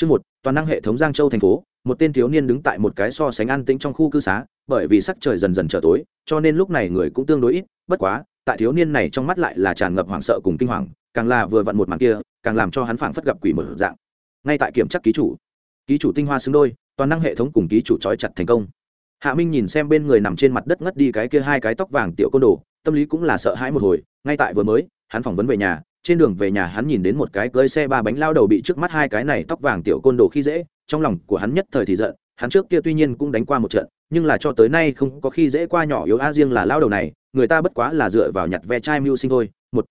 Chương một, toàn năng hệ thống Giang Châu thành phố, một tên thiếu niên đứng tại một cái so sánh an tĩnh trong khu cư xá, bởi vì sắc trời dần dần trở tối, cho nên lúc này người cũng tương đối ít, bất quá, tại thiếu niên này trong mắt lại là tràn ngập hoảng sợ cùng kinh hoàng, càng là vừa vặn một màn kia, càng làm cho hắn phảng phất gặp quỷ mở dạng. Ngay tại kiểm tra ký chủ, ký chủ tinh hoa xứng đôi, toàn năng hệ thống cùng ký chủ trói chặt thành công. Hạ Minh nhìn xem bên người nằm trên mặt đất ngất đi cái kia hai cái tóc vàng tiểu côn đồ, tâm lý cũng là sợ hãi một hồi, ngay tại vừa mới, hắn phỏng vấn về nhà, trên đường về nhà hắn nhìn đến một cái cưới xe ba bánh lao đầu bị trước mắt hai cái này tóc vàng tiểu côn đồ khi dễ, trong lòng của hắn nhất thời thì giận, hắn trước kia tuy nhiên cũng đánh qua một trận, nhưng là cho tới nay không có khi dễ qua nhỏ yếu a riêng là lao đầu này, người ta bất quá là dựa vào nhặt ve chai mưu sinh thôi, một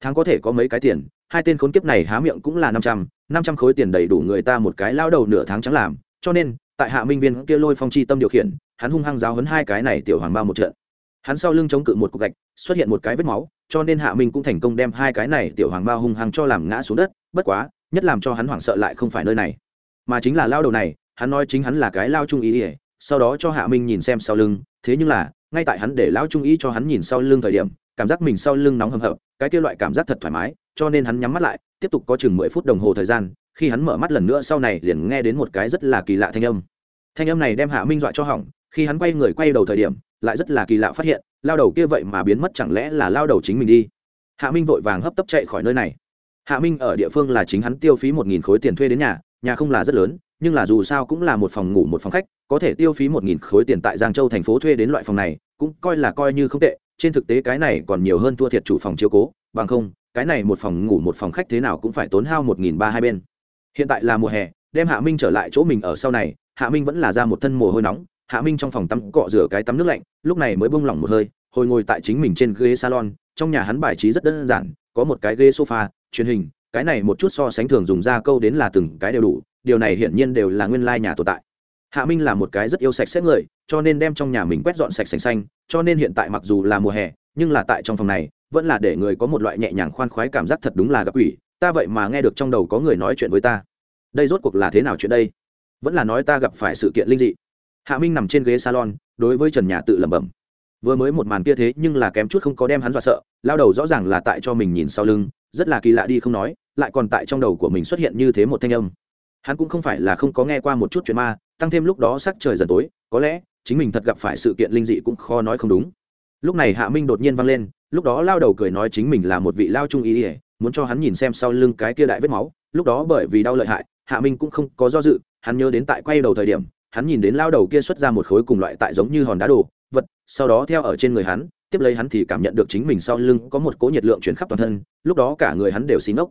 tháng có thể có mấy cái tiền, hai tên khốn kiếp này há miệng cũng là năm trăm năm trăm khối tiền đầy đủ người ta một cái lao đầu nửa tháng trắng làm, cho nên, tại hạ minh viên kia lôi phong chi tâm điều khiển, hắn hung hăng giáo hấn hai cái này tiểu hoàng bao một trận hắn sau lưng chống cự một cục gạch, xuất hiện một cái vết máu, cho nên hạ minh cũng thành công đem hai cái này tiểu hoàng bao hung hăng cho làm ngã xuống đất, bất quá, nhất làm cho hắn hoảng sợ lại không phải nơi này, mà chính là lao đầu này, hắn nói chính hắn là cái lao trung ý ỉa sau đó cho hạ minh nhìn xem sau lưng, thế nhưng là, ngay tại hắn để lao trung ý cho hắn nhìn sau lưng thời điểm, cảm giác mình sau lưng nóng hầm hập, cái kia loại cảm giác thật thoải mái, cho nên hắn nhắm mắt lại, tiếp tục có chừng mười phút đồng hồ thời gian, khi hắn mở mắt lần nữa sau này liền nghe đến một cái rất là kỳ lạ thanh âm. Thanh âm này đem hạ minh dọa cho hỏng khi hắn quay người quay đầu thời điểm, lại rất là kỳ lạ phát hiện, lao đầu kia vậy mà biến mất chẳng lẽ là lao đầu chính mình đi. Hạ minh vội vàng hấp tấp chạy khỏi nơi này. Hạ minh ở địa phương là chính hắn tiêu phí một nghìn khối tiền thuê đến nhà nhà không là rất lớn, nhưng là dù sao cũng là một phòng ngủ một phòng khách, có thể tiêu phí một nghìn khối tiền tại giang châu thành phố thuê đến loại phòng này, cũng coi là coi như không tệ, trên thực tế cái này còn nhiều hơn thua thiệt chủ phòng chiếu cố, bằng không, cái này một phòng ngủ một phòng khách thế nào cũng phải tốn hao một nghìn ba hai bên. Hiện tại là mùa hè, đem hạ minh trở lại chỗ mình ở sau này, hạ minh vẫn là ra một thân mồ hôi nóng hạ minh trong phòng tắm cọ rửa cái tắm nước lạnh, lúc này mới bông lỏng một hơi, hồi ngồi tại chính mình trên ghế salon, trong nhà hắn bài trí rất đơn giản, có một cái ghế sofa, truyền hình, cái này một chút so sánh thường dùng ra câu đến là từng cái đều đủ, điều này hiển nhiên đều là nguyên lai nhà tồn tại. Hạ minh là một cái rất yêu sạch sẽ người, cho nên đem trong nhà mình quét dọn sạch sành xanh, cho nên hiện tại mặc dù là mùa hè, nhưng là tại trong phòng này, vẫn là để người có một loại nhẹ nhàng khoan khoái cảm giác thật đúng là gặp ủy ta vậy mà nghe được trong đầu có người nói chuyện với ta. Đây rốt cuộc là thế nào chuyện đây? Vẫn là nói ta gặp phải sự kiện linh dị hạ minh nằm trên ghế salon, đối với trần nhà tự lẩm bẩm. Vừa mới một màn kia thế nhưng là kém chút không có đem hắn dọa sợ, lao đầu rõ ràng là tại cho mình nhìn sau lưng, rất là kỳ lạ đi không nói, lại còn tại trong đầu của mình xuất hiện như thế một thanh âm. Hắn cũng không phải là không có nghe qua một chút chuyện ma, tăng thêm lúc đó sắc trời dần tối, có lẽ chính mình thật gặp phải sự kiện linh dị cũng khó nói không đúng. Lúc này hạ minh đột nhiên vang lên, lúc đó lao đầu cười nói chính mình là một vị lao trung ý ỉa muốn cho hắn nhìn xem sau lưng cái kia đại vết máu, lúc đó bởi vì đau lợi hại, hạ minh cũng không có do dự, hắn nhớ đến tại quay đầu thời điểm hắn nhìn đến lao đầu kia xuất ra một khối cùng loại tại giống như hòn đá đồ, vật, sau đó theo ở trên người hắn, tiếp lấy hắn thì cảm nhận được chính mình sau lưng có một cỗ nhiệt lượng chuyển khắp toàn thân, lúc đó cả người hắn đều xí ngốc.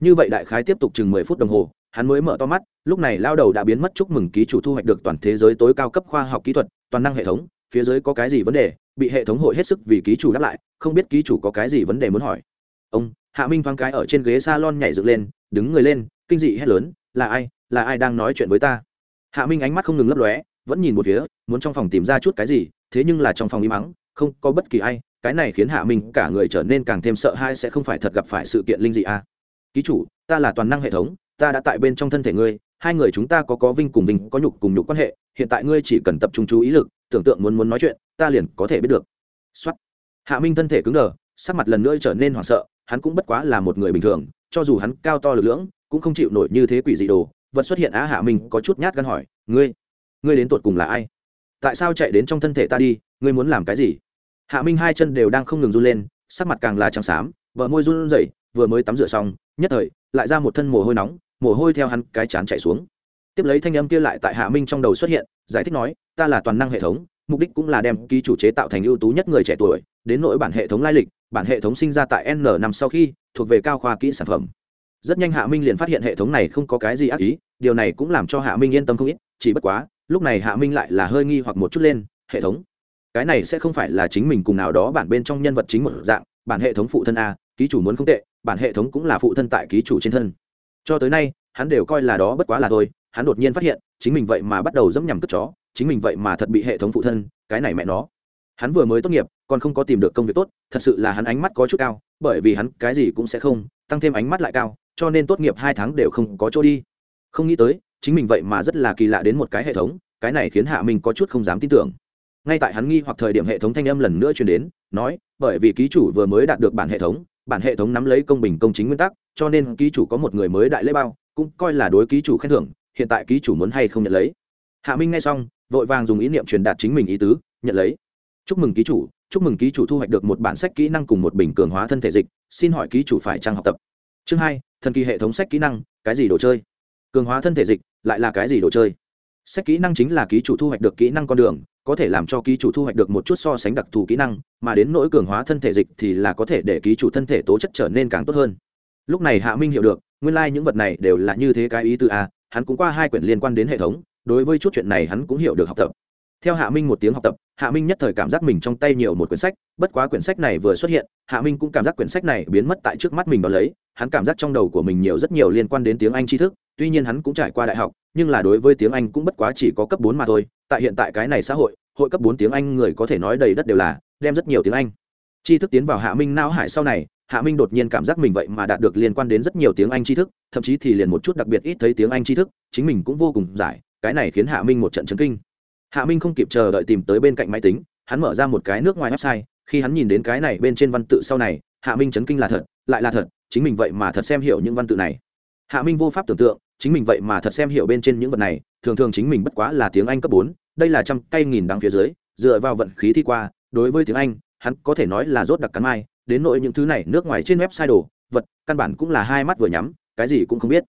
Như vậy đại khái tiếp tục chừng mười phút đồng hồ, hắn mới mở to mắt, lúc này lao đầu đã biến mất chúc mừng ký chủ thu hoạch được toàn thế giới tối cao cấp khoa học kỹ thuật, toàn năng hệ thống, phía dưới có cái gì vấn đề, bị hệ thống hội hết sức vì ký chủ đáp lại, không biết ký chủ có cái gì vấn đề muốn hỏi. Ông, hạ minh thoáng cái ở trên ghế s a lon nhảy dựng lên, đứng người lên, kinh dị hét lớn, là ai? Là ai đang nói chuyện với ta? Hạ minh ánh mắt không ngừng lấp lóe, vẫn nhìn một phía, muốn trong phòng tìm ra chút cái gì, thế nhưng là trong phòng im mắng không có bất kỳ ai, cái này khiến hạ minh cả người trở nên càng thêm sợ hãi sẽ không phải thật gặp phải sự kiện linh dị a à. ký chủ, ta là toàn năng hệ thống, ta đã tại bên trong thân thể ngươi, hai người chúng ta có có vinh cùng vinh, có nhục cùng nhục quan hệ, hiện tại ngươi chỉ cần tập trung chú ý lực, tưởng tượng muốn muốn nói chuyện, ta liền có thể biết được xuất hạ minh thân thể cứng đờ, sắc mặt lần nữa trở nên hoảng sợ, hắn cũng bất quá là một người bình thường, cho dù hắn cao to lực lưỡng, cũng không chịu nổi như thế quỷ dị đồ vật xuất hiện á hạ minh có chút nhát gan hỏi, ngươi ngươi đến tột cùng là ai? Tại sao chạy đến trong thân thể ta đi, ngươi muốn làm cái gì? Hạ minh hai chân đều đang không ngừng run lên, sắc mặt càng là trắng xám vợ môi run rẩy, vừa mới tắm rửa xong, nhất thời, lại ra một thân mồ hôi nóng, mồ hôi theo hắn cái chán chạy xuống. Tiếp lấy thanh âm kia lại tại hạ minh trong đầu xuất hiện, giải thích nói, ta là toàn năng hệ thống, mục đích cũng là đem ký chủ chế tạo thành ưu tú nhất người trẻ tuổi, đến nỗi bản hệ thống lai lịch, bản hệ thống sinh ra tại n năm sau khi thuộc về cao khoa kỹ sản phẩm rất nhanh hạ minh liền phát hiện hệ thống này không có cái gì ác ý, điều này cũng làm cho hạ minh yên tâm không ít, chỉ bất quá, lúc này hạ minh lại là hơi nghi hoặc một chút lên, hệ thống, cái này sẽ không phải là chính mình cùng nào đó bản bên trong nhân vật chính một dạng, bản hệ thống phụ thân a, ký chủ muốn không tệ, bản hệ thống cũng là phụ thân tại ký chủ trên thân. Cho tới nay, hắn đều coi là đó bất quá là thôi, hắn đột nhiên phát hiện, chính mình vậy mà bắt đầu dẫm nhầm cất chó, chính mình vậy mà thật bị hệ thống phụ thân, cái này mẹ nó. Hắn vừa mới tốt nghiệp, còn không có tìm được công việc tốt, thật sự là hắn ánh mắt có chút cao, bởi vì hắn cái gì cũng sẽ không, tăng thêm ánh mắt lại cao cho nên tốt nghiệp hai tháng đều không có chỗ đi. Không nghĩ tới, chính mình vậy mà rất là kỳ lạ đến một cái hệ thống, cái này khiến hạ minh có chút không dám tin tưởng. Ngay tại hắn nghi hoặc thời điểm hệ thống thanh âm lần nữa truyền đến, nói, bởi vì ký chủ vừa mới đạt được bản hệ thống, bản hệ thống nắm lấy công bình công chính nguyên tắc, cho nên ký chủ có một người mới đại lễ bao, cũng coi là đối ký chủ khen thưởng, hiện tại ký chủ muốn hay không nhận lấy? Hạ minh nghe xong, vội vàng dùng ý niệm truyền đạt chính mình ý tứ, nhận lấy. Chúc mừng ký chủ, chúc mừng ký chủ thu hoạch được một bản sách kỹ năng cùng một bình cường hóa thân thể dịch, xin hỏi ký chủ phải trang học tập? Chương hai, thần kỳ hệ thống sách kỹ năng, cái gì đồ chơi? Cường hóa thân thể dịch, lại là cái gì đồ chơi? Sách kỹ năng chính là ký chủ thu hoạch được kỹ năng con đường, có thể làm cho ký chủ thu hoạch được một chút so sánh đặc thù kỹ năng, mà đến nỗi cường hóa thân thể dịch thì là có thể để ký chủ thân thể tố chất trở nên càng tốt hơn. Lúc này hạ minh hiểu được, nguyên lai、like、những vật này đều là như thế cái ý tư a, hắn cũng qua hai quyển liên quan đến hệ thống, đối với chút chuyện này hắn cũng hiểu được học tập theo hạ minh một tiếng học tập, hạ minh nhất thời cảm giác mình trong tay nhiều một quyển sách, bất quá quyển sách này vừa xuất hiện, hạ minh cũng cảm giác quyển sách này biến mất tại trước mắt mình đ ó lấy, hắn cảm giác trong đầu của mình nhiều rất nhiều liên quan đến tiếng anh tri thức, tuy nhiên hắn cũng trải qua đại học, nhưng là đối với tiếng anh cũng bất quá chỉ có cấp bốn mà thôi, tại hiện tại cái này xã hội hội cấp bốn tiếng anh người có thể nói đầy đất đều là, đem rất nhiều tiếng anh. Tri thức tiến vào hạ minh não hải sau này, hạ minh đột nhiên cảm giác mình vậy mà đạt được liên quan đến rất nhiều tiếng anh tri thức, thậm chí thì liền một chút đặc biệt ít thấy tiếng anh tri thức, chính mình cũng vô cùng giải, cái này khiến hạ minh một trận chấn kinh hạ minh không kịp chờ đợi tìm tới bên cạnh máy tính, hắn mở ra một cái nước ngoài website, khi hắn nhìn đến cái này bên trên văn tự sau này, hạ minh chấn kinh là thật, lại là thật, chính mình vậy mà thật xem hiểu những văn tự này. Hạ minh vô pháp tưởng tượng, chính mình vậy mà thật xem hiểu bên trên những vật này, thường thường chính mình bất quá là tiếng anh cấp bốn, đây là trăm cây nghìn đằng phía dưới, dựa vào vận khí thi qua, đối với tiếng anh, hắn có thể nói là rốt đặc cắn mai, đến nội những thứ này nước ngoài trên website đồ, vật, căn bản cũng là hai mắt vừa nhắm, cái gì cũng không biết.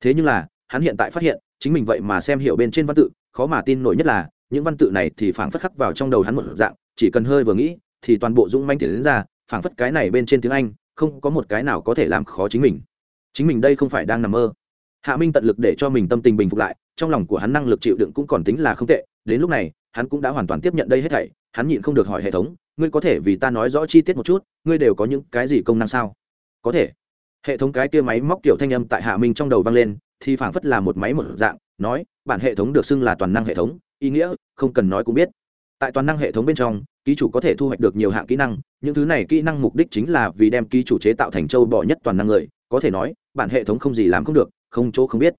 Thế nhưng là, hắn hiện tại phát hiện, chính mình vậy mà xem hiểu bên trên văn tự, khó mà tin nổi nhất là những văn tự này thì phảng phất khắc vào trong đầu hắn một dạng, chỉ cần hơi vừa nghĩ, thì toàn bộ dũng manh tiến đến ra, phảng phất cái này bên trên tiếng anh, không có một cái nào có thể làm khó chính mình. Chính mình đây không phải đang nằm mơ. Hạ minh tận lực để cho mình tâm tình bình phục lại, trong lòng của hắn năng lực chịu đựng cũng còn tính là không tệ, đến lúc này, hắn cũng đã hoàn toàn tiếp nhận đây hết thảy, hắn nhịn không được hỏi hệ thống, ngươi có thể vì ta nói rõ chi tiết một chút, ngươi đều có những cái gì công năng sao? Có thể. Hệ thống cái kia máy móc kiểu thanh âm tại hạ minh trong đầu vang lên, thì phảng phất là một máy một dạng nói, bản hệ thống được xưng là toàn năng hệ thống, ý nghĩa, không cần nói cũng biết. Tại toàn năng hệ thống bên trong, ký chủ có thể thu hoạch được nhiều hạng kỹ năng, những thứ này kỹ năng mục đích chính là vì đem ký chủ chế tạo thành châu bò nhất toàn năng người, có thể nói, bản hệ thống không gì làm không được, không chỗ không biết.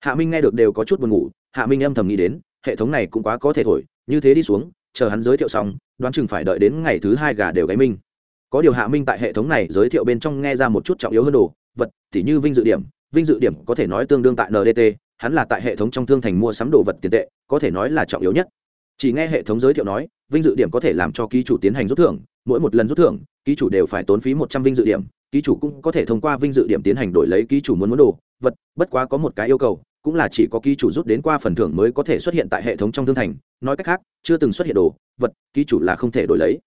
Hạ minh nghe được đều có chút buồn ngủ, hạ minh âm thầm nghĩ đến, hệ thống này cũng quá có thể thổi, như thế đi xuống, chờ hắn giới thiệu xong, đoán chừng phải đợi đến ngày thứ hai gà đều gáy minh có điều hạ minh tại hệ thống này giới thiệu bên trong nghe ra một chút trọng yếu hơn đồ, vật, tỉ như vinh dự điểm, vinh dự điểm có thể nói tương đương tại ndt hắn là tại hệ thống trong thương thành mua sắm đồ vật tiền tệ, có thể nói là trọng yếu nhất. Chỉ nghe hệ thống giới thiệu nói, vinh dự điểm có thể làm cho ký chủ tiến hành rút thưởng, mỗi một lần rút thưởng, ký chủ đều phải tốn phí một trăm vinh dự điểm, ký chủ cũng có thể thông qua vinh dự điểm tiến hành đổi lấy ký chủ muốn muốn đồ, vật, bất quá có một cái yêu cầu, cũng là chỉ có ký chủ rút đến qua phần thưởng mới có thể xuất hiện tại hệ thống trong thương thành, nói cách khác, chưa từng xuất hiện đồ, vật, ký chủ là không thể đổi lấy.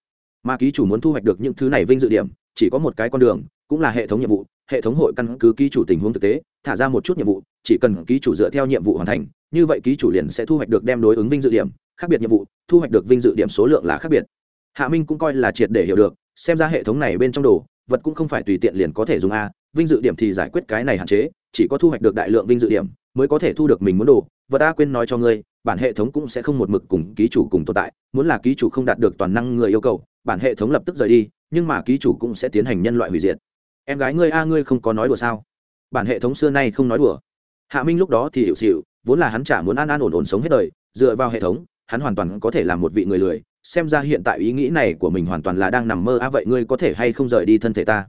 Mà ký chủ muốn thu hoạch được những thứ này vinh dự điểm, chỉ có một cái con đường, cũng là hệ thống nhiệm vụ, hệ thống hội căn cứ ký chủ tình huống thực tế, thả ra một chút nhiệm vụ chỉ cần ký chủ dựa theo nhiệm vụ hoàn thành, như vậy ký chủ liền sẽ thu hoạch được đem đối ứng vinh dự điểm khác biệt nhiệm vụ, thu hoạch được vinh dự điểm số lượng là khác biệt. Hạ minh cũng coi là triệt để hiểu được, xem ra hệ thống này bên trong đồ, vật cũng không phải tùy tiện liền có thể dùng a, vinh dự điểm thì giải quyết cái này hạn chế, chỉ có thu hoạch được đại lượng vinh dự điểm mới có thể thu được mình muốn đồ. Vật a quên nói cho ngươi, bản hệ thống cũng sẽ không một mực cùng ký chủ cùng tồn tại, muốn là ký chủ không đạt được toàn năng người yêu cầu, bản hệ thống lập tức rời đi, nhưng mà ký chủ cũng sẽ tiến hành nhân loại hủy diệt. Em gái ngươi a ngươi không có nói đùa sao? Bản hệ thống xưa nay không nói đùa hạ minh lúc đó thì hiệu xịu vốn là hắn chả muốn an an ổn ổn sống hết đời, dựa vào hệ thống, hắn hoàn toàn có thể làm một vị người lười, xem ra hiện tại ý nghĩ này của mình hoàn toàn là đang nằm mơ, a, vậy ngươi có thể hay không rời đi thân thể ta?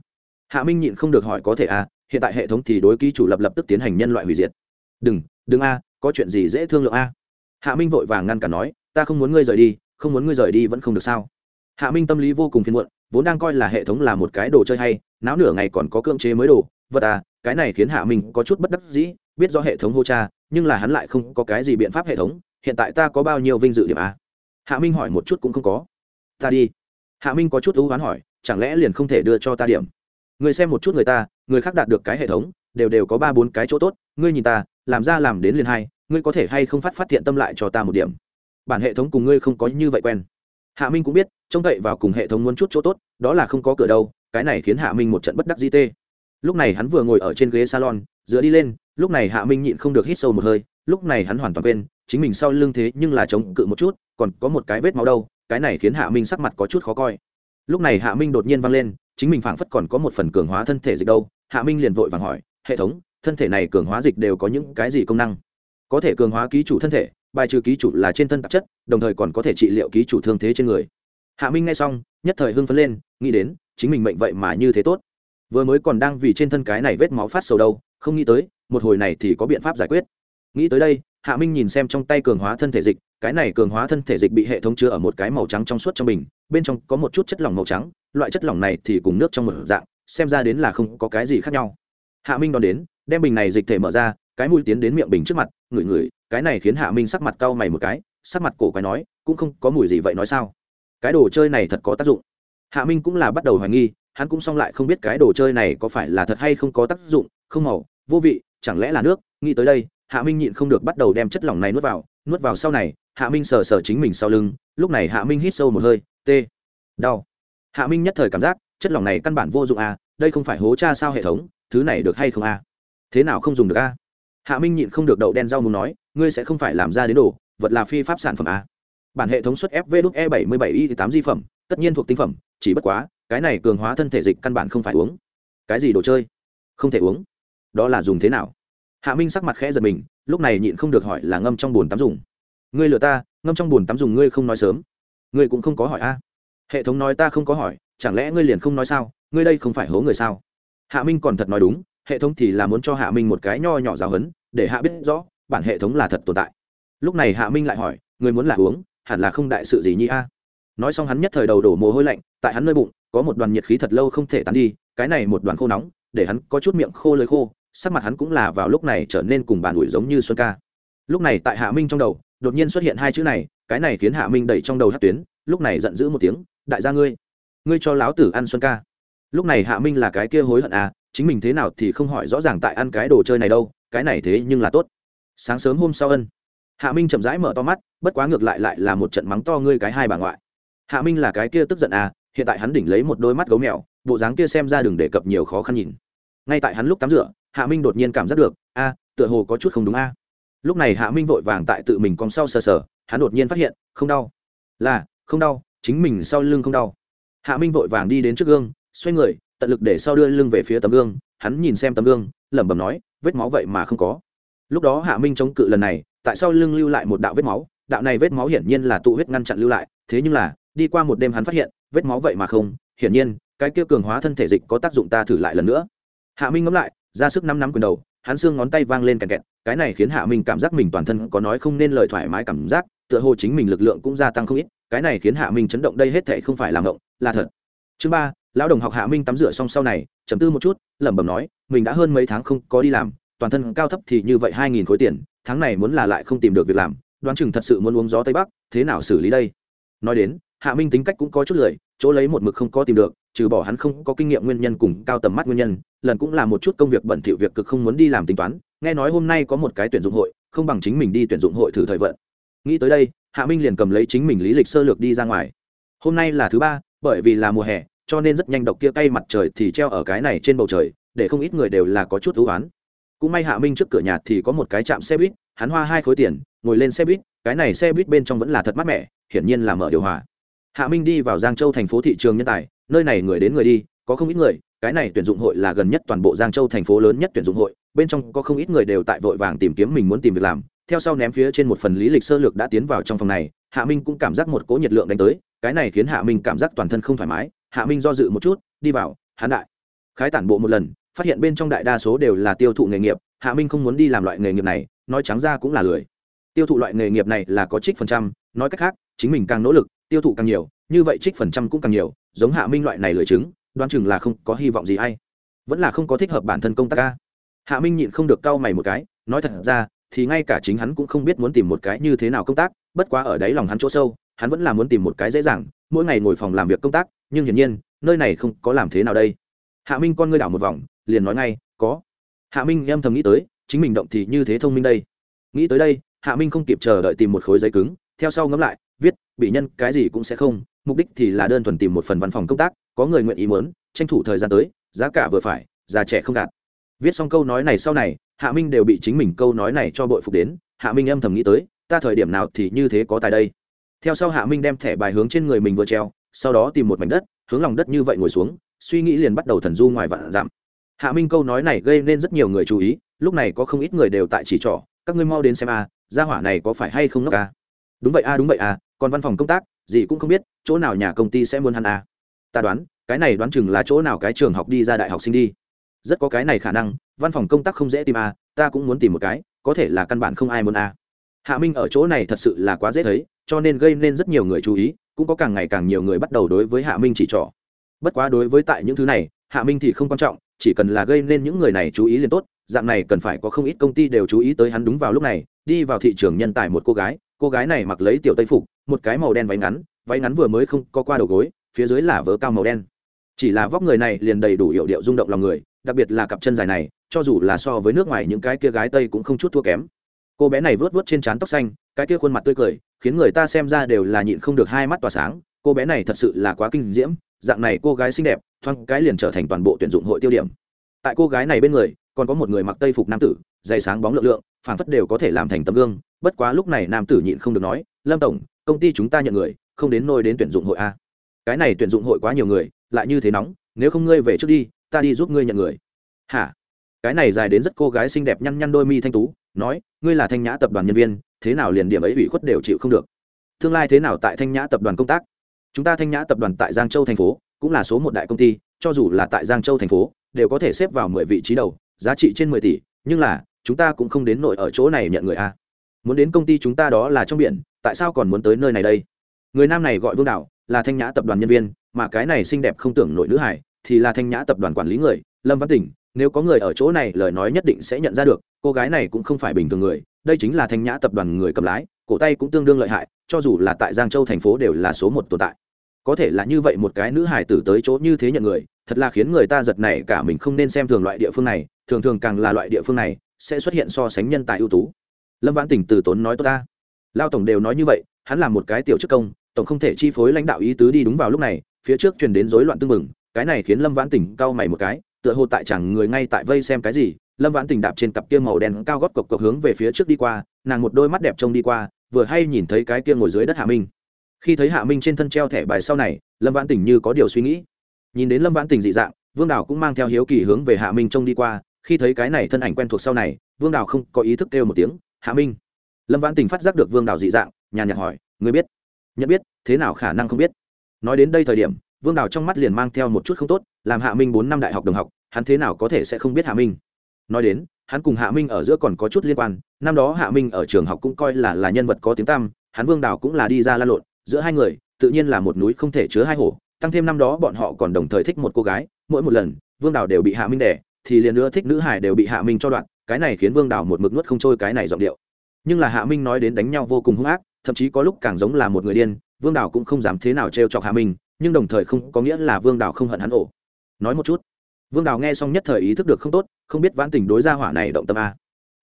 Hạ minh nhịn không được hỏi, có thể, a, hiện tại hệ thống thì đối ký chủ lập lập tức tiến hành nhân loại hủy diệt. Đừng đừng, a, có chuyện gì dễ thương lượng, a? Hạ minh vội vàng ngăn cản nói, ta không muốn ngươi rời đi, không muốn ngươi rời đi vẫn không được sao? Hạ minh tâm lý vô cùng phiền muộn, vốn đang coi là hệ thống là một cái đồ chơi hay, náo nửa ngày còn có cưỡng chế mới đồ, vật à cái này khiến hạ minh có chút bất đắc dĩ biết do hệ thống hô cha, nhưng là hắn lại không có cái gì biện pháp hệ thống, hiện tại ta có bao nhiêu vinh dự điểm à? hạ minh hỏi một chút cũng không có. Ta đi. Hạ minh có chút ưu hoán hỏi, chẳng lẽ liền không thể đưa cho ta điểm? Người xem một chút người ta, người khác đạt được cái hệ thống, đều đều có ba bốn cái chỗ tốt, ngươi nhìn ta, làm ra làm đến liền hai, ngươi có thể hay không phát phát thiện tâm lại cho ta một điểm? Bản hệ thống cùng ngươi không có như vậy quen. Hạ minh cũng biết, trông cậy vào cùng hệ thống muốn chút chỗ tốt, đó là không có cửa đâu, cái này khiến hạ minh một trận bất đắc di tê. Lúc này hắn vừa ngồi ở trên ghế salon, dựa đi lên lúc này hạ minh nhịn không được hít sâu một hơi, lúc này hắn hoàn toàn quên, chính mình sau lưng thế nhưng là chống cự một chút, còn có một cái vết máu đâu, cái này khiến hạ minh sắc mặt có chút khó coi. Lúc này hạ minh đột nhiên vang lên, chính mình phảng phất còn có một phần cường hóa thân thể dịch đâu, hạ minh liền vội vàng hỏi, hệ thống, thân thể này cường hóa dịch đều có những cái gì công năng? Có thể cường hóa ký chủ thân thể, bài trừ ký chủ là trên thân tạp chất, đồng thời còn có thể trị liệu ký chủ thương thế trên người. Hạ minh nghe xong, nhất thời hưng phấn lên, nghĩ đến, chính mình mệnh vậy mà như thế tốt. Vừa mới còn đang vì trên thân cái này vết máu phát sầu đâu, không nghĩ tới một hồi này thì có biện pháp giải quyết. Nghĩ tới đây, hạ minh nhìn xem trong tay cường hóa thân thể dịch, cái này cường hóa thân thể dịch bị hệ thống chứa ở một cái màu trắng trong suốt trong bình bên trong có một chút chất lỏng màu trắng, loại chất lỏng này thì cùng nước trong một dạng, xem ra đến là không có cái gì khác nhau. Hạ minh đón đến, đem bình này dịch thể mở ra, cái mũi tiến đến miệng bình trước mặt, ngửi ngửi, cái này khiến hạ minh sắc mặt cau mày một cái, sắc mặt cổ quái nói, cũng không có mùi gì vậy nói sao? Cái đồ chơi này thật có tác dụng. Hạ minh cũng là bắt đầu hoài nghi, hắn cũng xong lại không biết cái đồ chơi này có phải là thật hay không có tác dụng, không màu, vô vị chẳng lẽ là nước? Nghĩ tới đây, hạ minh nhịn không được bắt đầu đem chất lỏng này nuốt vào. Nuốt vào sau này, hạ minh sờ sờ chính mình sau lưng, lúc này hạ minh hít sâu một hơi tê đau. Hạ minh nhất thời cảm giác, chất lỏng này căn bản vô dụng à đây không phải hố cha sao hệ thống, thứ này được hay không à? Thế nào không dùng được à? Hạ minh nhịn không được đậu đen rau muốn nói, ngươi sẽ không phải làm ra đến đồ, vật là phi pháp sản phẩm à? Bản hệ thống xuất fv đúc e bảy mươi bảy y tám di phẩm, tất nhiên thuộc tinh phẩm, chỉ bất quá, cái này cường hóa thân thể dịch căn bản không phải uống. Cái gì đồ chơi? Không thể uống đó là dùng thế nào? Hạ minh sắc mặt khẽ giật mình, lúc này nhịn không được hỏi là ngâm trong bồn tắm dùng. Ngươi lừa ta, ngâm trong bồn tắm dùng ngươi không nói sớm. Ngươi cũng không có hỏi a. Hệ thống nói ta không có hỏi, chẳng lẽ ngươi liền không nói sao? Ngươi đây không phải hố người sao? Hạ minh còn thật nói đúng, hệ thống thì là muốn cho hạ minh một cái nho nhỏ giáo hấn để hạ biết rõ, bản hệ thống là thật tồn tại. Lúc này hạ minh lại hỏi, ngươi muốn là uống, hẳn là không đại sự gì nhi a? Nói xong hắn nhất thời đầu đổ mồ hôi lạnh, tại hắn nơi bụng, có một đoàn nhiệt khí thật lâu không thể tán đi, cái này một đoàn khô nóng, để hắn có chút miệng khô lưỡi khô sắc mặt hắn cũng là vào lúc này trở nên cùng bàn ủi giống như xuân ca. Lúc này tại hạ minh trong đầu, đột nhiên xuất hiện hai chữ này, cái này khiến hạ minh đẩy trong đầu hát tuyến, lúc này giận dữ một tiếng, đại gia ngươi ngươi cho láo tử ăn xuân ca. Lúc này hạ minh là cái kia hối hận à chính mình thế nào thì không hỏi rõ ràng tại ăn cái đồ chơi này đâu, cái này thế nhưng là tốt. Sáng sớm hôm sau ân. Hạ minh chậm rãi mở to mắt, bất quá ngược lại lại là một trận mắng to ngươi cái hai bà ngoại. Hạ minh là cái kia tức giận à hiện tại hắn đỉnh lấy một đôi mắt gấu mèo, bộ dáng kia xem ra đừng đề cập nhiều khó khăn nhìn ngay tại hắn lúc tắm rửa, hạ minh đột nhiên cảm giác được, a, tựa hồ có chút không đúng a. Lúc này hạ minh vội vàng tại tự mình con sau sờ sờ, hắn đột nhiên phát hiện, không đau. Là, không đau, chính mình sau lưng không đau. Hạ minh vội vàng đi đến trước gương, xoay người, tận lực để sau đưa lưng về phía tấm gương, hắn nhìn xem tấm gương, lẩm bẩm nói, vết máu vậy mà không có. Lúc đó hạ minh chống cự lần này, tại sao lưng lưu lại một đạo vết máu, đạo này vết máu hiển nhiên là tụ huyết ngăn chặn lưu lại, thế nhưng là, đi qua một đêm hắn phát hiện, vết máu vậy mà không, hiển nhiên, cái kia cường hóa thân thể dịch có tác dụng ta thử lại lần nữa hạ minh ngẫm lại, ra sức năm năm quyền đầu, hắn xương ngón tay vang lên kẹt kẹt, cái này khiến hạ minh cảm giác mình toàn thân có nói không nên lời thoải mái cảm giác, tựa hồ chính mình lực lượng cũng gia tăng không ít, cái này khiến hạ minh chấn động, đây hết thể không phải làm ngộng, là thật. Chương ba, lão đồng học hạ minh tắm rửa xong sau này chấm tư một chút, lẩm bẩm nói, mình đã hơn mấy tháng không có đi làm, toàn thân cao thấp thì như vậy hai nghìn khối tiền, tháng này muốn là lại không tìm được việc làm, đoán chừng thật sự muốn uống gió tây bắc, thế nào xử lý đây? Nói đến hạ minh tính cách cũng có chút lười, chỗ lấy một mực không có tìm được, trừ bỏ hắn không có kinh nghiệm nguyên nhân cùng cao tầm mắt nguyên nhân, lần cũng là một chút công việc bẩn thỉu việc cực không muốn đi làm tính toán, nghe nói hôm nay có một cái tuyển dụng hội, không bằng chính mình đi tuyển dụng hội thử thời vận. Nghĩ tới đây, hạ minh liền cầm lấy chính mình lý lịch sơ lược đi ra ngoài. Hôm nay là thứ ba, bởi vì là mùa hè, cho nên rất nhanh độc kia cay mặt trời thì treo ở cái này trên bầu trời, để không ít người đều là có chút ưu oán cũng may hạ minh trước cửa nhà thì có một cái trạm xe buýt, hắn hoa hai khối tiền, ngồi lên xe buýt, cái này xe buýt bên trong vẫn là thật mát mẻ, hiển nhiên là mở điều hòa hạ minh đi vào giang châu thành phố thị trường nhân tài, nơi này người đến người đi, có không ít người, cái này tuyển dụng hội là gần nhất toàn bộ giang châu thành phố lớn nhất tuyển dụng hội, bên trong có không ít người đều tại vội vàng tìm kiếm mình muốn tìm việc làm, theo sau ném phía trên một phần lý lịch sơ lược đã tiến vào trong phòng này, hạ minh cũng cảm giác một cỗ nhiệt lượng đánh tới, cái này khiến hạ minh cảm giác toàn thân không thoải mái, hạ minh do dự một chút, đi vào hán đại, khái tản bộ một lần, phát hiện bên trong đại đa số đều là tiêu thụ nghề nghiệp, hạ minh không muốn đi làm loại nghề nghiệp này, nói trắng ra cũng là lười. Tiêu thụ loại nghề nghiệp này là có trích phần trăm, nói cách khác, chính mình càng nỗ lực tiêu thụ càng nhiều, như vậy trích phần trăm cũng càng nhiều, giống hạ minh loại này lười chứng, đoán chừng là không có hy vọng gì hay. Vẫn là không có thích hợp bản thân công tác ca. Hạ minh nhịn không được cau mày một cái, nói thật ra, thì ngay cả chính hắn cũng không biết muốn tìm một cái như thế nào công tác, bất quá ở đáy lòng hắn chỗ sâu, hắn vẫn là muốn tìm một cái dễ dàng, mỗi ngày ngồi phòng làm việc công tác, nhưng hiển nhiên, nơi này không có làm thế nào đây. Hạ minh con ngươi đảo một vòng, liền nói ngay, có. Hạ minh âm thầm nghĩ tới, chính mình động thì như thế thông minh đây. Nghĩ tới đây, hạ minh không kịp chờ đợi tìm một khối giấy cứng, theo sau ngẫm lại bị nhân cái gì cũng sẽ không, mục đích thì là đơn thuần tìm một phần văn phòng công tác, có người nguyện ý muốn, tranh thủ thời gian tới, giá cả vừa phải, già trẻ không gạt. Viết xong câu nói này sau này, hạ minh đều bị chính mình câu nói này cho bội phục đến, hạ minh âm thầm nghĩ tới, ta thời điểm nào thì như thế có tài đây. Theo sau hạ minh đem thẻ bài hướng trên người mình vừa treo, sau đó tìm một mảnh đất, hướng lòng đất như vậy ngồi xuống, suy nghĩ liền bắt đầu thần du ngoài vạn dặm. Hạ minh câu nói này gây nên rất nhiều người chú ý, lúc này có không ít người đều tại chỉ trỏ, các ngươi mau đến xem a, gia hỏa này có phải hay không ngốc a? Đúng vậy a, đúng vậy a còn văn phòng công tác, gì cũng không biết, chỗ nào nhà công ty sẽ muốn hắn à? ta đoán, cái này đoán chừng là chỗ nào cái trường học đi ra đại học sinh đi rất có cái này khả năng, văn phòng công tác không dễ tìm à? ta cũng muốn tìm một cái, có thể là căn bản không ai muốn à? hạ minh ở chỗ này thật sự là quá dễ thấy, cho nên gây nên rất nhiều người chú ý, cũng có càng ngày càng nhiều người bắt đầu đối với hạ minh chỉ trỏ bất quá đối với tại những thứ này, hạ minh thì không quan trọng, chỉ cần là gây nên những người này chú ý liền tốt, dạng này cần phải có không ít công ty đều chú ý tới hắn đúng vào lúc này, đi vào thị trường nhân tài một cô gái cô gái này mặc lấy tiểu tây phục, một cái màu đen váy ngắn váy ngắn vừa mới không có qua đầu gối, phía dưới là vớ cao màu đen. Chỉ là vóc người này liền đầy đủ hiệu điệu rung động lòng người, đặc biệt là cặp chân dài này, cho dù là so với nước ngoài những cái kia gái tây cũng không chút thua kém. Cô bé này vớt vớt trên trán tóc xanh, cái kia khuôn mặt tươi cười, khiến người ta xem ra đều là nhịn không được hai mắt tỏa sáng. Cô bé này thật sự là quá kinh diễm, dạng này cô gái xinh đẹp, thoáng cái liền trở thành toàn bộ tuyển dụng hội tiêu điểm. Tại cô gái này bên người, còn có một người mặc tây phục nam tử, dày sáng bóng lượng lượng, phảng phất đều có thể làm thành tấm gương bất quá lúc này nam tử nhịn không được nói, lâm tổng, công ty chúng ta nhận người, không đến nôi đến tuyển dụng hội a cái này tuyển dụng hội quá nhiều người, lại như thế nóng, nếu không ngươi về trước đi, ta đi giúp ngươi nhận người. Hả? Cái này dài đến rất cô gái xinh đẹp nhăn nhăn đôi mi thanh tú, nói, ngươi là thanh nhã tập đoàn nhân viên, thế nào liền điểm ấy ủy khuất đều chịu không được. Tương lai thế nào tại thanh nhã tập đoàn công tác? Chúng ta thanh nhã tập đoàn tại giang châu thành phố, cũng là số một đại công ty, cho dù là tại giang châu thành phố, đều có thể xếp vào mười vị trí đầu, giá trị trên mười tỷ, nhưng là, chúng ta cũng không đến nội ở chỗ này nhận người a muốn đến công ty chúng ta đó là trong biển, tại sao còn muốn tới nơi này đây? Người nam này gọi vương đảo là thanh nhã tập đoàn nhân viên, mà cái này xinh đẹp không tưởng nội nữ hải, thì là thanh nhã tập đoàn quản lý người, lâm văn tỉnh. Nếu có người ở chỗ này, lời nói nhất định sẽ nhận ra được, cô gái này cũng không phải bình thường người, đây chính là thanh nhã tập đoàn người cầm lái, cổ tay cũng tương đương lợi hại, cho dù là tại giang châu thành phố đều là số một tồn tại. Có thể là như vậy một cái nữ hải tử tới chỗ như thế nhận người, thật là khiến người ta giật này cả mình không nên xem thường loại địa phương này, thường thường càng là loại địa phương này, sẽ xuất hiện so sánh nhân tài ưu tú lâm vãn tỉnh từ tốn nói tốt ta. Lao tổng đều nói như vậy, hắn là một cái tiểu chức công, tổng không thể chi phối lãnh đạo ý tứ đi đúng vào lúc này, phía trước truyền đến rối loạn tương mừng cái này khiến lâm vãn tỉnh cau mày một cái, tựa hồ tại chẳng người ngay tại vây xem cái gì, lâm vãn tỉnh đạp trên cặp kia màu đen cao gót cộc cộc hướng về phía trước đi qua, nàng một đôi mắt đẹp trông đi qua, vừa hay nhìn thấy cái kia ngồi dưới đất hạ minh. Khi thấy hạ minh trên thân treo thẻ bài sau này, lâm vãn tỉnh như có điều suy nghĩ. Nhìn đến lâm vãn tỉnh dị dạng, vương đào cũng mang theo hiếu kỳ hướng về hạ minh trông đi qua, khi thấy cái này thân ảnh quen thuộc sau này, vương đào không có ý thức kêu một tiếng hạ minh. Lâm vãn tình phát giác được vương đào dị dạng, nhàn nhạt hỏi người biết? Nhận biết, thế nào khả năng không biết? Nói đến đây thời điểm, vương đào trong mắt liền mang theo một chút không tốt, làm hạ minh bốn năm đại học đồng học, hắn thế nào có thể sẽ không biết hạ minh? Nói đến, hắn cùng hạ minh ở giữa còn có chút liên quan, năm đó hạ minh ở trường học cũng coi là là nhân vật có tiếng tăm, hắn vương đào cũng là đi ra la lộn, giữa hai người, tự nhiên là một núi không thể chứa hai hổ, tăng thêm năm đó bọn họ còn đồng thời thích một cô gái, mỗi một lần, vương đào đều bị hạ minh đẻ thì liền nữa thích nữ hải đều bị hạ minh cho đoạn cái này khiến vương đào một mực nuốt không trôi cái này giọng điệu. Nhưng là hạ minh nói đến đánh nhau vô cùng hung ác, thậm chí có lúc càng giống là một người điên, vương đào cũng không dám thế nào t r e o chọc hạ minh, nhưng đồng thời không có nghĩa là vương đào không hận hắn ổ. Nói một chút, vương đào nghe xong nhất thời ý thức được không tốt, không biết vãn tình đối gia hỏa này động tâm a.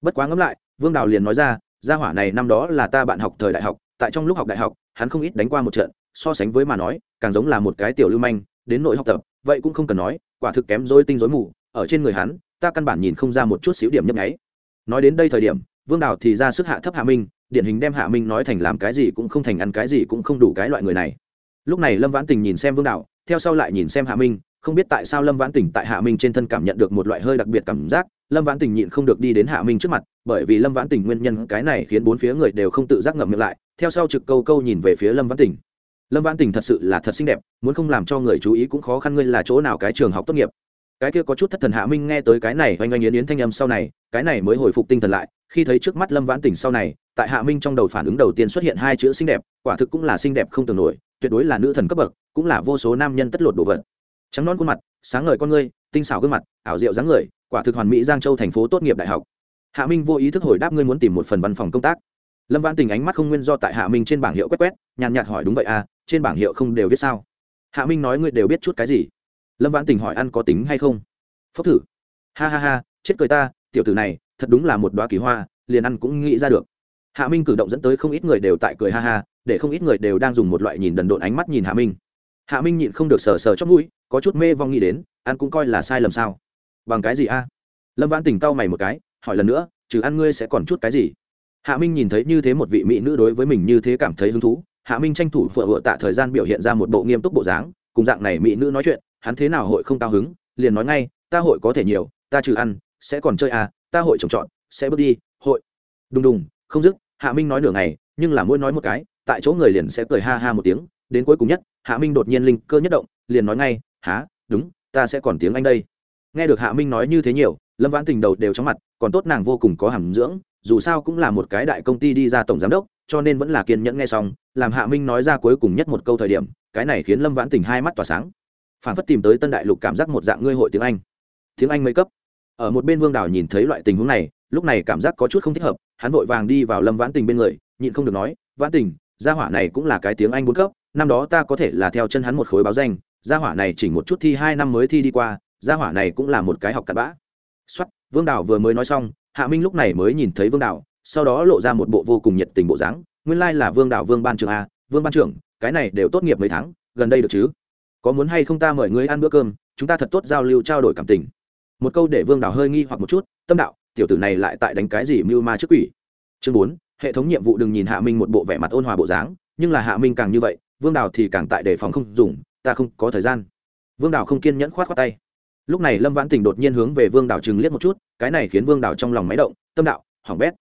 Bất quá ngẫm lại, vương đào liền nói ra, gia hỏa này năm đó là ta bạn học thời đại học, tại trong lúc học đại học, hắn không ít đánh qua một trận, so sánh với mà nói, càng giống là một cái tiểu lưu manh, đến nội học tập, vậy cũng không cần nói, quả thực kém dối tinh dối mù, ở trên người hắn ta căn bản nhìn không ra một chút xíu điểm nhấp nháy. Nói đến đây thời điểm, vương đào thì ra sức hạ thấp hạ minh, điển hình đem hạ minh nói thành làm cái gì cũng không thành ăn cái gì cũng không đủ cái loại người này. Lúc này lâm vãn tình nhìn xem vương đào, theo sau lại nhìn xem hạ minh, không biết tại sao lâm vãn tình tại hạ minh trên thân cảm nhận được một loại hơi đặc biệt cảm giác, lâm vãn tình nhịn không được đi đến hạ minh trước mặt, bởi vì lâm vãn tình nguyên nhân cái này khiến bốn phía người đều không tự giác ngậm miệng lại, theo sau trực câu câu nhìn về phía lâm vãn tình. Lâm vãn tình thật sự là thật xinh đẹp, muốn không làm cho người chú ý cũng khó khăn ngươi là chỗ nào cái trường học tốt nghiệp cái kia có chút thất thần hạ minh nghe tới cái này oanh oanh yến yến thanh âm sau này, cái này mới hồi phục tinh thần lại, khi thấy trước mắt lâm vãn tỉnh sau này, tại hạ minh trong đầu phản ứng đầu tiên xuất hiện hai chữ xinh đẹp, quả thực cũng là xinh đẹp không tưởng nổi, tuyệt đối là nữ thần cấp bậc, cũng là vô số nam nhân tất lột đồ vật. Trắng non khuôn mặt, sáng ngời con ngươi, tinh xảo gương mặt, ảo diệu dáng người, quả thực hoàn mỹ giang châu thành phố tốt nghiệp đại học. Hạ minh vô ý thức hồi đáp ngươi muốn tìm một phần văn phòng công tác. Lâm vãn tình ánh mắt không nguyên do tại hạ minh trên bảng hiệu quét quét, nhàn nhạt hỏi đúng vậy à trên bảng hiệu không đều viết sao? Hạ minh nói ngươi đều biết chút cái gì? Lâm vãn tình hỏi ăn có tính hay không? Phốc thử. Ha ha ha, chết cười ta, tiểu tử này, thật đúng là một đoá kỳ hoa, liền ăn cũng nghĩ ra được. Hạ minh cử động dẫn tới không ít người đều tại cười ha ha, để không ít người đều đang dùng một loại nhìn đần độn ánh mắt nhìn hạ minh. Hạ minh nhịn không được sờ sờ trong mũi, có chút mê vong nghĩ đến, ăn cũng coi là sai lầm sao? Bằng cái gì a? Lâm vãn tình cau mày một cái, hỏi lần nữa, trừ ăn ngươi sẽ còn chút cái gì? Hạ minh nhìn thấy như thế một vị mỹ nữ đối với mình như thế cảm thấy hứng thú, hạ minh tranh thủ phở vựa tạ thời gian biểu hiện ra một bộ nghiêm túc bộ dáng, cùng dạng này mỹ nữ nói chuyện hắn thế nào hội không cao hứng, liền nói ngay, ta hội có thể nhiều, ta trừ ăn, sẽ còn chơi à ta hội trồng trọt, sẽ bước đi, hội. Đùng đùng, không dứt, hạ minh nói nửa ngày, nhưng là mỗi nói một cái, tại chỗ người liền sẽ cười ha ha một tiếng, đến cuối cùng nhất, hạ minh đột nhiên linh cơ nhất động, liền nói ngay há đúng, ta sẽ còn tiếng anh đây. Nghe được hạ minh nói như thế nhiều, lâm vãn tình đầu đều chóng mặt, còn tốt nàng vô cùng có hàm dưỡng, dù sao cũng là một cái đại công ty đi ra tổng giám đốc, cho nên vẫn là kiên nhẫn nghe xong, làm hạ minh nói ra cuối cùng nhất một câu thời điểm, cái này khiến lâm vãn tình hai mắt tỏa sáng phản phất tìm tới tân đại lục cảm giác một dạng ngươi hội tiếng anh. Tiếng anh mấy cấp? Ở một bên vương đảo nhìn thấy loại tình huống này, lúc này cảm giác có chút không thích hợp, hắn vội vàng đi vào lâm vãn tình bên người, nhịn không được nói, vãn tình, gia hỏa này cũng là cái tiếng anh bốn cấp, năm đó ta có thể là theo chân hắn một khối báo danh, gia hỏa này chỉ một chút thi hai năm mới thi đi qua, gia hỏa này cũng là một cái học cặn bã. Xuất vương đảo vừa mới nói xong, hạ minh lúc này mới nhìn thấy vương đảo sau đó lộ ra một bộ vô cùng nhiệt tình bộ dáng, nguyên lai là vương đảo vương ban trưởng a, vương ban trưởng, cái này đều tốt nghiệp mấy tháng, gần đây được chứ? Có muốn hay không ta mời ngươi ăn bữa cơm, chúng ta thật tốt giao lưu trao đổi cảm tình. Một câu để vương đảo hơi nghi hoặc một chút, tâm đạo, tiểu tử này lại tại đánh cái gì mưu ma trước quỷ. Chương bốn, hệ thống nhiệm vụ đừng nhìn hạ minh một bộ vẻ mặt ôn hòa bộ dáng, nhưng là hạ minh càng như vậy, vương đào thì càng tại đề phòng không dùng, ta không có thời gian. Vương đào không kiên nhẫn khoát khoát tay. Lúc này lâm vãn tình đột nhiên hướng về vương đào chừng liếc một chút, cái này khiến vương đào trong lòng máy động, tâm đạo hỏng bét.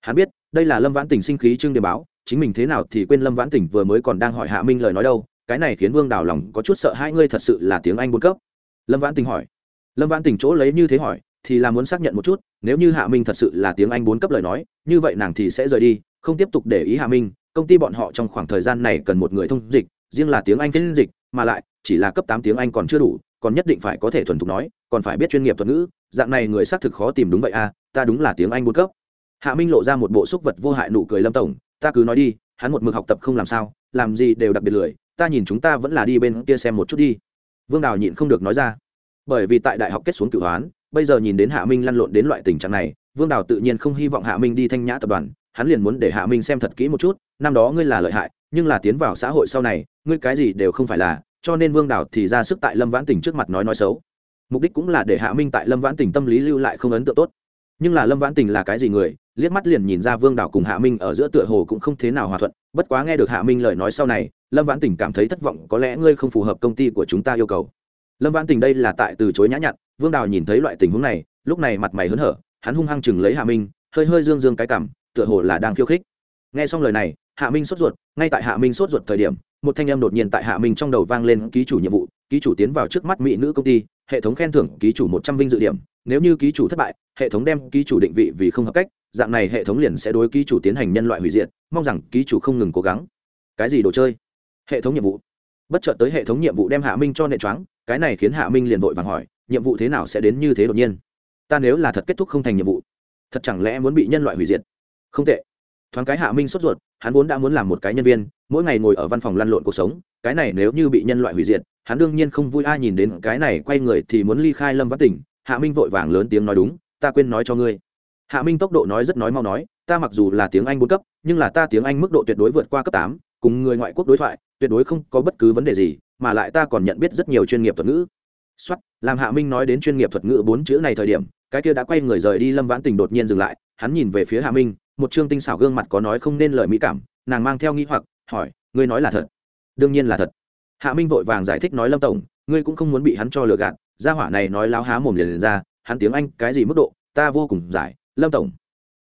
Hắn biết, đây là lâm vãn tình sinh khí trương đề báo, chính mình thế nào thì quên lâm vãn tình vừa mới còn đang hỏi hạ minh lời nói đâu cái này khiến vương đào lòng có chút sợ hai ngươi thật sự là tiếng anh bốn cấp. Lâm vãn tình hỏi. Lâm vãn tình chỗ lấy như thế hỏi, thì là muốn xác nhận một chút, nếu như hạ minh thật sự là tiếng anh bốn cấp lời nói, như vậy nàng thì sẽ rời đi, không tiếp tục để ý hạ minh, công ty bọn họ trong khoảng thời gian này cần một người thông dịch, riêng là tiếng anh phiên dịch, mà lại, chỉ là cấp tám tiếng anh còn chưa đủ, còn nhất định phải có thể thuần thục nói, còn phải biết chuyên nghiệp thuật ngữ, dạng này người xác thực khó tìm đúng vậy à ta đúng là tiếng anh bốn cấp. Hạ minh lộ ra một bộ xúc vật vô hại nụ cười lâm tổng, ta cứ nói đi, hắn một mực học tập không làm sao, làm gì đều đặc biệt lười ta nhìn chúng ta vẫn là đi bên kia xem một chút đi. Vương đào nhịn không được nói ra. Bởi vì tại đại học kết xuống cửu hoán, bây giờ nhìn đến hạ minh lăn lộn đến loại tình trạng này, vương đào tự nhiên không hy vọng hạ minh đi thanh nhã tập đoàn, hắn liền muốn để hạ minh xem thật kỹ một chút, năm đó ngươi là lợi hại, nhưng là tiến vào xã hội sau này, ngươi cái gì đều không phải là, cho nên vương đào thì ra sức tại lâm vãn tình trước mặt nói nói xấu. Mục đích cũng là để hạ minh tại lâm vãn tình tâm lý lưu lại không ấn tượng tốt. Nhưng là lâm vãn tình là cái gì người, liếc mắt liền nhìn ra vương đào cùng hạ minh ở giữa tựa hồ cũng không thế nào hòa thuận, bất quá nghe được hạ minh lời nói sau này lâm vãn tình cảm thấy thất vọng, có lẽ ngươi không phù hợp công ty của chúng ta yêu cầu. Lâm vãn tình đây là tại từ chối nhã nhặn, vương đào nhìn thấy loại tình huống này, lúc này mặt mày hớn hở, hắn hung hăng chừng lấy hạ minh, hơi hơi dương dương cái cảm, tựa hồ là đang khiêu khích. Nghe xong lời này, hạ minh sốt ruột, ngay tại hạ minh sốt ruột thời điểm, một thanh âm đột nhiên tại hạ minh trong đầu vang lên, ký chủ nhiệm vụ, ký chủ tiến vào trước mắt mỹ nữ công ty, hệ thống khen thưởng, ký chủ một trăm vinh dự điểm, nếu như ký chủ thất bại, hệ thống đem ký chủ định vị vì không hợp cách, dạng này hệ thống liền sẽ đối ký chủ tiến hành nhân loại hủy diệt, mong rằng ký chủ không ngừng cố gắng. Cái gì đồ chơi? Hệ thống nhiệm vụ. Bất chợt tới hệ thống nhiệm vụ đem hạ minh cho nệ choáng, cái này khiến hạ minh liền vội vàng hỏi, nhiệm vụ thế nào sẽ đến như thế đột nhiên? Ta nếu là thật kết thúc không thành nhiệm vụ, thật chẳng lẽ muốn bị nhân loại hủy diệt? Không tệ. Thoáng cái hạ minh sốt ruột, hắn vốn đã muốn làm một cái nhân viên, mỗi ngày ngồi ở văn phòng lăn lộn cuộc sống, cái này nếu như bị nhân loại hủy diệt, hắn đương nhiên không vui ai nhìn đến cái này quay người thì muốn ly khai lâm văn tỉnh. Hạ minh vội vàng lớn tiếng nói đúng, ta quên nói cho ngươi. Hạ minh tốc độ nói rất nói mau nói, ta mặc dù là tiếng anh bốn cấp, nhưng là ta tiếng anh mức độ tuyệt đối vượt qua cấp tám, cùng người ngoại quốc đối thoại tuyệt đối không có bất cứ vấn đề gì mà lại ta còn nhận biết rất nhiều chuyên nghiệp thuật ngữ. Xuất làm hạ minh nói đến chuyên nghiệp thuật ngữ bốn chữ này thời điểm cái kia đã quay người rời đi lâm vãn tình đột nhiên dừng lại hắn nhìn về phía hạ minh một chương tinh xảo gương mặt có nói không nên lời mỹ cảm nàng mang theo nghĩ hoặc hỏi ngươi nói là thật? Đương nhiên là thật. Hạ minh vội vàng giải thích nói lâm tổng ngươi cũng không muốn bị hắn cho lừa gạt gia hỏa này nói láo há mồm liền, liền ra hắn tiếng anh cái gì mức độ ta vô cùng giải lâm tổng.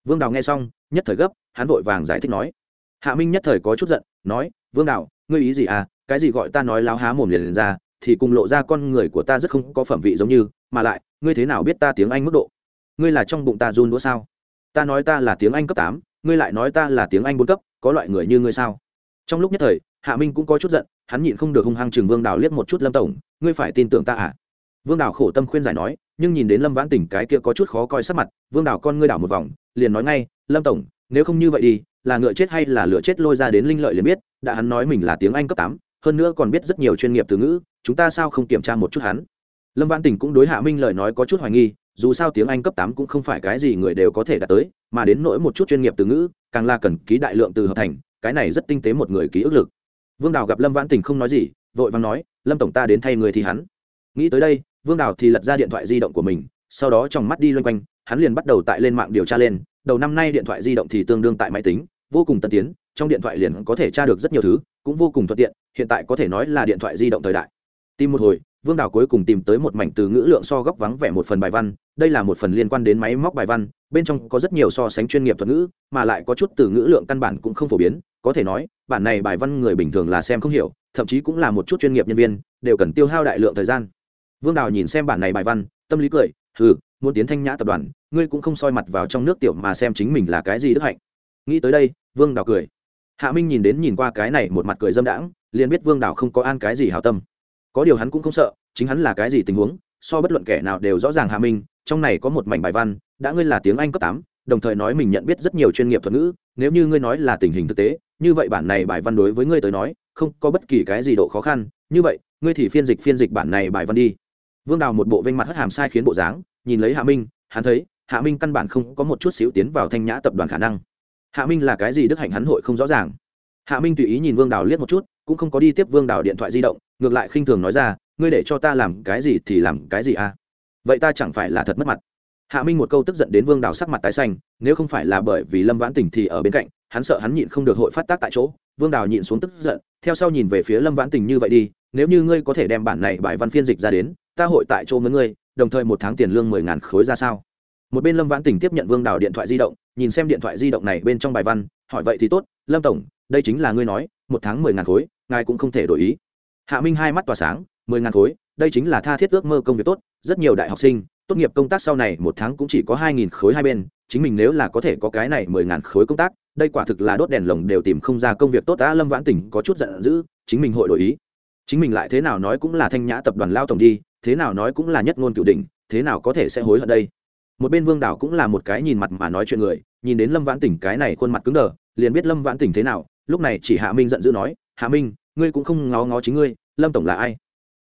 Vương đào nghe xong nhất thời gấp hắn vội vàng giải thích nói. Hạ minh nhất thời có chút giận nói vương đào ngươi ý gì à cái gì gọi ta nói láo há mồm liền, liền ra thì cùng lộ ra con người của ta rất không có phẩm vị giống như mà lại ngươi thế nào biết ta tiếng anh mức độ? Ngươi là trong bụng ta run đũa sao? Ta nói ta là tiếng anh cấp tám ngươi lại nói ta là tiếng anh bốn cấp có loại người như ngươi sao? Trong lúc nhất thời hạ minh cũng có chút giận hắn nhịn không được hung hăng chừng vương đào liếc một chút lâm tổng ngươi phải tin tưởng ta à? Vương đào khổ tâm khuyên giải nói nhưng nhìn đến lâm vãn tỉnh cái kia có chút khó coi sắc mặt vương đào con ngươi đảo một vòng liền nói ngay lâm tổng nếu không như vậy đi là ngựa chết hay là lửa chết lôi ra đến linh lợi liền biết, đã hắn nói mình là tiếng anh cấp tám, hơn nữa còn biết rất nhiều chuyên nghiệp từ ngữ, chúng ta sao không kiểm tra một chút hắn? Lâm vãn tỉnh cũng đối hạ minh lời nói có chút hoài nghi, dù sao tiếng anh cấp tám cũng không phải cái gì người đều có thể đạt tới, mà đến nỗi một chút chuyên nghiệp từ ngữ, càng là cần ký đại lượng từ hợp thành, cái này rất tinh tế một người ký ức lực. Vương đào gặp lâm vãn tình không nói gì, vội vàng nói, lâm tổng ta đến thay người thì hắn. Nghĩ tới đây, vương đào thì lật ra điện thoại di động của mình, sau đó trong mắt đi loanh quanh, hắn liền bắt đầu tại lên mạng điều tra lên, đầu năm nay điện thoại di động thì tương đương tại máy tính vô cùng tân tiến, trong điện thoại liền có thể tra được rất nhiều thứ, cũng vô cùng thuận tiện, hiện tại có thể nói là điện thoại di động thời đại. Tìm một hồi, vương đào cuối cùng tìm tới một mảnh từ ngữ lượng so góc vắng vẻ một phần bài văn, đây là một phần liên quan đến máy móc bài văn, bên trong có rất nhiều so sánh chuyên nghiệp thuật ngữ, mà lại có chút từ ngữ lượng căn bản cũng không phổ biến, có thể nói, bản này bài văn người bình thường là xem không hiểu, thậm chí cũng là một chút chuyên nghiệp nhân viên, đều cần tiêu hao đại lượng thời gian. Vương đào nhìn xem bản này bài văn, tâm lý cười, hừ, muốn tiến thanh nhã tập đoàn, ngươi cũng không soi mặt vào trong nước tiểu mà xem chính mình là cái gì đức hạnh nghĩ tới đây, vương đào cười. Hạ minh nhìn đến nhìn qua cái này một mặt cười dâm đãng, liền biết vương đào không có an cái gì hào tâm. Có điều hắn cũng không sợ, chính hắn là cái gì tình huống, so bất luận kẻ nào đều rõ ràng hạ minh, trong này có một mảnh bài văn, đã ngươi là tiếng anh cấp tám, đồng thời nói mình nhận biết rất nhiều chuyên nghiệp thuật ngữ, nếu như ngươi nói là tình hình thực tế, như vậy bản này bài văn đối với ngươi tới nói, không có bất kỳ cái gì độ khó khăn, như vậy, ngươi thì phiên dịch phiên dịch bản này bài văn đi. Vương đào một bộ vênh mặt hất hàm sai khiến bộ dáng, nhìn lấy hạ minh, hắn thấy, hạ minh căn bản không có một chút xíu tiến vào thanh nhã tập đoàn khả năng hạ minh là cái gì đức hạnh hắn hội không rõ ràng. Hạ minh tùy ý nhìn vương đào liếc một chút, cũng không có đi tiếp vương đào điện thoại di động, ngược lại khinh thường nói ra, ngươi để cho ta làm cái gì thì làm cái gì à? Vậy ta chẳng phải là thật mất mặt. Hạ minh một câu tức giận đến vương đào sắc mặt tái xanh, nếu không phải là bởi vì lâm vãn tỉnh thì ở bên cạnh, hắn sợ hắn nhịn không được hội phát tác tại chỗ. Vương đào nhịn xuống tức giận, theo sau nhìn về phía lâm vãn tình như vậy đi, nếu như ngươi có thể đem bản này bài văn phiên dịch ra đến, ta hội tại chỗ với ngươi, đồng thời một tháng tiền lương mười ngàn khối ra sao? Một bên lâm vãn tình tiếp nhận vương đào điện thoại di động nhìn xem điện thoại di động này bên trong bài văn, hỏi vậy thì tốt, lâm tổng, đây chính là ngươi nói, một tháng mười ngàn khối, ngài cũng không thể đổi ý. Hạ minh hai mắt tỏa sáng, mười ngàn khối, đây chính là tha thiết ước mơ công việc tốt, rất nhiều đại học sinh, tốt nghiệp công tác sau này một tháng cũng chỉ có hai nghìn khối hai bên, chính mình nếu là có thể có cái này mười ngàn khối công tác, đây quả thực là đốt đèn lồng đều tìm không ra công việc tốt đã lâm vãn tỉnh có chút giận dữ, chính mình hội đổi ý. Chính mình lại thế nào nói cũng là thanh nhã tập đoàn lao tổng đi, thế nào nói cũng là nhất ngôn cựu đỉnh, thế nào có thể sẽ hối hận đây? Một bên vương đảo cũng là một cái nhìn mặt mà nói chuyện người, nhìn đến lâm vãn tỉnh cái này khuôn mặt cứng đờ, liền biết lâm vãn tỉnh thế nào, lúc này chỉ hạ minh giận dữ nói, hạ minh, ngươi cũng không ngó ngó chính ngươi, lâm tổng là ai?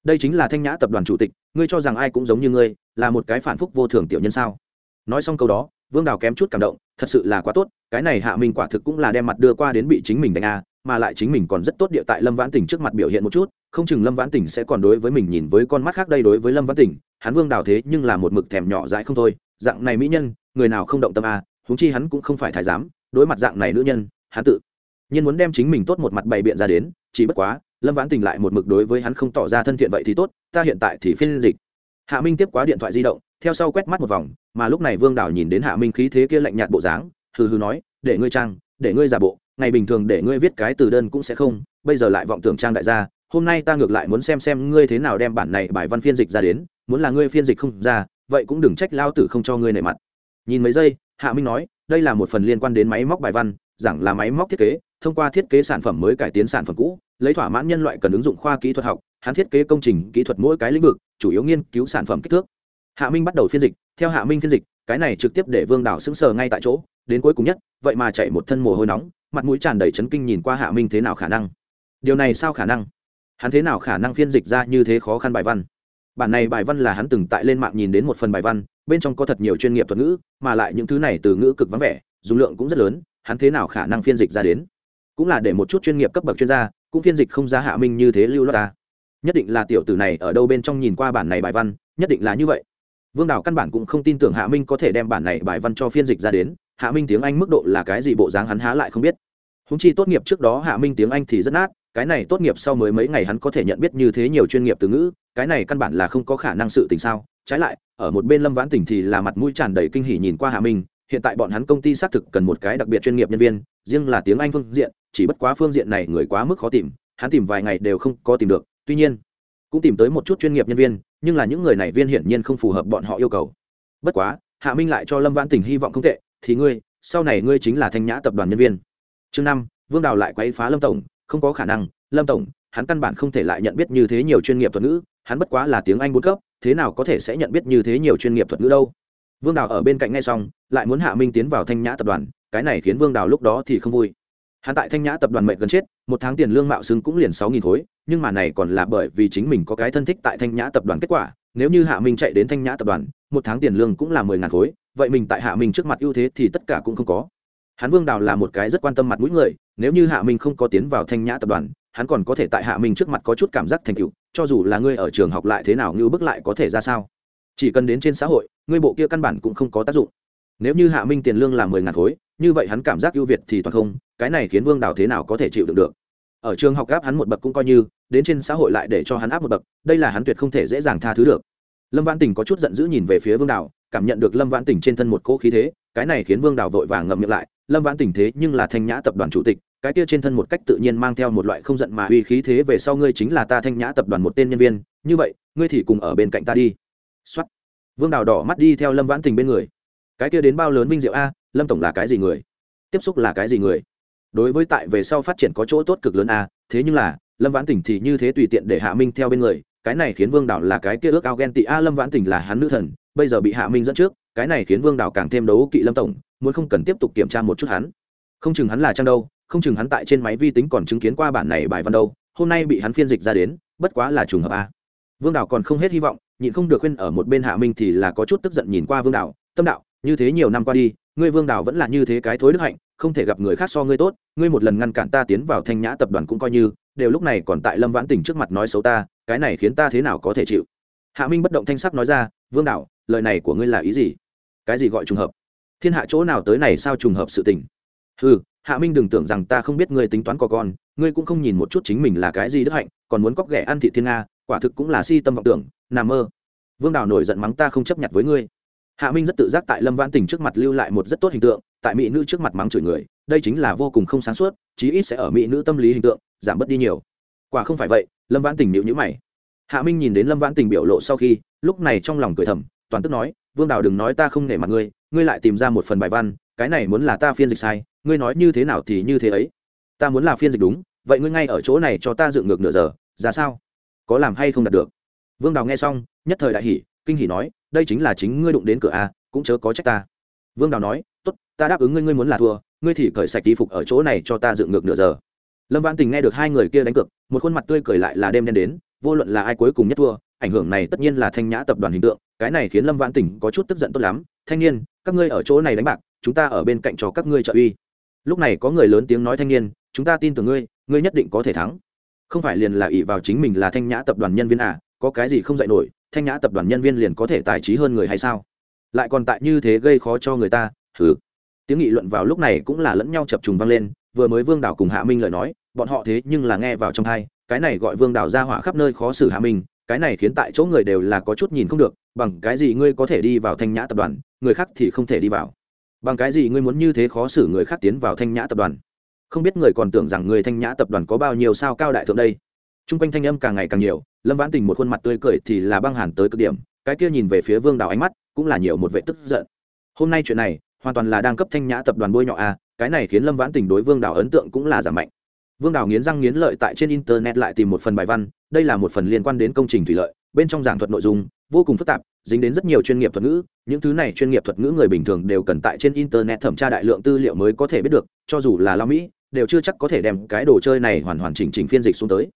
Đây chính là thanh nhã tập đoàn chủ tịch, ngươi cho rằng ai cũng giống như ngươi, là một cái phản phúc vô thường tiểu nhân sao? Nói xong câu đó, vương đào kém chút cảm động, thật sự là quá tốt, cái này hạ minh quả thực cũng là đem mặt đưa qua đến bị chính mình đánh a, mà lại chính mình còn rất tốt địa tại lâm vãn tỉnh trước mặt biểu hiện một chút, không chừng lâm vãn tỉnh sẽ còn đối với mình nhìn với con mắt khác đây đối với lâm vãn tỉnh, hắn vương đào thế nhưng là một mực thèm nhỏ dãi không thôi dạng này mỹ nhân người nào không động tâm à, huống chi hắn cũng không phải thái giám đối mặt dạng này nữ nhân hắn tự nhiên muốn đem chính mình tốt một mặt bày biện ra đến chỉ bất quá lâm vãn tình lại một mực đối với hắn không tỏ ra thân thiện vậy thì tốt ta hiện tại thì phiên dịch. Hạ minh tiếp quá điện thoại di động theo sau quét mắt một vòng mà lúc này vương đảo nhìn đến hạ minh khí thế kia lạnh nhạt bộ dáng hừ hừ nói để ngươi trang để ngươi giả bộ ngày bình thường để ngươi viết cái từ đơn cũng sẽ không bây giờ lại vọng tưởng trang đại gia hôm nay ta ngược lại muốn xem xem ngươi thế nào đem bản này bài văn phiên dịch ra đến muốn là ngươi phiên dịch không ra vậy cũng đừng trách lao tử không cho ngươi nể mặt. Nhìn mấy giây, hạ minh nói, đây là một phần liên quan đến máy móc bài văn, giảng là máy móc thiết kế, thông qua thiết kế sản phẩm mới cải tiến sản phẩm cũ, lấy thỏa mãn nhân loại cần ứng dụng khoa kỹ thuật học, hắn thiết kế công trình, kỹ thuật mỗi cái lĩnh vực, chủ yếu nghiên cứu sản phẩm kích thước. Hạ minh bắt đầu phiên dịch, theo hạ minh phiên dịch, cái này trực tiếp để vương đảo sững sờ ngay tại chỗ, đến cuối cùng nhất, vậy mà chạy một thân mồ hôi nóng, mặt mũi tràn đầy chấn kinh nhìn qua hạ minh thế nào khả năng. Điều này sao khả năng? Hắn thế nào khả năng phiên dịch ra như thế khó khăn bài văn? Bản này bài văn là hắn từng tại lên mạng nhìn đến một phần bài văn, bên trong có thật nhiều chuyên nghiệp thuật ngữ, mà lại những thứ này từ ngữ cực vắng vẻ, dùng lượng cũng rất lớn, hắn thế nào khả năng phiên dịch ra đến? Cũng là để một chút chuyên nghiệp cấp bậc chuyên gia, cũng phiên dịch không ra hạ minh như thế lưu loát ta. Nhất định là tiểu tử này ở đâu bên trong nhìn qua bản này bài văn, nhất định là như vậy. Vương đào căn bản cũng không tin tưởng hạ minh có thể đem bản này bài văn cho phiên dịch ra đến, hạ minh tiếng anh mức độ là cái gì bộ dáng hắn há lại không biết. Húng chi tốt nghiệp trước đó hạ minh tiếng anh thì rất nát cái này tốt nghiệp sau mới mấy ngày hắn có thể nhận biết như thế nhiều chuyên nghiệp từ ngữ, cái này căn bản là không có khả năng sự tình sao? Trái lại, ở một bên lâm vãn tỉnh thì là mặt mũi tràn đầy kinh hỉ nhìn qua hạ minh, hiện tại bọn hắn công ty xác thực cần một cái đặc biệt chuyên nghiệp nhân viên, riêng là tiếng anh phương diện, chỉ bất quá phương diện này người quá mức khó tìm, hắn tìm vài ngày đều không có tìm được, tuy nhiên, cũng tìm tới một chút chuyên nghiệp nhân viên, nhưng là những người này viên hiển nhiên không phù hợp bọn họ yêu cầu. Bất quá, hạ minh lại cho lâm vãn tình hy vọng không tệ, thì ngươi, sau này ngươi chính là thanh nhã tập đoàn nhân viên. Chương năm, vương đào lại quấy phá lâm tổng không có khả năng, lâm tổng, hắn căn bản không thể lại nhận biết như thế nhiều chuyên nghiệp thuật ngữ, hắn bất quá là tiếng anh bốn cấp, thế nào có thể sẽ nhận biết như thế nhiều chuyên nghiệp thuật ngữ đâu. Vương đào ở bên cạnh ngay xong, lại muốn hạ minh tiến vào thanh nhã tập đoàn, cái này khiến vương đào lúc đó thì không vui. Hắn tại thanh nhã tập đoàn mệnh gần chết, một tháng tiền lương mạo xưng cũng liền sáu nghìn khối, nhưng mà này còn là bởi vì chính mình có cái thân thích tại thanh nhã tập đoàn kết quả, nếu như hạ minh chạy đến thanh nhã tập đoàn, một tháng tiền lương cũng là mười ngàn khối, vậy mình tại hạ minh trước mặt ưu thế thì tất cả cũng không có. Hắn vương đào là một cái rất quan tâm mặt mũi người nếu như hạ minh không có tiến vào thanh nhã tập đoàn, hắn còn có thể tại hạ minh trước mặt có chút cảm giác thành tựu, cho dù là ngươi ở trường học lại thế nào như bước lại có thể ra sao? Chỉ cần đến trên xã hội, ngươi bộ kia căn bản cũng không có tác dụng. Nếu như hạ minh tiền lương là mười ngàn khối, như vậy hắn cảm giác ưu việt thì toàn không, cái này khiến vương đào thế nào có thể chịu đựng được? Ở trường học gáp hắn một bậc cũng coi như, đến trên xã hội lại để cho hắn áp một bậc, đây là hắn tuyệt không thể dễ dàng tha thứ được. Lâm vãn tình có chút giận dữ nhìn về phía vương đào, cảm nhận được lâm vãn tình trên thân một cỗ khí thế, cái này khiến vương đào vội vàng ngậm miệng lại, lâm vãn tình thế nhưng là thanh nhã tập đoàn chủ tịch cái kia trên thân một cách tự nhiên mang theo một loại không giận mà uy khí thế về sau ngươi chính là ta thanh nhã tập đoàn một tên nhân viên, như vậy, ngươi thì cùng ở bên cạnh ta đi. Xuất vương đào đỏ mắt đi theo lâm vãn tình bên người. Cái kia đến bao lớn vinh diệu a, lâm tổng là cái gì người? Tiếp xúc là cái gì người? Đối với tại về sau phát triển có chỗ tốt cực lớn a, thế nhưng là, lâm vãn tình thì như thế tùy tiện để hạ minh theo bên người, cái này khiến vương đào là cái kia ước ao ghen tị a, lâm vãn tình là hắn nữ thần, bây giờ bị hạ minh dẫn trước, cái này khiến vương đào càng thêm đấu kỵ lâm tổng, muốn không cần tiếp tục kiểm tra một chút hắn. Không chừng hắn là trang đâu không chừng hắn tại trên máy vi tính còn chứng kiến qua bản này bài văn đâu, hôm nay bị hắn phiên dịch ra đến, bất quá là trùng hợp a. Vương đào còn không hết hy vọng, nhịn không được khuyên ở một bên hạ minh thì là có chút tức giận nhìn qua vương đào tâm đạo, như thế nhiều năm qua đi, ngươi vương đào vẫn là như thế cái thối đức hạnh, không thể gặp người khác so ngươi tốt, ngươi một lần ngăn cản ta tiến vào thanh nhã tập đoàn cũng coi như, đều lúc này còn tại lâm vãn tỉnh trước mặt nói xấu ta, cái này khiến ta thế nào có thể chịu? Hạ minh bất động thanh sắc nói ra, vương đạo, lời này của ngươi là ý gì? Cái gì gọi trùng hợp? Thiên hạ chỗ nào tới này sao trùng hợp sự tình? Ừ hạ minh đừng tưởng rằng ta không biết ngươi tính toán có con, ngươi cũng không nhìn một chút chính mình là cái gì đức hạnh, còn muốn cóc ghẻ ăn thị thiên nga, quả thực cũng là si tâm vọng tưởng, nằm mơ. Vương đào nổi giận mắng ta không chấp nhận với ngươi. Hạ minh rất tự giác tại lâm vãn tình trước mặt lưu lại một rất tốt hình tượng, tại mỹ nữ trước mặt mắng chửi người, đây chính là vô cùng không sáng suốt, chí ít sẽ ở mỹ nữ tâm lý hình tượng, giảm bớt đi nhiều. Quả không phải vậy, lâm vãn tình nhịu nhữ mày. Hạ minh nhìn đến lâm vãn tình biểu lộ sau khi, lúc này trong lòng cười thầm, toàn tức nói, vương đào đừng nói ta không nể mặt ngươi ngươi lại tìm ra một phần bài văn, cái này muốn là ta phiên dịch sai ngươi nói như thế nào thì như thế ấy. Ta muốn là phiên dịch đúng, vậy ngươi ngay ở chỗ này cho ta dựng ngược nửa giờ, ra sao? Có làm hay không đạt được? Vương đào nghe xong, nhất thời đại hỉ, kinh hỉ nói, đây chính là chính ngươi đụng đến cửa a, cũng chớ có trách ta. Vương đào nói, tốt, ta đáp ứng ngươi ngươi muốn là thua, ngươi thì cởi sạch đi phục ở chỗ này cho ta dựng ngược nửa giờ. Lâm văn tình nghe được hai người kia đánh cược, một khuôn mặt tươi cười lại là đêm đen đến, vô luận là ai cuối cùng nhất thua, ảnh hưởng này tất nhiên là thanh nhã tập đoàn hình tượng, cái này khiến lâm văn tình có chút tức giận tốt lắm, thanh niên, các ngươi ở chỗ này đánh bạc, chúng ta ở bên cạnh cho các ngươi trợ uy lúc này có người lớn tiếng nói thanh niên, chúng ta tin tưởng ngươi ngươi nhất định có thể thắng. Không phải liền là ỷ vào chính mình là thanh nhã tập đoàn nhân viên à có cái gì không dạy nổi, thanh nhã tập đoàn nhân viên liền có thể tài trí hơn người hay sao? Lại còn tại như thế gây khó cho người ta thử tiếng nghị luận vào lúc này cũng là lẫn nhau chập trùng vang lên, vừa mới vương đảo cùng hạ minh lời nói, bọn họ thế nhưng là nghe vào trong hai, cái này gọi vương đảo ra hỏa khắp nơi khó xử hạ minh, cái này khiến tại chỗ người đều là có chút nhìn không được, bằng cái gì ngươi có thể đi vào thanh nhã tập đoàn, người khác thì không thể đi vào bằng cái gì ngươi muốn như thế khó xử người khác tiến vào thanh nhã tập đoàn? Không biết người còn tưởng rằng người thanh nhã tập đoàn có bao nhiêu sao cao đại thượng đây. T r u n g quanh thanh âm càng ngày càng nhiều, lâm vãn tình một khuôn mặt tươi cười thì là băng hàn tới cực điểm, cái kia nhìn về phía vương đào ánh mắt cũng là nhiều một vệ tức giận. Hôm nay chuyện này, hoàn toàn là đang cấp thanh nhã tập đoàn bôi nhọ a, cái này khiến lâm vãn tình đối vương đào ấn tượng cũng là giảm mạnh. Vương đào nghiến răng nghiến lợi tại trên internet lại tìm một phần bài văn, đây là một phần liên quan đến công trình thủy lợi, bên trong giảng thuật nội dung, vô cùng phức tạp dính đến rất nhiều chuyên nghiệp thuật ngữ, những thứ này chuyên nghiệp thuật ngữ người bình thường đều cần tại trên internet thẩm tra đại lượng tư liệu mới có thể biết được, cho dù là lao mỹ, đều chưa chắc có thể đem cái đồ chơi này hoàn hoàn chỉnh chỉnh phiên dịch xuống tới.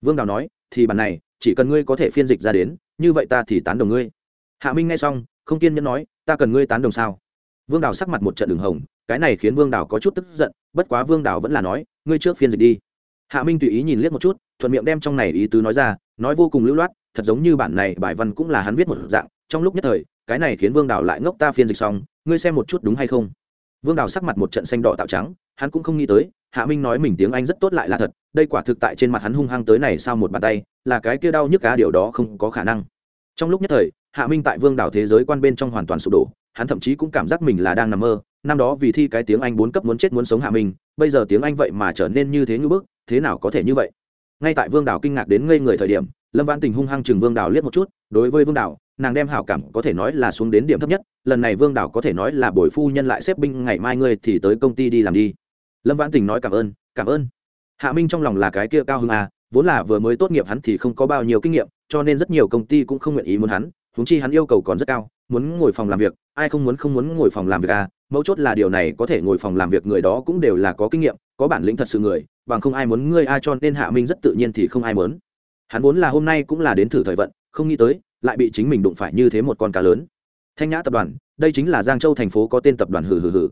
Vương đào nói, thì bản này, chỉ cần ngươi có thể phiên dịch ra đến, như vậy ta thì tán đồng ngươi. Hạ minh nghe xong, không kiên nhẫn nói, ta cần ngươi tán đồng sao? Vương đào sắc mặt một trận đường hồng, cái này khiến vương đào có chút tức giận, bất quá vương đào vẫn là nói, ngươi trước phiên dịch đi. Hạ minh tùy ý nhìn liếc một chút thuận miệng đem trong này ý tứ nói ra, nói vô cùng lưu loát, thật giống như bản này bài văn cũng là hắn viết một dạng, trong lúc nhất thời, cái này khiến vương đào lại ngốc ta phiên dịch xong, ngươi xem một chút đúng hay không? Vương đào sắc mặt một trận xanh đỏ tạo trắng, hắn cũng không nghĩ tới, hạ minh nói mình tiếng anh rất tốt lại là thật, đây quả thực tại trên mặt hắn hung hăng tới này sao một bàn tay, là cái kia đau nhức cá điều đó không có khả năng. Trong lúc nhất thời, hạ minh tại vương đảo thế giới quan bên trong hoàn toàn sụp đổ, hắn thậm chí cũng cảm giác mình là đang nằm mơ, năm đó vì thi cái tiếng anh bốn cấp muốn chết muốn sống hạ minh, bây giờ tiếng anh vậy mà trở nên như thế như bức, thế nào có thể như vậy? Ngay tại vương đảo kinh ngạc đến ngây người thời điểm, lâm văn tình hung hăng chừng vương đảo liếc một chút, đối với vương đảo, nàng đem hảo cảm có thể nói là xuống đến điểm thấp nhất, lần này vương đảo có thể nói là bồi phu nhân lại xếp binh, ngày mai ngươi thì tới công ty đi làm đi. Lâm văn tình nói cảm ơn cảm ơn. Hạ minh trong lòng là cái kia cao hơn à vốn là vừa mới tốt nghiệp hắn thì không có bao nhiêu kinh nghiệm, cho nên rất nhiều công ty cũng không nguyện ý muốn hắn húng chi hắn yêu cầu còn rất cao, muốn ngồi phòng làm việc, ai không muốn không muốn ngồi phòng làm việc à mấu chốt là điều này có thể ngồi phòng làm việc người đó cũng đều là có kinh nghiệm, có bản lĩnh thật sự người, bằng không ai muốn ngươi a cho nên hạ minh rất tự nhiên thì không ai muốn. Hắn vốn là hôm nay cũng là đến thử thời vận, không nghĩ tới, lại bị chính mình đụng phải như thế một con cá lớn. Thanh nhã tập đoàn, đây chính là giang châu thành phố có tên tập đoàn hừ hừ hừ.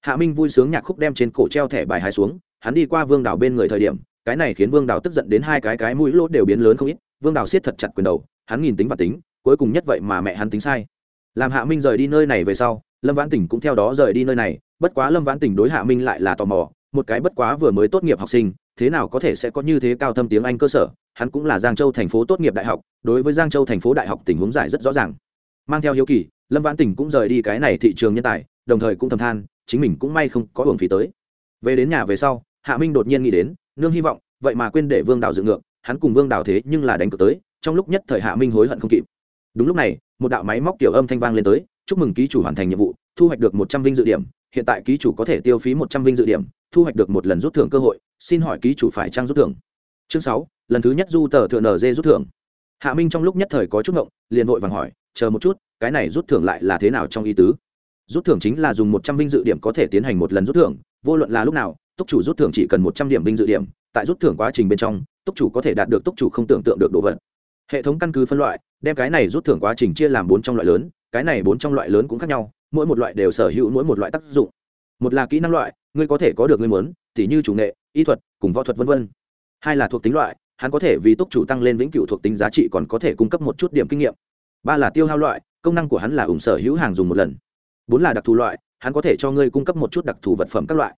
Hạ minh vui sướng nhạc khúc đem trên cổ treo thẻ bài hai xuống, hắn đi qua vương đảo bên người thời điểm, cái này khiến vương đảo tức giận đến hai cái cái mũi lỗ đều biến lớn không ít, vương đảo siết thật chặt quyền đầu, hắn nhìn tính và tính, cuối cùng nhất vậy mà mẹ hắn tính sai. Làm hạ minh rời đi nơi này về sau lâm vãn tỉnh cũng theo đó rời đi nơi này, bất quá lâm vãn tỉnh đối hạ minh lại là tò mò, một cái bất quá vừa mới tốt nghiệp học sinh, thế nào có thể sẽ có như thế cao thâm tiếng anh cơ sở, hắn cũng là giang châu thành phố tốt nghiệp đại học, đối với giang châu thành phố đại học tình huống giải rất rõ ràng. Mang theo hiếu kỳ, lâm vãn tỉnh cũng rời đi cái này thị trường nhân tài, đồng thời cũng thầm than, chính mình cũng may không có hưởng phí tới. Về đến nhà về sau, hạ minh đột nhiên nghĩ đến, nương hy vọng, vậy mà quên để vương đào dựng ngược, hắn cùng vương đào thế nhưng là đánh cược tới, trong lúc nhất thời hạ minh hối hận không kịp. Đúng lúc này, một đạo máy móc tiểu âm thanh vang lên tới chúc mừng ký chủ hoàn thành nhiệm vụ, thu hoạch được một trăm vinh dự điểm, hiện tại ký chủ có thể tiêu phí một trăm vinh dự điểm, thu hoạch được một lần rút thưởng cơ hội, xin hỏi ký chủ phải trang rút thưởng. Chương sáu, lần thứ nhất du tờ thượng nd rút thưởng. Hạ minh trong lúc nhất thời có chút ngộng, liền vội vàng hỏi, chờ một chút, cái này rút thưởng lại là thế nào trong ý tứ? Rút thưởng chính là dùng một trăm vinh dự điểm có thể tiến hành một lần rút thưởng, vô luận là lúc nào, túc chủ rút thưởng chỉ cần một trăm điểm vinh dự điểm, tại rút thưởng quá trình bên trong, túc chủ có thể đạt được túc chủ không tưởng tượng được đồ vật. Hệ thống căn cứ phân loại, đem cái này rút thưởng quá trình chia làm bốn trong loại lớn cái này bốn trong loại lớn cũng khác nhau, mỗi một loại đều sở hữu mỗi một loại tác dụng. Một là kỹ năng loại, ngươi có thể có được ngươi muốn, tỉ như chủ nghệ, y thuật, cùng võ thuật v v hai là thuộc tính loại, hắn có thể vì túc chủ tăng lên vĩnh cửu thuộc tính giá trị còn có thể cung cấp một chút điểm kinh nghiệm. Ba là tiêu hao loại, công năng của hắn là ủng sở hữu hàng dùng một lần. Bốn là đặc thù loại, hắn có thể cho ngươi cung cấp một chút đặc thù vật phẩm các loại.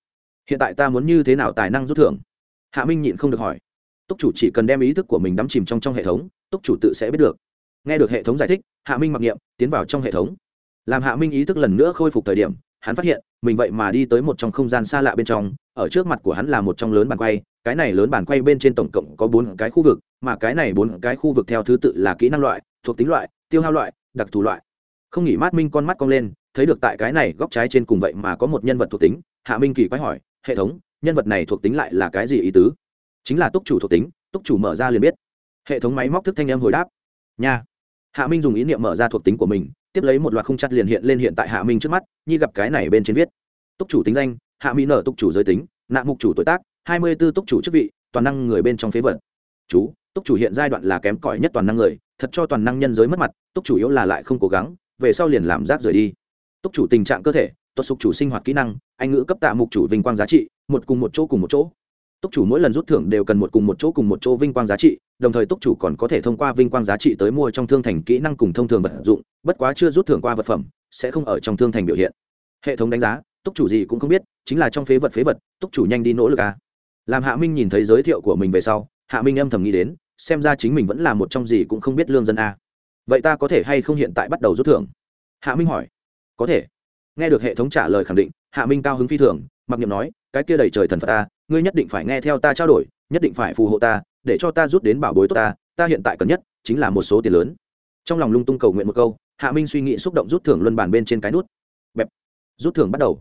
Hiện tại ta muốn như thế nào tài năng rút thưởng? Hạ minh nhịn không được hỏi. Túc chủ chỉ cần đem ý thức của mình đắm chìm trong trong hệ thống túc chủ tự sẽ biết được nghe được hệ thống giải thích, hạ minh mặc niệm, tiến vào trong hệ thống. Làm hạ minh ý thức lần nữa khôi phục thời điểm, hắn phát hiện, mình vậy mà đi tới một trong không gian xa lạ bên trong, ở trước mặt của hắn là một trong lớn bàn quay, cái này lớn bàn quay bên trên tổng cộng có bốn cái khu vực, mà cái này bốn cái khu vực theo thứ tự là kỹ năng loại, thuộc tính loại, tiêu hao loại, đặc thù loại. Không nghỉ mát minh con mắt cong lên, thấy được tại cái này góc trái trên cùng vậy mà có một nhân vật thuộc tính, hạ minh kỳ quái hỏi, hệ thống, nhân vật này thuộc tính lại là cái gì ý tứ? Chính là túc chủ thuộc tính, túc chủ mở ra liền biết. Hệ thống máy móc thức thanh em hồi đáp, nha hạ minh dùng ý niệm mở ra thuộc tính của mình, tiếp lấy một loạt khung chặt liền hiện lên hiện tại hạ minh trước mắt, nhi gặp cái này bên trên viết. Túc chủ tính danh, hạ mỹ nở túc chủ giới tính, nạ mục chủ tuổi tác, hai mươi b ố túc chủ chức vị, toàn năng người bên trong phế vật. Chú, túc chủ hiện giai đoạn là kém cỏi nhất toàn năng người, thật cho toàn năng nhân giới mất mặt, túc chủ yếu là lại không cố gắng, về sau liền làm rác rời đi. Túc chủ tình trạng cơ thể tuất sục chủ sinh hoạt kỹ năng, anh ngữ cấp tạ mục chủ vinh quang giá trị, một cùng một chỗ cùng một chỗ túc chủ mỗi lần rút thưởng đều cần một cùng một chỗ cùng một chỗ vinh quang giá trị, đồng thời túc chủ còn có thể thông qua vinh quang giá trị tới mua trong thương thành kỹ năng cùng thông thường vật dụng, bất quá chưa rút thưởng qua vật phẩm, sẽ không ở trong thương thành biểu hiện. Hệ thống đánh giá, túc chủ gì cũng không biết, chính là trong phế vật phế vật, túc chủ nhanh đi nỗ lực à. làm hạ minh nhìn thấy giới thiệu của mình về sau, hạ minh âm thầm nghĩ đến, xem ra chính mình vẫn là một trong gì cũng không biết lương dân a vậy ta có thể hay không hiện tại bắt đầu rút thưởng? Hạ minh hỏi. Có thể. Nghe được hệ thống trả lời khẳng định, hạ minh cao hứng phi thường, mặc niệm nói, cái kia đầy trời thần phật ta ngươi nhất định phải nghe theo ta trao đổi, nhất định phải phù hộ ta, để cho ta rút đến bảo bối tốt ta ta hiện tại cần nhất chính là một số tiền lớn. Trong lòng lung tung cầu nguyện một câu, hạ minh suy nghĩ xúc động rút thưởng luân bàn bên trên cái nút. Bẹp. Rút thưởng bắt đầu.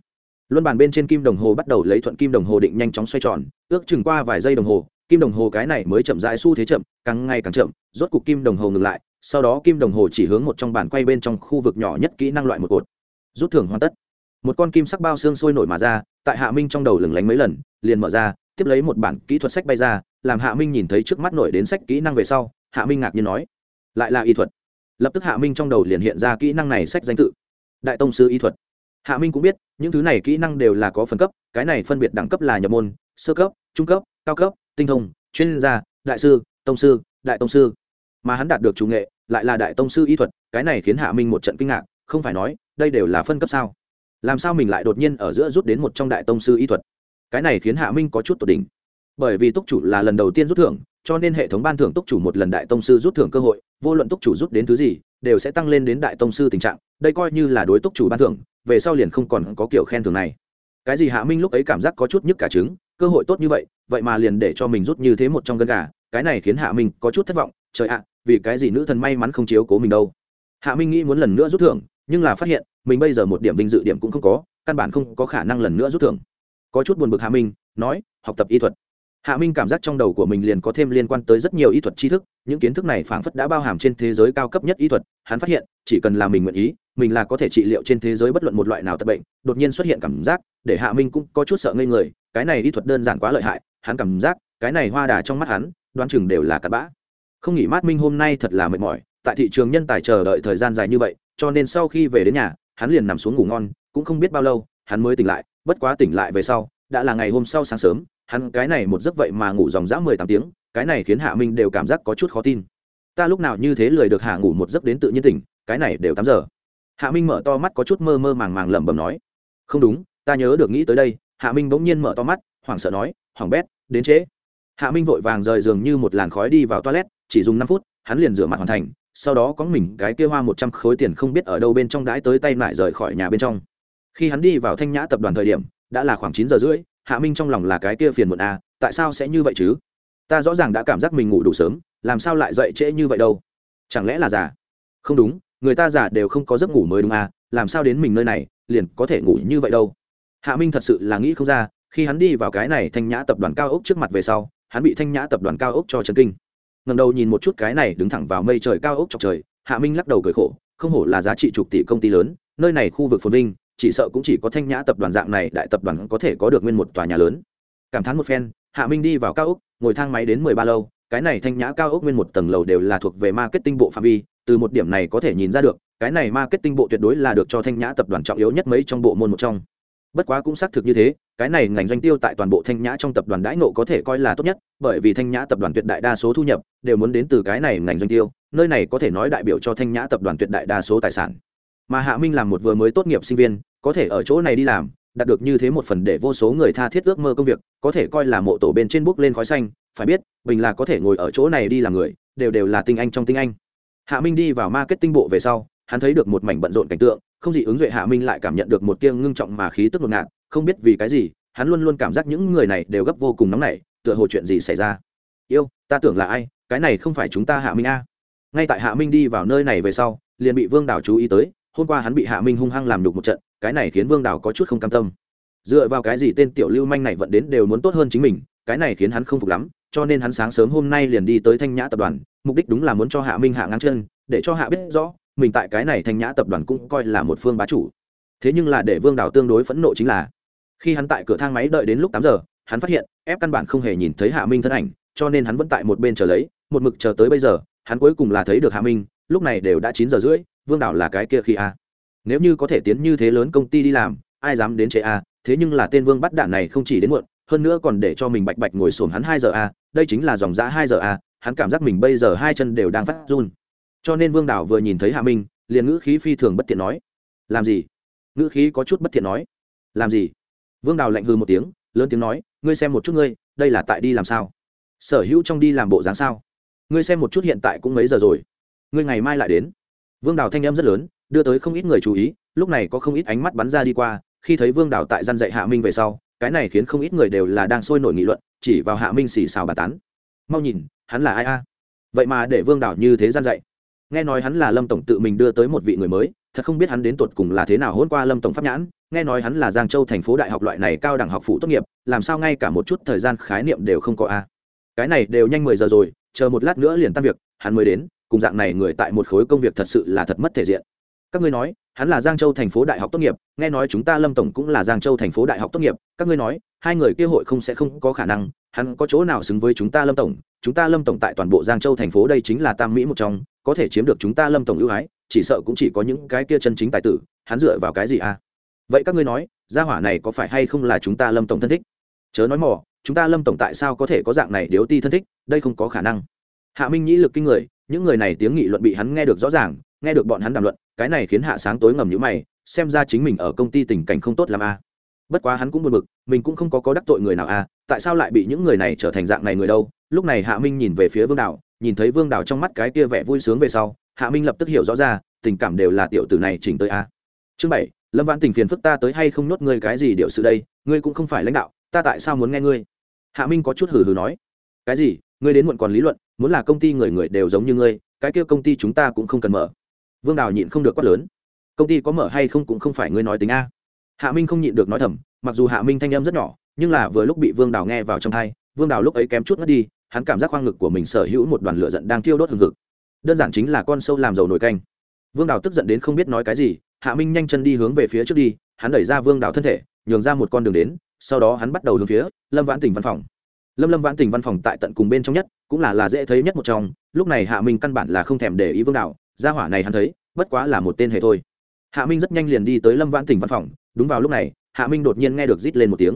Luân bàn bên trên kim đồng hồ bắt đầu lấy thuận kim đồng hồ định nhanh chóng xoay tròn, ước chừng qua vài giây đồng hồ, kim đồng hồ cái này mới chậm rãi xu thế chậm, càng ngày càng chậm, rốt cục kim đồng hồ ngừng lại, sau đó kim đồng hồ chỉ hướng một trong bàn quay bên trong khu vực nhỏ nhất kỹ năng loại một cột. Rút thưởng hoàn tất một con kim sắc bao xương sôi nổi mà ra, tại hạ minh trong đầu lừng lánh mấy lần, liền mở ra, tiếp lấy một bản kỹ thuật sách bay ra, làm hạ minh nhìn thấy trước mắt nổi đến sách kỹ năng về sau, hạ minh ngạc nhiên nói, lại là y thuật. Lập tức hạ minh trong đầu liền hiện ra kỹ năng này sách danh tự, đại tông sư y thuật. Hạ minh cũng biết, những thứ này kỹ năng đều là có phân cấp, cái này phân biệt đẳng cấp là nhập môn, sơ cấp, trung cấp, cao cấp, tinh thông, chuyên gia, đại sư, tông sư, đại tông sư. Mà hắn đạt được chủ nghệ, lại là đại tông sư y thuật, cái này khiến hạ minh một trận kinh ngạc, không phải nói, đây đều là phân cấp sao? Làm sao mình lại đột nhiên ở giữa rút đến một trong đại tông sư y thuật? Cái này khiến hạ minh có chút tột đỉnh. Bởi vì túc chủ là lần đầu tiên rút thưởng, cho nên hệ thống ban thưởng túc chủ một lần đại tông sư rút thưởng cơ hội, vô luận túc chủ rút đến thứ gì, đều sẽ tăng lên đến đại tông sư tình trạng. Đây coi như là đối túc chủ ban thưởng, về sau liền không còn có kiểu khen thưởng này. Cái gì hạ minh lúc ấy cảm giác có chút nhức cả trứng, cơ hội tốt như vậy vậy mà liền để cho mình rút như thế một trong gân gà, cái này khiến hạ minh có chút thất vọng. Trời ạ, vì cái gì nữ thần may mắn không chiếu cố mình đâu? Hạ minh nghĩ muốn lần nữa rút thưởng, nhưng là phát hiện mình bây giờ một điểm vinh dự điểm cũng không có, căn bản không có khả năng lần nữa rút thưởng. Có chút buồn bực hạ minh, nói, học tập y thuật. Hạ minh cảm giác trong đầu của mình liền có thêm liên quan tới rất nhiều y thuật tri thức, những kiến thức này phảng phất đã bao hàm trên thế giới cao cấp nhất y thuật, hắn phát hiện, chỉ cần là mình nguyện ý, mình là có thể trị liệu trên thế giới bất luận một loại nào tật bệnh, đột nhiên xuất hiện cảm giác, để hạ minh cũng có chút sợ ngây người, cái này y thuật đơn giản quá lợi hại, hắn cảm giác, cái này hoa đà trong mắt hắn, đoán chừng đều là cặn bã. Không nghỉ mát minh hôm nay thật là mệt mỏi, tại thị trường nhân tài chờ đợi thời gian dài như vậy, cho nên sau khi về đến nhà hắn liền nằm xuống ngủ ngon, cũng không biết bao lâu, hắn mới tỉnh lại, bất quá tỉnh lại về sau, đã là ngày hôm sau sáng sớm, hắn cái này một giấc vậy mà ngủ dòng dã mười tám tiếng, cái này khiến hạ minh đều cảm giác có chút khó tin. Ta lúc nào như thế lười được hạ ngủ một giấc đến tự nhiên tỉnh, cái này đều tám giờ. Hạ minh mở to mắt có chút mơ mơ màng màng lẩm bẩm nói. Không đúng, ta nhớ được nghĩ tới đây, hạ minh bỗng nhiên mở to mắt, hoảng sợ nói hoảng bét, đến trễ. Hạ minh vội vàng rời giường như một làn khói đi vào toilet, chỉ dùng năm phút, hắn liền rửa mặt hoàn thành sau đó có mình cái kia hoa một trăm khối tiền không biết ở đâu bên trong đãi tới tay lại rời khỏi nhà bên trong. Khi hắn đi vào thanh nhã tập đoàn thời điểm, đã là khoảng chín giờ rưỡi, hạ minh trong lòng là cái kia phiền muộn à tại sao sẽ như vậy chứ? Ta rõ ràng đã cảm giác mình ngủ đủ sớm, làm sao lại dậy trễ như vậy đâu? Chẳng lẽ là già? Không đúng, người ta già đều không có giấc ngủ mới đúng à làm sao đến mình nơi này, liền có thể ngủ như vậy đâu? Hạ minh thật sự là nghĩ không ra, khi hắn đi vào cái này thanh nhã tập đoàn cao ốc trước mặt về sau, hắn bị thanh nhã tập đoàn cao ốc cho chấn kinh ngầm đầu nhìn một chút cái này đứng thẳng vào mây trời cao ốc chọc trời, hạ minh lắc đầu cười khổ, không hổ là giá trị chục tỷ công ty lớn, nơi này khu vực phồn vinh, chỉ sợ cũng chỉ có thanh nhã tập đoàn dạng này đại tập đoàn có thể có được nguyên một tòa nhà lớn. Cảm thán một phen, hạ minh đi vào cao ốc, ngồi thang máy đến mười ba lâu, cái này thanh nhã cao ốc nguyên một tầng lầu đều là thuộc về marketing bộ phạm vi, từ một điểm này có thể nhìn ra được, cái này marketing bộ tuyệt đối là được cho thanh nhã tập đoàn trọng yếu nhất mấy trong bộ môn một trong. Bất quá cũng xác thực như thế cái này ngành doanh tiêu tại toàn bộ thanh nhã trong tập đoàn đãi nộ có thể coi là tốt nhất, bởi vì thanh nhã tập đoàn tuyệt đại đa số thu nhập đều muốn đến từ cái này ngành doanh tiêu, nơi này có thể nói đại biểu cho thanh nhã tập đoàn tuyệt đại đa số tài sản. Mà hạ minh làm một vừa mới tốt nghiệp sinh viên, có thể ở chỗ này đi làm, đạt được như thế một phần để vô số người tha thiết ước mơ công việc, có thể coi là mộ tổ bên trên bước lên khói xanh, phải biết mình là có thể ngồi ở chỗ này đi làm người, đều đều là tinh anh trong tinh anh. Hạ minh đi vào marketing bộ về sau, hắn thấy được một mảnh bận rộn cảnh tượng, không gì ứng duệ hạ minh lại cảm nhận được một tiếng ngưng trọng mà khí tức ngột ngạt không biết vì cái gì, hắn luôn luôn cảm giác những người này đều gấp vô cùng nóng nảy, tựa hồ chuyện gì xảy ra. Yêu, ta tưởng là ai, cái này không phải chúng ta hạ minh a. Ngay tại hạ minh đi vào nơi này về sau, liền bị vương đảo chú ý tới, hôm qua hắn bị hạ minh hung hăng làm đục một trận, cái này khiến vương đảo có chút không cam tâm. Dựa vào cái gì tên tiểu lưu manh này vẫn đến đều muốn tốt hơn chính mình, cái này khiến hắn không phục lắm, cho nên hắn sáng sớm hôm nay liền đi tới thanh nhã tập đoàn, mục đích đúng là muốn cho hạ minh hạ ngang chân, để cho hạ biết rõ, mình tại cái này thanh nhã tập đoàn cũng coi là một phương bá chủ. Thế nhưng là để vương đảo tương đối phẫn nộ chính là khi hắn tại cửa thang máy đợi đến lúc tám giờ, hắn phát hiện, ép căn bản không hề nhìn thấy hạ minh thân ảnh, cho nên hắn vẫn tại một bên chờ lấy, một mực chờ tới bây giờ, hắn cuối cùng là thấy được hạ minh, lúc này đều đã chín giờ rưỡi, vương đảo là cái kia khi a. Nếu như có thể tiến như thế lớn công ty đi làm, ai dám đến chế a, thế nhưng là tên vương bắt đạn này không chỉ đến muộn, hơn nữa còn để cho mình bạch bạch ngồi xổm hắn hai giờ a, đây chính là dòng giã hai giờ a, hắn cảm giác mình bây giờ hai chân đều đang phát run. Cho nên vương đảo vừa nhìn thấy hạ minh, liền ngữ khí phi thường bất thiện nói, làm gì? Ngữ khí có chút bất thiện nói, làm gì? Vương đào lạnh hư một tiếng, lớn tiếng nói, ngươi xem một chút ngươi, đây là tại đi làm sao? Sở hữu trong đi làm bộ dáng sao? Ngươi xem một chút hiện tại cũng mấy giờ rồi? Ngươi ngày mai lại đến. Vương đào thanh em rất lớn, đưa tới không ít người chú ý, lúc này có không ít ánh mắt bắn ra đi qua, khi thấy vương đào tại gian dạy hạ minh về sau, cái này khiến không ít người đều là đang sôi nổi nghị luận, chỉ vào hạ minh xì xào bà tán. Mau nhìn, hắn là ai a? Vậy mà để vương đào như thế gian dạy. Nghe nói hắn là lâm tổng tự mình đưa tới một vị người mới thật không biết hắn đến tột cùng là thế nào hôn qua lâm tổng pháp nhãn, nghe nói hắn là giang châu thành phố đại học loại này cao đẳng học phụ tốt nghiệp, làm sao ngay cả một chút thời gian khái niệm đều không có a. Cái này đều nhanh mười giờ rồi, chờ một lát nữa liền tan việc, hắn mới đến, cùng dạng này người tại một khối công việc thật sự là thật mất thể diện. Các ngươi nói, hắn là giang châu thành phố đại học tốt nghiệp, nghe nói chúng ta lâm tổng cũng là giang châu thành phố đại học tốt nghiệp, các ngươi nói, hai người kia hội không sẽ không có khả năng, hắn có chỗ nào xứng với chúng ta lâm tổng? Chúng ta lâm tổng tại toàn bộ giang châu thành phố đây chính là tam mỹ một trong, có thể chiếm được chúng ta lâm tổng ưu ái chỉ sợ cũng chỉ có những cái kia chân chính tài tử hắn dựa vào cái gì à? Vậy các ngươi nói gia hỏa này có phải hay không là chúng ta lâm tổng thân thích? Chớ nói mỏ chúng ta lâm tổng tại sao có thể có dạng này điếu ti thân thích đây không có khả năng. Hạ minh nhĩ lực kinh người những người này tiếng nghị luận bị hắn nghe được rõ ràng nghe được bọn hắn đàm luận cái này khiến hạ sáng tối ngầm nhữ mày xem ra chính mình ở công ty tình cảnh không tốt làm a à. bất quá hắn cũng buồn bực mình cũng không có có đắc tội người nào a à, tại sao lại bị những người này trở thành dạng này người đâu? Lúc này hạ minh nhìn về phía vương đảo nhìn thấy vương đảo trong mắt cái kia vẻ vui sướng về sau hạ minh lập tức hiểu rõ ra, tình cảm đều là tiểu tử này chỉnh tới a. Chương bảy, lâm vãn tình phiền phức ta tới hay không nhốt ngươi cái gì điệu sự đây? Ngươi cũng không phải lãnh đạo, ta tại sao muốn nghe ngươi? Hạ minh có chút hừ hừ nói. Cái gì? Ngươi đến muộn còn lý luận, muốn là công ty người người đều giống như ngươi, cái kia công ty chúng ta cũng không cần mở. Vương đào nhịn không được quát lớn. Công ty có mở hay không cũng không phải ngươi nói tính a. Hạ minh không nhịn được nói thầm, mặc dù hạ minh thanh em rất nhỏ, nhưng là vừa lúc bị vương đào nghe vào trong thai vương đào lúc ấy kém chút ngất đi, hắn cảm giác khoang ngực của mình sở hữu một đoàn lửa giận đang thiêu đốt hừng hực đơn giản chính là con sâu làm dầu nổi canh. Vương đào tức giận đến không biết nói cái gì, hạ minh nhanh chân đi hướng về phía trước đi, hắn đẩy ra vương đào thân thể, nhường ra một con đường đến, sau đó hắn bắt đầu hướng phía lâm vãn tỉnh văn phòng. Lâm lâm vãn tỉnh văn phòng tại tận cùng bên trong nhất, cũng là là dễ thấy nhất một trong, lúc này hạ minh căn bản là không thèm để ý vương đào, gia hỏa này hắn thấy, bất quá là một tên hề thôi. Hạ minh rất nhanh liền đi tới lâm vãn tỉnh văn phòng, đúng vào lúc này, hạ minh đột nhiên nghe được rít lên một tiếng.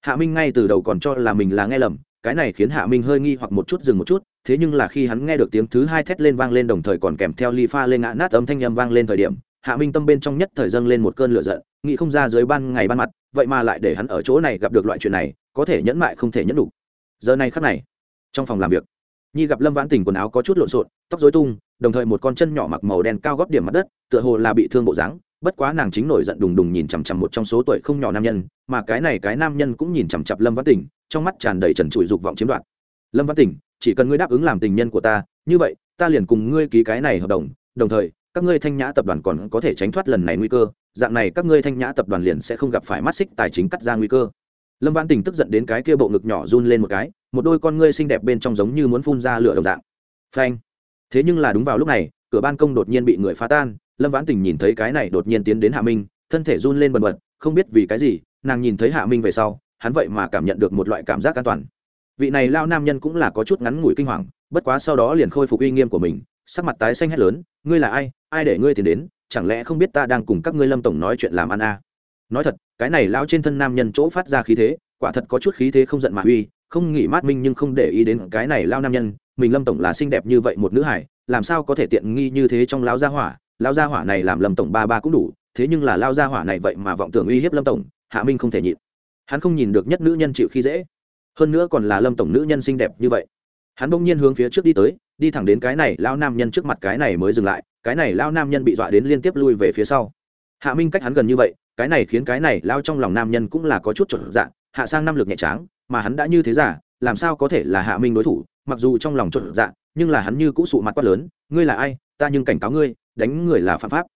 Hạ minh ngay từ đầu còn cho là mình là nghe lầm, cái này khiến hạ minh hơi nghi hoặc một chút dừng một chút thế nhưng là khi hắn nghe được tiếng thứ hai thét lên vang lên đồng thời còn kèm theo ly pha lên ngã nát âm thanh â vang lên thời điểm, hạ minh tâm bên trong nhất thời dâng lên một cơn lửa giận, nghĩ không ra dưới ban ngày ban mặt, vậy mà lại để hắn ở chỗ này gặp được loại chuyện này, có thể nhẫn mại không thể nhẫn đủ. Giờ này khắc này, trong phòng làm việc, nhi gặp lâm vãn tình quần áo có chút lộn xộn, tóc dối tung, đồng thời một con chân nhỏ mặc màu đen cao góp điểm mặt đất, tựa hồ là bị thương bộ dáng, bất quá nàng chính nổi giận đùng đùng nhìn chằm chằm một trong số tuổi không nhỏ nam nhân, mà cái này cái nam nhân cũng nhìn chằm chặp lâm vãn tình, trong mắt tràn đầy trần trụi dục vọng chiếm đoạt. Lâm vãn tình chỉ cần ngươi đáp ứng làm tình nhân của ta, như vậy, ta liền cùng ngươi ký cái này hợp đồng đồng thời, các ngươi thanh nhã tập đoàn còn có thể tránh thoát lần này nguy cơ, dạng này các ngươi thanh nhã tập đoàn liền sẽ không gặp phải mắt xích tài chính cắt ra nguy cơ. Lâm văn tình tức giận đến cái kia bộ ngực nhỏ run lên một cái, một đôi con ngươi xinh đẹp bên trong giống như muốn phun ra lửa đồng dạng. Phanh. Thế nhưng là đúng vào lúc này, cửa ban công đột nhiên bị người phá tan, lâm vãn tình nhìn thấy cái này đột nhiên tiến đến hạ minh, thân thể run lên bần bật, không biết vì cái gì, nàng nhìn thấy hạ minh về sau, hắn vậy mà cảm nhận được một loại cảm giác an toàn vị này lao nam nhân cũng là có chút ngắn ngủi kinh hoàng, bất quá sau đó liền khôi phục uy nghiêm của mình, sắc mặt tái xanh hét lớn, ngươi là ai? Ai để ngươi tìm đến? Chẳng lẽ không biết ta đang cùng các ngươi lâm tổng nói chuyện làm ăn à? nói thật, cái này lao trên thân nam nhân chỗ phát ra khí thế, quả thật có chút khí thế không giận mà uy, không nghĩ mát minh nhưng không để ý đến cái này lao nam nhân, mình lâm tổng là xinh đẹp như vậy một nữ hải, làm sao có thể tiện nghi như thế trong lao gia hỏa? Lao gia hỏa này làm lâm tổng ba ba cũng đủ, thế nhưng là lao gia hỏa này vậy mà vọng tưởng uy hiếp lâm tổng, hạ minh không thể nhịn. Hắn không nhìn được nhất nữ nhân chịu khi dễ hơn nữa còn là lâm tổng nữ nhân xinh đẹp như vậy. Hắn bỗng nhiên hướng phía trước đi tới, đi thẳng đến cái này lao nam nhân trước mặt cái này mới dừng lại, cái này lao nam nhân bị dọa đến liên tiếp lui về phía sau. Hạ minh cách hắn gần như vậy, cái này khiến cái này lao trong lòng nam nhân cũng là có chút trộn dạng hạ sang năm lực nhẹ tráng, mà hắn đã như thế giả làm sao có thể là hạ minh đối thủ, mặc dù trong lòng trộn dạng nhưng là hắn như cũ sụ mặt quát lớn, ngươi là ai? Ta nhưng cảnh cáo ngươi, đánh người là phạm pháp.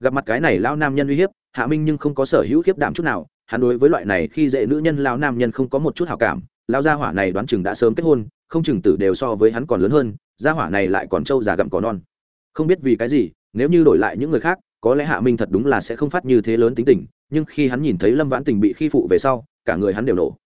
Gặp mặt cái này lao nam nhân uy hiếp, hạ minh nhưng không có sở hữu khiếp đảm chút nào, hắn đối với loại này khi dễ nữ nhân lao nam nhân không có một chút hảo cảm lao gia hỏa này đoán chừng đã sớm kết hôn, không chừng tử đều so với hắn còn lớn hơn, gia hỏa này lại còn trâu già gặm cỏ non. Không biết vì cái gì, nếu như đổi lại những người khác, có lẽ hạ minh thật đúng là sẽ không phát như thế lớn tính tình, nhưng khi hắn nhìn thấy lâm vãn tình bị khi phụ về sau, cả người hắn đều nổ.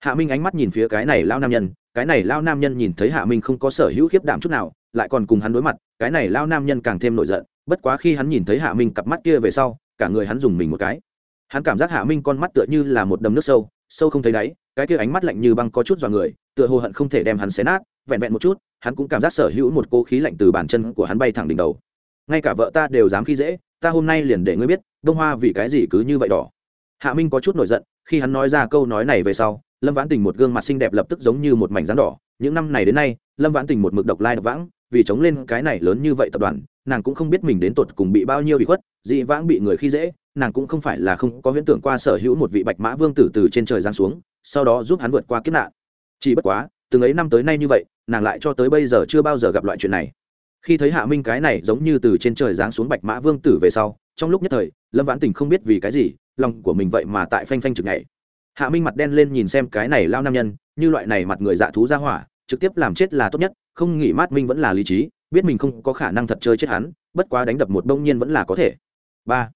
Hạ minh ánh mắt nhìn phía cái này lao nam nhân, cái này lao nam nhân nhìn thấy hạ minh không có sở hữu khiếp đảm chút nào, lại còn cùng hắn đối mặt, cái này lao nam nhân càng thêm nổi giận, bất quá khi hắn nhìn thấy hạ minh cặp mắt kia về sau, cả người hắn dùng mình một cái. Hắn cảm giác hạ minh con mắt tựa như là một đầm nước sâu sâu không thấy đáy cái kia ánh mắt lạnh như băng có chút vào người, tựa hồ hận không thể đem hắn xé nát, vẹn vẹn một chút, hắn cũng cảm giác sở hữu một cô khí lạnh từ bàn chân của hắn bay thẳng đỉnh đầu. Ngay cả vợ ta đều dám khi dễ, ta hôm nay liền để ngươi biết, đông hoa vì cái gì cứ như vậy đỏ. Hạ minh có chút nổi giận, khi hắn nói ra câu nói này về sau, lâm vãn tình một gương mặt xinh đẹp lập tức giống như một mảnh rắn đỏ. Những năm này đến nay, lâm vãn tình một mực độc lai độc vãng, vì chống lên cái này lớn như vậy tập đoàn, nàng cũng không biết mình đến tột cùng bị bao nhiêu bị khuất, dị vãng bị người khi dễ, nàng cũng không phải là không có huyễn tưởng qua sở hữu một vị bạch mã vương tử từ trên trời giáng xuống sau đó giúp hắn vượt qua kiếp nạn. Chỉ bất quá, từng ấy năm tới nay như vậy, nàng lại cho tới bây giờ chưa bao giờ gặp loại chuyện này. Khi thấy hạ minh cái này giống như từ trên trời giáng xuống bạch mã vương tử về sau, trong lúc nhất thời, lâm vãn tình không biết vì cái gì, lòng của mình vậy mà tại phanh phanh chực ngày hạ minh mặt đen lên nhìn xem cái này lao nam nhân, như loại này mặt người dạ thú ra hỏa, trực tiếp làm chết là tốt nhất, không nghĩ mát minh vẫn là lý trí, biết mình không có khả năng thật chơi chết hắn, bất quá đánh đập một bông nhiên vẫn là có thể. Ba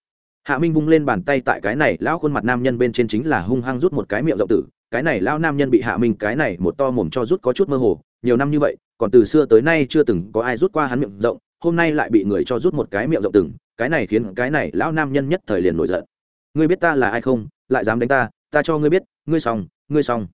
hạ minh vung lên bàn tay tại cái này lão khuôn mặt nam nhân bên trên chính là hung hăng rút một cái miệng rộng tử. Cái này lão nam nhân bị hạ minh cái này một to mồm cho rút có chút mơ hồ, nhiều năm như vậy, còn từ xưa tới nay chưa từng có ai rút qua hắn miệng rộng, hôm nay lại bị người cho rút một cái miệng rộng từng cái này khiến cái này lão nam nhân nhất thời liền nổi giận. Ngươi biết ta là ai không? Lại dám đánh ta ta cho ngươi biết, ngươi xong ngươi xong.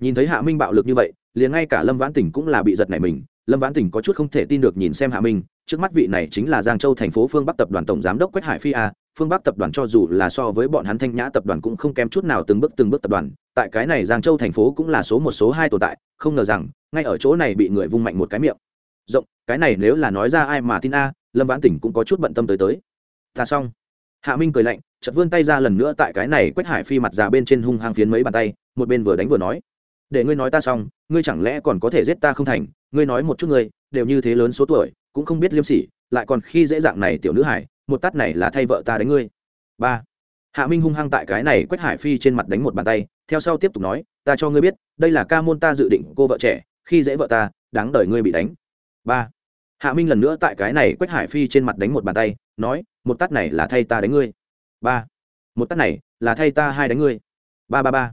Nhìn thấy hạ minh bạo lực như vậy, liền ngay cả lâm vãn tỉnh cũng là bị giật nảy mình. Lâm vãn tỉnh có chút không thể tin được nhìn xem hạ minh, trước mắt vị này chính là giang châu thành phố phương bắc tập đoàn tổng giám đốc quách hải phi a phương bắc tập đoàn cho dù là so với bọn hắn thanh nhã tập đoàn cũng không kém chút nào từng bước từng bước tập đoàn, tại cái này giang châu thành phố cũng là số một, số hai tồn tại, không ngờ rằng, ngay ở chỗ này bị người vung mạnh một cái miệng. Rộng, cái này nếu là nói ra ai mà tin a, lâm vãn tỉnh cũng có chút bận tâm tới tới. Ta xong. Hạ minh cười lạnh chật vươn tay ra lần nữa tại cái này quét hải phi mặt già bên trên hung hăng phiến mấy bàn tay, một bên vừa đánh vừa nói. Để ngươi nói ta xong, ngươi chẳng lẽ còn có thể giết ta không thành? Ngươi nói một chút ngươi, đều như thế lớn số tuổi, cũng không biết liêm sỉ, lại còn khi dễ dạng này tiểu nữ hải một tát này là thay vợ ta đánh ngươi. Ba. Hạ minh hung hăng tại cái này quách hải phi trên mặt đánh một bàn tay, theo sau tiếp tục nói, ta cho ngươi biết, đây là ca môn ta dự định cô vợ trẻ, khi dễ vợ ta, đáng đời ngươi bị đánh. Ba. Hạ minh lần nữa tại cái này quách hải phi trên mặt đánh một bàn tay, nói, một tát này là thay ta đánh ngươi. Ba. Một tát này là thay ta hai đánh ngươi. Ba ba ba.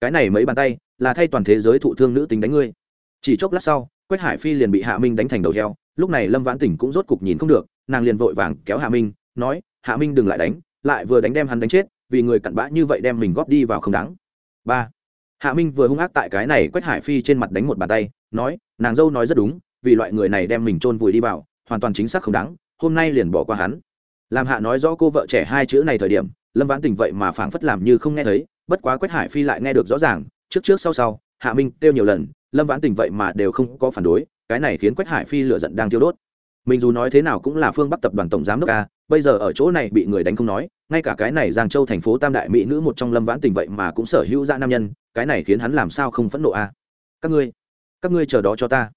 Cái này mấy bàn tay là thay toàn thế giới thụ thương nữ tính đánh ngươi. Chỉ chốc lát sau, quách hải phi liền bị hạ minh đánh thành đầu heo lúc này lâm vãn tỉnh cũng rốt cục nhìn không được, nàng liền vội vàng kéo hạ minh, nói, hạ minh đừng lại đánh, lại vừa đánh đem hắn đánh chết, vì người cặn bã như vậy đem mình góp đi vào không đáng. Ba. Hạ minh vừa hung ác tại cái này quách hải phi trên mặt đánh một bàn tay, nói, nàng dâu nói rất đúng, vì loại người này đem mình chôn vùi đi vào, hoàn toàn chính xác không đáng, hôm nay liền bỏ qua hắn. Làm hạ nói rõ cô vợ trẻ hai chữ này thời điểm, lâm vãn tình vậy mà phảng phất làm như không nghe thấy, bất quá quách hải phi lại nghe được rõ ràng, trước trước sau sau, hạ minh kêu nhiều lần, lâm vãn tình vậy mà đều không có phản đối cái này khiến quách hải phi lựa giận đang tiêu đốt. Mình dù nói thế nào cũng là phương bắc tập đoàn tổng giám đốc a bây giờ ở chỗ này bị người đánh không nói, ngay cả cái này giang châu thành phố tam đại mỹ nữ một trong lâm vãn tình vậy mà cũng sở hữu ra nam nhân, cái này khiến hắn làm sao không phẫn nộ a? Các ngươi các ngươi chờ đó cho ta.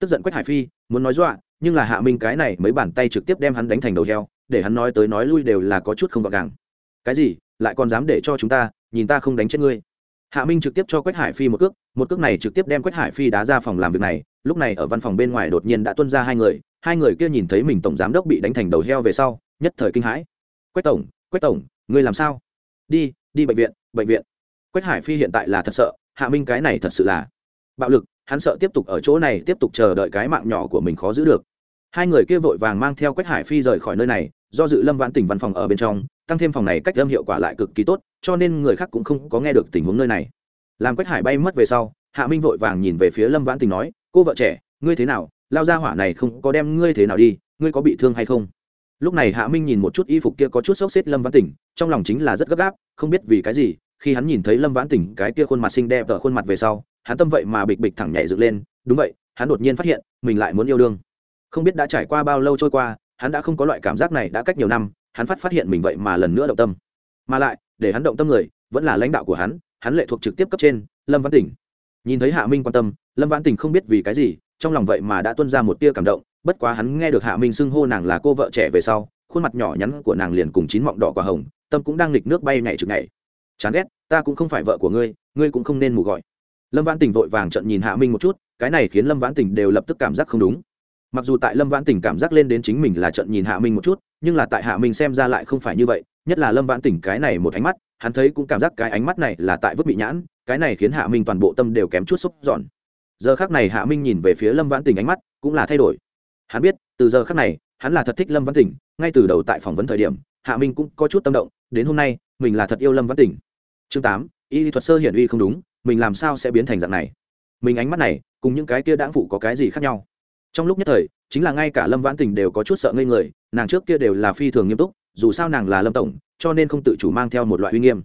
Tức giận quách hải phi, muốn nói dọa, nhưng là hạ minh cái này mấy bàn tay trực tiếp đem hắn đánh thành đầu heo, để hắn nói tới nói lui đều là có chút không gọn gàng. Cái gì, lại còn dám để cho chúng ta, nhìn ta không đánh chết ngươi? Hạ minh trực tiếp cho quách hải phi một cước một cước này trực tiếp đem quách hải phi đá ra phòng làm việc này, lúc này ở văn phòng bên ngoài đột nhiên đã tuân ra hai người hai người kia nhìn thấy mình tổng giám đốc bị đánh thành đầu heo về sau, nhất thời kinh hãi. Quách tổng quách tổng, ngươi làm sao? Đi đi bệnh viện bệnh viện. Quách hải phi hiện tại là thật sợ, hạ minh cái này thật sự là bạo lực, hắn sợ tiếp tục ở chỗ này tiếp tục chờ đợi cái mạng nhỏ của mình khó giữ được. Hai người kia vội vàng mang theo quách hải phi rời khỏi nơi này, do dự lâm vãn tỉnh văn phòng ở bên trong tăng thêm phòng này cách âm hiệu quả lại cực kỳ tốt cho nên người khác cũng không có nghe được tình huống nơi này. Làm quách hải bay mất về sau hạ minh vội vàng nhìn về phía lâm vãn tình nói cô vợ trẻ ngươi thế nào? Lao ra hỏa này không có đem ngươi thế nào đi ngươi có bị thương hay không? Lúc này hạ minh nhìn một chút y phục kia có chút sốc xếp lâm vãn tình, trong lòng chính là rất gấp gáp không biết vì cái gì khi hắn nhìn thấy lâm vãn tình cái kia khuôn mặt xinh đẹp ở khuôn mặt về sau hắn tâm vậy mà bịch bịch thẳng nhảy dựng lên đúng vậy hắn đột nhiên phát hiện mình lại muốn yêu đương. Không biết đã trải qua bao lâu trôi qua hắn đã không có loại cảm giác này đã cách nhiều năm hắn phát phát hiện mình vậy mà lần nữa động tâm. Mà lại, để hắn động tâm người, vẫn là lãnh đạo của hắn hắn lệ thuộc trực tiếp cấp trên, lâm văn tỉnh nhìn thấy hạ minh quan tâm, lâm văn tỉnh không biết vì cái gì, trong lòng vậy mà đã tuân ra một tia cảm động, bất quá hắn nghe được hạ minh xưng hô nàng là cô vợ trẻ về sau, khuôn mặt nhỏ nhắn của nàng liền cùng chín mọng đỏ quả hồng, tâm cũng đang nghịch nước bay nhảy chực nhảy. Chán ghét, ta cũng không phải vợ của ngươi ngươi cũng không nên mù gọi. Lâm Văn Tỉnh vội vàng trận nhìn hạ minh một chút, cái này khiến lâm Văn Tỉnh đều lập tức cảm giác không đúng mặc dù tại lâm vãn tình cảm giác lên đến chính mình là trận nhìn hạ minh một chút, nhưng là tại hạ minh xem ra lại không phải như vậy, nhất là lâm vãn tình cái này một ánh mắt, hắn thấy cũng cảm giác cái ánh mắt này là tại vứt bị nhãn, cái này khiến hạ minh toàn bộ tâm đều kém chút xúc giòn. giờ khác này hạ minh nhìn về phía lâm vãn tình ánh mắt cũng là thay đổi. Hắn biết, từ giờ khác này, hắn là thật thích lâm vãn tình ngay từ đầu tại phỏng vấn thời điểm, hạ minh cũng có chút tâm động, đến hôm nay, mình là thật yêu lâm vãn tình chương tám, y thuật sơ hiển uy không đúng, mình làm sao sẽ biến thành dạng này? Mình ánh mắt này, cùng những cái kia đãng phụ có cái gì khác nhau? Trong lúc nhất thời, chính là ngay cả lâm vãn tình đều có chút sợ ngây người, nàng trước kia đều là phi thường nghiêm túc, dù sao nàng là lâm tổng, cho nên không tự chủ mang theo một loại uy nghiêm.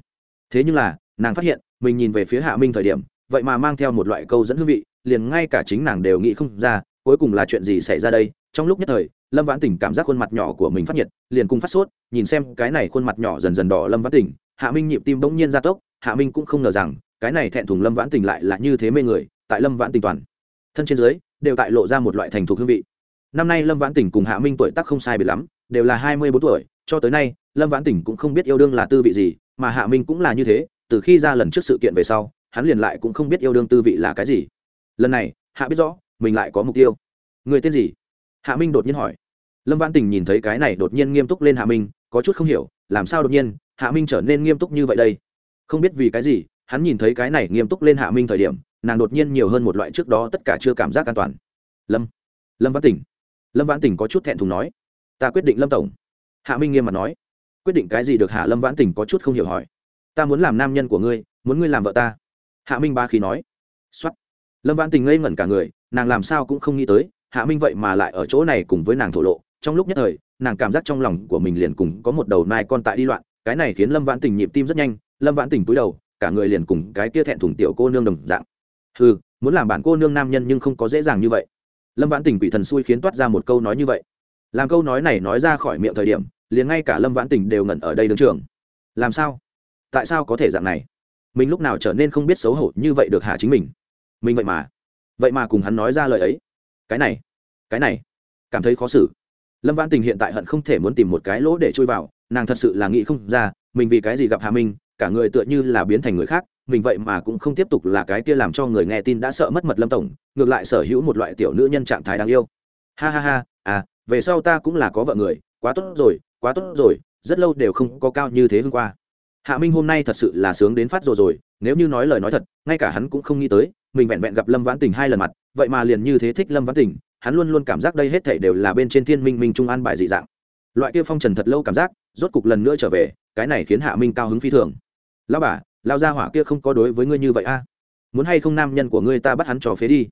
Thế nhưng là, nàng phát hiện, mình nhìn về phía hạ minh thời điểm, vậy mà mang theo một loại câu dẫn hương vị, liền ngay cả chính nàng đều nghĩ không ra, cuối cùng là chuyện gì xảy ra đây? Trong lúc nhất thời, lâm vãn tỉnh cảm giác khuôn mặt nhỏ của mình phát nhiệt, liền cùng phát sốt, nhìn xem cái này khuôn mặt nhỏ dần dần đỏ lâm vãn tỉnh hạ minh nhịp tim bỗng nhiên gia tốc, hạ minh cũng không ngờ rằng, cái này thẹn thùng lâm vãn tỉnh lại là như thế mê người, tại lâm vãn tỉnh toàn thân trên dưới đều tại lộ ra một loại thành thục hương vị. Năm nay lâm vãn tỉnh cùng hạ minh tuổi tác không sai biệt lắm, đều là hai mươi bốn tuổi, cho tới nay, lâm vãn tỉnh cũng không biết yêu đương là tư vị gì, mà hạ minh cũng là như thế, từ khi ra lần trước sự kiện về sau, hắn liền lại cũng không biết yêu đương tư vị là cái gì. Lần này, hạ biết rõ, mình lại có mục tiêu. Người tên gì? Hạ minh đột nhiên hỏi. Lâm vãn tình nhìn thấy cái này đột nhiên nghiêm túc lên hạ minh, có chút không hiểu, làm sao đột nhiên, hạ minh trở nên nghiêm túc như vậy đây? Không biết vì cái gì, hắn nhìn thấy cái này nghiêm túc lên hạ minh thời điểm nàng đột nhiên nhiều hơn một loại trước đó tất cả chưa cảm giác an toàn. Lâm lâm Văn tỉnh. Lâm vãn tỉnh có chút thẹn thùng nói, ta quyết định lâm tổng. Hạ minh nghiêm mặt nói, quyết định cái gì được hạ lâm vãn tỉnh có chút không hiểu hỏi. Ta muốn làm nam nhân của ngươi, muốn ngươi làm vợ ta. Hạ minh ba khí nói x o á t lâm vãn tình ngây ngẩn cả người, nàng làm sao cũng không nghĩ tới, hạ minh vậy mà lại ở chỗ này cùng với nàng thổ lộ. Trong lúc nhất thời, nàng cảm giác trong lòng của mình liền cùng có một đầu nai con tại đi loạn, cái này khiến lâm vãn tình nhịp tim rất nhanh, lâm vãn tình cúi đầu, cả người liền cùng cái kia thẹn thùng tiểu cô nương đồng dạng ừ muốn làm bản cô nương nam nhân nhưng không có dễ dàng như vậy. Lâm vãn tình quỷ thần xui khiến toát ra một câu nói như vậy. Làm câu nói này nói ra khỏi miệng thời điểm, liền ngay cả lâm vãn tình đều ngẩn ở đây đứng trường. Làm sao? Tại sao có thể dạng này? Mình lúc nào trở nên không biết xấu hổ như vậy được hả chính mình? Mình vậy mà. Vậy mà cùng hắn nói ra lời ấy. Cái này cái này, cảm thấy khó xử. Lâm vãn tình hiện tại hận không thể muốn tìm một cái lỗ để chui vào, nàng thật sự là nghĩ không ra, mình vì cái gì gặp hà minh, cả người tựa như là biến thành người khác mình vậy mà cũng không tiếp tục là cái kia làm cho người nghe tin đã sợ mất mật lâm tổng, ngược lại sở hữu một loại tiểu nữ nhân trạng thái đáng yêu. Ha ha ha à về sau ta cũng là có vợ người, quá tốt rồi, quá tốt rồi, rất lâu đều không có cao như thế hôm qua. Hạ minh hôm nay thật sự là sướng đến phát rồi rồi, nếu như nói lời nói thật, ngay cả hắn cũng không nghĩ tới, mình vẹn vẹn gặp lâm vãn tình hai lần mặt, vậy mà liền như thế thích lâm vãn tình, hắn luôn luôn cảm giác đây hết thảy đều là bên trên thiên minh minh trung an bài dị dạng. Loại kia phong trần thật lâu cảm giác, rốt cục lần nữa trở về, cái này khiến hạ minh cao hứng phi thường. Lao bà lao ra hỏa kia không có đối với ngươi như vậy a. À? Muốn hay không nam nhân của ngươi ta bắt hắn trò phế đi?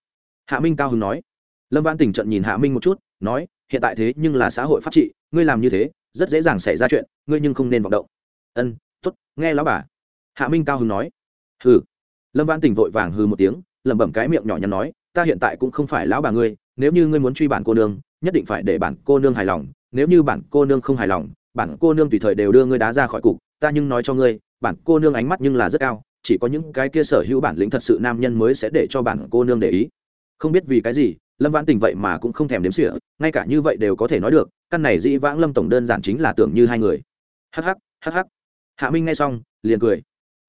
Hạ minh cao hứng nói. Lâm vãn Tỉnh trận nhìn hạ minh một chút, nói, hiện tại thế nhưng là xã hội pháp trị, ngươi làm như thế, rất dễ dàng xảy ra chuyện, ngươi nhưng không nên vọng động. Ân t ố t nghe lão bà. Hạ minh cao hứng nói. Hừ. Lâm vãn Tỉnh vội vàng hừ một tiếng, lẩm bẩm cái miệng nhỏ nhắn nói, ta hiện tại cũng không phải lão bà ngươi, nếu như ngươi muốn truy bản cô nương, nhất định phải để bản cô nương hài lòng, nếu như bản cô nương không hài lòng, bản cô nương tùy thời đều đưa ngươi đá ra khỏi cục ta nhưng nói cho ngươi, bản cô nương ánh mắt nhưng là rất cao, chỉ có những cái kia sở hữu bản lĩnh thật sự nam nhân mới sẽ để cho bản cô nương để ý. Không biết vì cái gì, lâm vãn tình vậy mà cũng không thèm đếm xỉa, ngay cả như vậy đều có thể nói được, căn này dĩ vãng lâm tổng đơn giản chính là tưởng như hai người. Hh hh hạ minh nghe xong, liền cười.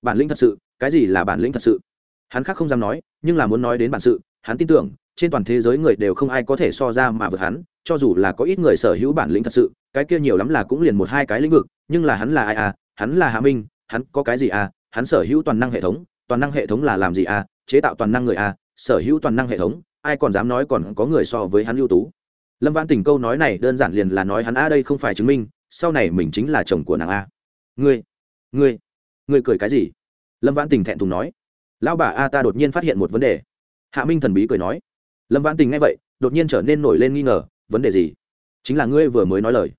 Bản lĩnh thật sự, cái gì là bản lĩnh thật sự? Hắn khác không dám nói, nhưng là muốn nói đến bản sự, hắn tin tưởng, trên toàn thế giới người đều không ai có thể so ra mà vượt hắn, cho dù là có ít người sở hữu bản lĩnh thật sự, cái kia nhiều lắm là cũng liền một hai cái lĩnh vực, nhưng là hắn là ai à? Hắn là hạ minh, hắn có cái gì à? Hắn sở hữu toàn năng hệ thống, toàn năng hệ thống là làm gì à? Chế tạo toàn năng người à? Sở hữu toàn năng hệ thống, ai còn dám nói còn có người so với hắn ưu tú? Lâm văn tình câu nói này đơn giản liền là nói hắn a đây không phải chứng minh, sau này mình chính là chồng của nàng a. Ngươi ngươi ngươi cười cái gì? Lâm văn tình thẹn thùng nói. Lão bà a, ta đột nhiên phát hiện một vấn đề. Hạ minh thần bí cười nói. Lâm văn tình nghe vậy, đột nhiên trở nên nổi lên nghi ngờ, vấn đề gì? Chính là ngươi vừa mới nói lời.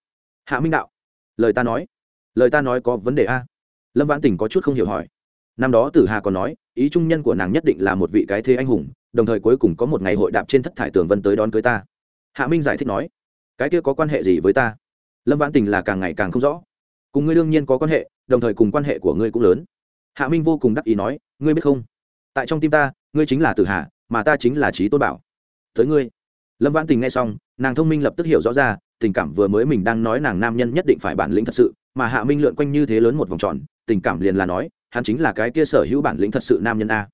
Hạ minh đạo. Lời ta nói lời ta nói có vấn đề a? Lâm vãn tình có chút không hiểu hỏi. Năm đó tử hà còn nói, ý trung nhân của nàng nhất định là một vị cái thế anh hùng, đồng thời cuối cùng có một ngày hội đạp trên thất thải tường vân tới đón cưới ta. Hạ minh giải thích nói, cái kia có quan hệ gì với ta? Lâm vãn tình là càng ngày càng không rõ. Cùng ngươi đương nhiên có quan hệ, đồng thời cùng quan hệ của ngươi cũng lớn. Hạ minh vô cùng đắc ý nói, ngươi biết không? Tại trong tim ta, ngươi chính là tử hà, mà ta chính là trí tôn bảo. Tới ngươi. Lâm vãn tình nghe xong nàng thông minh lập tức hiểu rõ ra, tình cảm vừa mới mình đang nói nàng nam nhân nhất định phải bản lĩnh thật sự, mà hạ minh lượn quanh như thế lớn một vòng tròn, tình cảm liền là nói, hắn chính là cái kia sở hữu bản lĩnh thật sự nam nhân a.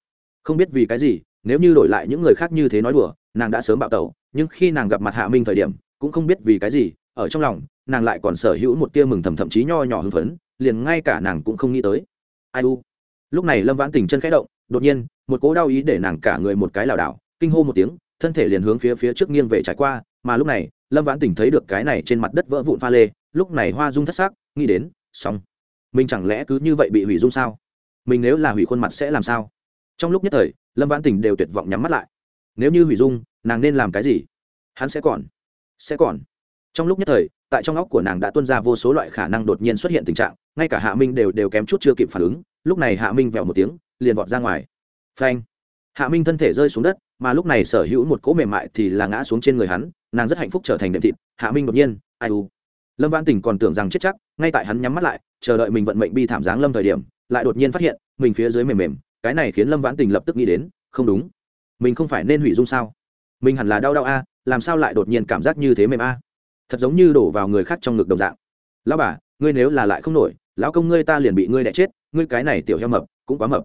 Không biết vì cái gì, nếu như đổi lại những người khác như thế nói đùa, nàng đã sớm bạo tẩu, nhưng khi nàng gặp mặt hạ minh thời điểm, cũng không biết vì cái gì, ở trong lòng, nàng lại còn sở hữu một tia mừng thầm thậm chí nho nhỏ hưng phấn, liền ngay cả nàng cũng không nghĩ tới. Ai u? Lúc này lâm vãn tình chân khẽ động, đột nhiên, một cố đau ý để nàng cả người một cái lảo đảo, kinh hô một tiếng, thân thể liền hướng phía phía trước nghiêng về trải qua mà lúc này, lâm vãn tỉnh thấy được cái này trên mặt đất vỡ vụn pha lê, lúc này hoa dung thất xác nghĩ đến, xong, mình chẳng lẽ cứ như vậy bị hủy dung sao? Mình nếu là hủy khuôn mặt sẽ làm sao? Trong lúc nhất thời, lâm vãn tỉnh đều tuyệt vọng nhắm mắt lại. Nếu như hủy dung, nàng nên làm cái gì? Hắn sẽ còn sẽ còn. Trong lúc nhất thời, tại trong óc của nàng đã tuân ra vô số loại khả năng đột nhiên xuất hiện tình trạng, ngay cả hạ minh đều đều kém chút chưa kịp phản ứng, lúc này hạ minh vẹo một tiếng, liền vọt ra ngoài. Phanh! Hạ minh thân thể rơi xuống đất, mà lúc này sở hữu một cỗ mềm mại thì là ngã xuống trên người hắn nàng rất hạnh phúc trở thành đệm thịt, hạ minh đột nhiên, ai u? Lâm văn tỉnh còn tưởng rằng chết chắc, ngay tại hắn nhắm mắt lại, chờ đợi mình vận mệnh bi thảm giáng lâm thời điểm, lại đột nhiên phát hiện, mình phía dưới mềm mềm, cái này khiến lâm vãn tình lập tức nghĩ đến, không đúng, mình không phải nên hủy dung sao? Mình hẳn là đau đau a, làm sao lại đột nhiên cảm giác như thế mềm a? Thật giống như đổ vào người khác trong ngực đồng dạng. Lão bà, ngươi nếu là lại không nổi, lão công ngươi ta liền bị ngươi đẻ chết, ngươi cái này tiểu heo mập, cũng quá mập.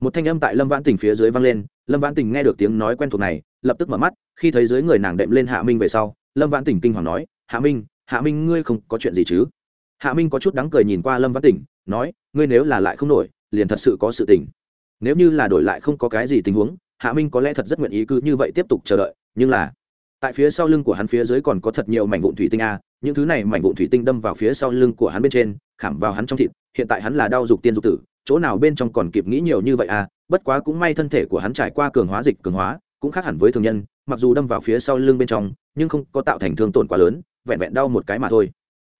Một thanh âm tại lâm vãn tình phía dưới vang lên, lâm vãn tình nghe được tiếng nói quen thuộc này lập tức mở mắt khi thấy dưới người nàng đệm lên hạ minh về sau lâm vãn Tỉnh kinh hoàng nói hạ minh hạ minh ngươi không có chuyện gì chứ? Hạ minh có chút đắng cười nhìn qua lâm vãn Tỉnh, nói ngươi nếu là lại không nổi liền thật sự có sự tình. Nếu như là đổi lại không có cái gì tình huống hạ minh có lẽ thật rất nguyện ý cứ như vậy tiếp tục chờ đợi nhưng là tại phía sau lưng của hắn phía dưới còn có thật nhiều mảnh vụn thủy tinh a những thứ này mảnh vụn thủy tinh đâm vào phía sau lưng của hắn bên trên khảm vào hắn trong thịt hiện tại hắn là đau dục tiên dục tử chỗ nào bên trong còn kịp nghĩ nhiều như vậy à bất quá cũng may thân thể của hắn trải qua cường hóa dịch cường hóa cũng khác hẳn với thường nhân, mặc dù đâm vào phía sau lưng bên trong, nhưng không có tạo thành thương tổn quá lớn, vẹn vẹn đau một cái mà thôi.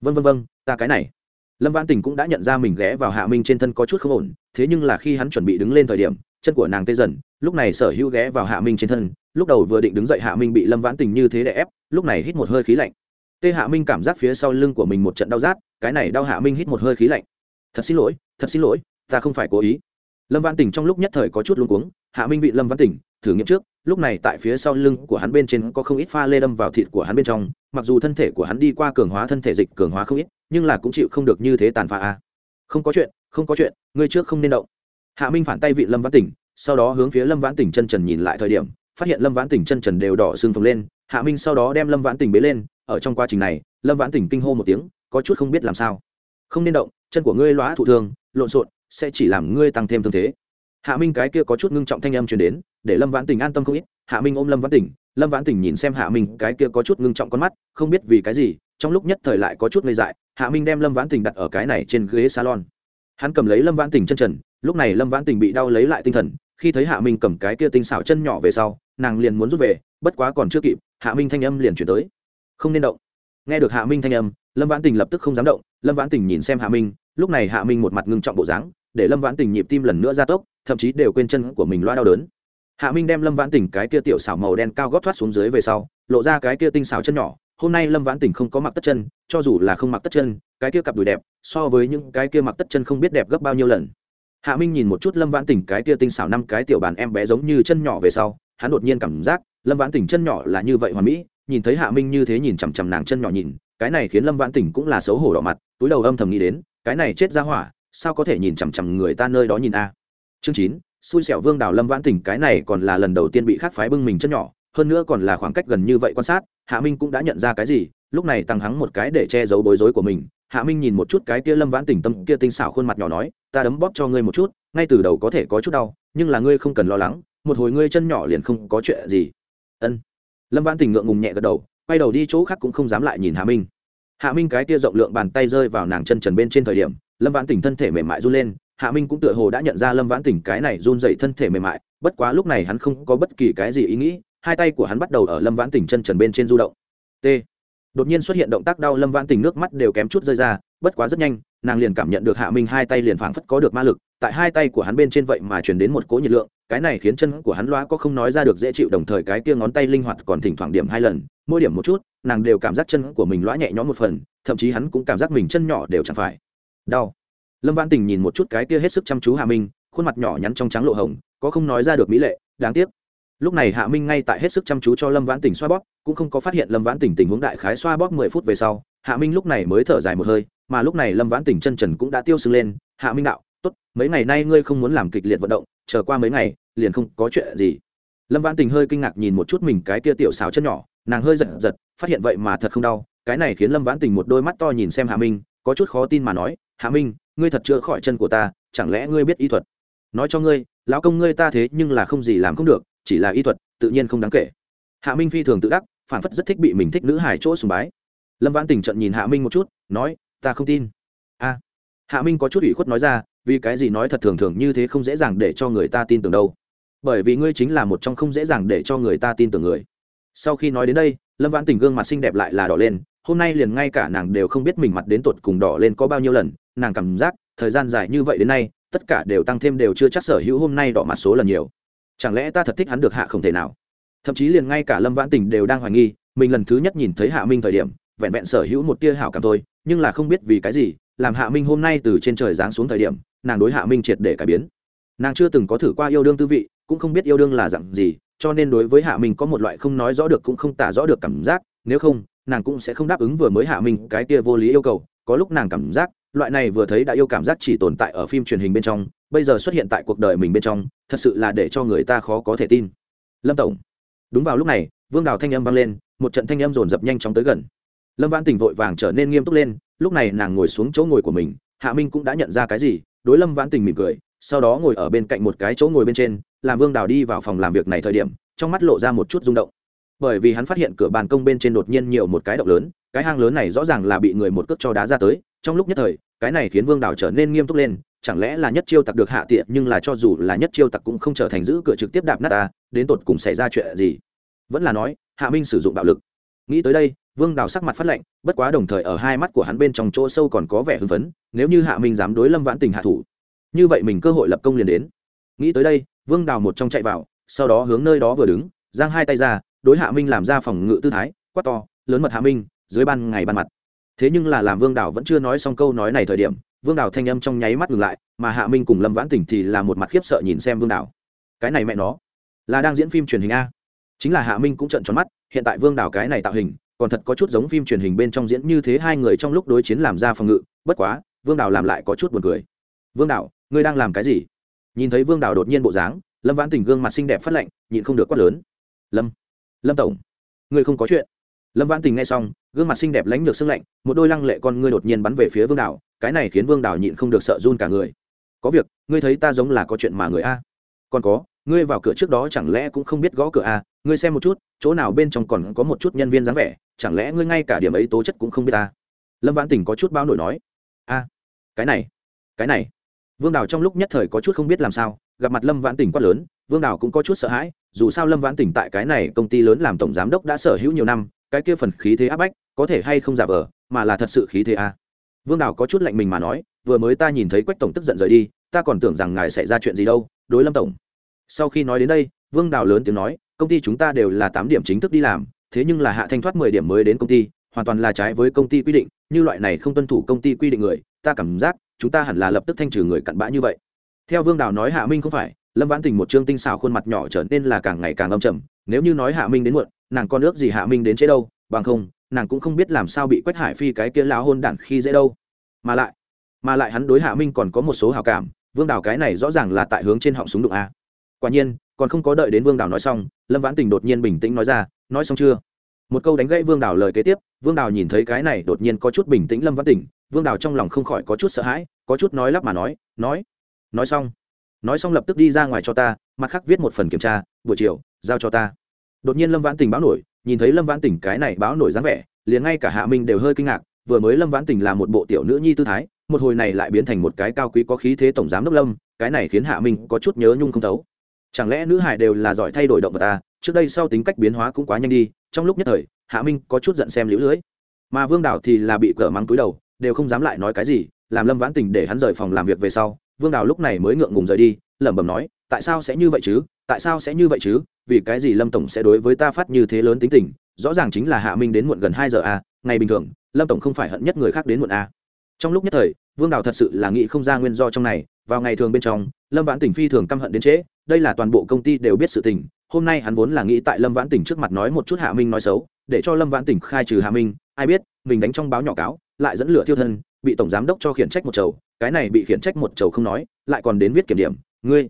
Vân vân vân ta cái này. Lâm văn tình cũng đã nhận ra mình ghé vào hạ minh trên thân có chút không ổn, thế nhưng là khi hắn chuẩn bị đứng lên thời điểm, chân của nàng tê dần, lúc này sở hữu ghé vào hạ minh trên thân, lúc đầu vừa định đứng dậy hạ minh bị lâm vãn tình như thế để ép, lúc này hít một hơi khí lạnh. Tê hạ minh cảm giác phía sau lưng của mình một trận đau rát, cái này đau hạ minh hít một hơi khí lạnh. Thật xin lỗi, thật xin lỗi, ta không phải cố ý. Lâm vãn tình trong lúc nhất thời có chút luống cuống, hạ minh bị lâm vãn tình thử nghiệm trước, lúc này tại phía sau lưng của hắn bên trên có không ít pha lê đâm vào thịt của hắn bên trong, mặc dù thân thể của hắn đi qua cường hóa thân thể dịch cường hóa không ít, nhưng là cũng chịu không được như thế tàn phá a. Không có chuyện, không có chuyện, ngươi trước không nên động. Hạ minh phản tay vị lâm vãn tỉnh, sau đó hướng phía lâm vãn tỉnh chân trần nhìn lại thời điểm, phát hiện lâm vãn tỉnh chân trần đều đỏ xương phồng lên, hạ minh sau đó đem lâm vãn tỉnh bế lên, ở trong quá trình này, lâm vãn tỉnh kinh hô một tiếng, có chút không biết làm sao. Không nên động, chân của ngươi lóa thụ thương, lộn xộn, sẽ chỉ làm ngươi tăng thêm thương thế. Hạ minh cái kia có chút ngưng trọng thanh âm truyền đến để lâm vãn Tình an tâm không ít. Hạ minh ôm lâm vãn Tình, lâm vãn Tình nhìn xem hạ minh, cái kia có chút ngưng trọng con mắt, không biết vì cái gì, trong lúc nhất thời lại có chút ngây dại, hạ minh đem lâm vãn Tình đặt ở cái này trên ghế salon. Hắn cầm lấy lâm vãn Tình chân trần, lúc này lâm vãn Tình bị đau lấy lại tinh thần, khi thấy hạ minh cầm cái kia tinh xảo chân nhỏ về sau, nàng liền muốn rút về, bất quá còn chưa kịp, hạ minh thanh âm liền chuyển tới. Không nên động. Nghe được hạ minh thanh âm, lâm vãn tình lập tức không dám động. Lâm vãn tình nhìn xem hạ minh, lúc này hạ minh một mặt ngưng trọng bộ dáng, để lâm vãn tình nhịp tim lần nữa ra tốc, thậm chí đều quên chân của mình loa đau đớn hạ minh đem lâm vãn Tỉnh cái kia tiểu xảo màu đen cao gót thoát xuống dưới về sau, lộ ra cái kia tinh xảo chân nhỏ. Hôm nay lâm vãn Tỉnh không có mặc tất chân, cho dù là không mặc tất chân, cái kia cặp đùi đẹp, so với những cái kia mặc tất chân không biết đẹp gấp bao nhiêu lần. Hạ minh nhìn một chút lâm vãn Tỉnh cái kia tinh xảo năm cái tiểu bàn em bé giống như chân nhỏ về sau, hắn đột nhiên cảm giác lâm vãn Tỉnh chân nhỏ là như vậy hoàn mỹ, nhìn thấy hạ minh như thế nhìn chằm chằm nàng chân nhỏ nhìn, cái này khiến lâm vãn tỉnh cũng là xấu hổ đỏ mặt, túi đầu âm thầm nghĩ đến, cái này chết ra hỏa, sao có thể nhìn chằm chằm người ta nơi đó nhìn a? Chương chín xui xẻo vương đào lâm vãn tỉnh cái này còn là lần đầu tiên bị khác phái bưng mình chân nhỏ, hơn nữa còn là khoảng cách gần như vậy quan sát, hạ minh cũng đã nhận ra cái gì, lúc này tăng hắng một cái để che giấu bối rối của mình. Hạ minh nhìn một chút cái kia lâm vãn tỉnh tâm kia tinh xảo khuôn mặt nhỏ nói, ta đấm bóp cho ngươi một chút, ngay từ đầu có thể có chút đau, nhưng là ngươi không cần lo lắng, một hồi ngươi chân nhỏ liền không có chuyện gì. Ân. Lâm vãn tỉnh ngượng ngùng nhẹ gật đầu, quay đầu đi chỗ khác cũng không dám lại nhìn hạ minh. Hạ minh cái kia rộng lượng bàn tay rơi vào nàng chân trần bên trên thời điểm, lâm vãn tỉnh thân thể mềm mại run lên hạ minh cũng tựa hồ đã nhận ra lâm vãn tỉnh cái này run dậy thân thể mềm mại, bất quá lúc này hắn không có bất kỳ cái gì ý nghĩ, hai tay của hắn bắt đầu ở lâm vãn tỉnh chân trần bên trên du động. T. Đột nhiên xuất hiện động tác đau lâm vãn tỉnh nước mắt đều kém chút rơi ra, bất quá rất nhanh, nàng liền cảm nhận được hạ minh hai tay liền phảng phất có được ma lực, tại hai tay của hắn bên trên vậy mà chuyển đến một cỗ nhiệt lượng, cái này khiến chân của hắn loa có không nói ra được dễ chịu, đồng thời cái kia ngón tay linh hoạt còn thỉnh thoảng điểm hai lần, mỗi điểm một chút, nàng đều cảm giác chân của mình loa nhẹ nhõm một phần, thậm chí hắn cũng cảm giác mình chân nhỏ đều chẳng phải. Đau lâm văn tình nhìn một chút cái kia hết sức chăm chú hạ minh, khuôn mặt nhỏ nhắn trong trắng lộ hồng, có không nói ra được mỹ lệ, đáng tiếc. Lúc này hạ minh ngay tại hết sức chăm chú cho lâm vãn tình xoa bóp, cũng không có phát hiện lâm vãn tình tình huống đại khái xoa bóp mười phút về sau, hạ minh lúc này mới thở dài một hơi, mà lúc này lâm vãn tình chân trần cũng đã tiêu sưng lên, hạ minh đạo, tốt, mấy ngày nay ngươi không muốn làm kịch liệt vận động, chờ qua mấy ngày, liền không có chuyện gì. Lâm vãn tình hơi kinh ngạc nhìn một chút mình cái kia tiểu xào chân nhỏ, nàng hơi giật giật, phát hiện vậy mà thật không đau, cái này khiến lâm vãn tình một đôi mắt to nhìn xem hạ minh, có chút khó tin mà nói, hạ minh ngươi thật chữa khỏi chân của ta, chẳng lẽ ngươi biết y thuật? Nói cho ngươi, lão công ngươi ta thế nhưng là không gì làm không được, chỉ là y thuật, tự nhiên không đáng kể. Hạ minh phi thường tự đắc, phản phất rất thích bị mình thích nữ hài chỗ sùng bái. Lâm vãn tình trận nhìn hạ minh một chút, nói, ta không tin. A. Hạ minh có chút ủy khuất nói ra, vì cái gì nói thật thường thường như thế không dễ dàng để cho người ta tin tưởng đâu? Bởi vì ngươi chính là một trong không dễ dàng để cho người ta tin tưởng người. Sau khi nói đến đây, lâm vãn tình gương mặt xinh đẹp lại là đỏ lên hôm nay liền ngay cả nàng đều không biết mình mặt đến tột cùng đỏ lên có bao nhiêu lần, nàng cảm giác, thời gian dài như vậy đến nay, tất cả đều tăng thêm đều chưa chắc sở hữu hôm nay đỏ mặt số lần nhiều. Chẳng lẽ ta thật thích hắn được hạ không thể nào? Thậm chí liền ngay cả lâm vãn tình đều đang hoài nghi, mình lần thứ nhất nhìn thấy hạ minh thời điểm, vẹn vẹn sở hữu một tia hảo cảm thôi, nhưng là không biết vì cái gì, làm hạ minh hôm nay từ trên trời giáng xuống thời điểm, nàng đối hạ minh triệt để cải biến. Nàng chưa từng có thử qua yêu đương tư vị, cũng không biết yêu đương là dặn gì, cho nên đối với hạ minh có một loại không nói rõ được cũng không tả rõ được cảm giác, nếu không nàng cũng sẽ không đáp ứng vừa mới hạ minh cái kia vô lý yêu cầu, có lúc nàng cảm giác, loại này vừa thấy đã yêu cảm giác chỉ tồn tại ở phim truyền hình bên trong, bây giờ xuất hiện tại cuộc đời mình bên trong, thật sự là để cho người ta khó có thể tin. Lâm tổng. Đúng vào lúc này, vương đào thanh âm vang lên, một trận thanh âm rồn rập nhanh chóng tới gần. Lâm văn tình vội vàng trở nên nghiêm túc lên, lúc này nàng ngồi xuống chỗ ngồi của mình, hạ minh cũng đã nhận ra cái gì, đối lâm vãn tình mỉm cười, sau đó ngồi ở bên cạnh một cái chỗ ngồi bên trên, làm vương đào đi vào phòng làm việc này thời điểm, trong mắt lộ ra một chút rung động bởi vì hắn phát hiện cửa bàn công bên trên đột nhiên nhiều một cái động lớn, cái hang lớn này rõ ràng là bị người một cước cho đá ra tới, trong lúc nhất thời, cái này khiến vương đào trở nên nghiêm túc lên, chẳng lẽ là nhất chiêu tặc được hạ tiện nhưng là cho dù là nhất chiêu tặc cũng không trở thành giữ cửa trực tiếp đạp nát ta, đến tột cùng xảy ra chuyện gì? Vẫn là nói, hạ minh sử dụng bạo lực. Nghĩ tới đây, vương đào sắc mặt phát lệnh bất quá đồng thời ở hai mắt của hắn bên trong chỗ sâu còn có vẻ hưng phấn, nếu như hạ minh dám đối lâm vãn tình hạ thủ, như vậy mình cơ hội lập công liền đến. Nghĩ tới đây, vương đào một trong chạy vào, sau đó hướng nơi đó vừa đứng, giang hai tay ra đối hạ minh làm ra phòng ngự tư thái quát to lớn mật hạ minh dưới ban ngày ban mặt. Thế nhưng là làm vương Đảo vẫn chưa nói xong câu nói này thời điểm vương Đảo thanh âm trong nháy mắt ngừng lại mà hạ minh cùng lâm vãn tỉnh thì là một mặt khiếp sợ nhìn xem vương Đảo. cái này mẹ nó là đang diễn phim truyền hình a. Chính là hạ minh cũng trận tròn mắt hiện tại vương Đảo cái này tạo hình còn thật có chút giống phim truyền hình bên trong diễn như thế hai người trong lúc đối chiến làm ra phòng ngự bất quá vương Đảo làm lại có chút buồn cười. Vương Đảo, ngươi đang làm cái gì? Nhìn thấy vương Đảo đột nhiên bộ dáng lâm vãn tình gương mặt xinh đẹp phát lạnh nhịn không được quát lớn. Lâm lâm tổng, ngươi không có chuyện. Lâm vãn tình nghe xong, gương mặt xinh đẹp lánh được sưng lạnh, một đôi lăng lệ con ngươi đột nhiên bắn về phía vương đào, cái này khiến vương đào nhịn không được sợ run cả người. Có việc, ngươi thấy ta giống là có chuyện mà người a? Còn có, ngươi vào cửa trước đó chẳng lẽ cũng không biết gõ cửa a? Ngươi xem một chút, chỗ nào bên trong còn có một chút nhân viên dáng vẻ, chẳng lẽ ngươi ngay cả điểm ấy tố chất cũng không biết ta? Lâm vãn tình có chút bao nổi nói. A, cái này cái này. Vương đào trong lúc nhất thời có chút không biết làm sao, gặp mặt lâm vãn tình quát lớn vương đào cũng có chút sợ hãi, dù sao lâm vãn tỉnh tại cái này công ty lớn làm tổng giám đốc đã sở hữu nhiều năm, cái kia phần khí thế áp bách, có thể hay không giả vờ, mà là thật sự khí thế a. Vương đào có chút lạnh mình mà nói, vừa mới ta nhìn thấy quách tổng tức giận rời đi, ta còn tưởng rằng ngài xảy ra chuyện gì đâu, đối lâm tổng. Sau khi nói đến đây, vương đào lớn tiếng nói, công ty chúng ta đều là tám điểm chính thức đi làm, thế nhưng là hạ thanh thoát mười điểm mới đến công ty, hoàn toàn là trái với công ty quy định, như loại này không tuân thủ công ty quy định người, ta cảm giác, chúng ta hẳn là lập tức thanh trừ người cặn bã như vậy. Theo vương đào nói hạ minh không phải lâm vãn tình một chương tinh xào khuôn mặt nhỏ trở nên là càng ngày càng âm trầm, nếu như nói hạ minh đến muộn, nàng con ước gì hạ minh đến chế đâu, bằng không, nàng cũng không biết làm sao bị quách hải phi cái kia lão hôn đản khi dễ đâu. Mà lại mà lại hắn đối hạ minh còn có một số hào cảm, vương đào cái này rõ ràng là tại hướng trên họng súng đụng a. Quả nhiên, còn không có đợi đến vương đào nói xong, lâm vãn tình đột nhiên bình tĩnh nói ra, nói xong chưa? Một câu đánh gãy vương đào lời kế tiếp, vương đào nhìn thấy cái này đột nhiên có chút bình tĩnh lâm vãn tình, vương đào trong lòng không khỏi có chút sợ hãi, có chút nói lắp mà nói nói nói xong nói xong lập tức đi ra ngoài cho ta, mặt khác viết một phần kiểm tra, buổi chiều, giao cho ta. Đột nhiên lâm vãn tình báo nổi, nhìn thấy lâm vãn tình cái này báo nổi dáng vẻ, liền ngay cả hạ minh đều hơi kinh ngạc, vừa mới lâm vãn tình là một bộ tiểu nữ nhi tư thái, một hồi này lại biến thành một cái cao quý có khí thế tổng giám đốc lâm, cái này khiến hạ minh có chút nhớ nhung không thấu. Chẳng lẽ nữ hải đều là giỏi thay đổi động vật ta trước đây sau tính cách biến hóa cũng quá nhanh đi, trong lúc nhất thời, hạ minh có chút giận xem lũ lưới. Mà vương đảo thì là bị cờ mắng túi đầu, đều không dám lại nói cái gì, làm lâm vãn tình để hắn rời phòng làm việc về sau vương đào lúc này mới ngượng ngùng rời đi, lẩm bẩm nói, tại sao sẽ như vậy chứ tại sao sẽ như vậy chứ vì cái gì lâm tổng sẽ đối với ta phát như thế lớn tính tình rõ ràng chính là hạ minh đến muộn gần hai giờ à. ngày bình thường, lâm tổng không phải hận nhất người khác đến muộn à. trong lúc nhất thời, vương đào thật sự là nghĩ không ra nguyên do trong này, vào ngày thường bên trong, lâm vãn tỉnh phi thường căm hận đến trễ, đây là toàn bộ công ty đều biết sự tình, hôm nay hắn vốn là nghĩ tại lâm vãn tỉnh trước mặt nói một chút hạ minh nói xấu, để cho lâm vãn tỉnh khai trừ hạ minh, ai biết, mình đánh trong báo nhỏ cáo, lại dẫn lửa thiêu thân bị tổng giám đốc cho khiển trách một chầu, cái này bị khiển trách một chầu không nói, lại còn đến viết kiểm điểm, ngươi,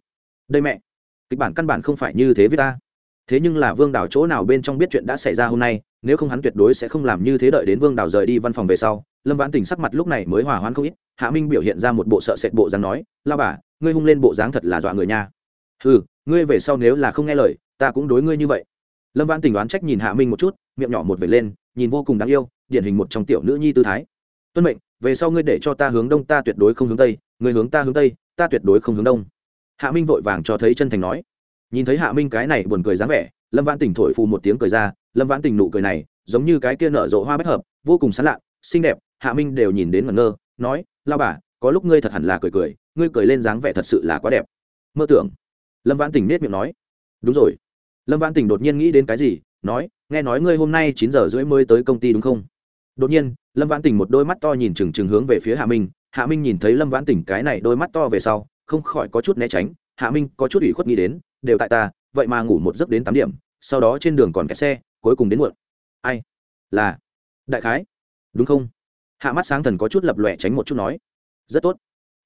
đây mẹ, kịch bản căn bản không phải như thế với ta. Thế nhưng là vương đào chỗ nào bên trong biết chuyện đã xảy ra hôm nay, nếu không hắn tuyệt đối sẽ không làm như thế đợi đến vương đào rời đi văn phòng về sau. Lâm vãn tình sắc mặt lúc này mới hòa hoãn không ít, hạ minh biểu hiện ra một bộ sợ sệt bộ dáng nói lao bà, ngươi hung lên bộ dáng thật là dọa người nha. Ừ ngươi về sau nếu là không nghe lời, ta cũng đối ngươi như vậy. Lâm vãn tình đoán trách nhìn hạ minh một chút, miệng nhỏ một vệt lên, nhìn vô cùng đáng yêu, điển hình một trong tiểu nữ nhi tư thái. Tuân mệnh về sau ngươi để cho ta hướng đông, ta tuyệt đối không hướng tây, ngươi hướng ta hướng tây, ta tuyệt đối không hướng đông. Hạ minh vội vàng cho thấy chân thành nói. Nhìn thấy hạ minh cái này buồn cười dáng vẻ, lâm vãn Tỉnh thổi phù một tiếng cười ra, lâm vãn Tỉnh nụ cười này, giống như cái kia nở rộ hoa bách hợp, vô cùng sán lạ, xinh đẹp, hạ minh đều nhìn đến ngẩn ngơ, nói lao bà, có lúc ngươi thật hẳn là cười cười, ngươi cười lên dáng vẻ thật sự là quá đẹp. Mơ tưởng. Lâm vãn Tỉnh nết miệng nói. Đúng rồi. Lâm vãn Tỉnh đột nhiên nghĩ đến cái gì, nói, nghe nói ngươi hôm nay chín giờ rưỡi mới tới công ty đúng không? Đột nhiên lâm vãn tình một đôi mắt to nhìn chừng chừng hướng về phía hạ minh. Hạ minh nhìn thấy lâm vãn tình cái này đôi mắt to về sau, không khỏi có chút né tránh. Hạ minh có chút ủy khuất nghĩ đến, đều tại ta, vậy mà ngủ một giấc đến tám điểm, sau đó trên đường còn kẹt xe, cuối cùng đến muộn. Ai? Là, đại khái. Đúng không? Hạ mắt sáng thần có chút lập lòe tránh một chút nói. Rất tốt.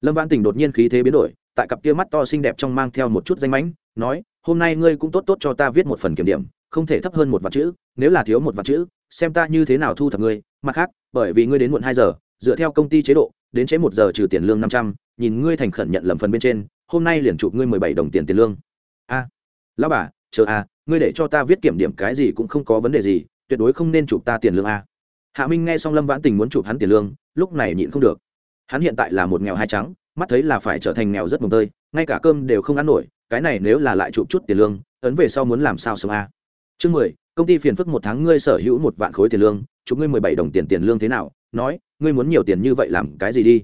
Lâm vãn tình đột nhiên khí thế biến đổi, tại cặp kia mắt to xinh đẹp trong mang theo một chút danh mãnh, nói, hôm nay ngươi cũng tốt tốt cho ta viết một phần kiểm điểm, không thể thấp hơn một vạn chữ, nếu là thiếu một vạn chữ, xem ta như thế nào thu thập ngươi, mặt khác bởi vì ngươi đến muộn hai giờ, dựa theo công ty chế độ, đến chế một giờ trừ tiền lương năm trăm, nhìn ngươi thành khẩn nhận lầm phần bên trên, hôm nay liền chụp ngươi mười bảy đồng tiền tiền lương. A, lão bà, chờ a, ngươi để cho ta viết kiểm điểm cái gì cũng không có vấn đề gì, tuyệt đối không nên chụp ta tiền lương a. Hạ minh nghe xong lâm vãn tình muốn chụp hắn tiền lương, lúc này nhịn không được. Hắn hiện tại là một nghèo hai trắng, mắt thấy là phải trở thành nghèo rất mồm tơi, ngay cả cơm đều không ăn nổi, cái này nếu là lại chụp chút tiền lương, ấn về sau muốn làm sao sống a? Chương mười, công ty phiền phức một tháng ngươi sở hữu một vạn khối tiền lương chụp ngươi mười bảy đồng tiền tiền lương thế nào, nói, ngươi muốn nhiều tiền như vậy làm cái gì đi?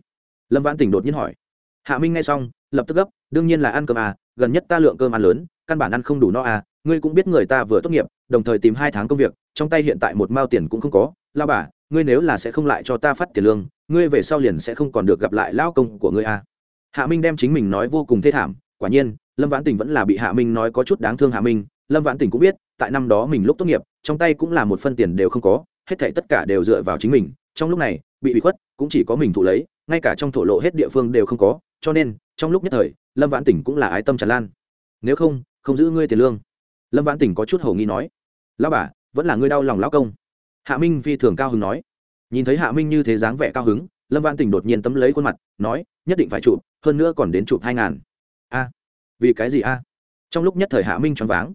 Lâm vãn tình đột nhiên hỏi. Hạ minh nghe xong, lập tức gấp, đương nhiên là ăn cơm à gần nhất ta lượng cơm ăn lớn, căn bản ăn không đủ no à ngươi cũng biết người ta vừa tốt nghiệp, đồng thời tìm hai tháng công việc, trong tay hiện tại một mao tiền cũng không có. Lao bà, ngươi nếu là sẽ không lại cho ta phát tiền lương, ngươi về sau liền sẽ không còn được gặp lại lao công của ngươi à. Hạ minh đem chính mình nói vô cùng thê thảm, quả nhiên, lâm vãn tình vẫn là bị hạ minh nói có chút đáng thương hạ minh. Lâm vãn tình cũng biết, tại năm đó mình lúc tốt nghiệp, trong tay cũng là một phân tiền đều không có hết thảy tất cả đều dựa vào chính mình, trong lúc này, bị bị khuất, cũng chỉ có mình thụ lấy, ngay cả trong thổ lộ hết địa phương đều không có, cho nên, trong lúc nhất thời, lâm vãn tỉnh cũng là ái tâm tràn lan. Nếu không không giữ ngươi tiền lương. Lâm vãn tỉnh có chút hầu nghi nói, lão bà, vẫn là ngươi đau lòng lão công. Hạ minh phi thường cao hứng nói. Nhìn thấy hạ minh như thế dáng vẻ cao hứng, lâm vãn tỉnh đột nhiên tấm lấy khuôn mặt, nói, nhất định phải chụp, hơn nữa còn đến chụp hai ngàn. A, vì cái gì a? Trong lúc nhất thời hạ minh choáng váng.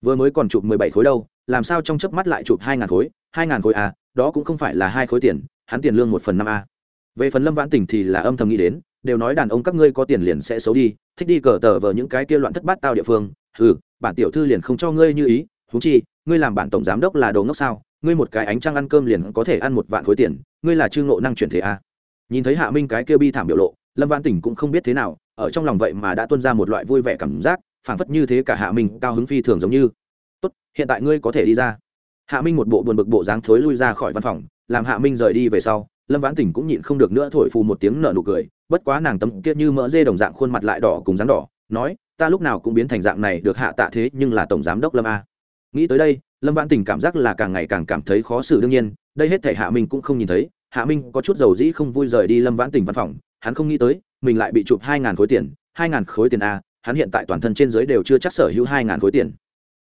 Vừa mới còn chụp mười bảy khối đâu, làm sao trong chớp mắt lại chụp hai ngàn khối? Hai ngàn khối a, đó cũng không phải là hai khối tiền, hắn tiền lương một phần năm a. Về phần lâm vãn tỉnh thì là âm thầm nghĩ đến, đều nói đàn ông các ngươi có tiền liền sẽ xấu đi, thích đi cờ tờ vờ những cái kia loạn thất bát tao địa phương. Ừ bản tiểu thư liền không cho ngươi như ý thú chi, ngươi làm bản tổng giám đốc là đồ ngốc sao? Ngươi một cái ánh trăng ăn cơm liền có thể ăn một vạn khối tiền, ngươi là trương ngộ năng chuyển thế a. Nhìn thấy hạ minh cái kia bi thảm biểu lộ, lâm vãn tỉnh cũng không biết thế nào, ở trong lòng vậy mà đã tuân ra một loại vui vẻ cảm giác, phảng phất như thế cả hạ minh cao hứng phi thường giống như. Tốt, hiện tại ngươi có thể đi ra hạ minh một bộ buồn bực bộ dáng thối lui ra khỏi văn phòng, làm hạ minh rời đi về sau, lâm vãn tỉnh cũng nhịn không được nữa thổi phù một tiếng nở nụ cười, bất quá nàng tấm kia như mỡ dê đồng dạng khuôn mặt lại đỏ cùng dáng đỏ, nói, ta lúc nào cũng biến thành dạng này, được hạ tạ thế, nhưng là tổng giám đốc lâm a. Nghĩ tới đây, lâm vãn tình cảm giác là càng ngày càng cảm thấy khó xử đương nhiên, đây hết thể hạ minh cũng không nhìn thấy, hạ minh có chút dầu dĩ không vui rời đi lâm vãn tỉnh văn phòng, hắn không nghĩ tới, mình lại bị chụp hai ngàn khối tiền, hai ngàn khối tiền a, hắn hiện tại toàn thân trên giới đều chưa chắc sở hữu hai ngàn khối tiền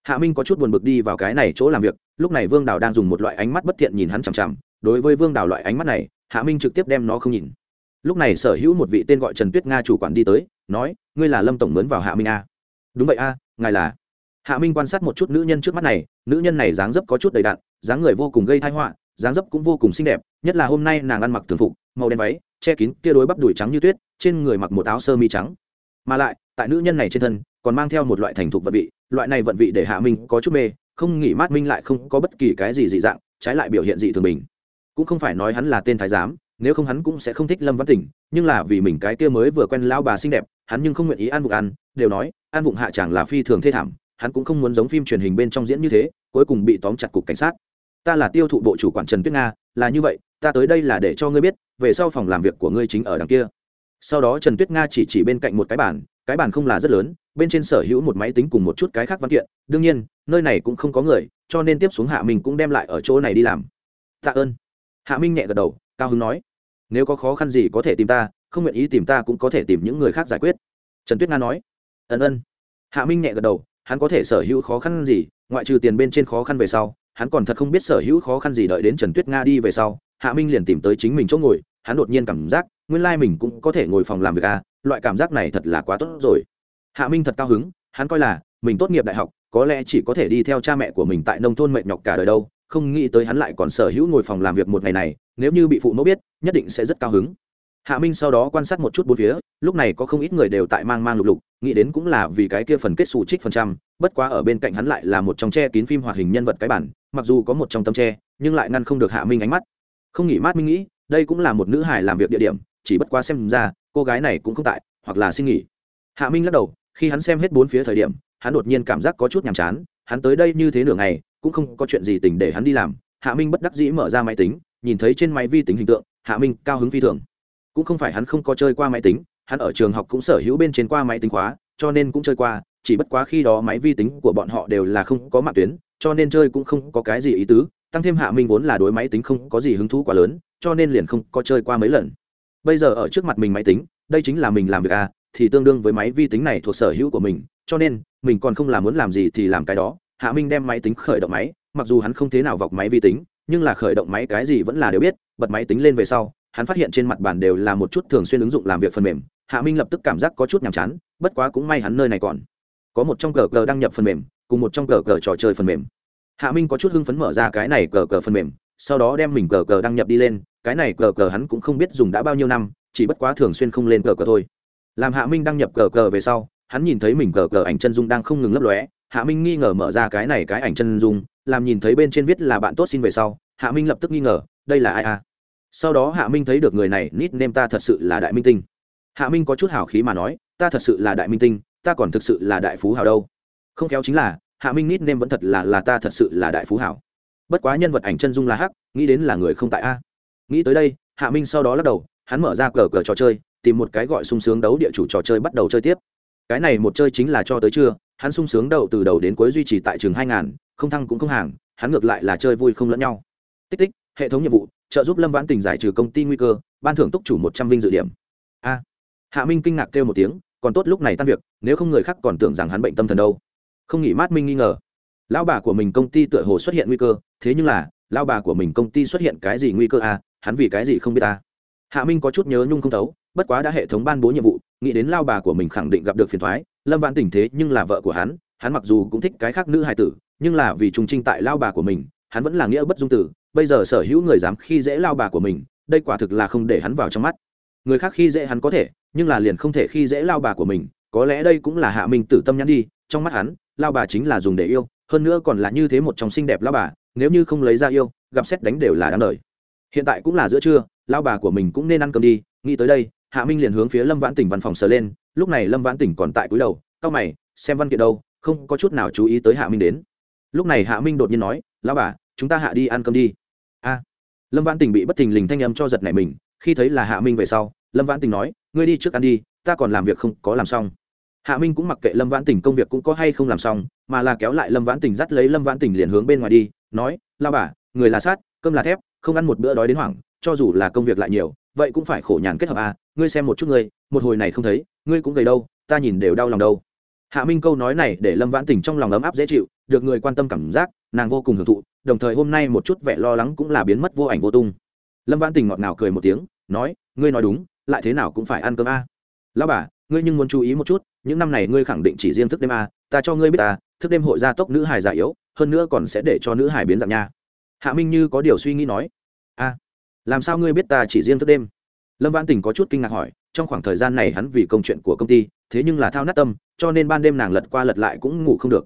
hạ minh có chút buồn bực đi vào cái này chỗ làm việc lúc này vương đào đang dùng một loại ánh mắt bất thiện nhìn hắn chằm chằm đối với vương đào loại ánh mắt này hạ minh trực tiếp đem nó không nhìn. Lúc này sở hữu một vị tên gọi trần tuyết nga chủ quản đi tới nói ngươi là lâm tổng mướn vào hạ minh a? Đúng vậy a ngài là. Hạ minh quan sát một chút nữ nhân trước mắt này nữ nhân này dáng dấp có chút đầy đặn, dáng người vô cùng gây thai họa dáng dấp cũng vô cùng xinh đẹp nhất là hôm nay nàng ăn mặc thường phục màu đen váy che kín kia đối bắp đùi trắng như tuyết trên người mặc một áo sơ mi trắng. Mà lại tại nữ nhân này trên thân còn mang theo một loại thành thục vật vị loại này vận vị để hạ minh có chút mê, không nghỉ mát minh lại không có bất kỳ cái gì dị dạng, trái lại biểu hiện dị thường mình. Cũng không phải nói hắn là tên thái giám, nếu không hắn cũng sẽ không thích lâm văn tỉnh, nhưng là vì mình cái kia mới vừa quen lão bà xinh đẹp, hắn nhưng không nguyện ý ăn vụng ăn, đều nói ăn vụng hạ chẳng là phi thường thê thảm, hắn cũng không muốn giống phim truyền hình bên trong diễn như thế, cuối cùng bị tóm chặt cục cảnh sát. Ta là tiêu thụ bộ chủ quản trần tuyết nga, là như vậy, ta tới đây là để cho ngươi biết, về sau phòng làm việc của ngươi chính ở đằng kia. Sau đó trần tuyết nga chỉ chỉ bên cạnh một cái bàn cái bàn không là rất lớn bên trên sở hữu một máy tính cùng một chút cái khác văn kiện, đương nhiên, nơi này cũng không có người, cho nên tiếp xuống hạ minh cũng đem lại ở chỗ này đi làm. Tạ ơn. Hạ minh nhẹ gật đầu, cao hứng nói, nếu có khó khăn gì có thể tìm ta, không nguyện ý tìm ta cũng có thể tìm những người khác giải quyết. Trần tuyết nga nói, ân ân. Hạ minh nhẹ gật đầu, hắn có thể sở hữu khó khăn gì, ngoại trừ tiền bên trên khó khăn về sau, hắn còn thật không biết sở hữu khó khăn gì đợi đến trần tuyết nga đi về sau, hạ minh liền tìm tới chính mình chỗ ngồi, hắn đột nhiên cảm giác, nguyên lai、like、mình cũng có thể ngồi phòng làm việc à loại cảm giác này thật là quá tốt rồi hạ minh thật cao hứng, hắn coi là, mình tốt nghiệp đại học, có lẽ chỉ có thể đi theo cha mẹ của mình tại nông thôn mệt nhọc cả đời đâu, không nghĩ tới hắn lại còn sở hữu ngồi phòng làm việc một ngày này, nếu như bị phụ mẫu biết, nhất định sẽ rất cao hứng. Hạ minh sau đó quan sát một chút bốn phía, lúc này có không ít người đều tại mang mang lục lục, nghĩ đến cũng là vì cái kia phần kết xù trích phần trăm, bất quá ở bên cạnh hắn lại là một trong tre kín phim hoạt hình nhân vật cái bản, mặc dù có một trong tấm tre nhưng lại ngăn không được hạ minh ánh mắt. Không nghỉ mát minh nghĩ, đây cũng là một nữ hài làm việc địa điểm, chỉ bất quá xem ra, cô gái này cũng không tại, hoặc là xin nghỉ. Hạ minh lắc đầu khi hắn xem hết bốn phía thời điểm, hắn đột nhiên cảm giác có chút nhàm chán, hắn tới đây như thế nửa ngày, cũng không có chuyện gì tình để hắn đi làm. Hạ minh bất đắc dĩ mở ra máy tính, nhìn thấy trên máy vi tính hình tượng, hạ minh cao hứng phi thường. Cũng không phải hắn không có chơi qua máy tính, hắn ở trường học cũng sở hữu bên trên qua máy tính khóa, cho nên cũng chơi qua, chỉ bất quá khi đó máy vi tính của bọn họ đều là không có mạng tuyến, cho nên chơi cũng không có cái gì ý tứ, tăng thêm hạ minh vốn là đối máy tính không có gì hứng thú quá lớn, cho nên liền không có chơi qua mấy lần. Bây giờ ở trước mặt mình máy tính, đây chính là mình làm việc à thì tương đương với máy vi tính này thuộc sở hữu của mình, cho nên, mình còn không làm muốn làm gì thì làm cái đó. Hạ minh đem máy tính khởi động máy, mặc dù hắn không thế nào vọc máy vi tính, nhưng là khởi động máy cái gì vẫn là đều biết, bật máy tính lên về sau, hắn phát hiện trên mặt bàn đều là một chút thường xuyên ứng dụng làm việc phần mềm. Hạ minh lập tức cảm giác có chút nhàm chán, bất quá cũng may hắn nơi này còn có một trong cờ cờ đăng nhập phần mềm, cùng một trong cờ cờ trò chơi phần mềm. Hạ minh có chút hưng phấn mở ra cái này cờ cờ phần mềm, sau đó đem mình cờ cờ đăng nhập đi lên, cái này cờ cờ hắn cũng không biết dùng đã bao nhiêu năm, chỉ bất quá thường xuyên không lên cờ cờ thôi làm hạ minh đăng nhập cờ cờ về sau, hắn nhìn thấy mình cờ cờ ảnh chân dung đang không ngừng lấp lóe, hạ minh nghi ngờ mở ra cái này cái ảnh chân dung, làm nhìn thấy bên trên viết là bạn tốt xin về sau, hạ minh lập tức nghi ngờ, đây là ai à? Sau đó hạ minh thấy được người này nít nêm ta thật sự là đại minh tinh. Hạ minh có chút hào khí mà nói, ta thật sự là đại minh tinh, ta còn thực sự là đại phú hào đâu. Không khéo chính là, hạ minh nít nêm vẫn thật là là ta thật sự là đại phú hào. Bất quá nhân vật ảnh chân dung là hắc, nghĩ đến là người không tại a. Nghĩ tới đây, hạ minh sau đó lắc đầu, hắn mở ra cờ cờ trò chơi tìm một cái gọi sung sướng đấu địa chủ trò chơi bắt đầu chơi tiếp. Cái này một chơi chính là cho tới trưa, hắn sung sướng đầu từ đầu đến cuối duy trì tại trường hai ngàn, không thăng cũng không hàng, hắn ngược lại là chơi vui không lẫn nhau. Tích tích, hệ thống nhiệm vụ, trợ giúp lâm vãn tình giải trừ công ty nguy cơ, ban thưởng túc chủ một trăm vinh dự điểm. A. Hạ minh kinh ngạc kêu một tiếng, còn tốt lúc này tan việc, nếu không người khác còn tưởng rằng hắn bệnh tâm thần đâu. Không nghĩ mát minh nghi ngờ. Lão bà của mình công ty tựa hồ xuất hiện nguy cơ, thế nhưng là, lão bà của mình công ty xuất hiện cái gì nguy cơ à hắn vì cái gì không biết ta? Hạ minh có chút nhớ nhung không thấu, bất quá đã hệ thống ban bố nhiệm vụ, nghĩ đến lao bà của mình khẳng định gặp được phiền thoái lâm vãn tình thế nhưng là vợ của hắn hắn mặc dù cũng thích cái khác nữ hài tử, nhưng là vì trùng trinh tại lao bà của mình, hắn vẫn là nghĩa bất dung tử, bây giờ sở hữu người dám khi dễ lao bà của mình, đây quả thực là không để hắn vào trong mắt. Người khác khi dễ hắn có thể, nhưng là liền không thể khi dễ lao bà của mình, có lẽ đây cũng là hạ minh tử tâm nhắn đi, trong mắt hắn, lao bà chính là dùng để yêu, hơn nữa còn là như thế một trong xinh đẹp lao bà, nếu như không lấy ra yêu, gặp xét đánh đều là đáng đời. Hiện tại cũng là giữa trưa lao bà của mình cũng nên ăn cơm đi, nghĩ tới đây, hạ minh liền hướng phía lâm vãn tỉnh văn phòng sờ lên, lúc này lâm vãn tỉnh còn tại cúi đầu c mày, xem văn kiện đâu, không có chút nào chú ý tới hạ minh đến. Lúc này hạ minh đột nhiên nói lao bà, chúng ta hạ đi ăn cơm đi. A. Lâm vãn Tỉnh bị bất thình lình thanh âm cho giật này mình, khi thấy là hạ minh về sau, lâm vãn Tỉnh nói, ngươi đi trước ăn đi, ta còn làm việc không có làm xong. Hạ minh cũng mặc kệ lâm vãn Tỉnh công việc cũng có hay không làm xong, mà là kéo lại lâm vãn Tỉnh dắt lấy lâm vãn Tỉnh liền hướng bên ngoài đi, nói lao bà, người là sát, cơm là thép, không ăn một bữa đói đến hoảng cho dù là công việc lại nhiều vậy cũng phải khổ nhàn kết hợp à ngươi xem một chút ngươi một hồi này không thấy ngươi cũng gầy đâu ta nhìn đều đau lòng đâu. Hạ minh câu nói này để lâm vãn tình trong lòng ấm áp dễ chịu được người quan tâm cảm giác nàng vô cùng hưởng thụ đồng thời hôm nay một chút vẻ lo lắng cũng là biến mất vô ảnh vô tung. Lâm vãn tình ngọt ngào cười một tiếng nói ngươi nói đúng lại thế nào cũng phải ăn cơm a. À. lão bà ngươi nhưng muốn chú ý một chút những năm này ngươi khẳng định chỉ riêng thức đêm a à, ta cho ngươi biết ta thức đêm hội gia tốc nữ hài già yếu hơn nữa còn sẽ để cho nữ hài biến dạng nha. Hạ minh như có điều suy nghĩ nói. A làm sao ngươi biết ta chỉ riêng thức đêm? Lâm vãn tình có chút kinh ngạc hỏi, trong khoảng thời gian này hắn vì công chuyện của công ty, thế nhưng là thao nát tâm, cho nên ban đêm nàng lật qua lật lại cũng ngủ không được.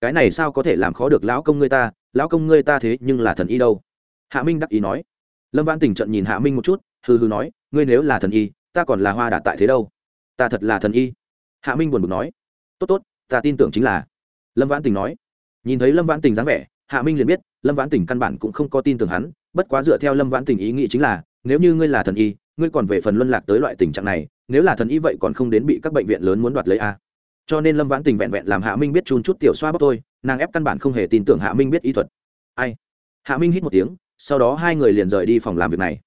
Cái này sao có thể làm khó được lão công ngươi ta, lão công ngươi ta thế nhưng là thần y đâu? Hạ minh đắc ý nói. Lâm vãn tình trận nhìn hạ minh một chút, hừ hừ nói, ngươi nếu là thần y, ta còn là hoa đạt tại thế đâu? Ta thật là thần y. Hạ minh buồn bực nói. Tốt tốt, ta tin tưởng chính là. Lâm vãn tình nói. Nhìn thấy lâm vãn tình dáng vẻ, hạ minh liền biết, lâm vãn tình căn bản cũng không có tin tưởng hắn bất quá dựa theo lâm vãn tình ý nghĩ chính là, nếu như ngươi là thần y, ngươi còn về phần luân lạc tới loại tình trạng này, nếu là thần y vậy còn không đến bị các bệnh viện lớn muốn đoạt lấy a cho nên lâm vãn tình vẹn vẹn làm hạ minh biết chun chút tiểu xoa bóc tôi nàng ép căn bản không hề tin tưởng hạ minh biết y thuật. Ai? Hạ minh hít một tiếng, sau đó hai người liền rời đi phòng làm việc này.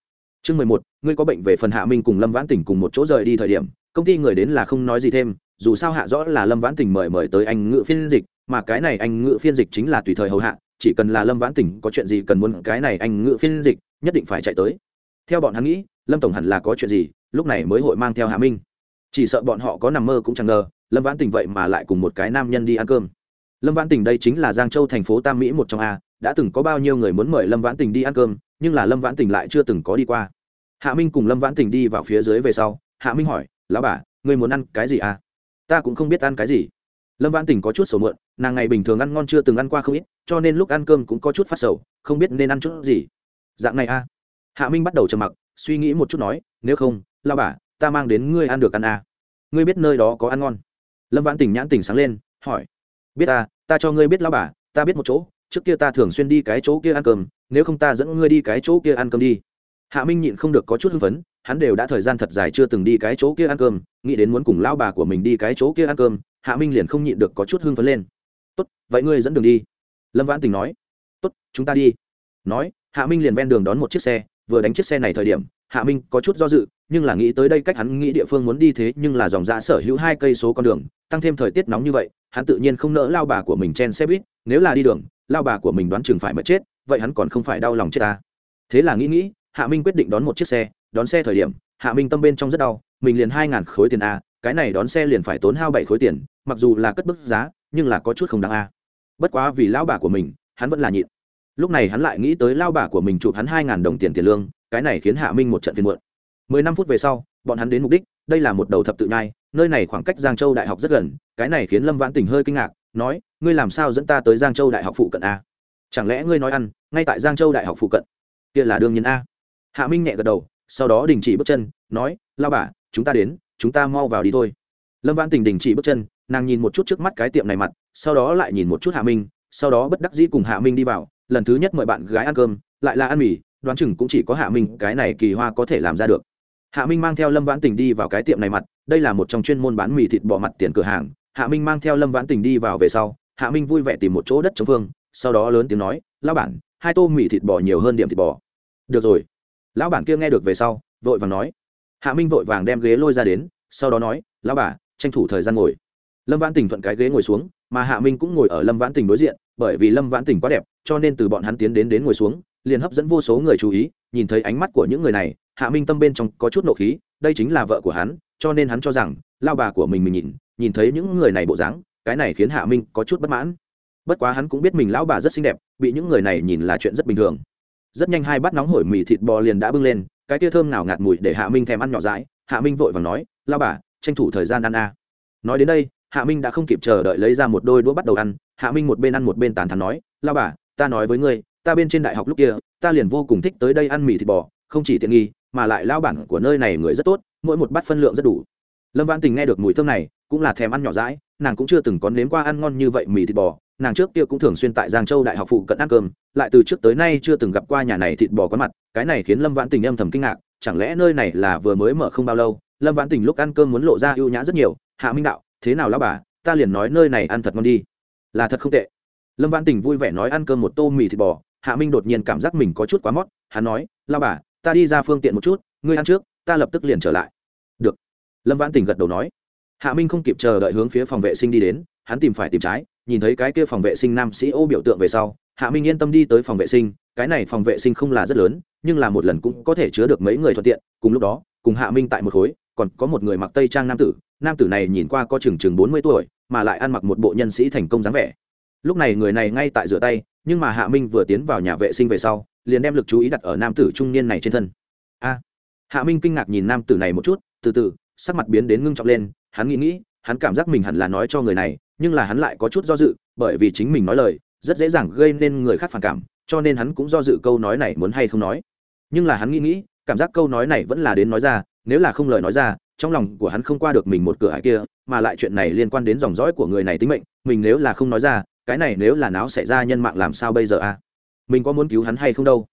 Chương mười một, ngươi có bệnh về phần hạ minh cùng lâm vãn tình cùng một chỗ rời đi thời điểm, công ty người đến là không nói gì thêm, dù sao hạ rõ là lâm vãn tình mời mời tới anh ngự phiên dịch, mà cái này anh ngự phiên dịch chính là tùy thời hầu hạ chỉ cần là lâm vãn Tỉnh có chuyện gì cần muốn cái này anh ngự phiên dịch, nhất định phải chạy tới. Theo bọn hắn nghĩ, lâm tổng hẳn là có chuyện gì, lúc này mới hội mang theo hạ minh. Chỉ sợ bọn họ có nằm mơ cũng chẳng ngờ, lâm vãn Tỉnh vậy mà lại cùng một cái nam nhân đi ăn cơm. Lâm vãn Tỉnh đây chính là giang châu thành phố tam mỹ một trong a, đã từng có bao nhiêu người muốn mời lâm vãn Tỉnh đi ăn cơm, nhưng là lâm vãn Tỉnh lại chưa từng có đi qua. Hạ minh cùng lâm vãn Tỉnh đi vào phía dưới về sau, hạ minh hỏi, lão bà, ngươi muốn ăn cái gì à ta cũng không biết ăn cái gì lâm vãn tình có chút sầu muộn, nàng ngày bình thường ăn ngon chưa từng ăn qua không ít, cho nên lúc ăn cơm cũng có chút phát sầu, không biết nên ăn chút gì. Dạng này à hạ minh bắt đầu trầm mặc, suy nghĩ một chút nói, nếu không lao bà, ta mang đến ngươi ăn được ăn à. ngươi biết nơi đó có ăn ngon. Lâm vãn tình nhãn tình sáng lên, hỏi, biết ta ta cho ngươi biết lao bà, ta biết một chỗ, trước kia ta thường xuyên đi cái chỗ kia ăn cơm, nếu không ta dẫn ngươi đi cái chỗ kia ăn cơm đi. Hạ minh nhịn không được có chút hưng phấn hắn đều đã thời gian thật dài chưa từng đi cái chỗ kia ăn cơm, nghĩ đến muốn cùng lao bà của mình đi cái chỗ kia ăn cơm, hạ minh liền không nhịn được có chút hưng phấn lên. Tốt, vậy ngươi dẫn đường đi. Lâm vãn tình nói. Tốt, chúng ta đi. Nói, hạ minh liền ven đường đón một chiếc xe, vừa đánh chiếc xe này thời điểm, hạ minh có chút do dự, nhưng là nghĩ tới đây cách hắn nghĩ địa phương muốn đi thế nhưng là dòng giã sở hữu hai cây số con đường, tăng thêm thời tiết nóng như vậy, hắn tự nhiên không nỡ lao bà của mình chen xe buýt, nếu là đi đường lao bà của mình đoán chừng phải mất chết, vậy hắn còn không phải đau lòng chết ta. Thế là nghĩ nghĩ, hạ minh quyết định đón một chiếc xe đón xe thời điểm, hạ minh tâm bên trong rất đau, mình liền hai ngàn khối tiền a, cái này đón xe liền phải tốn hao bảy khối tiền, mặc dù là cất bức giá, nhưng là có chút không đáng a. Bất quá vì lao bà của mình, hắn vẫn là nhịn. Lúc này hắn lại nghĩ tới lao bà của mình chụp hắn hai ngàn đồng tiền tiền lương, cái này khiến hạ minh một trận phiền muộn. Mười năm phút về sau, bọn hắn đến mục đích, đây là một đầu thập tự nhai, nơi này khoảng cách giang châu đại học rất gần, cái này khiến lâm vãn tình hơi kinh ngạc, nói, ngươi làm sao dẫn ta tới giang châu đại học phụ cận a? Chẳng lẽ ngươi nói ăn, ngay tại giang châu đại học phụ cận? Kia là đương nhiên a. Hạ minh nhẹ gật đầu sau đó đình chỉ bước chân, nói lao bà, chúng ta đến, chúng ta mau vào đi thôi. Lâm vãn tình đình chỉ bước chân, nàng nhìn một chút trước mắt cái tiệm này mặt, sau đó lại nhìn một chút hạ minh, sau đó bất đắc dĩ cùng hạ minh đi vào, lần thứ nhất mời bạn gái ăn cơm, lại là ăn mì, đoán chừng cũng chỉ có hạ minh cái này kỳ hoa có thể làm ra được. Hạ minh mang theo lâm vãn tình đi vào cái tiệm này mặt, đây là một trong chuyên môn bán mì thịt bò mặt tiền cửa hàng. Hạ minh mang theo lâm vãn tình đi vào về sau, hạ minh vui vẻ tìm một chỗ đất chống phương, sau đó lớn tiếng nói lao bản, hai tô mì thịt bò nhiều hơn điểm thịt bò. Được rồi lão bản kia nghe được về sau, vội vàng nói. Hạ minh vội vàng đem ghế lôi ra đến, sau đó nói, lão bà, tranh thủ thời gian ngồi. Lâm vãn tình thuận cái ghế ngồi xuống, mà hạ minh cũng ngồi ở lâm vãn tình đối diện, bởi vì lâm vãn tình quá đẹp, cho nên từ bọn hắn tiến đến đến ngồi xuống, liền hấp dẫn vô số người chú ý, nhìn thấy ánh mắt của những người này, hạ minh tâm bên trong có chút nộ khí, đây chính là vợ của hắn, cho nên hắn cho rằng lao bà của mình mình nhìn nhìn thấy những người này bộ dáng, cái này khiến hạ minh có chút bất mãn. Bất quá hắn cũng biết mình lão bà rất xinh đẹp, bị những người này nhìn là chuyện rất bình thường rất nhanh hai bát nóng hổi mì thịt bò liền đã bưng lên, cái tia thơm nào ngạt mùi để hạ minh thèm ăn nhỏ dãi. Hạ minh vội và nói lao bà, tranh thủ thời gian ăn a. Nói đến đây, hạ minh đã không kịp chờ đợi lấy ra một đôi đũa bắt đầu ăn. Hạ minh một bên ăn một bên tàn thắn nói lao bà, ta nói với ngươi, ta bên trên đại học lúc kia, ta liền vô cùng thích tới đây ăn mì thịt bò, không chỉ tiện nghi, mà lại lao bản của nơi này người rất tốt, mỗi một bát phân lượng rất đủ. Lâm văn tình nghe được mùi thơm này, cũng là thèm ăn nhỏ rãi nàng cũng chưa từng có nếm qua ăn ngon như vậy mì thịt bò nàng trước kia cũng thường xuyên tại giang châu đại học phụ cận ăn cơm, lại từ trước tới nay chưa từng gặp qua nhà này thịt bò có mặt, cái này khiến lâm vãn tình âm thầm kinh ngạc, chẳng lẽ nơi này là vừa mới mở không bao lâu, lâm vãn tình lúc ăn cơm muốn lộ ra ưu nhã rất nhiều, hạ minh đạo, thế nào lão bà, ta liền nói nơi này ăn thật ngon đi. Là thật không tệ. Lâm vãn tình vui vẻ nói ăn cơm một tô mì thịt bò, hạ minh đột nhiên cảm giác mình có chút quá mót, hắn nói lao bà, ta đi ra phương tiện một chút, ngươi ăn trước, ta lập tức liền trở lại. Được. Lâm vãn tình gật đầu nói. Hạ minh không kịp chờ đợi hướng phía phòng vệ sinh đi đến, hắn tìm phải tìm trái nhìn thấy cái kia phòng vệ sinh nam sĩ ô biểu tượng về sau, hạ minh yên tâm đi tới phòng vệ sinh, cái này phòng vệ sinh không là rất lớn, nhưng là một lần cũng có thể chứa được mấy người thuận tiện, cùng lúc đó, cùng hạ minh tại một khối, còn có một người mặc tây trang nam tử nam tử này nhìn qua có chừng chừng bốn mươi tuổi, mà lại ăn mặc một bộ nhân sĩ thành công dáng vẻ. Lúc này người này ngay tại rửa tay, nhưng mà hạ minh vừa tiến vào nhà vệ sinh về sau, liền đem lực chú ý đặt ở nam tử trung niên này trên thân. A! Hạ minh kinh ngạc nhìn nam tử này một chút, từ từ, sắc mặt biến đến ngưng trọng lên, hắn nghĩ nghĩ hắn cảm giác mình hẳn là nói cho người này, nhưng là hắn lại có chút do dự, bởi vì chính mình nói lời, rất dễ dàng gây nên người khác phản cảm, cho nên hắn cũng do dự câu nói này muốn hay không nói nhưng là hắn nghĩ nghĩ, cảm giác câu nói này vẫn là đến nói ra, nếu là không lời nói ra, trong lòng của hắn không qua được mình một cửa hải kia, mà lại chuyện này liên quan đến dòng dõi của người này tính mệnh, mình nếu là không nói ra, cái này nếu là náo xảy ra nhân mạng làm sao bây giờ à? mình có muốn cứu hắn hay không đâu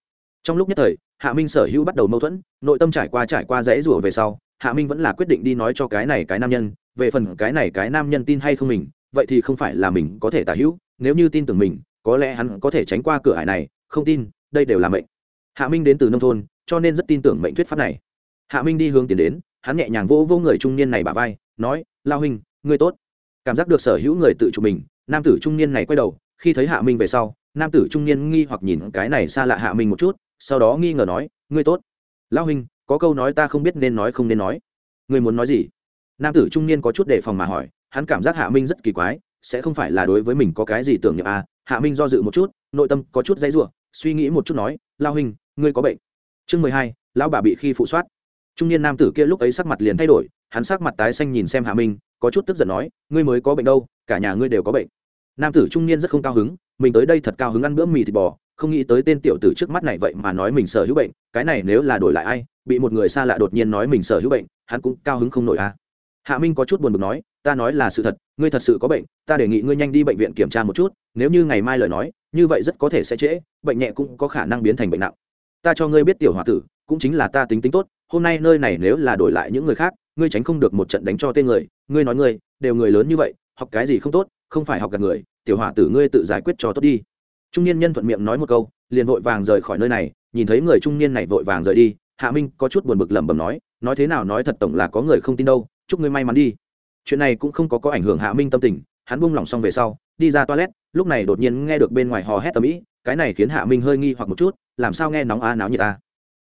trong lúc nhất thời, hạ minh sở hữu bắt đầu mâu thuẫn, nội tâm trải qua trải qua rẽ rủa về sau, hạ minh vẫn là quyết định đi nói cho cái này cái nam nhân về phần cái này cái nam nhân tin hay không mình, vậy thì không phải là mình có thể tả hữu, nếu như tin tưởng mình, có lẽ hắn có thể tránh qua cửa hải này, không tin, đây đều là mệnh. Hạ minh đến từ nông thôn, cho nên rất tin tưởng mệnh thuyết pháp này. Hạ minh đi hướng tiến đến, hắn nhẹ nhàng vỗ vỗ người trung niên này bả vai, nói, lao huynh, ngươi tốt. Cảm giác được sở hữu người tự chủ mình, nam tử trung niên này quay đầu, khi thấy hạ minh về sau, nam tử trung niên nghi hoặc nhìn cái này xa lạ hạ minh một chút, sau đó nghi ngờ nói, ngươi tốt. Lao huynh, có câu nói ta không biết nên nói không nên nói. Ngươi muốn nói gì? Nam tử trung niên có chút đề phòng mà hỏi, hắn cảm giác hạ minh rất kỳ quái, sẽ không phải là đối với mình có cái gì tưởng nhậm à? Hạ minh do dự một chút, nội tâm có chút dãy r suy nghĩ một chút nói, lao hình ngươi có bệnh. Chương mười hai, lão bà bị khi phụ soát. Trung niên nam tử kia lúc ấy sắc mặt liền thay đổi, hắn sắc mặt tái xanh nhìn xem hạ minh, có chút tức giận nói, ngươi mới có bệnh đâu, cả nhà ngươi đều có bệnh. Nam tử trung niên rất không cao hứng, mình tới đây thật cao hứng ăn bữa mì thịt bò, không nghĩ tới tên tiểu tử trước mắt này vậy mà nói mình sở hữu bệnh, cái này nếu là đổi lại ai, bị một người xa lạ đột nhiên nói mình sở hữu bệnh, hắn cũng cao hứng không nổi à? Hạ minh có chút buồn bực nói, ta nói là sự thật, ngươi thật sự có bệnh, ta đề nghị ngươi nhanh đi bệnh viện kiểm tra một chút, nếu như ngày mai lời nói, như vậy rất có thể sẽ trễ, bệnh nhẹ cũng có khả năng biến thành bệnh nặng. Ta cho ngươi biết tiểu h o a tử, cũng chính là ta tính tính tốt, hôm nay nơi này nếu là đổi lại những người khác, ngươi tránh không được một trận đánh cho tên người, ngươi nói ngươi, đều người lớn như vậy, học cái gì không tốt, không phải học gặp người, tiểu hỏa tử ngươi tự giải quyết cho tốt đi. Trung niên nhân thuận miệng nói một câu, liền vội vàng rời khỏi nơi này, nhìn thấy người trung niên này vội vàng rời đi, hạ minh có chút buồn bực lẩm bẩm nói nói thế nào nói thật tổng là có người không tin đâu chúc ngươi may mắn đi. Chuyện này cũng không có có ảnh hưởng hạ minh tâm tình, hắn buông lỏng xong về sau, đi ra toilet, lúc này đột nhiên nghe được bên ngoài hò hét tầm ĩ, cái này khiến hạ minh hơi nghi hoặc một chút, làm sao nghe nóng a náo như ta.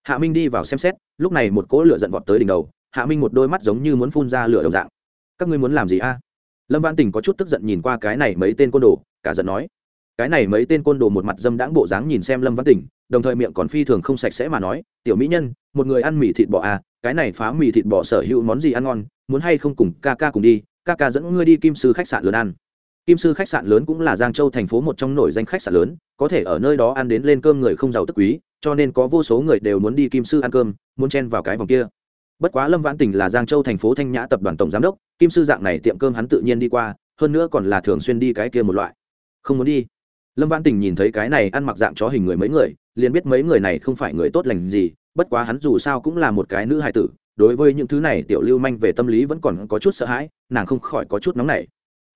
Hạ minh đi vào xem xét, lúc này một cỗ lửa giận vọt tới đỉnh đầu, hạ minh một đôi mắt giống như muốn phun ra lửa đồng dạng. Các ngươi muốn làm gì a? À? Lâm văn tình có chút tức giận nhìn qua cái này mấy tên côn đồ, cả giận nói. Cái này mấy tên côn đồ một mặt dâm đãng bộ dáng nhìn xem lâm văn tình, đồng thời miệng còn phi thường không sạch sẽ mà nói, tiểu mỹ nhân, một người ăn mì thịt bò à cái này phá mì thịt bò sở hữu món gì ăn ngon, muốn hay không cùng ca ca cùng đi, ca ca dẫn ngươi đi kim sư khách sạn lớn ăn. Kim sư khách sạn lớn cũng là giang châu thành phố một trong nổi danh khách sạn lớn, có thể ở nơi đó ăn đến lên cơm người không giàu tức quý, cho nên có vô số người đều muốn đi kim sư ăn cơm, muốn chen vào cái vòng kia. Bất quá lâm vãn tình là giang châu thành phố thanh nhã tập đoàn tổng giám đốc, kim sư dạng này tiệm cơm hắn tự nhiên đi qua, hơn nữa còn là thường xuyên đi cái kia một loại. Không muốn đi. Lâm vãn tình nhìn thấy cái này ăn mặc dạng chó hình người mấy người, liền biết mấy người này không phải người tốt lành gì bất quá hắn dù sao cũng là một cái nữ hài tử, đối với những thứ này tiểu lưu manh về tâm lý vẫn còn có chút sợ hãi, nàng không khỏi có chút nóng nảy.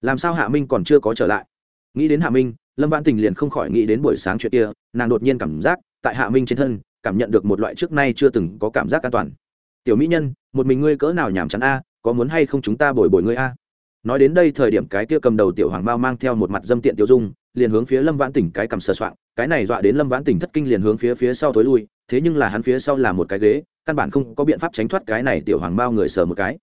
Làm sao hạ minh còn chưa có trở lại? Nghĩ đến hạ minh, lâm vãn tình liền không khỏi nghĩ đến buổi sáng chuyện kia, nàng đột nhiên cảm giác, tại hạ minh trên thân, cảm nhận được một loại trước nay chưa từng có cảm giác an toàn. Tiểu mỹ nhân, một mình ngươi cỡ nào nhàm chán a, có muốn hay không chúng ta bồi bồi ngươi a? Nói đến đây thời điểm cái kia cầm đầu tiểu hoàng bao mang theo một mặt dâm tiện tiêu dung liền hướng phía lâm vãn tỉnh cái cầm sờ soạng, cái này dọa đến lâm vãn tỉnh thất kinh liền hướng phía phía sau thối lui, thế nhưng là hắn phía sau là một cái ghế, căn bản không có biện pháp tránh thoát cái này tiểu hoàng bao người sờ một cái.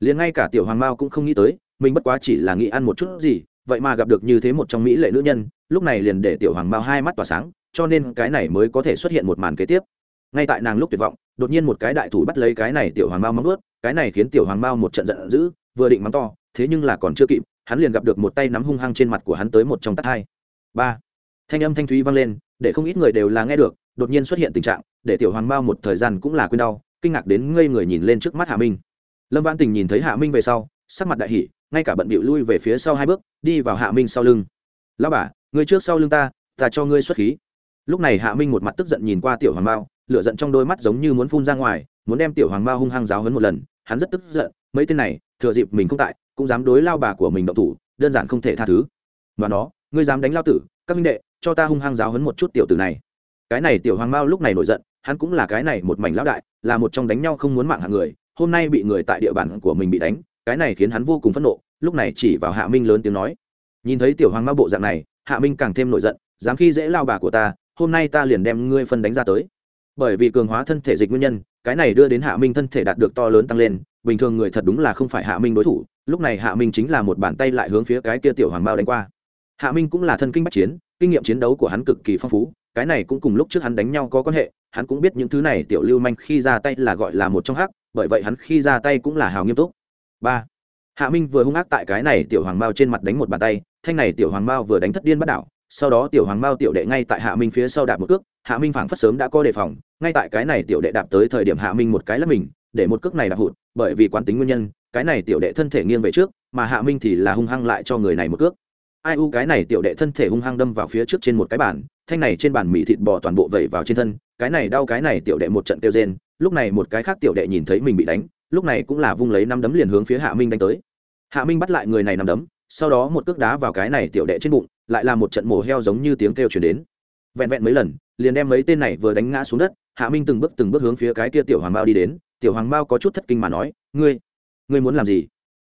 Liền ngay cả tiểu hoàng bao cũng không nghĩ tới, mình bất quá chỉ là nghĩ ăn một chút gì, vậy mà gặp được như thế một trong mỹ lệ nữ nhân, lúc này liền để tiểu hoàng bao hai mắt tỏa sáng, cho nên cái này mới có thể xuất hiện một màn kế tiếp. Ngay tại nàng lúc tuyệt vọng, đột nhiên một cái đại thủ bắt lấy cái này tiểu hoàng bao móng ướt cái này khiến tiểu hoàng bao một trận giận dữ, vừa định mắng to, thế nhưng là còn chưa kịp, hắn liền gặp được một tay nắm hung hăng trên mặt của hắn tới một trong tắt hai ba. Thanh âm thanh thúy vang lên, để không ít người đều là nghe được, đột nhiên xuất hiện tình trạng, để tiểu hoàng bao một thời gian cũng là quên đau, kinh ngạc đến ngây người nhìn lên trước mắt hạ minh. Lâm văn tình nhìn thấy hạ minh về sau, sắc mặt đại hỷ ngay cả bận bịu lui về phía sau hai bước, đi vào hạ minh sau lưng. Lao bà người trước sau lưng ta ta cho ngươi xuất khí. Lúc này hạ minh một mặt tức giận nhìn qua tiểu hoàng bao lửa giận trong đôi mắt giống như muốn phun ra ngoài, muốn đem tiểu hoàng bao hung hăng giáo hấn một lần, hắn rất tức giận, mấy tên này, thừa dịp mình không tại, cũng dám đối lao bà của mình động thủ, đơn giản không thể tha thứ. Và nó ngươi dám đánh lao tử, các minh đệ, cho ta hung hăng giáo hấn một chút tiểu tử này. Cái này tiểu hoàng mao lúc này nổi giận, hắn cũng là cái này một mảnh lão đại, là một trong đánh nhau không muốn mạng hạng người, hôm nay bị người tại địa bàn của mình bị đánh, cái này khiến hắn vô cùng phẫn nộ, lúc này chỉ vào hạ minh lớn tiếng nói. Nhìn thấy tiểu hoàng mao bộ dạng này, hạ minh càng thêm nổi giận, dám khi dễ lao bà của ta, hôm nay ta liền đem ngươi phân đánh ra tới. Bởi vì cường hóa thân thể dịch nguyên nhân, cái này đưa đến hạ minh thân thể đạt được to lớn tăng lên, bình thường người thật đúng là không phải hạ minh đối thủ, lúc này hạ minh chính là một bàn tay lại hướng phía cái kia tiểu hoàng mao đánh qua hạ minh cũng là thân kinh bắc chiến, kinh nghiệm chiến đấu của hắn cực kỳ phong phú, cái này cũng cùng lúc trước hắn đánh nhau có quan hệ, hắn cũng biết những thứ này tiểu lưu manh khi ra tay là gọi là một trong hắc, bởi vậy hắn khi ra tay cũng là hào nghiêm túc. Ba, hạ minh vừa hung ác tại cái này tiểu hoàng mao trên mặt đánh một bàn tay, thanh này tiểu hoàng mao vừa đánh thất điên bắt đảo, sau đó tiểu hoàng mao tiểu đệ ngay tại hạ minh phía sau đạp một cước, hạ minh phảng phất sớm đã có đề phòng, ngay tại cái này tiểu đệ đạp tới thời điểm hạ minh một cái lắp mình, để một cước này đạp hụt, bởi vì quán tính nguyên nhân, cái này tiểu đệ thân thể nghiêng về trước, mà hạ minh thì là hung hăng lại cho người này một cước ai u cái này tiểu đệ thân thể hung hăng đâm vào phía trước trên một cái bàn, thanh này trên bàn mì thịt bò toàn bộ vẩy vào trên thân, cái này đau cái này tiểu đệ một trận tiêu rên, lúc này một cái khác tiểu đệ nhìn thấy mình bị đánh, lúc này cũng là vung lấy năm đấm liền hướng phía hạ minh đánh tới. Hạ minh bắt lại người này năm đấm, sau đó một cước đá vào cái này tiểu đệ trên bụng, lại là một trận mổ heo giống như tiếng kêu chuyển đến. Vẹn vẹn mấy lần, liền đem mấy tên này vừa đánh ngã xuống đất, hạ minh từng bước từng bước hướng phía cái kia tiểu hoàng mao đi đến, tiểu hoàng mao có chút thất kinh mà nói, ngươi ngươi muốn làm gì?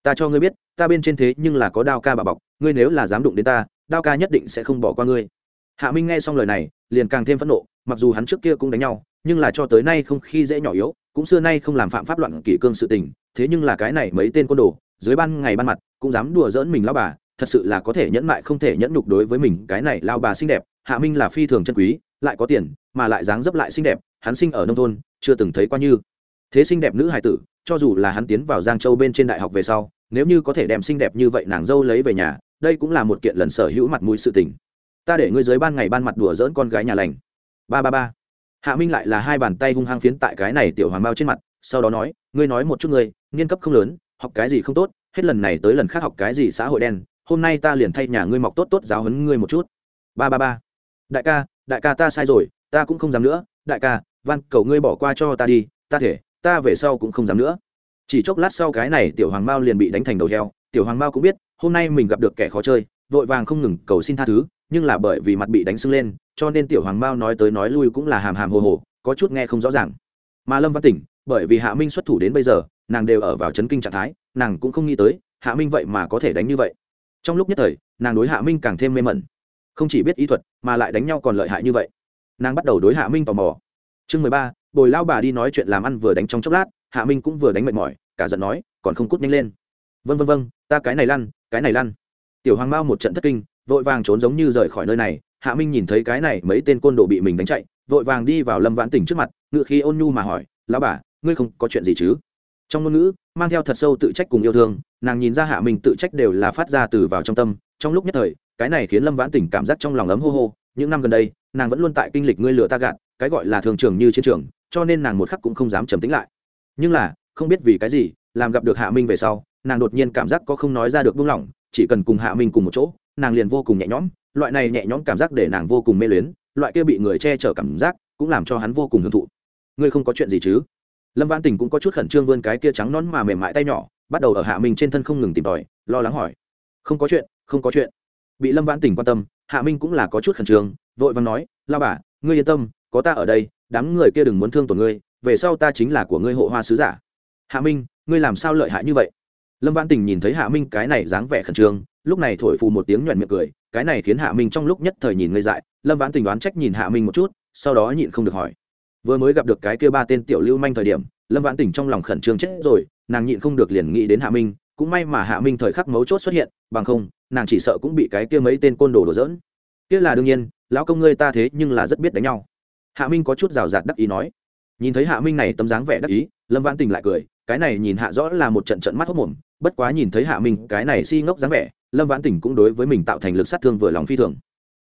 Ta cho ngươi biết ta bên trên thế nhưng là có đao ca bà bọc, ngươi nếu là dám đụng đến ta, đao ca nhất định sẽ không bỏ qua ngươi. Hạ minh nghe xong lời này, liền càng thêm phẫn nộ, mặc dù hắn trước kia cũng đánh nhau, nhưng là cho tới nay không khi dễ nhỏ yếu, cũng xưa nay không làm phạm pháp loạn kỷ cương sự tình, thế nhưng là cái này mấy tên côn đồ, dưới ban ngày ban mặt, cũng dám đùa giỡn mình lao bà, thật sự là có thể nhẫn mại không thể nhẫn nhục đối với mình, cái này lao bà xinh đẹp, hạ minh là phi thường chân quý, lại có tiền, mà lại dáng dấp lại xinh đẹp, hắn sinh ở nông thôn, chưa từng thấy qua như. Thế xinh đẹp nữ hài tử, cho dù là hắn tiến vào giang châu bên trên đại học về sau nếu như có thể đem xinh đẹp như vậy nàng dâu lấy về nhà, đây cũng là một kiện lần sở hữu mặt mũi sự tình. Ta để ngươi dưới ban ngày ban mặt đùa dỡn con gái nhà lành. Ba ba ba. Hạ minh lại là hai bàn tay hung hăng phiến tại cái này tiểu hoàng bao trên mặt, sau đó nói, ngươi nói một chút ngươi nghiên cấp không lớn, học cái gì không tốt, hết lần này tới lần khác học cái gì xã hội đen, hôm nay ta liền thay nhà ngươi mọc tốt tốt giáo huấn ngươi một chút. Ba ba ba. Đại ca đại ca ta sai rồi, ta cũng không dám nữa, đại ca, van, cầu ngươi bỏ qua cho ta đi, ta thể, ta về sau cũng không dám nữa chỉ chốc lát sau cái này tiểu hoàng mao liền bị đánh thành đầu heo, tiểu hoàng mao cũng biết, hôm nay mình gặp được kẻ khó chơi, vội vàng không ngừng cầu xin tha thứ, nhưng là bởi vì mặt bị đánh sưng lên, cho nên tiểu hoàng mao nói tới nói lui cũng là hàm hàm hồ hồ, có chút nghe không rõ ràng. Mà lâm văn tỉnh, bởi vì hạ minh xuất thủ đến bây giờ, nàng đều ở vào chấn kinh trạng thái, nàng cũng không nghĩ tới, hạ minh vậy mà có thể đánh như vậy. Trong lúc nhất thời, nàng đối hạ minh càng thêm mê mẩn. Không chỉ biết ý thuật, mà lại đánh nhau còn lợi hại như vậy. Nàng bắt đầu đối hạ minh tò mò. Chương mười ba, bồi lao bà đi nói chuyện làm ăn vừa đánh trong chốc lát hạ minh cũng vừa đánh mệt mỏi, cả giận nói, còn không cút nhanh lên. Vân vân vân ta cái này lăn, cái này lăn. Tiểu hoàng mao một trận thất kinh, vội vàng trốn giống như rời khỏi nơi này. Hạ minh nhìn thấy cái này mấy tên côn đồ bị mình đánh chạy, vội vàng đi vào lâm vãn tỉnh trước mặt, ngự khi ôn nhu mà hỏi, lão bà, ngươi không có chuyện gì chứ? Trong ngôn ngữ, mang theo thật sâu tự trách cùng yêu thương, nàng nhìn ra hạ minh tự trách đều là phát ra từ vào trong tâm. Trong lúc nhất thời, cái này khiến lâm vãn tỉnh cảm giác trong lòng ấm hô hô. Những năm gần đây, nàng vẫn luôn tại kinh lịch ngươi lừa ta gạt, cái gọi là thường trường như chiến trường, cho nên nàng một khắc cũng không dám trầm tính lại nhưng là, không biết vì cái gì, làm gặp được hạ minh về sau, nàng đột nhiên cảm giác có không nói ra được buông lỏng, chỉ cần cùng hạ minh cùng một chỗ, nàng liền vô cùng nhẹ nhõm, loại này nhẹ nhõm cảm giác để nàng vô cùng mê luyến, loại kia bị người che chở cảm giác cũng làm cho hắn vô cùng hưởng thụ. Ngươi không có chuyện gì chứ? Lâm văn tình cũng có chút khẩn trương vươn cái kia trắng nón mà mềm mại tay nhỏ, bắt đầu ở hạ minh trên thân không ngừng tìm tòi, lo lắng hỏi. Không có chuyện, không có chuyện. Bị lâm văn tình quan tâm, hạ minh cũng là có chút khẩn trương, vội vàng nói, lao bà, ngươi yên tâm, có ta ở đây, đám người kia đừng muốn thương tổn ngươi về sau ta chính là của ngươi hộ hoa sứ giả. Hạ minh, ngươi làm sao lợi hại như vậy? Lâm văn tình nhìn thấy hạ minh cái này dáng vẻ khẩn trương, lúc này thổi phù một tiếng nhoẹn miệng cười, cái này khiến hạ minh trong lúc nhất thời nhìn ngây dại. Lâm vãn tình đoán trách nhìn hạ minh một chút, sau đó nhịn không được hỏi. Vừa mới gặp được cái kia ba tên tiểu lưu manh thời điểm, lâm vãn tình trong lòng khẩn trương chết rồi, nàng nhịn không được liền nghĩ đến hạ minh, cũng may mà hạ minh thời khắc mấu chốt xuất hiện, bằng không, nàng chỉ sợ cũng bị cái kia mấy tên côn đồ đổ dỡn kia là đương nhiên, lão công ngươi ta thế nhưng là rất biết đánh nhau. Hạ minh có chút rào rạt đắc ý nói nhìn thấy hạ minh này tấm dáng vẻ đắc ý, lâm vãn tình lại cười, cái này nhìn hạ rõ là một trận trận mắt hốc mồm, bất quá nhìn thấy hạ minh cái này si ngốc dáng vẻ, lâm vãn tình cũng đối với mình tạo thành lực sát thương vừa lòng phi thường.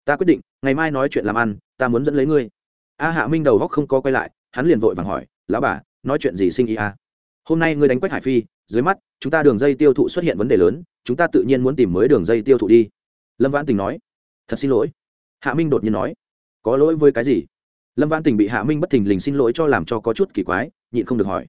Ta quyết định, ngày mai nói chuyện làm ăn, ta muốn dẫn lấy ngươi. A hạ minh đầu góc không có quay lại, hắn liền vội vàng hỏi, lão bà, nói chuyện gì sinh ý a hôm nay ngươi đánh quách hải phi, dưới mắt, chúng ta đường dây tiêu thụ xuất hiện vấn đề lớn, chúng ta tự nhiên muốn tìm mới đường dây tiêu thụ đi. Lâm vãn tình nói, thật xin lỗi. Hạ minh đột nhiên nói, có lỗi với cái gì? Lâm vãn tình bị hạ minh bất thình lình xin lỗi cho làm cho có chút kỳ quái, nhịn không được hỏi.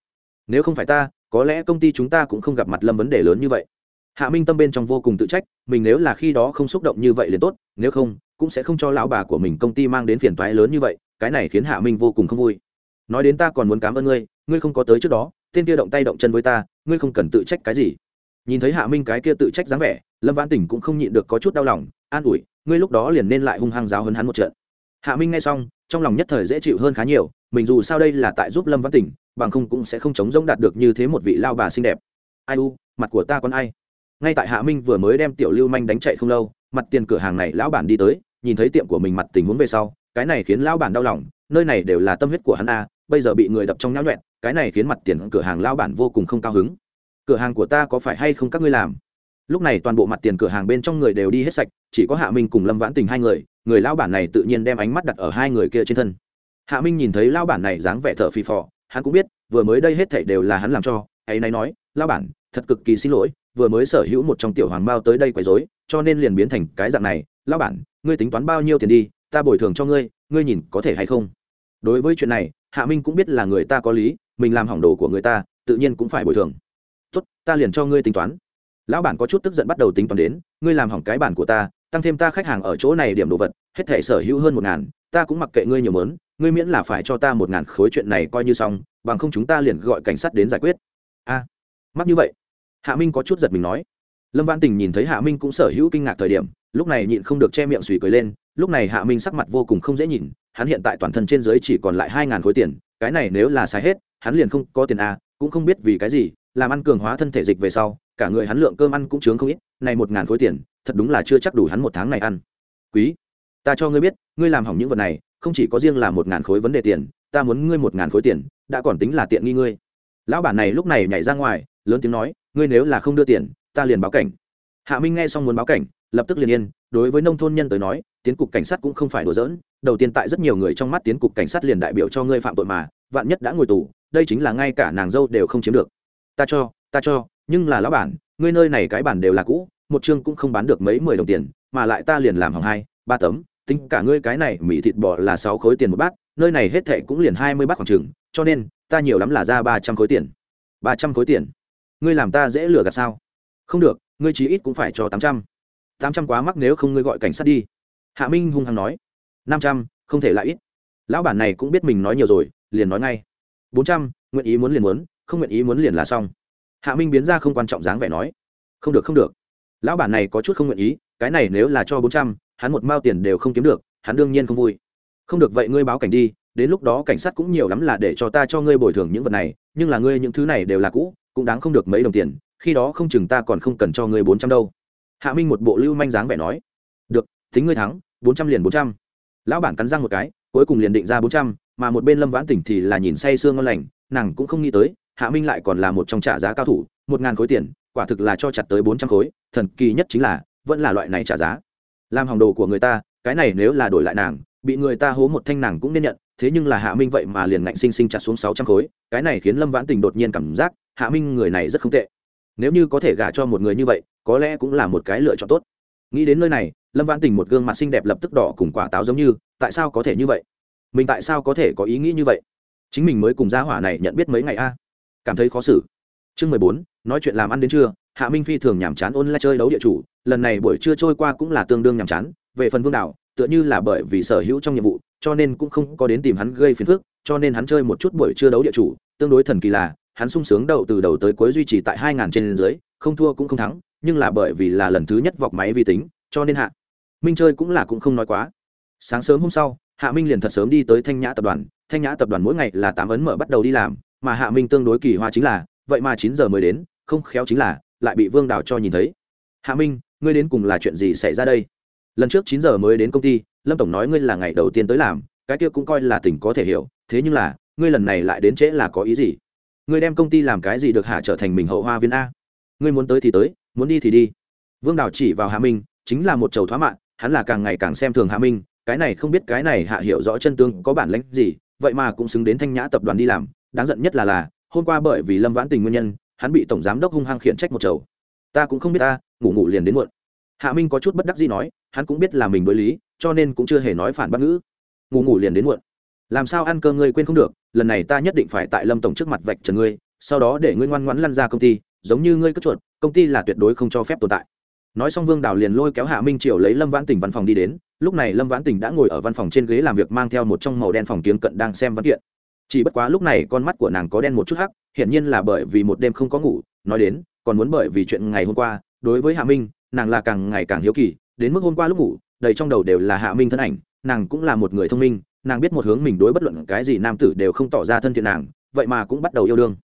Nếu không phải ta, có lẽ công ty chúng ta cũng không gặp mặt lâm vấn đề lớn như vậy. Hạ minh tâm bên trong vô cùng tự trách, mình nếu là khi đó không xúc động như vậy liền tốt, nếu không, cũng sẽ không cho lão bà của mình công ty mang đến phiền toái lớn như vậy, cái này khiến hạ minh vô cùng không vui. Nói đến ta còn muốn cảm ơn ngươi ngươi không có tới trước đó, tên kia động tay động chân với ta, ngươi không cần tự trách cái gì. Nhìn thấy hạ minh cái kia tự trách dáng vẻ, lâm vãn tỉnh cũng không nhịn được có chút đau lòng, an ủi, ngươi lúc đó liền nên lại hung hăng giáo hấn hắn một trận. Hạ minh nghe xong trong lòng nhất thời dễ chịu hơn khá nhiều, mình dù sao đây là tại giúp lâm văn tỉnh, bằng không cũng sẽ không chống rông đạt được như thế một vị lao bà xinh đẹp. Ai u, mặt của ta còn ai? Ngay tại hạ minh vừa mới đem tiểu lưu manh đánh chạy không lâu, mặt tiền cửa hàng này lão bản đi tới, nhìn thấy tiệm của mình mặt tình huống về sau, cái này khiến lão bản đau lòng, nơi này đều là tâm huyết của hắn a, bây giờ bị người đập trong nhão nhuẹn cái này khiến mặt tiền cửa hàng lão bản vô cùng không cao hứng. Cửa hàng của ta có phải hay không các ngươi làm? Lúc này toàn bộ mặt tiền cửa hàng bên trong người đều đi hết sạch, chỉ có hạ minh cùng lâm vãn tình hai người người lão bản này tự nhiên đem ánh mắt đặt ở hai người kia trên thân. Hạ minh nhìn thấy lão bản này dáng vẻ thở phì phò, hắn cũng biết, vừa mới đây hết thảy đều là hắn làm cho, ấy nay nói, lão bản, thật cực kỳ xin lỗi, vừa mới sở hữu một trong tiểu hoàng bao tới đây quấy rối, cho nên liền biến thành cái dạng này, lão bản, ngươi tính toán bao nhiêu tiền đi, ta bồi thường cho ngươi ngươi nhìn có thể hay không? Đối với chuyện này, hạ minh cũng biết là người ta có lý, mình làm hỏng đồ của người ta, tự nhiên cũng phải bồi thường. Tốt, ta liền cho ngươi tính toán lão bản có chút tức giận bắt đầu tính toán đến, ngươi làm hỏng cái bản của ta, tăng thêm ta khách hàng ở chỗ này điểm đồ vật, hết thể sở hữu hơn một ngàn, ta cũng mặc kệ ngươi nhiều mớn, ngươi miễn là phải cho ta một ngàn khối chuyện này coi như xong, bằng không chúng ta liền gọi cảnh sát đến giải quyết. A, mắc như vậy. Hạ minh có chút giật mình nói. Lâm văn tình nhìn thấy hạ minh cũng sở hữu kinh ngạc thời điểm, lúc này nhịn không được che miệng suy cười lên, lúc này hạ minh sắc mặt vô cùng không dễ nhìn, hắn hiện tại toàn thân trên dưới chỉ còn lại hai ngàn khối tiền, cái này nếu là xài hết, hắn liền không có tiền a, cũng không biết vì cái gì, làm ăn cường hóa thân thể dịch về sau cả người hắn lượng cơm ăn cũng chướng không ít, này một ngàn khối tiền, thật đúng là chưa chắc đủ hắn một tháng này ăn. Quý, ta cho ngươi biết, ngươi làm hỏng những vật này, không chỉ có riêng là một ngàn khối vấn đề tiền, ta muốn ngươi một ngàn khối tiền, đã còn tính là tiện nghi ngươi. Lão bản này lúc này nhảy ra ngoài, lớn tiếng nói, ngươi nếu là không đưa tiền, ta liền báo cảnh. Hạ minh nghe xong muốn báo cảnh, lập tức liền yên, đối với nông thôn nhân tới nói, tiến cục cảnh sát cũng không phải đùa giỡn, đầu tiên tại rất nhiều người trong mắt tiến cục cảnh sát liền đại biểu cho ngươi phạm tội mà, vạn nhất đã ngồi tù, đây chính là ngay cả nàng dâu đều không chiếm được. Ta cho ta cho nhưng là lão bản, ngươi nơi này cái bản đều là cũ, một chương cũng không bán được mấy mười đồng tiền, mà lại ta liền làm hỏng hai, ba tấm, tính cả ngươi cái này mỹ thịt bò là sáu khối tiền một bát, nơi này hết thệ cũng liền hai mươi bát khoảng chừng, cho nên, ta nhiều lắm là ra ba trăm khối tiền. Ba trăm khối tiền? Ngươi làm ta dễ lừa gạt sao? Không được, ngươi chí ít cũng phải cho tám trăm. Tám trăm quá mắc nếu không ngươi gọi cảnh sát đi. Hạ minh hung hăng nói. Năm trăm, không thể lại ít. Lão bản này cũng biết mình nói nhiều rồi, liền nói ngay. Bốn trăm, nguyện ý muốn liền muốn, không nguyện ý muốn liền là xong hạ minh biến ra không quan trọng dáng vẻ nói, không được không được. Lão bản này có chút không nguyện ý, cái này nếu là cho bốn trăm, hắn một mao tiền đều không kiếm được, hắn đương nhiên không vui. Không được vậy ngươi báo cảnh đi, đến lúc đó cảnh sát cũng nhiều lắm là để cho ta cho ngươi bồi thường những vật này, nhưng là ngươi những thứ này đều là cũ, cũng đáng không được mấy đồng tiền, khi đó không chừng ta còn không cần cho ngươi bốn trăm đâu. Hạ minh một bộ lưu manh dáng vẻ nói, được tính ngươi thắng, bốn trăm liền bốn trăm. Lão bản cắn răng một cái, cuối cùng liền định ra bốn trăm, mà một bên lâm vãn tỉnh thì là nhìn say sương ngon lành, nàng cũng không nghĩ tới hạ minh lại còn là một trong trả giá cao thủ, một ngàn khối tiền, quả thực là cho chặt tới bốn trăm khối, thần kỳ nhất chính là, vẫn là loại này trả giá. Làm hỏng đồ của người ta, cái này nếu là đổi lại nàng, bị người ta hố một thanh nàng cũng nên nhận, thế nhưng là hạ minh vậy mà liền ngạnh sinh sinh chặt xuống sáu trăm khối, cái này khiến lâm vãn tình đột nhiên cảm giác, hạ minh người này rất không tệ. Nếu như có thể gả cho một người như vậy, có lẽ cũng là một cái lựa chọn tốt. Nghĩ đến nơi này, lâm vãn tình một gương mặt xinh đẹp lập tức đỏ cùng quả táo giống như, tại sao có thể như vậy? Mình tại sao có thể có ý nghĩ như vậy? Chính mình mới cùng gia hỏa này nhận biết mấy ngày a? Cảm thấy khó xử. Chương mười bốn, nói chuyện làm ăn đến trưa, hạ minh phi thường nhàm chán ôn lại chơi đấu địa chủ, lần này buổi trưa trôi qua cũng là tương đương nhàm chán, về phần vương đảo tựa như là bởi vì sở hữu trong nhiệm vụ, cho nên cũng không có đến tìm hắn gây phiền phức, cho nên hắn chơi một chút buổi trưa đấu địa chủ, tương đối thần kỳ là, hắn sung sướng đầu từ đầu tới cuối duy trì tại hai ngàn trên dưới, không thua cũng không thắng, nhưng là bởi vì là lần thứ nhất vọc máy vi tính, cho nên hạ minh chơi cũng là cũng không nói quá. Sáng sớm hôm sau, hạ minh liền thật sớm đi tới thanh nhã tập đoàn, thanh nhã tập đoàn mỗi ngày là tám ấn mở bắt đầu đi làm mà hạ minh tương đối kỳ hoa chính là, vậy mà chín giờ mới đến, không khéo chính là, lại bị vương đào cho nhìn thấy. Hạ minh, ngươi đến cùng là chuyện gì xảy ra đây? Lần trước chín giờ mới đến công ty, lâm tổng nói ngươi là ngày đầu tiên tới làm, cái kia cũng coi là tỉnh có thể hiểu, thế nhưng là, ngươi lần này lại đến trễ là có ý gì? Ngươi đem công ty làm cái gì được hạ trở thành mình hậu hoa viên a? Ngươi muốn tới thì tới, muốn đi thì đi. Vương đào chỉ vào hạ minh, chính là một chầu thoá mạng hắn là càng ngày càng xem thường hạ minh, cái này không biết cái này hạ hiểu rõ chân tướng có bản lãnh gì, vậy mà cũng xứng đến thanh nhã tập đoàn đi làm đáng giận nhất là là, hôm qua bởi vì lâm vãn tình nguyên nhân, hắn bị tổng giám đốc hung hăng khiển trách một chầu. Ta cũng không biết ta, ngủ ngủ liền đến muộn. Hạ minh có chút bất đắc gì nói, hắn cũng biết là mình đối lý, cho nên cũng chưa hề nói phản bác ngữ. Ngủ ngủ liền đến muộn. Làm sao ăn cơm ngươi quên không được, lần này ta nhất định phải tại lâm tổng trước mặt vạch trần ngươi, sau đó để ngươi ngoan ngoãn lăn ra công ty, giống như ngươi cất chuột, công ty là tuyệt đối không cho phép tồn tại. Nói xong vương đào liền lôi kéo hạ minh triều lấy lâm vãn tỉnh văn phòng đi đến, lúc này lâm vãn tình đã ngồi ở văn phòng trên ghế làm việc mang theo một trong màu đen phòng kiếng cận đang xem văn kiện chỉ bất quá lúc này con mắt của nàng có đen một chút hắc, hiển nhiên là bởi vì một đêm không có ngủ, nói đến, còn muốn bởi vì chuyện ngày hôm qua, đối với hạ minh, nàng là càng ngày càng hiếu kỳ, đến mức hôm qua lúc ngủ, đầy trong đầu đều là hạ minh thân ảnh, nàng cũng là một người thông minh, nàng biết một hướng mình đối bất luận cái gì nam tử đều không tỏ ra thân thiện nàng, vậy mà cũng bắt đầu yêu đương.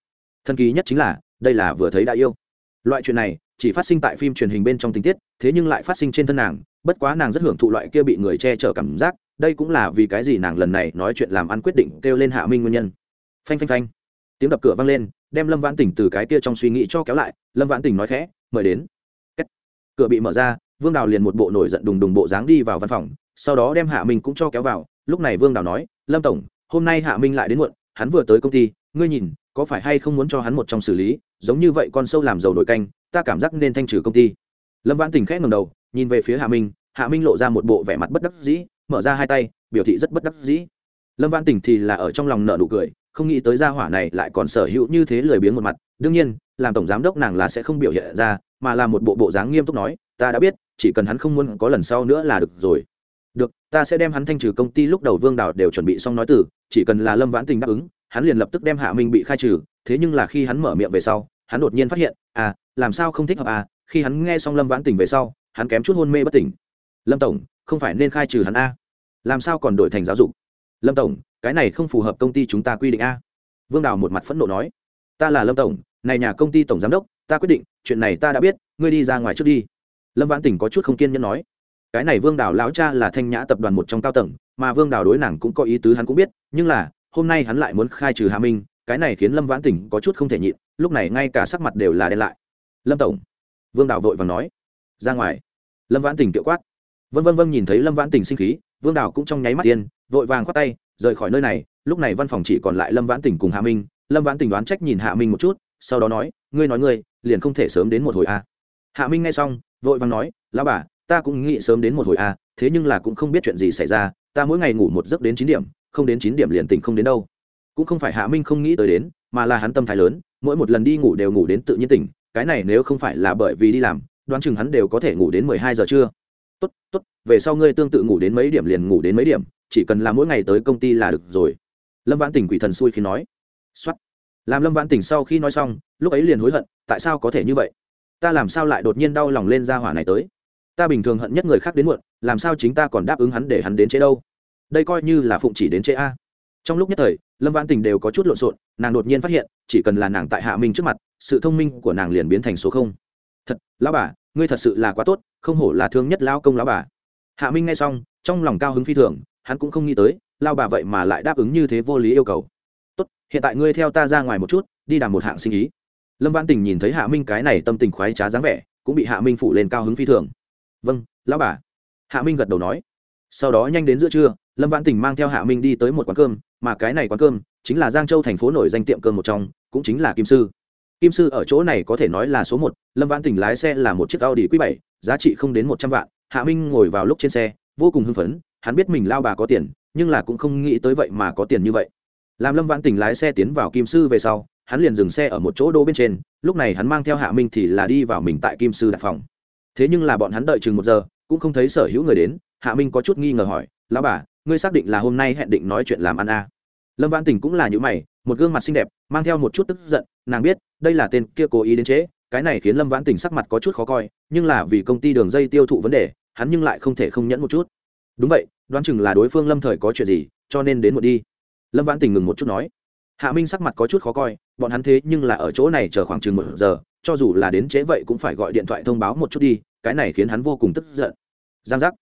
Thân kỳ nhất chính là, đây là vừa thấy đã yêu. Loại chuyện này, chỉ phát sinh tại phim truyền hình bên trong tình tiết, thế nhưng lại phát sinh trên thân nàng, bất quá nàng rất hưởng thụ loại kia bị người che chở cảm giác đây cũng là vì cái gì nàng lần này nói chuyện làm ăn quyết định kêu lên hạ minh nguyên nhân. Phanh phanh phanh. Tiếng đập cửa vang lên, đem lâm vãn tỉnh từ cái kia trong suy nghĩ cho kéo lại, lâm vãn tỉnh nói khẽ, mời đến. Cửa bị mở ra, vương đào liền một bộ nổi giận đùng đùng bộ dáng đi vào văn phòng, sau đó đem hạ minh cũng cho kéo vào, lúc này vương đào nói, lâm tổng, hôm nay hạ minh lại đến muộn, hắn vừa tới công ty, ngươi nhìn, có phải hay không muốn cho hắn một trong xử lý, giống như vậy con sâu làm dầu nổi canh, ta cảm giác nên thanh trừ công ty. Lâm vãn tình khẽ ngầm đầu, nhìn về phía hạ minh hạ minh lộ ra một bộ vẻ mặt bất đắc dĩ mở ra hai tay, biểu thị rất bất đắc dĩ. Lâm vãn tình thì là ở trong lòng nợ nụ cười, không nghĩ tới gia hỏa này lại còn sở hữu như thế lười biếng một mặt. Đương nhiên, làm tổng giám đốc nàng là sẽ không biểu hiện ra, mà là một bộ bộ dáng nghiêm túc nói, ta đã biết, chỉ cần hắn không muốn có lần sau nữa là được rồi. Được, ta sẽ đem hắn thanh trừ công ty lúc đầu vương đảo đều chuẩn bị xong nói từ, chỉ cần là lâm vãn tình đáp ứng, hắn liền lập tức đem hạ minh bị khai trừ. Thế nhưng là khi hắn mở miệng về sau, hắn đột nhiên phát hiện à làm sao không thích hợp à khi hắn nghe xong lâm vãn tình về sau, hắn kém chút hôn mê bất tỉnh. Lâm tổng không phải nên khai trừ hắn a? Làm sao còn đổi thành giáo dục? Lâm tổng, cái này không phù hợp công ty chúng ta quy định a. Vương đào một mặt phẫn nộ nói. Ta là lâm tổng, này nhà công ty tổng giám đốc, ta quyết định, chuyện này ta đã biết, ngươi đi ra ngoài trước đi. Lâm vãn tỉnh có chút không kiên nhẫn nói. Cái này vương đào lão cha là thanh nhã tập đoàn một trong cao tầng, mà vương đào đối nàng cũng có ý tứ hắn cũng biết, nhưng là, hôm nay hắn lại muốn khai trừ Hà minh, cái này khiến lâm vãn tỉnh có chút không thể nhịn, lúc này ngay cả sắc mặt đều là đen lại. Lâm tổng. Vương đào vội và nói. Ra ngoài. Lâm vãn tỉnh kiệu quát vân vân vân nhìn thấy lâm vãn tình sinh khí vương đào cũng trong nháy mắt tiên vội vàng khoát tay rời khỏi nơi này lúc này văn phòng chỉ còn lại lâm vãn tình cùng hạ minh. Lâm vãn tình đoán trách nhìn hạ minh một chút sau đó nói ngươi nói ngươi liền không thể sớm đến một hồi a. À. hạ minh nghe xong vội vàng nói lão bà ta cũng nghĩ sớm đến một hồi a à, thế nhưng là cũng không biết chuyện gì xảy ra ta mỗi ngày ngủ một giấc đến chín điểm không đến chín điểm liền tỉnh không đến đâu. Cũng không phải hạ minh không nghĩ tới đến mà là hắn tâm thái lớn mỗi một lần đi ngủ đều ngủ đến tự nhiên tỉnh cái này nếu không phải là bởi vì đi làm đoán chừng hắn đều có thể ngủ đến mười hai giờ trưa tốt tốt, về sau ngươi tương tự ngủ đến mấy điểm liền ngủ đến mấy điểm, chỉ cần là mỗi ngày tới công ty là được rồi. Lâm vãn tỉnh quỷ thần xui khi nói. X làm lâm vãn tỉnh sau khi nói xong, lúc ấy liền hối hận, tại sao có thể như vậy? Ta làm sao lại đột nhiên đau lòng lên ra hỏa này tới? Ta bình thường hận nhất người khác đến muộn, làm sao chính ta còn đáp ứng hắn để hắn đến chế đâu? Đây coi như là phụng chỉ đến chế a. Trong lúc nhất thời, lâm vãn tình đều có chút lộn xộn, nàng đột nhiên phát hiện, chỉ cần là nàng tại hạ minh trước mặt, sự thông minh của nàng liền biến thành số không. Thật, lão bà ngươi thật sự là quá tốt, không hổ là thương nhất lao công lão bà. Hạ minh nghe xong, trong lòng cao hứng phi thường, hắn cũng không nghĩ tới lao bà vậy mà lại đáp ứng như thế vô lý yêu cầu. Tốt, hiện tại ngươi theo ta ra ngoài một chút, đi đàm một hạng sinh ý. Lâm văn tình nhìn thấy hạ minh cái này tâm tình khoái trá dáng vẻ, cũng bị hạ minh phụ lên cao hứng phi thường. Vâng lão bà. Hạ minh gật đầu nói. Sau đó nhanh đến giữa trưa, lâm văn tình mang theo hạ minh đi tới một quán cơm, mà cái này quán cơm chính là giang châu thành phố nổi danh tiệm cơm một trong, cũng chính là kim sư kim sư ở chỗ này có thể nói là số một, lâm Vãn tình lái xe là một chiếc audi q bảy, giá trị không đến một trăm vạn. Hạ minh ngồi vào lúc trên xe, vô cùng hưng phấn, hắn biết mình lao bà có tiền, nhưng là cũng không nghĩ tới vậy mà có tiền như vậy. Làm lâm Vãn tình lái xe tiến vào kim sư về sau, hắn liền dừng xe ở một chỗ đỗ bên trên, lúc này hắn mang theo hạ minh thì là đi vào mình tại kim sư đặt phòng. Thế nhưng là bọn hắn đợi chừng một giờ, cũng không thấy sở hữu người đến, hạ minh có chút nghi ngờ hỏi, lão bà, ngươi xác định là hôm nay hẹn định nói chuyện làm ăn à. lâm Vãn tình cũng là những mày một gương mặt xinh đẹp mang theo một chút tức giận nàng biết đây là tên kia cố ý đến chế, cái này khiến lâm vãn tình sắc mặt có chút khó coi nhưng là vì công ty đường dây tiêu thụ vấn đề hắn nhưng lại không thể không nhẫn một chút. Đúng vậy đoán chừng là đối phương lâm thời có chuyện gì cho nên đến một đi. Lâm vãn tình ngừng một chút nói. Hạ minh sắc mặt có chút khó coi bọn hắn thế nhưng là ở chỗ này chờ khoảng chừng một giờ cho dù là đến trễ vậy cũng phải gọi điện thoại thông báo một chút đi cái này khiến hắn vô cùng tức giận. Giang giác.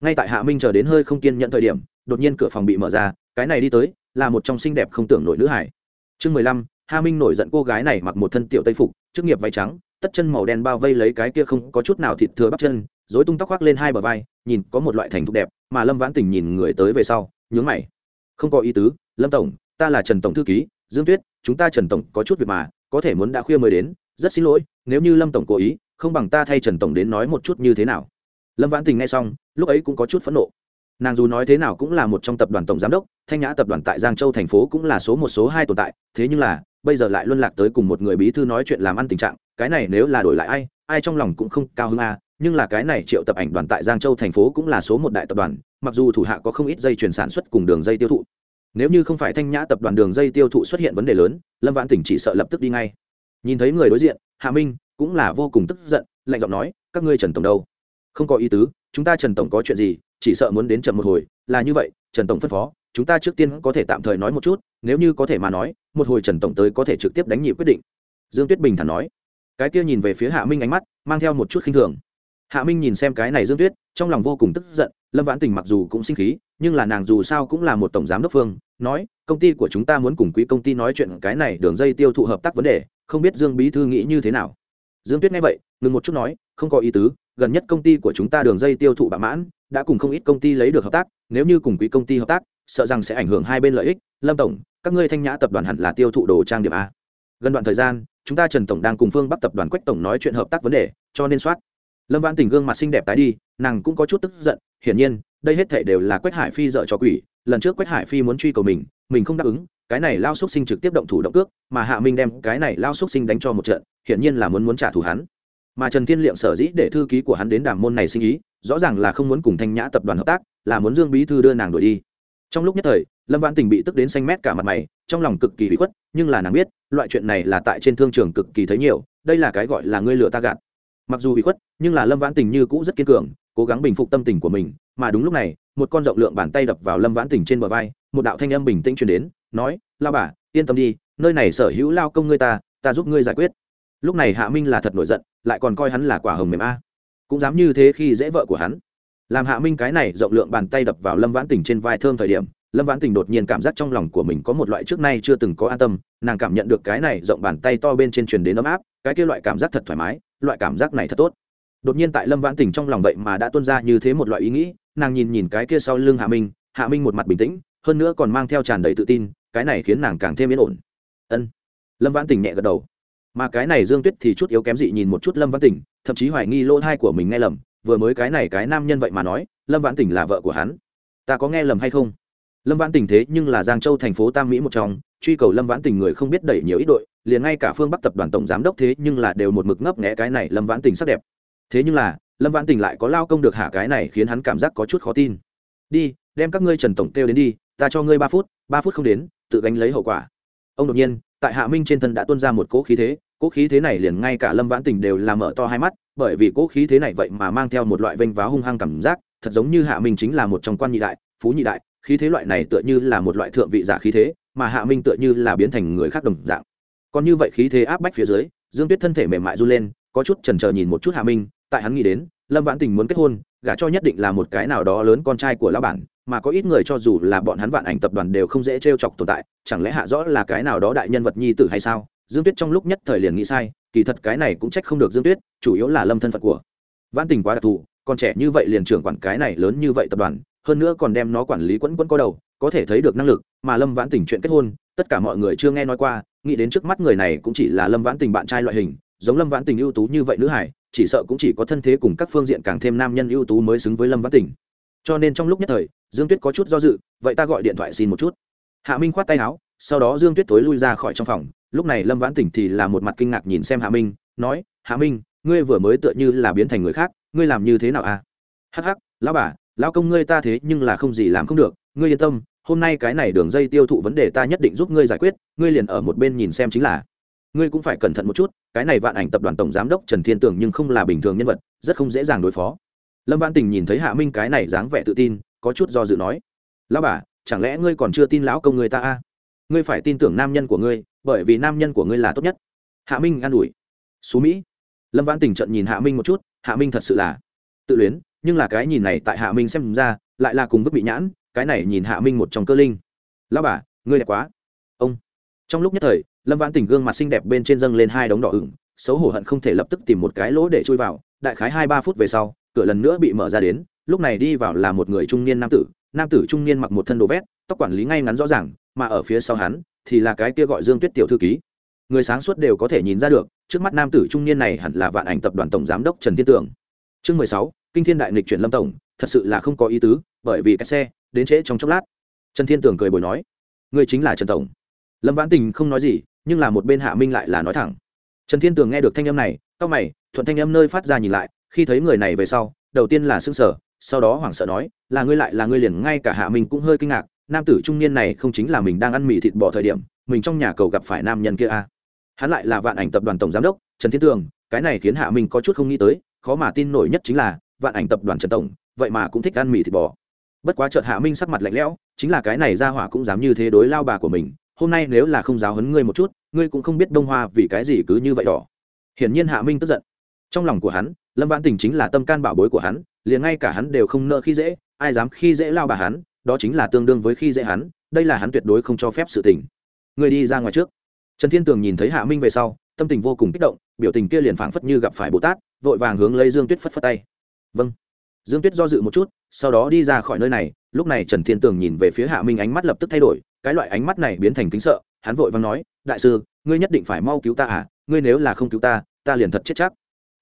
Ngay tại hạ minh chờ đến hơi không kiên nhận thời điểm đột nhiên cửa phòng bị mở ra cái này đi tới là một trong xinh đẹp không tưởng nổi nữ hải chương mười lăm Hà minh nổi giận cô gái này mặc một thân tiểu tây phục chức nghiệp váy trắng, tất chân màu đen bao vây lấy cái kia không có chút nào thịt thừa bắp chân dối tung tóc khoác lên hai bờ vai, nhìn có một loại thành thục đẹp, mà lâm vãn tình nhìn người tới về sau, nhướng mày. Không có ý tứ, lâm tổng, ta là trần tổng thư ký, dương tuyết, chúng ta trần tổng có chút việc mà, có thể muốn đã khuya mới đến, rất xin lỗi, nếu như lâm tổng cố ý, không bằng ta thay trần tổng đến nói một chút như thế nào. Lâm vãn tình nghe xong, lúc ấy cũng có chút phẫn nộ nàng dù nói thế nào cũng là một trong tập đoàn tổng giám đốc, thanh nhã tập đoàn tại giang châu thành phố cũng là số một, số hai tồn tại, thế nhưng là, bây giờ lại luân lạc tới cùng một người bí thư nói chuyện làm ăn tình trạng, cái này nếu là đổi lại ai ai trong lòng cũng không cao hơn a à, nhưng là cái này triệu tập ảnh đoàn tại giang châu thành phố cũng là số một đại tập đoàn, mặc dù thủ hạ có không ít dây chuyển sản xuất cùng đường dây tiêu thụ. Nếu như không phải thanh nhã tập đoàn đường dây tiêu thụ xuất hiện vấn đề lớn, lâm vãn tỉnh chỉ sợ lập tức đi ngay. Nhìn thấy người đối diện, hạ minh cũng là vô cùng tức giận, lạnh giọng nói, các ngươi trần tổng đâu? Không có ý tứ, chúng ta trần tổng có chuyện gì chỉ sợ muốn đến chậm một hồi, là như vậy, trần tổng phân phó, chúng ta trước tiên có thể tạm thời nói một chút, nếu như có thể mà nói, một hồi trần tổng tới có thể trực tiếp đánh nhị quyết định. Dương tuyết bình thản nói. Cái kia nhìn về phía hạ minh ánh mắt, mang theo một chút khinh thường. Hạ minh nhìn xem cái này dương tuyết, trong lòng vô cùng tức giận, lâm vãn tình mặc dù cũng sinh khí, nhưng là nàng dù sao cũng là một tổng giám đốc phương, nói, công ty của chúng ta muốn cùng quỹ công ty nói chuyện cái này đường dây tiêu thụ hợp tác vấn đề, không biết dương bí thư nghĩ như thế nào? Dương tuyết nghe vậy, ngừng một chút nói, không có ý tứ, gần nhất công ty của chúng ta đường dây tiêu thụ bạ mãn đã cùng không ít công ty lấy được hợp tác, nếu như cùng quỹ công ty hợp tác, sợ rằng sẽ ảnh hưởng hai bên lợi ích. Lâm tổng, các ngươi thanh nhã tập đoàn hẳn là tiêu thụ đồ trang điểm a. Gần đoạn thời gian, chúng ta trần tổng đang cùng phương bắc tập đoàn quách tổng nói chuyện hợp tác vấn đề, cho nên soát. Lâm vãn tình gương mặt xinh đẹp tái đi, nàng cũng có chút tức giận, hiển nhiên, đây hết thể đều là quách hải phi dợ cho quỷ, lần trước quách hải phi muốn truy cầu mình mình không đáp ứng, cái này lao xúc sinh trực tiếp động thủ động cước, mà hạ minh đem cái này lao xúc sinh đánh cho một trận, hiển nhiên là muốn muốn trả thù hắn. Mà trần thiên liệm sở dĩ để thư ký của hắn đến đàm môn này sinh ý rõ ràng là không muốn cùng thanh nhã tập đoàn hợp tác, là muốn dương bí thư đưa nàng đổi đi. Trong lúc nhất thời, lâm vãn tình bị tức đến xanh mét cả mặt mày, trong lòng cực kỳ bị khuất, nhưng là nàng biết, loại chuyện này là tại trên thương trường cực kỳ thấy nhiều, đây là cái gọi là ngươi lựa ta gạt. Mặc dù bị khuất, nhưng là lâm vãn tình như cũ rất kiên cường, cố gắng bình phục tâm tình của mình, mà đúng lúc này, một con rộng lượng bàn tay đập vào lâm vãn tình trên bờ vai, một đạo thanh âm bình tĩnh truyền đến, nói lao bà, yên tâm đi, nơi này sở hữu lao công ngươi ta ta giúp ngươi giải quyết. Lúc này hạ minh là thật nổi giận, lại còn coi hắn là quả hồng mềm a cũng dám như thế khi dễ vợ của hắn. Làm hạ minh cái này rộng lượng bàn tay đập vào lâm vãn tình trên vai thơm thời điểm, lâm vãn tình đột nhiên cảm giác trong lòng của mình có một loại trước nay chưa từng có an tâm, nàng cảm nhận được cái này rộng bàn tay to bên trên truyền đến ấm áp, cái kia loại cảm giác thật thoải mái, loại cảm giác này thật tốt. Đột nhiên tại lâm vãn tình trong lòng vậy mà đã tuân ra như thế một loại ý nghĩ, nàng nhìn nhìn cái kia sau lưng hạ minh hạ minh một mặt bình tĩnh, hơn nữa còn mang theo tràn đầy tự tin, cái này khiến nàng càng thêm yên ổn. Ân. Lâm vãn tình nhẹ gật đầu. Mà cái này dương tuyết thì chút yếu kém dị nhìn một chút lâm vãn tình thậm chí hoài nghi lỗ thai của mình nghe lầm, vừa mới cái này cái nam nhân vậy mà nói, lâm vãn tỉnh là vợ của hắn. Ta có nghe lầm hay không? Lâm vãn tỉnh thế nhưng là giang châu thành phố tam mỹ một trong, truy cầu lâm vãn tỉnh người không biết đẩy nhiều ít đội, liền ngay cả phương bắc tập đoàn tổng giám đốc thế nhưng là đều một mực ngấp nghẽ cái này lâm vãn tỉnh sắc đẹp. Thế nhưng là, lâm vãn tỉnh lại có lao công được hạ cái này khiến hắn cảm giác có chút khó tin. Đi, đem các ngươi trần tổng kêu đến đi, ta cho ngươi ba phút ba phút không đến, tự gánh lấy hậu quả. Ông đột nhiên, tại hạ minh trên thân đã tuân ra một cỗ khí thế cỗ khí thế này liền ngay cả lâm vãn tình đều làm mở to hai mắt, bởi vì cỗ khí thế này vậy mà mang theo một loại vênh váo hung hăng cảm giác, thật giống như hạ minh chính là một trong quan nhị đại, phú nhị đại, khí thế loại này tựa như là một loại thượng vị giả khí thế, mà hạ minh tựa như là biến thành người khác đồng dạng. Còn như vậy khí thế áp bách phía dưới, dương tuyết thân thể mềm mại run lên, có chút chần chờ nhìn một chút hạ minh, tại hắn nghĩ đến, lâm vãn tình muốn kết hôn, gả cho nhất định là một cái nào đó lớn con trai của lão bản, mà có ít người cho dù là bọn hắn vạn ảnh tập đoàn đều không dễ t r e o chọc tồn tại, chẳng lẽ hạ rõ là cái nào đó đại nhân vật nhi tử hay sao? Dương tuyết trong lúc nhất thời liền nghĩ sai, kỳ thật cái này cũng trách không được dương tuyết, chủ yếu là lâm thân phận của vãn tình quá đặc thù, còn trẻ như vậy liền trưởng quản cái này lớn như vậy tập đoàn, hơn nữa còn đem nó quản lý quẫn quẫn có đầu, có thể thấy được năng lực, mà lâm vãn tình chuyện kết hôn, tất cả mọi người chưa nghe nói qua, nghĩ đến trước mắt người này cũng chỉ là lâm vãn tình bạn trai loại hình, giống lâm vãn tình ưu tú như vậy nữ hải, chỉ sợ cũng chỉ có thân thế cùng các phương diện càng thêm nam nhân ưu tú mới xứng với lâm vãn tình. Cho nên trong lúc nhất thời, dương tuyết có chút do dự, vậy ta gọi điện thoại xin một chút. Hạ minh khoát tay áo, sau đó dương tuyết tối lui ra khỏi trong phòng lúc này lâm vãn tỉnh thì là một mặt kinh ngạc nhìn xem hạ minh, nói, hạ minh, ngươi vừa mới tựa như là biến thành người khác, ngươi làm như thế nào à? Hắc hắc, lão bà, lão công ngươi ta thế nhưng là không gì làm không được, ngươi yên tâm, hôm nay cái này đường dây tiêu thụ vấn đề ta nhất định giúp ngươi giải quyết, ngươi liền ở một bên nhìn xem chính là. Ngươi cũng phải cẩn thận một chút, cái này vạn ảnh tập đoàn tổng giám đốc trần thiên tưởng nhưng không là bình thường nhân vật, rất không dễ dàng đối phó. Lâm văn tình nhìn thấy hạ minh cái này dáng vẻ tự tin, có chút do dự nói, lão bà, chẳng lẽ ngươi còn chưa tin lão công người ta a ngươi phải tin tưởng nam nhân của ngươi bởi vì nam nhân của ngươi là tốt nhất. Hạ minh an ủi. Xú mỹ. Lâm văn tình trận nhìn hạ minh một chút, hạ minh thật sự là tự luyến, nhưng là cái nhìn này tại hạ minh xem ra, lại là cùng vứt bị nhãn, cái này nhìn hạ minh một trong cơ linh. Lao bà, ngươi đẹp quá. Ông. Trong lúc nhất thời, lâm văn tình gương mặt xinh đẹp bên trên dâng lên hai đống đỏ ửng, xấu hổ hận không thể lập tức tìm một cái lỗ để chui vào, đại khái hai ba phút về sau, cửa lần nữa bị mở ra đến, lúc này đi vào là một người trung niên nam tử nam tử trung niên mặc một thân đồ vét, tóc quản lý ngay ngắn rõ ràng, mà ở phía sau hắn thì là cái kia gọi dương tuyết tiểu thư ký. Người sáng suốt đều có thể nhìn ra được, trước mắt nam tử trung niên này hẳn là vạn ảnh tập đoàn tổng giám đốc trần thiên tường. Chương mười sáu, kinh thiên đại nghịch chuyển lâm tổng, thật sự là không có ý tứ, bởi vì cái xe, đến trễ trong chốc lát. Trần thiên tường cười bồi nói người chính là trần tổng. Lâm vãn tình không nói gì, nhưng là một bên hạ minh lại là nói thẳng. Trần thiên tường nghe được thanh âm này tao mày, thuận thanh âm nơi phát ra nhìn lại, khi thấy người này về sau, đầu tiên là xương sở sau đó hoảng sợ nói, là ngươi lại là ngươi liền, ngay cả hạ minh cũng hơi kinh ngạc nam tử trung niên này không chính là mình đang ăn mì thịt bò thời điểm, mình trong nhà cầu gặp phải nam nhân kia à. hắn lại là vạn ảnh tập đoàn tổng giám đốc, trần thiên tường, cái này khiến hạ minh có chút không nghĩ tới, khó mà tin nổi nhất chính là, vạn ảnh tập đoàn trần tổng, vậy mà cũng thích ăn mì thịt bò. Bất quá chợt hạ minh sắc mặt lạnh lẽo, chính là cái này ra hỏa cũng dám như thế đối lao bà của mình, hôm nay nếu là không giáo hấn ngươi một chút, ngươi cũng không biết đông hoa vì cái gì cứ như vậy đỏ. Hiển nhiên hạ minh tức giận. Trong lòng của hắn, lâm vãn tình chính là tâm can bảo bối của hắn, liền ngay cả hắn đều không nợ khi dễ, ai dám khi dễ lao bà hắn đó chính là tương đương với khi dễ hắn, đây là hắn tuyệt đối không cho phép sự tình. Người đi ra ngoài trước. Trần thiên tường nhìn thấy hạ minh về sau, tâm tình vô cùng kích động, biểu tình kia liền phảng phất như gặp phải bồ tát, vội vàng hướng lấy dương tuyết phất phất tay. Vâng. Dương tuyết do dự một chút, sau đó đi ra khỏi nơi này, lúc này trần thiên tường nhìn về phía hạ minh ánh mắt lập tức thay đổi, cái loại ánh mắt này biến thành kính sợ, hắn vội vàng nói, đại sư, ngươi nhất định phải mau cứu ta à ngươi nếu là không cứu ta ta liền thật chết chắc.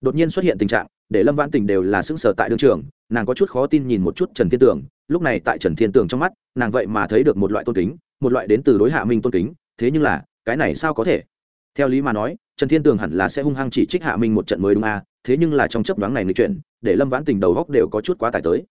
Đột nhiên xuất hiện tình trạng để lâm vãn tình đều là sững sờ tại đương trường, nàng có chút khó tin nhìn một chút trần thiên tường. Lúc này tại trần thiên tường trong mắt, nàng vậy mà thấy được một loại tôn kính, một loại đến từ đối hạ minh tôn kính. Thế nhưng là, cái này sao có thể? Theo lý mà nói, trần thiên tường hẳn là sẽ hung hăng chỉ trích hạ minh một trận mới đúng à? Thế nhưng là trong chấp đoán này người chuyện, để lâm vãn tình đầu góc đều có chút quá tải tới.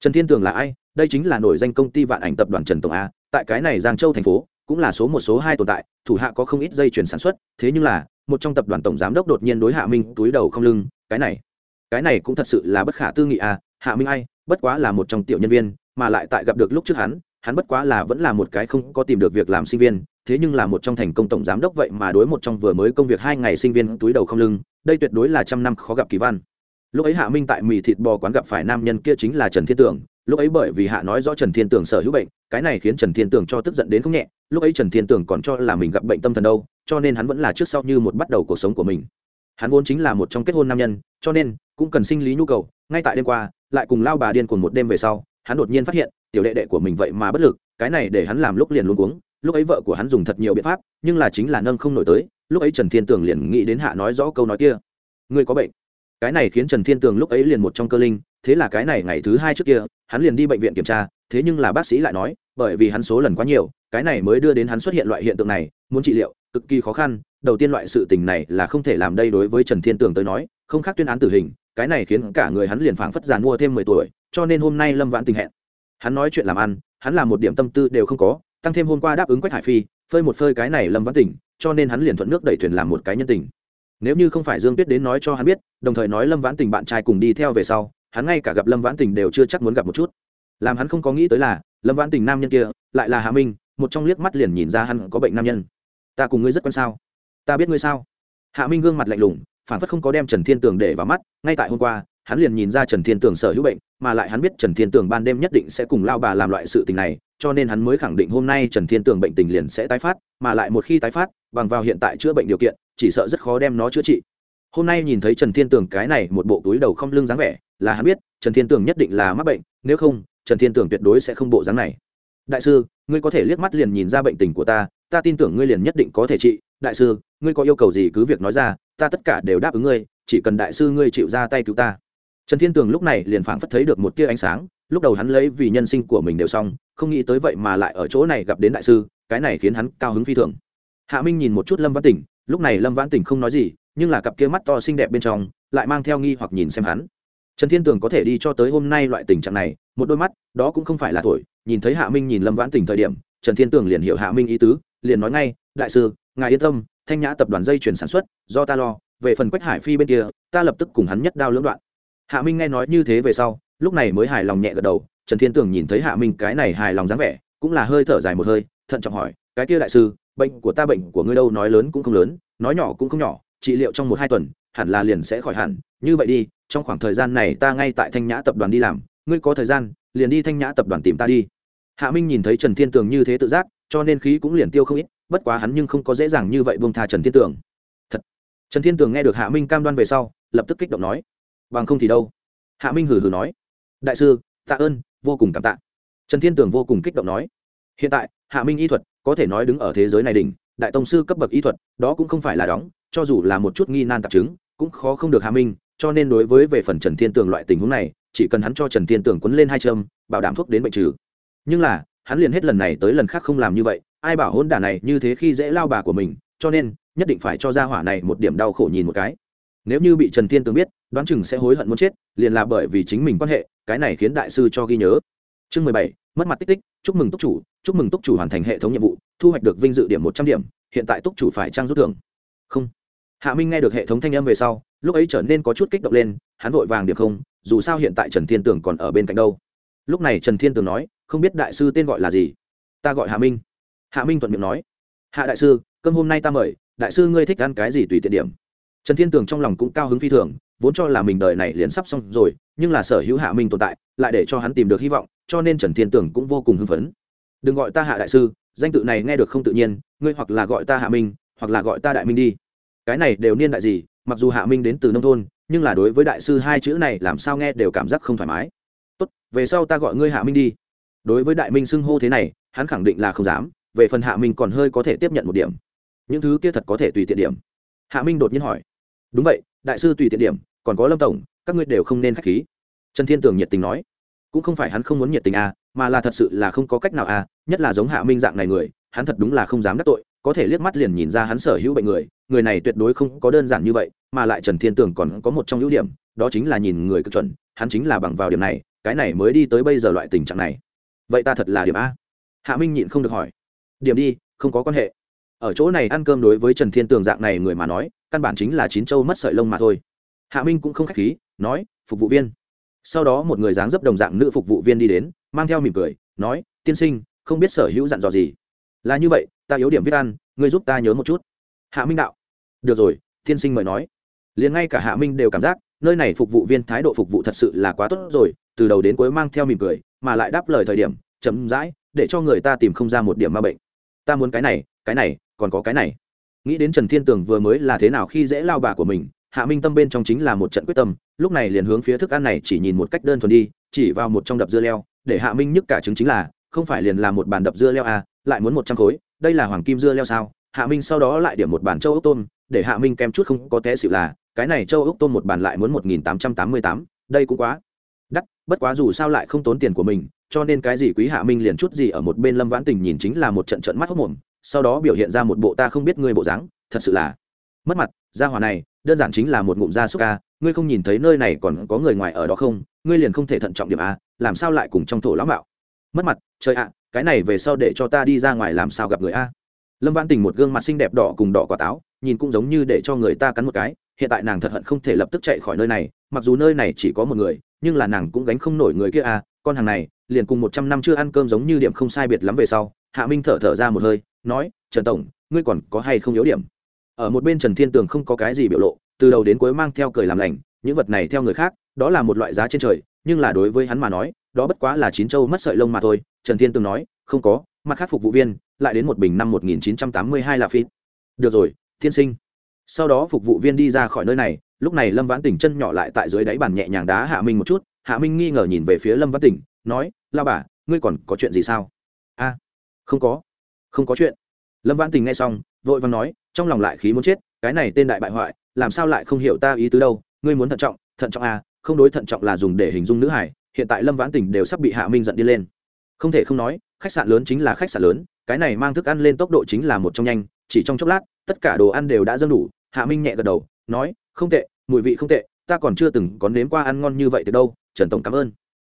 Trần thiên tường là ai? Đây chính là nổi danh công ty vạn ảnh tập đoàn trần tổng a. Tại cái này giang châu thành phố, cũng là số một, số hai tồn tại, thủ hạ có không ít dây chuyển sản xuất. Thế nhưng là, một trong tập đoàn tổng giám đốc đột nhiên đối hạ minh túi đầu không lưng, cái này cái này cũng thật sự là bất khả tư nghị à hạ minh ai, bất quá là một trong tiểu nhân viên, mà lại tại gặp được lúc trước hắn hắn bất quá là vẫn là một cái không có tìm được việc làm sinh viên, thế nhưng là một trong thành công tổng giám đốc vậy mà đối một trong vừa mới công việc hai ngày sinh viên túi đầu không lưng, đây tuyệt đối là trăm năm khó gặp kỳ văn. Lúc ấy hạ minh tại mì thịt bò quán gặp phải nam nhân kia chính là trần thiên tưởng, lúc ấy bởi vì hạ nói rõ trần thiên tưởng sở hữu bệnh, cái này khiến trần thiên tưởng cho tức giận đến không nhẹ, lúc ấy trần thiên tưởng còn cho là mình gặp bệnh tâm thần đâu, cho nên hắn vẫn là trước sau như một bắt đầu cuộc sống của mình hắn vốn chính là một trong kết hôn nam nhân, cho nên cũng cần sinh lý nhu cầu. Ngay tại đêm qua, lại cùng lao bà điên cùng một đêm về sau, hắn đột nhiên phát hiện, tiểu đệ đệ của mình vậy mà bất lực, cái này để hắn làm lúc liền luôn cuống. Lúc ấy vợ của hắn dùng thật nhiều biện pháp, nhưng là chính là nâng không nổi tới. Lúc ấy trần thiên tường liền nghĩ đến hạ nói rõ câu nói kia. Ngươi có bệnh. Cái này khiến trần thiên tường lúc ấy liền một trong cơ linh, thế là cái này ngày thứ hai trước kia, hắn liền đi bệnh viện kiểm tra, thế nhưng là bác sĩ lại nói, bởi vì hắn số lần quá nhiều, cái này mới đưa đến hắn xuất hiện loại hiện tượng này, muốn trị liệu, cực kỳ khó khăn đầu tiên loại sự tình này là không thể làm đây đối với trần thiên tường tới nói, không khác tuyên án tử hình, cái này khiến cả người hắn liền phảng phất giàn mua thêm mười tuổi, cho nên hôm nay lâm vãn tình hẹn. Hắn nói chuyện làm ăn, hắn làm một điểm tâm tư đều không có, tăng thêm hôm qua đáp ứng quách hải phi, phơi một phơi cái này lâm vãn tình, cho nên hắn liền thuận nước đẩy thuyền làm một cái nhân tình. Nếu như không phải dương tuyết đến nói cho hắn biết, đồng thời nói lâm vãn tình bạn trai cùng đi theo về sau, hắn ngay cả gặp lâm vãn tình đều chưa chắc muốn gặp một chút. Làm hắn không có nghĩ tới là, lâm vãn tình nam nhân kia, lại là hà minh, một trong liếc mắt liền nhìn ra hắn có bệnh nam nhân. Ta cùng ngươi rất quan sao? Ta biết ngươi sao? Hạ minh gương mặt lạnh lùng phản phất không có đem trần thiên tường để vào mắt, ngay tại hôm qua, hắn liền nhìn ra trần thiên tường sở hữu bệnh, mà lại hắn biết trần thiên tường ban đêm nhất định sẽ cùng lao bà làm loại sự tình này, cho nên hắn mới khẳng định hôm nay trần thiên tường bệnh tình liền sẽ tái phát, mà lại một khi tái phát, bằng vào hiện tại chữa bệnh điều kiện, chỉ sợ rất khó đem nó chữa trị. Hôm nay nhìn thấy trần thiên tường cái này một bộ túi đầu không lưng dáng vẻ, là hắn biết, trần thiên tường nhất định là mắc bệnh, nếu không, trần thiên tường tuyệt đối sẽ không bộ dáng này. Đại sư, ngươi có thể liếc mắt liền nhìn ra bệnh tình của ta ta tin tưởng ngươi liền nhất định có thể trị đại sư, ngươi có yêu cầu gì cứ việc nói ra, ta tất cả đều đáp ứng ngươi, chỉ cần đại sư ngươi chịu ra tay cứu ta. Trần thiên tường lúc này liền phảng phất thấy được một tia ánh sáng, lúc đầu hắn lấy vì nhân sinh của mình đều xong, không nghĩ tới vậy mà lại ở chỗ này gặp đến đại sư, cái này khiến hắn cao hứng phi thường. Hạ minh nhìn một chút lâm văn tỉnh, lúc này lâm vãn tỉnh không nói gì, nhưng là cặp kia mắt to xinh đẹp bên trong, lại mang theo nghi hoặc nhìn xem hắn. Trần thiên tường có thể đi cho tới hôm nay loại tình trạng này, một đôi mắt, đó cũng không phải là thổi, nhìn thấy hạ minh nhìn lâm vãn tỉnh thời điểm, trần thiên tường liền hiểu hạ minh ý tứ, liền nói ngay, đại sư ngài yên tâm, thanh nhã tập đoàn dây chuyển sản xuất, do ta lo, về phần quách hải phi bên kia, ta lập tức cùng hắn nhất đao lưỡng đoạn. Hạ minh nghe nói như thế về sau, lúc này mới hài lòng nhẹ gật đầu, trần thiên tường nhìn thấy hạ minh cái này hài lòng dáng vẻ, cũng là hơi thở dài một hơi, thận trọng hỏi, cái kia đại sư, bệnh của ta bệnh của ngươi đâu, nói lớn cũng không lớn, nói nhỏ cũng không nhỏ, trị liệu trong một hai tuần, hẳn là liền sẽ khỏi hẳn, như vậy đi, trong khoảng thời gian này ta ngay tại thanh nhã tập đoàn đi làm, ngươi có thời gian, liền đi thanh nhã tập đoàn tìm ta đi. Hạ minh nhìn thấy trần thiên tường như thế tự giác, cho nên khí cũng liền tiêu không ít bất quá hắn nhưng không có dễ dàng như vậy buông tha trần thiên tường. Thật. Trần thiên tường nghe được hạ minh cam đoan về sau, lập tức kích động nói, bằng không thì đâu? Hạ minh hừ hừ nói, đại sư, tạ ơn, vô cùng cảm tạ. Trần thiên tường vô cùng kích động nói, hiện tại, hạ minh y thuật có thể nói đứng ở thế giới này đỉnh, đại tông sư cấp bậc y thuật, đó cũng không phải là đóng, cho dù là một chút nghi nan tạp chứng, cũng khó không được hạ minh, cho nên đối với về phần trần thiên tường loại tình huống này, chỉ cần hắn cho trần thiên tường quấn lên hai châm, bảo đảm thuốc đến bệnh trừ. Nhưng là, hắn liền hết lần này tới lần khác không làm như vậy ai bảo hôn đả này như thế khi dễ lao bà của mình, cho nên, nhất định phải cho ra hỏa này một điểm đau khổ nhìn một cái. Nếu như bị trần thiên tường biết, đoán chừng sẽ hối hận muốn chết, liền là bởi vì chính mình quan hệ, cái này khiến đại sư cho ghi nhớ. Chương mười bảy, mất mặt tích tích, chúc mừng túc chủ, chúc mừng túc chủ hoàn thành hệ thống nhiệm vụ, thu hoạch được vinh dự điểm một trăm điểm, hiện tại túc chủ phải trang rút thưởng. Không. Hạ minh nghe được hệ thống thanh âm về sau, lúc ấy trở nên có chút kích động lên, hắn vội vàng điểm không, dù sao hiện tại trần thiên tường còn ở bên cạnh đâu. Lúc này trần thiên tường nói, không biết đại sư tên gọi là gì? Ta gọi hạ minh hạ minh thuận miệng nói, hạ đại sư, cơm hôm nay ta mời, đại sư ngươi thích ăn cái gì tùy tiện điểm. Trần thiên tường trong lòng cũng cao hứng phi thường, vốn cho là mình đời này liền sắp xong rồi, nhưng là sở hữu hạ minh tồn tại, lại để cho hắn tìm được hy vọng, cho nên trần thiên tường cũng vô cùng hưng phấn. Đừng gọi ta hạ đại sư, danh tự này nghe được không tự nhiên, ngươi hoặc là gọi ta hạ minh, hoặc là gọi ta đại minh đi. Cái này đều niên đại gì, mặc dù hạ minh đến từ nông thôn, nhưng là đối với đại sư hai chữ này làm sao nghe đều cảm giác không thoải mái. Tốt, về sau ta gọi ngươi hạ minh đi. Đối với đại minh xưng hô thế này, hắn khẳng định là không dám về phần hạ minh còn hơi có thể tiếp nhận một điểm. Những thứ kia thật có thể tùy tiện điểm. Hạ minh đột nhiên hỏi. Đúng vậy, đại sư tùy tiện điểm, còn có lâm tổng, các ngươi đều không nên k h á c h khí. Trần thiên tường nhiệt tình nói. Cũng không phải hắn không muốn nhiệt tình à mà là thật sự là không có cách nào à nhất là giống hạ minh dạng này người, hắn thật đúng là không dám đắc tội, có thể liếc mắt liền nhìn ra hắn sở hữu bệnh người người này tuyệt đối không có đơn giản như vậy, mà lại trần thiên tường còn có một trong ưu điểm, đó chính là nhìn người cực chuẩn, hắn chính là bằng vào điểm này, cái này mới đi tới bây giờ loại tình trạng này. Vậy ta thật là điểm a. Hạ minh nhịn không được hỏi điểm đi, không có quan hệ. Ở chỗ này ăn cơm đối với trần thiên tường dạng này người mà nói, căn bản chính là chín châu mất sợi lông mà thôi. Hạ minh cũng không k h á c h khí, nói, phục vụ viên. Sau đó một người dáng dấp đồng dạng nữ phục vụ viên đi đến, mang theo mỉm cười, nói, tiên sinh, không biết sở hữu dặn dò gì? Là như vậy, ta yếu điểm viết ăn, ngươi giúp ta nhớ một chút. Hạ minh đạo, được rồi, tiên sinh mời nói. Liền ngay cả hạ minh đều cảm giác, nơi này phục vụ viên thái độ phục vụ thật sự là quá tốt rồi, từ đầu đến cuối mang theo mỉm cười, mà lại đáp lời thời điểm chấm dãi để cho người ta tìm không ra một điểm ma bệnh ta muốn cái này cái này, còn có cái này. Nghĩ đến trần thiên tường vừa mới là thế nào khi dễ lao bà của mình, hạ minh tâm bên trong chính là một trận quyết tâm, lúc này liền hướng phía thức ăn này chỉ nhìn một cách đơn thuần đi, chỉ vào một trong đập dưa leo, để hạ minh nhức cả chứng chính là, không phải liền là một bàn đập dưa leo à lại muốn một trăm khối, đây là hoàng kim dưa leo sao? Hạ minh sau đó lại điểm một bàn châu ốc tôm, để hạ minh kem chút không có té xịu là, cái này châu ốc tôm một bàn lại muốn một nghìn tám trăm tám mươi tám, đây cũng quá đắt, bất quá dù sao lại không tốn tiền của mình cho nên cái gì quý hạ minh liền chút gì ở một bên lâm vãn tình nhìn chính là một trận trận mắt hốc mồm, sau đó biểu hiện ra một bộ ta không biết ngươi bộ dáng, thật sự là mất mặt, gia hỏa này, đơn giản chính là một ngụm da súc a, ngươi không nhìn thấy nơi này còn có người ngoài ở đó không, ngươi liền không thể thận trọng điểm a, làm sao lại cùng trong thổ lão mạo? Mất mặt, trời ạ, cái này về sau để cho ta đi ra ngoài làm sao gặp người a? Lâm vãn tình một gương mặt xinh đẹp đỏ cùng đỏ quả táo, nhìn cũng giống như để cho người ta cắn một cái, hiện tại nàng thật hận không thể lập tức chạy khỏi nơi này, mặc dù nơi này chỉ có một người, nhưng là nàng cũng gánh không nổi người kia a con hàng này, liền cùng một trăm năm chưa ăn cơm giống như điểm không sai biệt lắm về sau, hạ minh thở thở ra một hơi, nói, trần tổng, ngươi còn có hay không yếu điểm? Ở một bên trần thiên tường không có cái gì biểu lộ, từ đầu đến cuối mang theo cười làm lành, những vật này theo người khác, đó là một loại giá trên trời, nhưng là đối với hắn mà nói, đó bất quá là chín châu mất sợi lông mà thôi. Trần thiên tường nói, không có, mặt khác phục vụ viên, lại đến một bình năm một nghìn chín trăm tám mươi hai là phi được rồi thiên sinh. Sau đó phục vụ viên đi ra khỏi nơi này, lúc này lâm vãn tỉnh chân nhỏ lại tại dưới đáy bàn nhẹ nhàng đá hạ minh một chút hạ minh nghi ngờ nhìn về phía lâm vãn tỉnh, nói lao bà, ngươi còn có chuyện gì sao? A, không có không có chuyện. Lâm vãn tình nghe xong, vội vàng nói, trong lòng lại khí muốn chết, cái này tên đại bại hoại, làm sao lại không hiểu ta ý tứ đâu, ngươi muốn thận trọng thận trọng à không đối thận trọng là dùng để hình dung nữ hải hiện tại lâm vãn Tỉnh đều sắp bị hạ minh giận đi lên. Không thể không nói, khách sạn lớn chính là khách sạn lớn, cái này mang thức ăn lên tốc độ chính là một trong nhanh, chỉ trong chốc lát, tất cả đồ ăn đều đã dâng đủ. Hạ minh nhẹ gật đầu, nói, không tệ, mùi vị không tệ, ta còn chưa từng có nếm qua ăn ngon như vậy từ đâu trần tổng cảm ơn.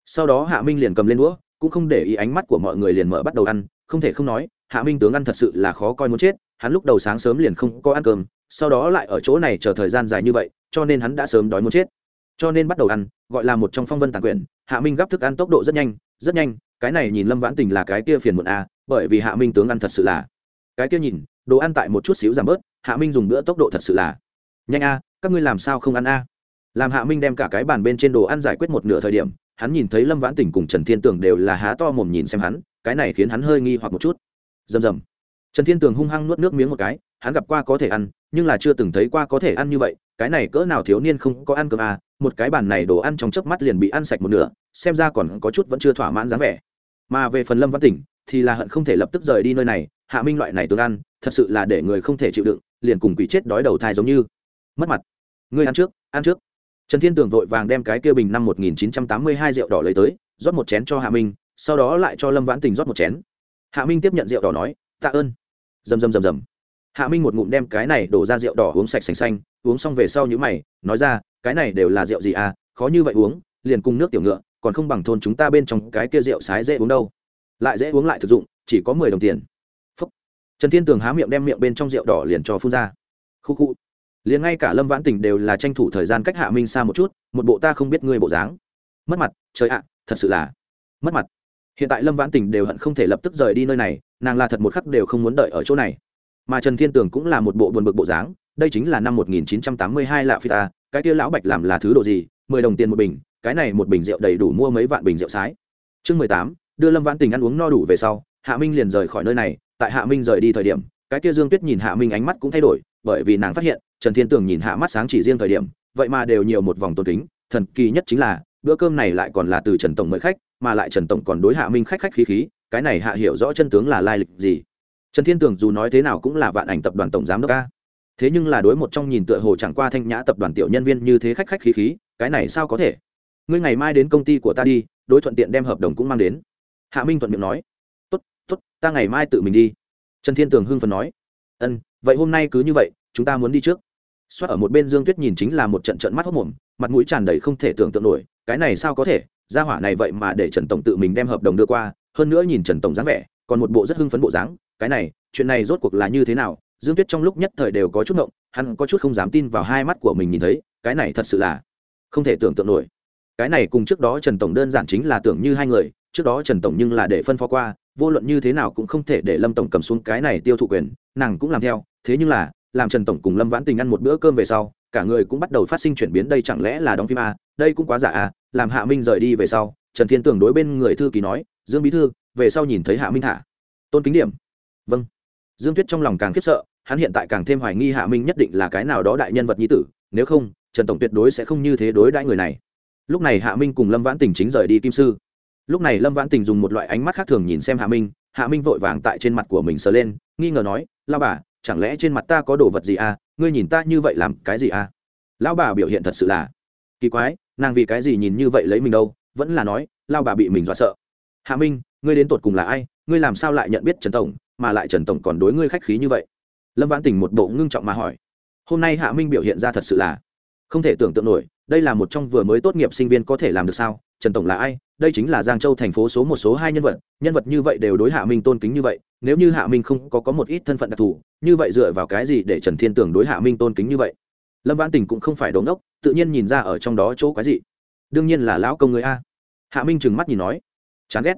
Sau đó hạ minh liền cầm lên đũa cũng không để ý ánh mắt của mọi người liền mở bắt đầu ăn không thể không nói hạ minh tướng ăn thật sự là khó coi muốn chết hắn lúc đầu sáng sớm liền không có ăn cơm sau đó lại ở chỗ này chờ thời gian dài như vậy cho nên hắn đã sớm đói muốn chết. Cho nên bắt đầu ăn gọi là một trong phong vân tàn quyển hạ minh gắp thức ăn tốc độ rất nhanh rất nhanh cái này nhìn lâm vãn tình là cái kia phiền muộn a à, bởi vì hạ minh tướng ăn thật sự là. Cái kia nhìn đồ ăn tại một chút xíu giảm bớt hạ minh dùng bữa tốc độ thật sự là. Nhanh a các ngươi làm sao không ăn a làm hạ minh đem cả cái bàn bên trên đồ ăn giải quyết một nửa thời điểm, hắn nhìn thấy lâm vãn tỉnh cùng trần thiên tường đều là há to mồm nhìn xem hắn, cái này khiến hắn hơi nghi hoặc một chút. Rầm rầm. Trần thiên tường hung hăng nuốt nước miếng một cái, hắn gặp qua có thể ăn, nhưng là chưa từng thấy qua có thể ăn như vậy, cái này cỡ nào thiếu niên không có ăn cơm à một cái bàn này đồ ăn trong chớp mắt liền bị ăn sạch một nửa, xem ra còn có chút vẫn chưa thỏa mãn dáng vẻ. Mà về phần lâm văn tỉnh thì là hận không thể lập tức rời đi nơi này, hạ minh loại này tương ăn, thật sự là để người không thể chịu đựng, liền cùng quỷ chết đói đầu thai giống như. Mất mặt. Ngươi ăn trước ăn trước trần thiên tường vội vàng đem cái kia bình năm một nghìn chín trăm tám mươi hai rượu đỏ lấy tới, rót một chén cho hạ minh, sau đó lại cho lâm vãn tình rót một chén. Hạ minh tiếp nhận rượu đỏ nói, tạ ơn. Rầm rầm rầm rầm. Hạ minh một ngụm đem cái này đổ ra rượu đỏ uống sạch sành xanh, uống xong về sau nhữ mày, nói ra, cái này đều là rượu gì à khó như vậy uống, liền cùng nước tiểu ngựa, còn không bằng thôn chúng ta bên trong cái kia rượu sái dễ uống đâu. Lại dễ uống lại thực dụng, chỉ có mười đồng tiền. Phúc. trần thiên tường há miệng đem miệng bên trong rượu đỏ liền cho phun ra. Khu khu liền ngay cả lâm vãn tình đều là tranh thủ thời gian cách hạ minh xa một chút, một bộ ta không biết ngươi bộ dáng. Mất mặt, trời ạ, thật sự là mất mặt. Hiện tại lâm vãn tình đều hận không thể lập tức rời đi nơi này, nàng là thật một khắc đều không muốn đợi ở chỗ này. Mà trần thiên tường cũng là một bộ buồn bực bộ dáng, đây chính là năm 1982 lạ phi ta, cái kia lão bạch làm là thứ độ gì, mười đồng tiền một bình, cái này một bình rượu đầy đủ mua mấy vạn bình rượu sái. Chương mười tám, đưa lâm vãn tình ăn uống no đủ về sau, hạ minh liền rời khỏi nơi này, tại hạ minh rời đi thời điểm, cái kia dương tuyết nhìn hạ minh ánh mắt cũng thay đổi bởi vì nàng phát hiện, trần thiên tường nhìn hạ mắt sáng chỉ riêng thời điểm, vậy mà đều nhiều một vòng tôn kính, thần kỳ nhất chính là, bữa cơm này lại còn là từ trần tổng mời khách, mà lại trần tổng còn đối hạ minh khách khách khí khí, cái này hạ hiểu rõ chân tướng là lai lịch gì. Trần thiên tường dù nói thế nào cũng là vạn ảnh tập đoàn tổng giám đốc ca thế nhưng là đối một trong nhìn tựa hồ chẳng qua thanh nhã tập đoàn tiểu nhân viên như thế khách khách khí khí, cái này sao có thể? Ngươi ngày mai đến công ty của ta đi, đối thuận tiện đem hợp đồng cũng mang đến. Hạ minh thuận miệng nói. Tốt tốt, ta ngày mai tự mình đi. Trần thiên tường hưng phần nói. Ân vậy hôm nay cứ như vậy, chúng ta muốn đi trước. Xoát ở một bên dương tuyết nhìn chính là một trận trận mắt hốc mồm, mặt mũi tràn đầy không thể tưởng tượng nổi, cái này sao có thể, gia hỏa này vậy mà để trần tổng tự mình đem hợp đồng đưa qua, hơn nữa nhìn trần tổng dáng vẻ, còn một bộ rất hưng phấn bộ dáng, cái này, chuyện này rốt cuộc là như thế nào, dương tuyết trong lúc nhất thời đều có chút ngộng, hắn có chút không dám tin vào hai mắt của mình nhìn thấy, cái này thật sự là không thể tưởng tượng nổi. Cái này cùng trước đó trần tổng đơn giản chính là tưởng như hai người, trước đó trần tổng nhưng là để phân phó qua vô luận như thế nào cũng không thể để lâm tổng cầm xuống cái này tiêu thụ quyền, nàng cũng làm theo. Thế nhưng là, làm trần tổng cùng lâm vãn tình ăn một bữa cơm về sau, cả người cũng bắt đầu phát sinh chuyển biến. Đây chẳng lẽ là đóng phim a? Đây cũng quá giả à làm hạ minh rời đi về sau, trần thiên tưởng đối bên người thư ký nói, dương bí thư, về sau nhìn thấy hạ minh thả. Tôn kính điểm. Vâng. Dương tuyết trong lòng càng khiếp sợ, hắn hiện tại càng thêm hoài nghi hạ minh nhất định là cái nào đó đại nhân vật nhi tử, nếu không, trần tổng tuyệt đối sẽ không như thế đối đãi người này. Lúc này hạ minh cùng lâm vãn tình chính rời đi kim sư lúc này lâm vãn tình dùng một loại ánh mắt khác thường nhìn xem hạ minh hạ minh vội vàng tại trên mặt của mình sờ lên, nghi ngờ nói lao bà, chẳng lẽ trên mặt ta có đồ vật gì à? Ngươi nhìn ta như vậy làm cái gì à? Lão bà biểu hiện thật sự là kỳ quái, nàng vì cái gì nhìn như vậy lấy mình đâu, vẫn là nói lao bà bị mình dọa sợ. Hạ minh, ngươi đến tột cùng là ai? Ngươi làm sao lại nhận biết trần tổng, mà lại trần tổng còn đối ngươi khách khí như vậy? Lâm vãn tình một bộ ngưng trọng mà hỏi. Hôm nay hạ minh biểu hiện ra thật sự là không thể tưởng tượng nổi, đây là một trong vừa mới tốt nghiệp sinh viên có thể làm được sao? Trần tổng là ai? Đây chính là giang châu thành phố số một số hai nhân vật nhân vật như vậy đều đối hạ minh tôn kính như vậy, nếu như hạ minh không có có một ít thân phận đặc thù, như vậy dựa vào cái gì để trần thiên tưởng đối hạ minh tôn kính như vậy? Lâm vãn tình cũng không phải đống đốc, tự nhiên nhìn ra ở trong đó chỗ quái gì đương nhiên là lão công người a. Hạ minh trừng mắt nhìn nói, chán ghét.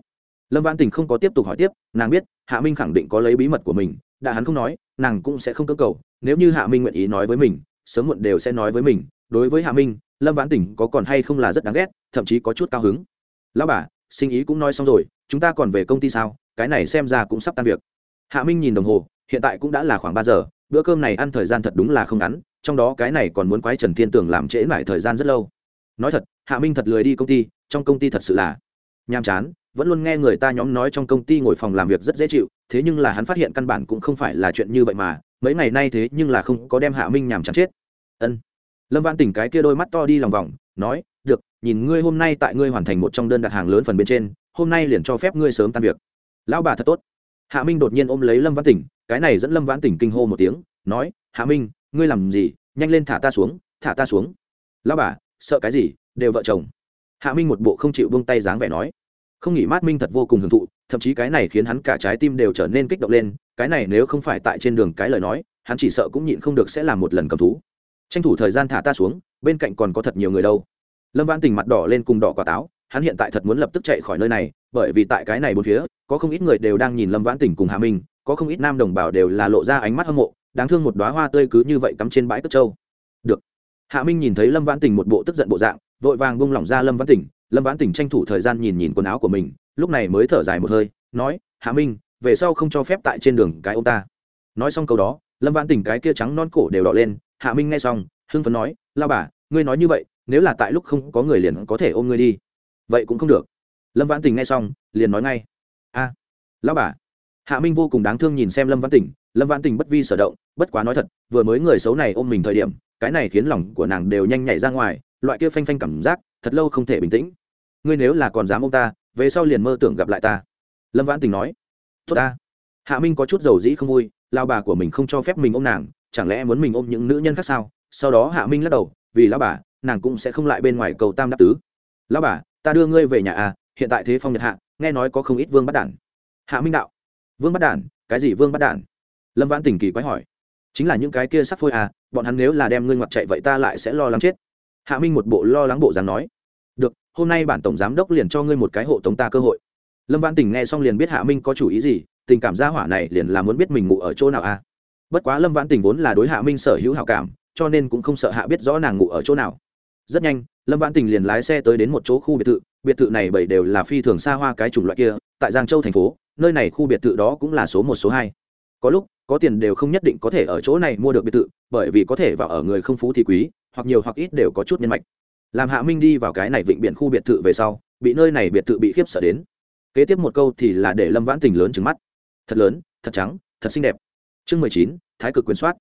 Lâm vãn tình không có tiếp tục hỏi tiếp, nàng biết, hạ minh khẳng định có lấy bí mật của mình, đã hắn không nói, nàng cũng sẽ không cơ cầu, nếu như hạ minh nguyện ý nói với mình, sớm muộn đều sẽ nói với mình. Đối với hạ minh, lâm vãn tình có còn hay không là rất đáng ghét, thậm chí có chút cao hứng lão bà, sinh ý cũng nói xong rồi, chúng ta còn về công ty sao? Cái này xem ra cũng sắp tan việc. Hạ minh nhìn đồng hồ, hiện tại cũng đã là khoảng ba giờ, bữa cơm này ăn thời gian thật đúng là không ngắn, trong đó cái này còn muốn quái trần thiên tưởng làm trễ lại thời gian rất lâu. Nói thật, hạ minh thật lười đi công ty, trong công ty thật sự là nhàm chán, vẫn luôn nghe người ta nhóm nói trong công ty ngồi phòng làm việc rất dễ chịu, thế nhưng là hắn phát hiện căn bản cũng không phải là chuyện như vậy mà, mấy ngày nay thế nhưng là không có đem hạ minh nhàm chán chết. Ân. Lâm văn tỉnh cái kia đôi mắt to đi lòng vòng, nói nhìn ngươi hôm nay tại ngươi hoàn thành một trong đơn đặt hàng lớn phần bên trên, hôm nay liền cho phép ngươi sớm tan việc. Lão bà thật tốt. Hạ minh đột nhiên ôm lấy lâm văn tỉnh, cái này dẫn lâm văn tỉnh kinh hô một tiếng, nói, hạ minh, ngươi làm gì? Nhanh lên thả ta xuống, thả ta xuống. Lão bà, sợ cái gì? Đều vợ chồng. Hạ minh một bộ không chịu buông tay dáng vẻ nói. Không nghỉ mát minh thật vô cùng hưởng thụ, thậm chí cái này khiến hắn cả trái tim đều trở nên kích động lên, cái này nếu không phải tại trên đường cái lời nói, hắn chỉ sợ cũng nhịn không được sẽ làm một lần cầm thú. Tranh thủ thời gian thả ta xuống, bên cạnh còn có thật nhiều người đâu lâm Vãn tình mặt đỏ lên cùng đỏ quả táo, hắn hiện tại thật muốn lập tức chạy khỏi nơi này, bởi vì tại cái này bốn phía, có không ít người đều đang nhìn lâm vãn tỉnh cùng hạ minh, có không ít nam đồng bào đều là lộ ra ánh mắt hâm mộ, đáng thương một đoá hoa tươi cứ như vậy cắm trên bãi cất trâu. Được. Hạ minh nhìn thấy lâm vãn tỉnh một bộ tức giận bộ dạng, vội vàng bung lỏng ra lâm vãn tỉnh lâm vãn tỉnh tranh thủ thời gian nhìn nhìn quần áo của mình, lúc này mới thở dài một hơi, nói, hạ minh, về sau không cho phép tại trên đường cái ông ta. Nói xong câu đó, lâm vãn tỉnh cái kia trắng non cổ đều đỏ lên. Hạ minh nghe xong, hưng phấn nói, lao bà, ngươi nói như vậy nếu là tại lúc không có người liền có thể ôm ngươi đi. Vậy cũng không được. Lâm vãn tình nghe xong liền nói ngay. A à, lão bà. Hạ minh vô cùng đáng thương nhìn xem lâm vãn tình. Lâm vãn tình bất vi sở động bất quá nói thật vừa mới người xấu này ôm mình thời điểm cái này khiến lòng của nàng đều nhanh nhảy ra ngoài loại kia phanh phanh cảm giác thật lâu không thể bình tĩnh. Ngươi nếu là còn dám ông ta về sau liền mơ tưởng gặp lại ta. Lâm vãn tình nói. Tốt ta. Hạ minh có chút dầu dĩ không vui lao bà của mình không cho phép mình ôm nàng chẳng lẽ muốn mình ôm những nữ nhân khác sao? Sau đó hạ minh lắc đầu vì lao bà nàng cũng sẽ không lại bên ngoài cầu tam đáp tứ. Lão bà, ta đưa ngươi về nhà à hiện tại thế phong nhật hạ, nghe nói có không ít vương bắt đản. Hạ minh đạo, vương bắt đản? Cái gì vương bắt đản? Lâm vãn tỉnh kỳ quái hỏi. Chính là những cái kia sắc phôi à bọn hắn nếu là đem ngươi ngoặt chạy vậy ta lại sẽ lo lắng chết. Hạ minh một bộ lo lắng bộ dáng nói. Được, hôm nay bản tổng giám đốc liền cho ngươi một cái hộ tống ta cơ hội. Lâm vãn tỉnh nghe xong liền biết hạ minh có chủ ý gì, tình cảm gia hỏa này liền là muốn biết mình ngủ ở chỗ nào à. Bất quá lâm vãn tỉnh vốn là đối hạ minh sở hữu hảo cảm, cho nên cũng không sợ hạ biết rõ nàng ngủ ở chỗ nào rất nhanh, lâm vãn tình liền lái xe tới đến một chỗ khu biệt thự biệt thự này bảy đều là phi thường xa hoa cái chủng loại kia, tại giang châu thành phố, nơi này khu biệt thự đó cũng là số một, số hai. Có lúc, có tiền đều không nhất định có thể ở chỗ này mua được biệt thự, bởi vì có thể vào ở người không phú thì quý, hoặc nhiều hoặc ít đều có chút nhân mạch. Làm hạ minh đi vào cái này vịnh biển khu biệt thự về sau, bị nơi này biệt thự bị khiếp sợ đến. Kế tiếp một câu thì là để lâm vãn tình lớn trứng mắt. Thật lớn, thật trắng, thật xinh đẹp. Chương mười chín, thái cực quyền soát.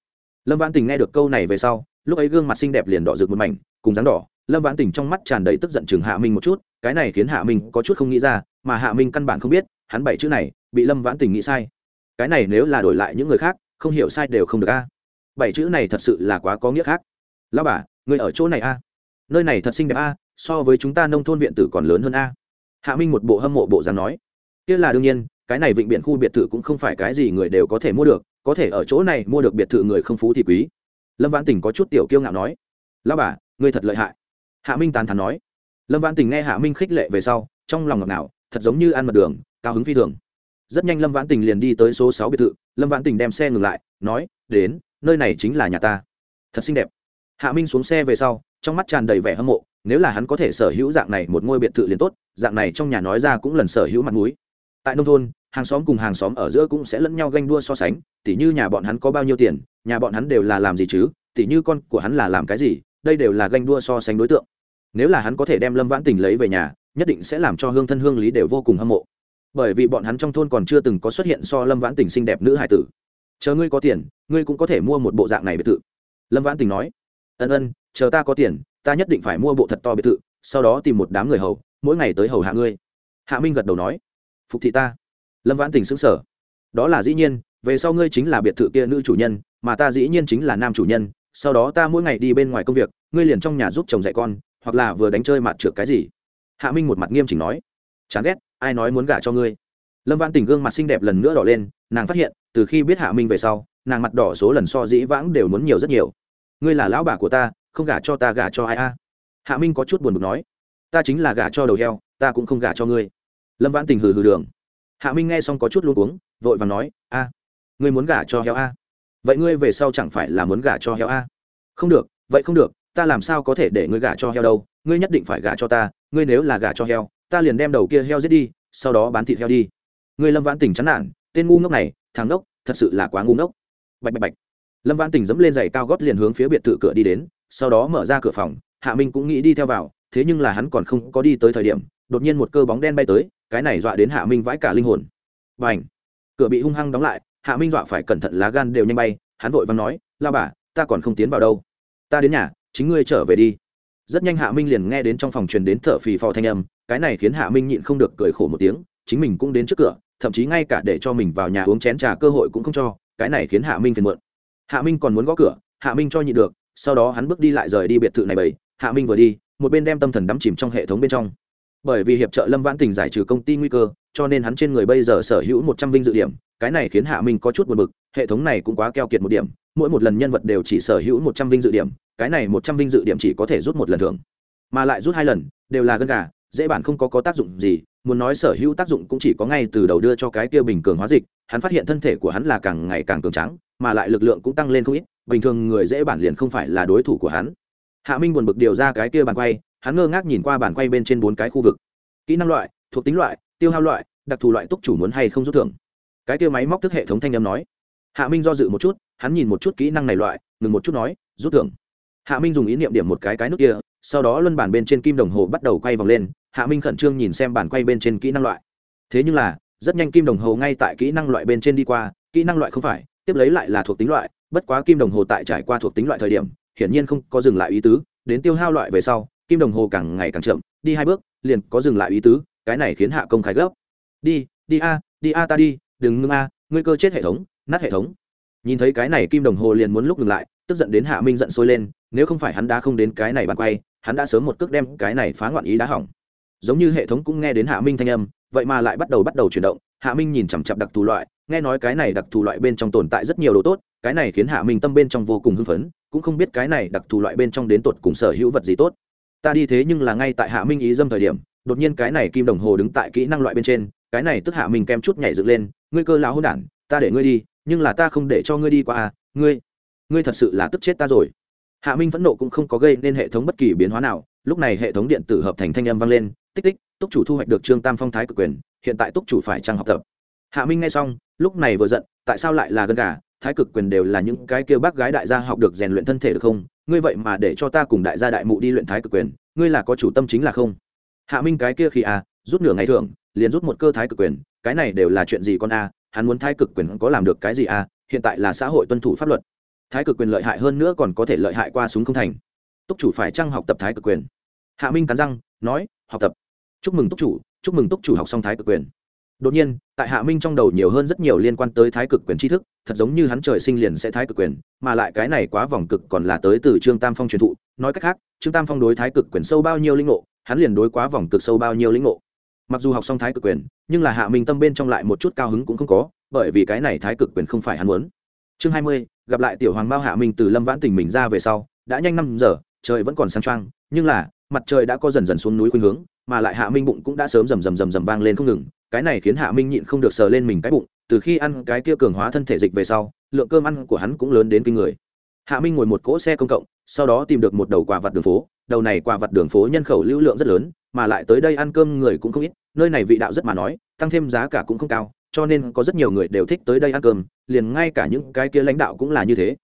Lâm vãn tình nghe được câu này về sau lúc ấy gương mặt xinh đẹp liền đỏ rực một mảnh, cùng dáng đỏ, lâm vãn tình trong mắt tràn đầy tức giận chừng hạ minh một chút, cái này khiến hạ minh có chút không nghĩ ra, mà hạ minh căn bản không biết, hắn bảy chữ này, bị lâm vãn tình nghĩ sai. Cái này nếu là đổi lại những người khác, không hiểu sai đều không được a. Bảy chữ này thật sự là quá có nghĩa khác. Lao bà, người ở chỗ này a? Nơi này thật xinh đẹp a, so với chúng ta nông thôn viện tử còn lớn hơn a. Hạ minh một bộ hâm mộ bộ dáng nói. Kia là đương nhiên, cái này vịnh biển khu biệt thự cũng không phải cái gì người đều có thể mua được, có thể ở chỗ này mua được biệt thự người không phú thì quý lâm vãn tình có chút tiểu kiêu ngạo nói lao bà, ngươi thật lợi hại. Hạ minh tán thắn nói. Lâm vãn tình nghe hạ minh khích lệ về sau, trong lòng ngọc nào thật giống như ăn mật đường, cao hứng phi thường. Rất nhanh lâm vãn tình liền đi tới số sáu biệt thự, lâm vãn tình đem xe ngừng lại, nói, đến, nơi này chính là nhà ta. Thật xinh đẹp. Hạ minh xuống xe về sau, trong mắt tràn đầy vẻ hâm mộ, nếu là hắn có thể sở hữu dạng này một ngôi biệt thự liền tốt, dạng này trong nhà nói ra cũng lần sở hữu mặt mũi. Tại nông thôn hàng xóm cùng hàng xóm ở giữa cũng sẽ lẫn nhau ganh đua so sánh, tỉ như nhà bọn hắn có bao nhiêu tiền, nhà bọn hắn đều là làm gì chứ, tỉ như con của hắn là làm cái gì, đây đều là ganh đua so sánh đối tượng. Nếu là hắn có thể đem lâm vãn tình lấy về nhà, nhất định sẽ làm cho hương thân hương lý đều vô cùng hâm mộ. Bởi vì bọn hắn trong thôn còn chưa từng có xuất hiện so lâm vãn tình xinh đẹp nữ hải tử. Chờ ngươi có tiền, ngươi cũng có thể mua một bộ dạng này biệt thự. Lâm vãn tình nói. Ân ân, chờ ta có tiền, ta nhất định phải mua bộ thật to biệt thự, sau đó tìm một đám người hầu, mỗi ngày tới hầu hạ ngươi. Hạ minh gật đầu nói. Phục thị ta lâm vãn tình xứng sở đó là dĩ nhiên, về sau ngươi chính là biệt thự kia nữ chủ nhân, mà ta dĩ nhiên chính là nam chủ nhân, sau đó ta mỗi ngày đi bên ngoài công việc, ngươi liền trong nhà giúp chồng dạy con, hoặc là vừa đánh chơi mặt trượt cái gì. Hạ minh một mặt nghiêm chỉnh nói. Chán ghét, ai nói muốn gả cho ngươi? Lâm Vãn tình gương mặt xinh đẹp lần nữa đỏ lên, nàng phát hiện, từ khi biết hạ minh về sau, nàng mặt đỏ số lần so dĩ vãng đều muốn nhiều rất nhiều. Ngươi là lão bà của ta, không gả cho ta gả cho ai a? Hạ minh có chút buồn bực nói. Ta chính là gả cho đầu heo, ta cũng không gả cho ngươi. Lâm vãn tình hừ hừ đường hạ minh nghe xong có chút luôn uống vội và nói, a, ngươi muốn gả cho heo a. Vậy ngươi về sau chẳng phải là muốn gả cho heo a? Không được, vậy không được, ta làm sao có thể để ngươi gả cho heo đâu, ngươi nhất định phải gả cho ta, ngươi nếu là gả cho heo, ta liền đem đầu kia heo giết đi, sau đó bán thịt heo đi. Ngươi lâm vãn Tỉnh chán nản, tên ngu ngốc này, thằng ngốc, thật sự là quá ngu ngốc. Bạch bạch bạch. Lâm vãn Tỉnh dẫm lên giày cao gót liền hướng phía biệt thự cửa đi đến, sau đó mở ra cửa phòng, hạ minh cũng nghĩ đi theo vào, thế nhưng là hắn còn không có đi tới thời điểm, đột nhiên một cơ bóng đen bay tới cái này dọa đến hạ minh vãi cả linh hồn. Và cửa bị hung hăng đóng lại, hạ minh dọa phải cẩn thận lá gan đều nhanh bay, hắn vội và nói, lao bà, ta còn không tiến vào đâu. Ta đến nhà, chính ngươi trở về đi. Rất nhanh hạ minh liền nghe đến trong phòng truyền đến thở phì phò thanh âm, cái này khiến hạ minh nhịn không được cười khổ một tiếng, chính mình cũng đến trước cửa, thậm chí ngay cả để cho mình vào nhà uống chén trà cơ hội cũng không cho, cái này khiến hạ minh phiền muộn. Hạ minh còn muốn gõ cửa, hạ minh cho nhịn được, sau đó hắn bước đi lại rời đi biệt thự này bảy hạ minh vừa đi, một bên đem tâm thần đắm chìm trong hệ thống bên trong bởi vì hiệp trợ lâm vãn tình giải trừ công ty nguy cơ, cho nên hắn trên người bây giờ sở hữu một trăm vinh dự điểm, cái này khiến hạ minh có chút buồn bực, hệ thống này cũng quá keo kiệt một điểm, mỗi một lần nhân vật đều chỉ sở hữu một trăm vinh dự điểm, cái này một trăm vinh dự điểm chỉ có thể rút một lần thường mà lại rút hai lần, đều là gân gà, dễ bản không có có tác dụng gì, muốn nói sở hữu tác dụng cũng chỉ có ngay từ đầu đưa cho cái kia bình cường hóa dịch, hắn phát hiện thân thể của hắn là càng ngày càng cường trắng mà lại lực lượng cũng tăng lên không ít, bình thường người dễ bản liền không phải là đối thủ của hắn. Hạ minh buồn bực điều ra cái kia bàn quay hắn ngơ ngác nhìn qua bàn quay bên trên bốn cái khu vực. Kỹ năng loại, thuộc tính loại, tiêu hao loại, đặc thù loại túc chủ muốn hay không rút thưởng. Cái tiêu máy móc thức hệ thống thanh âm nói. Hạ minh do dự một chút, hắn nhìn một chút kỹ năng này loại, ngừng một chút nói, rút thưởng. Hạ minh dùng ý niệm điểm một cái cái nút kia, sau đó luân bàn bên trên kim đồng hồ bắt đầu quay vòng lên, hạ minh khẩn trương nhìn xem bàn quay bên trên kỹ năng loại. Thế nhưng là, rất nhanh kim đồng hồ ngay tại kỹ năng loại bên trên đi qua, kỹ năng loại không phải, tiếp lấy lại là thuộc tính loại, bất quá kim đồng hồ tại trải qua thuộc tính loại thời điểm, hiển nhiên không có dừng lại ý tứ, đến tiêu hao loại về sau kim đồng hồ càng ngày càng chậm, đi hai bước, liền có dừng lại ý tứ, cái này khiến hạ công khai gấp. Đi đi a đi a ta đi, đừng ngưng a, ngươi cơ chết hệ thống, nát hệ thống. Nhìn thấy cái này kim đồng hồ liền muốn lúc ngừng lại, tức giận đến hạ minh giận sôi lên, nếu không phải hắn đã không đến cái này bàn quay, hắn đã sớm một cước đem cái này phá ngoạn ý đá hỏng. Giống như hệ thống cũng nghe đến hạ minh thanh âm, vậy mà lại bắt đầu bắt đầu chuyển động, hạ minh nhìn chằm chặp đặc thù loại, nghe nói cái này đặc thù loại bên trong tồn tại rất nhiều đồ tốt, cái này khiến hạ minh tâm bên trong vô cùng hưng phấn, cũng không biết cái này đặc thù loại bên trong đến tột cùng sở hữu vật gì tốt ta đi thế nhưng là ngay tại hạ minh ý dâm thời điểm, đột nhiên cái này kim đồng hồ đứng tại kỹ năng loại bên trên, cái này tức hạ minh kem chút nhảy dựng lên, ngươi cơ lão hôn đản, ta để ngươi đi, nhưng là ta không để cho ngươi đi qua à ngươi ngươi thật sự là tức chết ta rồi. Hạ minh phẫn nộ cũng không có gây nên hệ thống bất kỳ biến hóa nào, lúc này hệ thống điện tử hợp thành thanh âm vang lên, tích tích, túc chủ thu hoạch được trương tam phong thái cực quyền, hiện tại túc chủ phải trăng học tập. Hạ minh nghe xong, lúc này vừa giận, tại sao lại là gần cả thái cực quyền đều là những cái kêu bác gái đại gia học được rèn luyện thân thể được không? Ngươi vậy mà để cho ta cùng đại gia đại mụ đi luyện thái cực quyền, ngươi là có chủ tâm chính là không? Hạ minh cái kia khi à rút nửa ngày thường liền rút một cơ thái cực quyền, cái này đều là chuyện gì con a hắn muốn thái cực quyền có làm được cái gì a hiện tại là xã hội tuân thủ pháp luật. Thái cực quyền lợi hại hơn nữa còn có thể lợi hại qua súng không thành. Túc chủ phải chăng học tập thái cực quyền? Hạ minh cắn răng, nói, học tập. Chúc mừng túc chủ, chúc mừng túc chủ học xong thái cực quyền. Đột nhiên, tại hạ minh trong đầu nhiều hơn rất nhiều liên quan tới thái cực quyền tri thức thật giống như hắn trời sinh liền sẽ thái cực quyền, mà lại cái này quá vòng cực còn là tới từ trương tam phong truyền thụ. Nói cách khác, trương tam phong đối thái cực quyền sâu bao nhiêu linh ngộ, hắn liền đối quá vòng cực sâu bao nhiêu linh ngộ. Mặc dù học xong thái cực quyền, nhưng là hạ minh tâm bên trong lại một chút cao hứng cũng không có, bởi vì cái này thái cực quyền không phải hắn muốn. Chương hai mươi, gặp lại tiểu hoàng mao hạ minh từ lâm vãn tỉnh mình ra về sau, đã nhanh năm giờ, trời vẫn còn sáng trăng nhưng là, mặt trời đã có dần dần xuống núi khuynh hướng, mà lại hạ minh bụng cũng đã sớm rầm rầm rầm rầm vang lên không ngừng, cái này khiến hạ minh nhịn không được sờ lên mình cái bụng từ khi ăn cái kia cường hóa thân thể dịch về sau, lượng cơm ăn của hắn cũng lớn đến kinh người. Hạ minh ngồi một cỗ xe công cộng, sau đó tìm được một đầu quà vặt đường phố. Đầu này quà vặt đường phố nhân khẩu lưu lượng rất lớn, mà lại tới đây ăn cơm người cũng không ít. Nơi này vị đạo rất mà nói, tăng thêm giá cả cũng không cao, cho nên có rất nhiều người đều thích tới đây ăn cơm, liền ngay cả những cái kia lãnh đạo cũng là như thế.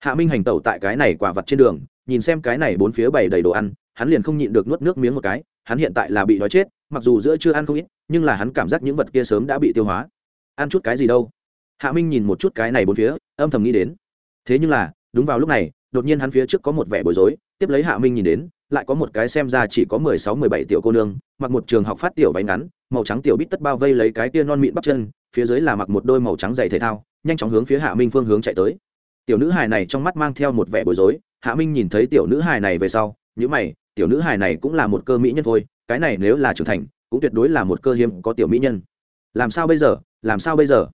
Hạ minh hành tẩu tại cái này quả vật trên đường, nhìn xem cái này bốn phía bày đầy đồ ăn, hắn liền không nhịn được nuốt nước miếng một cái. Hắn hiện tại là bị đói chết, mặc dù giữa chưa ăn không ít, nhưng là hắn cảm giác những vật kia sớm đã bị tiêu hóa ăn chút cái gì đâu. Hạ minh nhìn một chút cái này bốn phía, âm thầm nghĩ đến. Thế nhưng là, đúng vào lúc này, đột nhiên hắn phía trước có một vẻ bối rối, tiếp lấy hạ minh nhìn đến, lại có một cái xem ra chỉ có mười sáu, mười bảy tiểu cô nương, mặc một trường học phát tiểu váy ngắn, màu trắng tiểu bít tất bao vây lấy cái tia non mịn bắp chân, phía dưới là mặc một đôi màu trắng dày thể thao, nhanh chóng hướng phía hạ minh phương hướng chạy tới. Tiểu nữ hài này trong mắt mang theo một vẻ bối rối, hạ minh nhìn thấy tiểu nữ hài này về sau nhữ mày, tiểu nữ hài này cũng là một cơ mỹ nhân thôi, cái này nếu là trưởng thành, cũng tuyệt đối là một cơ hiếm có tiểu mỹ nhân làm sao bây giờ? Làm sao bây giờ?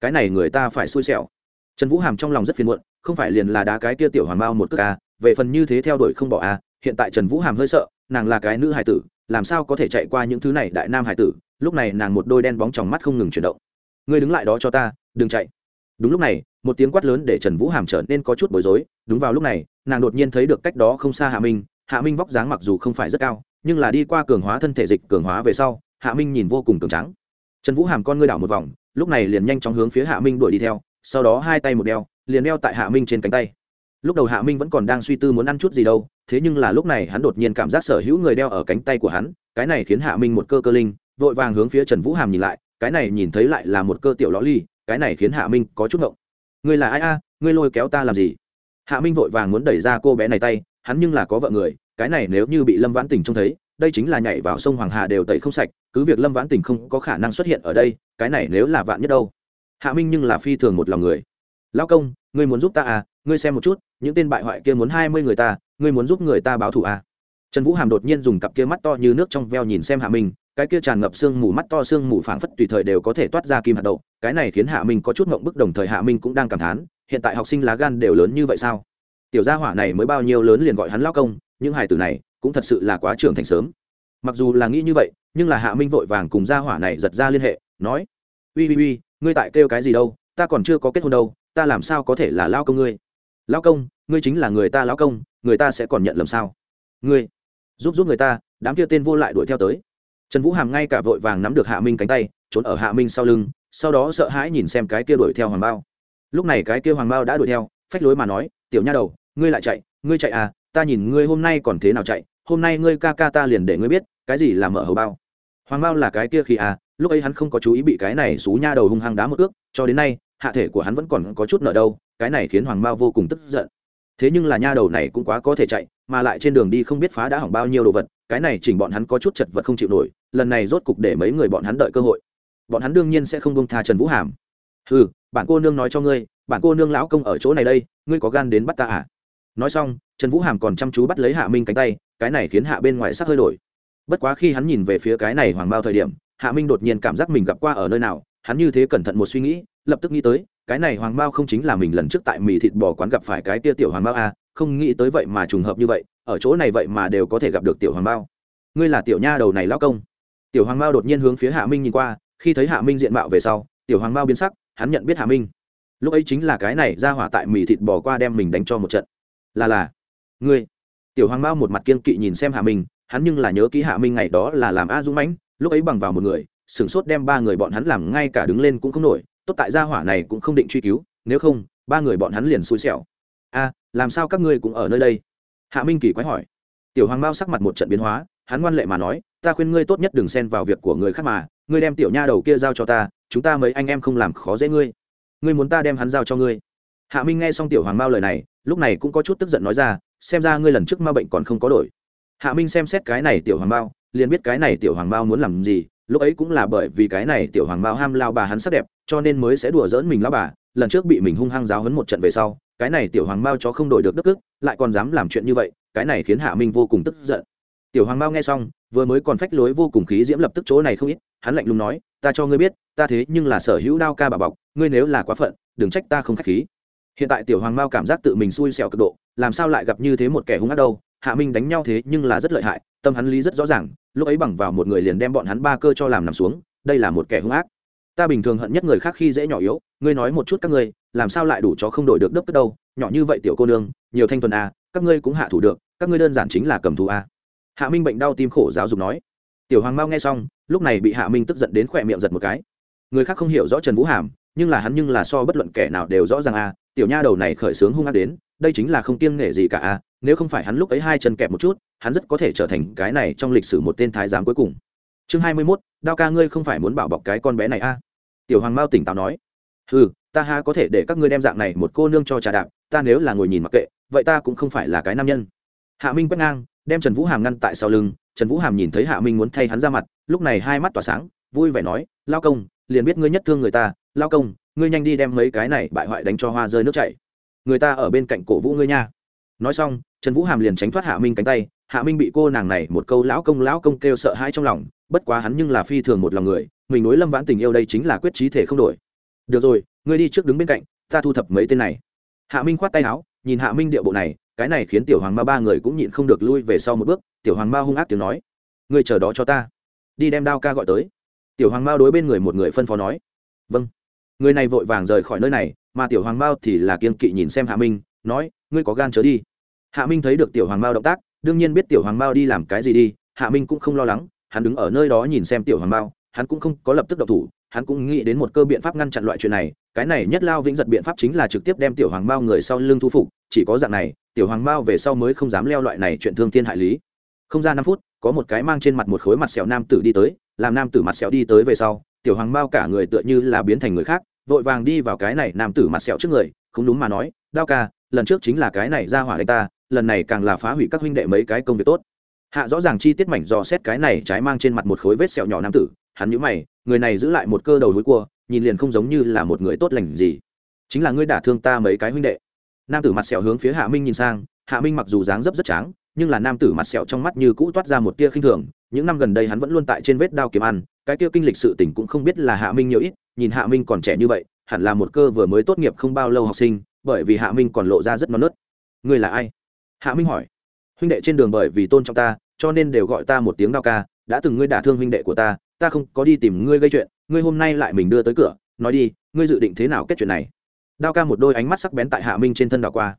Cái này người ta phải xui xẻo. Trần vũ hàm trong lòng rất phiền muộn, không phải liền là đá cái tia tiểu hoàng bao một cước a về phần như thế theo đuổi không bỏ a hiện tại trần vũ hàm hơi sợ, nàng là cái nữ hải tử, làm sao có thể chạy qua những thứ này đại nam hải tử, lúc này nàng một đôi đen bóng trong mắt không ngừng chuyển động. Ngươi đứng lại đó cho ta, đừng chạy. Đúng lúc này, một tiếng quát lớn để trần vũ hàm trở nên có chút bối rối, đúng vào lúc này, nàng đột nhiên thấy được cách đó không xa hạ minh hạ minh vóc dáng mặc dù không phải rất cao, nhưng là đi qua cường hóa thân thể dịch cường hóa về sau, hạ minh nhìn vô cùng cường trắng trần vũ hàm con ngươi đảo một vòng, lúc này liền nhanh chóng hướng phía hạ minh đuổi đi theo, sau đó hai tay một đeo, liền đeo tại hạ minh trên cánh tay. Lúc đầu hạ minh vẫn còn đang suy tư muốn ăn chút gì đâu, thế nhưng là lúc này hắn đột nhiên cảm giác sở hữu người đeo ở cánh tay của hắn, cái này khiến hạ minh một cơ cơ linh, vội vàng hướng phía trần vũ hàm nhìn lại, cái này nhìn thấy lại là một cơ tiểu ló ly, cái này khiến hạ minh có chút ngộng. Ngươi là ai a? Ngươi lôi kéo ta làm gì? Hạ minh vội vàng muốn đẩy ra cô bé này tay, hắn nhưng là có vợ người, cái này nếu như bị lâm vãn tình trông thấy đây chính là nhảy vào sông hoàng hà đều tẩy không sạch, cứ việc lâm vãn tình không có khả năng xuất hiện ở đây, cái này nếu là vạn nhất đâu. Hạ minh nhưng là phi thường một lòng người. Lao công, ngươi muốn giúp ta à? Ngươi xem một chút, những tên bại hoại kia muốn hai mươi người ta, ngươi muốn giúp người ta báo thù à? Trần vũ hàm đột nhiên dùng cặp kia mắt to như nước trong veo nhìn xem hạ minh, cái kia tràn ngập sương mù mắt to sương mù phảng phất tùy thời đều có thể toát ra kim hạt đậu, cái này khiến hạ minh có chút mộng bức, đồng thời hạ minh cũng đang cảm thán, hiện tại học sinh lá gan đều lớn như vậy sao? Tiểu gia hỏa này mới bao nhiêu lớn liền gọi hắn lao công, những hài tử này cũng thật sự là quá trưởng thành sớm. Mặc dù là nghĩ như vậy, nhưng là hạ minh vội vàng cùng gia hỏa này giật ra liên hệ, nói ui ui ui ngươi tại kêu cái gì đâu, ta còn chưa có kết hôn đâu, ta làm sao có thể là lao công ngươi? Lao công, ngươi chính là người ta lao công, người ta sẽ còn nhận lầm sao? Ngươi, giúp giúp người ta, đám kia tên vô lại đuổi theo tới. Trần vũ hàm ngay cả vội vàng nắm được hạ minh cánh tay, trốn ở hạ minh sau lưng, sau đó sợ hãi nhìn xem cái kia đuổi theo hoàng bao lúc này cái kia hoàng bao đã đuổi theo, phách lối mà nói, tiểu nha đầu, ngươi lại chạy, ngươi chạy à ta nhìn ngươi hôm nay còn thế nào chạy hôm nay ngươi ca ca ta liền để ngươi biết, cái gì là mở hầu bao? Hoàng bao là cái kia khi à lúc ấy hắn không có chú ý bị cái này xú nha đầu hung hăng đá một ước cho đến nay, hạ thể của hắn vẫn còn có chút nợ đâu, cái này khiến hoàng bao vô cùng tức giận. Thế nhưng là nha đầu này cũng quá có thể chạy, mà lại trên đường đi không biết phá đã hỏng bao nhiêu đồ vật, cái này chỉnh bọn hắn có chút chật vật không chịu nổi, lần này rốt cục để mấy người bọn hắn đợi cơ hội. Bọn hắn đương nhiên sẽ không bông tha trần vũ hàm. Ừ bản cô nương nói cho ngươi bản cô nương lão công ở chỗ này đây, ngươi có gan đến bắt ta à? Nói xong trần vũ hàm còn chăm chú bắt lấy hạ minh cánh tay cái này khiến hạ bên ngoài sắc hơi đổi. Bất quá khi hắn nhìn về phía cái này hoàng bao thời điểm hạ minh đột nhiên cảm giác mình gặp qua ở nơi nào hắn như thế cẩn thận một suy nghĩ lập tức nghĩ tới cái này hoàng bao không chính là mình lần trước tại mì thịt bò quán gặp phải cái tia tiểu hoàng bao à, không nghĩ tới vậy mà trùng hợp như vậy ở chỗ này vậy mà đều có thể gặp được tiểu hoàng bao. Ngươi là tiểu nha đầu này lão công. Tiểu hoàng bao đột nhiên hướng phía hạ minh nhìn qua khi thấy hạ minh diện mạo về sau tiểu hoàng bao biến sắc hắn nhận biết hạ minh. Lúc ấy chính là cái này ra hỏa tại mì thịt bò qua đem mình đánh cho một trận. Là là ngươi. Tiểu hoàng bao một mặt kiên kỵ nhìn xem hạ minh, hắn nhưng là nhớ kỹ hạ minh ngày đó là làm a dũng mãnh, lúc ấy bằng vào một người, sửng sốt đem ba người bọn hắn làm ngay cả đứng lên cũng không nổi, tốt tại gia hỏa này cũng không định truy cứu, nếu không, ba người bọn hắn liền xui xẻo. A, làm sao các ngươi cũng ở nơi đây? Hạ minh kỳ quái hỏi. Tiểu hoàng bao sắc mặt một trận biến hóa, hắn ngoan lệ mà nói, ta khuyên ngươi tốt nhất đừng xen vào việc của người khác mà, ngươi đem tiểu nha đầu kia giao cho ta, chúng ta mấy anh em không làm khó dễ ngươi. Ngươi muốn ta đem hắn giao cho ngươi. Hạ minh nghe xong tiểu hoàng bao lời này, lúc này cũng có chút tức giận nói ra xem ra ngươi lần trước ma bệnh còn không có đổi. Hạ minh xem xét cái này tiểu hoàng bao, liền biết cái này tiểu hoàng bao muốn làm gì, lúc ấy cũng là bởi vì cái này tiểu hoàng bao ham lao bà hắn sắc đẹp, cho nên mới sẽ đùa giỡn mình lao bà. Lần trước bị mình hung hăng giáo hấn một trận về sau, cái này tiểu hoàng bao chó không đổi được đức ức lại còn dám làm chuyện như vậy, cái này khiến hạ minh vô cùng tức giận. Tiểu hoàng bao nghe xong, vừa mới còn phách lối vô cùng khí diễm lập tức chỗ này không ít, hắn lạnh lùng nói, ta cho ngươi biết, ta thế nhưng là sở hữu đao ca bà bọc, ngươi nếu là quá phận, đừng trách ta không k h á c h khí. Hiện tại tiểu hoàng bao cảm giác tự mình xui xẻo cực độ làm sao lại gặp như thế một kẻ hung ác đâu? Hạ minh đánh nhau thế nhưng là rất lợi hại tâm hắn lý rất rõ ràng lúc ấy bằng vào một người liền đem bọn hắn ba cơ cho làm nằm xuống đây là một kẻ hung ác. Ta bình thường hận nhất người khác khi dễ nhỏ yếu ngươi nói một chút các ngươi làm sao lại đủ cho không đổi được đất cất đâu? Nhỏ như vậy tiểu cô nương nhiều thanh thuần a à, các ngươi cũng hạ thủ được các ngươi đơn giản chính là cầm thú a à. hạ minh bệnh đau tim khổ giáo dục nói. Tiểu hoàng mao nghe xong lúc này bị hạ minh tức giận đến khỏe miệng giật một cái. Người khác không hiểu rõ trần vũ hàm nhưng là hắn nhưng là so bất luận kẻ nào đều rõ ràng a à, tiểu nha đầu này khởi sướng hung ác đến đây chính là không kiêng nghệ gì cả a nếu không phải hắn lúc ấy hai chân kẹp một chút, hắn rất có thể trở thành cái này trong lịch sử một tên thái giám cuối cùng. Chương hai mươi mốt, đao ca ngươi không phải muốn bảo bọc cái con bé này a tiểu hoàng mao tỉnh táo nói. Ừ ta ha có thể để các ngươi đem dạng này một cô nương cho trà đạp, ta nếu là ngồi nhìn mặc kệ, vậy ta cũng không phải là cái nam nhân. Hạ minh quét ngang, đem trần vũ hàm ngăn tại sau lưng, trần vũ hàm nhìn thấy hạ minh muốn thay hắn ra mặt, lúc này hai mắt tỏa sáng, vui vẻ nói, lao công, liền biết ngươi nhất thương người ta, lao công, ngươi nhanh đi đem mấy cái này bại hoại đánh cho hoa rơi nước chảy người ta ở bên cạnh cổ vũ ngươi nha. Nói xong, trần vũ hàm liền tránh thoát hạ minh cánh tay, hạ minh bị cô nàng này một câu lão công lão công kêu sợ hãi trong lòng, bất quá hắn nhưng là phi thường một lòng người, mình nối lâm vãn tình yêu đây chính là quyết trí thể không đổi. Được rồi, ngươi đi trước đứng bên cạnh, ta thu thập mấy tên này. Hạ minh khoát tay áo, nhìn hạ minh điệu bộ này, cái này khiến tiểu hoàng ma ba người cũng nhịn không được lui về sau một bước, tiểu hoàng ma hung ác tiếng nói, ngươi chờ đó cho ta, đi đem đao ca gọi tới. Tiểu hoàng mao đối bên người một người phân phó nói vâng người này vội vàng rời khỏi nơi này, mà tiểu hoàng mao thì là kiên kỵ nhìn xem hạ minh, nói, ngươi có gan chớ đi. Hạ minh thấy được tiểu hoàng mao động tác, đương nhiên biết tiểu hoàng mao đi làm cái gì đi, hạ minh cũng không lo lắng, hắn đứng ở nơi đó nhìn xem tiểu hoàng mao, hắn cũng không có lập tức độc thủ, hắn cũng nghĩ đến một cơ biện pháp ngăn chặn loại chuyện này, cái này nhất lao vĩnh giật biện pháp chính là trực tiếp đem tiểu hoàng mao người sau lưng thu phục, chỉ có dạng này, tiểu hoàng mao về sau mới không dám leo loại này chuyện thương thiên hại lý. Không ra năm phút, có một cái mang trên mặt một khối mặt sẹo nam tử đi tới, làm nam tử mặt sẹo đi tới về sau tiểu hoàng mao cả người tựa như là biến thành người khác, vội vàng đi vào cái này nam tử mặt sẹo trước người, không đúng mà nói, đao ca, lần trước chính là cái này ra hỏa đánh ta, lần này càng là phá hủy các huynh đệ mấy cái công việc tốt. Hạ rõ ràng chi tiết mảnh dò xét cái này trái mang trên mặt một khối vết sẹo nhỏ nam tử, hắn nhíu mày, người này giữ lại một cơ đầu hối cua, nhìn liền không giống như là một người tốt lành gì. Chính là ngươi đả thương ta mấy cái huynh đệ. Nam tử mặt sẹo hướng phía hạ minh nhìn sang, hạ minh mặc dù dáng dấp rất tráng, nhưng là nam tử mặt sẹo trong mắt như cũ toát ra một tia khinh thường, những năm gần đây hắn vẫn luôn tại trên vết đao kiếm ăn cái kia kinh lịch sự tình cũng không biết là hạ minh nhiều ít, nhìn hạ minh còn trẻ như vậy, hẳn là một cơ vừa mới tốt nghiệp không bao lâu học sinh, bởi vì hạ minh còn lộ ra rất non nớt. Ngươi là ai? Hạ minh hỏi. Huynh đệ trên đường bởi vì tôn trọng ta, cho nên đều gọi ta một tiếng đao ca, đã từng ngươi đả thương huynh đệ của ta ta không có đi tìm ngươi gây chuyện, ngươi hôm nay lại mình đưa tới cửa, nói đi, ngươi dự định thế nào kết chuyện này? Đao ca một đôi ánh mắt sắc bén tại hạ minh trên thân đảo qua.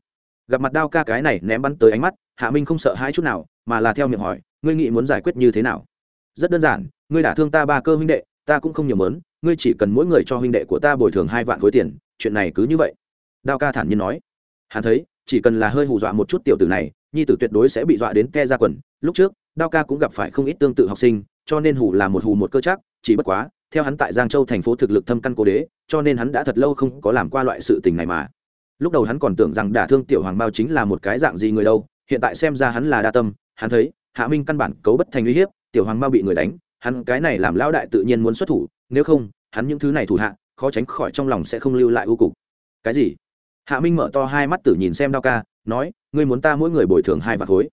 Gặp mặt đao ca cái này ném bắn tới ánh mắt, hạ minh không sợ hai chút nào, mà là theo miệng hỏi, ngươi nghĩ muốn giải quyết như thế nào? Rất đơn giản ngươi đả thương ta ba cơ huynh đệ, ta cũng không nhiều mớn, ngươi chỉ cần mỗi người cho huynh đệ của ta bồi thường hai vạn khối tiền, chuyện này cứ như vậy. Đao ca thản nhiên nói. Hắn thấy, chỉ cần là hơi hù dọa một chút tiểu tử này, nhi tử tuyệt đối sẽ bị dọa đến ke ra quần. Lúc trước, đao ca cũng gặp phải không ít tương tự học sinh, cho nên hù là một hù một cơ chắc, chỉ bất quá, theo hắn tại giang châu thành phố thực lực thâm căn cố đế, cho nên hắn đã thật lâu không có làm qua loại sự tình này mà. Lúc đầu hắn còn tưởng rằng đả thương tiểu hoàng bao chính là một cái dạng gì người đâu, hiện tại xem ra hắn là đa tâm, hắn thấy, hạ minh căn bản cấu bất thành uy hiếp, tiểu hoàng bao bị người đánh hắn cái này làm lão đại tự nhiên muốn xuất thủ, nếu không, hắn những thứ này thủ hạ, khó tránh khỏi trong lòng sẽ không lưu lại ưu cục. Cái gì? Hạ minh mở to hai mắt tử nhìn xem đao ca, nói, ngươi muốn ta mỗi người bồi thường hai vạt khối?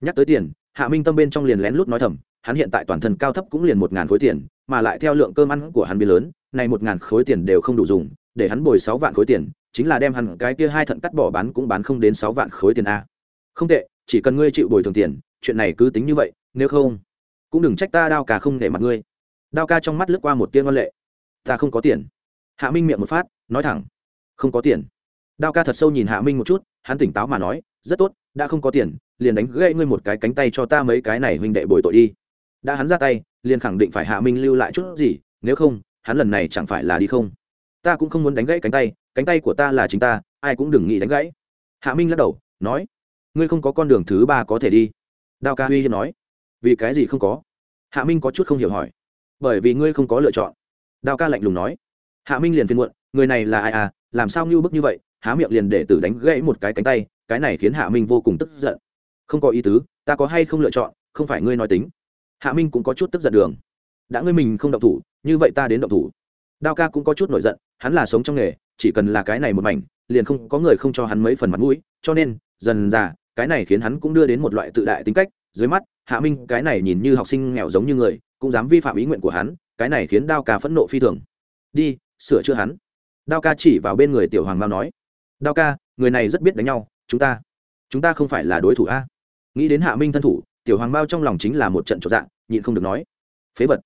Nhắc tới tiền, hạ minh tâm bên trong liền lén lút nói thầm, hắn hiện tại toàn thân cao thấp cũng liền một ngàn khối tiền, mà lại theo lượng cơm ăn của hắn biến lớn, này một ngàn khối tiền đều không đủ dùng, để hắn bồi sáu vạn khối tiền, chính là đem hắn cái kia hai thận cắt bỏ bán cũng bán không đến sáu vạn khối tiền a. Không tệ, chỉ cần ngươi chịu bồi thường tiền, chuyện này cứ tính như vậy, nếu không cũng đừng trách ta đao ca không để mặt ngươi. Đao ca trong mắt lướt qua một tiên văn lệ. Ta không có tiền. Hạ minh miệng một phát, nói thẳng. Không có tiền. Đao ca thật sâu nhìn hạ minh một chút, hắn tỉnh táo mà nói, rất tốt, đã không có tiền, liền đánh gãy ngươi một cái cánh tay cho ta mấy cái này huynh đệ bồi tội đi. Đã hắn ra tay, liền khẳng định phải hạ minh lưu lại chút gì, nếu không, hắn lần này chẳng phải là đi không. Ta cũng không muốn đánh gãy cánh tay cánh tay của ta là chính ta, ai cũng đừng nghĩ đánh gãy. Hạ minh lắc đầu, nói, ngươi không có con đường thứ ba có thể đi. Đao ca uy hiếp nói vì cái gì không có? Hạ minh có chút không hiểu hỏi. Bởi vì ngươi không có lựa chọn. Đào ca lạnh lùng nói. Hạ minh liền phiên muộn, người này là ai à? Làm sao ngưu bức như vậy? Há miệng liền để tử đánh gãy một cái cánh tay, cái này khiến hạ minh vô cùng tức giận. Không có ý tứ, ta có hay không lựa chọn, không phải ngươi nói tính. Hạ minh cũng có chút tức giận đường. Đã ngươi mình không động thủ, như vậy ta đến động thủ. Đao ca cũng có chút nổi giận, hắn là sống trong nghề, chỉ cần là cái này một mảnh, liền không, có người không cho hắn mấy phần mặt mũi, cho nên, dần dà, cái này khiến hắn cũng đưa đến một loại tự đại tính cách, dưới mắt hạ minh, cái này nhìn như học sinh nghèo giống như người, cũng dám vi phạm ý nguyện của hắn, cái này khiến đao ca phẫn nộ phi thường. Đi, sửa chữa hắn. Đao ca chỉ vào bên người tiểu hoàng mao nói, đao ca, người này rất biết đánh nhau, chúng ta chúng ta không phải là đối thủ a. Nghĩ đến hạ minh thân thủ, tiểu hoàng mao trong lòng chính là một trận trọn dạng, nhịn không được nói, phế vật.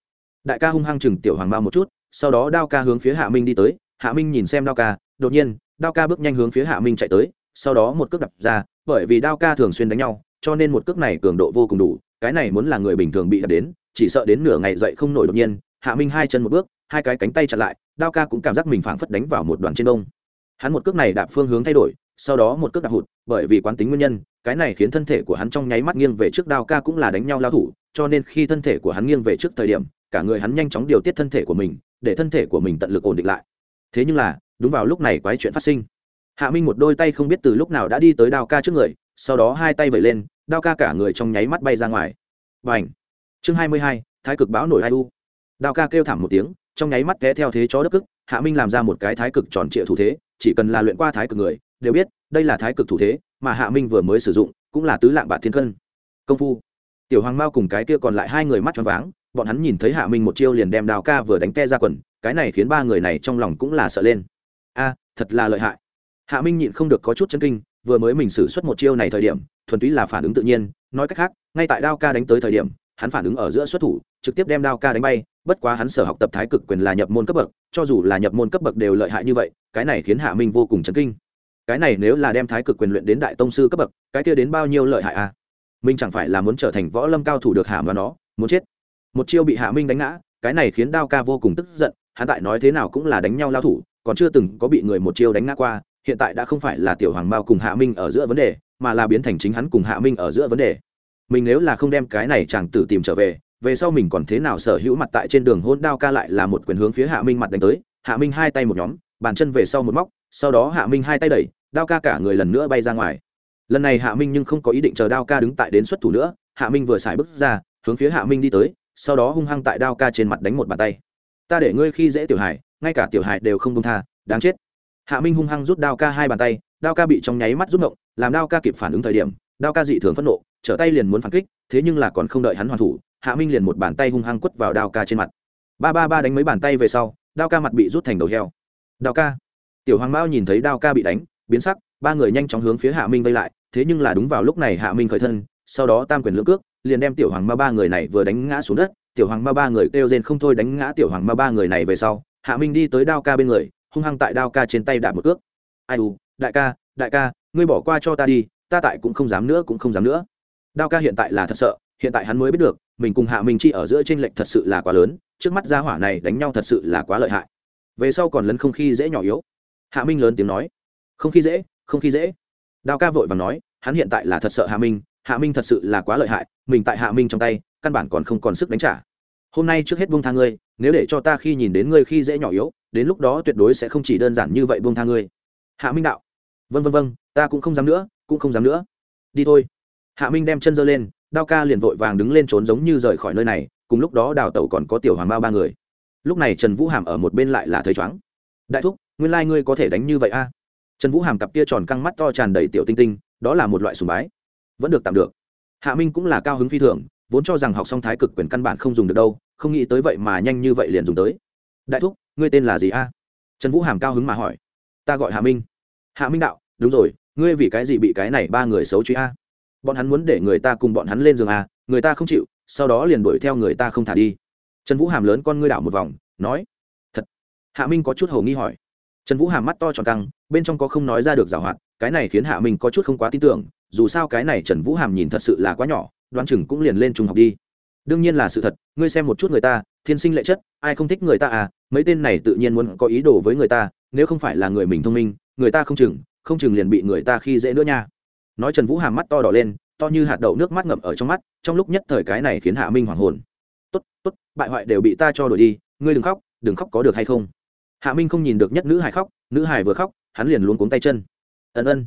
Đại ca hung hăng chừng tiểu hoàng mao một chút, sau đó đao ca hướng phía hạ minh đi tới, hạ minh nhìn xem đao ca, đột nhiên, đao ca bước nhanh hướng phía hạ minh chạy tới, sau đó một cước đập ra, bởi vì đao ca thường xuyên đánh nhau, cho nên một cước này cường độ vô cùng đủ cái này muốn là người bình thường bị đập đến, chỉ sợ đến nửa ngày dậy không nổi đột nhiên, hạ minh hai chân một bước, hai cái cánh tay chặn lại, đao ca cũng cảm giác mình phảng phất đánh vào một đoàn trên đông hắn một cước này đạp phương hướng thay đổi, sau đó một cước đạp hụt, bởi vì quán tính nguyên nhân, cái này khiến thân thể của hắn trong nháy mắt nghiêng về trước đao ca cũng là đánh nhau lao thủ, cho nên khi thân thể của hắn nghiêng về trước thời điểm, cả người hắn nhanh chóng điều tiết thân thể của mình, để thân thể của mình tận lực ổn định lại. Thế nhưng là, đúng vào lúc này quái chuyện phát sinh. Hạ minh một đôi tay không biết từ lúc nào đã đi tới đao ca trước người, sau đó hai tay vẩy lên đao ca cả người trong nháy mắt bay ra ngoài. B à n h chương hai mươi hai, thái cực báo nổi hai u. Đao ca kêu t h ẳm một tiếng, trong nháy mắt té theo thế chó đất cức, hạ minh làm ra một cái thái cực tròn trịa thủ thế, chỉ cần là luyện qua thái cực người, đều biết, đây là thái cực thủ thế, mà hạ minh vừa mới sử dụng, cũng là tứ lạng bạc thiên cân. Công phu! Tiểu hoàng mao cùng cái kia còn lại hai người mắt choáng váng, bọn hắn nhìn thấy hạ minh một chiêu liền đem đào ca vừa đánh te ra quần, cái này khiến ba người này trong lòng cũng là sợ lên. A, thật là lợi hại. Hạ minh nhịn không được có chút chân kinh, vừa mới mình xử suất một chiêu này thời điểm thuần túy là phản ứng tự nhiên, nói cách khác, ngay tại đao ca đánh tới thời điểm, hắn phản ứng ở giữa xuất thủ, trực tiếp đem đao ca đánh bay, bất quá hắn sở học tập thái cực quyền là nhập môn cấp bậc, cho dù là nhập môn cấp bậc đều lợi hại như vậy, cái này khiến hạ minh vô cùng chấn kinh. Cái này nếu là đem thái cực quyền luyện đến đại tông sư cấp bậc, cái kia đến bao nhiêu lợi hại à? Minh chẳng phải là muốn trở thành võ lâm cao thủ được hạ mà nó, muốn chết. Một chiêu bị hạ minh đánh ngã, cái này khiến đao ca vô cùng tức giận, hắn tại nói thế nào cũng là đánh nhau lao thủ, còn chưa từng có bị người một chiêu đánh ngã qua, hiện tại đã không phải là tiểu hoàng mao cùng hạ minh ở giữa vấn đề mà là biến thành chính hắn cùng hạ minh ở giữa vấn đề. Mình nếu là không đem cái này chàng tử tìm trở về về sau mình còn thế nào sở hữu mặt tại trên đường hôn đao ca lại là một quyền hướng phía hạ minh mặt đánh tới. Hạ minh hai tay một nhóm, bàn chân về sau một móc, sau đó hạ minh hai tay đẩy, đao ca cả người lần nữa bay ra ngoài. Lần này hạ minh nhưng không có ý định chờ đao ca đứng tại đến xuất thủ nữa, hạ minh vừa xài bước ra, hướng phía hạ minh đi tới, sau đó hung hăng tại đao ca trên mặt đánh một bàn tay. Ta để ngươi khi dễ tiểu hải, ngay cả tiểu hải đều không công tha, đáng chết. Hạ minh hung hăng rút đao ca hai bàn tay, đao ca bị trong nháy mắt rút động làm đao ca kịp phản ứng thời điểm, đao ca dị thường phẫn nộ, trở tay liền muốn phản kích, thế nhưng là còn không đợi hắn hoàn thủ, hạ minh liền một bàn tay hung hăng quất vào đao ca trên mặt. Ba ba ba đánh mấy bàn tay về sau, đao ca mặt bị rút thành đầu heo. Đao ca. Tiểu hoàng mao nhìn thấy đao ca bị đánh, biến sắc, ba người nhanh chóng hướng phía hạ minh vây lại, thế nhưng là đúng vào lúc này hạ minh khởi thân, sau đó tam quyền lưỡng cước, liền đem tiểu hoàng ma ba người này vừa đánh ngã xuống đất. Tiểu hoàng ma ba người kêu rên không thôi đánh ngã tiểu hoàng ma ba người này về sau, hạ minh đi tới đao ca bên người, hung hăng tại đao ca trên tay đạp một cước. Ai u, đại ca đại ca ngươi bỏ qua cho ta đi, ta tại cũng không dám nữa, cũng không dám nữa. Đao ca hiện tại là thật sợ, hiện tại hắn mới biết được, mình cùng hạ minh chi ở giữa t r ê n lệch thật sự là quá lớn, trước mắt gia hỏa này đánh nhau thật sự là quá lợi hại. Về sau còn lấn không khi dễ nhỏ yếu. Hạ minh lớn tiếng nói, không khi dễ, không khi dễ. Đao ca vội và nói, hắn hiện tại là thật sợ hạ minh hạ minh thật sự là quá lợi hại, mình tại hạ minh trong tay, căn bản còn không còn sức đánh trả. Hôm nay trước hết buông tha ngươi, nếu để cho ta khi nhìn đến ngươi khi dễ nhỏ yếu, đến lúc đó tuyệt đối sẽ không chỉ đơn giản như vậy buông tha ngươi. Hạ minh đạo vân vân vân ta cũng không dám nữa, cũng không dám nữa. Đi thôi. Hạ minh đem chân giơ lên, đao ca liền vội vàng đứng lên trốn giống như rời khỏi nơi này, cùng lúc đó đào tẩu còn có tiểu hoàng bao ba người. Lúc này trần vũ hàm ở một bên lại là thấy chóng đại thúc, nguyên lai、like、ngươi có thể đánh như vậy a? Trần vũ hàm cặp kia tròn căng mắt to tràn đầy tiểu tinh tinh, đó là một loại sùng bái. Vẫn được tạm được. Hạ minh cũng là cao hứng phi thường, vốn cho rằng học xong thái cực quyền căn bản không dùng được đâu, không nghĩ tới vậy mà nhanh như vậy liền dùng tới. Đại thúc, ngươi tên là gì a? Trần vũ hàm cao hứng mà hỏi. Ta gọi hạ minh. Hạ minh đạo đúng rồi, ngươi vì cái gì bị cái này ba người xấu truy a? Bọn hắn muốn để người ta cùng bọn hắn lên giường a, người ta không chịu, sau đó liền đuổi theo người ta không thả đi. Trần vũ hàm lớn con ngươi đảo một vòng, nói, thật. Hạ minh có chút hầu nghi hỏi. Trần vũ hàm mắt to tròn căng, bên trong có không nói ra được giảo hoạt, cái này khiến hạ minh có chút không quá tin tưởng, dù sao cái này trần vũ hàm nhìn thật sự là quá nhỏ, đoán chừng cũng liền lên trung học đi. Đương nhiên là sự thật, ngươi xem một chút người ta, thiên sinh lệ chất, ai không thích người ta à mấy tên này tự nhiên muốn có ý đồ với người ta, nếu không phải là người mình thông minh, người ta không chừng không chừng liền bị người ta khi dễ nữa nha. Nói trần vũ hàm mắt to đỏ lên, to như hạt đậu nước mắt ngậm ở trong mắt, trong lúc nhất thời cái này khiến hạ minh hoảng hồn. Tốt tốt, bại hoại đều bị ta cho đổi đi, ngươi đừng khóc đừng khóc có được hay không? Hạ minh không nhìn được nhất nữ hải khóc, nữ hải vừa khóc, hắn liền luống cuống tay chân. Ân ân.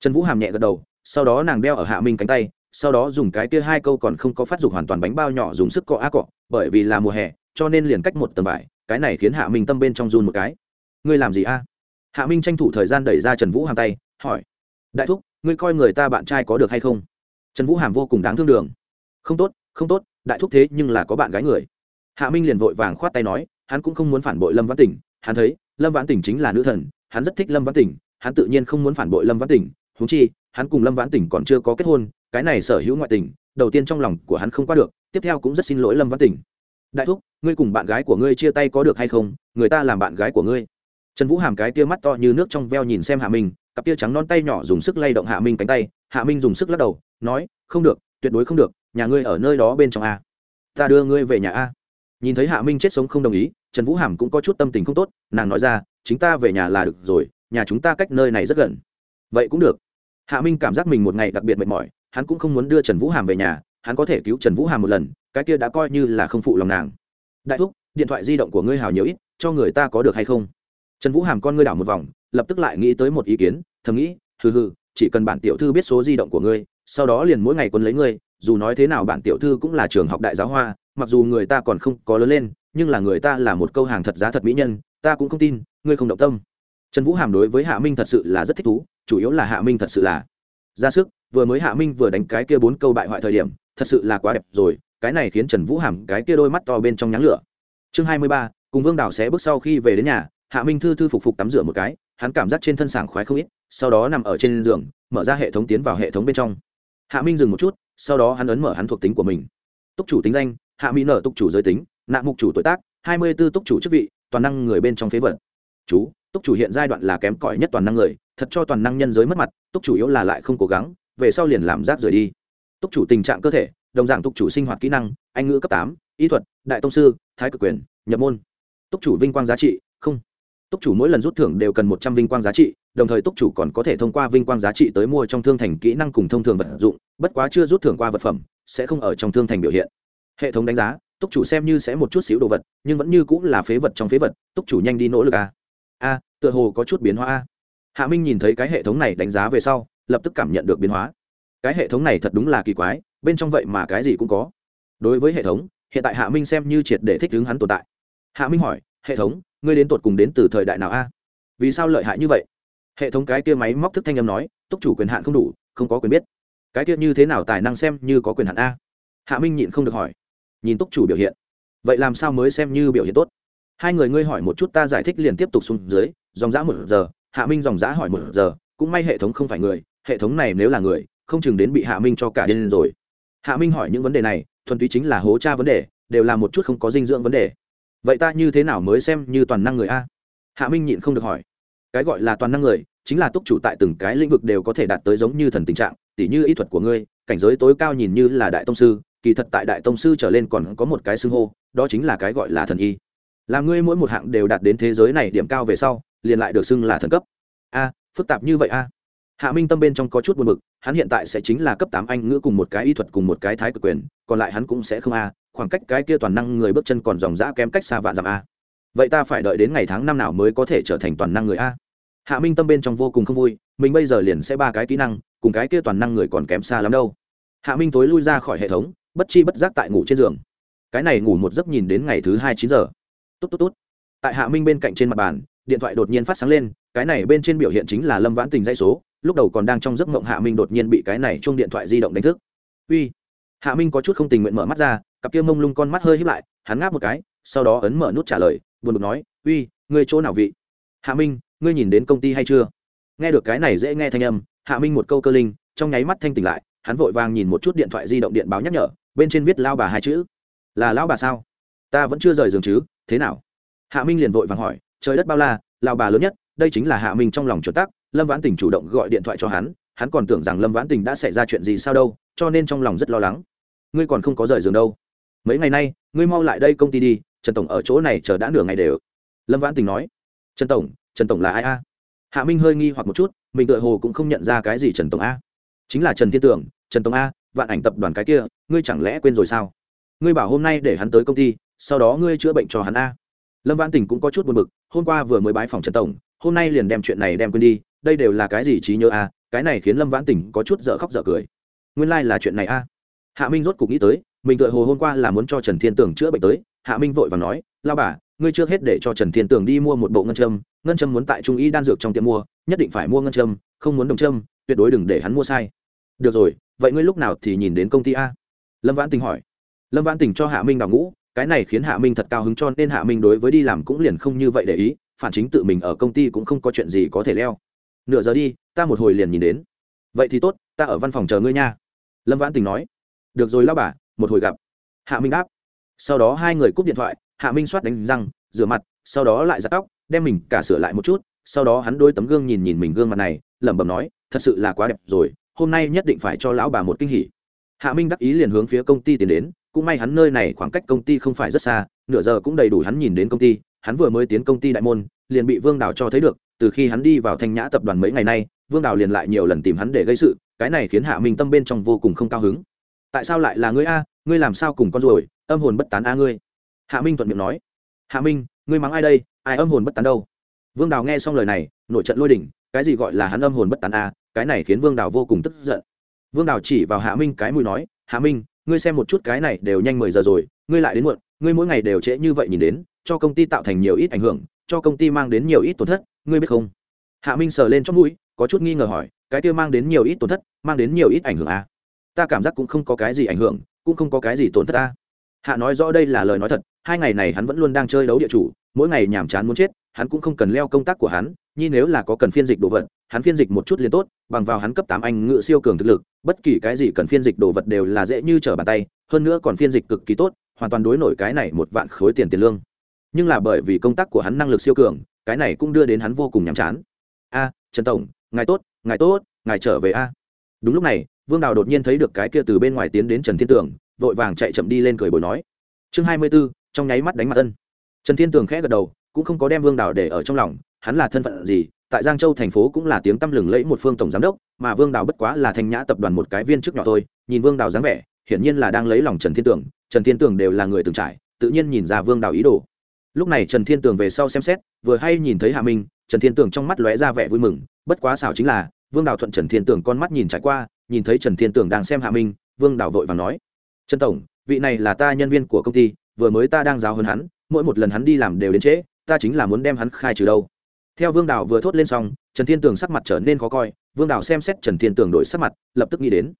Trần vũ hàm nhẹ gật đầu, sau đó nàng đeo ở hạ minh cánh tay, sau đó dùng cái kia hai câu còn không có phát dục hoàn toàn bánh bao nhỏ dùng sức cọ á cọ, bởi vì là mùa hè, cho nên liền cách một tầm vải, cái này khiến hạ minh tâm bên trong run một cái. Ngươi làm gì a? Hạ minh tranh thủ thời gian đẩy ra trần vũ hàm tay, hỏi, đại thúc, ngươi coi người ta bạn trai có được hay không? Trần vũ hàm vô cùng đáng thương đường, không tốt không tốt, đại thúc thế nhưng là có bạn gái người. Hạ minh liền vội vàng khoát tay nói, hắn cũng không muốn phản bội lâm văn tỉnh, hắn thấy, lâm văn tỉnh chính là nữ thần, hắn rất thích lâm văn tỉnh, hắn tự nhiên không muốn phản bội lâm văn tỉnh húng chi, hắn cùng lâm văn tỉnh còn chưa có kết hôn, cái này sở hữu ngoại tình, đầu tiên trong lòng của hắn không qua được, tiếp theo cũng rất xin lỗi lâm văn tỉnh. Đại thúc, ngươi cùng bạn gái của ngươi chia tay có được hay không? Người ta làm bạn gái của ngươi trần vũ hàm cái tia mắt to như nước trong veo nhìn xem hạ minh, cặp tia trắng non tay nhỏ dùng sức lay động hạ minh cánh tay, hạ minh dùng sức lắc đầu, nói, không được, tuyệt đối không được, nhà ngươi ở nơi đó bên trong a. Ta đưa ngươi về nhà a. Nhìn thấy hạ minh chết sống không đồng ý, trần vũ hàm cũng có chút tâm tình không tốt, nàng nói ra, chính ta về nhà là được rồi, nhà chúng ta cách nơi này rất gần. Vậy cũng được. Hạ minh cảm giác mình một ngày đặc biệt mệt mỏi, hắn cũng không muốn đưa trần vũ hàm về nhà, hắn có thể cứu trần vũ hàm một lần, cái kia đã coi như là không phụ lòng nàng. Đại thúc, điện thoại di động của ngươi hào nhiều ít, cho người ta có được hay không? Trần vũ hàm con ngươi đảo một vòng, lập tức lại nghĩ tới một ý kiến, thầm nghĩ, hừ hừ, chỉ cần bản tiểu thư biết số di động của ngươi, sau đó liền mỗi ngày quân lấy ngươi, dù nói thế nào bản tiểu thư cũng là trường học đại giáo hoa, mặc dù người ta còn không có lớn lên, nhưng là người ta là một câu hàng thật giá thật mỹ nhân, ta cũng không tin, ngươi không động tâm. Trần vũ hàm đối với hạ minh thật sự là rất thích thú, chủ yếu là hạ minh thật sự là ra sức, vừa mới hạ minh vừa đánh cái kia bốn câu bại hoại thời điểm, thật sự là quá đẹp rồi, cái này khiến trần vũ hàm cái kia đôi mắt to bên trong nháng lửa. Chương hai mươi ba, cùng vương đào xé bước sau khi về đến nhà hạ minh thư thư phục phục tắm rửa một cái, hắn cảm giác trên thân sảng khoái không ít, sau đó nằm ở trên giường, mở ra hệ thống tiến vào hệ thống bên trong. Hạ minh dừng một chút, sau đó hắn ấn mở hắn thuộc tính của mình. Túc chủ tính danh, hạ mỹ nở túc chủ giới tính, nạ mục chủ tuổi tác, hai mươi b ố túc chủ chức vị, toàn năng người bên trong phế vật. Chú, túc chủ hiện giai đoạn là kém cỏi nhất toàn năng người, thật cho toàn năng nhân giới mất mặt, túc chủ yếu là lại không cố gắng, về sau liền làm rác rời đi. Túc chủ tình trạng cơ thể, đồng dạng túc chủ sinh hoạt kỹ năng, anh ngữ cấp tám, y thuật, đại tông sư, thái cực quyền, nhập môn. Túc chủ vinh quang giá trị, không túc chủ mỗi lần rút thưởng đều cần một trăm vinh quang giá trị, đồng thời túc chủ còn có thể thông qua vinh quang giá trị tới mua trong thương thành kỹ năng cùng thông thường vật dụng, bất quá chưa rút thưởng qua vật phẩm, sẽ không ở trong thương thành biểu hiện. Hệ thống đánh giá, túc chủ xem như sẽ một chút xíu đồ vật, nhưng vẫn như cũng là phế vật trong phế vật, túc chủ nhanh đi nỗ lực a a, tựa hồ có chút biến hóa a. Hạ minh nhìn thấy cái hệ thống này đánh giá về sau, lập tức cảm nhận được biến hóa. Cái hệ thống này thật đúng là kỳ quái, bên trong vậy mà cái gì cũng có. Đối với hệ thống, hiện tại hạ minh xem như triệt để thích ứng hắn tồn tại. Hạ minh hỏi, hệ thống ngươi đến tột cùng đến từ thời đại nào a? Vì sao lợi hại như vậy? Hệ thống cái kia máy móc thức thanh âm nói, túc chủ quyền hạn không đủ, không có quyền biết. Cái kia như thế nào tài năng xem như có quyền hạn a? Hạ minh nhịn không được hỏi. Nhìn túc chủ biểu hiện. Vậy làm sao mới xem như biểu hiện tốt? Hai người ngươi hỏi một chút ta giải thích liền tiếp tục xuống dưới, dòng dã một giờ, hạ minh dòng dã hỏi một giờ, cũng may hệ thống không phải người, hệ thống này nếu là người, không chừng đến bị hạ minh cho cả điên rồi. Hạ minh hỏi những vấn đề này, thuần túy chính là hố tra vấn đề, đều là một chút không có dinh dưỡng vấn đề vậy ta như thế nào mới xem như toàn năng người a? Hạ minh nhịn không được hỏi. Cái gọi là toàn năng người, chính là túc chủ tại từng cái lĩnh vực đều có thể đạt tới giống như thần tình trạng, tỉ như ý thuật của ngươi, cảnh giới tối cao nhìn như là đại tông sư, kỳ thật tại đại tông sư trở lên còn có một cái xưng hô, đó chính là cái gọi là thần y. Là ngươi mỗi một hạng đều đạt đến thế giới này điểm cao về sau, liền lại được xưng là thần cấp. A, phức tạp như vậy a? Hạ minh tâm bên trong có chút buồn bực, hắn hiện tại sẽ chính là cấp tám anh ngữ cùng một cái y thuật cùng một cái thái cực quyền, còn lại hắn cũng sẽ không a khoảng cách cái kia toàn năng người bước chân còn dòng dã kém cách xa vạn dặm a. Vậy ta phải đợi đến ngày tháng năm nào mới có thể trở thành toàn năng người a? Hạ minh tâm bên trong vô cùng không vui, mình bây giờ liền sẽ ba cái kỹ năng, cùng cái kia toàn năng người còn kém xa lắm đâu. Hạ minh tối lui ra khỏi hệ thống, bất chi bất giác tại ngủ trên giường. Cái này ngủ một giấc nhìn đến ngày thứ hai chín giờ. Tốt tốt tốt tại hạ minh bên cạnh trên mặt bàn, điện thoại đột nhiên phát sáng lên, cái này bên trên biểu hiện chính là lâm vãn tình dây số, lúc đầu còn đang trong giấc mộng hạ minh đột nhiên bị cái này chung điện thoại di động đánh thức. Uy. Hạ minh có chút không tình nguyện mở mắt ra cặp kia mông lung con mắt hơi híp lại, hắn ngáp một cái, sau đó ấn mở nút trả lời, buồn bực nói, uy, ngươi chỗ nào vị? Hạ minh, ngươi nhìn đến công ty hay chưa? Nghe được cái này dễ nghe thanh âm, hạ minh một câu cơ linh, trong nháy mắt thanh tỉnh lại, hắn vội vàng nhìn một chút điện thoại di động điện báo nhắc nhở, bên trên viết lao bà hai chữ. Là lão bà sao? Ta vẫn chưa rời giường chứ, thế nào? Hạ minh liền vội vàng hỏi, trời đất bao la, lao bà lớn nhất, đây chính là hạ minh trong lòng chuẩn tắc, lâm vãn tình chủ động gọi điện thoại cho hắn hắn còn tưởng rằng lâm vãn tình đã xảy ra chuyện gì sao đâu, cho nên trong lòng rất lo lắng. Ngươi còn không có rời giường đâu mấy ngày nay, ngươi mau lại đây công ty đi, trần tổng ở chỗ này chờ đã nửa ngày đều. Lâm vãn tình nói. Trần tổng trần tổng là ai a? Hạ minh hơi nghi hoặc một chút, mình tựa hồ cũng không nhận ra cái gì trần tổng a. Chính là trần thiên tưởng, trần tổng a, vạn ảnh tập đoàn cái kia, ngươi chẳng lẽ quên rồi sao? Ngươi bảo hôm nay để hắn tới công ty, sau đó ngươi chữa bệnh cho hắn a. Lâm vãn tình cũng có chút buồn bực, hôm qua vừa mới bái phòng trần tổng, hôm nay liền đem chuyện này đem quên đi, đây đều là cái gì trí nhớ a? Cái này khiến lâm vãn tình có chút dở khóc dở cười. Nguyên lai、like、là chuyện này a. Hạ minh rốt cục nghĩ tới mình tựa hồ hôm qua là muốn cho trần thiên tường chữa bệnh tới, hạ minh vội và nói lao bà, ngươi trước hết để cho trần thiên tường đi mua một bộ ngân châm ngân châm muốn tại trung y đan dược trong tiệm mua, nhất định phải mua ngân châm, không muốn đồng châm, tuyệt đối đừng để hắn mua sai. Được rồi, vậy ngươi lúc nào thì nhìn đến công ty a? Lâm vãn tình hỏi. Lâm vãn tình cho hạ minh đào ngũ, cái này khiến hạ minh thật cao hứng cho nên hạ minh đối với đi làm cũng liền không như vậy để ý, phản chính tự mình ở công ty cũng không có chuyện gì có thể leo. Nửa giờ đi, ta một hồi liền nhìn đến. Vậy thì tốt, ta ở văn phòng chờ ngươi nha. Lâm vãn tình nói. Được rồi lao bà một hồi gặp. Hạ minh đáp. Sau đó hai người cúp điện thoại, hạ minh soát đánh răng, rửa mặt, sau đó lại giặt tóc, đem mình cả sửa lại một chút, sau đó hắn đôi tấm gương nhìn nhìn mình gương mặt này, lẩm bẩm nói, thật sự là quá đẹp rồi, hôm nay nhất định phải cho lão bà một kinh hỉ. Hạ minh đắc ý liền hướng phía công ty tiến đến, cũng may hắn nơi này khoảng cách công ty không phải rất xa, nửa giờ cũng đầy đủ hắn nhìn đến công ty, hắn vừa mới tiến công ty đại môn, liền bị vương đào cho thấy được, từ khi hắn đi vào thanh nhã tập đoàn mấy ngày nay, vương đào liền lại nhiều lần tìm hắn để gây sự, cái này khiến hạ minh tâm bên trong vô cùng không cao hứng tại sao lại là ngươi a, ngươi làm sao cùng con ruồi, âm hồn bất tán a ngươi? Hạ minh thuận miệng nói. Hạ minh, ngươi mắng ai đây, ai âm hồn bất tán đâu? Vương đào nghe xong lời này nội trận lôi đỉnh, cái gì gọi là hắn âm hồn bất tán a, cái này khiến vương đào vô cùng tức giận. Vương đào chỉ vào hạ minh cái mùi nói, hạ minh, ngươi xem một chút cái này đều nhanh mười giờ rồi, ngươi lại đến muộn, ngươi mỗi ngày đều trễ như vậy nhìn đến, cho công ty tạo thành nhiều ít ảnh hưởng, cho công ty mang đến nhiều ít tổn thất, ngươi biết không? Hạ minh sờ lên trong mũi, có chút nghi ngờ hỏi, cái kia mang đến nhiều ít tổn thất, mang đến nhiều ít ảnh hưởng à? Ta cảm giác cũng không có cái gì ảnh hưởng, cũng không có cái gì tổn thất ta. Hạ nói rõ đây là lời nói thật, hai ngày này hắn vẫn luôn đang chơi đấu địa chủ, mỗi ngày nhàm chán muốn chết, hắn cũng không cần leo công tác của hắn, nhi nếu là có cần phiên dịch đồ vật, hắn phiên dịch một chút liền tốt, bằng vào hắn cấp tám anh ngự siêu cường thực lực, bất kỳ cái gì cần phiên dịch đồ vật đều là dễ như trở bàn tay, hơn nữa còn phiên dịch cực kỳ tốt, hoàn toàn đối nổi cái này một vạn khối tiền tiền lương. Nhưng là bởi vì công tác của hắn năng lực siêu cường, cái này cũng đưa đến hắn vô cùng nhàm chán. A, trần tổng, ngài tốt ngài tốt, ngài trở về a. Đúng lúc này vương đào đột nhiên thấy được cái kia từ bên ngoài tiến đến trần thiên tường, vội vàng chạy chậm đi lên cười bồi nói. Chương hai mươi b ố trong nháy mắt đánh mặt ân. Trần thiên tường khẽ gật đầu, cũng không có đem vương đào để ở trong lòng, hắn là thân phận gì, tại giang châu thành phố cũng là tiếng tăm lừng lẫy một phương tổng giám đốc, mà vương đào bất quá là thanh nhã tập đoàn một cái viên chức nhỏ thôi, nhìn vương đào dáng vẻ, hiển nhiên là đang lấy lòng trần thiên tường, trần thiên tường đều là người từng trải, tự nhiên nhìn ra vương đào ý đồ. Lúc này trần thiên tường về sau xem xét, vừa hay nhìn thấy hạ minh, trần thiên tường trong mắt lóe ra vẻ vui mừng, bất quá xảo chính là, vương đào thuận trần thiên tường con mắt nhìn trải qua nhìn thấy trần thiên tường đang xem hạ minh, vương đào vội và nói, trần tổng, vị này là ta nhân viên của công ty, vừa mới ta đang giáo hơn hắn, mỗi một lần hắn đi làm đều đến trễ, ta chính là muốn đem hắn khai trừ đâu. Theo vương đào vừa thốt lên xong, trần thiên tường sắc mặt trở nên khó coi, vương đào xem xét trần thiên tường đổi sắc mặt, lập tức nghĩ đến,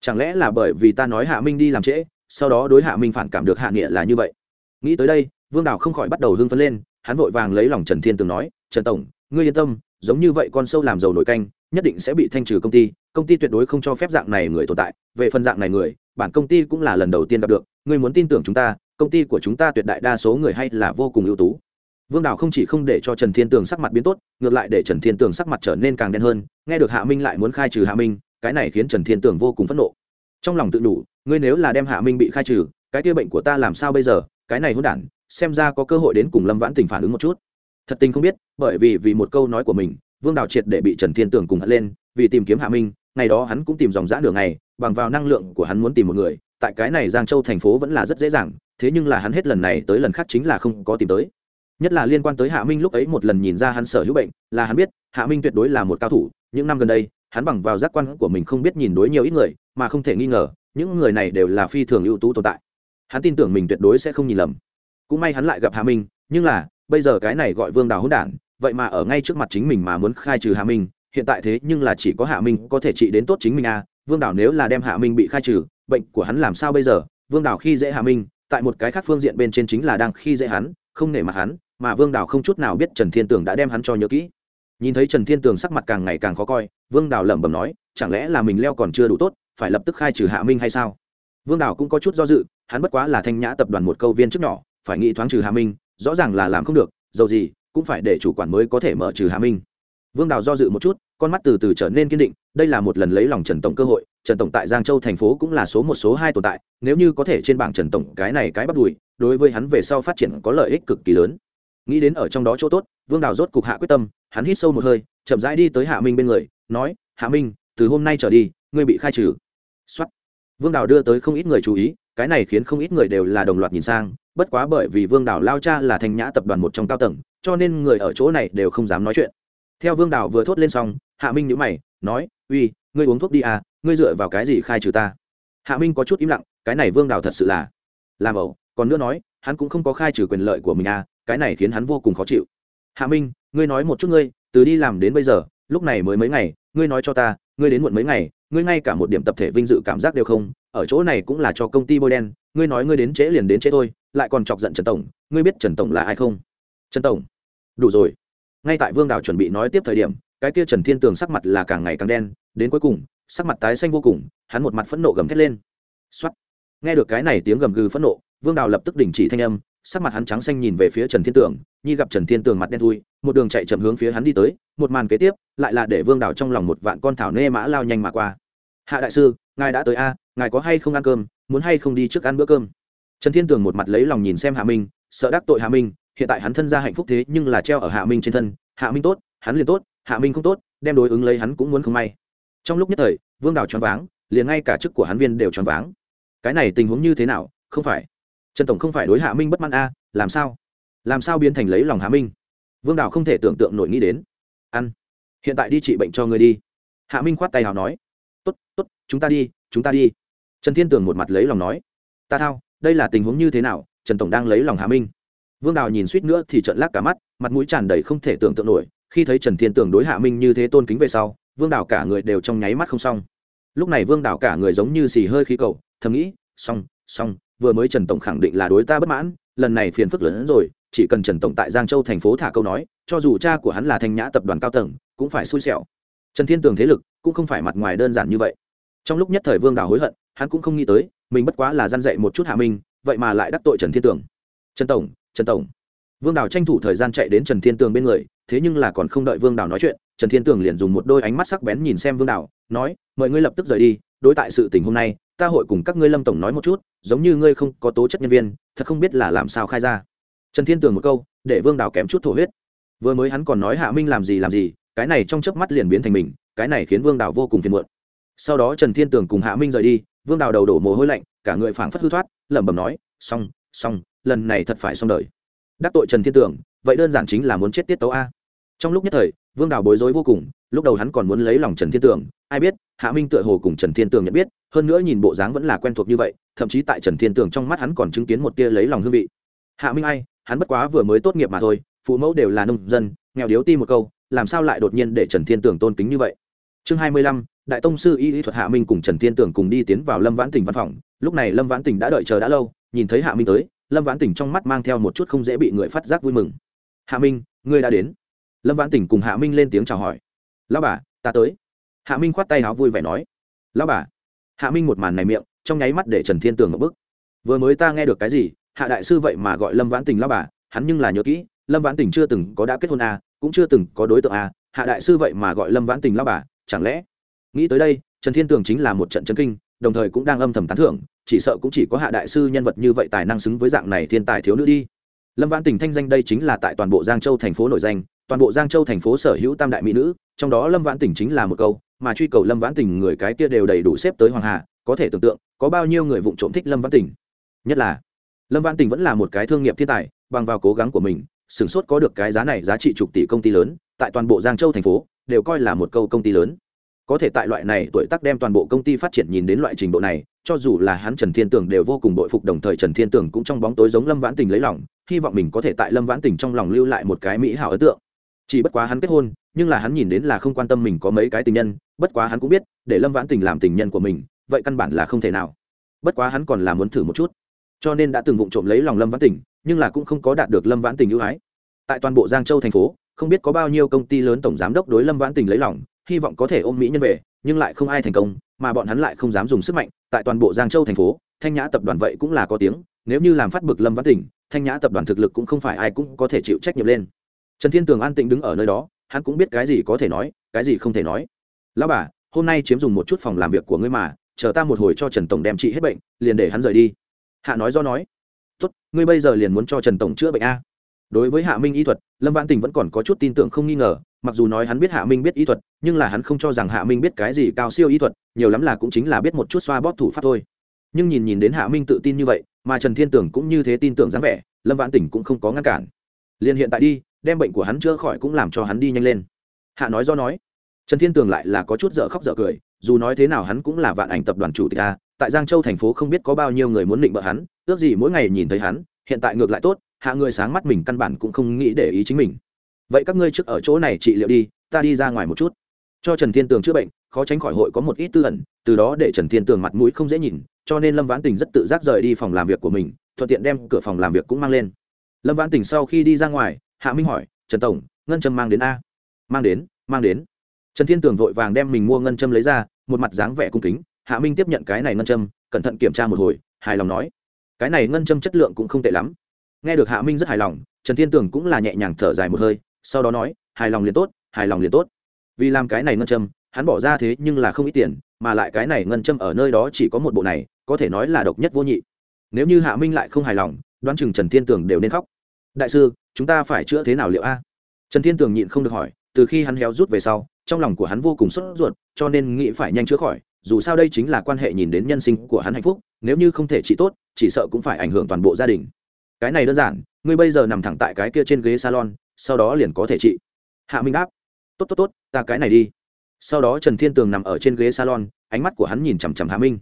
chẳng lẽ là bởi vì ta nói hạ minh đi làm trễ, sau đó đối hạ minh phản cảm được hạ nghĩa là như vậy? Nghĩ tới đây, vương đào không khỏi bắt đầu hưng phấn lên, hắn vội vàng lấy lòng trần thiên tường nói, trần tổng, ngươi yên tâm, giống như vậy con sâu làm dầu nổi canh nhất định sẽ bị thanh trừ công ty công ty tuyệt đối không cho phép dạng này người tồn tại. Về phần dạng này người, bản công ty cũng là lần đầu tiên gặp được. Ngươi muốn tin tưởng chúng ta, công ty của chúng ta tuyệt đại đa số người hay là vô cùng ưu tú. Vương đào không chỉ không để cho trần thiên tường sắc mặt biến tốt, ngược lại để trần thiên tường sắc mặt trở nên càng đen hơn. Nghe được hạ minh lại muốn khai trừ hạ minh, cái này khiến trần thiên tường vô cùng phẫn nộ. Trong lòng tự đủ, ngươi nếu là đem hạ minh bị khai trừ, cái kia bệnh của ta làm sao bây giờ? Cái này hôn đản, xem ra có cơ hội đến cùng lâm vãn tình phản ứng một chút. Thật tình không biết, bởi vì vì một câu nói của mình vương đào triệt để bị trần thiên tường cùng hất lên, vì tìm kiếm hạ minh, ngày đó hắn cũng tìm dòng dã đường này bằng vào năng lượng của hắn muốn tìm một người, tại cái này giang châu thành phố vẫn là rất dễ dàng, thế nhưng là hắn hết lần này tới lần khác chính là không có tìm tới. Nhất là liên quan tới hạ minh lúc ấy một lần nhìn ra hắn sở hữu bệnh, là hắn biết, hạ minh tuyệt đối là một cao thủ, những năm gần đây, hắn bằng vào giác quan của mình không biết nhìn đối nhiều ít người, mà không thể nghi ngờ, những người này đều là phi thường ưu tú tồn tại. Hắn tin tưởng mình tuyệt đối sẽ không nhìn lầm. Cũng may hắn lại gặp hạ minh, nhưng là, bây giờ cái này gọi vương đào hỗn đản vậy mà ở ngay trước mặt chính mình mà muốn khai trừ hạ minh, hiện tại thế nhưng là chỉ có hạ minh có thể trị đến tốt chính mình à vương đảo nếu là đem hạ minh bị khai trừ, bệnh của hắn làm sao bây giờ? Vương đảo khi dễ hạ minh, tại một cái khác phương diện bên trên chính là đang khi dễ hắn, không nể mặt hắn, mà vương đảo không chút nào biết trần thiên tường đã đem hắn cho nhớ kỹ. Nhìn thấy trần thiên tường sắc mặt càng ngày càng khó coi, vương đảo lẩm bẩm nói, chẳng lẽ là mình leo còn chưa đủ tốt, phải lập tức khai trừ hạ minh hay sao? Vương đảo cũng có chút do dự, hắn bất quá là thanh nhã tập đoàn một câu viên trước nhỏ, phải nghĩ thoáng trừ hạ minh, rõ ràng là làm không được, dầu gì cũng phải để chủ quản mới có thể mở trừ Hà minh. Vương đào do dự một chút, con mắt từ từ trở nên kiên định, đây là một lần lấy lòng trần tổng cơ hội, trần tổng tại giang châu thành phố cũng là số một, số hai tồn tại, nếu như có thể trên bảng trần tổng cái này cái bắt đùi, đối với hắn về sau phát triển có lợi ích cực kỳ lớn. Nghĩ đến ở trong đó chỗ tốt, vương đào rốt cục hạ quyết tâm, hắn hít sâu một hơi, chậm rãi đi tới hạ minh bên người, nói, hạ minh, từ hôm nay trở đi, ngươi bị khai trừ. Xuất vương đào đưa tới không ít người chú ý, cái này khiến không ít người đều là đồng loạt nhìn sang bất quá bởi vì vương Đảo lao cha là thành nhã tập đoàn một trong cao tầng, cho nên người ở chỗ này đều không dám nói chuyện. Theo vương Đảo vừa thốt lên xong, hạ minh nhữ mày, nói, uy, ngươi uống thuốc đi à ngươi dựa vào cái gì khai trừ ta? Hạ minh có chút im lặng, cái này vương Đảo thật sự là làm ẩu còn nữa nói, hắn cũng không có khai trừ quyền lợi của mình à cái này khiến hắn vô cùng khó chịu. Hạ minh, ngươi nói một chút ngươi, từ đi làm đến bây giờ, lúc này mới mấy ngày, ngươi nói cho ta, ngươi đến muộn mấy ngày, ngươi ngay cả một điểm tập thể vinh dự cảm giác đều không, ở chỗ này cũng là cho công ty bôi đen ngươi nói ngươi đến trễ liền đến trễ thôi, lại còn chọc giận trần tổng, ngươi biết trần tổng là ai không? Trần tổng. Đủ rồi. Ngay tại vương đào chuẩn bị nói tiếp thời điểm, cái kia trần thiên tường sắc mặt là càng ngày càng đen, đến cuối cùng, sắc mặt tái xanh vô cùng, hắn một mặt phẫn nộ gầm thét lên. X nghe được cái này tiếng gầm gừ phẫn nộ, vương đào lập tức đình chỉ thanh âm, sắc mặt hắn trắng xanh nhìn về phía trần thiên tường, nhi gặp trần thiên tường mặt đen thui, một đường chạy chậm hướng phía hắn đi tới, một màn kế tiếp, lại là để vương đào trong lòng một vạn con thảo nê mã lao nhanh mà qua. Hạ đại sư, ngài đã tới a ngài có hay không ăn cơm, muốn hay không đi trước ăn bữa cơm? Trần thiên tường một mặt lấy lòng nhìn xem hạ minh, sợ đắc tội hạ minh, hiện tại hắn thân ra hạnh phúc thế nhưng là treo ở hạ minh trên thân, hạ minh tốt, hắn liền tốt, hạ minh không tốt, đem đối ứng lấy hắn cũng muốn không may. Trong lúc nhất thời, vương đào choáng váng, liền ngay cả chức của hắn viên đều choáng váng. Cái này tình huống như thế nào, không phải. Trần tổng không phải đối hạ minh bất mãn a làm sao? Làm sao biến thành lấy lòng hạ minh? Vương đào không thể tưởng tượng nổi nghĩ đến. Ăn. Hiện tại đi trị bệnh cho người đi. Hạ minh khoát tay hào nói. Tốt tốt, chúng ta đi, chúng ta đi trần thiên tường một mặt lấy lòng nói, ta thao, đây là tình huống như thế nào? Trần tổng đang lấy lòng Hà minh. Vương đào nhìn suýt nữa thì trận lắc cả mắt, mặt mũi tràn đầy không thể tưởng tượng nổi. Khi thấy trần thiên tường đối hạ minh như thế tôn kính về sau, vương đào cả người đều trong nháy mắt không xong. Lúc này vương đào cả người giống như xì hơi khí cầu, thầm nghĩ, xong xong, vừa mới trần tổng khẳng định là đối ta bất mãn, lần này phiền phức lớn hơn rồi, chỉ cần trần tổng tại giang châu thành phố thả câu nói, cho dù cha của hắn là thanh nhã tập đoàn cao tầng, cũng phải xui xẻo. Trần thiên tường thế lực cũng không phải mặt ngoài đơn giản như vậy. Trong lúc nhất thời vương đào hối hận hắn cũng không nghĩ tới, mình bất quá là g i a n dạy một chút hạ minh, vậy mà lại đắc tội trần thiên tường. Trần tổng trần tổng. Vương đào tranh thủ thời gian chạy đến trần thiên tường bên người, thế nhưng là còn không đợi vương đào nói chuyện, trần thiên tường liền dùng một đôi ánh mắt sắc bén nhìn xem vương đào, nói, mời ngươi lập tức rời đi, đối tại sự tình hôm nay, ta hội cùng các ngươi lâm tổng nói một chút, giống như ngươi không có tố chất nhân viên, thật không biết là làm sao khai ra. Trần thiên tường một câu, để vương đào kém chút thổ huyết. Vừa mới hắn còn nói hạ minh làm gì làm gì, cái này trong chớp mắt liền biến thành mình, cái này khiến vương đào vô cùng phiền muộn. Sau đó trần thiên tường cùng hạ minh rời đi vương đào đầu đổ mồ hôi lạnh cả người phảng phất hư thoát lẩm bẩm nói xong xong lần này thật phải xong đời. Đắc tội trần thiên Tưởng, vậy đơn giản chính là muốn chết tiết tấu a. Trong lúc nhất thời vương đào bối rối vô cùng lúc đầu hắn còn muốn lấy lòng trần thiên Tưởng, ai biết hạ minh tựa hồ cùng trần thiên Tưởng nhận biết hơn nữa nhìn bộ dáng vẫn là quen thuộc như vậy thậm chí tại trần thiên Tưởng trong mắt hắn còn chứng kiến một tia lấy lòng hương vị. Hạ minh ai hắn bất quá vừa mới tốt nghiệp mà thôi phụ mẫu đều là nông dân nghèo điếu ti một câu làm sao lại đột nhiên để trần thiên Tưởng tôn kính như vậy? Chương hai mươi lăm đại tông sư y Y thuật hạ minh cùng trần thiên Tưởng cùng đi tiến vào lâm vãn tỉnh văn phòng lúc này lâm vãn tỉnh đã đợi chờ đã lâu nhìn thấy hạ minh tới lâm vãn tỉnh trong mắt mang theo một chút không dễ bị người phát giác vui mừng hạ minh ngươi đã đến lâm vãn tỉnh cùng hạ minh lên tiếng chào hỏi lao bà ta tới hạ minh khoát tay áo vui vẻ nói lao bà hạ minh một màn này miệng trong nháy mắt để trần thiên tường ở bức vừa mới ta nghe được cái gì hạ đại sư vậy mà gọi lâm vãn tình lao bà hắn nhưng là nhớ kỹ lâm vãn tình chưa từng có đã kết hôn à, cũng chưa từng có đối tượng à, hạ đại sư vậy mà gọi lâm vãn tình lao bà chẳng lẽ nghĩ tới đây, trần thiên tường chính là một trận chân kinh, đồng thời cũng đang âm thầm tán thưởng, chỉ sợ cũng chỉ có hạ đại sư nhân vật như vậy tài năng xứng với dạng này thiên tài thiếu nữ đi. Lâm vãn tình thanh danh đây chính là tại toàn bộ giang châu thành phố nổi danh, toàn bộ giang châu thành phố sở hữu tam đại mỹ nữ, trong đó lâm vãn tình chính là một câu, mà truy cầu lâm vãn tình người cái kia đều đầy đủ xếp tới hoàng hà, có thể tưởng tượng, có bao nhiêu người vụng trộm thích lâm vãn tình. Nhất là, lâm vãn tình vẫn là một cái thương nghiệp thiên tài, bằng vào cố gắng của mình, sửng sốt có được cái giá này giá trị chục tỷ công ty lớn, tại toàn bộ giang châu thành phố, đều coi là một câu công ty lớn có thể tại loại này tuổi tác đem toàn bộ công ty phát triển nhìn đến loại trình độ này, cho dù là hắn trần thiên tường đều vô cùng bội phục, đồng thời trần thiên tường cũng trong bóng tối giống lâm vãn tình lấy lòng, hy vọng mình có thể tại lâm vãn tình trong lòng lưu lại một cái mỹ hảo ấn tượng. Chỉ bất quá hắn kết hôn, nhưng là hắn nhìn đến là không quan tâm mình có mấy cái tình nhân, bất quá hắn cũng biết, để lâm vãn tình làm tình nhân của mình, vậy căn bản là không thể nào. Bất quá hắn còn là muốn thử một chút. Cho nên đã từng vụng trộm lấy lòng lâm vãn tình, nhưng là cũng không có đạt được lâm vãn tình ưu ái. Tại toàn bộ giang châu thành phố, không biết có bao nhiêu công ty lớn tổng giám đốc đối lâm vãn tình lấy lòng hy vọng có thể ôm mỹ nhân về, nhưng lại không ai thành công, mà bọn hắn lại không dám dùng sức mạnh, tại toàn bộ giang châu thành phố, thanh nhã tập đoàn vậy cũng là có tiếng, nếu như làm phát bực lâm Văn tình thanh nhã tập đoàn thực lực cũng không phải ai cũng có thể chịu trách nhiệm lên. Trần thiên tường an tĩnh đứng ở nơi đó, hắn cũng biết cái gì có thể nói, cái gì không thể nói. Lão bà, hôm nay chiếm dùng một chút phòng làm việc của ngươi mà, chờ ta một hồi cho trần tổng đem trị hết bệnh, liền để hắn rời đi. Hạ nói do nói. Tốt, ngươi bây giờ liền muốn cho trần tổng chữa bệnh a đối với hạ minh y thuật, lâm vãn tình vẫn còn có chút tin tưởng không nghi ngờ, mặc dù nói hắn biết hạ minh biết y thuật, nhưng là hắn không cho rằng hạ minh biết cái gì cao siêu y thuật, nhiều lắm là cũng chính là biết một chút xoa bóp thủ pháp thôi. Nhưng nhìn nhìn đến hạ minh tự tin như vậy, mà trần thiên tưởng cũng như thế tin tưởng dáng vẻ, lâm vãn tỉnh cũng không có ngăn cản. Liền hiện tại đi, đem bệnh của hắn chữa khỏi cũng làm cho hắn đi nhanh lên. Hạ nói do nói. Trần thiên tường lại là có chút dở khóc dở cười, dù nói thế nào hắn cũng là vạn ảnh tập đoàn chủ tịch a, tại giang châu thành phố không biết có bao nhiêu người muốn định bợ hắn, ước gì mỗi ngày nhìn thấy hắn, hiện tại ngược lại tốt hạ người sáng mắt mình căn bản cũng không nghĩ để ý chính mình. Vậy các ngươi trước ở chỗ này trị liệu đi, ta đi ra ngoài một chút. Cho trần thiên tường chữa bệnh, khó tránh khỏi hội có một ít tư ẩn, từ đó để trần thiên tường mặt mũi không dễ nhìn, cho nên lâm vãn tình rất tự giác rời đi phòng làm việc của mình, thuận tiện đem cửa phòng làm việc cũng mang lên. Lâm vãn tình sau khi đi ra ngoài, hạ minh hỏi, trần tổng, ngân châm mang đến a? Mang đến mang đến. Trần thiên tường vội vàng đem mình mua ngân châm lấy ra, một mặt dáng vẻ cung kính, hạ minh tiếp nhận cái này ngân châm, cẩn thận kiểm tra một hồi, hài lòng nói, cái này ngân châm chất lượng cũng không tệ lắm nghe được hạ minh rất hài lòng, trần thiên tường cũng là nhẹ nhàng thở dài một hơi, sau đó nói, hài lòng liền tốt, hài lòng liền tốt. Vì làm cái này ngân châm, hắn bỏ ra thế nhưng là không ít tiền, mà lại cái này ngân châm ở nơi đó chỉ có một bộ này, có thể nói là độc nhất vô nhị. Nếu như hạ minh lại không hài lòng, đoán chừng trần thiên tường đều nên khóc. Đại sư, chúng ta phải chữa thế nào liệu a? Trần thiên tường nhịn không được hỏi, từ khi hắn héo rút về sau, trong lòng của hắn vô cùng sốt ruột, cho nên nghĩ phải nhanh chữa khỏi, dù sao đây chính là quan hệ nhìn đến nhân sinh của hắn hạnh phúc, nếu như không thể trị tốt, chỉ sợ cũng phải ảnh hưởng toàn bộ gia đình cái này đơn giản, ngươi bây giờ nằm thẳng tại cái kia trên ghế salon, sau đó liền có thể trị. Hạ minh đáp, tốt tốt tốt, ta cái này đi. Sau đó trần thiên tường nằm ở trên ghế salon, ánh mắt của hắn nhìn chằm chằm hạ minh.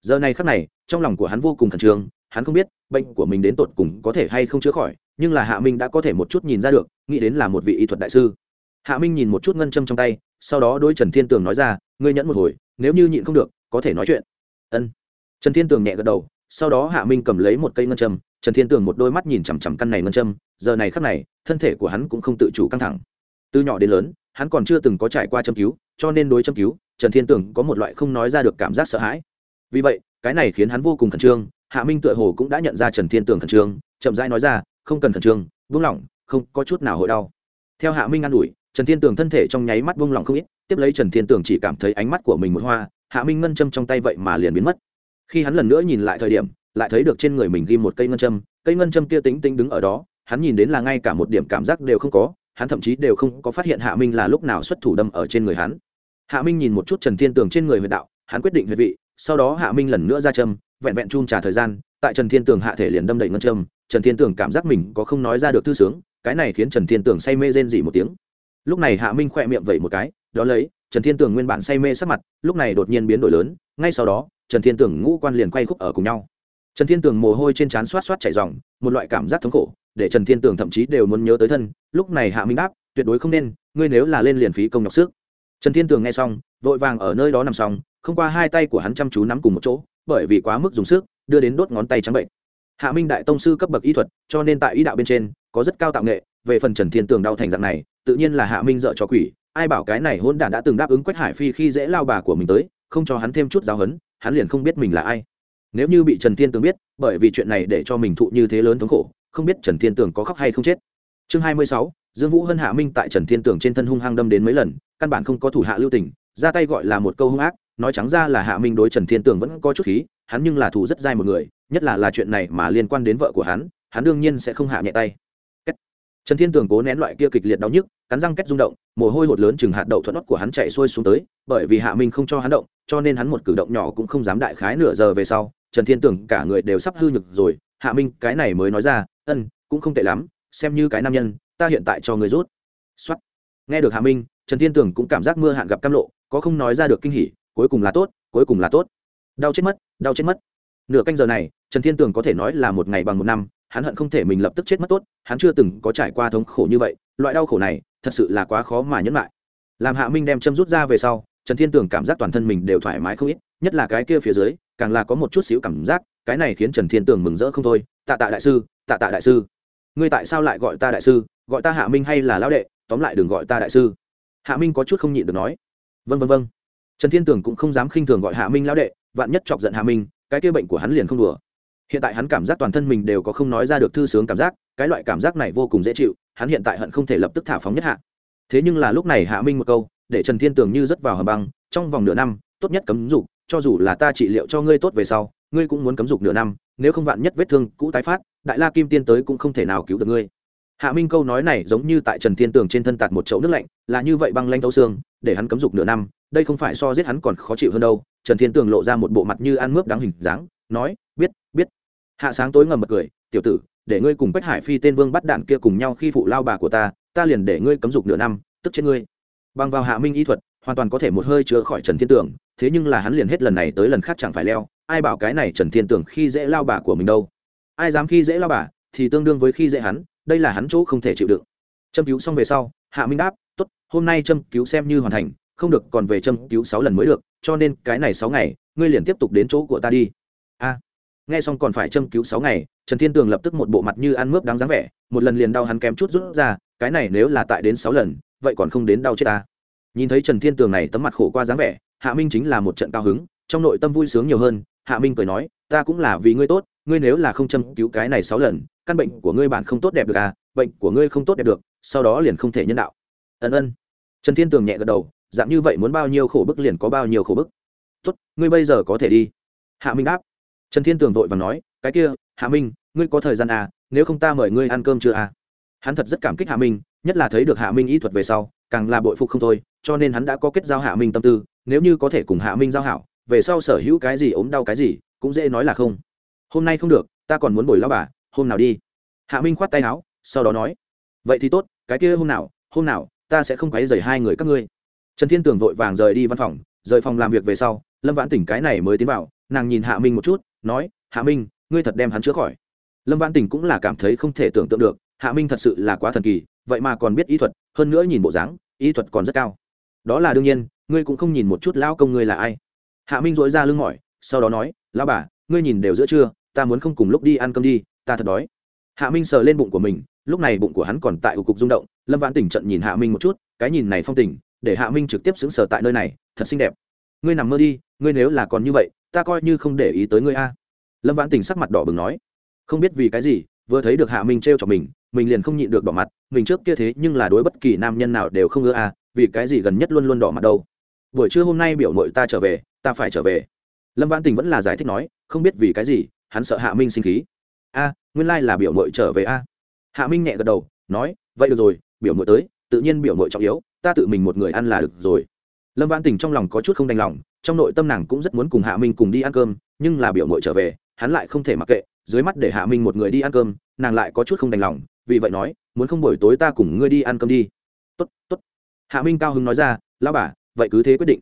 Giờ này khắc này, trong lòng của hắn vô cùng khẩn trương, hắn không biết bệnh của mình đến tột cùng có thể hay không chữa khỏi, nhưng là hạ minh đã có thể một chút nhìn ra được, nghĩ đến là một vị y thuật đại sư. Hạ minh nhìn một chút ngân châm trong tay, sau đó đôi trần thiên tường nói ra, ngươi nhẫn một hồi, nếu như nhịn không được, có thể nói chuyện. Ân. Trần thiên tường nhẹ gật đầu, sau đó hạ minh cầm lấy một cây ngân châm trần thiên tường một đôi mắt nhìn chằm chằm căn này ngân châm, giờ này khắc này, thân thể của hắn cũng không tự chủ căng thẳng. Từ nhỏ đến lớn, hắn còn chưa từng có trải qua châm cứu, cho nên đối châm cứu, trần thiên tường có một loại không nói ra được cảm giác sợ hãi. Vì vậy, cái này khiến hắn vô cùng khẩn trương, hạ minh tựa hồ cũng đã nhận ra trần thiên tường khẩn trương, chậm rãi nói ra, không cần khẩn trương, buông lỏng, không có chút nào hội đau. Theo hạ minh an ủi, trần thiên tường thân thể trong nháy mắt buông lỏng không ít, tiếp lấy trần thiên tường chỉ cảm thấy ánh mắt của mình một hoa, hạ minh ngân châm trong tay vậy mà liền biến mất. Khi hắn lần nữa nhìn lại thời điểm lại thấy được trên người mình ghi một cây ngân châm, cây ngân châm kia tính tính đứng ở đó, hắn nhìn đến là ngay cả một điểm cảm giác đều không có, hắn thậm chí đều không có phát hiện hạ minh là lúc nào xuất thủ đâm ở trên người hắn. Hạ minh nhìn một chút trần thiên tường trên người huyệt đạo, hắn quyết định huyệt vị, sau đó hạ minh lần nữa ra châm, vẹn vẹn chun trả thời gian, tại trần thiên tường hạ thể liền đâm đầy ngân châm, trần thiên tường cảm giác mình có không nói ra được tư sướng, cái này khiến trần thiên tường say mê rên dỉ một tiếng. Lúc này hạ minh khỏe miệng vẩy một cái, đó lấy, trần thiên tường nguyên bản say mê sắc mặt, lúc này đột nhiên biến đổi lớn, ngay sau đó, trần thiên tường ngũ quan liền quay khúc ở cùng nhau trần thiên tường mồ hôi trên trán xoát xoát chảy r một loại cảm giác thống khổ, để trần thiên tường thậm chí đều muốn nhớ tới thân, lúc này hạ minh đáp, tuyệt đối không nên, ngươi nếu là lên liền phí công nhọc sức. Trần thiên tường nghe xong, vội vàng ở nơi đó nằm xong, không qua hai tay của hắn chăm chú nắm cùng một chỗ, bởi vì quá mức dùng sức, đưa đến đốt ngón tay trắng bệnh. Hạ minh đại tông sư cấp bậc y thuật, cho nên tại ý đạo bên trên, có rất cao tạo nghệ, về phần trần thiên tường đau thành dạng này, tự nhiên là hạ minh dợ cho quỷ, ai bảo cái này hôn đản đã từng đáp ứng quách hải phi khi dễ lao bà của mình tới, không cho hắn thêm chút giáo hấn hắn liền không biết mình là ai nếu như bị trần thiên tường biết, bởi vì chuyện này để cho mình thụ như thế lớn thống khổ, không biết trần thiên tường có khóc hay không chết. Chương hai mươi sáu, dương vũ hân hạ minh tại trần thiên tường trên thân hung hăng đâm đến mấy lần, căn bản không có thủ hạ lưu tình, ra tay gọi là một câu hung ác, nói trắng ra là hạ minh đối trần thiên tường vẫn có chút khí, hắn nhưng là thủ rất dai một người, nhất là là chuyện này mà liên quan đến vợ của hắn hắn đương nhiên sẽ không hạ nhẹ tay. Trần thiên tường cố nén loại kia kịch liệt đau nhức, cắn răng kết rung động, mồ hôi hột lớn chừng hạt đậu thuận nót của hắn chạy xuôi xuống tới, bởi vì hạ minh không cho hắn động, cho nên hắn một cử động nhỏ cũng không dám đại khái nửa giờ về sau trần thiên tưởng cả người đều sắp hư nhược rồi, hạ minh, cái này mới nói ra, ân, cũng không tệ lắm, xem như cái nam nhân, ta hiện tại cho người rút. Xuất nghe được hạ minh, trần thiên tưởng cũng cảm giác mưa hạn gặp cam lộ, có không nói ra được kinh hỉ, cuối cùng là tốt, cuối cùng là tốt. Đau chết mất, đau chết mất. Nửa canh giờ này, trần thiên tường có thể nói là một ngày bằng một năm, hắn hận không thể mình lập tức chết mất tốt, hắn chưa từng có trải qua thống khổ như vậy, loại đau khổ này, thật sự là quá khó mà nhẫn lại. Làm hạ minh đem châm rút ra về sau, trần thiên tường cảm giác toàn thân mình đều thoải mái không ít, nhất là cái kia phía dưới càng là có một chút xíu cảm giác, cái này khiến trần thiên tường mừng rỡ không thôi, tạ tạ đại sư, tạ tạ đại sư, ngươi tại sao lại gọi ta đại sư, gọi ta hạ minh hay là lão đệ, tóm lại đừng gọi ta đại sư. Hạ minh có chút không nhịn được nói. Vân vân vân trần thiên tường cũng không dám khinh thường gọi hạ minh lão đệ, vạn nhất chọc giận hạ minh, cái kia bệnh của hắn liền không đùa. Hiện tại hắn cảm giác toàn thân mình đều có không nói ra được thư sướng cảm giác, cái loại cảm giác này vô cùng dễ chịu, hắn hiện tại hận không thể lập tức thả phóng nhất hạ. Thế nhưng là lúc này hạ minh một câu, để trần thiên tường như rất vào hầm băng, trong vòng nửa năm, tốt nhất cấm dục cho dù là ta trị liệu cho ngươi tốt về sau, ngươi cũng muốn cấm dục nửa năm, nếu không vạn nhất vết thương cũ tái phát, đại la kim tiên tới cũng không thể nào cứu được ngươi. Hạ minh câu nói này giống như tại trần thiên tường trên thân tạt một chậu nước lạnh, là như vậy băng lanh thấu xương, để hắn cấm dục nửa năm, đây không phải so giết hắn còn khó chịu hơn đâu. Trần thiên tường lộ ra một bộ mặt như ăn mướp đáng hình dáng, nói, biết biết. Hạ sáng tối ngầm mật cười, tiểu tử, để ngươi cùng quách hải phi tên vương bắt đạn kia cùng nhau khi phụ lao bà của ta ta liền để ngươi cấm dục nửa năm, tức chết ngươi. Bằng vào hạ minh y thuật hoàn toàn có thể một hơi chữa khỏi trần thiên tường, thế nhưng là hắn liền hết lần này tới lần khác chẳng phải leo, ai bảo cái này trần thiên tường khi dễ lao bà của mình đâu? Ai dám khi dễ lao bà, thì tương đương với khi dễ hắn, đây là hắn chỗ không thể chịu đựng. Châm cứu xong về sau, hạ minh đáp, tốt, hôm nay châm cứu xem như hoàn thành, không được còn về châm cứu sáu lần mới được, cho nên cái này sáu ngày, ngươi liền tiếp tục đến chỗ của ta đi. A. Nghe xong còn phải châm cứu sáu ngày, trần thiên tường lập tức một bộ mặt như ăn mướp đáng dáng vẻ, một lần liền đau hắn kém chút rút ra, cái này nếu là tại đến sáu lần, vậy còn không đến đau chết ta nhìn thấy trần thiên tường này tấm mặt khổ qua dáng vẻ, hạ minh chính là một trận cao hứng, trong nội tâm vui sướng nhiều hơn. Hạ minh cười nói, ta cũng là vì ngươi tốt, ngươi nếu là không châm cứu cái này sáu lần, căn bệnh của ngươi bạn không tốt đẹp được à bệnh của ngươi không tốt đẹp được, sau đó liền không thể nhân đạo. Ân ân. Trần thiên tường nhẹ gật đầu, dạng như vậy muốn bao nhiêu khổ bức liền có bao nhiêu khổ bức. Tốt, ngươi bây giờ có thể đi. Hạ minh đáp. Trần thiên tường vội và nói, cái kia, hạ minh, ngươi có thời gian à nếu không ta mời ngươi ăn cơm chưa à. Hắn thật rất cảm kích hạ minh, nhất là thấy được hạ minh ý thuật về sau, càng là bội phục không thôi cho nên hắn đã có kết giao hạ minh tâm tư, nếu như có thể cùng hạ minh giao hảo, về sau sở hữu cái gì ốm đau cái gì, cũng dễ nói là không. Hôm nay không được, ta còn muốn bồi lao bà, hôm nào đi? Hạ minh khoát tay áo, sau đó nói, vậy thì tốt, cái kia hôm nào hôm nào, ta sẽ không quấy dày hai người các ngươi. Trần thiên tường vội vàng rời đi văn phòng, rời phòng làm việc về sau, lâm vãn tỉnh cái này mới tiến vào, nàng nhìn hạ minh một chút, nói, hạ minh, ngươi thật đem hắn chữa khỏi. Lâm vãn tỉnh cũng là cảm thấy không thể tưởng tượng được, hạ minh thật sự là quá thần kỳ, vậy mà còn biết ý thuật, hơn nữa nhìn bộ dáng ý thuật còn rất cao đó là đương nhiên, ngươi cũng không nhìn một chút lão công ngươi là ai. Hạ minh dội ra lưng mỏi, sau đó nói, lão bà, ngươi nhìn đều giữa trưa, ta muốn không cùng lúc đi ăn cơm đi, ta thật đói. Hạ minh sờ lên bụng của mình, lúc này bụng của hắn còn tại cục rung động, lâm vãn tỉnh trận nhìn hạ minh một chút, cái nhìn này phong tình, để hạ minh trực tiếp xứng sờ tại nơi này, thật xinh đẹp. Ngươi nằm mơ đi, ngươi nếu là còn như vậy, ta coi như không để ý tới ngươi a. Lâm vãn tỉnh sắc mặt đỏ bừng nói, không biết vì cái gì, vừa thấy được hạ minh t r e o chọc mình mình liền không nhịn được đỏ mặt, mình trước kia thế nhưng là đối bất kỳ nam nhân nào đều không ưa a vì cái gì gần nhất luôn luôn đỏ mặt đâu? Buổi trưa hôm nay biểu mội ta trở về, ta phải trở về. Lâm văn tình vẫn là giải thích nói, không biết vì cái gì, hắn sợ hạ minh sinh khí. A, nguyên lai là biểu mội trở về a. Hạ minh nhẹ gật đầu, nói, vậy được rồi, biểu mội tới, tự nhiên biểu mội trọng yếu, ta tự mình một người ăn là được rồi. Lâm văn tình trong lòng có chút không đành lòng, trong nội tâm nàng cũng rất muốn cùng hạ minh cùng đi ăn cơm, nhưng là biểu mội trở về, hắn lại không thể mặc kệ, dưới mắt để hạ minh một người đi ăn cơm, nàng lại có chút không đành lòng, vì vậy nói, muốn không buổi tối ta cùng ngươi đi ăn cơm đi. Tốt tốt hạ minh cao hứng nói ra lao bà, vậy cứ thế quyết định.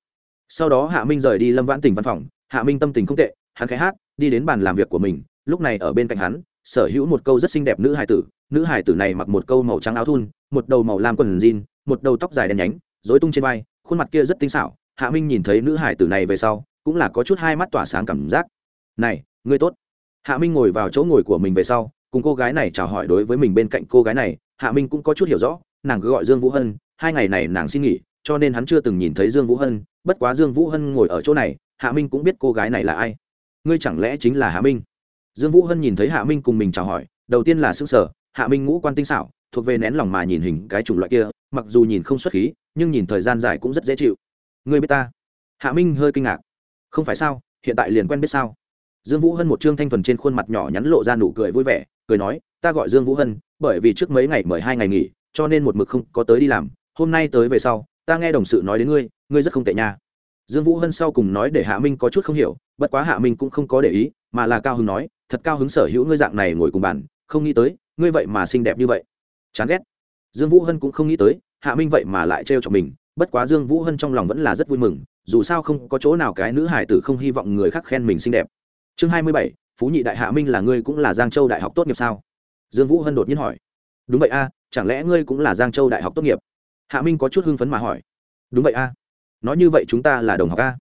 Sau đó hạ minh rời đi lâm vãn Tỉnh văn phòng. Hạ minh tâm tình không tệ, hắn khẽ hát, đi đến bàn làm việc của mình. Lúc này ở bên cạnh hắn, sở hữu một câu rất xinh đẹp nữ hài tử. Nữ hài tử này mặc một câu màu trắng áo thun, một đầu màu lam quần jean, một đầu tóc dài đen nhánh dối tung trên vai, khuôn mặt kia rất tinh xảo. Hạ minh nhìn thấy nữ hài tử này về sau, cũng là có chút hai mắt tỏa sáng cảm giác. Này, ngươi tốt. Hạ minh ngồi vào chỗ ngồi của mình về sau, cùng cô gái này chào hỏi đối với mình bên cạnh cô gái này, hạ minh cũng có chút hiểu rõ, nàng cứ gọi dương vũ hân hai ngày này nàng xin nghỉ, cho nên hắn chưa từng nhìn thấy dương vũ hân, bất quá dương vũ hân ngồi ở chỗ này, hạ minh cũng biết cô gái này là ai. Ngươi chẳng lẽ chính là hạ minh? Dương vũ hân nhìn thấy hạ minh cùng mình chào hỏi, đầu tiên là s ư n g sở hạ minh ngũ quan tinh xảo, thuộc về nén lòng mà nhìn hình cái chủng loại kia, mặc dù nhìn không xuất khí, nhưng nhìn thời gian dài cũng rất dễ chịu. Ngươi biết ta? Hạ minh hơi kinh ngạc. Không phải sao? Hiện tại liền quen biết sao? Dương vũ hân một trương thanh thuần trên khuôn mặt nhỏ nhắn lộ ra nụ cười vui vẻ, cười nói, ta gọi dương vũ hân, bởi vì trước mấy ngày mời hai ngày nghỉ, cho nên một mực không có tới đi làm hôm nay tới về sau, ta nghe đồng sự nói đến ngươi ngươi rất không tệ nha. Dương vũ hân sau cùng nói để hạ minh có chút không hiểu, bất quá hạ minh cũng không có để ý, mà là cao hứng nói, thật cao hứng sở hữu ngươi dạng này ngồi cùng bàn, không nghĩ tới, ngươi vậy mà xinh đẹp như vậy. Chán ghét. Dương vũ hân cũng không nghĩ tới, hạ minh vậy mà lại trêu cho mình, bất quá dương vũ hân trong lòng vẫn là rất vui mừng, dù sao không có chỗ nào cái nữ hải tử không hy vọng người khác khen mình xinh đẹp. Chương hai mươi bảy, phú nhị đại hạ minh là ngươi cũng là giang châu đại học tốt nghiệp sao? Dương vũ hân đột nhiên hỏi. Đúng vậy a, chẳng lẽ ngươi cũng là giang châu đại học tốt nghiệp? Hạ minh có chút hưng phấn mà hỏi. Đúng vậy a. Nói như vậy chúng ta là đồng học a?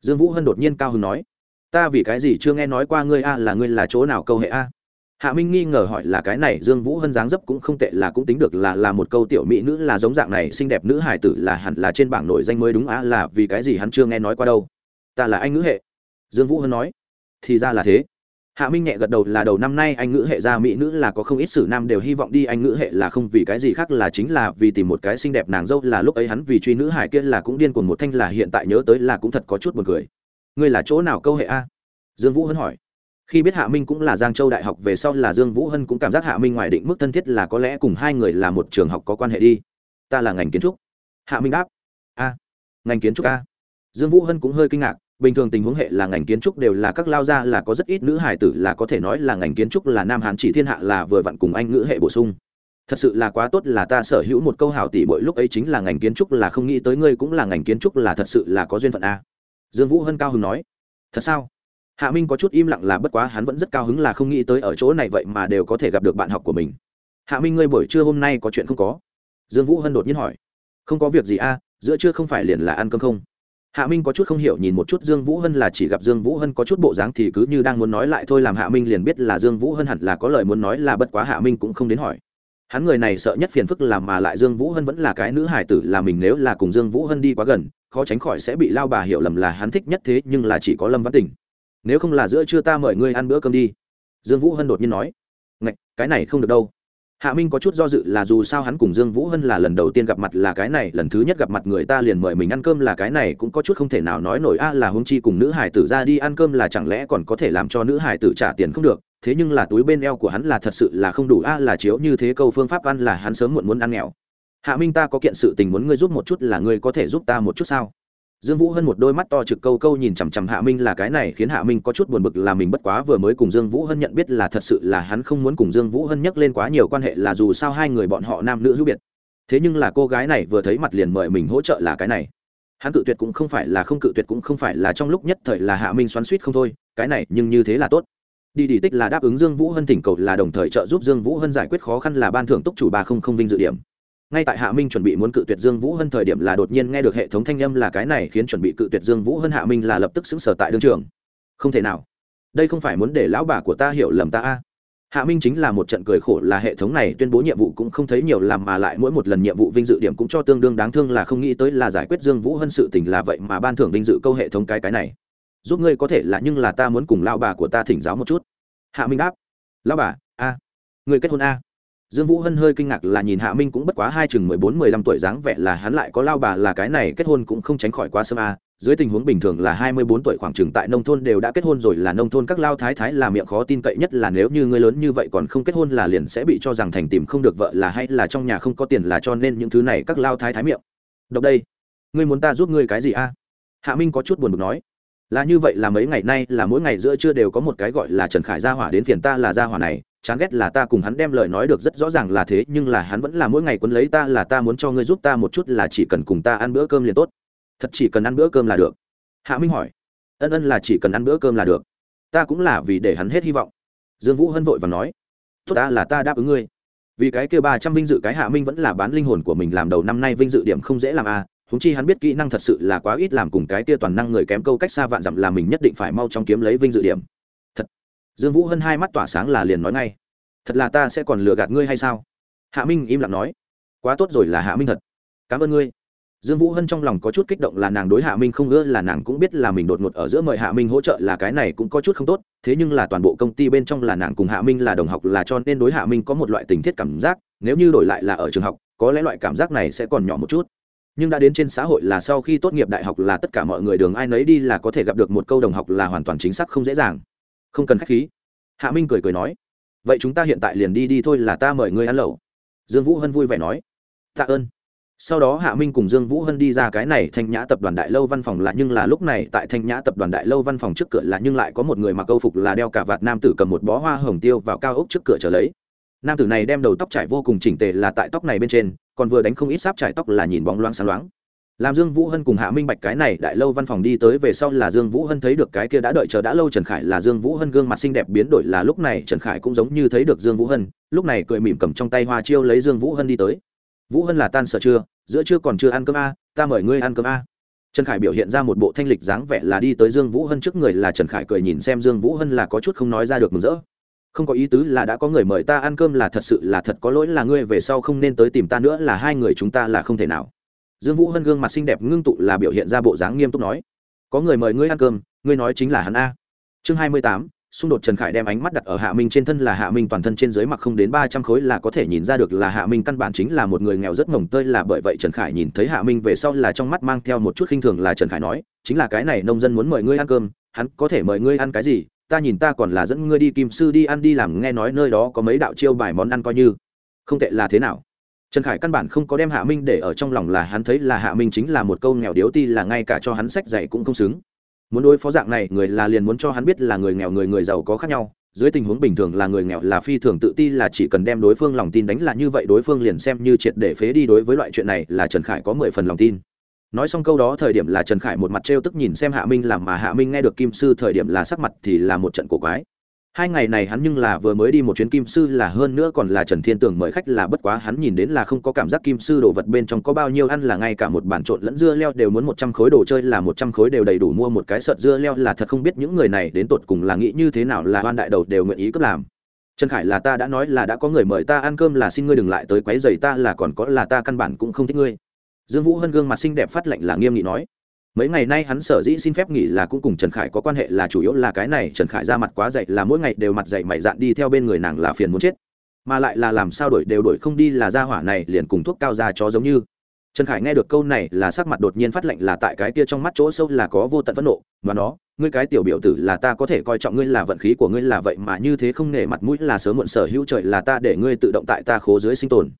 Dương vũ hân đột nhiên cao hứng nói. Ta vì cái gì chưa nghe nói qua ngươi a là ngươi là chỗ nào câu hệ a? Hạ minh nghi ngờ hỏi là cái này dương vũ hân dáng dấp cũng không tệ là cũng tính được là là một câu tiểu mỹ nữ, là giống dạng này xinh đẹp nữ hải tử là hẳn là trên bảng nổi danh mới đúng a, là vì cái gì hắn chưa nghe nói qua đâu? Ta là anh ngữ hệ. Dương vũ hân nói. Thì ra là thế hạ minh nhẹ gật đầu là đầu năm nay anh ngữ hệ gia mỹ nữ là có không ít sử nam đều hy vọng đi, anh ngữ hệ là không vì cái gì khác là chính là vì tìm một cái xinh đẹp nàng dâu, là lúc ấy hắn vì truy nữ hải kia là cũng điên cuồng một thanh, là hiện tại nhớ tới là cũng thật có chút buồn cười. Ngươi là chỗ nào câu hệ a? Dương vũ hân hỏi. Khi biết hạ minh cũng là giang châu đại học về sau là dương vũ hân cũng cảm giác hạ minh ngoài định mức thân thiết là có lẽ cùng hai người là một trường học có quan hệ đi. Ta là ngành kiến trúc. Hạ minh đáp. A. Ngành kiến trúc a. Dương vũ hân cũng hơi kinh ngạc bình thường tình huống hệ là ngành kiến trúc đều là các lao gia, là có rất ít nữ hải tử, là có thể nói là ngành kiến trúc là nam hán chỉ thiên hạ là vừa vặn cùng anh ngữ hệ bổ sung. Thật sự là quá tốt là ta sở hữu một câu hảo tỷ mỗi lúc ấy chính là ngành kiến trúc là không nghĩ tới ngươi cũng là ngành kiến trúc là thật sự là có duyên phận a. Dương vũ hân cao hứng nói. Thật sao? Hạ minh có chút im lặng là bất quá hắn vẫn rất cao hứng là không nghĩ tới ở chỗ này vậy mà đều có thể gặp được bạn học của mình. Hạ minh ngươi buổi trưa hôm nay có chuyện không có? Dương vũ hân đột nhiên hỏi. Không có việc gì a, giữa trưa không phải liền là ăn cơm không? Hạ minh có chút không hiểu, nhìn một chút dương vũ hân là chỉ gặp dương vũ hân có chút bộ dáng thì cứ như đang muốn nói lại thôi, làm hạ minh liền biết là dương vũ hân hẳn là có lời muốn nói là bất quá hạ minh cũng không đến hỏi. Hắn người này sợ nhất phiền phức làm mà lại dương vũ hân vẫn là cái nữ hải tử, là mình nếu là cùng dương vũ hân đi quá gần, khó tránh khỏi sẽ bị lao bà hiểu lầm là hắn thích nhất thế, nhưng là chỉ có lâm văn Tình. Nếu không là giữa trưa ta mời ngươi ăn bữa cơm đi. Dương vũ hân đột nhiên nói, ngạch, cái này không được đâu hạ minh có chút do dự là dù sao hắn cùng dương vũ hân là lần đầu tiên gặp mặt là cái này, lần thứ nhất gặp mặt người ta liền mời mình ăn cơm là cái này cũng có chút không thể nào nói nổi. A, là hung chi cùng nữ hải tử ra đi ăn cơm là chẳng lẽ còn có thể làm cho nữ hải tử trả tiền không được? Thế nhưng là túi bên eo của hắn là thật sự là không đủ. A, là chiếu như thế câu phương pháp ăn là hắn sớm muộn muốn ăn nghèo. Hạ minh ta có kiện sự tình muốn ngươi giúp một chút là ngươi có thể giúp ta một chút sao? Dương vũ hân một đôi mắt to trực câu câu nhìn chằm chằm hạ minh là cái này khiến hạ minh có chút buồn bực là mình bất quá vừa mới cùng dương vũ hân nhận biết là thật sự là hắn không muốn cùng dương vũ hân nhắc lên quá nhiều quan hệ là dù sao hai người bọn họ nam nữ hữu biệt. Thế nhưng là cô gái này vừa thấy mặt liền mời mình hỗ trợ là cái này. Hắn cự tuyệt cũng không phải là không cự tuyệt cũng không phải là trong lúc nhất thời là hạ minh xoắn suýt không thôi, cái này nhưng như thế là tốt. Đi đi tích là đáp ứng dương vũ hân thỉnh cầu là đồng thời trợ giúp dương vũ hân giải quyết khó khăn là ban thưởng túc chủ ba không không vinh dự điểm ngay tại hạ minh chuẩn bị muốn cự tuyệt dương vũ hân thời điểm là đột nhiên nghe được hệ thống thanh âm là cái này khiến chuẩn bị cự tuyệt dương vũ hân hạ minh là lập tức xứng sở tại đương trường. Không thể nào. Đây không phải muốn để lão bà của ta hiểu lầm ta a. Hạ minh chính là một trận cười khổ là hệ thống này tuyên bố nhiệm vụ cũng không thấy nhiều làm mà lại mỗi một lần nhiệm vụ vinh dự điểm cũng cho tương đương đáng thương là không nghĩ tới là giải quyết dương vũ hân sự tình là vậy mà ban thưởng vinh dự câu hệ thống cái cái này. Giúp ngươi có thể là nhưng là ta muốn cùng lao bà của ta thỉnh giáo một chút. Hạ minh đáp. Lao bà, a. Người kết hôn a? Dương vũ hân hơi kinh ngạc là nhìn hạ minh cũng bất quá hai chừng mười bốn, mười lăm tuổi dáng vẻ là hắn lại có lao bà là cái này kết hôn cũng không tránh khỏi quá sớm a dưới tình huống bình thường là hai mươi bốn tuổi khoảng chừng tại nông thôn đều đã kết hôn rồi là nông thôn các lao thái thái là miệng khó tin cậy nhất là nếu như người lớn như vậy còn không kết hôn là liền sẽ bị cho rằng thành tìm không được vợ là hay là trong nhà không có tiền là cho nên những thứ này các lao thái thái miệng. Độc đây, ngươi muốn ta giúp ngươi cái gì a hạ minh có chút buồn bực nói. Là như vậy là mấy ngày nay, là mỗi ngày giữa trưa đều có một cái gọi là trần khải gia hỏa đến phiền ta là gia hỏa này chán ghét là ta cùng hắn đem lời nói được rất rõ ràng là thế, nhưng là hắn vẫn là mỗi ngày quấn lấy ta là ta muốn cho ngươi giúp ta một chút là chỉ cần cùng ta ăn bữa cơm liền tốt. Thật chỉ cần ăn bữa cơm là được. Hạ minh hỏi. Ân ân là chỉ cần ăn bữa cơm là được. Ta cũng là vì để hắn hết hy vọng. Dương vũ hân vội và nói. Tốt ta là ta đáp ứng ngươi. Vì cái kêu ba trăm vinh dự cái hạ minh vẫn là bán linh hồn của mình làm đầu năm nay vinh dự điểm không dễ làm a à. húng chi hắn biết kỹ năng thật sự là quá ít làm cùng cái kia toàn năng người kém câu cách xa vạn dặm là mình nhất định phải mau trong kiếm lấy vinh dự điểm dương vũ hân hai mắt tỏa sáng là liền nói ngay. Thật là ta sẽ còn lừa gạt ngươi hay sao? Hạ minh im lặng nói. Quá tốt rồi là hạ minh thật. Cảm ơn ngươi. Dương vũ hân trong lòng có chút kích động là nàng đối hạ minh không ưa, là nàng cũng biết là mình đột ngột ở giữa mời hạ minh hỗ trợ là cái này cũng có chút không tốt. Thế nhưng là toàn bộ công ty bên trong là nàng cùng hạ minh là đồng học là cho nên đối hạ minh có một loại tình thiết cảm giác. Nếu như đổi lại là ở trường học, có lẽ loại cảm giác này sẽ còn nhỏ một chút. Nhưng đã đến trên xã hội là sau khi tốt nghiệp đại học là tất cả mọi người đường ai nấy đi là có thể gặp được một câu đồng học là hoàn toàn chính xác không dễ dàng không cần k h á c h khí. Hạ minh cười cười nói, vậy chúng ta hiện tại liền đi đi thôi là ta mời ngươi ăn lẩu. Dương vũ hân vui vẻ nói, tạ ơn. Sau đó hạ minh cùng dương vũ hân đi ra cái này thanh nhã tập đoàn đại lâu văn phòng là, nhưng là lúc này tại thanh nhã tập đoàn đại lâu văn phòng trước cửa là, nhưng lại có một người mặc câu phục là đeo cả vạt nam tử cầm một bó hoa hồng tiêu vào cao ốc trước cửa trở lấy. Nam tử này đem đầu tóc trải vô cùng chỉnh tề là tại tóc này bên trên, còn vừa đánh không ít sáp trải tóc là nhìn bóng loáng sáng loáng làm dương vũ hân cùng hạ minh bạch cái này đại lâu văn phòng đi tới về sau là dương vũ hân thấy được cái kia đã đợi chờ đã lâu trần khải là dương vũ hân gương mặt xinh đẹp biến đổi là lúc này trần khải cũng giống như thấy được dương vũ hân, lúc này cười mỉm cầm trong tay hoa chiêu lấy dương vũ hân đi tới. Vũ hân là tan sợ chưa? Giữa chưa còn chưa ăn cơm a, ta mời ngươi ăn cơm a. Trần khải biểu hiện ra một bộ thanh lịch dáng vẻ là đi tới dương vũ hân trước người là trần khải cười nhìn xem dương vũ hân là có chút không nói ra được mừng rỡ. Không có ý tứ là đã có người mời ta ăn cơm là thật sự là thật có lỗi là ngươi về sau không nên tới tìm ta nữa là hai người chúng ta là không thể nào dương vũ hân gương mặt xinh đẹp ngưng tụ là biểu hiện ra bộ dáng nghiêm túc nói, có người mời ngươi ăn cơm, ngươi nói chính là hắn a. Chương hai mươi tám, xung đột trần khải đem ánh mắt đặt ở hạ minh trên thân là hạ minh toàn thân trên dưới mặc không đến ba trăm khối là có thể nhìn ra được là hạ minh căn bản chính là một người nghèo rất mồng tơi là bởi vậy trần khải nhìn thấy hạ minh về sau là trong mắt mang theo một chút khinh thường là trần khải nói, chính là cái này nông dân muốn mời ngươi ăn cơm, hắn có thể mời ngươi ăn cái gì? Ta nhìn ta còn là dẫn ngươi đi kim sư đi ăn đi làm, nghe nói nơi đó có mấy đạo chiêu bài món ăn coi như. Không tệ là thế nào? Trần khải căn bản không có đem hạ minh để ở trong lòng là hắn thấy là hạ minh chính là một câu nghèo điếu ti là ngay cả cho hắn sách dạy cũng không xứng. Muốn đối phó dạng này, người là liền muốn cho hắn biết là người nghèo người người giàu có khác nhau. Dưới tình huống bình thường là người nghèo là phi thường tự ti là chỉ cần đem đối phương lòng tin đánh là như vậy, đối phương liền xem như triệt để phế đi đối với loại chuyện này là trần khải có mười phần lòng tin. Nói xong câu đó thời điểm là trần khải một mặt t r e o tức nhìn xem hạ minh, làm mà hạ minh nghe được kim sư thời điểm là sắc mặt thì là một trận cổ quái hai ngày này hắn nhưng là vừa mới đi một chuyến kim sư là hơn nữa còn là trần thiên tường mời khách là bất quá hắn nhìn đến là không có cảm giác kim sư đồ vật bên trong có bao nhiêu ăn là ngay cả một bản trộn lẫn dưa leo đều muốn một trăm khối đồ chơi là một trăm khối đều đầy đủ mua một cái sợt dưa leo là thật không biết những người này đến tột cùng là nghĩ như thế nào là hoan đại đầu đều nguyện ý cấp làm. Trần khải là ta đã nói là đã có người mời ta ăn cơm là xin ngươi đừng lại tới quấy giày ta là còn có là ta căn bản cũng không thích ngươi. Dương vũ hân gương mặt xinh đẹp phát lệnh là nghiêm nghị nói mấy ngày nay hắn sở dĩ xin phép nghỉ là cũng cùng trần khải có quan hệ là chủ yếu là cái này, trần khải ra mặt quá dậy là mỗi ngày đều mặt dậy mày dạn đi theo bên người nàng là phiền muốn chết. Mà lại là làm sao đổi đều đổi không đi là ra hỏa này liền cùng thuốc cao ra cho giống như. Trần khải nghe được câu này là sắc mặt đột nhiên phát lệnh là tại cái kia trong mắt chỗ sâu là có vô tận phẫn nộ. Và nó, ngươi cái tiểu biểu tử là ta có thể coi trọng ngươi là vận khí của ngươi là vậy mà như thế không nể mặt mũi là sớm muộn sở hữu trời là ta để ngươi tự động tại ta khố dưới sinh tồn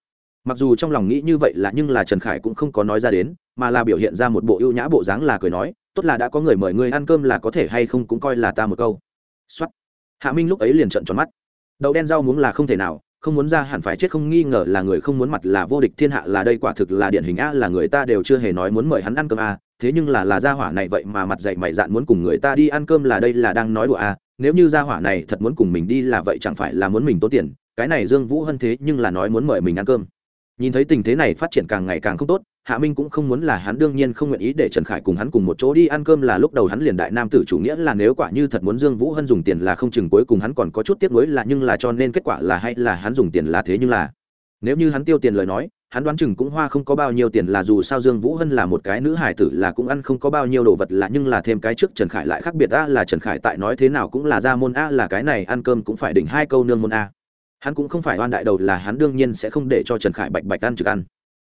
mặc dù trong lòng nghĩ như vậy là nhưng là trần khải cũng không có nói ra đến, mà là biểu hiện ra một bộ ưu nhã bộ dáng là cười nói, tốt là đã có người mời ngươi ăn cơm là có thể hay không cũng coi là ta một câu. Xuất hạ minh lúc ấy liền trận tròn mắt. Đậu đen rau muống là không thể nào, không muốn ra hẳn phải chết không nghi ngờ là người không muốn mặt là vô địch thiên hạ là đây quả thực là điển hình a, là người ta đều chưa hề nói muốn mời hắn ăn cơm a, thế nhưng là là gia hỏa này vậy mà mặt dạy mày dạn muốn cùng người ta đi ăn cơm là đây là đang nói đùa a, nếu như gia hỏa này thật muốn cùng mình đi là vậy chẳng phải là muốn mình tốn tiền, cái này dương vũ hơn thế nhưng là nói muốn mời mình ăn cơm nhìn thấy tình thế này phát triển càng ngày càng không tốt, hạ minh cũng không muốn là hắn đương nhiên không nguyện ý để trần khải cùng hắn cùng một chỗ đi ăn cơm là lúc đầu hắn liền đại nam tử chủ nghĩa là nếu quả như thật muốn dương vũ hân dùng tiền là không chừng cuối cùng hắn còn có chút tiếc nuối là nhưng là cho nên kết quả là hay là hắn dùng tiền là thế nhưng là. Nếu như hắn tiêu tiền lời nói, hắn đoán chừng cũng hoa không có bao nhiêu tiền là dù sao dương vũ hân là một cái nữ hải tử là cũng ăn không có bao nhiêu đồ vật là nhưng là thêm cái trước trần khải lại khác biệt a là trần khải tại nói thế nào cũng là ra môn a là cái này ăn cơm cũng phải đỉnh hai câu nương môn a hắn cũng không phải oan đại đầu là hắn đương nhiên sẽ không để cho trần khải bạch bạch ăn trực ăn.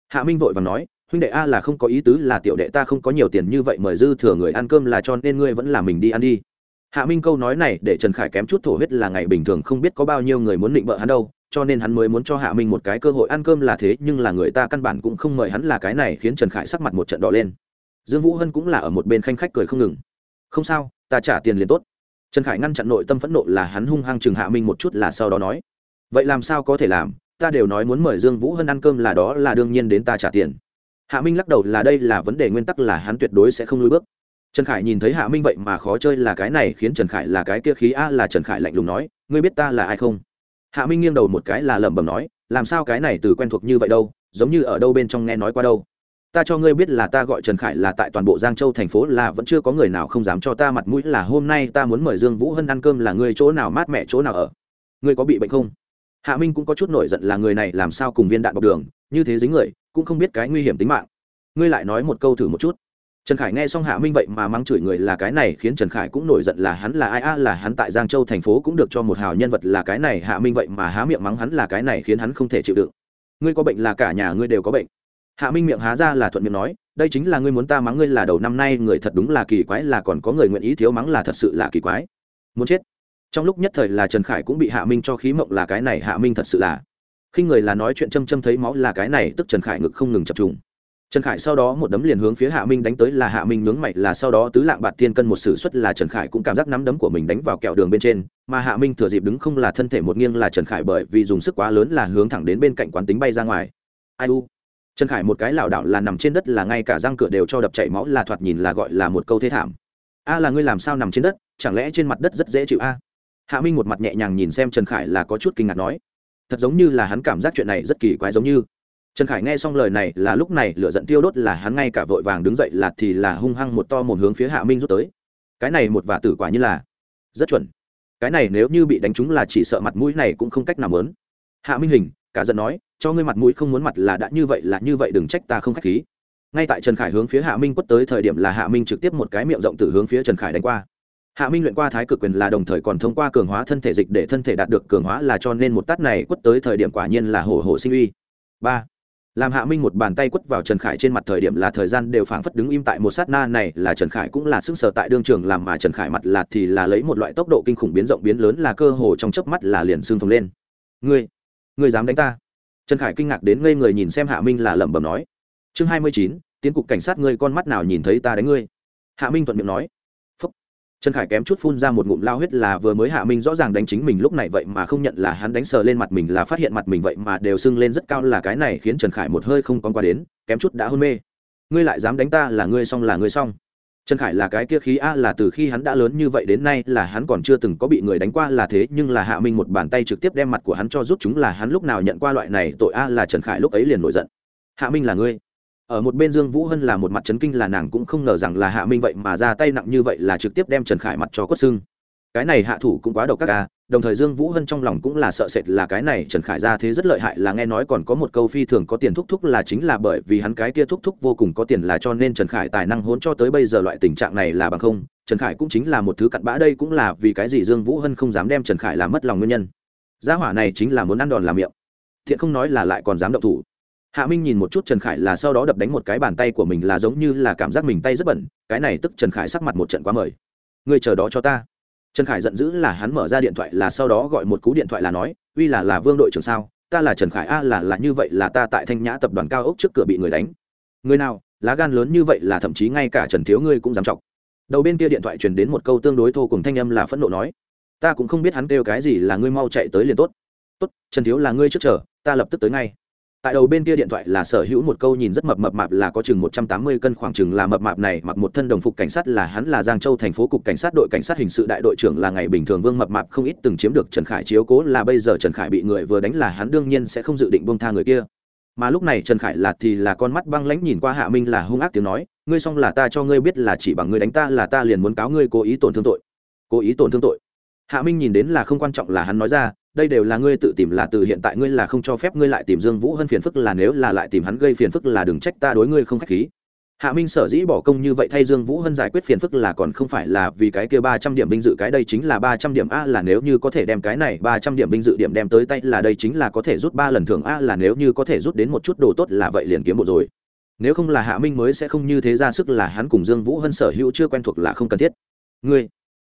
Hạ minh vội và nói, huynh đệ a là không có ý tứ là tiểu đệ ta không có nhiều tiền như vậy mời dư thừa người ăn cơm là cho nên ngươi vẫn là mình đi ăn đi. Hạ minh câu nói này để trần khải kém chút thổ huyết là ngày bình thường không biết có bao nhiêu người muốn định bợ hắn đâu, cho nên hắn mới muốn cho hạ minh một cái cơ hội ăn cơm là thế, nhưng là người ta căn bản cũng không mời hắn là cái này, khiến trần khải sắc mặt một trận đỏ lên. Dương vũ hân cũng là ở một bên khanh khách cười không ngừng. Không sao, ta trả tiền liền tốt. Trần khải ngăn chặn nội tâm phẫn nộ là hắn hung hăng chừng hạ minh một chút là sau đó nói vậy làm sao có thể làm? Ta đều nói muốn mời dương vũ hân ăn cơm là đó là đương nhiên đến ta trả tiền. Hạ minh lắc đầu là đây là vấn đề nguyên tắc là hắn tuyệt đối sẽ không lùi bước. Trần khải nhìn thấy hạ minh vậy mà khó chơi là cái này khiến trần khải là cái kia khí a là trần khải lạnh lùng nói, ngươi biết ta là ai không? Hạ minh nghiêng đầu một cái là lẩm bẩm nói, làm sao cái này từ quen thuộc như vậy đâu, giống như ở đâu bên trong nghe nói qua đâu. Ta cho ngươi biết là ta gọi trần khải là tại toàn bộ giang châu thành phố là vẫn chưa có người nào không dám cho ta mặt mũi là hôm nay ta muốn mời dương vũ hân ăn cơm là ngươi chỗ nào mát mẹ chỗ nào ở? Ngươi có bị bệnh không? Hạ minh cũng có chút nổi giận là người này làm sao cùng viên đạn bọc đường, như thế dính người, cũng không biết cái nguy hiểm tính mạng. Ngươi lại nói một câu thử một chút. Trần khải nghe xong hạ minh vậy mà mắng chửi người là cái này khiến trần khải cũng nổi giận là hắn là ai, a, là hắn tại giang châu thành phố cũng được cho một hào nhân vật là cái này, hạ minh vậy mà há miệng mắng hắn là cái này khiến hắn không thể chịu đựng. Ngươi có bệnh là cả nhà ngươi đều có bệnh. Hạ minh miệng há ra là thuận miệng nói, đây chính là ngươi muốn ta mắng ngươi là đầu năm nay người thật đúng là kỳ quái, là còn có người nguyện ý thiếu mắng là thật sự là kỳ quái. Muốn chết trong lúc nhất thời là trần khải cũng bị hạ minh cho khí mộng là cái này hạ minh thật sự là. Khi người là nói chuyện châm châm thấy máu là cái này, tức trần khải ngực không ngừng chập trùng. Trần khải sau đó một đấm liền hướng phía hạ minh đánh tới là hạ minh nướng mạnh là sau đó tứ lạng bạt thiên cân một s ử suất là trần khải cũng cảm giác nắm đấm của mình đánh vào kẹo đường bên trên, mà hạ minh thừa dịp đứng không là thân thể một nghiêng là trần khải bởi vì dùng sức quá lớn là hướng thẳng đến bên cạnh quán tính bay ra ngoài. Ai u? Trần khải một cái lảo đảo là nằm trên đất là ngay cả răng cửa đều cho đập chảy máu là thoạt nhìn là gọi là một câu thế thảm. A là ngươi làm sao nằm trên đất? Chẳng lẽ trên mặt đất rất dễ chịu a? Hạ minh một mặt nhẹ nhàng nhìn xem trần khải là có chút kinh ngạc nói, thật giống như là hắn cảm giác chuyện này rất kỳ quái giống như. Trần khải nghe xong lời này là lúc này lửa giận tiêu đốt là hắn ngay cả vội vàng đứng dậy là thì là hung hăng một to một hướng phía hạ minh rút tới. Cái này một vả tử quả như là rất chuẩn. Cái này nếu như bị đánh trúng là chỉ sợ mặt mũi này cũng không cách nào lớn hạ minh hình, cả giận nói, cho ngươi mặt mũi không muốn mặt là đã như vậy là như vậy đừng trách ta không khách khí. Ngay tại trần khải hướng phía hạ minh quất tới thời điểm là hạ minh trực tiếp một cái miệng rộng từ hướng phía trần khải đánh qua hạ minh luyện qua thái cực quyền là đồng thời còn thông qua cường hóa thân thể dịch để thân thể đạt được cường hóa là cho nên một tát này quất tới thời điểm quả nhiên là hổ hổ sinh uy. Ba. Làm hạ minh một bàn tay quất vào trần khải trên mặt thời điểm là thời gian đều phảng phất đứng im tại một sát na này, là trần khải cũng là sức sở tại đương trường làm mà trần khải mặt lạt thì là lấy một loại tốc độ kinh khủng biến rộng biến lớn là cơ hồ trong chớp mắt là liền xương phồng lên. Ngươi ngươi dám đánh ta? Trần khải kinh ngạc đến ngây người nhìn xem hạ minh là lẩm bẩm nói. Chương hai mươi chín, tiến cục cảnh sát ngươi con mắt nào nhìn thấy ta đánh ngươi? Hạ minh thuận miệng nói trần khải kém chút phun ra một ngụm lao huyết là vừa mới hạ minh rõ ràng đánh chính mình lúc này vậy mà không nhận là hắn đánh sờ lên mặt mình, là phát hiện mặt mình vậy mà đều sưng lên rất cao là cái này khiến trần khải một hơi không con qua đến, kém chút đã hôn mê. Ngươi lại dám đánh ta là ngươi xong là ngươi xong. Trần khải là cái kia khí a là từ khi hắn đã lớn như vậy đến nay là hắn còn chưa từng có bị người đánh qua là thế, nhưng là hạ minh một bàn tay trực tiếp đem mặt của hắn cho rút, chúng là hắn lúc nào nhận qua loại này tội a là trần khải lúc ấy liền nổi giận. Hạ minh là ngươi ở một bên dương vũ hân là một mặt chấn kinh là nàng cũng không ngờ rằng là hạ minh vậy mà ra tay nặng như vậy là trực tiếp đem trần khải mặt cho quất xưng cái này hạ thủ cũng quá độc các ca à, đồng thời dương vũ hân trong lòng cũng là sợ sệt là cái này trần khải ra thế rất lợi hại là nghe nói còn có một câu phi thường có tiền thúc thúc là chính là bởi vì hắn cái kia thúc thúc vô cùng có tiền là cho nên trần khải tài năng hôn cho tới bây giờ loại tình trạng này là bằng không, trần khải cũng chính là một thứ cặn bã đây cũng là vì cái gì dương vũ hân không dám đem trần khải làm mất lòng nguyên nhân. Gia hỏa này chính là muốn ăn đòn làm miệng. Thiện không nói là lại còn dám động thủ hạ minh nhìn một chút trần khải là sau đó đập đánh một cái bàn tay của mình là giống như là cảm giác mình tay rất bẩn, cái này tức trần khải sắc mặt một trận quá mời. Người chờ đó cho ta. Trần khải giận dữ là hắn mở ra điện thoại là sau đó gọi một cú điện thoại là nói, uy là là vương đội trưởng sao? Ta là trần khải, a là là như vậy là ta tại thanh nhã tập đoàn cao ốc trước cửa bị người đánh. Người nào, lá gan lớn như vậy là thậm chí ngay cả trần thiếu ngươi cũng dám chọc. Đầu bên kia điện thoại truyền đến một câu tương đối thô cùng thanh âm là phẫn nộ nói, ta cũng không biết hắn kêu cái gì là ngươi mau chạy tới liền tốt. Tốt, trần thiếu là ngươi trước chờ, ta lập tức tới ngay tại đầu bên kia điện thoại là sở hữu một câu nhìn rất mập mập mạp là có chừng một trăm tám mươi cân khoảng chừng là mập mạp này, mặc một thân đồng phục cảnh sát là hắn là giang châu thành phố cục cảnh sát đội cảnh sát hình sự đại đội trưởng là ngày bình thường vương mập mạp, không ít từng chiếm được trần khải chiếu cố là bây giờ trần khải bị người vừa đánh là hắn đương nhiên sẽ không dự định buông tha người kia. Mà lúc này trần khải là thì là con mắt băng lãnh nhìn qua hạ minh là hung ác tiếng nói, ngươi xong là ta cho ngươi biết là chỉ bằng ngươi đánh ta là ta liền muốn cáo ngươi cố ý tổn thương tội. Cố ý tổn thương tội. Hạ minh nhìn đến là không quan trọng là hắn nói ra đây đều là ngươi tự tìm là từ hiện tại ngươi là không cho phép ngươi lại tìm dương vũ hơn phiền phức là nếu là lại tìm hắn gây phiền phức là đừng trách ta đối ngươi không k h á c h khí. Hạ minh sở dĩ bỏ công như vậy thay dương vũ hân giải quyết phiền phức là còn không phải là vì cái kia ba trăm điểm vinh dự, cái đây chính là ba trăm điểm a là nếu như có thể đem cái này ba trăm điểm vinh dự điểm đem tới tay là đây chính là có thể rút ba lần thường a là nếu như có thể rút đến một chút đồ tốt là vậy liền kiếm bộ rồi. Nếu không là hạ minh mới sẽ không như thế ra sức là hắn cùng dương vũ hân sở hữu chưa quen thuộc là không cần thiết. Ngươi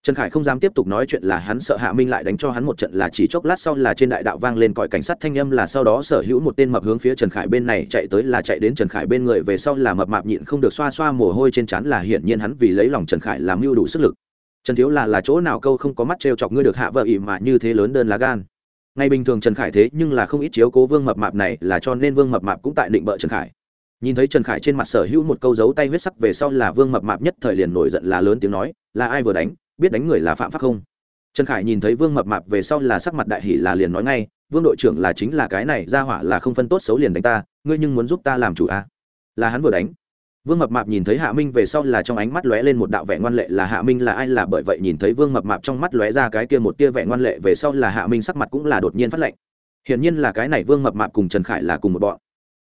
trần khải không dám tiếp tục nói chuyện là hắn sợ hạ minh lại đánh cho hắn một trận là chỉ chốc lát sau là trên đại đạo vang lên còi cảnh sát thanh âm là sau đó sở hữu một tên mập hướng phía trần khải bên này chạy tới là chạy đến trần khải bên người về sau là mập mạp nhịn không được xoa xoa mồ hôi trên trán là hiển nhiên hắn vì lấy lòng trần khải làm mưu đủ sức lực. Trần thiếu là là chỗ nào câu không có mắt t chọc ngươi được hạ vợ ỉ mà như thế lớn đơn lá gan. Ngày bình thường trần khải thế nhưng là không ít chiếu cố vương mập mạp này là cho nên vương mập mạp cũng tại định bợ trần khải. Nhìn thấy trần khải trên mặt sở hữu một câu dấu tay huyết sắc về sau là vương mập mạp nhất thời liền nổi giận là lớn tiếng nói, là ai vừa đánh? Biết đánh người là phạm pháp không? Trần khải nhìn thấy vương mập mạp về sau là sắc mặt đại hỷ là liền nói ngay, vương đội trưởng là chính là cái này, ra hỏa là không phân tốt xấu liền đánh ta, ngươi nhưng muốn giúp ta làm chủ à? là hắn vừa đánh. Vương mập mạp nhìn thấy hạ minh về sau là trong ánh mắt lóe lên một đạo vẻ ngoan lệ, là hạ minh là ai? Là bởi vậy nhìn thấy vương mập mạp trong mắt lóe ra cái kia một tia vẻ ngoan lệ về sau là hạ minh sắc mặt cũng là đột nhiên phát lệnh. Hiển nhiên là cái này vương mập mạp cùng trần khải là cùng một bọn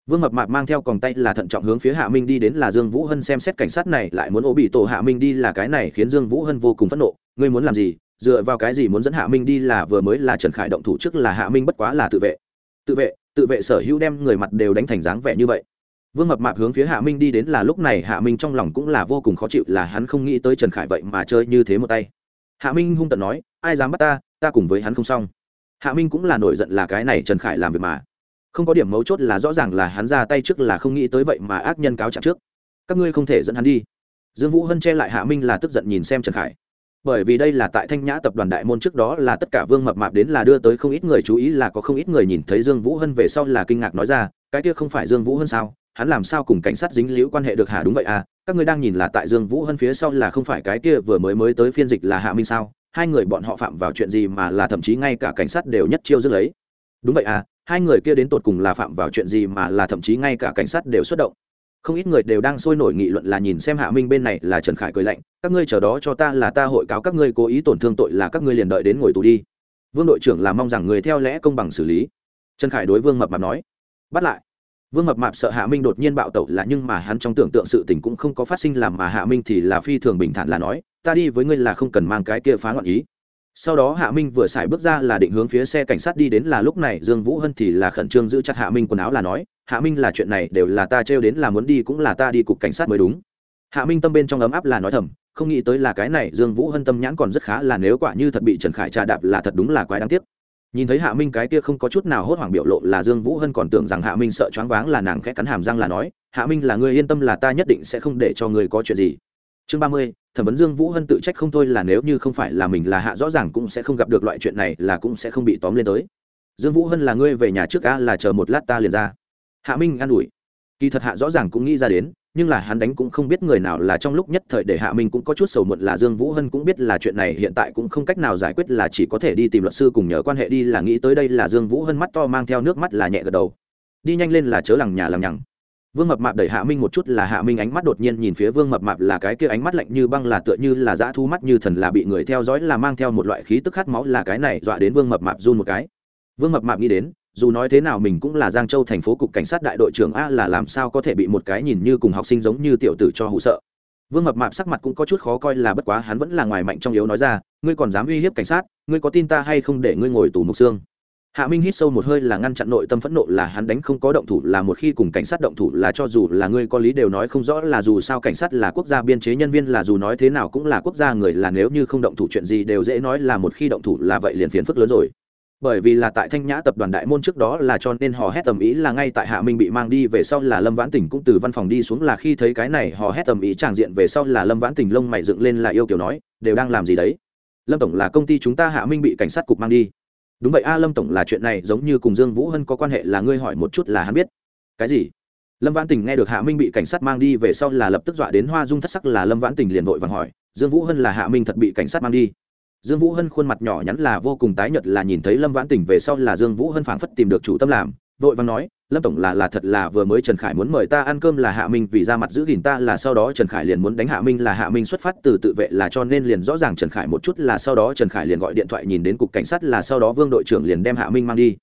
vương mập mạp mang theo còng tay là thận trọng hướng phía hạ minh đi đến là dương vũ hân xem xét cảnh sát này, lại muốn ô bị tổ hạ minh đi là cái này khiến dương vũ hân vô cùng phẫn nộ. Ngươi muốn làm gì? Dựa vào cái gì muốn dẫn hạ minh đi là vừa mới là trần khải động thủ trước là hạ minh bất quá là tự vệ. Tự vệ tự vệ sở hữu đem người mặt đều đánh thành dáng vẻ như vậy. Vương mập mạp hướng phía hạ minh đi đến là lúc này hạ minh trong lòng cũng là vô cùng khó chịu là hắn không nghĩ tới trần khải vậy mà chơi như thế một tay. Hạ minh hung tận nói, ai dám bắt ta? Ta cùng với hắn không xong. Hạ minh cũng là nổi giận là cái này trần khải làm việc mà không có điểm mấu chốt là rõ ràng là hắn ra tay trước là không nghĩ tới vậy mà ác nhân cáo trạng trước. Các ngươi không thể dẫn hắn đi. Dương vũ hân che lại hạ minh là tức giận nhìn xem trần khải. Bởi vì đây là tại thanh nhã tập đoàn đại môn trước đó là tất cả vương mập mạp đến là đưa tới không ít người chú ý là có không ít người nhìn thấy dương vũ hân về sau là kinh ngạc nói ra, cái kia không phải dương vũ hân sao? Hắn làm sao cùng cảnh sát dính liễu quan hệ được hả? Đúng vậy à các ngươi đang nhìn là tại dương vũ hân phía sau là không phải cái kia vừa mới mới tới phiên dịch là hạ minh sao? Hai người bọn họ phạm vào chuyện gì mà là thậm chí ngay cả cảnh sát đều nhất chiêu dứt lấy? Đúng vậy à hai người kia đến tột cùng là phạm vào chuyện gì mà là thậm chí ngay cả cảnh sát đều xuất động. Không ít người đều đang sôi nổi nghị luận là nhìn xem hạ minh bên này là trần khải cười lạnh, các ngươi chờ đó cho ta là ta hội cáo các ngươi cố ý tổn thương tội là các ngươi liền đợi đến ngồi tù đi. Vương đội trưởng là mong rằng người theo lẽ công bằng xử lý. Trần khải đối vương mập mạp nói, bắt lại. Vương mập mạp sợ hạ minh đột nhiên bạo tẩu là nhưng mà hắn trong tưởng tượng sự tình cũng không có phát sinh làm mà hạ minh thì là phi thường bình thản là nói, ta đi với ngươi là không cần mang cái kia phá loạn ý sau đó hạ minh vừa xài bước ra là định hướng phía xe cảnh sát đi đến là lúc này dương vũ hân thì là khẩn trương giữ chặt hạ minh quần áo là nói, hạ minh là chuyện này đều là ta trêu đến là muốn đi cũng là ta đi, cục cảnh sát mới đúng. Hạ minh tâm bên trong ấm áp là nói thầm, không nghĩ tới là cái này dương vũ hân tâm nhãn còn rất khá là nếu quả như thật bị trần khải trà đạp là thật đúng là quái đáng tiếc. Nhìn thấy hạ minh cái kia không có chút nào hốt hoảng biểu lộ là dương vũ hân còn tưởng rằng hạ minh sợ choáng váng là nàng khẽ cắn hàm răng là nói, hạ minh là người yên tâm là ta nhất định sẽ không để cho người có chuyện gì. Chương ba mươi thẩm vấn dương vũ hân tự trách không thôi là nếu như không phải là mình là hạ rõ ràng cũng sẽ không gặp được loại chuyện này, là cũng sẽ không bị tóm lên tới. Dương vũ hân là ngươi về nhà trước a là chờ một lát ta liền ra. Hạ minh an ủi. Kỳ thật hạ rõ ràng cũng nghĩ ra đến, nhưng là hắn đánh cũng không biết người nào là trong lúc nhất thời để hạ minh cũng có chút sầu muộn là dương vũ hân cũng biết là chuyện này, hiện tại cũng không cách nào giải quyết là chỉ có thể đi tìm luật sư cùng nhờ quan hệ đi, là nghĩ tới đây là dương vũ hân mắt to mang theo nước mắt là nhẹ gật đầu. Đi nhanh lên là chớ lằng nhà lằng nhằng vương mập mạp đẩy hạ minh một chút là hạ minh ánh mắt đột nhiên nhìn phía vương mập mạp là cái kia ánh mắt lạnh như băng là tựa như là dã thu mắt như thần là bị người theo dõi là mang theo một loại khí tức khát máu là cái này dọa đến vương mập mạp run một cái. Vương mập mạp nghĩ đến, dù nói thế nào mình cũng là giang châu thành phố cục cảnh sát đại đội trưởng a là làm sao có thể bị một cái nhìn như cùng học sinh giống như tiểu tử cho hụ sợ. Vương mập mạp sắc mặt cũng có chút khó coi là bất quá hắn vẫn là ngoài mạnh trong yếu nói ra, ngươi còn dám uy hiếp cảnh sát, ngươi có tin ta hay không để ngươi ngồi tù mục xương? Hạ minh hít sâu một hơi là ngăn chặn nội tâm phẫn nộ là hắn đánh không có động thủ, là một khi cùng cảnh sát động thủ là cho dù là ngươi có lý đều nói không rõ là dù sao cảnh sát là quốc gia biên chế nhân viên, là dù nói thế nào cũng là quốc gia người, là nếu như không động thủ chuyện gì đều dễ nói là một khi động thủ là vậy liền phiền phức lớn rồi. Bởi vì là tại thanh nhã tập đoàn đại môn trước đó là cho nên họ hét tầm ý là ngay tại hạ minh bị mang đi về sau là lâm vãn tỉnh cũng từ văn phòng đi xuống là khi thấy cái này họ hét tầm ý tràng diện về sau là lâm vãn tỉnh lông mày dựng lên là yêu kiểu nói, đều đang làm gì đấy? Lâm tổng là công ty chúng ta hạ minh bị cảnh sát cục mang đi đúng vậy, a lâm tổng là chuyện này giống như cùng dương vũ hân có quan hệ là ngươi hỏi một chút là hắn biết. Cái gì? Lâm vãn tình nghe được hạ minh bị cảnh sát mang đi về sau là lập tức dọa đến hoa dung thất sắc là lâm vãn tình liền vội vàng hỏi, dương vũ hân là hạ minh thật bị cảnh sát mang đi? Dương vũ hân khuôn mặt nhỏ nhắn là vô cùng tái nhợt là nhìn thấy lâm vãn tình về sau là dương vũ hân phảng phất tìm được chủ tâm làm, vội vàng nói lâm tổng là là thật là vừa mới trần khải muốn mời ta ăn cơm là hạ minh, vì ra mặt giữ gìn ta là sau đó trần khải liền muốn đánh hạ minh, là hạ minh xuất phát từ tự vệ là cho nên liền rõ ràng trần khải một chút là sau đó trần khải liền gọi điện thoại nhìn đến cục cảnh sát là sau đó vương đội trưởng liền đem hạ minh mang đi.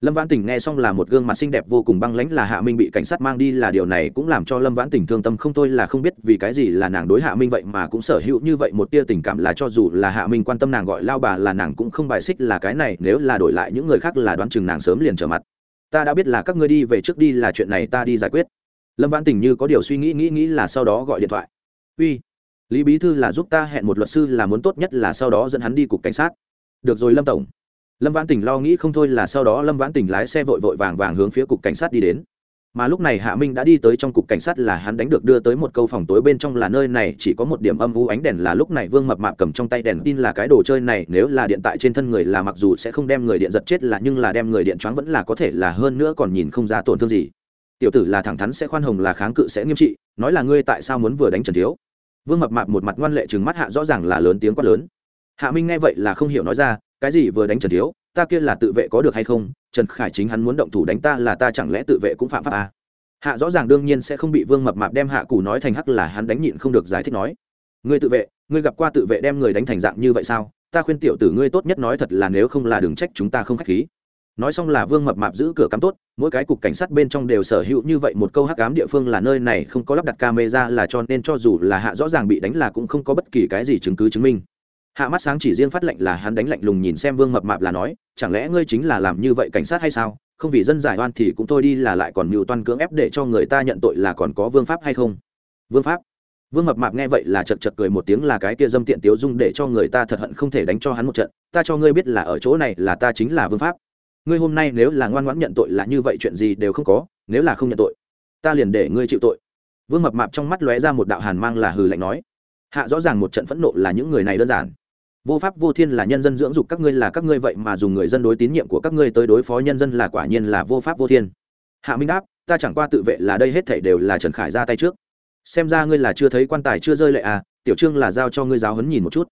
Lâm vãn tình nghe xong là một gương mặt xinh đẹp vô cùng băng lãnh là hạ minh bị cảnh sát mang đi là điều này cũng làm cho lâm vãn tình thương tâm không thôi là không biết vì cái gì là nàng đối hạ minh vậy mà cũng sở hữu như vậy một tia tình cảm là cho dù là hạ minh quan tâm nàng gọi lao bà là nàng cũng không bài xích là cái này, nếu là đổi lại những người khác là đoán chừng nàng sớm liền trở mặt ta đã biết là các ngươi đi về trước đi là chuyện này ta đi giải quyết. Lâm vãn tình như có điều suy nghĩ nghĩ nghĩ là sau đó gọi điện thoại. Uy, lý bí thư là giúp ta hẹn một luật sư là muốn tốt nhất là sau đó dẫn hắn đi cục cảnh sát. Được rồi lâm tổng. Lâm vãn tình lo nghĩ không thôi là sau đó lâm vãn tình lái xe vội vội vàng vàng hướng phía cục cảnh sát đi đến mà lúc này hạ minh đã đi tới trong cục cảnh sát là hắn đánh được đưa tới một câu phòng tối bên trong là nơi này chỉ có một điểm âm u ánh đèn là lúc này vương mập mạp cầm trong tay đèn tin là cái đồ chơi này, nếu là điện tại trên thân người là mặc dù sẽ không đem người điện giật chết là nhưng là đem người điện choáng vẫn là có thể là hơn nữa còn nhìn không ra tổn thương gì. Tiểu tử là thẳng thắn sẽ khoan hồng là kháng cự sẽ nghiêm trị, nói là ngươi tại sao muốn vừa đánh trần thiếu? Vương mập mạp một mặt ngoan lệ chừng mắt hạ rõ ràng là lớn tiếng quát lớn. Hạ minh nghe vậy là không hiểu nói ra, cái gì vừa đánh trần thiếu, ta kia là tự vệ có được hay không? Trần khải chính hắn muốn động thủ đánh ta là ta chẳng lẽ tự vệ cũng phạm pháp à? hạ rõ ràng đương nhiên sẽ không bị vương mập mạp đem hạ cù nói thành hắc là hắn đánh nhịn không được giải thích nói. Ngươi tự vệ, ngươi gặp qua tự vệ đem người đánh thành dạng như vậy sao? Ta khuyên tiểu tử ngươi tốt nhất nói thật là nếu không là đừng trách chúng ta không khách khí. Nói xong là vương mập mạp giữ cửa cắm tốt, mỗi cái cục cảnh sát bên trong đều sở hữu như vậy một câu hắc ám địa phương là nơi này không có lắp đặt camera là cho nên cho dù là hạ rõ ràng bị đánh là cũng không có bất kỳ cái gì chứng cứ chứng minh hạ mắt sáng chỉ riêng phát lệnh là hắn đánh lạnh lùng nhìn xem vương mập mạp là nói, chẳng lẽ ngươi chính là làm như vậy cảnh sát hay sao? Không vì dân giải oan thì cũng thôi đi là lại còn mưu toan cưỡng ép để cho người ta nhận tội là còn có vương pháp hay không? Vương pháp? Vương mập mạp nghe vậy là chật chật cười một tiếng là cái kia dâm tiện tiếu dung để cho người ta thật hận không thể đánh cho hắn một trận, ta cho ngươi biết là ở chỗ này là ta chính là vương pháp. Ngươi hôm nay nếu là ngoan ngoãn nhận tội là như vậy chuyện gì đều không có, nếu là không nhận tội, ta liền để ngươi chịu tội. Vương mập mạp trong mắt lóe ra một đạo hàn mang là hừ lạnh nói. Hạ rõ ràng một trận phẫn nộ là những người này đơn giản vô pháp, vô thiên là nhân dân dưỡng dục các ngươi là các ngươi vậy mà dùng người dân đối tín nhiệm của các ngươi tới đối phó nhân dân là quả nhiên là vô pháp, vô thiên. Hạ minh đáp, ta chẳng qua tự vệ là đây hết thảy đều là trần khải ra tay trước. Xem ra ngươi là chưa thấy quan tài, chưa rơi lệ à tiểu trương là giao cho ngươi giáo huấn nhìn một chút.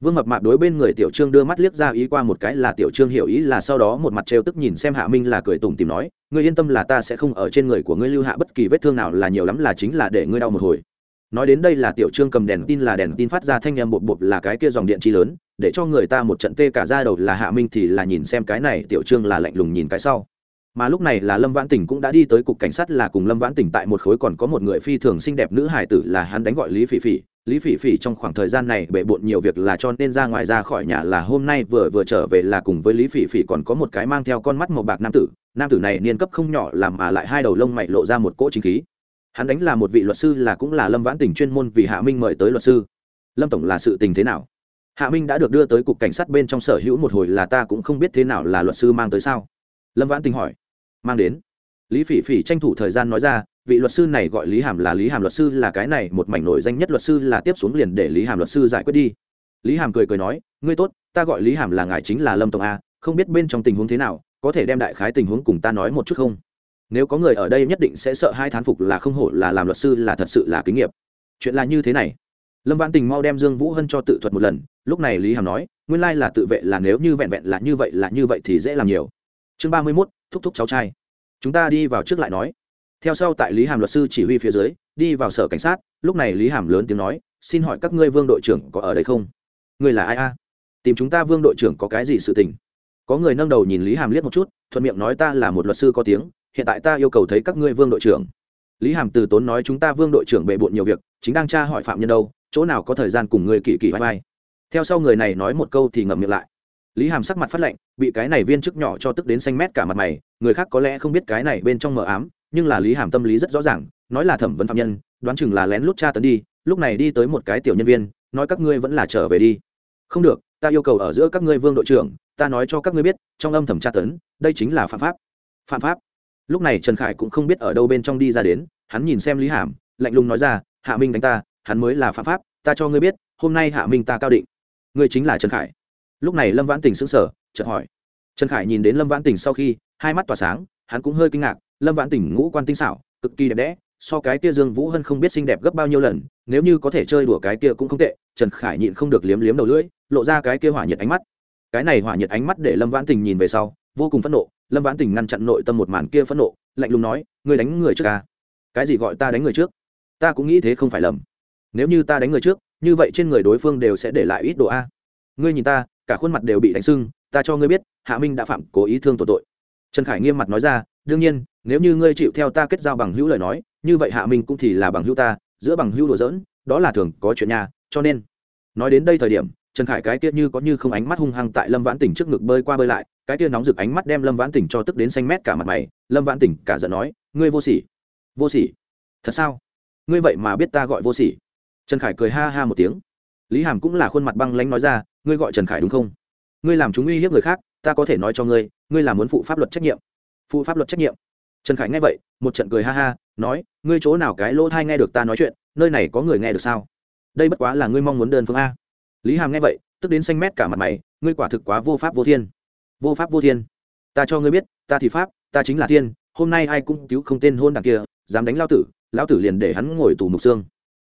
Vương mập mạp đối bên người tiểu trương đưa mắt liếc ra ý qua một cái là tiểu trương hiểu ý là sau đó một mặt trêu tức nhìn xem hạ minh là cười tùng tìm nói, ngươi yên tâm là ta sẽ không ở trên người của ngươi lưu hạ bất kỳ vết thương nào là nhiều lắm là chính là để ngươi đau một hồi nói đến đây là tiểu trương cầm đèn tin là đèn tin phát ra thanh em bột bột là cái kia dòng điện chi lớn, để cho người ta một trận tê cả ra đầu là hạ minh thì là nhìn xem cái này tiểu trương là lạnh lùng nhìn cái sau. Mà lúc này là lâm vãn tỉnh cũng đã đi tới cục cảnh sát là cùng lâm vãn tỉnh tại một khối còn có một người phi thường xinh đẹp nữ hải tử là hắn đánh gọi lý phỉ phỉ. Lý phỉ phỉ trong khoảng thời gian này bệ bộn nhiều việc là cho nên ra ngoài ra khỏi nhà là hôm nay vừa vừa trở về là cùng với lý phỉ phỉ còn có một cái mang theo con mắt màu bạc nam tử. Nam tử này niên cấp không nhỏ làm mà lại hai đầu lông mày lộ ra một cỗ chính khí hắn đánh là một vị luật sư là cũng là lâm vãn tỉnh chuyên môn vì hạ minh mời tới luật sư. Lâm tổng là sự tình thế nào? Hạ minh đã được đưa tới cục cảnh sát bên trong sở hữu một hồi là ta cũng không biết thế nào là luật sư mang tới sao? Lâm vãn tình hỏi. Mang đến. Lý phỉ phỉ tranh thủ thời gian nói ra, vị luật sư này gọi lý hàm là lý hàm luật sư, là cái này một mảnh nổi danh nhất luật sư là tiếp xuống liền để lý hàm luật sư giải quyết đi. Lý hàm cười cười nói, ngươi tốt, ta gọi lý hàm là ngài chính là lâm tổng a, không biết bên trong tình huống thế nào, có thể đem đại khái tình huống cùng ta nói một chút không? Nếu có người ở đây nhất định sẽ sợ hai thán phục là không hổ là làm luật sư là thật sự là kinh nghiệm chuyện là như thế này. Lâm vãn tình mau đem dương vũ hân cho tự thuật một lần, lúc này lý hàm nói, nguyên lai là tự vệ là nếu như vẹn vẹn là như vậy là như vậy thì dễ làm nhiều. Chương ba mươi mốt, thúc thúc cháu trai. Chúng ta đi vào trước lại nói. Theo sau tại lý hàm luật sư chỉ huy phía dưới, đi vào sở cảnh sát, lúc này lý hàm lớn tiếng nói, xin hỏi các ngươi vương đội trưởng có ở đây không? Người là ai a? Tìm chúng ta vương đội trưởng có cái gì sự tình? Có người nâng đầu nhìn lý hàm liếc một chút, thuận miệng nói ta là một luật sư có tiếng hiện tại ta yêu cầu thấy các ngươi vương đội trưởng. Lý hàm từ tốn nói chúng ta vương đội trưởng bệ bộn nhiều việc, chính đang tra hỏi phạm nhân đâu, chỗ nào có thời gian cùng người kỳ kỳ vai vai. Theo sau người này nói một câu thì ngậm miệng lại. Lý hàm sắc mặt phát lệnh bị cái này viên chức nhỏ cho tức đến xanh mét cả mặt mày, người khác có lẽ không biết cái này bên trong mờ ám, nhưng là lý hàm tâm lý rất rõ ràng, nói là thẩm vấn phạm nhân, đoán chừng là lén lút tra tấn đi, lúc này đi tới một cái tiểu nhân viên, nói các ngươi vẫn là trở về đi. Không được, ta yêu cầu ở giữa các ngươi vương đội trưởng, ta nói cho các ngươi biết, trong âm thẩm tra tấn, đây chính là phạm pháp. Phạm pháp? Lúc này trần khải cũng không biết ở đâu bên trong đi ra đến, hắn nhìn xem lý hàm, lạnh lùng nói ra, hạ minh đánh ta, hắn mới là phạm pháp, ta cho ngươi biết, hôm nay hạ minh ta cao định. Ngươi chính là trần khải. Lúc này lâm vãn tình sững sờ, chợt hỏi. Trần khải nhìn đến lâm vãn tình sau khi, hai mắt tỏa sáng, hắn cũng hơi kinh ngạc, lâm vãn tình ngũ quan tinh xảo, cực kỳ đẹp đẽ, so cái kia dương vũ hân không biết xinh đẹp gấp bao nhiêu lần, nếu như có thể chơi đùa cái kia cũng không tệ, trần khải nhịn không được liếm liếm đầu lưỡi, lộ ra cái kia hỏa nhiệt ánh mắt. Cái này hỏa nhiệt ánh mắt để lâm vãn tình nhìn về sau, vô cùng phẫn nộ lâm vãn tình ngăn chặn nội tâm một màn kia phẫn nộ, lạnh lùng nói, ngươi đánh người trước ca à? cái gì gọi ta đánh người trước? Ta cũng nghĩ thế không phải lầm. Nếu như ta đánh người trước, như vậy trên người đối phương đều sẽ để lại ít độ a. Ngươi nhìn ta, cả khuôn mặt đều bị đánh sưng, ta cho ngươi biết, hạ minh đã phạm cố ý thương tổ tội. Trần khải nghiêm mặt nói ra, đương nhiên, nếu như ngươi chịu theo ta kết giao bằng hữu lời nói, như vậy hạ minh cũng thì là bằng hữu ta, giữa bằng hữu đùa giỡn, đó là thường có chuyện nhà cho nên nói đến đây thời điểm, trần khải cái tiết như có như không ánh mắt hung hăng tại lâm vãn tỉnh trước ngực bơi qua bơi lại cái tia nóng rực ánh mắt đem lâm vãn tỉnh cho tức đến xanh mét cả mặt mày. Lâm vãn tỉnh cả giận nói, ngươi vô sỉ vô sỉ. Thật sao? Ngươi vậy mà biết ta gọi vô sỉ. Trần khải cười ha ha một tiếng. Lý hàm cũng là khuôn mặt băng lánh nói ra, ngươi gọi trần khải đúng không? Ngươi làm chúng uy hiếp người khác, ta có thể nói cho ngươi ngươi là muốn phụ pháp luật trách nhiệm. Phụ pháp luật trách nhiệm? Trần khải nghe vậy, một trận cười ha ha, nói, ngươi chỗ nào cái lỗ thai nghe được ta nói chuyện, nơi này có người nghe được sao? Đây bất quá là ngươi mong muốn đơn phương a. Lý hàm nghe vậy, tức đến xanh mét cả mặt mày, ngươi quả thực quá vô pháp vô thiên vô pháp vô thiên. Ta cho ngươi biết, ta thì pháp, ta chính là thiên, hôm nay ai cũng cứu không tên hôn đằng kia, dám đánh lao tử lao tử liền để hắn ngồi tù mục xương.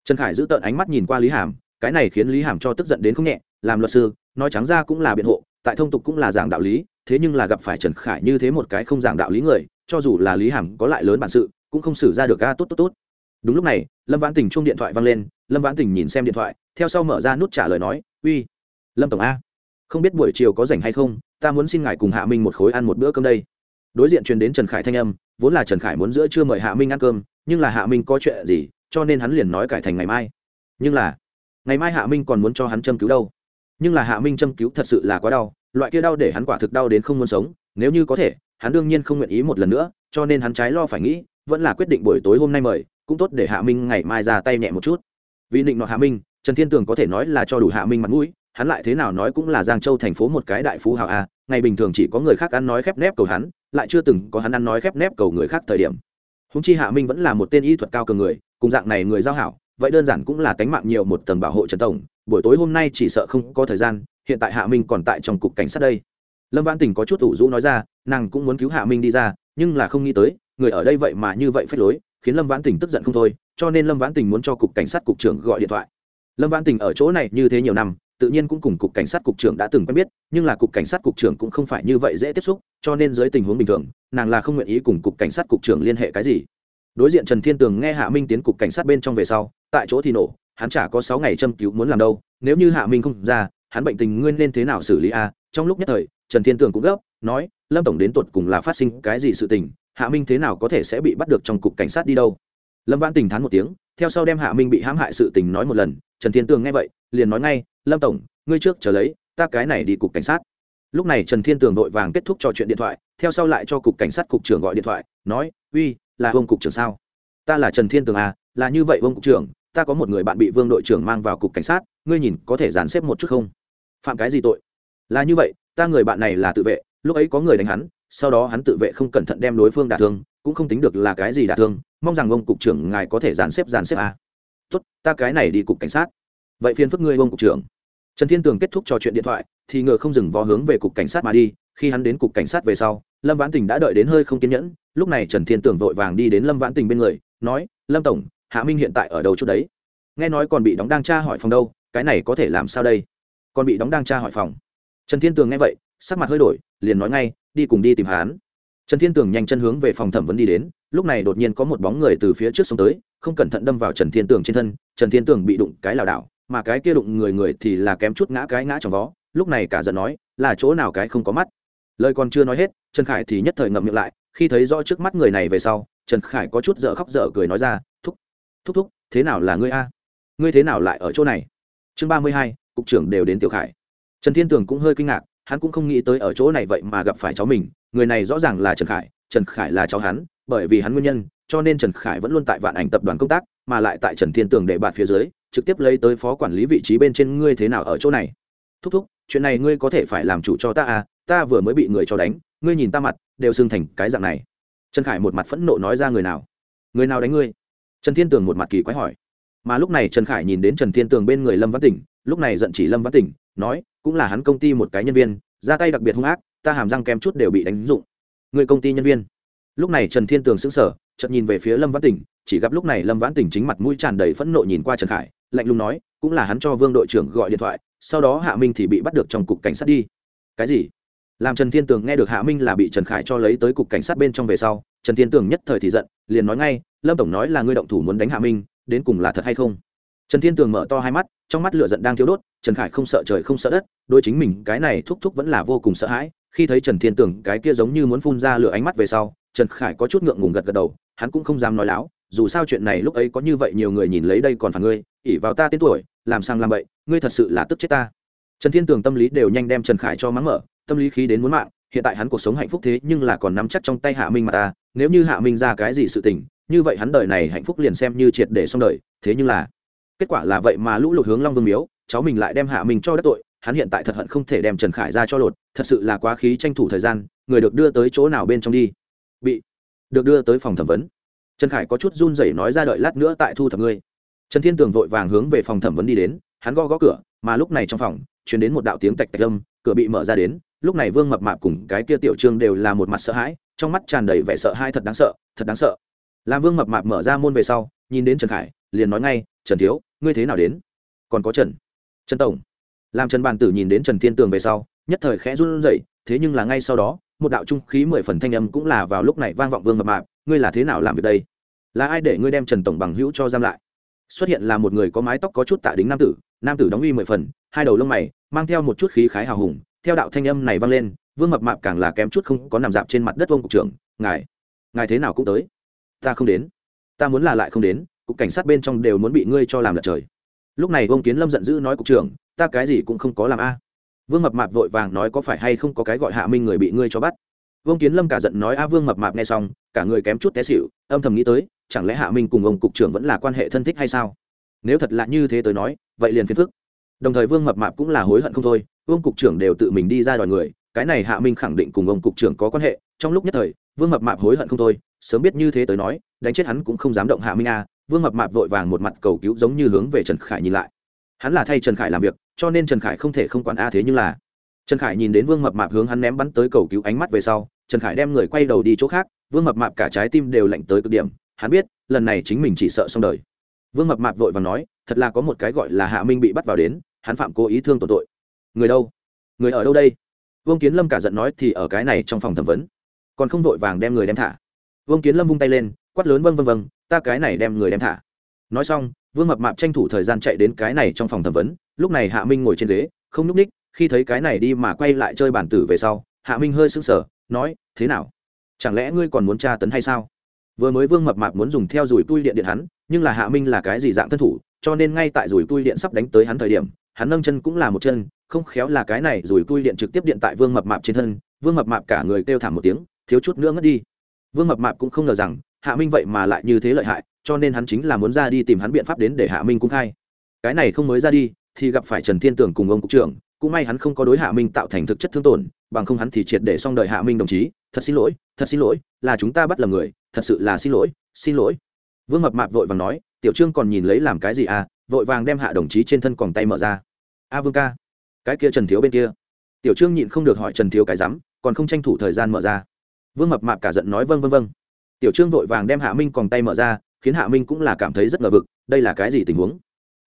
Trần khải giữ tợn ánh mắt nhìn qua lý hàm, cái này khiến lý hàm cho tức giận đến không nhẹ, làm luật sư, nói trắng ra cũng là biện hộ, tại thông tục cũng là giảng đạo lý, thế nhưng là gặp phải trần khải như thế một cái không giảng đạo lý người, cho dù là lý hàm có lại lớn bản sự, cũng không xử ra được ga tốt tốt tốt. Đúng lúc này, lâm vãn tình chung điện thoại văng lên, lâm vãn tình nhìn xem điện thoại, theo sau mở ra nút trả lời nói, uy, lâm tổng a, không biết buổi chiều có rảnh hay không ta muốn xin ngài cùng hạ minh một khối ăn một bữa cơm đây. Đối diện truyền đến trần khải thanh âm, vốn là trần khải muốn giữa trưa mời hạ minh ăn cơm, nhưng là hạ minh có chuyện gì, cho nên hắn liền nói cải thành ngày mai. Nhưng là, ngày mai hạ minh còn muốn cho hắn châm cứu đâu. Nhưng là hạ minh châm cứu thật sự là quá đau, loại kia đau để hắn quả thực đau đến không muốn sống, nếu như có thể, hắn đương nhiên không nguyện ý một lần nữa, cho nên hắn trái lo phải nghĩ, vẫn là quyết định buổi tối hôm nay mời, cũng tốt để hạ minh ngày mai ra tay nhẹ một chút. Vì định nọ hạ minh, trần thiên tường có thể nói là cho đủ hạ minh mặt mũi hắn lại thế nào nói cũng là giang châu thành phố một cái đại phú hào a, ngày bình thường chỉ có người khác ăn nói khép nép cầu hắn, lại chưa từng có hắn ăn nói khép nép cầu người khác thời điểm. Húng chi hạ minh vẫn là một tên y thuật cao cường người, cùng dạng này người giao hảo, vậy đơn giản cũng là tánh mạng nhiều một tầng bảo hộ trần tổng. Buổi tối hôm nay chỉ sợ không có thời gian, hiện tại hạ minh còn tại trong cục cảnh sát đây. Lâm văn tình có chút ủ rũ nói ra, nàng cũng muốn cứu hạ minh đi ra, nhưng là không nghĩ tới, người ở đây vậy mà như vậy phách lối, khiến lâm vãn tình tức giận không thôi, cho nên lâm vãn tình muốn cho cục cảnh sát cục trưởng gọi điện thoại. Lâm vãn tình ở chỗ này như thế nhiều năm tự nhiên cũng cùng cục cảnh sát cục trưởng đã từng quen biết, nhưng là cục cảnh sát cục trưởng cũng không phải như vậy dễ tiếp xúc, cho nên dưới tình huống bình thường, nàng là không nguyện ý cùng cục cảnh sát cục trưởng liên hệ cái gì. Đối diện trần thiên tường nghe hạ minh tiến cục cảnh sát bên trong về sau, tại chỗ thì nổ, hắn chả có sáu ngày châm cứu muốn làm đâu, nếu như hạ minh không ra, hắn bệnh tình nguyên nên thế nào xử lý a trong lúc nhất thời, trần thiên tường cũng gấp, nói, lâm tổng đến tột cùng là phát sinh cái gì sự tình, hạ minh thế nào có thể sẽ bị bắt được trong cục cảnh sát đi đâu? Lâm văn tình thán một tiếng, theo sau đem hạ minh bị hãm hại sự tình nói một lần, trần thiên tường nghe vậy, liền nói ngay lâm tổng, ngươi trước chờ lấy, ta cái này đi cục cảnh sát. Lúc này trần thiên tường vội vàng kết thúc trò chuyện điện thoại, theo sau lại cho cục cảnh sát cục trưởng gọi điện thoại, nói, uy, là ông cục trưởng sao? Ta là trần thiên tường à là như vậy ông cục trưởng, ta có một người bạn bị vương đội trưởng mang vào cục cảnh sát, ngươi nhìn có thể dàn xếp một chút không? Phạm cái gì tội? Là như vậy, ta người bạn này là tự vệ, lúc ấy có người đánh hắn, sau đó hắn tự vệ không cẩn thận đem đối phương đả thương, cũng không tính được là cái gì đả thương, mong rằng ông cục trưởng ngài có thể dàn xếp dàn xếp à. tốt, ta cái này đi cục cảnh sát. Vậy phiền phức ngươi ông cục trưởng trần thiên tường kết thúc trò chuyện điện thoại, thì ngựa không dừng vó hướng về cục cảnh sát mà đi, khi hắn đến cục cảnh sát về sau, lâm vãn tình đã đợi đến hơi không kiên nhẫn, lúc này trần thiên tường vội vàng đi đến lâm vãn tình bên người, nói, lâm tổng, hạ minh hiện tại ở đâu chút đấy? Nghe nói còn bị đóng đang tra hỏi phòng đâu, cái này có thể làm sao đây? Còn bị đóng đang tra hỏi phòng. Trần thiên tường nghe vậy, sắc mặt hơi đổi, liền nói ngay, đi cùng đi tìm hắn. Trần thiên tường nhanh chân hướng về phòng thẩm vấn đi đến, lúc này đột nhiên có một bóng người từ phía trước xông tới, không cẩn thận đâm vào trần thiên tường trên thân, trần thiên tường bị đụng cái lảo đảo mà cái kia đụng người người thì là kém chút ngã cái ngã trong vó, lúc này cả giận nói, là chỗ nào cái không có mắt. Lời còn chưa nói hết, trần khải thì nhất thời ngậm miệng lại, khi thấy rõ trước mắt người này về sau, trần khải có chút dở khóc dở cười nói ra, thúc thúc thúc, thế nào là ngươi a? Ngươi thế nào lại ở chỗ này? Chương ba mươi hai, cục trưởng đều đến tiểu khải. Trần thiên tường cũng hơi kinh ngạc, hắn cũng không nghĩ tới ở chỗ này vậy mà gặp phải cháu mình, người này rõ ràng là trần khải trần khải là cháu hắn, bởi vì hắn nguyên nhân, cho nên trần khải vẫn luôn tại vạn ảnh tập đoàn công tác, mà lại tại trần thiên tường để bạn phía dưới trực tiếp lấy tới phó quản lý vị trí bên trên ngươi thế nào ở chỗ này. Thúc thúc, chuyện này ngươi có thể phải làm chủ cho ta à ta vừa mới bị người cho đánh, ngươi nhìn ta mặt, đều xưng thành cái dạng này. Trần khải một mặt phẫn nộ nói ra người nào? Người nào đánh ngươi? Trần thiên tường một mặt kỳ quái hỏi. Mà lúc này trần khải nhìn đến trần thiên tường bên người lâm văn tỉnh, lúc này giận chỉ lâm văn tỉnh, nói, cũng là hắn công ty một cái nhân viên, ra tay đặc biệt hung ác, ta hàm răng kém chút đều bị đánh dụng. Người công ty nhân viên. Lúc này trần thiên tường sững sờ, chợt nhìn về phía lâm văn tỉnh, chỉ gặp lúc này lâm văn tỉnh chính mặt mũi tràn đầy phẫn nộ nhìn qua trần khải lạnh lùng nói, cũng là hắn cho vương đội trưởng gọi điện thoại, sau đó hạ minh thì bị bắt được trong cục cảnh sát đi. Cái gì? Làm trần thiên tường nghe được hạ minh là bị trần khải cho lấy tới cục cảnh sát bên trong về sau, trần thiên tường nhất thời thì giận, liền nói ngay, lâm tổng nói là ngươi động thủ muốn đánh hạ minh, đến cùng là thật hay không? Trần thiên tường mở to hai mắt, trong mắt lửa giận đang thiếu đốt, trần khải không sợ trời không sợ đất đôi chính mình cái này thúc thúc vẫn là vô cùng sợ hãi. Khi thấy trần thiên tường cái kia giống như muốn phun ra lửa ánh mắt về sau, trần khải có chút ngượng ngùng gật gật đầu, hắn cũng không dám nói láo, dù sao chuyện này lúc ấy có như vậy nhiều người nhìn lấy đây còn phản ngươi ỉ vào ta tên tuổi, làm sang làm bậy, ngươi thật sự là tức chết ta. Trần thiên tường tâm lý đều nhanh đem trần khải cho mắng mở, tâm lý khí đến muốn mạng, hiện tại hắn cuộc sống hạnh phúc thế nhưng là còn nắm chắc trong tay hạ minh mà ta, nếu như hạ minh ra cái gì sự tình, như vậy hắn đời này hạnh phúc liền xem như triệt để xong đời, thế nhưng là, kết quả là vậy mà lũ lụt hướng long vương miếu, cháu mình lại đem hạ minh cho đất tội, hắn hiện tại thật hận không thể đem trần khải ra cho lột, thật sự là quá khí tranh thủ thời gian, người được đưa tới chỗ nào bên trong đi? Bị được đưa tới phòng thẩm vấn. Trần khải có chút run rẩy nói ra đợi lát nữa tại thu thập ngươi trần thiên tường vội vàng hướng về phòng thẩm vấn đi đến, hắn gõ gõ cửa, mà lúc này trong phòng chuyển đến một đạo tiếng tạch tạch âm, cửa bị mở ra đến, lúc này vương mập mạp cùng cái kia tiểu trương đều là một mặt sợ hãi, trong mắt tràn đầy vẻ sợ hãi thật đáng sợ, thật đáng sợ. Làm vương mập mạp mở ra môn về sau, nhìn đến trần khải, liền nói ngay, trần thiếu, ngươi thế nào đến? Còn có trần trần tổng. Làm trần bàn tử nhìn đến trần thiên tường về sau, nhất thời khẽ run rẩy, thế nhưng là ngay sau đó, một đạo trung khí mười phần thanh âm cũng là vào lúc này vang vọng vương mập mạp, ngươi là thế nào làm việc đây? Là ai để ngươi đem trần tổng bằng hữu cho giam lại? Xuất hiện là một người có mái tóc có chút tạ đính nam tử nam tử đóng uy mười phần, hai đầu lông mày, mang theo một chút khí khái hào hùng, theo đạo thanh âm này vang lên, vương mập mạp càng là kém chút không có nằm dạp trên mặt đất vương cục trưởng, ngài ngài thế nào cũng tới. Ta không đến. Ta muốn là lại không đến, cục cảnh sát bên trong đều muốn bị ngươi cho làm lật trời. Lúc này ông kiến lâm giận dữ nói cục trưởng, ta cái gì cũng không có làm a. Vương mập mạp vội vàng nói có phải hay không có cái gọi hạ minh người bị ngươi cho bắt. Vương kiến lâm cả giận nói, a, vương mập mạp nghe xong, cả người kém chút té xịu âm thầm nghĩ tới chẳng lẽ hạ minh cùng ông cục trưởng vẫn là quan hệ thân thích hay sao? Nếu thật là như thế tới nói, vậy liền phiền phức. Đồng thời vương mập mạp cũng là hối hận không thôi, ông cục trưởng đều tự mình đi ra đòi người, cái này hạ minh khẳng định cùng ông cục trưởng có quan hệ, trong lúc nhất thời, vương mập mạp hối hận không thôi, sớm biết như thế tới nói, đánh chết hắn cũng không dám động hạ minh a. Vương mập mạp vội vàng một mặt cầu cứu giống như hướng về trần khải nhìn lại. Hắn là thay trần khải làm việc, cho nên trần khải không thể không quản a thế nhưng là. Trần khải nhìn đến vương mập mạp hướng hắn ném bắn tới cầu cứu ánh mắt về sau, trần khải đem người quay đầu đi chỗ khác, vương mập mạp cả trái tim đều lạnh tới cực điểm hắn biết, lần này chính mình chỉ sợ xong đời. Vương mập mạp vội và nói, thật là có một cái gọi là hạ minh bị bắt vào đến, hắn phạm cố ý thương tổn tội. Người đâu? Người ở đâu đây? Vương kiến lâm cả giận nói thì ở cái này trong phòng thẩm vấn. Còn không vội vàng đem người đem thả. Vương kiến lâm vung tay lên, quát lớn vâng vâng vâng ta cái này đem người đem thả. Nói xong, vương mập mạp tranh thủ thời gian chạy đến cái này trong phòng thẩm vấn. Lúc này hạ minh ngồi trên ghế, không nhúc ních, khi thấy cái này đi mà quay lại chơi bản tử về sau, hạ minh hơi sững sờ, nói, thế nào? Chẳng lẽ ngươi còn muốn tra tấn hay sao? Vừa mới vương mập mạp muốn dùng theo dùi tui điện điện hắn, nhưng là hạ minh là cái gì dạng thân thủ, cho nên ngay tại dùi tui điện sắp đánh tới hắn thời điểm, hắn nâng chân cũng là một chân, không khéo là cái này dùi tui điện trực tiếp điện tại vương mập mạp trên thân, vương mập mạp cả người kêu thảm một tiếng, thiếu chút nữa ngất đi. Vương mập mạp cũng không ngờ rằng, hạ minh vậy mà lại như thế lợi hại, cho nên hắn chính là muốn ra đi tìm hắn biện pháp đến để hạ minh cung khai. Cái này không mới ra đi, thì gặp phải trần thiên tưởng cùng ông cục trưởng, cũng may hắn không có đối hạ minh tạo thành thực chất thương tổn, bằng không hắn thì triệt để xong đợi hạ minh đồng chí. Thật xin lỗi, thật xin lỗi là chúng ta bắt lầm người, thật sự là xin lỗi xin lỗi. Vương mập mạp vội vàng nói, tiểu trương còn nhìn lấy làm cái gì à? Vội vàng đem hạ đồng chí trên thân còn tay mở ra. A vương ca, cái kia trần thiếu bên kia. Tiểu trương nhịn không được hỏi trần thiếu cái rắm, còn không tranh thủ thời gian mở ra. Vương mập mạp cả giận nói vâng vâng vâng. Tiểu trương vội vàng đem hạ minh còn tay mở ra, khiến hạ minh cũng là cảm thấy rất ngờ vực, đây là cái gì tình huống?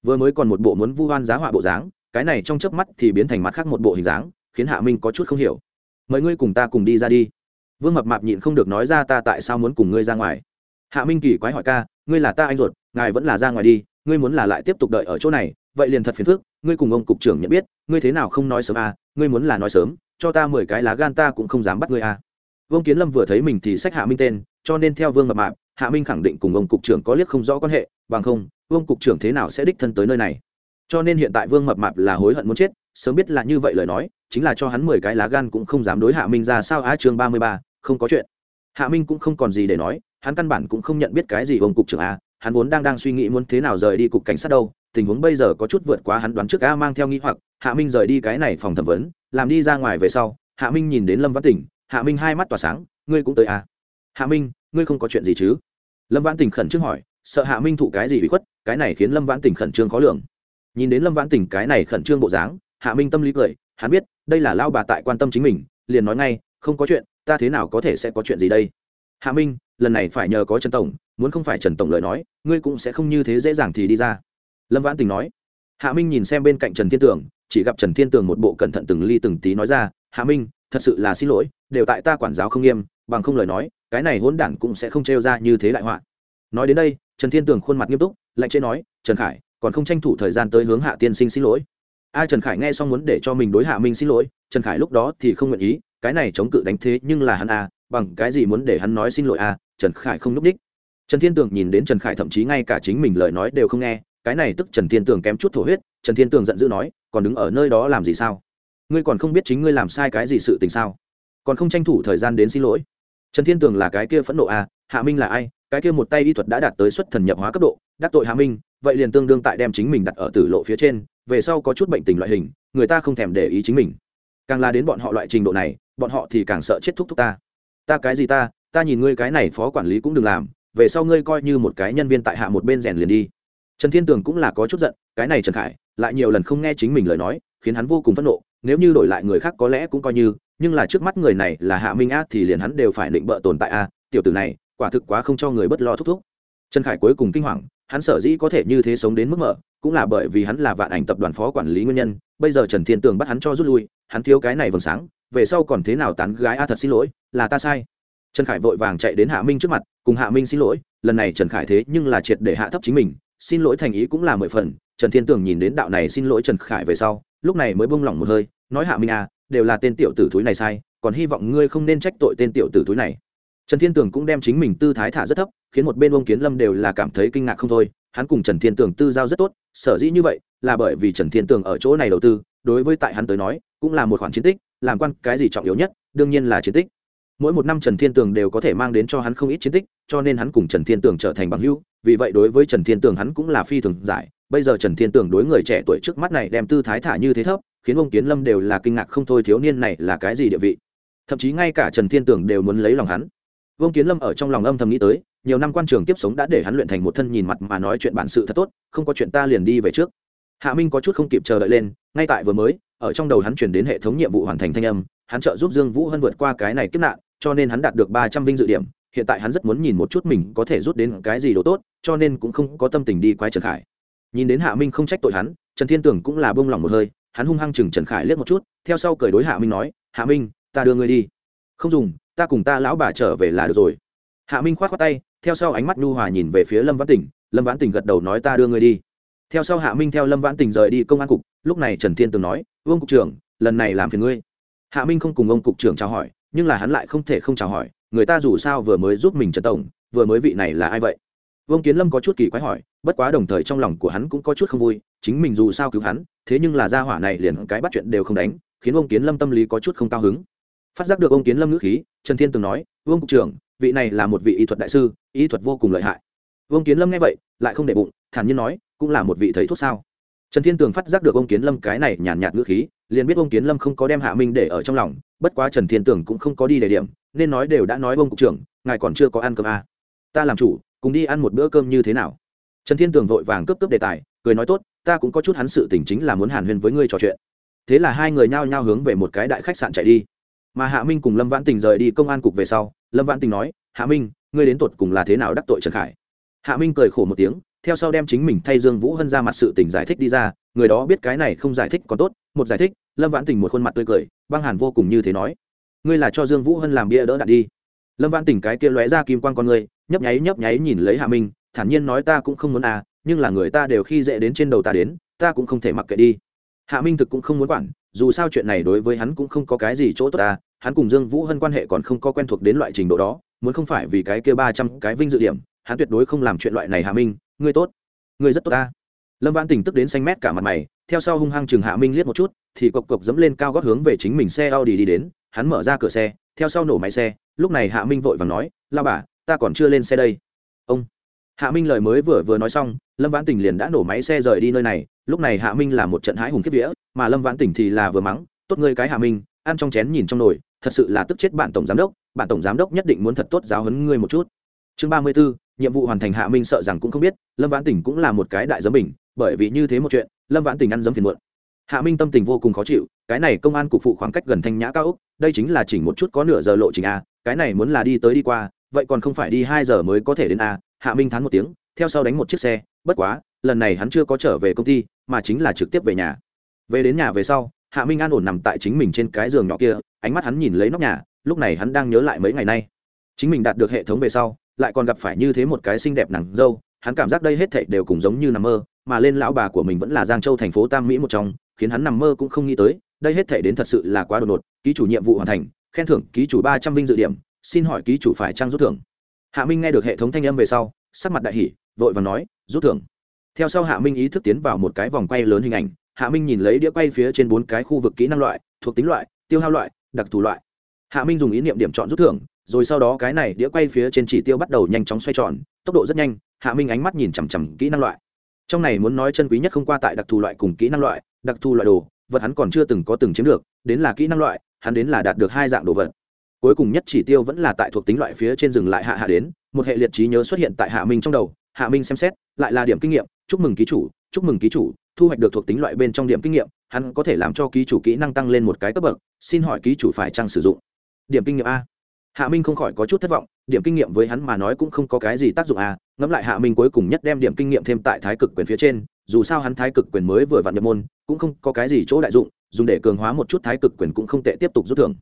Vừa mới còn một bộ muốn vu hoan giá họa bộ dáng, cái này trong chớp mắt thì biến thành mặt khác một bộ hình dáng, khiến hạ minh có chút không hiểu. Mời ngươi cùng ta cùng đi ra đi vương mập mạp nhịn không được nói ra ta tại sao muốn cùng ngươi ra ngoài. Hạ minh kỳ quái hỏi ca, ngươi là ta anh ruột, ngài vẫn là ra ngoài đi, ngươi muốn là lại tiếp tục đợi ở chỗ này, vậy liền thật phiền phức, ngươi cùng ông cục trưởng nhận biết, ngươi thế nào không nói sớm à ngươi muốn là nói sớm, cho ta mười cái lá gan ta cũng không dám bắt ngươi à. Vương kiến lâm vừa thấy mình thì sách hạ minh tên, cho nên theo vương mập mạp, hạ minh khẳng định cùng ông cục trưởng có liếc không rõ quan hệ, bằng không vương cục trưởng thế nào sẽ đích thân tới nơi này. Cho nên hiện tại vương mập mạp là hối hận muốn chết, sớm biết là như vậy lời nói, chính là cho hắn mười cái lá gan cũng không dám đối hạ minh ra sao á chương ba mươi ba không có chuyện. Hạ minh cũng không còn gì để nói, hắn căn bản cũng không nhận biết cái gì ông cục trưởng a, hắn vốn đang đang suy nghĩ muốn thế nào rời đi cục cảnh sát đâu, tình huống bây giờ có chút vượt quá hắn đoán trước a mang theo nghĩ hoặc, hạ minh rời đi cái này phòng thẩm vấn, làm đi ra ngoài về sau, hạ minh nhìn đến lâm văn tỉnh hạ minh hai mắt tỏa sáng, ngươi cũng tới a. Hạ minh, ngươi không có chuyện gì chứ? Lâm văn tỉnh khẩn trương hỏi, sợ hạ minh thụ cái gì bị khuất, cái này khiến lâm văn tỉnh khẩn trương khó lường. Nhìn đến lâm văn tỉnh cái này khẩn trương bộ dáng, hạ minh tâm lý cười, hắn biết, đây là lao bà tại quan tâm chính mình, liền nói ngay, không có chuyện ta thế nào có thể sẽ có chuyện gì đây? Hạ minh, lần này phải nhờ có trần tổng, muốn không phải trần tổng lời nói, ngươi cũng sẽ không như thế dễ dàng thì đi ra. Lâm vãn tình nói. Hạ minh nhìn xem bên cạnh trần thiên tường, chỉ gặp trần thiên tường một bộ cẩn thận từng ly từng tí nói ra, hạ minh, thật sự là xin lỗi, đều tại ta quản giáo không nghiêm, bằng không lời nói, cái này hỗn đản cũng sẽ không trêu ra như thế đại họa. Nói đến đây, trần thiên tường khuôn mặt nghiêm túc, lạnh chế nói, trần khải, còn không tranh thủ thời gian tới hướng hạ tiên sinh xin lỗi. Ai trần khải nghe xong muốn để cho mình đối hạ minh xin lỗi, trần khải lúc đó thì không nguyện ý cái này chống cự đánh thế nhưng là hắn à bằng cái gì muốn để hắn nói xin lỗi à trần khải không núp đích. Trần thiên tường nhìn đến trần khải thậm chí ngay cả chính mình lời nói đều không nghe, cái này tức trần thiên tường kém chút thổ huyết, trần thiên tường giận dữ nói, còn đứng ở nơi đó làm gì sao? Ngươi còn không biết chính ngươi làm sai cái gì sự tình sao? Còn không tranh thủ thời gian đến xin lỗi. Trần thiên tường là cái kia phẫn nộ à hạ minh là ai? Cái kia một tay y thuật đã đạt tới xuất thần nhập hóa cấp độ, đắc tội hạ minh, vậy liền tương đương tại đem chính mình đặt ở tử lộ phía trên, về sau có chút bệnh tình loại hình, người ta không thèm để ý chính mình càng là đến bọn họ loại trình độ này, bọn họ thì càng sợ chết thúc thúc ta. Ta cái gì ta? Ta nhìn ngươi cái này phó quản lý cũng đừng làm, về sau ngươi coi như một cái nhân viên tại hạ một bên rèn liền đi. Trần thiên tường cũng là có chút giận, cái này trần khải, lại nhiều lần không nghe chính mình lời nói, khiến hắn vô cùng phẫn nộ, nếu như đổi lại người khác có lẽ cũng coi như, nhưng là trước mắt người này là hạ minh Á thì liền hắn đều phải định bợ tồn tại a, tiểu tử này, quả thực quá không cho người bất lo thúc thúc. Trần khải cuối cùng kinh hoàng, hắn sở dĩ có thể như thế sống đến mức mở cũng là bởi vì hắn là vạn ảnh tập đoàn phó quản lý nguyên nhân, bây giờ trần thiên tường bắt hắn cho rút lui, hắn thiếu cái này vầng sáng, về sau còn thế nào tán gái a thật xin lỗi, là ta sai. Trần khải vội vàng chạy đến hạ minh trước mặt, cùng hạ minh xin lỗi, lần này trần khải thế nhưng là triệt để hạ thấp chính mình, xin lỗi thành ý cũng là mười phần, trần thiên tường nhìn đến đạo này xin lỗi trần khải về sau, lúc này mới bông lỏng một hơi, nói hạ minh à đều là tên tiểu tử thúi này sai, còn hy vọng ngươi không nên trách tội tên tiểu tử thúi này. Trần thiên tường cũng đem chính mình tư thái thả rất thấp, khiến một bên ông kiến lâm đều là cảm thấy kinh ngạc không thôi hắn cùng trần thiên tường tư giao rất tốt, sở dĩ như vậy là bởi vì trần thiên tường ở chỗ này đầu tư, đối với tại hắn tới nói, cũng là một khoản chiến tích, làm quan cái gì trọng yếu nhất, đương nhiên là chiến tích. Mỗi một năm trần thiên tường đều có thể mang đến cho hắn không ít chiến tích, cho nên hắn cùng trần thiên tường trở thành bằng hữu, vì vậy đối với trần thiên tường hắn cũng là phi thường giải. Bây giờ trần thiên tường đối người trẻ tuổi trước mắt này đem tư thái thả như thế thấp, khiến ông kiến lâm đều là kinh ngạc không thôi, thiếu niên này là cái gì địa vị? Thậm chí ngay cả trần thiên tường đều muốn lấy lòng hắn. Vương kiến lâm ở trong lòng âm thầm nghĩ tới nhiều năm quan trường kiếp sống đã để hắn luyện thành một thân nhìn mặt mà nói chuyện bản sự thật tốt, không có chuyện ta liền đi về trước. Hạ minh có chút không kịp chờ đợi lên, ngay tại vừa mới, ở trong đầu hắn chuyển đến hệ thống nhiệm vụ hoàn thành thanh âm, hắn trợ giúp dương vũ hân vượt qua cái này kiếp nạn, cho nên hắn đạt được ba trăm vinh dự điểm, hiện tại hắn rất muốn nhìn một chút mình có thể rút đến cái gì đồ tốt, cho nên cũng không có tâm tình đi quái trần khải. Nhìn đến hạ minh không trách tội hắn, trần thiên tưởng cũng là bông lỏng một hơi, hắn hung hăng chừng trần khải liếc một chút, theo sau cười đối hạ minh nói, hạ minh, ta đưa ngươi đi. Không dùng, ta cùng ta lão bà trở về là được rồi. Hạ minh k h o á t khoác tay theo sau ánh mắt nhu hòa nhìn về phía lâm vãn tỉnh lâm vãn tỉnh gật đầu nói ta đưa ngươi đi. Theo sau hạ minh theo lâm vãn tỉnh rời đi công an cục, lúc này trần thiên tường nói, vương cục trưởng, lần này làm phiền ngươi. Hạ minh không cùng ông cục trưởng chào hỏi, nhưng là hắn lại không thể không chào hỏi, người ta dù sao vừa mới giúp mình trần tổng, vừa mới vị này là ai vậy? Vương kiến lâm có chút kỳ quái hỏi, bất quá đồng thời trong lòng của hắn cũng có chút không vui, chính mình dù sao cứu hắn, thế nhưng là gia hỏa này liền cái bắt chuyện đều không đánh, khiến ông kiến lâm tâm lý có chút không cao hứng. Phát giác được ông kiến lâm ngữ khí, trần thiên từng nói, vương cục trưởng vị này là một vị y thuật đại sư, y thuật vô cùng lợi hại. Vương kiến lâm nghe vậy, lại không để bụng, thản nhiên nói, cũng là một vị thầy thuốc sao? Trần thiên tường phát giác được ông kiến lâm cái này nhàn nhạt ngữ khí, liền biết ông kiến lâm không có đem hạ minh để ở trong lòng, bất quá trần thiên tường cũng không có đi đề điểm, nên nói đều đã nói ông cục trưởng, ngài còn chưa có ăn cơm à. ta làm chủ, cùng đi ăn một bữa cơm như thế nào? Trần thiên tường vội vàng cướp cướp đề tài, cười nói, tốt, ta cũng có chút hắn sự tình chính là muốn hàn huyên với ngươi trò chuyện. Thế là hai người nhao nhao hướng về một cái đại khách sạn chạy đi. Mà hạ minh cùng lâm vãn tình rời đi công an cục về sau lâm vãn tình nói, hạ minh, ngươi đến tột cùng là thế nào đắc tội trần khải? Hạ minh cười khổ một tiếng, theo sau đem chính mình thay dương vũ hân ra mặt sự tình giải thích đi ra, người đó biết cái này không giải thích còn tốt, một giải thích, lâm vãn tình một khuôn mặt tươi cười, băng hàn vô cùng như thế nói, ngươi là cho dương vũ hân làm bia đỡ đạn đi. Lâm vãn tình cái kia lóe ra kim quan con ngươi nhấp nháy nhấp nháy nhìn lấy hạ minh, thản nhiên nói, ta cũng không muốn à nhưng là người ta đều khi dễ đến trên đầu ta đến, ta cũng không thể mặc kệ đi. Hạ minh thực cũng không muốn quản, dù sao chuyện này đối với hắn cũng không có cái gì chỗ tốt ta hắn cùng dương vũ hân quan hệ còn không có quen thuộc đến loại trình độ đó, muốn không phải vì cái kia ba trăm cái vinh dự điểm, hắn tuyệt đối không làm chuyện loại này hạ minh, ngươi tốt, ngươi rất tốt ta. Lâm vãn Tỉnh tức đến xanh mét cả mặt mày, theo sau hung hăng chừng hạ minh liếc một chút, thì cộc cộc dẫm lên cao gót hướng về chính mình xe Audi đi đến, hắn mở ra cửa xe, theo sau nổ máy xe, lúc này hạ minh vội và nói lao bà, ta còn chưa lên xe đây. Ông. Hạ minh lời mới vừa vừa nói xong, lâm vãn Tỉnh liền đã nổ máy xe rời đi nơi này, lúc này hạ minh là một trận hãi hùng kiếp vĩa mà lâm vãn Tỉnh thì là vừa mắng, tốt ngươi cái hạ minh, ăn trong chén nhìn trong nồi thật sự là tức chết bạn tổng giám đốc bạn tổng giám đốc nhất định muốn thật tốt giáo hấn ngươi một chút. Chương ba mươi b nhiệm vụ hoàn thành hạ minh sợ rằng cũng không biết, lâm vãn Tỉnh cũng là một cái đại giấm bình, bởi vì như thế một chuyện, lâm vãn Tỉnh ăn giấm phiền muộn. Hạ minh tâm tình vô cùng khó chịu, cái này công an cục phụ khoảng cách gần thanh nhã cao úc đây chính là chỉnh một chút có nửa giờ lộ trình a, cái này muốn là đi tới đi qua, vậy còn không phải đi hai giờ mới có thể đến a, hạ minh thắng một tiếng, theo sau đánh một chiếc xe, bất quá, lần này hắn chưa có trở về công ty, mà chính là trực tiếp về nhà. Về đến nhà về sau hạ minh an ổn nằm tại chính mình trên cái giường nhỏ kia, ánh mắt hắn nhìn lấy nóc nhà, lúc này hắn đang nhớ lại mấy ngày nay. Chính mình đạt được hệ thống về sau, lại còn gặp phải như thế một cái xinh đẹp nàng dâu, hắn cảm giác đây hết thảy đều cùng giống như nằm mơ, mà lên lão bà của mình vẫn là giang châu thành phố tam mỹ một trong, khiến hắn nằm mơ cũng không nghĩ tới, đây hết thảy đến thật sự là quá đột ngột, ký chủ nhiệm vụ hoàn thành, khen thưởng ký chủ ba trăm vinh dự điểm, xin hỏi ký chủ phải trang rút thưởng. Hạ minh nghe được hệ thống thanh âm về sau, sắc mặt đại hỷ vội và nói, rút thưởng. Theo sau hạ minh ý thức tiến vào một cái vòng quay lớn hình ảnh hạ minh nhìn lấy đĩa quay phía trên bốn cái khu vực kỹ năng loại, thuộc tính loại, tiêu hao loại, đặc thù loại. Hạ minh dùng ý niệm điểm chọn rút thưởng, rồi sau đó cái này đĩa quay phía trên chỉ tiêu bắt đầu nhanh chóng xoay tròn, tốc độ rất nhanh, hạ minh ánh mắt nhìn chằm chằm kỹ năng loại. Trong này muốn nói chân quý nhất không qua tại đặc thù loại cùng kỹ năng loại, đặc thù loại đồ, vật hắn còn chưa từng có từng chiếm được, đến là kỹ năng loại, hắn đến là đạt được hai dạng đồ vật. Cuối cùng nhất chỉ tiêu vẫn là tại thuộc tính loại phía trên dừng lại hạ hạ đến, một hệ liệt trí nhớ xuất hiện tại hạ minh trong đầu, hạ minh xem xét, lại là điểm kinh nghiệm, chúc mừng ký chủ chúc mừng ký chủ, thu hoạch được thuộc tính loại bên trong điểm kinh nghiệm, hắn có thể làm cho ký chủ kỹ năng tăng lên một cái cấp bậc, xin hỏi ký chủ phải chăng sử dụng? Điểm kinh nghiệm a. Hạ minh không khỏi có chút thất vọng, điểm kinh nghiệm với hắn mà nói cũng không có cái gì tác dụng a, ngẫm lại hạ minh cuối cùng nhất đem điểm kinh nghiệm thêm tại thái cực quyền phía trên, dù sao hắn thái cực quyền mới vừa vặn nhập môn, cũng không có cái gì chỗ đại dụng, dùng để cường hóa một chút thái cực quyền cũng không tệ tiếp tục rút thưởng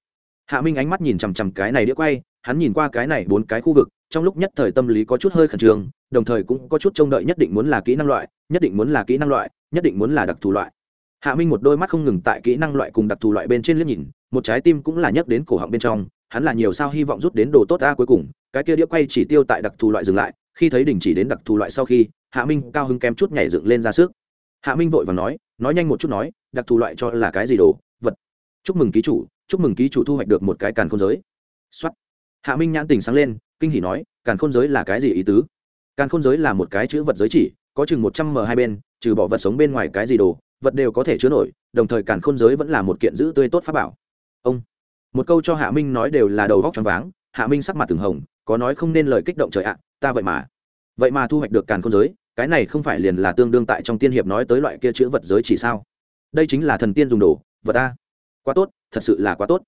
hạ minh ánh mắt nhìn chằm chằm cái này đĩa quay, hắn nhìn qua cái này bốn cái khu vực, trong lúc nhất thời tâm lý có chút hơi khẩn trương, đồng thời cũng có chút trông đợi nhất định muốn là kỹ năng loại, nhất định muốn là kỹ năng loại, nhất định muốn là đặc thù loại. Hạ minh một đôi mắt không ngừng tại kỹ năng loại cùng đặc thù loại bên trên liếc nhìn, một trái tim cũng là nhấc đến cổ họng bên trong, hắn là nhiều sao hy vọng rút đến đồ tốt ta cuối cùng, cái kia đĩa quay chỉ tiêu tại đặc thù loại dừng lại, khi thấy đình chỉ đến đặc thù loại sau khi, hạ minh cao hứng kém chút nhảy dựng lên ra sức. Hạ minh vội và nói nói nhanh một chút nói, đặc thù loại cho là cái gì đồ, vật. Chúc mừng ký chủ chúc mừng ký chủ thu hoạch được một cái càn khôn giới. Xuất hạ minh nhãn tình sáng lên, kinh hỉ nói, càn khôn giới là cái gì ý tứ? Càn khôn giới là một cái chữ vật giới chỉ, có chừng một trăm m hai bên, trừ bỏ vật sống bên ngoài cái gì đồ, vật đều có thể chứa nổi, đồng thời càn khôn giới vẫn là một kiện giữ tươi tốt pháp bảo. Ông. Một câu cho hạ minh nói đều là đầu góc t r váng, hạ minh sắc mặt từng hồng, có nói không nên lời kích động trời ạ, ta vậy mà. Vậy mà thu hoạch được càn khôn giới, cái này không phải liền là tương đương tại trong tiên hiệp nói tới loại kia chữ vật giới chỉ sao? Đây chính là thần tiên dùng đồ, vật ta quá tốt, thật sự là quá tốt.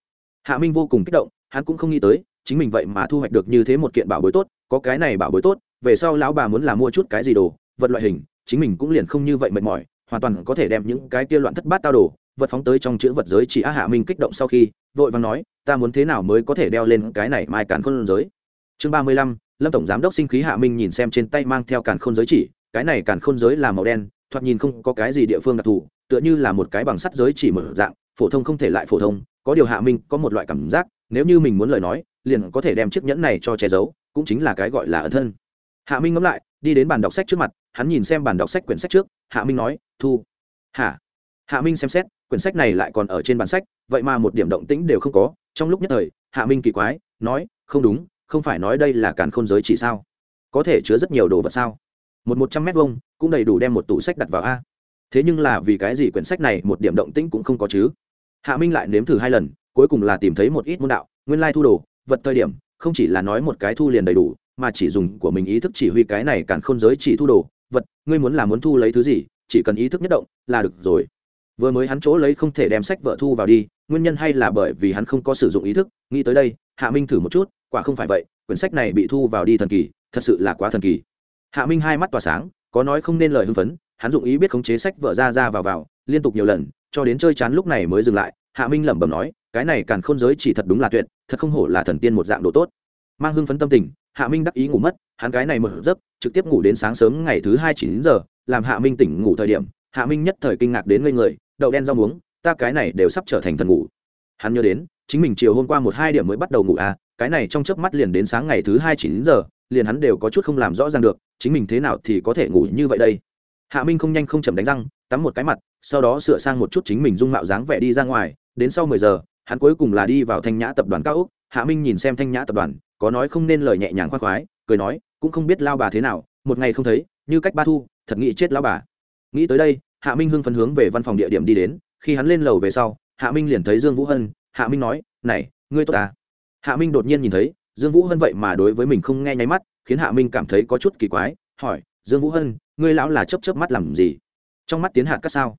Hạ minh vô cùng kích động, hắn cũng không nghĩ tới, chính mình vậy mà thu hoạch được như thế một kiện bảo bối tốt, có cái này bảo bối tốt, về sau lão bà muốn là mua chút cái gì đồ, vật loại hình, chính mình cũng liền không như vậy mệt mỏi, hoàn toàn có thể đem những cái kia loạn thất bát tao đồ, vật phóng tới trong chữ vật giới chỉ á hạ minh kích động sau khi, vội vàng nói, ta muốn thế nào mới có thể đeo lên cái này mai càn khôn giới? Chương ba mươi lăm, lâm tổng giám đốc sinh khí hạ minh nhìn xem trên tay mang theo càn khôn giới chỉ, cái này càn khôn giới là màu đen, thoạt nhìn không có cái gì địa phương đặc thù, tựa như là một cái bằng sắt giới chỉ mở dạng phổ thông không thể lại phổ thông, có điều hạ minh có một loại cảm giác, nếu như mình muốn lời nói, liền có thể đem chiếc nhẫn này cho che giấu, cũng chính là cái gọi là ân thân. Hạ minh ngẫm lại, đi đến bàn đọc sách trước mặt, hắn nhìn xem bàn đọc sách quyển sách trước, hạ minh nói, thu. Hạ hạ minh xem xét, quyển sách này lại còn ở trên bàn sách, vậy mà một điểm động tĩnh đều không có. Trong lúc nhất thời, hạ minh kỳ quái, nói, không đúng, không phải nói đây là càn khôn giới chỉ sao? Có thể chứa rất nhiều đồ vật sao? Một một trăm mét vuông, cũng đầy đủ đem một tủ sách đặt vào a. Thế nhưng là vì cái gì quyển sách này một điểm động tĩnh cũng không có chứ? Hạ minh lại nếm thử hai lần, cuối cùng là tìm thấy một ít môn đạo, nguyên lai thu đồ, vật thời điểm, không chỉ là nói một cái thu liền đầy đủ, mà chỉ dùng của mình ý thức chỉ huy cái này càng không giới chỉ thu đồ. Vật, ngươi muốn là muốn thu lấy thứ gì, chỉ cần ý thức nhất động, là được rồi. Vừa mới hắn chỗ lấy không thể đem sách vợ thu vào đi, nguyên nhân hay là bởi vì hắn không có sử dụng ý thức, nghĩ tới đây, hạ minh thử một chút, quả không phải vậy, quyển sách này bị thu vào đi thần kỳ, thật sự là quá thần kỳ. Hạ minh hai mắt tỏa sáng, có nói không nên lời hưng phấn, hắn dụng ý biết khống chế sách vợ ra ra vào vào, liên tục nhiều lần cho đến chơi chán lúc này mới dừng lại, hạ minh lẩm bẩm nói, cái này càn khôn giới chỉ thật đúng là tuyệt, thật không hổ là thần tiên một dạng đồ tốt. Mang hưng phấn tâm tình, hạ minh đắc ý ngủ mất, hắn cái này mở giấc, trực tiếp ngủ đến sáng sớm ngày thứ hai chín giờ, làm hạ minh tỉnh ngủ thời điểm, hạ minh nhất thời kinh ngạc đến ngây người, đậu đen rau muống, ta cái này đều sắp trở thành thần ngủ. Hắn nhớ đến, chính mình chiều hôm qua một hai điểm mới bắt đầu ngủ à cái này trong chớp mắt liền đến sáng ngày thứ hai chín giờ, liền hắn đều có chút không làm rõ ràng được, chính mình thế nào thì có thể ngủ như vậy đây. Hạ minh không nhanh không chậm đánh răng, tắm một cái mặt sau đó sửa sang một chút chính mình dung mạo dáng vẻ đi ra ngoài, đến sau mười giờ, hắn cuối cùng là đi vào thanh nhã tập đoàn cao úc hạ minh nhìn xem thanh nhã tập đoàn, có nói không nên lời nhẹ nhàng khoác khoái, cười nói, cũng không biết lao bà thế nào, một ngày không thấy, như cách ba thu, thật nghĩ chết lao bà. Nghĩ tới đây, hạ minh hưng phấn hướng về văn phòng địa điểm đi đến, khi hắn lên lầu về sau, hạ minh liền thấy dương vũ hân, hạ minh nói, này, ngươi tốt ta. Hạ minh đột nhiên nhìn thấy, dương vũ hân vậy mà đối với mình không nghe nháy mắt, khiến hạ minh cảm thấy có chút kỳ quái, hỏi, dương vũ hân, ngươi lão là chấp chấp mắt làm gì? Trong mắt tiến hạt cắt sao?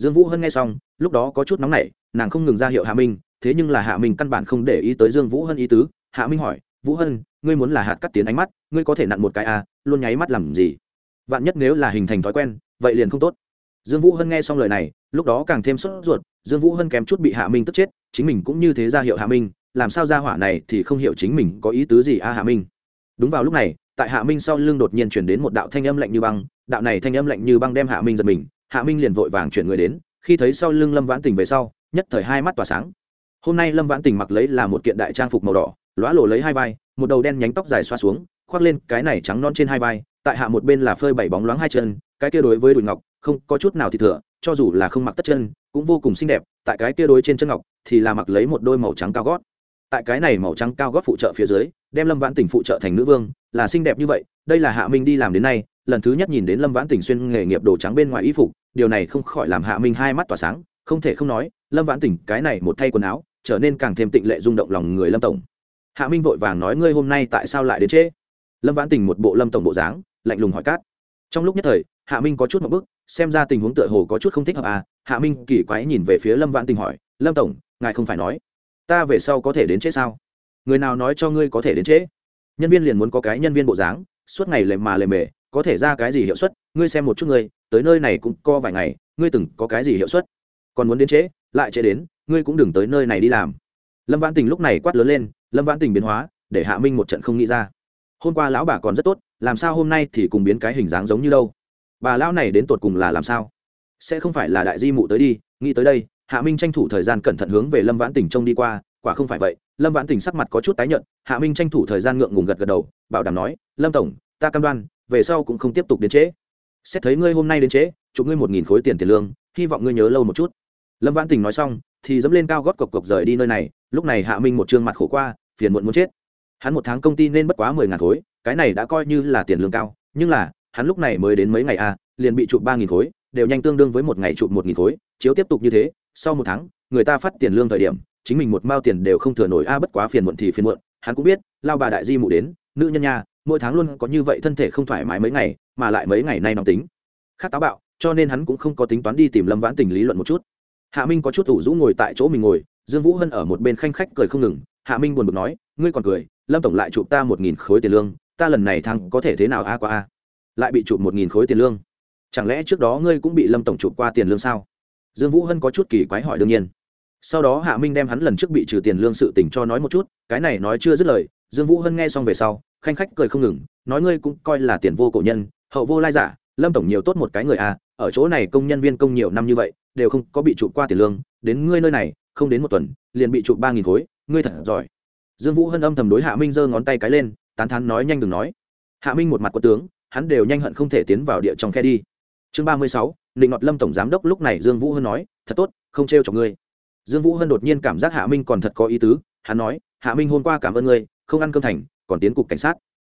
Dương vũ hân nghe xong, lúc đó có chút nóng nảy, nàng không ngừng ra hiệu hạ minh, thế nhưng là hạ minh căn bản không để ý tới dương vũ hân ý tứ. Hạ minh hỏi, vũ hân, ngươi muốn là hạt cắt tiến ánh mắt, ngươi có thể nặn một cái à luôn nháy mắt làm gì? Vạn nhất nếu là hình thành thói quen, vậy liền không tốt. Dương vũ hân nghe xong lời này, lúc đó càng thêm sốt ruột, dương vũ hân kém chút bị hạ minh tức chết, chính mình cũng như thế ra hiệu hạ minh, làm sao ra hỏa này thì không hiểu chính mình có ý tứ gì a hạ minh. Đúng vào lúc này, tại hạ minh sau lưng đột nhiên chuyển đến một đạo thanh âm lạnh như băng, đạo này thanh âm lạnh như băng đem hạ minh giật mình hạ minh liền vội vàng chuyển người đến, khi thấy sau lưng lâm vãn tình về sau, nhất thời hai mắt tỏa sáng. Hôm nay lâm vãn tình mặc lấy là một kiện đại trang phục màu đỏ lõa lộ lấy hai vai, một đầu đen nhánh tóc dài xoa xuống, khoác lên cái này trắng non trên hai vai, tại hạ một bên là phơi bảy bóng loáng hai chân, cái kia đối với đùi ngọc, không có chút nào thì thừa, cho dù là không mặc tất chân, cũng vô cùng xinh đẹp, tại cái kia đối trên chân ngọc, thì là mặc lấy một đôi màu trắng cao gót. Tại cái này màu trắng cao gót phụ trợ phía dưới, đem lâm vãn tình phụ trợ thành nữ vương, là xinh đẹp như vậy, đây là hạ minh đi làm đến nay, lần thứ nhất nhìn đến lâm vãn tình xuyên nghề nghiệp đồ trắng bên ngoài y phục điều này không khỏi làm hạ minh hai mắt tỏa sáng, không thể không nói, lâm vãn Tỉnh cái này một thay quần áo, trở nên càng thêm tịnh lệ rung động lòng người lâm tổng. Hạ minh vội vàng nói, ngươi hôm nay tại sao lại đến trễ? Lâm vãn Tỉnh một bộ lâm tổng bộ dáng, lạnh lùng hỏi cát. Trong lúc nhất thời, hạ minh có chút một bức, xem ra tình huống tựa hồ có chút không thích hợp à? Hạ minh kỳ quái nhìn về phía lâm vãn tình hỏi, lâm tổng, ngài không phải nói, ta về sau có thể đến trễ sao? Người nào nói cho ngươi có thể đến trễ? Nhân viên liền muốn có cái nhân viên bộ dáng, suốt ngày lề mà lề mề có thể ra cái gì hiệu suất, ngươi xem một chút ngươi, tới nơi này cũng co vài ngày, ngươi từng có cái gì hiệu suất? Còn muốn đến trễ, lại trễ đến, ngươi cũng đừng tới nơi này đi làm. Lâm vãn tình lúc này quát lớn lên, lâm vãn tình biến hóa, để hạ minh một trận không nghĩ ra. Hôm qua lão bà còn rất tốt, làm sao hôm nay thì cùng biến cái hình dáng giống như đâu? Bà lão này đến tột cùng là làm sao? Sẽ không phải là đại di mụ tới đi, nghĩ tới đây, hạ minh tranh thủ thời gian cẩn thận hướng về lâm vãn tỉnh trông đi qua, quả không phải vậy, lâm vãn tỉnh sắc mặt có chút tái nhợt, hạ minh tranh thủ thời gian ngượng ngùng gật gật đầu, bảo đảm nói, lâm tổng, ta cam đoan về sau cũng không tiếp tục đến trễ. Xét thấy ngươi hôm nay đến trễ chụp ngươi một nghìn khối tiền tiền lương hy vọng ngươi nhớ lâu một chút. Lâm vãn Tình nói xong thì dẫm lên cao gót cộc cộc rời đi nơi này lúc này hạ minh một trương mặt khổ qua phiền muộn muốn chết. Hắn một tháng công ty nên bất quá mười ngàn khối cái này đã coi như là tiền lương cao nhưng là hắn lúc này mới đến mấy ngày a à, liền bị chụp ba nghìn khối đều nhanh tương đương với một ngày chụp một nghìn khối chiếu tiếp tục như thế sau một tháng người ta phát tiền lương thời điểm chính mình một mao tiền đều không thừa nổi a bất quá phiền muộn thì phiền muộn. Hắn cũng biết lao bà đại di mụ đến nữ nhân nha, mỗi tháng luôn có như vậy thân thể không thoải mái mấy ngày, mà lại mấy ngày nay nóng tính. Khác táo bạo, cho nên hắn cũng không có tính toán đi tìm lâm vãn tình lý luận một chút. Hạ minh có chút ủ rũ ngồi tại chỗ mình ngồi, dương vũ hân ở một bên khanh khách cười không ngừng. Hạ minh buồn bực nói, ngươi còn cười, lâm tổng lại chụp ta một nghìn khối tiền lương, ta lần này thăng có thể thế nào a qua a? Lại bị chụp một nghìn khối tiền lương. Chẳng lẽ trước đó ngươi cũng bị lâm tổng chụp qua tiền lương sao? Dương vũ hân có chút kỳ quái hỏi đương nhiên. Sau đó hạ minh đem hắn lần trước bị trừ tiền lương sự tình cho nói một chút, cái này nói chưa dứt lời dương vũ hân nghe xong về sau, khanh khách cười không ngừng, nói ngươi cũng coi là tiền vô cổ nhân, hậu vô lai giả, lâm tổng nhiều tốt một cái người à ở chỗ này công nhân viên công nhiều năm như vậy, đều không có bị trụ qua tiền lương, đến ngươi nơi này, không đến một tuần, liền bị trụ ba nghìn khối, ngươi thật giỏi. Dương vũ hân âm thầm đối hạ minh giơ ngón tay cái lên, tán thán nói nhanh đừng nói. Hạ minh một mặt quân tướng, hắn đều nhanh hận không thể tiến vào địa trong khe đi. Chương ba mươi sáu, định ngọt lâm tổng giám đốc lúc này dương vũ hân nói, thật tốt, không trêu cho ngươi. Dương vũ hân đột nhiên cảm giác hạ minh còn thật có ý tứ, hắn nói, hạ minh hôm qua cảm ơn ngươi không ăn cơm thành, còn tiến cục cảnh sát.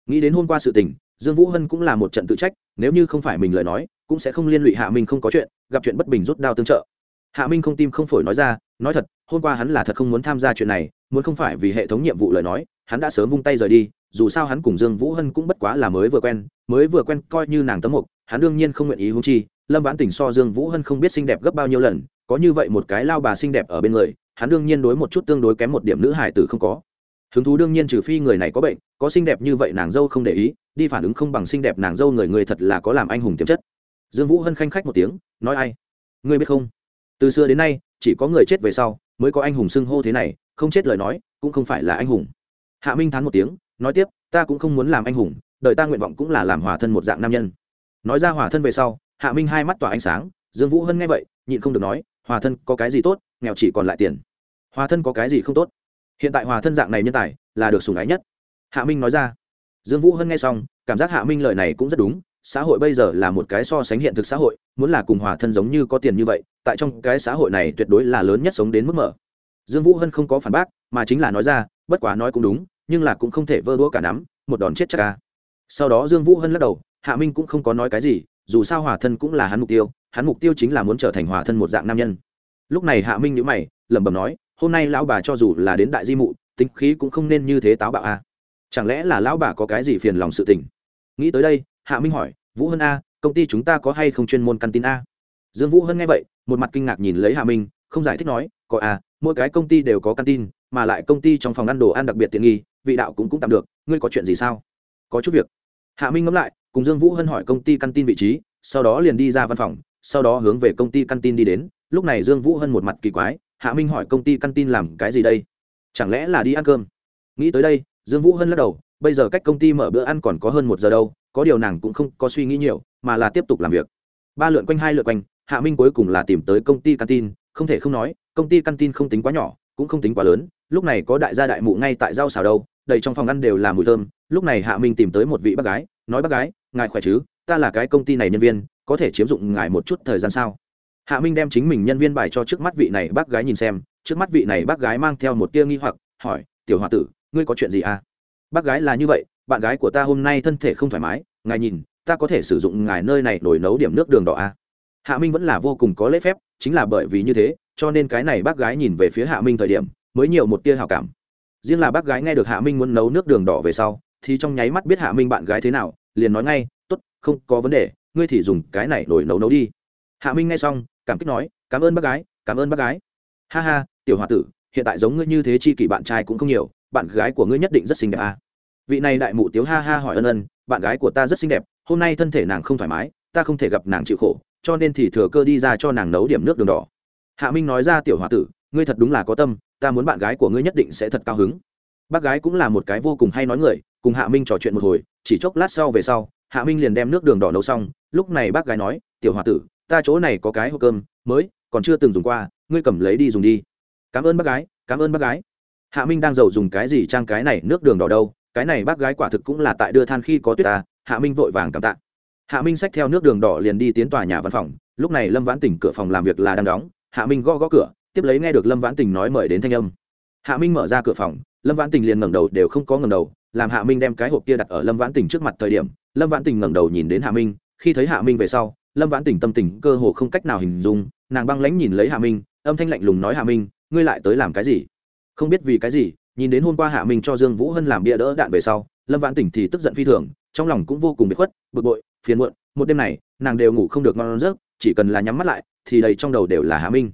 Nghĩ đến hôm qua sự tình, dương vũ hân cũng là một trận tự trách, nếu như không phải mình lời nói, cũng sẽ không liên lụy hạ minh không có chuyện, gặp chuyện bất bình rút đao tương trợ. Hạ minh không tim không phổi nói ra, nói thật, hôm qua hắn là thật không muốn tham gia chuyện này, muốn không phải vì hệ thống nhiệm vụ lời nói, hắn đã sớm vung tay rời đi, dù sao hắn cùng dương vũ hân cũng bất quá là mới vừa quen, mới vừa quen coi như nàng tấm mục, hắn đương nhiên không nguyện ý hung chi, lâm vãn tỉnh so dương vũ hân không biết xinh đẹp gấp bao nhiêu lần, có như vậy một cái lao bà xinh đẹp ở bên người, hắn đương nhiên đối một chút tương đối kém một điểm nữ hải tử không có hứng thú đương nhiên trừ phi người này có bệnh, có xinh đẹp như vậy nàng dâu không để ý, đi phản ứng không bằng xinh đẹp nàng dâu người người thật là có làm anh hùng tiềm chất. Dương vũ hân khanh khách một tiếng, nói ai? Ngươi biết không? Từ xưa đến nay, chỉ có người chết về sau mới có anh hùng xưng hô thế này, không chết lời nói, cũng không phải là anh hùng. Hạ minh thán một tiếng, nói tiếp, ta cũng không muốn làm anh hùng đợi ta nguyện vọng cũng là làm hòa thân một dạng nam nhân. Nói ra hòa thân về sau, hạ minh hai mắt tỏa ánh sáng, dương vũ hân nghe vậy, nhịn không được nói, hòa thân có cái gì tốt, nghèo chỉ còn lại tiền. Hòa thân có cái gì không tốt? Hiện tại hòa thân dạng này nhân tài là được sùng ái nhất. Hạ minh nói ra. Dương vũ hân nghe xong, cảm giác hạ minh lời này cũng rất đúng, xã hội bây giờ là một cái so sánh hiện thực xã hội, muốn là cùng hòa thân giống như có tiền như vậy, tại trong cái xã hội này tuyệt đối là lớn nhất sống đến mức mở. Dương vũ hân không có phản bác, mà chính là nói ra, bất quá nói cũng đúng, nhưng là cũng không thể vơ đũa cả nắm, một đòn chết chắc ca sau đó dương vũ hân lắc đầu, hạ minh cũng không có nói cái gì, dù sao hòa thân cũng là hắn mục tiêu, hắn mục tiêu chính là muốn trở thành hòa thân một dạng nam nhân. Lúc này hạ minh nhữ mày, lẩm bẩm nói hôm nay lão bà cho dù là đến đại di mụ, tính khí cũng không nên như thế táo bạo a. À. chẳng lẽ là lão bà có cái gì phiền lòng sự tình? Nghĩ tới đây, hạ minh hỏi, vũ hân a, công ty chúng ta có hay không chuyên môn căn tin a? Dương vũ hân nghe vậy, một mặt kinh ngạc nhìn lấy hạ minh, không giải thích nói, có a, mỗi cái công ty đều có căn tin, mà lại công ty trong phòng ăn đồ ăn đặc biệt tiện nghi, vị đạo cũng cũng tạm được, ngươi có chuyện gì sao? Có chút việc. Hạ minh ngẫm lại, cùng dương vũ hân hỏi công ty căn tin vị trí, sau đó liền đi ra văn phòng, sau đó hướng về công ty căn tin đi đến. Lúc này dương vũ hân một mặt kỳ quái hạ minh hỏi công ty căn tin làm cái gì đây? Chẳng lẽ là đi ăn cơm? Nghĩ tới đây, dương vũ hân lắc đầu, bây giờ cách công ty mở bữa ăn còn có hơn một giờ đâu, có điều nàng cũng không có suy nghĩ nhiều, mà là tiếp tục làm việc. Ba lượn quanh, hai lượn quanh, hạ minh cuối cùng là tìm tới công ty căn tin, không thể không nói, công ty căn tin không tính quá nhỏ, cũng không tính quá lớn, lúc này có đại gia đại mụ ngay tại rau xào đâu, đầy trong phòng ăn đều là mùi thơm, lúc này hạ minh tìm tới một vị bác gái, nói bác gái, ngài khỏe chứ? Ta là cái công ty này nhân viên, có thể chiếm dụng ngài một chút thời gian sao? Hạ minh đem chính mình nhân viên bài cho trước mắt vị này bác gái nhìn xem, trước mắt vị này bác gái mang theo một tia nghi hoặc, hỏi, tiểu h o a tử, ngươi có chuyện gì à? Bác gái là như vậy, bạn gái của ta hôm nay thân thể không thoải mái, ngài nhìn, ta có thể sử dụng ngài nơi này nổi nấu điểm nước đường đỏ à? hạ minh vẫn là vô cùng có lễ phép, chính là bởi vì như thế, cho nên cái này bác gái nhìn về phía hạ minh thời điểm, mới nhiều một tia hào cảm. Riêng là bác gái nghe được hạ minh muốn nấu nước đường đỏ về sau, thì trong nháy mắt biết hạ minh bạn gái thế nào, liền nói ngay t ố t không có vấn đề, ngươi thì dùng cái này nổi nấu nấu đi. Hạ minh nghe xong cảm kích nói, cảm ơn bác gái, cảm ơn bác gái. Ha ha, tiểu h o a tử, hiện tại giống ngươi như thế chi kỷ bạn trai cũng không nhiều, bạn gái của ngươi nhất định rất xinh đẹp à. vị này đại mụ tiếu ha ha hỏi ân ân, bạn gái của ta rất xinh đẹp, hôm nay thân thể nàng không thoải mái, ta không thể gặp nàng chịu khổ, cho nên thì thừa cơ đi ra cho nàng nấu điểm nước đường đỏ. Hạ minh nói ra, tiểu h o a tử, ngươi thật đúng là có tâm, ta muốn bạn gái của ngươi nhất định sẽ thật cao hứng. Bác gái cũng là một cái vô cùng hay nói người, cùng hạ minh trò chuyện một hồi, chỉ chốc lát sau về sau, hạ minh liền đem nước đường đỏ nấu xong, lúc này bác gái nói, tiểu h o a tử ta chỗ này có cái hộp cơm, mới, còn chưa từng dùng qua, ngươi cầm lấy đi dùng đi. Cảm ơn bác gái, cảm ơn bác gái. Hạ minh đang giàu dùng cái gì trang cái này, nước đường đỏ đâu, cái này bác gái quả thực cũng là tại đưa than khi có tuyết ta, hạ minh vội vàng cảm tạ. Hạ minh xách theo nước đường đỏ liền đi tiến tòa nhà văn phòng, lúc này lâm vãn tỉnh cửa phòng làm việc là đang đóng, hạ minh gõ gõ cửa, tiếp lấy nghe được lâm vãn tình nói mời đến thanh âm. Hạ minh mở ra cửa phòng, lâm vãn tình liền ngẩng đầu đều không có ngẩng đầu, làm hạ minh đem cái hộp kia đặt ở lâm vãn tình trước mặt thời điểm, lâm vãn tình ngẩng đầu nhìn đến hạ minh, khi thấy hạ minh về sau lâm vãn tỉnh tâm tình cơ hồ không cách nào hình dung, nàng băng lãnh nhìn lấy hạ minh, âm thanh lạnh lùng nói hạ minh, ngươi lại tới làm cái gì không biết vì cái gì, nhìn đến hôm qua hạ minh cho dương vũ hân làm bia đỡ đạn về sau, lâm vãn tỉnh thì tức giận phi thường, trong lòng cũng vô cùng bị khuất, bực bội, phiền muộn, một đêm này, nàng đều ngủ không được ngon giấc, chỉ cần là nhắm mắt lại, thì đầy trong đầu đều là hạ minh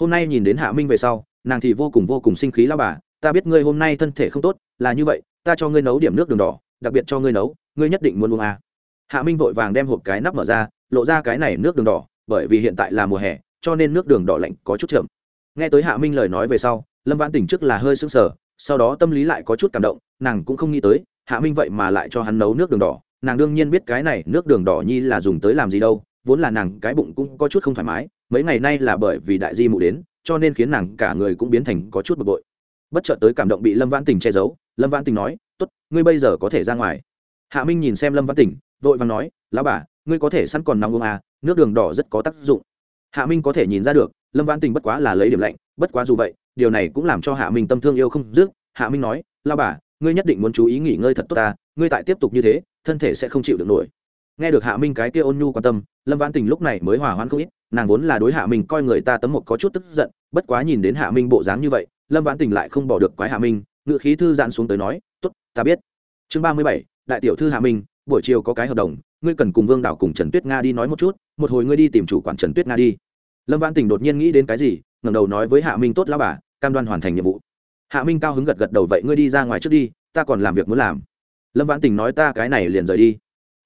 hôm nay nhìn đến hạ minh về sau, nàng thì vô cùng vô cùng sinh khí lao bà, ta biết ngươi hôm nay thân thể không tốt, là như vậy, ta cho ngươi nấu điểm nước đường đỏ, đặc biệt cho ngươi nấu, ngươi nhất định muốn uống à. hạ minh vội vàng đem hộp cái nắp mở ra lộ ra cái này nước đường đỏ, bởi vì hiện tại là mùa hè, cho nên nước đường đỏ lạnh có chút chậm. Nghe tới hạ minh lời nói về sau, lâm vãn tỉnh trước là hơi sững sờ, sau đó tâm lý lại có chút cảm động, nàng cũng không nghĩ tới, hạ minh vậy mà lại cho hắn nấu nước đường đỏ. Nàng đương nhiên biết cái này nước đường đỏ nhi là dùng tới làm gì đâu, vốn là nàng cái bụng cũng có chút không thoải mái, mấy ngày nay là bởi vì đại di mụ đến, cho nên khiến nàng cả người cũng biến thành có chút bực bội. Bất chợt tới cảm động bị lâm vãn tình che giấu, lâm vãn tình nói t ố t ngươi bây giờ có thể ra ngoài. Hạ minh nhìn xem lâm vãn tình vội và nói, lão bà ngươi có thể sẵn còn nóng uống à nước đường đỏ rất có tác dụng. Hạ minh có thể nhìn ra được, lâm vãn tình bất quá là lấy điểm lạnh, bất quá dù vậy, điều này cũng làm cho hạ minh tâm thương yêu không dứt. Hạ minh nói lao bà, ngươi nhất định muốn chú ý nghỉ ngơi thật tốt ta, ngươi tại tiếp tục như thế, thân thể sẽ không chịu được nổi. Nghe được hạ minh cái kia ôn nhu quan tâm, lâm vãn tình lúc này mới hòa hoãn không ít, nàng vốn là đối hạ minh coi người ta tấm một có chút tức giận, bất quá nhìn đến hạ minh bộ dáng như vậy, lâm vãn tình lại không bỏ được quái hạ minh ngự khí thư giãn xuống tới nói t ố t ta biết. Chương ba mươi bảy, đại tiểu thư hạ minh, buổi chiều có cái hợp đồng ngươi cần cùng vương đảo cùng trần tuyết nga đi nói một chút, một hồi ngươi đi tìm chủ quản trần tuyết nga đi. Lâm vãn tình đột nhiên nghĩ đến cái gì, ngẩng đầu nói với hạ minh, tốt lao bà, cam đoan hoàn thành nhiệm vụ. Hạ minh cao hứng gật gật đầu, vậy ngươi đi ra ngoài trước đi, ta còn làm việc muốn làm. Lâm vãn tình nói, ta cái này liền rời đi.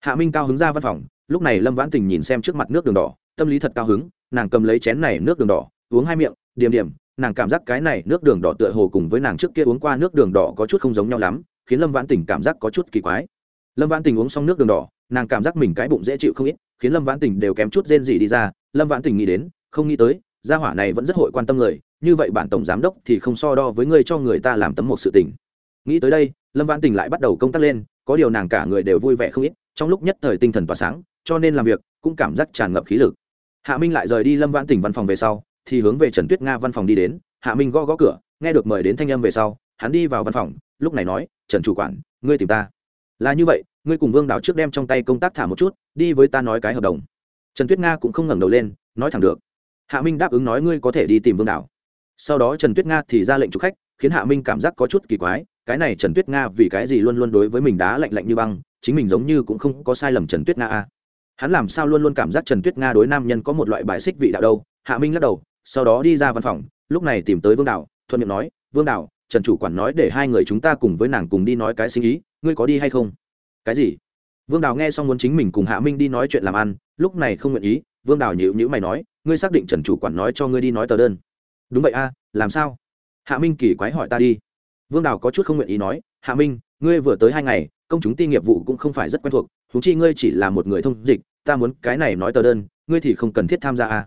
Hạ minh cao hứng ra văn phòng, lúc này lâm vãn tình nhìn xem trước mặt nước đường đỏ, tâm lý thật cao hứng, nàng cầm lấy chén này nước đường đỏ, uống hai miệng điểm điểm nàng cảm giác cái này nước đường đỏ tựa hồ cùng với nàng trước kia uống qua nước đường đỏ có chút không giống nhau lắm, khiến lâm vãn tình cảm giác có chút kỳ quái. Lâm vãn tình uống xong nước đường đỏ nàng cảm giác mình cái bụng dễ chịu không ít, khiến lâm vãn tình đều kém chút rên gì đi ra. Lâm vãn tình nghĩ đến, không nghĩ tới, gia hỏa này vẫn rất hội quan tâm người, như vậy bản tổng giám đốc thì không so đo với người cho người ta làm tấm một sự tình. Nghĩ tới đây, lâm vãn tình lại bắt đầu công tác lên, có điều nàng cả người đều vui vẻ không ít, trong lúc nhất thời tinh thần tỏa sáng, cho nên làm việc cũng cảm giác tràn ngập khí lực. Hạ minh lại rời đi lâm vãn tình văn phòng về sau, thì hướng về trần tuyết nga văn phòng đi đến. Hạ minh gõ gõ cửa, nghe được mời đến thanh âm về sau, hắn đi vào văn phòng, lúc này nói, trần chủ quản, ngươi tìm ta là như vậy, ngươi cùng vương đào trước đem trong tay công tác thả một chút, đi với ta nói cái hợp đồng. Trần tuyết nga cũng không ngẩng đầu lên, nói thẳng được. Hạ minh đáp ứng nói ngươi có thể đi tìm vương đào. Sau đó trần tuyết nga thì ra lệnh chụp khách, khiến hạ minh cảm giác có chút kỳ quái, cái này trần tuyết nga vì cái gì luôn luôn đối với mình đá lạnh lạnh như băng, chính mình giống như cũng không có sai lầm trần tuyết nga a. Hắn làm sao luôn luôn cảm giác trần tuyết nga đối nam nhân có một loại bài xích vị đạo đâu, hạ minh lắc đầu, sau đó đi ra văn phòng, lúc này tìm tới vương đào, thuận miệng nói, vương đào, trần chủ quản nói để hai người chúng ta cùng với nàng cùng đi nói cái sinh ý ngươi có đi hay không? Cái gì? Vương đào nghe xong muốn chính mình cùng hạ minh đi nói chuyện làm ăn, lúc này không nguyện ý, vương đào nhịu nhữ mày nói, ngươi xác định trần chủ quản nói cho ngươi đi nói tờ đơn. Đúng vậy a, làm sao? Hạ minh kỳ quái hỏi ta đi. Vương đào có chút không nguyện ý nói, hạ minh, ngươi vừa tới hai ngày, công chúng ti nghiệp vụ cũng không phải rất quen thuộc thú chi ngươi chỉ là một người thông dịch, ta muốn cái này nói tờ đơn, ngươi thì không cần thiết tham gia a.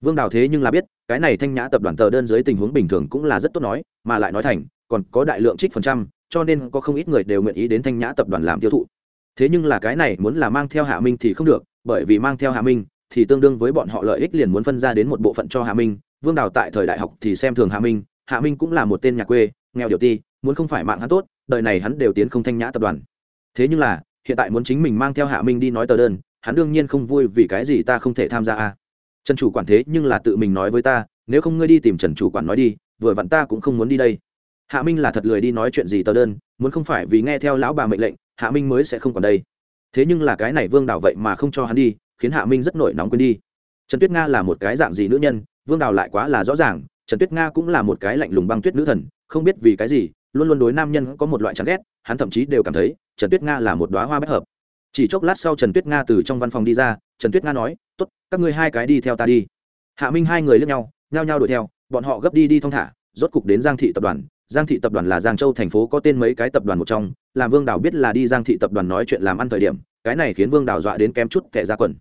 Vương đào thế nhưng là biết, cái này thanh nhã tập đoàn tờ đơn dưới tình huống bình thường cũng là rất tốt nói, mà lại nói thành, còn có đại lượng trích phần trăm cho nên có không ít người đều nguyện ý đến thanh nhã tập đoàn làm tiêu thụ. Thế nhưng là cái này muốn là mang theo hạ minh thì không được, bởi vì mang theo hạ minh thì tương đương với bọn họ lợi ích liền muốn phân ra đến một bộ phận cho hạ minh. Vương đào tại thời đại học thì xem thường hạ minh hạ minh cũng là một tên nhà quê, nghèo điều ti, muốn không phải mạng hắn tốt, đời này hắn đều tiến không thanh nhã tập đoàn. Thế nhưng là, hiện tại muốn chính mình mang theo hạ minh đi nói tờ đơn, hắn đương nhiên không vui vì cái gì ta không thể tham gia a. Trần chủ quản thế nhưng là tự mình nói với ta, nếu không ngươi đi tìm trần chủ quản nói đi, vừa vặn ta cũng không muốn đi đây hạ minh là thật lười đi nói chuyện gì tờ đơn, muốn không phải vì nghe theo lão bà mệnh lệnh, hạ minh mới sẽ không còn đây. Thế nhưng là cái này vương đào vậy mà không cho hắn đi, khiến hạ minh rất nổi nóng quên đi. Trần tuyết nga là một cái dạng gì nữ nhân, vương đào lại quá là rõ ràng, trần tuyết nga cũng là một cái lạnh lùng băng tuyết nữ thần, không biết vì cái gì, luôn luôn đối nam nhân có một loại chán ghét, hắn thậm chí đều cảm thấy trần tuyết nga là một đoá hoa bất hợp. Chỉ chốc lát sau trần tuyết nga từ trong văn phòng đi ra, trần tuyết nga nói t ố t các ngươi hai cái đi theo ta đi. Hạ minh hai người lướt nhau, nhao nhao đuổi theo, bọn họ gấp đi đi thong thả, rốt cục đến giang thị tập đoàn giang thị tập đoàn là giang châu thành phố có tên mấy cái tập đoàn một trong làm vương đào biết là đi giang thị tập đoàn nói chuyện làm ăn thời điểm, cái này khiến vương đào dọa đến kém chút kẻ ra quần.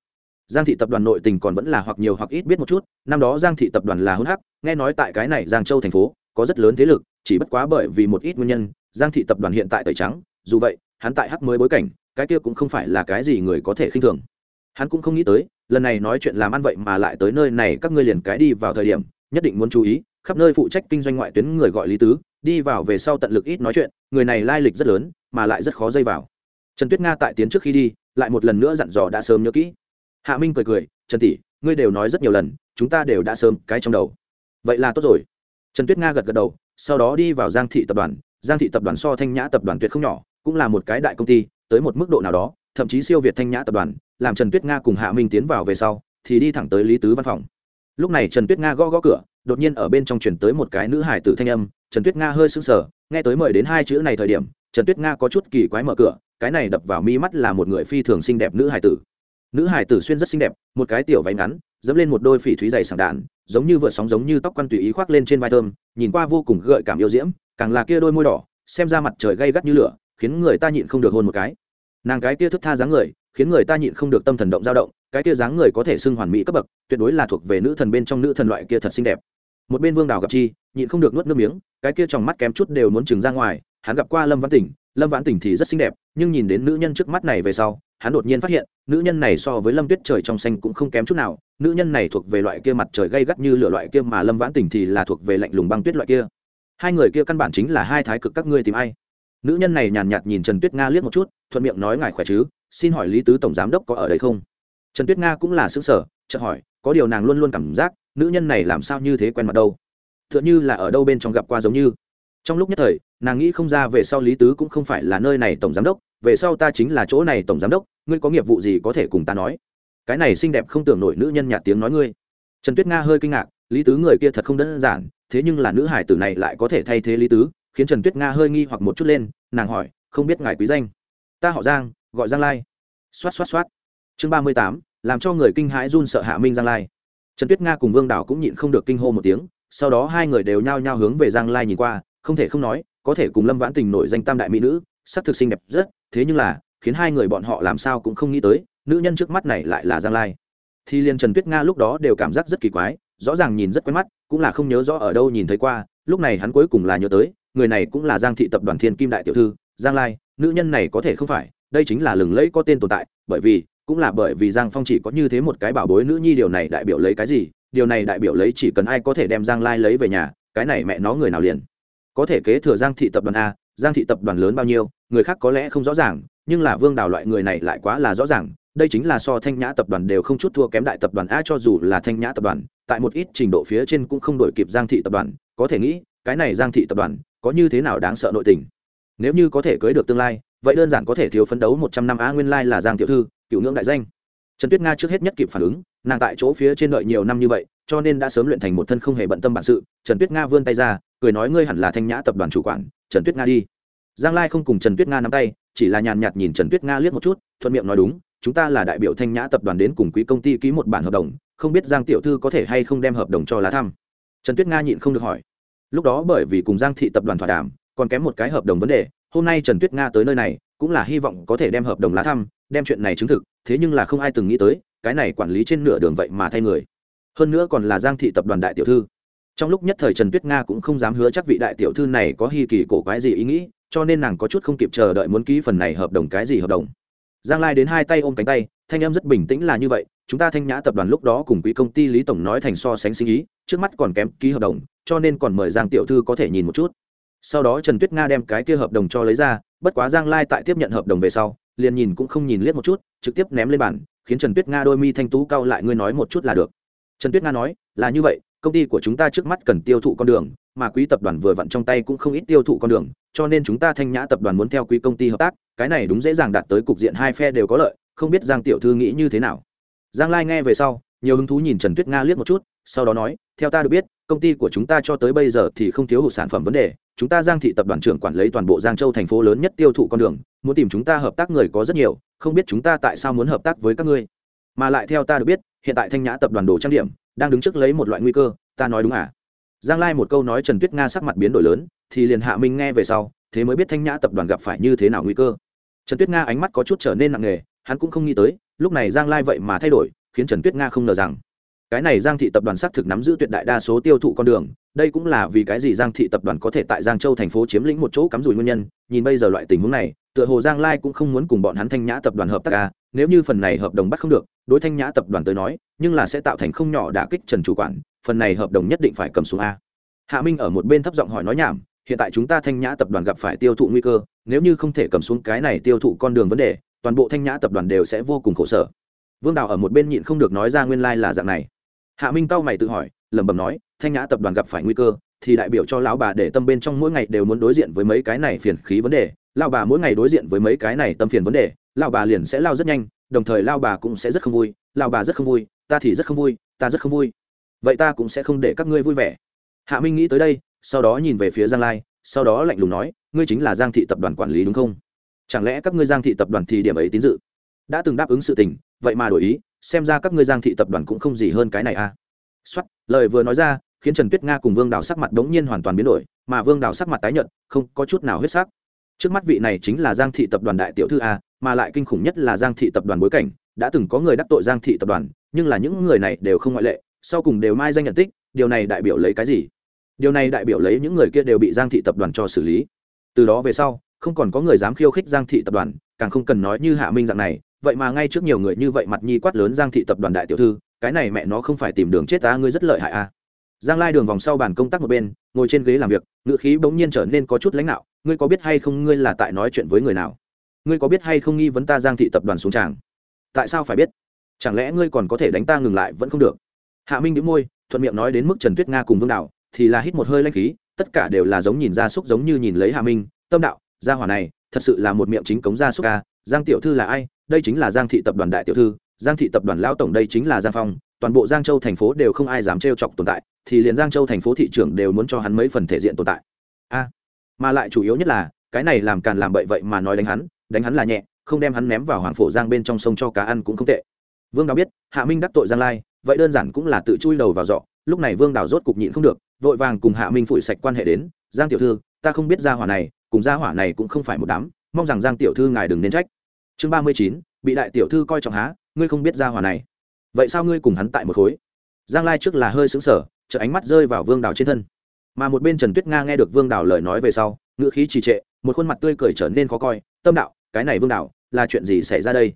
Giang thị tập đoàn nội tình còn vẫn là hoặc nhiều hoặc ít biết một chút, năm đó giang thị tập đoàn là hôn hắc nghe nói tại cái này giang châu thành phố, có rất lớn thế lực, chỉ bất quá bởi vì một ít nguyên nhân, giang thị tập đoàn hiện tại tẩy trắng, dù vậy, hắn tại hắc mới bối cảnh, cái kia cũng không phải là cái gì người có thể khinh thường. Hắn cũng không nghĩ tới, lần này nói chuyện làm ăn vậy mà lại tới nơi này, các ngươi liền cái đi vào thời điểm, nhất định muốn chú ý, khắp nơi phụ trách kinh doanh ngoại tuyến người gọi lý tứ đi vào về sau tận lực ít nói chuyện, người này lai lịch rất lớn, mà lại rất khó dây vào. Trần tuyết nga tại tiến trước khi đi, lại một lần nữa dặn dò đã sớm nhớ kỹ. Hạ minh cười cười, trần tỷ, ngươi đều nói rất nhiều lần, chúng ta đều đã sớm cái trong đầu. Vậy là tốt rồi. Trần tuyết nga gật gật đầu, sau đó đi vào giang thị tập đoàn. Giang thị tập đoàn so thanh nhã tập đoàn tuyệt không nhỏ, cũng là một cái đại công ty, tới một mức độ nào đó, thậm chí siêu việt thanh nhã tập đoàn, làm trần tuyết nga cùng hạ minh tiến vào về sau, thì đi thẳng tới lý tứ văn phòng. Lúc này trần tuyết nga gõ gõ cửa đột nhiên ở bên trong chuyển tới một cái nữ hải tử thanh âm, trần tuyết nga hơi sững sờ, nghe tới mời đến hai chữ này thời điểm, trần tuyết nga có chút kỳ quái mở cửa, cái này đập vào mi mắt là một người phi thường xinh đẹp nữ hải tử. Nữ hải tử xuyên rất xinh đẹp, một cái tiểu váy ngắn, dẫm lên một đôi phỉ thúy dày sảng đạn, giống như vượt sóng giống như tóc quan tùy ý khoác lên trên vai thơm, nhìn qua vô cùng gợi cảm yêu diễm, càng là kia đôi môi đỏ, xem ra mặt trời gay gắt như lửa, khiến người ta nhịn không được hôn một cái. Nàng cái kia thức tha dáng người, khiến người ta nhịn không được tâm thần động dao động, cái kia dáng người có thể xưng hoàn mỹ cấp bậc, tuyệt đối là thuộc về nữ thần bên trong nữ thần loại kia thật xinh đẹp một bên vương đào gặp chi, nhịn không được nuốt nước miếng, cái kia trong mắt kém chút đều muốn trừng ra ngoài, hắn gặp qua lâm văn tỉnh, lâm vãn tỉnh thì rất xinh đẹp, nhưng nhìn đến nữ nhân trước mắt này về sau, hắn đột nhiên phát hiện, nữ nhân này so với lâm tuyết trời trong xanh cũng không kém chút nào, nữ nhân này thuộc về loại kia mặt trời gay gắt như lửa loại kia mà lâm vãn tỉnh thì là thuộc về lạnh lùng băng tuyết loại kia. Hai người kia căn bản chính là hai thái cực các ngươi tìm ai. Nữ nhân này nhàn nhạt nhìn trần tuyết nga liếc một chút, thuận miệng nói ngài khỏe chứ, xin hỏi lý tứ tổng giám đốc có ở đây không? Trần tuyết nga cũng là xứng sở chợt hỏi, có điều nàng luôn luôn cảm giác nữ nhân này làm sao như thế quen mặt đâu? T h ư ợ n như là ở đâu bên trong gặp qua giống như. Trong lúc nhất thời, nàng nghĩ không ra về sau lý tứ cũng không phải là nơi này tổng giám đốc, về sau ta chính là chỗ này tổng giám đốc, ngươi có nghiệp vụ gì có thể cùng ta nói. Cái này xinh đẹp không tưởng nổi nữ nhân nhạt tiếng nói ngươi. Trần tuyết nga hơi kinh ngạc, lý tứ người kia thật không đơn giản, thế nhưng là nữ hải tử này lại có thể thay thế lý tứ, khiến trần tuyết nga hơi nghi hoặc một chút lên, nàng hỏi, không biết ngài quý danh? Ta họ giang, gọi giang lai. Xoát xoát xoát. Chương ba mươi tám, làm cho người kinh hãi run sợ hạ minh giang lai trần tuyết nga cùng vương đảo cũng nhịn không được kinh hô một tiếng, sau đó hai người đều nhao nhao hướng về giang lai nhìn qua, không thể không nói, có thể cùng lâm vãn tình nổi danh tam đại mỹ nữ, sắc thực xinh đẹp rất, thế nhưng là, khiến hai người bọn họ làm sao cũng không nghĩ tới, nữ nhân trước mắt này lại là giang lai. Thì liền trần tuyết nga lúc đó đều cảm giác rất kỳ quái, rõ ràng nhìn rất quen mắt, cũng là không nhớ rõ ở đâu nhìn thấy qua, lúc này hắn cuối cùng là nhớ tới, người này cũng là giang thị tập đoàn thiên kim đại tiểu thư, giang lai, nữ nhân này có thể không phải, đây chính là lừng lẫy có tên tồn tại, bởi vì cũng là bởi vì giang phong chỉ có như thế một cái bảo bối nữ nhi, điều này đại biểu lấy cái gì? Điều này đại biểu lấy chỉ cần ai có thể đem giang lai lấy về nhà, cái này mẹ nó người nào liền? Có thể kế thừa giang thị tập đoàn a, giang thị tập đoàn lớn bao nhiêu, người khác có lẽ không rõ ràng, nhưng là vương đào loại người này lại quá là rõ ràng, đây chính là so thanh nhã tập đoàn đều không chút thua kém đại tập đoàn a, cho dù là thanh nhã tập đoàn, tại một ít trình độ phía trên cũng không đổi kịp giang thị tập đoàn, có thể nghĩ, cái này giang thị tập đoàn có như thế nào đáng sợ nội tình? Nếu như có thể cưới được tương lai, vậy đơn giản có thể thiếu phấn đấu một trăm năm a, nguyên lai là giang tiểu thư cựu ngưỡng đại danh. Trần tuyết nga trước hết nhất kịp phản ứng, nàng tại chỗ phía trên đợi nhiều năm như vậy, cho nên đã sớm luyện thành một thân không hề bận tâm bản sự. Trần tuyết nga vươn tay ra, cười nói ngươi hẳn là thanh nhã tập đoàn chủ quản, trần tuyết nga đi. Giang lai không cùng trần tuyết nga nắm tay, chỉ là nhàn nhạt nhìn trần tuyết nga liếc một chút, thuận miệng nói đúng, chúng ta là đại biểu thanh nhã tập đoàn đến cùng quý công ty ký một bản hợp đồng, không biết giang tiểu thư có thể hay không đem hợp đồng cho lá thăm. Trần tuyết nga nhịn không được hỏi. Lúc đó bởi vì cùng giang thị tập đoàn thỏa đàm, còn kém một cái hợp đồng vấn đề, hôm nay trần tuyết nga tới nơi này, cũng là hy vọng có thể đem hợp đồng lá thăm đem chuyện này chứng thực, thế nhưng là không ai từng nghĩ tới, cái này quản lý trên nửa đường vậy mà thay người. Hơn nữa còn là giang thị tập đoàn đại tiểu thư. Trong lúc nhất thời trần tuyết nga cũng không dám hứa chắc vị đại tiểu thư này có hi kỳ cổ quái gì ý nghĩ, cho nên nàng có chút không kịp chờ đợi muốn ký phần này hợp đồng cái gì hợp đồng. Giang lai đến hai tay ôm cánh tay, thanh em rất bình tĩnh là như vậy, chúng ta thanh nhã tập đoàn lúc đó cùng quỹ công ty lý tổng nói thành so sánh sinh ý, trước mắt còn kém ký hợp đồng, cho nên còn mời giang tiểu thư có thể nhìn một chút. Sau đó trần tuyết nga đem cái kia hợp đồng cho lấy ra, bất quá giang lai tại tiếp nhận hợp đồng về sau liền nhìn cũng không nhìn liếc một chút, trực tiếp ném lên bàn, khiến trần tuyết nga đôi mi thanh tú cao lại, ngươi nói một chút là được. Trần tuyết nga nói, là như vậy, công ty của chúng ta trước mắt cần tiêu thụ con đường, mà quý tập đoàn vừa vặn trong tay cũng không ít tiêu thụ con đường, cho nên chúng ta thanh nhã tập đoàn muốn theo quý công ty hợp tác, cái này đúng dễ dàng đạt tới cục diện hai phe đều có lợi, không biết giang tiểu thư nghĩ như thế nào. Giang lai nghe về sau, nhiều hứng thú nhìn trần tuyết nga liếc một chút, sau đó nói, theo ta được biết, công ty của chúng ta cho tới bây giờ thì không thiếu hụt sản phẩm vấn đề chúng ta giang thị tập đoàn trưởng quản lý toàn bộ giang châu thành phố lớn nhất tiêu thụ con đường, muốn tìm chúng ta hợp tác người có rất nhiều, không biết chúng ta tại sao muốn hợp tác với các ngươi. Mà lại theo ta được biết, hiện tại thanh nhã tập đoàn đồ trang điểm, đang đứng trước lấy một loại nguy cơ, ta nói đúng à? Giang lai một câu nói trần tuyết nga sắc mặt biến đổi lớn, thì liền hạ minh nghe về sau, thế mới biết thanh nhã tập đoàn gặp phải như thế nào nguy cơ. Trần tuyết nga ánh mắt có chút trở nên nặng nề, hắn cũng không nghĩ tới, lúc này giang lai vậy mà thay đổi, khiến trần tuyết nga không ngờ rằng, cái này giang thị tập đoàn xác thực nắm giữ tuyệt đại đa số tiêu thụ con đường đây cũng là vì cái gì giang thị tập đoàn có thể tại giang châu thành phố chiếm lĩnh một chỗ cắm rủi nguyên nhân, nhìn bây giờ loại tình huống này, tựa hồ giang lai cũng không muốn cùng bọn hắn thanh nhã tập đoàn hợp tác ca nếu như phần này hợp đồng bắt không được, đối thanh nhã tập đoàn tới nói, nhưng là sẽ tạo thành không nhỏ đả kích trần chủ quản, phần này hợp đồng nhất định phải cầm xuống a. Hạ minh ở một bên thấp giọng hỏi nói nhảm, hiện tại chúng ta thanh nhã tập đoàn gặp phải tiêu thụ nguy cơ, nếu như không thể cầm xuống cái này tiêu thụ con đường vấn đề, toàn bộ thanh nhã tập đoàn đều sẽ vô cùng khổ sở. Vương đào ở một bên nhịn không được nói ra nguyên lai là dạng này. Hạ minh cau mày tự hỏi, lẩm bẩm nói thanh nhã tập đoàn gặp phải nguy cơ, thì đại biểu cho lão bà để tâm bên trong mỗi ngày đều muốn đối diện với mấy cái này phiền khí vấn đề. Lão bà mỗi ngày đối diện với mấy cái này tâm phiền vấn đề, lão bà liền sẽ lao rất nhanh, đồng thời lão bà cũng sẽ rất không vui. Lão bà rất không vui, ta thì rất không vui, ta rất không vui. Vậy ta cũng sẽ không để các ngươi vui vẻ. Hạ minh nghĩ tới đây, sau đó nhìn về phía giang lai, sau đó lạnh lùng nói, ngươi chính là giang thị tập đoàn quản lý đúng không? Chẳng lẽ các ngươi giang thị tập đoàn thì điểm ấy tín dự? Đã từng đáp ứng sự tình, vậy mà đổi ý, xem ra các ngươi giang thị tập đoàn cũng không gì hơn cái này a à. xuất lời vừa nói ra khiến trần tuyết nga cùng vương đào sắc mặt đống nhiên hoàn toàn biến đổi, mà vương đào sắc mặt tái nhợt, không có chút nào huyết sắc. Trước mắt vị này chính là giang thị tập đoàn đại tiểu thư a, mà lại kinh khủng nhất là giang thị tập đoàn bối cảnh, đã từng có người đắc tội giang thị tập đoàn, nhưng là những người này đều không ngoại lệ, sau cùng đều mai danh nhận tích, điều này đại biểu lấy cái gì? Điều này đại biểu lấy những người kia đều bị giang thị tập đoàn cho xử lý. Từ đó về sau, không còn có người dám khiêu khích giang thị tập đoàn, càng không cần nói như hạ minh dạng này, vậy mà ngay trước nhiều người như vậy mặt nhi quát lớn giang thị tập đoàn đại tiểu thư, cái này mẹ nó không phải tìm đường chết ta ngươi rất lợi hại a à giang lai đường vòng sau bàn công tác một bên, ngồi trên ghế làm việc ngự khí bỗng nhiên trở nên có chút lãnh đạo, ngươi có biết hay không ngươi là tại nói chuyện với người nào? Ngươi có biết hay không nghi vấn ta giang thị tập đoàn xuống tràng? Tại sao phải biết? Chẳng lẽ ngươi còn có thể đánh ta ngừng lại vẫn không được? Hạ minh đĩu môi, thuận miệng nói đến mức trần tuyết nga cùng vương đạo, thì là hít một hơi lanh khí, tất cả đều là giống nhìn ra súc giống như nhìn lấy hạ minh, tâm đạo, gia hỏa này, thật sự là một miệng chính cống gia súc ca giang tiểu thư là ai? Đây chính là giang thị tập đoàn đại tiểu thư, giang thị tập đoàn lão tổng đây chính là giang phong toàn bộ giang châu thành phố đều không ai dám trêu chọc tồn tại, thì liền giang châu thành phố thị trưởng đều muốn cho hắn mấy phần thể diện tồn tại. A, mà lại chủ yếu nhất là, cái này làm càn làm bậy vậy mà nói đánh hắn đánh hắn là nhẹ, không đem hắn ném vào hoàng phổ giang bên trong sông cho cá ăn cũng không tệ. Vương đào biết, hạ minh đắc tội giang lai, vậy đơn giản cũng là tự chui đầu vào dọ lúc này vương đào rốt cục nhịn không được, vội vàng cùng hạ minh phủi sạch quan hệ đến, giang tiểu thư, ta không biết gia hỏa này, cùng gia hỏa này cũng không phải một đám, mong rằng giang tiểu thư ngài đừng nên trách. Chương ba mươi chín, bị đại tiểu thư coi trọng há, ngươi không biết gia hỏa này vậy sao ngươi cùng hắn tại một khối? Giang lai trước là hơi xứng sở chợ ánh mắt rơi vào vương đào trên thân. Mà một bên trần tuyết nga nghe được vương đào lời nói về sau, ngữ khí trì trệ, một khuôn mặt tươi cười trở nên khó coi, tâm đạo, cái này vương đào, là chuyện gì xảy ra đây?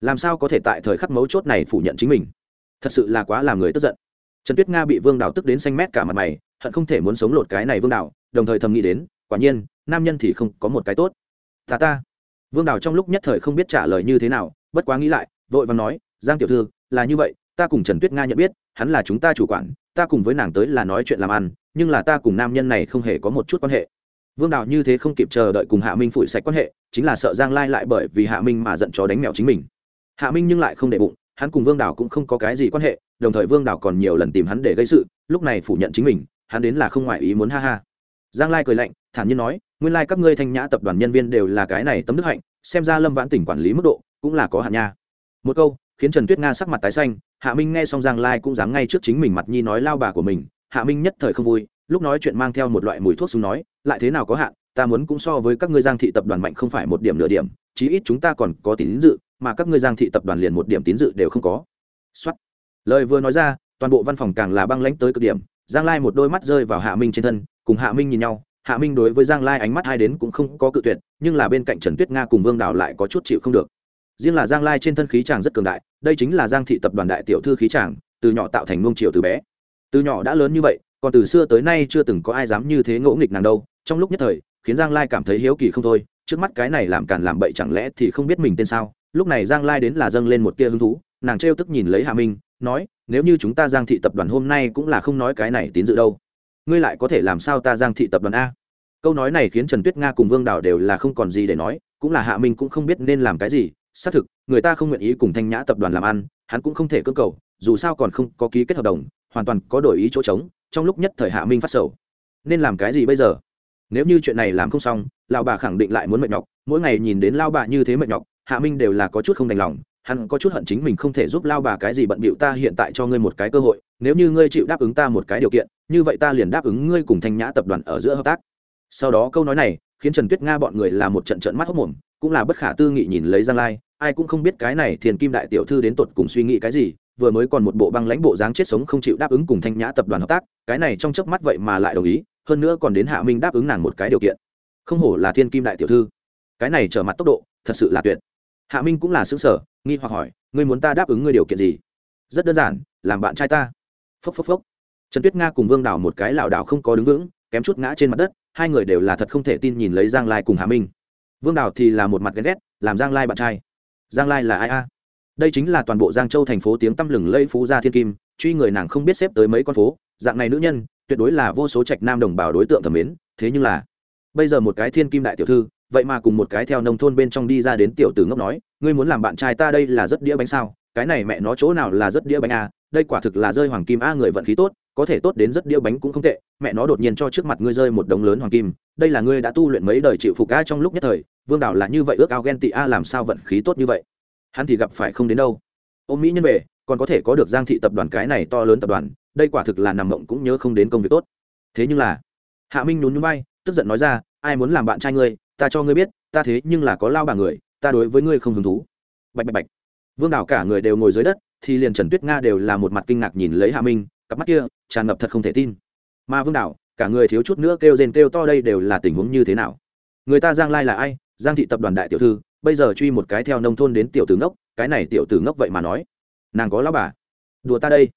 Làm sao có thể tại thời khắc mấu chốt này phủ nhận chính mình? Thật sự là quá làm người tức giận. Trần tuyết nga bị vương đào tức đến xanh mét cả mặt mày, hận không thể muốn sống lột cái này vương đào, đồng thời thầm nghĩ đến, quả nhiên, nam nhân thì không có một cái tốt. Ta ta. Vương đào trong lúc nhất thời không biết trả lời như thế nào, bất quá nghĩ lại, vội và nói, giang tiểu thư là như vậy, ta cùng trần tuyết nga nhận biết, hắn là chúng ta chủ quản, ta cùng với nàng tới là nói chuyện làm ăn, nhưng là ta cùng nam nhân này không hề có một chút quan hệ. Vương đào như thế không kịp chờ đợi cùng hạ minh phủi sạch quan hệ, chính là sợ giang lai lại bởi vì hạ minh mà giận chó đánh mèo chính mình. Hạ minh nhưng lại không để bụng, hắn cùng vương đào cũng không có cái gì quan hệ, đồng thời vương đào còn nhiều lần tìm hắn để gây sự, lúc này phủ nhận chính mình, hắn đến là không ngoại ý muốn ha ha. Giang lai cười lạnh, thản nhiên nói, nguyên lai các ngươi thanh nhã tập đoàn nhân viên đều là cái này tấm đức hạnh, xem ra lâm vãn tỉnh quản lý mức độ cũng là có hạn nha. Một câu khiến trần tuyết nga sắc mặt tái xanh, hạ minh nghe xong giang lai cũng dám ngay trước chính mình mặt nhi nói lao bà của mình, hạ minh nhất thời không vui, lúc nói chuyện mang theo một loại mùi thuốc súng nói, lại thế nào có hạn, ta muốn cũng so với các ngươi giang thị tập đoàn mạnh không phải một điểm nửa điểm, chí ít chúng ta còn có tín dự, mà các ngươi giang thị tập đoàn liền một điểm tín dự đều không có. Xuất lời vừa nói ra, toàn bộ văn phòng càng là băng lãnh tới cực điểm, giang lai một đôi mắt rơi vào hạ minh trên thân, cùng hạ minh nhìn nhau, hạ minh đối với giang lai ánh mắt hai đến cũng không có cự tuyệt, nhưng là bên cạnh trần tuyết nga cùng vương đào lại có chút chịu không được riêng là giang lai trên thân khí chàng rất cường đại, đây chính là giang thị tập đoàn đại tiểu thư khí chàng, từ nhỏ tạo thành nông triều từ bé. Từ nhỏ đã lớn như vậy, còn từ xưa tới nay chưa từng có ai dám như thế ngỗ nghịch nàng đâu. Trong lúc nhất thời, khiến giang lai cảm thấy hiếu kỳ không thôi, trước mắt cái này làm càn làm bậy chẳng lẽ thì không biết mình tên sao? Lúc này giang lai đến là dâng lên một tia hứng thú, nàng trêu tức nhìn lấy hạ minh, nói, nếu như chúng ta giang thị tập đoàn hôm nay cũng là không nói cái này tín dự đâu, ngươi lại có thể làm sao ta giang thị tập đoàn a? Câu nói này khiến trần tuyết nga cùng vương đào đều là không còn gì để nói, cũng là hạ minh cũng không biết nên làm cái gì xác thực, người ta không nguyện ý cùng thanh nhã tập đoàn làm ăn, hắn cũng không thể cơ cầu, dù sao còn không có ký kết hợp đồng, hoàn toàn có đổi ý chỗ trống, trong lúc nhất thời hạ minh phát sầu. Nên làm cái gì bây giờ? Nếu như chuyện này làm không xong lao bà khẳng định lại muốn mệt nhọc, mỗi ngày nhìn đến lao bà như thế mệt nhọc, hạ minh đều là có chút không đành lòng, hắn có chút hận chính mình không thể giúp lao bà cái gì bận bịu ta hiện tại cho ngươi một cái cơ hội, nếu như ngươi chịu đáp ứng ta một cái điều kiện, như vậy ta liền đáp ứng ngươi cùng thanh nhã tập đoàn ở giữa hợp tác. Sau đó câu nói này, khiến trần tuyết nga bọn người là một trận trận mắt hốc mồm cũng là bất khả tư nghị nhìn lấy giang lai, ai cũng không biết cái này thiền kim đại tiểu thư đến tột cùng suy nghĩ cái gì, vừa mới còn một bộ băng lãnh bộ dáng chết sống không chịu đáp ứng cùng thanh nhã tập đoàn hợp tác, cái này trong chớp mắt vậy mà lại đồng ý, hơn nữa còn đến hạ minh đáp ứng nàng một cái điều kiện. Không hổ là thiên kim đại tiểu thư. Cái này trở mặt tốc độ, thật sự là tuyệt. Hạ minh cũng là xứng sở nghi hoặc hỏi, ngươi muốn ta đáp ứng ngươi điều kiện gì? Rất đơn giản, làm bạn trai ta. Phốc phốc phốc. Trần tuyết nga cùng vương đảo một cái lảo đảo không có đứng vững, kém chút ngã trên mặt đất, hai người đều là thật không thể tin nhìn lấy giang lai cùng hạ minh vương Đào thì là một mặt ghen ghét, làm giang lai bạn trai. Giang lai là ai a? Đây chính là toàn bộ giang châu thành phố tiếng tăm lừng lây phú gia thiên kim, truy người nàng không biết xếp tới mấy con phố, dạng này nữ nhân, tuyệt đối là vô số trạch nam đồng bào đối tượng thẩm mến, thế nhưng là, bây giờ một cái thiên kim đại tiểu thư, vậy mà cùng một cái theo nông thôn bên trong đi ra đến tiểu tử ngốc nói, ngươi muốn làm bạn trai ta đây là rất đĩa bánh sao? Cái này mẹ nó chỗ nào là rất đĩa bánh a đây quả thực là rơi hoàng kim a, người vận khí tốt có thể tốt đến rất đĩa bánh cũng không tệ, mẹ nó đột nhiên cho trước mặt ngươi rơi một đống lớn hoàng kim, đây là ngươi đã tu luyện mấy đời chịu phục a trong lúc nhất thời, vương đảo là như vậy ước ao ghen tị a làm sao vận khí tốt như vậy? Hắn thì gặp phải không đến đâu. Ô mỹ nhân về, còn có thể có được giang thị tập đoàn cái này to lớn tập đoàn, đây quả thực là nằm mộng cũng nhớ không đến công việc tốt. Thế nhưng là, hạ minh nhún nhún bay tức giận nói ra, ai muốn làm bạn trai ngươi, ta cho ngươi biết, ta thế nhưng là có lao bà người, ta đối với ngươi không hứng thú. Bạch bạch bạch. Vương đảo cả người đều ngồi dưới đất, thì liền trần tuyết nga đều là một mặt kinh ngạc nhìn lấy hạ minh, cặp mắt kia tràn ngập thật không thể tin. Mà vương đảo cả người thiếu chút nữa kêu rên kêu to đây đều là tình huống như thế nào? Người ta giang lai là ai? Giang thị tập đoàn đại tiểu thư, bây giờ truy một cái theo nông thôn đến tiểu tử ngốc, cái này tiểu tử ngốc vậy mà nói. Nàng có lao bà. Đùa ta đây.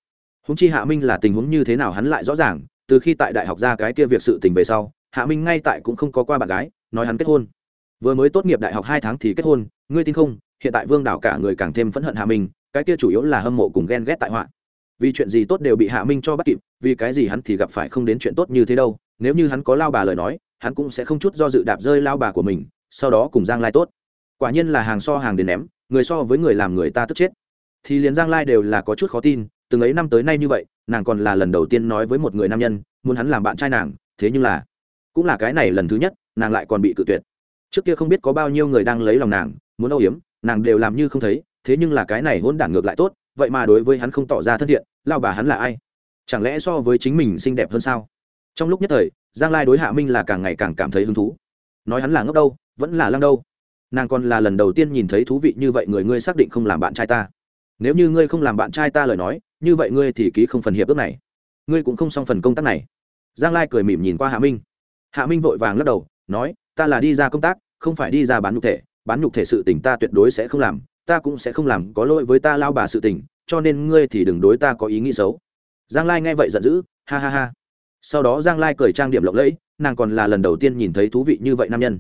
Húng chi hạ minh là tình huống như thế nào hắn lại rõ ràng, từ khi tại đại học ra cái kia việc sự tình về sau, hạ minh ngay tại cũng không có qua bạn gái, nói hắn kết hôn. Vừa mới tốt nghiệp đại học hai tháng thì kết hôn, ngươi tin không? Hiện tại vương đảo cả người càng thêm phẫn hận hạ minh, cái kia chủ yếu là hâm mộ cùng ghen ghét tại họa vì chuyện gì tốt đều bị hạ minh cho bắt kịp, vì cái gì hắn thì gặp phải không đến chuyện tốt như thế đâu, nếu như hắn có lao bà lời nói, hắn cũng sẽ không chút do dự đạp rơi lao bà của mình, sau đó cùng giang lai tốt. Quả nhiên là hàng so hàng đến ném, người so với người làm người ta tức chết. Thì liền giang lai đều là có chút khó tin, từng ấy năm tới nay như vậy, nàng còn là lần đầu tiên nói với một người nam nhân, muốn hắn làm bạn trai nàng, thế nhưng là, cũng là cái này lần thứ nhất, nàng lại còn bị cự tuyệt. Trước kia không biết có bao nhiêu người đang lấy lòng nàng, muốn âu hiếm nàng đều làm như không thấy, thế nhưng là cái này hôn đản ngược lại tốt, vậy mà đối với hắn không tỏ ra thân thiện lao bà hắn là ai? Chẳng lẽ so với chính mình xinh đẹp hơn sao? Trong lúc nhất thời, giang lai đối hạ minh là càng ngày càng cảm thấy hứng thú. Nói hắn là ngốc đâu, vẫn là lăng đâu. Nàng còn là lần đầu tiên nhìn thấy thú vị như vậy người ngươi xác định không làm bạn trai ta. Nếu như ngươi không làm bạn trai ta lời nói, như vậy ngươi thì ký không phần hiệp ước này. Ngươi cũng không xong phần công tác này. Giang lai cười mỉm nhìn qua hạ minh. Hạ minh vội vàng lắc đầu, nói, ta là đi ra công tác, không phải đi ra bán nhục thể. Bán nhục thể sự tình ta tuyệt đối sẽ không làm. Ta cũng sẽ không làm, có lỗi với ta lao bà sự tình cho nên ngươi thì đừng đối ta có ý nghĩ xấu. Giang lai nghe vậy giận dữ, ha ha ha. Sau đó giang lai cười trang điểm lộng lẫy, nàng còn là lần đầu tiên nhìn thấy thú vị như vậy nam nhân.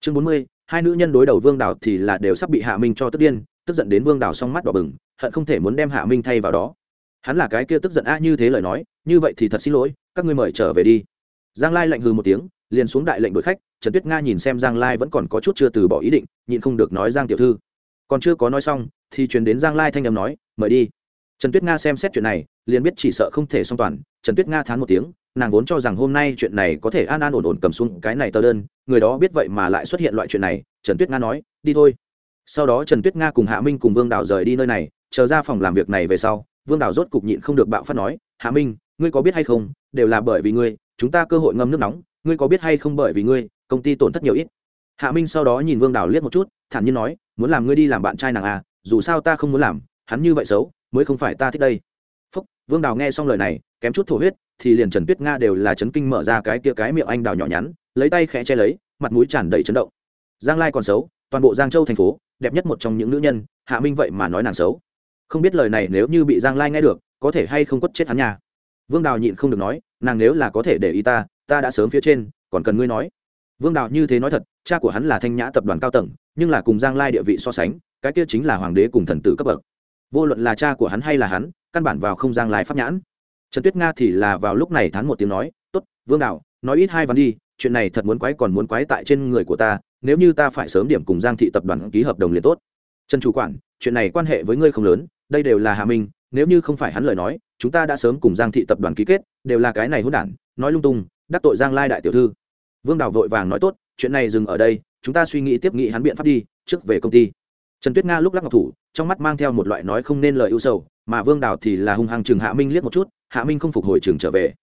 Chương bốn mươi, hai nữ nhân đối đầu vương đào thì là đều sắp bị hạ minh cho tức điên, tức giận đến vương đào s mắt đỏ bừng, hận không thể muốn đem hạ minh thay vào đó. Hắn là cái kia tức giận a như thế lời nói, như vậy thì thật xin lỗi, các ngươi mời trở về đi. Giang lai lạnh hừ một tiếng, liền xuống đại lệnh đuổi khách, trần tuyết nga nhìn xem giang lai vẫn còn có chút chưa từ bỏ ý định, nhịn không được nói giang tiểu thư. Còn chưa có nói xong, thì truyền đến giang lai thanh âm nói mời đi. Trần tuyết nga xem xét chuyện này, liền biết chỉ sợ không thể song toàn. Trần tuyết nga thán một tiếng, nàng vốn cho rằng hôm nay chuyện này có thể an an ổn ổn cầm xuống cái này tờ đơn, người đó biết vậy mà lại xuất hiện loại chuyện này, trần tuyết nga nói, đi thôi. Sau đó trần tuyết nga cùng hạ minh cùng vương đào rời đi nơi này, chờ ra phòng làm việc này về sau, vương đào rốt cục nhịn không được bạo phát nói, hạ minh, ngươi có biết hay không, đều là bởi vì ngươi, chúng ta cơ hội ngâm nước nóng, ngươi có biết hay không bởi vì ngươi, công ty tổn thất nhiều ít. Hạ minh sau đó nhìn vương đào liếc một chút, thản nhiên nói, muốn làm ngươi đi làm bạn trai nàng à dù sao ta không muốn làm hắn như vậy xấu, mới không phải ta thích đây. Phúc, vương đào nghe xong lời này, kém chút thổ huyết, thì liền trần tuyết nga đều là chấn kinh mở ra cái kia cái miệng anh đào nhỏ nhắn, lấy tay khẽ che lấy, mặt mũi tràn đầy chấn động. Giang lai còn xấu, toàn bộ giang châu thành phố, đẹp nhất một trong những nữ nhân, hạ minh vậy mà nói nàng xấu. Không biết lời này nếu như bị giang lai nghe được, có thể hay không quất chết hắn nhà vương đào nhịn không được nói, nàng nếu là có thể để ý ta ta đã sớm phía trên, còn cần ngươi nói. Vương đào như thế nói thật, cha của hắn là thanh nhã tập đoàn cao tầng, nhưng là cùng giang lai địa vị so sánh, cái kia chính là hoàng đế cùng thần tử cấp bậc vô luận là cha của hắn hay là hắn, căn bản vào không giang lai pháp nhãn. Trần tuyết nga thì là vào lúc này thán một tiếng nói, tốt, vương đào nói ít hai văn đi, chuyện này thật muốn quái còn muốn quái tại trên người của ta, nếu như ta phải sớm điểm cùng giang thị tập đoàn ký hợp đồng liền tốt. Trần chủ quản, chuyện này quan hệ với ngươi không lớn, đây đều là hà minh, nếu như không phải hắn lời nói, chúng ta đã sớm cùng giang thị tập đoàn ký kết, đều là cái này hôn đản, nói lung tung, đắc tội giang lai đại tiểu thư. Vương đào vội vàng nói, tốt, chuyện này dừng ở đây, chúng ta suy nghĩ tiếp nghị hắn biện pháp đi, trước về công ty trần tuyết nga lúc lắc ngọc thủ, trong mắt mang theo một loại nói không nên lời ưu sầu, mà vương đào thì là hung hăng chừng hạ minh liếc một chút, hạ minh không phục hồi chừng trở về.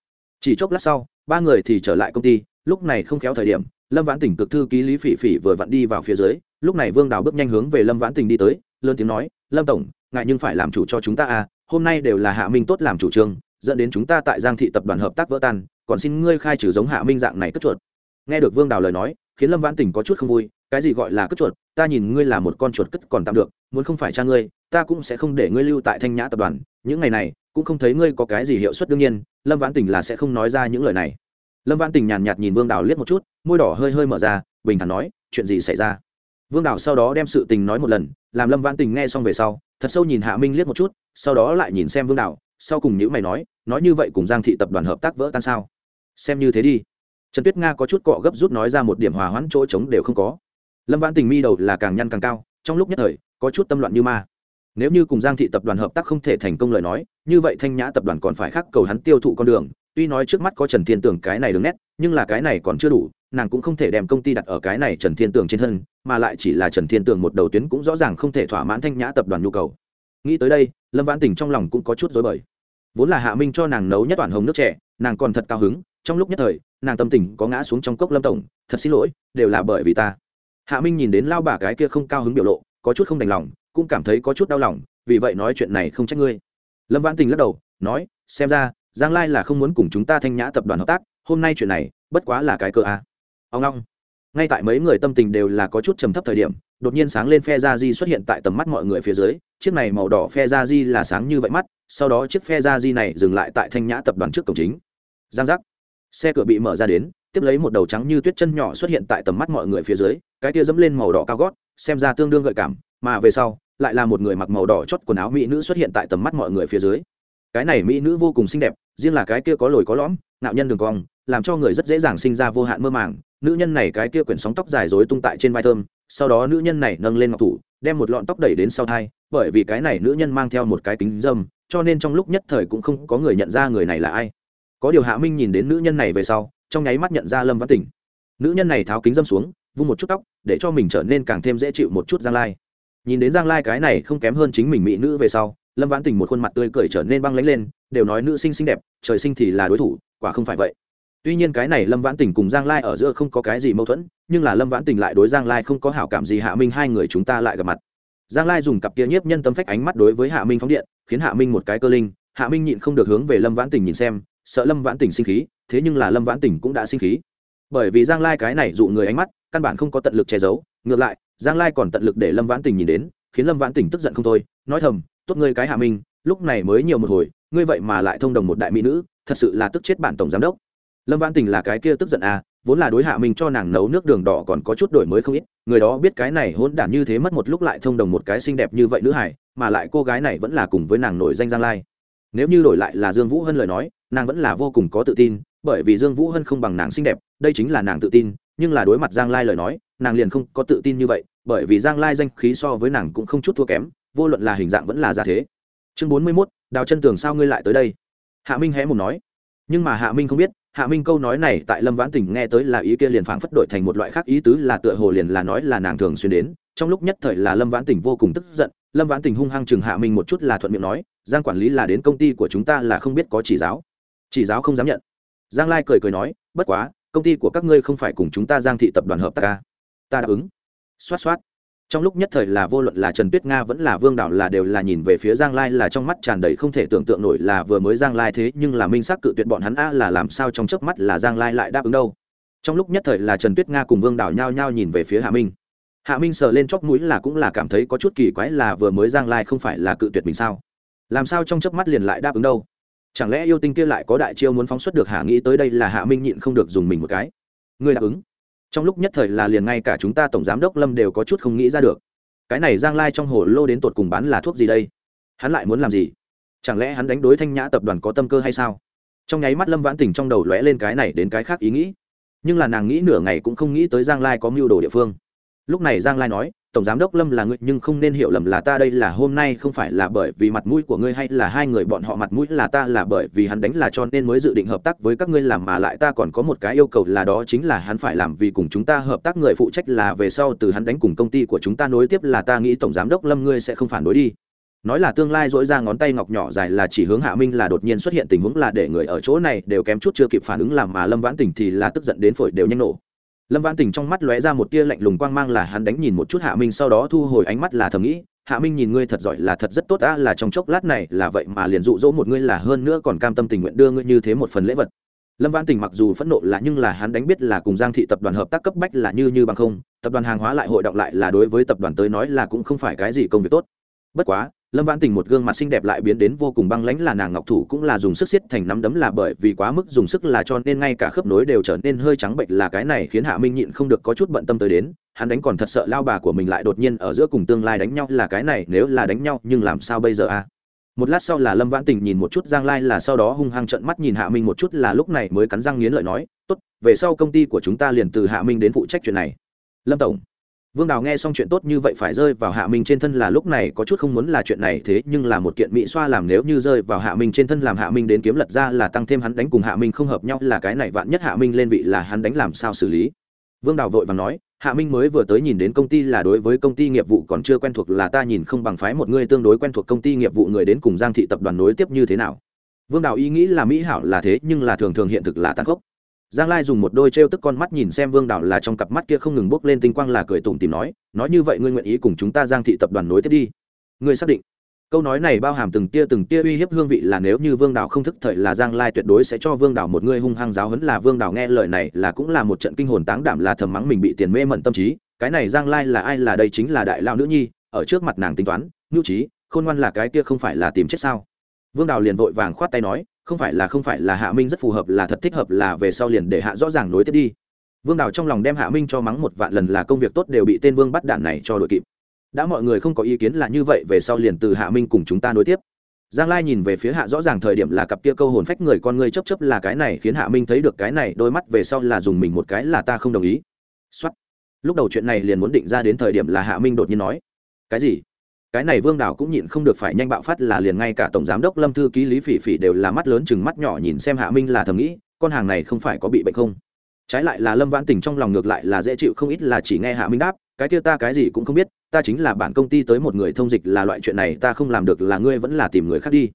Chỉ chốc lát sau, ba người thì trở lại công ty, lúc này không khéo thời điểm, lâm vãn tỉnh cực thư ký lý phỉ phỉ vừa vặn đi vào phía dưới, lúc này vương đào bước nhanh hướng về lâm vãn tình đi tới, lớn tiếng nói, lâm tổng ngại nhưng phải làm chủ cho chúng ta à hôm nay đều là hạ minh tốt làm chủ trương, dẫn đến chúng ta tại giang thị tập đoàn hợp tác vỡ tan, còn xin ngươi khai trừ giống hạ minh dạng này cất chuột. Nghe được vương đào lời nói, khiến lâm vãn tình có chút không vui cái gì gọi là cất chuột, ta nhìn ngươi là một con chuột cất còn tạm được, muốn không phải cha ngươi, ta cũng sẽ không để ngươi lưu tại thanh nhã tập đoàn. Những ngày này, cũng không thấy ngươi có cái gì hiệu suất đương nhiên, lâm vãn tình là sẽ không nói ra những lời này. Lâm vãn tình nhàn nhạt nhìn vương đào liếc một chút, môi đỏ hơi hơi mở ra, bình thản nói, chuyện gì xảy ra? Vương đào sau đó đem sự tình nói một lần, làm lâm vãn tình nghe xong về sau, thật sâu nhìn hạ minh liếc một chút, sau đó lại nhìn xem vương đào, sau cùng những mày nói nói như vậy cùng giang thị tập đoàn hợp tác vỡ tan sao? Xem như thế đi. Trần tuyết nga có chút cọ gấp rút nói ra một điểm hòa hoãn chỗ trống đều không có lâm vãn tình mi đầu là càng nhăn càng cao, trong lúc nhất thời, có chút tâm loạn như ma. Nếu như cùng giang thị tập đoàn hợp tác không thể thành công lời nói, như vậy thanh nhã tập đoàn còn phải khắc cầu hắn tiêu thụ con đường. Tuy nói trước mắt có trần thiên tưởng cái này đường nét, nhưng là cái này còn chưa đủ, nàng cũng không thể đem công ty đặt ở cái này trần thiên tường trên thân, mà lại chỉ là trần thiên tường một đầu tuyến cũng rõ ràng không thể thỏa mãn thanh nhã tập đoàn nhu cầu. Nghĩ tới đây, lâm vãn tình trong lòng cũng có chút dối bời. Vốn là hạ minh cho nàng nấu nhất toàn hồng nước trẻ nàng còn thật cao hứng, trong lúc nhất thời, nàng tâm tình có ngã xuống trong cốc lâm tổng. Thật xin lỗi, đều là bởi vì ta hạ minh nhìn đến lao bà cái kia không cao hứng biểu lộ, có chút không đành lòng, cũng cảm thấy có chút đau lòng, vì vậy nói chuyện này không trách ngươi. Lâm vãn tình lắc đầu, nói, xem ra, giang lai là không muốn cùng chúng ta thanh nhã tập đoàn hợp tác, hôm nay chuyện này, bất quá là cái cơ à. ông long ngay tại mấy người tâm tình đều là có chút trầm thấp thời điểm, đột nhiên sáng lên phe ra di xuất hiện tại tầm mắt mọi người phía dưới, chiếc này màu đỏ phe ra di là sáng như vậy mắt, sau đó chiếc phe ra di này dừng lại tại thanh nhã tập đoàn trước cổng chính. Giang giác. Xe cửa bị mở ra đến tiếp lấy một đầu trắng như tuyết chân nhỏ xuất hiện tại tầm mắt mọi người phía dưới, cái tia dẫm lên màu đỏ cao gót, xem ra tương đương gợi cảm, mà về sau, lại là một người mặc màu đỏ chót quần áo mỹ nữ xuất hiện tại tầm mắt mọi người phía dưới. Cái này mỹ nữ vô cùng xinh đẹp, riêng là cái kia có lồi có lõm, ngạo nhân đường cong, làm cho người rất dễ dàng sinh ra vô hạn mơ màng. Nữ nhân này cái kia quyển sóng tóc dài dối tung tại trên vai thơm, sau đó nữ nhân này nâng lên ngọc thủ, đem một lọn tóc đẩy đến sau thai, bởi vì cái này nữ nhân mang theo một cái kính dâm, cho nên trong lúc nhất thời cũng không có người nhận ra người này là ai. Có điều hạ minh nhìn đến nữ nhân này về sau trong nháy mắt nhận ra lâm văn tỉnh nữ nhân này tháo kính dâm xuống, vung một chút tóc, để cho mình trở nên càng thêm dễ chịu một chút giang lai. Nhìn đến giang lai cái này không kém hơn chính mình mỹ nữ về sau, lâm vãn tình một khuôn mặt tươi cười trở nên băng lánh lên, đều nói nữ sinh xinh đẹp, trời sinh thì là đối thủ, quả không phải vậy. Tuy nhiên cái này lâm vãn tình cùng giang lai ở giữa không có cái gì mâu thuẫn, nhưng là lâm vãn tình lại đối giang lai không có hảo cảm gì hạ minh hai người chúng ta lại gặp mặt. Giang lai dùng cặp kia nhiếp nhân tâm phách ánh mắt đối với hạ minh phóng điện, khiến hạ minh một cái cơ linh, hạ minh nhịn không được hướng về lâm vãn tình nhìn xem sợ lâm vãn tình sinh khí, thế nhưng là lâm vãn tình cũng đã sinh khí. Bởi vì giang lai cái này dụ người ánh mắt, căn bản không có tận lực che giấu, ngược lại, giang lai còn tận lực để lâm vãn tình nhìn đến, khiến lâm vãn tình tức giận không thôi, nói thầm, tốt ngươi cái hạ minh, lúc này mới nhiều một hồi, ngươi vậy mà lại thông đồng một đại mỹ nữ, thật sự là tức chết bản tổng giám đốc. Lâm vãn tình là cái kia tức giận à vốn là đối hạ minh cho nàng nấu nước đường đỏ còn có chút đổi mới không ít, người đó biết cái này hôn đản như thế mất một lúc lại thông đồng một cái xinh đẹp như vậy nữ hải mà lại cô gái này vẫn là cùng với nàng nổi danh giang lai. Nếu như đổi lại là dương vũ hân lời nói nàng vẫn là vô cùng có tự tin, bởi vì dương vũ hân không bằng nàng xinh đẹp, đây chính là nàng tự tin, nhưng là đối mặt giang lai lời nói, nàng liền không có tự tin như vậy, bởi vì giang lai danh khí so với nàng cũng không chút thua kém, vô luận là hình dạng vẫn là giả thế. Chương bốn mươi mốt, đào chân tường sao ngươi lại tới đây? Hạ minh hé một nói. Nhưng mà hạ minh không biết, hạ minh câu nói này tại lâm vãn tỉnh nghe tới là ý kia liền phảng phất đổi thành một loại khác ý tứ là tựa hồ liền là nói là nàng thường xuyên đến, trong lúc nhất thời là lâm vãn tỉnh vô cùng tức giận, lâm vãn tỉnh hung hăng chừng hạ minh một chút là thuận miệng nói, giang quản lý là đến công ty của chúng ta là không biết có chỉ giáo chỉ giáo không dám nhận. Giang lai cười cười nói, bất quá, công ty của các ngươi không phải cùng chúng ta giang thị tập đoàn hợp tác ca ta đáp ứng. Xoát xoát. Trong lúc nhất thời là vô luận là trần tuyết nga vẫn là vương đảo là đều là nhìn về phía giang lai là trong mắt tràn đầy không thể tưởng tượng nổi là vừa mới giang lai thế nhưng là minh xác cự tuyệt bọn hắn a là làm sao trong chớp mắt là giang lai lại đáp ứng đâu. Trong lúc nhất thời là trần tuyết nga cùng vương đảo nhao nhao nhìn về phía hạ minh. Hạ minh sờ lên chóc mũi là cũng là cảm thấy có chút kỳ quái là vừa mới giang lai không phải là cự tuyệt mình sao? Làm sao trong chớp mắt liền lại đáp ứng đâu? Chẳng lẽ yêu tinh kia lại có đại chiêu muốn phóng xuất được hạ nghĩ tới đây là hạ minh nhịn không được dùng mình một cái? Người đáp ứng. Trong lúc nhất thời là liền ngay cả chúng ta tổng giám đốc lâm đều có chút không nghĩ ra được. Cái này giang lai trong hồ lô đến tột cùng bán là thuốc gì đây? Hắn lại muốn làm gì? Chẳng lẽ hắn đánh đối thanh nhã tập đoàn có tâm cơ hay sao? Trong nháy mắt lâm vãn tỉnh trong đầu lóe lên cái này đến cái khác ý nghĩ. Nhưng là nàng nghĩ nửa ngày cũng không nghĩ tới giang lai có mưu đồ địa phương. Lúc này giang lai nói tổng giám đốc lâm là ngươi nhưng không nên hiểu lầm là ta đây là hôm nay không phải là bởi vì mặt mũi của ngươi hay là hai người bọn họ mặt mũi là ta, là bởi vì hắn đánh là cho nên mới dự định hợp tác với các ngươi làm mà lại ta còn có một cái yêu cầu là đó chính là hắn phải làm vì cùng chúng ta hợp tác, người phụ trách là về sau từ hắn đánh cùng công ty của chúng ta nối tiếp là ta nghĩ tổng giám đốc lâm ngươi sẽ không phản đối đi. Nói là tương lai dỗi ra ngón tay ngọc nhỏ dài là chỉ hướng hạ minh là đột nhiên xuất hiện tình huống là để người ở chỗ này đều kém chút chưa kịp phản ứng làm mà lâm vãn tình thì là tức giận đến phổi đều nhanh nổ lâm vãn tình trong mắt lóe ra một tia lạnh lùng quang mang là hắn đánh nhìn một chút hạ minh, sau đó thu hồi ánh mắt là thầm nghĩ, hạ minh nhìn ngươi thật giỏi là thật rất tốt ta là trong chốc lát này là vậy mà liền dụ dỗ một ngươi là hơn nữa còn cam tâm tình nguyện đưa ngươi như thế một phần lễ vật. Lâm vãn tình mặc dù phẫn nộ là nhưng là hắn đánh biết là cùng giang thị tập đoàn hợp tác cấp bách là như như bằng không, tập đoàn hàng hóa lại hội động lại là đối với tập đoàn tới nói là cũng không phải cái gì công việc tốt bất quá, lâm vãn tình một gương mặt xinh đẹp lại biến đến vô cùng băng lãnh là nàng ngọc thủ cũng là dùng sức xiết thành nắm đấm là bởi vì quá mức dùng sức là cho nên ngay cả khớp nối đều trở nên hơi trắng bệnh là cái này khiến hạ minh nhịn không được có chút bận tâm tới đến. Hắn đánh còn thật sợ lao bà của mình lại đột nhiên ở giữa cùng tương lai đánh nhau là cái này, nếu là đánh nhau, nhưng làm sao bây giờ a một lát sau là lâm vãn tình nhìn một chút giang lai là sau đó hung hăng trận mắt nhìn hạ minh một chút là lúc này mới cắn răng nghiến lợi nói, tốt, về sau công ty của chúng ta liền từ hạ minh đến phụ trách chuyện này. Lâm tổng vương đào nghe xong chuyện tốt như vậy phải rơi vào hạ minh trên thân là lúc này có chút không muốn là chuyện này thế, nhưng là một kiện mỹ xoa làm nếu như rơi vào hạ minh trên thân làm hạ minh đến kiếm lật ra là tăng thêm hắn đánh cùng hạ minh không hợp nhau, là cái này vạn nhất hạ minh lên vị là hắn đánh làm sao xử lý. Vương đào vội và nói, hạ minh mới vừa tới nhìn đến công ty là đối với công ty nghiệp vụ còn chưa quen thuộc là ta nhìn không bằng phái một người tương đối quen thuộc công ty nghiệp vụ người đến cùng giang thị tập đoàn nối tiếp như thế nào? Vương đào ý nghĩ là mỹ hảo là thế, nhưng là thường thường hiện thực là tàn khốc giang lai dùng một đôi t r e o tức con mắt nhìn xem vương đảo là trong cặp mắt kia không ngừng bốc lên tinh quang là cười tủm tìm nói nói như vậy ngươi nguyện ý cùng chúng ta giang thị tập đoàn nối tiếp đi? Ngươi xác định. Câu nói này bao hàm từng tia từng tia uy hiếp hương vị là nếu như vương đảo không thức thời là giang lai tuyệt đối sẽ cho vương đảo một người hung hăng giáo hấn là vương đảo nghe lời này là cũng là một trận kinh hồn táng đảm là thầm mắng mình bị tiền mê mẩn tâm trí. Cái này giang lai là ai là đây chính là đại lao nữ nhi, ở trước mặt nàng tính toán, nhu trí khôn ngoan là cái kia không phải là tìm chết sao? Vương đào liền vội vàng khoát tay nói không phải là không phải là hạ minh rất phù hợp, là thật thích hợp là về sau liền để hạ rõ ràng nối tiếp đi. Vương đào trong lòng đem hạ minh cho mắng một vạn lần là công việc tốt đều bị tên vương bắt đạn này cho đội kịp. Đã mọi người không có ý kiến là như vậy, về sau liền từ hạ minh cùng chúng ta nối tiếp. Giang lai nhìn về phía hạ rõ ràng thời điểm là cặp kia câu hồn phách người con người chấp chấp là cái này khiến hạ minh thấy được cái này, đôi mắt về sau là dùng mình một cái là ta không đồng ý. Lúc đầu chuyện này liền muốn định ra đến thời điểm là hạ minh đột nhiên nói. Cái gì? Cái này vương đảo cũng nhịn không được phải nhanh bạo phát là liền ngay cả tổng giám đốc lâm thư ký lý phỉ phỉ đều là mắt lớn chừng mắt nhỏ nhìn xem hạ minh là thầm nghĩ, con hàng này không phải có bị bệnh không? Trái lại là lâm vãn tình trong lòng ngược lại là dễ chịu không ít là chỉ nghe hạ minh đáp, cái kia ta cái gì cũng không biết, ta chính là bản công ty tới một người thông dịch là loại chuyện này ta không làm được là ngươi vẫn là tìm người khác đi.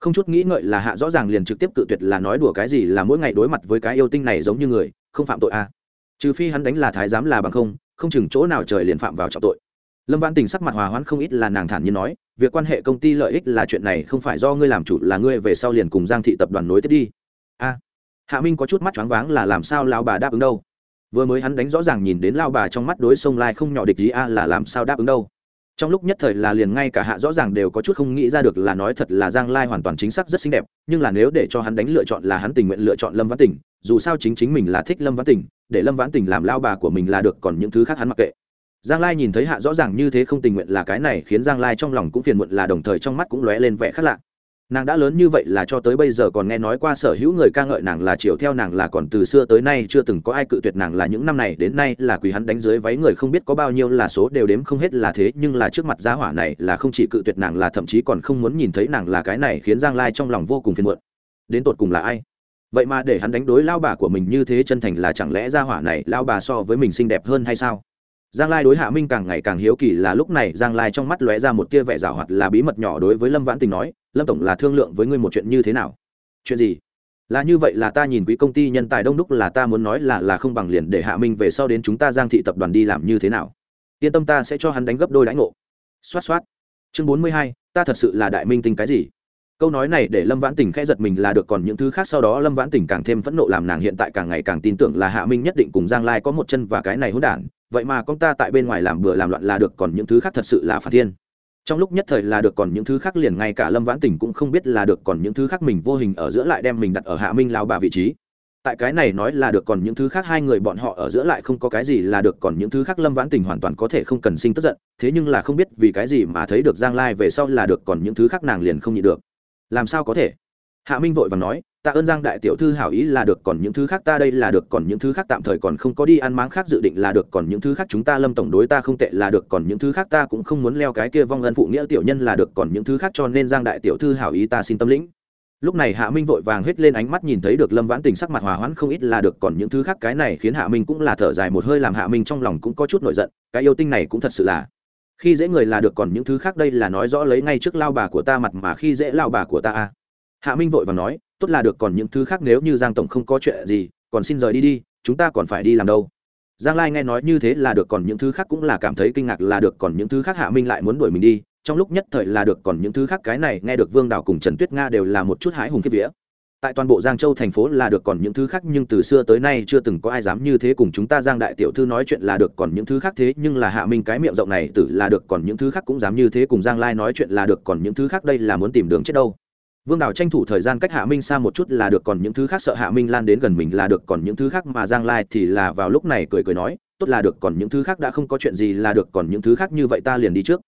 Không chút nghĩ ngợi là hạ rõ ràng liền trực tiếp cự tuyệt là nói đùa cái gì là mỗi ngày đối mặt với cái yêu tinh này giống như người, không phạm tội a à. trừ phi hắn đánh là thái giám là bằng không không chừng chỗ nào trời liền phạm vào trọng tội lâm văn tình sắc mặt hòa hoãn không ít là nàng thản nhiên nói, việc quan hệ công ty lợi ích là chuyện này không phải do ngươi làm chủ là ngươi về sau liền cùng giang thị tập đoàn nối tiếp đi. A. Hạ minh có chút mắt choáng váng là làm sao lao bà đáp ứng đâu? Vừa mới hắn đánh rõ ràng nhìn đến lao bà trong mắt đối sông lai không nhỏ địch gì a là làm sao đáp ứng đâu? Trong lúc nhất thời là liền ngay cả hạ rõ ràng đều có chút không nghĩ ra được là nói thật là giang lai hoàn toàn chính xác rất xinh đẹp, nhưng là nếu để cho hắn đánh lựa chọn là hắn tình nguyện lựa chọn lâm văn tỉnh dù sao chính chính mình là thích lâm văn tỉnh để lâm văn tỉnh làm lao bà của mình là được, còn những thứ khác hắn mặc kệ giang lai nhìn thấy hạ rõ ràng như thế không tình nguyện là cái này khiến giang lai trong lòng cũng phiền muộn là đồng thời trong mắt cũng lóe lên vẻ khác lạ. Nàng đã lớn như vậy là cho tới bây giờ còn nghe nói qua sở hữu người ca ngợi nàng là chiều theo nàng là còn từ xưa tới nay chưa từng có ai cự tuyệt nàng là những năm này, đến nay là quỳ hắn đánh dưới váy người không biết có bao nhiêu là số đều đếm không hết là thế, nhưng là trước mặt giá hỏa này là không chỉ cự tuyệt nàng là thậm chí còn không muốn nhìn thấy nàng là cái này khiến giang lai trong lòng vô cùng phiền muộn. Đến tột cùng là ai? Vậy mà để hắn đánh đối lao bà của mình như thế chân thành là chẳng lẽ gia hỏa này lao bà so với mình xinh đẹp hơn hay sao? Giang lai đối hạ minh càng ngày càng hiếu kỳ là lúc này giang lai trong mắt lóe ra một tia vẻ rào hoạt là bí mật nhỏ đối với lâm vãn tình nói, lâm tổng là thương lượng với ngươi một chuyện như thế nào? Chuyện gì? Là như vậy là ta nhìn quý công ty nhân tài đông đúc là ta muốn nói là là không bằng liền để hạ minh về sau đến chúng ta giang thị tập đoàn đi làm như thế nào. Yên tâm ta sẽ cho hắn đánh gấp đôi lãnh ngộ. Xoát xoát. Chương bốn mươi hai, ta thật sự là đại minh tinh cái gì? Câu nói này để lâm vãn tình khẽ giật mình là được, còn những thứ khác sau đó lâm vãn tình càng thêm phẫn nộ làm nàng hiện tại càng ngày càng tin tưởng là hạ minh nhất định cùng giang lai có một chân và cái này hỗn đản vậy mà con ta tại bên ngoài làm bừa làm loạn là được, còn những thứ khác thật sự là phản thiên. Trong lúc nhất thời là được, còn những thứ khác liền ngay cả lâm vãn tình cũng không biết là được, còn những thứ khác mình vô hình ở giữa lại đem mình đặt ở hạ minh lao bà vị trí. Tại cái này nói là được, còn những thứ khác hai người bọn họ ở giữa lại không có cái gì là được, còn những thứ khác lâm vãn tình hoàn toàn có thể không cần sinh tức giận, thế nhưng là không biết vì cái gì mà thấy được giang lai về sau là được, còn những thứ khác nàng liền không nhịn được. Làm sao có thể? Hạ minh vội và nói tạ ơn giang đại tiểu thư hảo ý là được, còn những thứ khác ta đây là được, còn những thứ khác tạm thời còn không có đi ăn máng khác dự định là được, còn những thứ khác chúng ta lâm tổng đối ta không tệ là được, còn những thứ khác ta cũng không muốn leo cái kia vong ân phụ nghĩa tiểu nhân là được, còn những thứ khác cho nên giang đại tiểu thư hảo ý ta xin tâm lĩnh. Lúc này hạ minh vội vàng hết lên ánh mắt nhìn thấy được lâm vãn tình sắc mặt hòa hoãn không ít là được, còn những thứ khác cái này khiến hạ minh cũng là thở dài một hơi làm hạ minh trong lòng cũng có chút nổi giận, cái yêu tinh này cũng thật sự là khi dễ người là được, còn những thứ khác đây là nói rõ lấy ngay trước lao bà của ta mặt mà khi dễ lao bà của ta à. Hạ minh vội vàng nói tốt là được, còn những thứ khác nếu như giang tổng không có chuyện gì, còn xin rời đi đi, chúng ta còn phải đi làm đâu. Giang lai nghe nói như thế là được, còn những thứ khác cũng là cảm thấy kinh ngạc là được, còn những thứ khác hạ minh lại muốn đuổi mình đi. Trong lúc nhất thời là được, còn những thứ khác cái này nghe được vương đào cùng trần tuyết nga đều là một chút hái hùng kiếp vía. Tại toàn bộ giang châu thành phố là được, còn những thứ khác nhưng từ xưa tới nay chưa từng có ai dám như thế cùng chúng ta giang đại tiểu thư nói chuyện là được, còn những thứ khác thế nhưng là hạ minh cái miệng rộng này tử là được, còn những thứ khác cũng dám như thế cùng giang lai nói chuyện là được, còn những thứ khác đây là muốn tìm đường chết đâu vương đào tranh thủ thời gian cách hạ minh xa một chút là được, còn những thứ khác sợ hạ minh lan đến gần mình là được, còn những thứ khác mà giang lai thì là vào lúc này cười cười nói, tốt là được, còn những thứ khác đã không có chuyện gì là được, còn những thứ khác như vậy ta liền đi trước.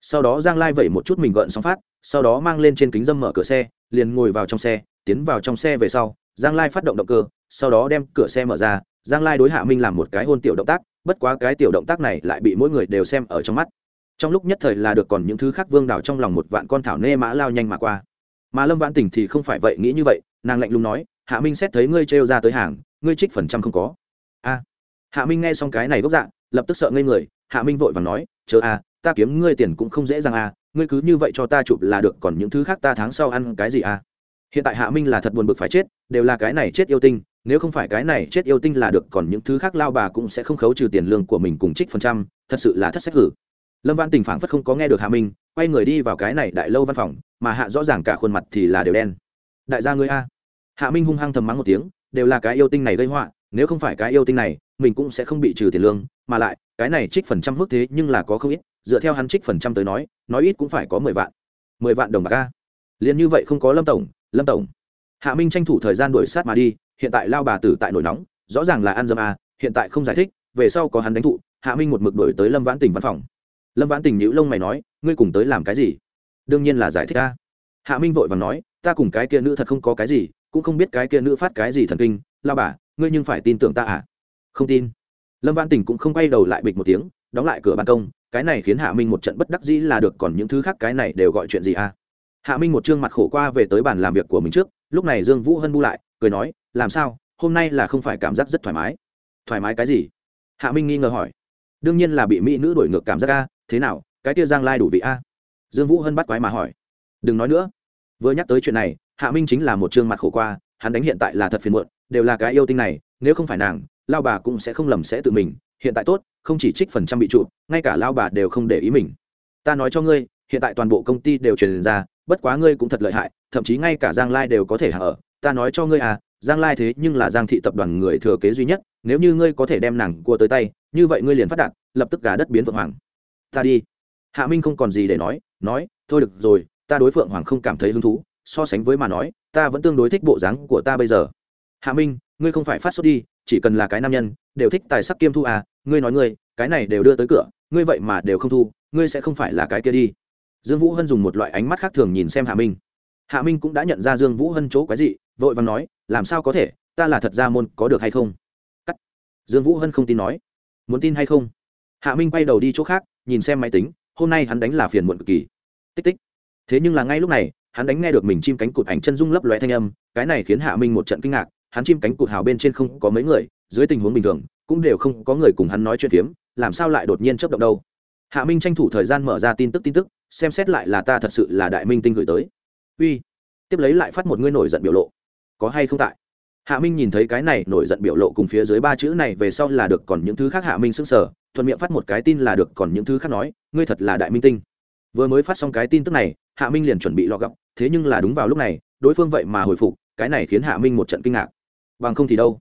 Sau đó giang lai vẩy một chút mình gợn sóng phát, sau đó mang lên trên kính dâm mở cửa xe, liền ngồi vào trong xe, tiến vào trong xe về sau, giang lai phát động động cơ, sau đó đem cửa xe mở ra, giang lai đối hạ minh làm một cái hôn tiểu động tác, bất quá cái tiểu động tác này lại bị mỗi người đều xem ở trong mắt. Trong lúc nhất thời là được, còn những thứ khác vương đảo trong lòng một vạn con thảo nê mã lao nhanh mà qua mà lâm vãn tình thì không phải vậy nghĩ như vậy, nàng lạnh lùng nói, hạ minh xét thấy ngươi trêu ra tới hàng, ngươi trích phần trăm không có. A. Hạ minh nghe xong cái này gốc dạng lập tức sợ ngây người, hạ minh vội và nói, chờ a, ta kiếm ngươi tiền cũng không dễ dàng a, ngươi cứ như vậy cho ta chụp là được, còn những thứ khác ta tháng sau ăn cái gì a? Hiện tại hạ minh là thật buồn bực phải chết, đều là cái này chết yêu tinh, nếu không phải cái này chết yêu tinh là được, còn những thứ khác lao bà cũng sẽ không khấu trừ tiền lương của mình cùng trích phần trăm, thật sự là thất sách hử. Lâm văn tình phảng phất không có nghe được hạ minh, quay người đi vào cái này đại lâu văn phòng mà hạ rõ ràng cả khuôn mặt thì là đều đen. Đại gia ngươi a. Hạ minh hung hăng thầm mắng một tiếng, đều là cái yêu tinh này gây họa, nếu không phải cái yêu tinh này, mình cũng sẽ không bị trừ tiền lương, mà lại, cái này trích phần trăm mức thế nhưng là có không ít, dựa theo hắn trích phần trăm tới nói nói ít cũng phải có mười vạn. Mười vạn đồng bạc a. Liền như vậy không có lâm tổng lâm tổng. Hạ minh tranh thủ thời gian đuổi sát mà đi, hiện tại lao bà tử tại nổi nóng, rõ ràng là ăn dâm a, hiện tại không giải thích, về sau có hắn đánh thụ, hạ minh một mực đuổi tới lâm vãn tình văn phòng. Lâm vãn tình nhữ lông mày nói, ngươi cùng tới làm cái gì? Đương nhiên là giải thích a hạ minh vội và nói, ta cùng cái kia nữ thật không có cái gì, cũng không biết cái kia nữ phát cái gì thần kinh lao bà, ngươi nhưng phải tin tưởng ta à? Không tin. Lâm văn tình cũng không quay đầu lại bịch một tiếng, đóng lại cửa ban công, cái này khiến hạ minh một trận bất đắc dĩ là được, còn những thứ khác cái này đều gọi chuyện gì à? Hạ minh một chương mặt khổ qua về tới bàn làm việc của mình trước, lúc này dương vũ hân bu lại, cười nói, làm sao? Hôm nay là không phải cảm giác rất thoải mái. Thoải mái cái gì? Hạ minh nghi ngờ hỏi. Đương nhiên là bị mỹ nữ đổi ngược cảm giác a, thế nào? Cái kia giang lai đủ vị a? Dương vũ hân bắt quái mà hỏi. Đừng nói nữa. Vừa nhắc tới chuyện này, hạ minh chính là một trương mặt khổ qua, hắn đánh hiện tại là thật phiền muộn, đều là cái yêu tinh này, nếu không phải nàng, lao bà cũng sẽ không lầm sẽ tự mình, hiện tại tốt, không chỉ trích phần trăm bị trụ, ngay cả lao bà đều không để ý mình. Ta nói cho ngươi, hiện tại toàn bộ công ty đều truyền ra, bất quá ngươi cũng thật lợi hại, thậm chí ngay cả giang lai đều có thể hạ ở. Ta nói cho ngươi à giang lai thế nhưng là giang thị tập đoàn người thừa kế duy nhất, nếu như ngươi có thể đem nàng cua tới tay, như vậy ngươi liền phát đạt, lập tức gà đất biến vượng hoàng. Ta đi hạ minh không còn gì để nói nói, thôi được rồi, ta đối phượng hoàng không cảm thấy hứng thú, so sánh với mà nói, ta vẫn tương đối thích bộ dáng của ta bây giờ. Hạ minh, ngươi không phải phát sốt đi, chỉ cần là cái nam nhân, đều thích tài sắc kiêm thu à ngươi nói ngươi, cái này đều đưa tới cửa, ngươi vậy mà đều không thu, ngươi sẽ không phải là cái kia đi. Dương vũ hân dùng một loại ánh mắt khác thường nhìn xem hạ minh. Hạ minh cũng đã nhận ra dương vũ hân chỗ quái dị, vội và nói, làm sao có thể, ta là thật ra môn, có được hay không? Cắt. Dương vũ hân không tin nói, muốn tin hay không? Hạ minh quay đầu đi chỗ khác, nhìn xem máy tính hôm nay hắn đánh là phiền muộn cực kỳ. Tích tích. Thế nhưng là ngay lúc này, hắn đánh nghe được mình chim cánh cụt ảnh chân dung lấp lóe thanh âm, cái này khiến hạ minh một trận kinh ngạc, hắn chim cánh cụt hào bên trên không có mấy người, dưới tình huống bình thường, cũng đều không có người cùng hắn nói chuyện phiếm, làm sao lại đột nhiên chấp động đâu. Hạ minh tranh thủ thời gian mở ra tin tức tin tức, xem xét lại là ta thật sự là đại minh tinh gửi tới. Uy. Tiếp lấy lại phát một ngươi nổi giận biểu lộ. Có hay không tại? Hạ minh nhìn thấy cái này nổi giận biểu lộ cùng phía dưới ba chữ này về sau là được, còn những thứ khác hạ minh s ư n g sở thuận miệng phát một cái tin là được còn những thứ khác nói ngươi thật là đại minh tinh. Vừa mới phát xong cái tin tức này hạ minh liền chuẩn bị lọ gọng thế nhưng là đúng vào lúc này đối phương vậy mà hồi phục cái này khiến hạ minh một trận kinh ngạc. Bằng không thì đâu?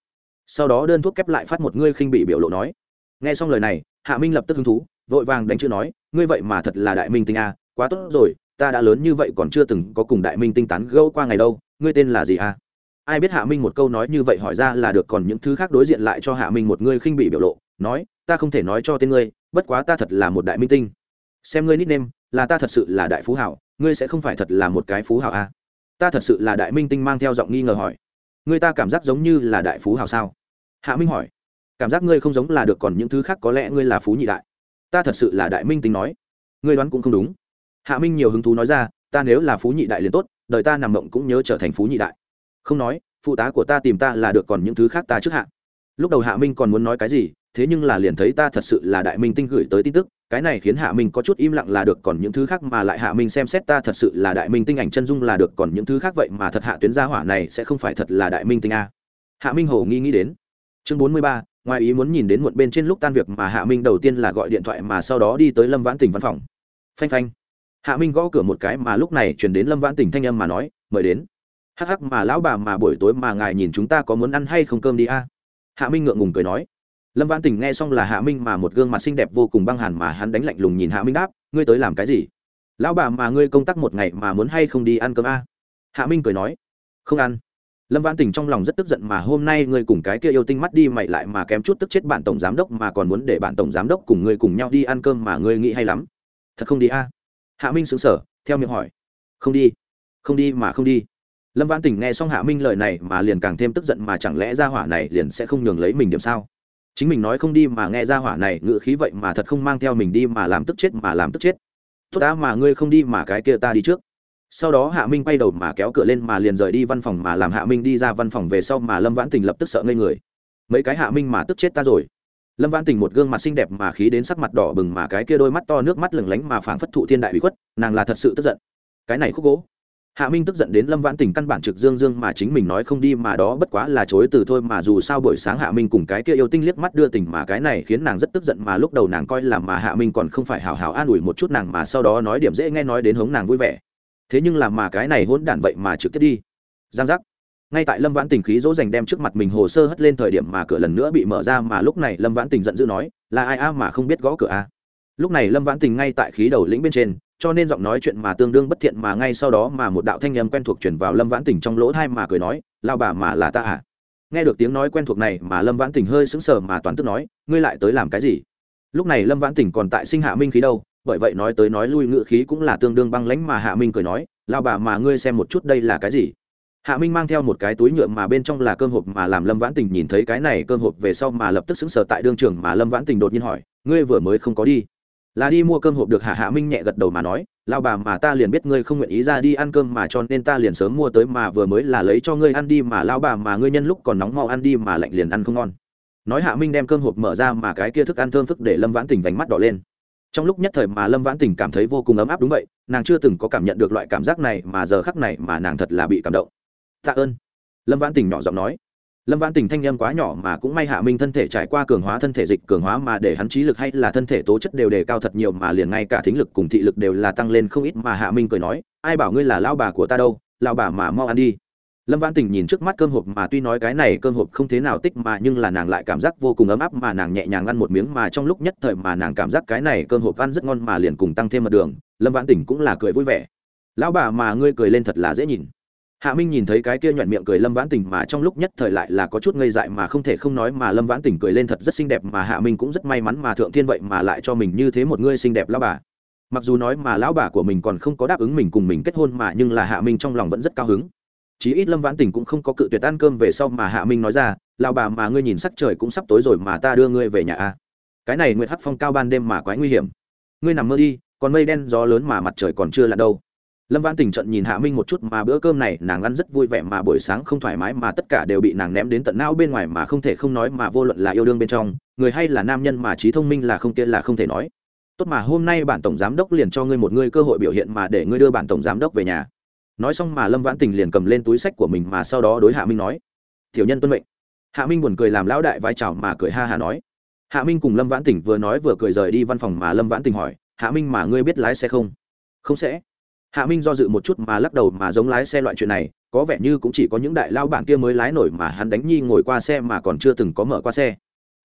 Sau đó đơn thuốc kép lại phát một ngươi khinh bị biểu lộ nói. Nghe xong lời này hạ minh lập tức hứng thú vội vàng đánh chữ nói ngươi vậy mà thật là đại minh tinh a à, quá tốt rồi ta đã lớn như vậy còn chưa từng có cùng đại minh tinh tán gâu qua ngày đâu ngươi tên là gì a? À? ai biết hạ minh một câu nói như vậy hỏi ra là được còn những thứ khác đối diện lại cho hạ minh một ngươi khinh bị biểu lộ nói ta không thể nói cho tên ngươi, bất quá ta thật là một đại minh tinh. Xem ngươi nickname, là ta thật sự là đại phú hảo, ngươi sẽ không phải thật là một cái phú hảo a à? ta thật sự là đại minh tinh mang theo giọng nghi ngờ hỏi. Ngươi ta cảm giác giống như là đại phú hào sao? Hạ minh hỏi. Cảm giác ngươi không giống là được còn những thứ khác có lẽ ngươi là phú nhị đại. Ta thật sự là đại minh tính nói. Ngươi đoán cũng không đúng. Hạ minh nhiều hứng thú nói ra, ta nếu là phú nhị đại liền tốt, đời ta nằm mộng cũng nhớ trở thành phú nhị đại. Không nói, phụ tá của ta tìm ta là được còn những thứ khác ta trước hạ. Lúc đầu hạ minh còn muốn nói cái gì thế nhưng là liền thấy ta thật sự là đại minh tinh gửi tới tin tức, cái này khiến hạ minh có chút im lặng là được, còn những thứ khác mà lại hạ minh xem xét ta thật sự là đại minh tinh ảnh chân dung là được, còn những thứ khác vậy mà thật hạ tuyến gia hỏa này sẽ không phải thật là đại minh tinh a. Hạ minh hồ nghi nghĩ đến. Chương bốn mươi ba, ngoài ý muốn nhìn đến muộn bên trên lúc tan việc mà hạ minh đầu tiên là gọi điện thoại mà sau đó đi tới lâm vãn tỉnh văn phòng. Phanh phanh. Hạ minh gõ cửa một cái mà lúc này chuyển đến lâm vãn tỉnh thanh âm mà nói, mời đến. Hắc hắc mà lão bà mà buổi tối mà ngài nhìn chúng ta có muốn ăn hay không cơm đi a? Hạ minh ngượng ngùng cười nói lâm văn tình nghe xong là hạ minh mà một gương mặt xinh đẹp vô cùng băng hàn mà hắn đánh lạnh lùng nhìn hạ minh đáp, ngươi tới làm cái gì? Lão bà mà ngươi công tác một ngày mà muốn hay không đi ăn cơm a? À? hạ minh cười nói, không ăn. Lâm văn tình trong lòng rất tức giận mà hôm nay ngươi cùng cái kia yêu tinh mắt đi mày lại mà kém chút tức chết bạn tổng giám đốc mà còn muốn để bạn tổng giám đốc cùng ngươi cùng nhau đi ăn cơm mà ngươi nghĩ hay lắm. Thật không đi a? À? hạ minh sững sờ, theo miệng hỏi, không đi không đi mà không đi. Lâm văn tình nghe xong hạ minh lời này mà liền càng thêm tức giận mà chẳng lẽ ra hỏa này liền sẽ không nhường lấy mình điểm sao? Chính mình nói không đi mà nghe ra hỏa này ngự khí vậy mà thật không mang theo mình đi mà làm tức chết mà làm tức chết. Tốt ta mà ngươi không đi mà cái kia ta đi trước. Sau đó hạ minh quay đầu mà kéo cửa lên mà liền rời đi văn phòng mà làm hạ minh đi ra văn phòng về sau mà lâm vãn tình lập tức sợ ngây người. Mấy cái hạ minh mà tức chết ta rồi. Lâm vãn tình một gương mặt xinh đẹp mà khí đến sắc mặt đỏ bừng mà cái kia đôi mắt to nước mắt lừng lánh mà phảng phất thụ thiên đại bị khuất, nàng là thật sự tức giận. Cái này khúc gỗ hạ minh tức giận đến lâm vãn tình căn bản trực dương dương mà chính mình nói không đi mà đó bất quá là chối từ thôi mà dù sao buổi sáng hạ minh cùng cái kia yêu tinh liếc mắt đưa tình mà cái này khiến nàng rất tức giận mà lúc đầu nàng coi là mà hạ minh còn không phải hào hào an ủi một chút nàng mà sau đó nói điểm dễ nghe nói đến hống nàng vui vẻ. Thế nhưng làm mà cái này hỗn đản vậy mà trực tiếp đi. Giang giác. Ngay tại lâm vãn tình khí dỗ dành đem trước mặt mình hồ sơ hất lên thời điểm mà cửa lần nữa bị mở ra mà lúc này lâm vãn tình giận dữ nói, là ai a mà không biết gõ cửa a? Lúc này lâm vãn tình ngay tại khí đầu lĩnh bên trên cho nên giọng nói chuyện mà tương đương bất thiện mà ngay sau đó mà một đạo thanh âm quen thuộc chuyển vào lâm vãn tình trong lỗ thai mà cười nói lao bà mà là ta à? Nghe được tiếng nói quen thuộc này mà lâm vãn tình hơi sững sờ mà toàn tức nói, ngươi lại tới làm cái gì? Lúc này lâm vãn tình còn tại sinh hạ minh khí đâu, bởi vậy nói tới nói lui ngự khí cũng là tương đương băng lãnh mà hạ minh cười nói lao bà mà ngươi xem một chút đây là cái gì? Hạ minh mang theo một cái túi nhựa mà bên trong là cơm hộp mà làm lâm vãn tình nhìn thấy cái này cơm hộp về sau mà lập tức xứng sờ tại đương trường mà lâm vãn tình đột nhiên hỏi, ngươi vừa mới không có đi? Là đi mua cơm hộp được hạ hạ minh nhẹ gật đầu mà nói lao bà mà ta liền biết ngươi không nguyện ý ra đi ăn cơm mà cho nên ta liền sớm mua tới mà vừa mới là lấy cho ngươi ăn đi mà lao bà mà ngươi nhân lúc còn nóng mau ăn đi mà lạnh liền ăn không ngon. Nói hạ minh đem cơm hộp mở ra mà cái kia thức ăn thơm phức để lâm vãn tình vánh mắt đỏ lên. Trong lúc nhất thời mà lâm vãn tình cảm thấy vô cùng ấm áp đúng vậy, nàng chưa từng có cảm nhận được loại cảm giác này mà giờ khắc này mà nàng thật là bị cảm động. Tạ ơn. Lâm vãn tình nhỏ giọng nói lâm vãn tình thanh âm quá nhỏ mà cũng may hạ minh thân thể trải qua cường hóa, thân thể dịch cường hóa mà để hắn trí lực hay là thân thể tố chất đều đề cao thật nhiều mà liền ngay cả thính lực cùng thị lực đều là tăng lên không ít mà hạ minh cười nói, ai bảo ngươi là lao bà của ta đâu lao bà mà mau ăn đi. Lâm vãn tình nhìn trước mắt cơm hộp mà tuy nói cái này cơm hộp không thế nào tích mà nhưng là nàng lại cảm giác vô cùng ấm áp mà nàng nhẹ nhàng ăn một miếng mà trong lúc nhất thời mà nàng cảm giác cái này cơm hộp ăn rất ngon mà liền cùng tăng thêm mật đường, lâm vãn tình cũng là cười vui vẻ. Lão bà mà ngươi cười lên thật là dễ nhìn hạ minh nhìn thấy cái kia nhuận miệng cười lâm vãn tình mà trong lúc nhất thời lại là có chút ngây dại mà không thể không nói mà lâm vãn tình cười lên thật rất xinh đẹp mà hạ minh cũng rất may mắn mà thượng thiên vậy mà lại cho mình như thế một ngươi xinh đẹp lão bà. Mặc dù nói mà lão bà của mình còn không có đáp ứng mình cùng mình kết hôn mà nhưng là hạ minh trong lòng vẫn rất cao hứng. Chí ít lâm vãn tình cũng không có cự tuyệt ăn cơm về sau mà hạ minh nói ra, lão bà mà ngươi nhìn sắc trời cũng sắp tối rồi mà ta đưa ngươi về nhà a. Cái này nguyệt hắc phong cao ban đêm mà quái nguy hiểm. Ngươi nằm mơ đi, còn mây đen gió lớn mà mặt trời còn chưa là đâu lâm vãn tình trận nhìn hạ minh một chút mà bữa cơm này nàng ăn rất vui vẻ mà buổi sáng không thoải mái mà tất cả đều bị nàng ném đến tận não bên ngoài mà không thể không nói mà vô luận là yêu đương bên trong, người hay là nam nhân mà trí thông minh là không kia là không thể nói. Tốt mà hôm nay bản tổng giám đốc liền cho ngươi một ngươi cơ hội biểu hiện mà để ngươi đưa bản tổng giám đốc về nhà. Nói xong mà lâm vãn tình liền cầm lên túi sách của mình mà sau đó đối hạ minh nói, tiểu nhân tuân mệnh. Hạ minh buồn cười làm lão đại vai trào mà cười ha hà nói. Hạ minh cùng lâm vãn tình vừa nói vừa cười rời đi văn phòng mà lâm vãn tình hỏi, hạ minh mà ngươi biết lái xe không? Không sẽ hạ minh do dự một chút mà lắc đầu mà giống lái xe loại chuyện này, có vẻ như cũng chỉ có những đại lao bản kia mới lái nổi mà hắn đánh nhi ngồi qua xe mà còn chưa từng có mở qua xe.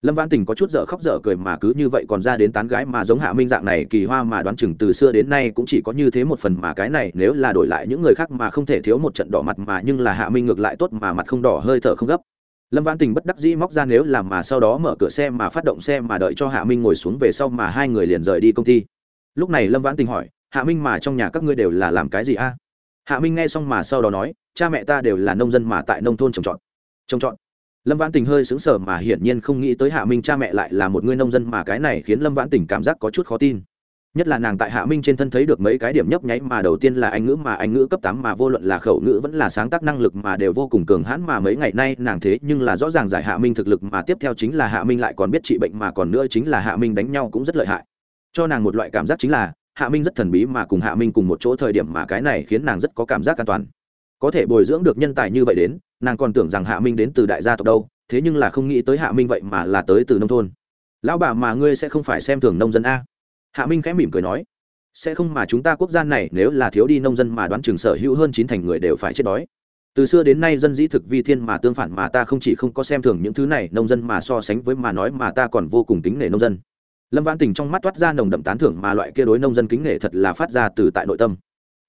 Lâm văn tình có chút dở khóc dở cười mà cứ như vậy còn ra đến tán gái mà giống hạ minh dạng này kỳ hoa mà đoán chừng từ xưa đến nay cũng chỉ có như thế một phần mà cái này nếu là đổi lại những người khác mà không thể thiếu một trận đỏ mặt mà nhưng là hạ minh ngược lại tốt mà mặt không đỏ hơi thở không gấp. Lâm văn tình bất đắc dĩ móc ra nếu làm mà sau đó mở cửa xe mà phát động xe mà đợi cho hạ minh ngồi xuống về sau mà hai người liền rời đi công ty. Lúc này lâm vãn tình hỏi hạ minh mà trong nhà các ngươi đều là làm cái gì a? Hạ minh nghe xong mà sau đó nói, cha mẹ ta đều là nông dân mà tại nông thôn trồng trọt. Trồng trọt. Lâm vãn tình hơi xứng sở mà hiển nhiên không nghĩ tới hạ minh cha mẹ lại là một người nông dân mà cái này khiến lâm vãn tình cảm giác có chút khó tin. Nhất là nàng tại hạ minh trên thân thấy được mấy cái điểm nhấp nháy mà đầu tiên là anh ngữ mà anh ngữ cấp tám mà vô luận là khẩu ngữ vẫn là sáng tác năng lực mà đều vô cùng cường hãn mà mấy ngày nay nàng thế nhưng là rõ ràng giải hạ minh thực lực mà tiếp theo chính là hạ minh lại còn biết trị bệnh mà còn nữa chính là hạ minh đánh nhau cũng rất lợi hại. Cho nàng một loại cảm giác chính là hạ minh rất thần bí mà cùng hạ minh cùng một chỗ thời điểm mà cái này khiến nàng rất có cảm giác an toàn. Có thể bồi dưỡng được nhân tài như vậy đến, nàng còn tưởng rằng hạ minh đến từ đại gia tộc đâu, thế nhưng là không nghĩ tới hạ minh vậy mà là tới từ nông thôn. Lão bà mà ngươi sẽ không phải xem thường nông dân a. Hạ minh khẽ mỉm cười nói, sẽ không mà chúng ta quốc gia này nếu là thiếu đi nông dân mà đoán chừng sở hữu hơn chín thành người đều phải chết đói. Từ xưa đến nay dân dĩ thực vi thiên mà tương phản mà ta không chỉ không có xem thường những thứ này, nông dân mà so sánh với mà nói mà ta còn vô cùng tính nể nông dân lâm vãn tình trong mắt toát ra nồng đậm tán thưởng mà loại kia đối nông dân kính nể thật là phát ra từ tại nội tâm.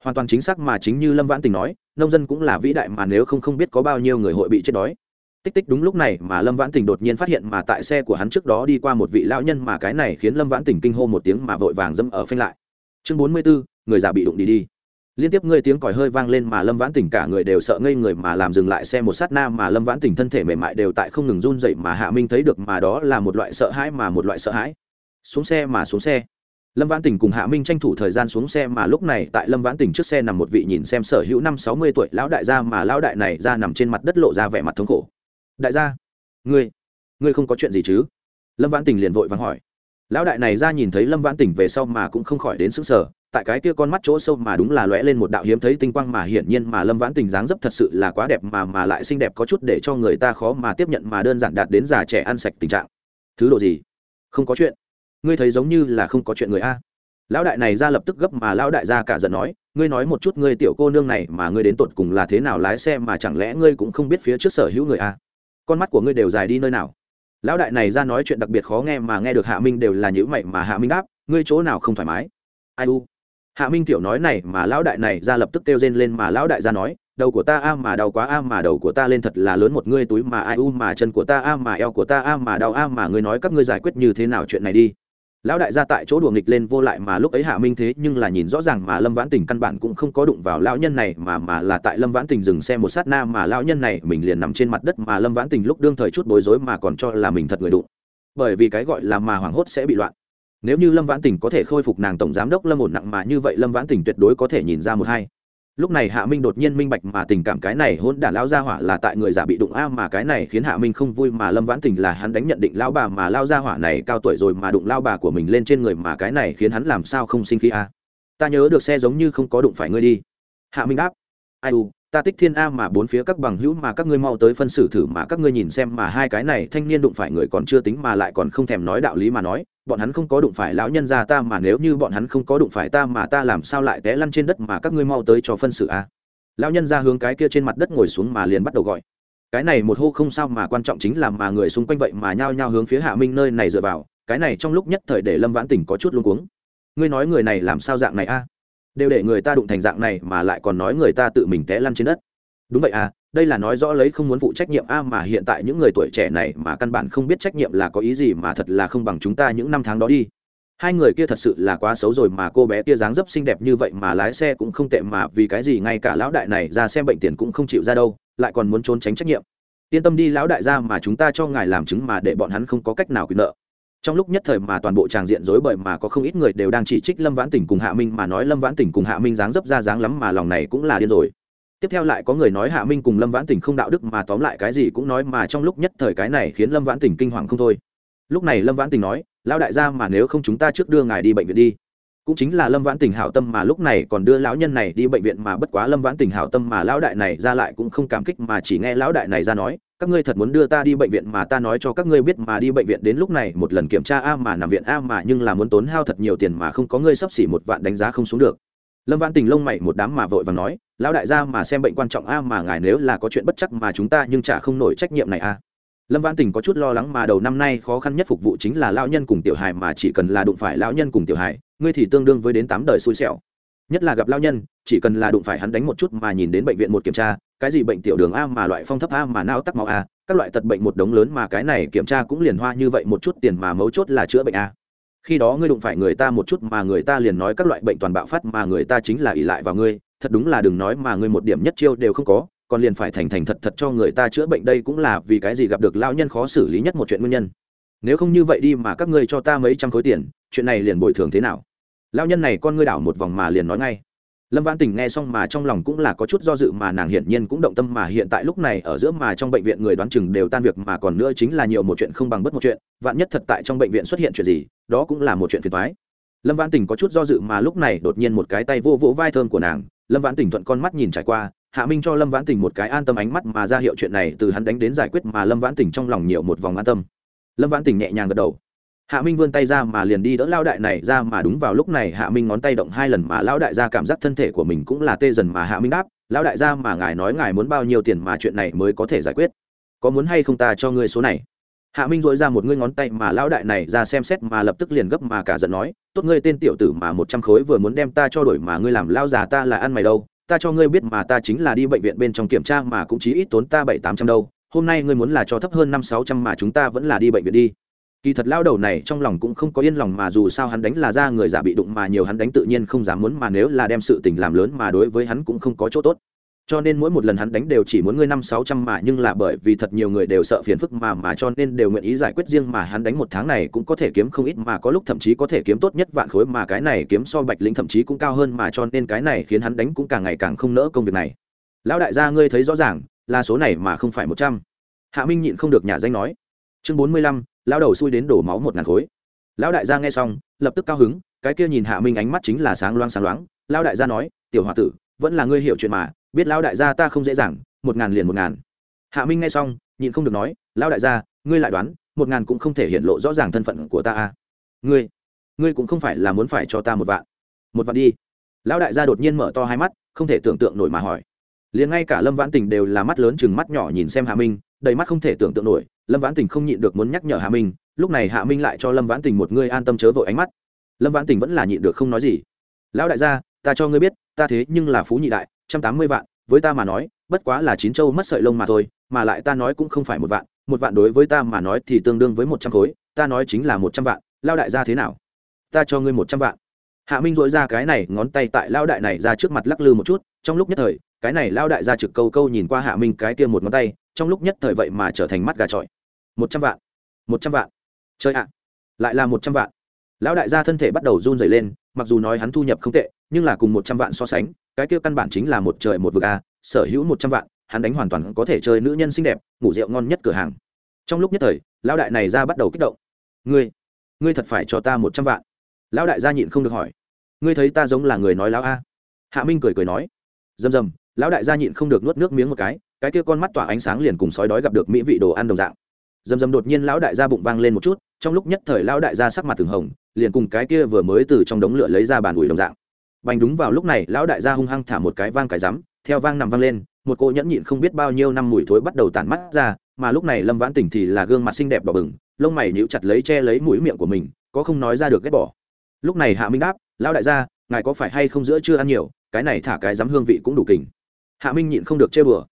Hoàn toàn chính xác mà chính như lâm vãn tình nói, nông dân cũng là vĩ đại mà nếu không không biết có bao nhiêu người hội bị chết đói. Tích tích đúng lúc này mà lâm vãn tình đột nhiên phát hiện mà tại xe của hắn trước đó đi qua một vị lão nhân mà cái này khiến lâm vãn tình kinh hô một tiếng mà vội vàng dâm ở phanh lại. Chương bốn mươi bốn người già bị đụng đi đi. Liên tiếp ngươi tiếng còi hơi vang lên mà lâm vãn tình cả người đều sợ ngây người mà làm dừng lại xe một sát na mà lâm vãn tình thân thể mềm mại đều tại không ngừng run dậy mà hạ minh thấy được mà đó là một loại sợ hãi mà một loại sợ hãi xuống xe mà xuống xe. Lâm vãn tỉnh cùng hạ minh tranh thủ thời gian xuống xe mà lúc này tại lâm vãn tỉnh trước xe nằm một vị nhìn xem sở hữu năm sáu mươi tuổi lão đại gia mà lão đại này ra nằm trên mặt đất lộ ra vẻ mặt thống khổ. Đại gia, ngươi ngươi không có chuyện gì chứ? Lâm vãn tình liền vội vắng hỏi. Lão đại này ra nhìn thấy lâm vãn tình về sau mà cũng không khỏi đến sững sờ, tại cái kia con mắt chỗ sâu mà đúng là lóe lên một đạo hiếm thấy tinh quang mà hiển nhiên mà lâm vãn tình dáng dấp thật sự là quá đẹp mà mà lại xinh đẹp có chút để cho người ta khó mà tiếp nhận mà đơn giản đạt đến già trẻ ăn sạch tình trạng. Thứ độ gì? Không có chuyện ngươi thấy giống như là không có chuyện người a. Lão đại này ra lập tức gấp mà lão đại ra cả giận nói, ngươi nói một chút ngươi tiểu cô nương này mà ngươi đến tột cùng là thế nào lái xe mà chẳng lẽ ngươi cũng không biết phía trước sở hữu người a? Con mắt của ngươi đều dài đi nơi nào? Lão đại này ra nói chuyện đặc biệt khó nghe mà nghe được hạ minh đều là nhữ mày mà hạ minh đáp, ngươi chỗ nào không thoải mái? Ai u? Hạ minh tiểu nói này mà lão đại này ra lập tức kêu rên lên mà lão đại ra nói, đầu của ta a mà đau quá a mà đầu của ta lên thật là lớn một ngươi túi mà ai u mà chân của ta a mà eo của ta a mà đau a mà ngươi nói các ngươi giải quyết như thế nào chuyện này đi? Lão đại gia tại chỗ đùa nghịch lên vô lại mà lúc ấy hạ minh thế nhưng là nhìn rõ ràng mà lâm vãn tình căn bản cũng không có đụng vào lão nhân này mà mà là tại lâm vãn tình dừng xe một sát na mà lão nhân này mình liền nằm trên mặt đất mà lâm vãn tình lúc đương thời chút bối rối mà còn cho là mình thật người đụng. Bởi vì cái gọi là mà hoảng hốt sẽ bị loạn. Nếu như lâm vãn tình có thể khôi phục nàng tổng giám đốc lâm ổn nặng mà như vậy lâm vãn tình tuyệt đối có thể nhìn ra một hai lúc này hạ minh đột nhiên minh bạch mà tình cảm cái này hôn đản lao ra hỏa là tại người giả bị đụng a mà cái này khiến hạ minh không vui mà lâm vãn tình là hắn đánh nhận định lao bà mà lao ra hỏa này cao tuổi rồi mà đụng lao bà của mình lên trên người mà cái này khiến hắn làm sao không sinh khí a? Ta nhớ được xe giống như không có đụng phải ngươi đi. Hạ minh đáp. Ai u ta tích thiên a mà bốn phía các bằng hữu mà các ngươi mau tới phân xử thử mà các ngươi nhìn xem mà hai cái này thanh niên đụng phải người còn chưa tính mà lại còn không thèm nói đạo lý mà nói, bọn hắn không có đụng phải lão nhân gia ta mà nếu như bọn hắn không có đụng phải ta mà ta làm sao lại té lăn trên đất mà các ngươi mau tới cho phân xử a. Lão nhân gia hướng cái kia trên mặt đất ngồi xuống mà liền bắt đầu gọi. Cái này một hô không sao mà quan trọng chính là mà người xung quanh vậy mà nhao nhao hướng phía hạ minh nơi này dựa vào, cái này trong lúc nhất thời để lâm vãn tỉnh có chút luống cuống. Ngươi nói người này làm sao dạng này a? Đều để người ta đụng thành dạng này mà lại còn nói người ta tự mình té lăn trên đất. Đúng vậy à đây là nói rõ lấy không muốn phụ trách nhiệm a mà hiện tại những người tuổi trẻ này mà căn bản không biết trách nhiệm là có ý gì mà thật là không bằng chúng ta những năm tháng đó đi. Hai người kia thật sự là quá xấu rồi mà cô bé kia dáng dấp xinh đẹp như vậy mà lái xe cũng không tệ mà vì cái gì ngay cả lão đại này ra xem bệnh tiền cũng không chịu ra đâu, lại còn muốn trốn tránh trách nhiệm. Yên tâm đi, lão đại gia mà chúng ta cho ngài làm chứng mà để bọn hắn không có cách nào quyền nợ trong lúc nhất thời mà toàn bộ tràng diện rối bời mà có không ít người đều đang chỉ trích lâm vãn tỉnh cùng hạ minh mà nói lâm vãn tỉnh cùng hạ minh dáng dấp ra dáng lắm mà lòng này cũng là điên rồi. Tiếp theo lại có người nói hạ minh cùng lâm vãn tỉnh không đạo đức mà tóm lại cái gì cũng nói mà trong lúc nhất thời cái này khiến lâm vãn tỉnh kinh hoàng không thôi. Lúc này lâm vãn tỉnh nói, lão đại gia mà nếu không chúng ta trước đưa ngài đi bệnh viện đi. Cũng chính là lâm vãn tình hảo tâm mà lúc này còn đưa lão nhân này đi bệnh viện mà bất quá lâm vãn tình hảo tâm mà lão đại này ra lại cũng không cảm kích mà chỉ nghe lão đại này ra nói các ngươi thật muốn đưa ta đi bệnh viện mà ta nói cho các ngươi biết mà đi bệnh viện đến lúc này một lần kiểm tra a mà nằm viện a mà nhưng là muốn tốn hao thật nhiều tiền mà không có ngươi sắp xỉ một vạn đánh giá không xuống được. Lâm văn tình lông mày một đám mà vội và nói, lão đại gia mà xem bệnh quan trọng a mà ngài nếu là có chuyện bất chắc mà chúng ta nhưng chả không nổi trách nhiệm này a. Lâm văn tình có chút lo lắng mà đầu năm nay khó khăn nhất phục vụ chính là lão nhân cùng tiểu hài mà chỉ cần là đụng phải lão nhân cùng tiểu hài, ngươi thì tương đương với đến tám đời xui xẻo nhất là gặp lao nhân, chỉ cần là đụng phải hắn đánh một chút mà nhìn đến bệnh viện một kiểm tra, cái gì bệnh tiểu đường a mà loại phong thấp a mà nao tắc máu a, các loại tật bệnh một đống lớn mà cái này kiểm tra cũng liền hoa như vậy một chút tiền mà mấu chốt là chữa bệnh a. Khi đó ngươi đụng phải người ta một chút mà người ta liền nói các loại bệnh toàn bạo phát mà người ta chính là ỷ lại vào ngươi, thật đúng là đừng nói mà ngươi một điểm nhất chiêu đều không có, còn liền phải thành thành thật thật cho người ta chữa bệnh đây cũng là vì cái gì gặp được lao nhân khó xử lý nhất một chuyện nguyên nhân. Nếu không như vậy đi mà các ngươi cho ta mấy trăm khối tiền, chuyện này liền bồi thường thế nào? Lao nhân này con ngươi đảo một vòng mà liền nói ngay. Lâm văn tình nghe xong mà trong lòng cũng là có chút do dự mà nàng hiển nhiên cũng động tâm mà hiện tại lúc này ở giữa mà trong bệnh viện người đoán chừng đều tan việc mà còn nữa chính là nhiều một chuyện không bằng bất một chuyện, vạn nhất thật tại trong bệnh viện xuất hiện chuyện gì, đó cũng là một chuyện phiền thoái lâm văn tình có chút do dự mà lúc này đột nhiên một cái tay vô vỗ vai thơm của nàng, lâm văn tình thuận con mắt nhìn trải qua, hạ minh cho lâm vãn tình một cái an tâm ánh mắt mà ra hiệu chuyện này từ hắn đánh đến giải quyết mà lâm vãn tình trong lòng nhiều một vòng an tâm. Lâm vãn tình nhẹ nhàng gật đầu hạ minh vươn tay ra mà liền đi đỡ lao đại này ra mà đúng vào lúc này hạ minh ngón tay động hai lần mà lao đại ra cảm giác thân thể của mình cũng là tê dần mà hạ minh đáp lao đại ra mà ngài nói ngài muốn bao nhiêu tiền mà chuyện này mới có thể giải quyết? Có muốn hay không ta cho ngươi số này? Hạ minh dội ra một ngươi ngón tay mà Lão đại này ra xem xét mà lập tức liền gấp mà cả giận nói, tốt ngươi tên tiểu tử mà một trăm khối vừa muốn đem ta cho đổi mà ngươi làm lao già ta là ăn mày đâu. Ta cho ngươi biết mà ta chính là đi bệnh viện bên trong kiểm tra mà cũng chỉ ít tốn ta bảy tám trăm đâu. Hôm nay ngươi muốn là cho thấp hơn năm sáu trăm mà chúng ta vẫn là đi bệnh viện đi kỳ thật lao đầu này trong lòng cũng không có yên lòng mà dù sao hắn đánh là ra người giả bị đụng mà nhiều hắn đánh tự nhiên không dám muốn mà nếu là đem sự tình làm lớn mà đối với hắn cũng không có chỗ tốt. Cho nên mỗi một lần hắn đánh đều chỉ muốn ngươi năm sáu trăm mà nhưng là bởi vì thật nhiều người đều sợ phiền phức mà mà cho nên đều nguyện ý giải quyết riêng mà hắn đánh một tháng này cũng có thể kiếm không ít mà có lúc thậm chí có thể kiếm tốt nhất vạn khối mà cái này kiếm so bạch lĩnh thậm chí cũng cao hơn mà cho nên cái này khiến hắn đánh cũng càng ngày càng không nỡ công việc này. Lão đại gia ngươi thấy rõ ràng, là số này mà không phải một trăm. Hạ minh nhịn không được nhà danh nói. Chương bốn mươi lăm lao đầu xui đến đổ máu một ngàn khối. Lão đại gia nghe xong, lập tức cao hứng, cái kia nhìn hạ minh ánh mắt chính là sáng loáng sáng loáng. Lão đại gia nói, tiểu h o a tử, vẫn là ngươi hiểu chuyện mà, biết lão đại gia ta không dễ dàng, một ngàn liền một ngàn. Hạ minh nghe xong, nhịn không được nói, lão đại gia, ngươi lại đoán, một ngàn cũng không thể hiện lộ rõ ràng thân phận của ta à? Ngươi ngươi cũng không phải là muốn phải cho ta một vạn. Một vạn đi. Lão đại gia đột nhiên mở to hai mắt, không thể tưởng tượng nổi mà hỏi. Liền ngay cả lâm vãn tình đều là mắt lớn chừng mắt nhỏ nhìn xem hạ minh, đầy mắt không thể tưởng tượng nổi lâm vãn tình không nhịn được muốn nhắc nhở hạ minh, lúc này hạ minh lại cho lâm vãn tình một ngươi an tâm chớ vội ánh mắt. Lâm vãn tình vẫn là nhịn được không nói gì. Lão đại gia, ta cho ngươi biết, ta thế nhưng là phú nhị đại, trăm tám mươi vạn, với ta mà nói, bất quá là chín châu mất sợi lông mà thôi, mà lại ta nói cũng không phải một vạn một vạn đối với ta mà nói thì tương đương với một trăm khối, ta nói chính là một trăm vạn lao đại gia thế nào? Ta cho ngươi một trăm vạn. Hạ minh dội ra cái này, ngón tay tại lao đại này ra trước mặt lắc lư một chút, trong lúc nhất thời, cái này lao đại ra trực câu câu nhìn qua hạ minh cái kia một ngón tay, trong lúc nhất thời vậy mà trở thành mắt gà trọi một trăm vạn. Một trăm vạn. Chơi ạ. Lại là một trăm vạn. Lão đại gia thân thể bắt đầu run rẩy lên, mặc dù nói hắn thu nhập không tệ, nhưng là cùng một trăm vạn so sánh, cái kia căn bản chính là một trời một vực a, sở hữu một trăm vạn, hắn đánh hoàn toàn có thể chơi nữ nhân xinh đẹp, ngủ rượu ngon nhất cửa hàng. Trong lúc nhất thời, lão đại này ra bắt đầu kích động. Ngươi ngươi thật phải cho ta một trăm vạn. Lão đại gia nhịn không được hỏi. Ngươi thấy ta giống là người nói lão a? Hạ minh cười cười nói. Rầm rầm lão đại gia nhịn không được nuốt nước miếng một cái cái kia con mắt tỏa ánh sáng liền cùng sói đói gặp được mỹ vị đồ ăn đồng dạng dầm dầm đột nhiên lão đại gia bụng vang lên một chút, trong lúc nhất thời lão đại gia sắc mặt từng hồng, liền cùng cái kia vừa mới từ trong đống lửa lấy ra bàn ủi đồng dạng. Bành đúng vào lúc này, lão đại gia hung hăng thả một cái vang cái rắm, theo vang nằm vang lên, một cô nhẫn nhịn không biết bao nhiêu năm mùi thối bắt đầu tản mắt ra, mà lúc này lâm vãn tỉnh thì là gương mặt xinh đẹp đỏ bừng, lông mày nhíu chặt lấy che lấy mũi miệng của mình, có không nói ra được ghét bỏ. Lúc này hạ minh đáp, lão đại gia, ngài có phải hay không giữa chưa ăn nhiều, cái này thả cái dám hương vị cũng đủ kình. Hạ minh nhịn không được chê bừa.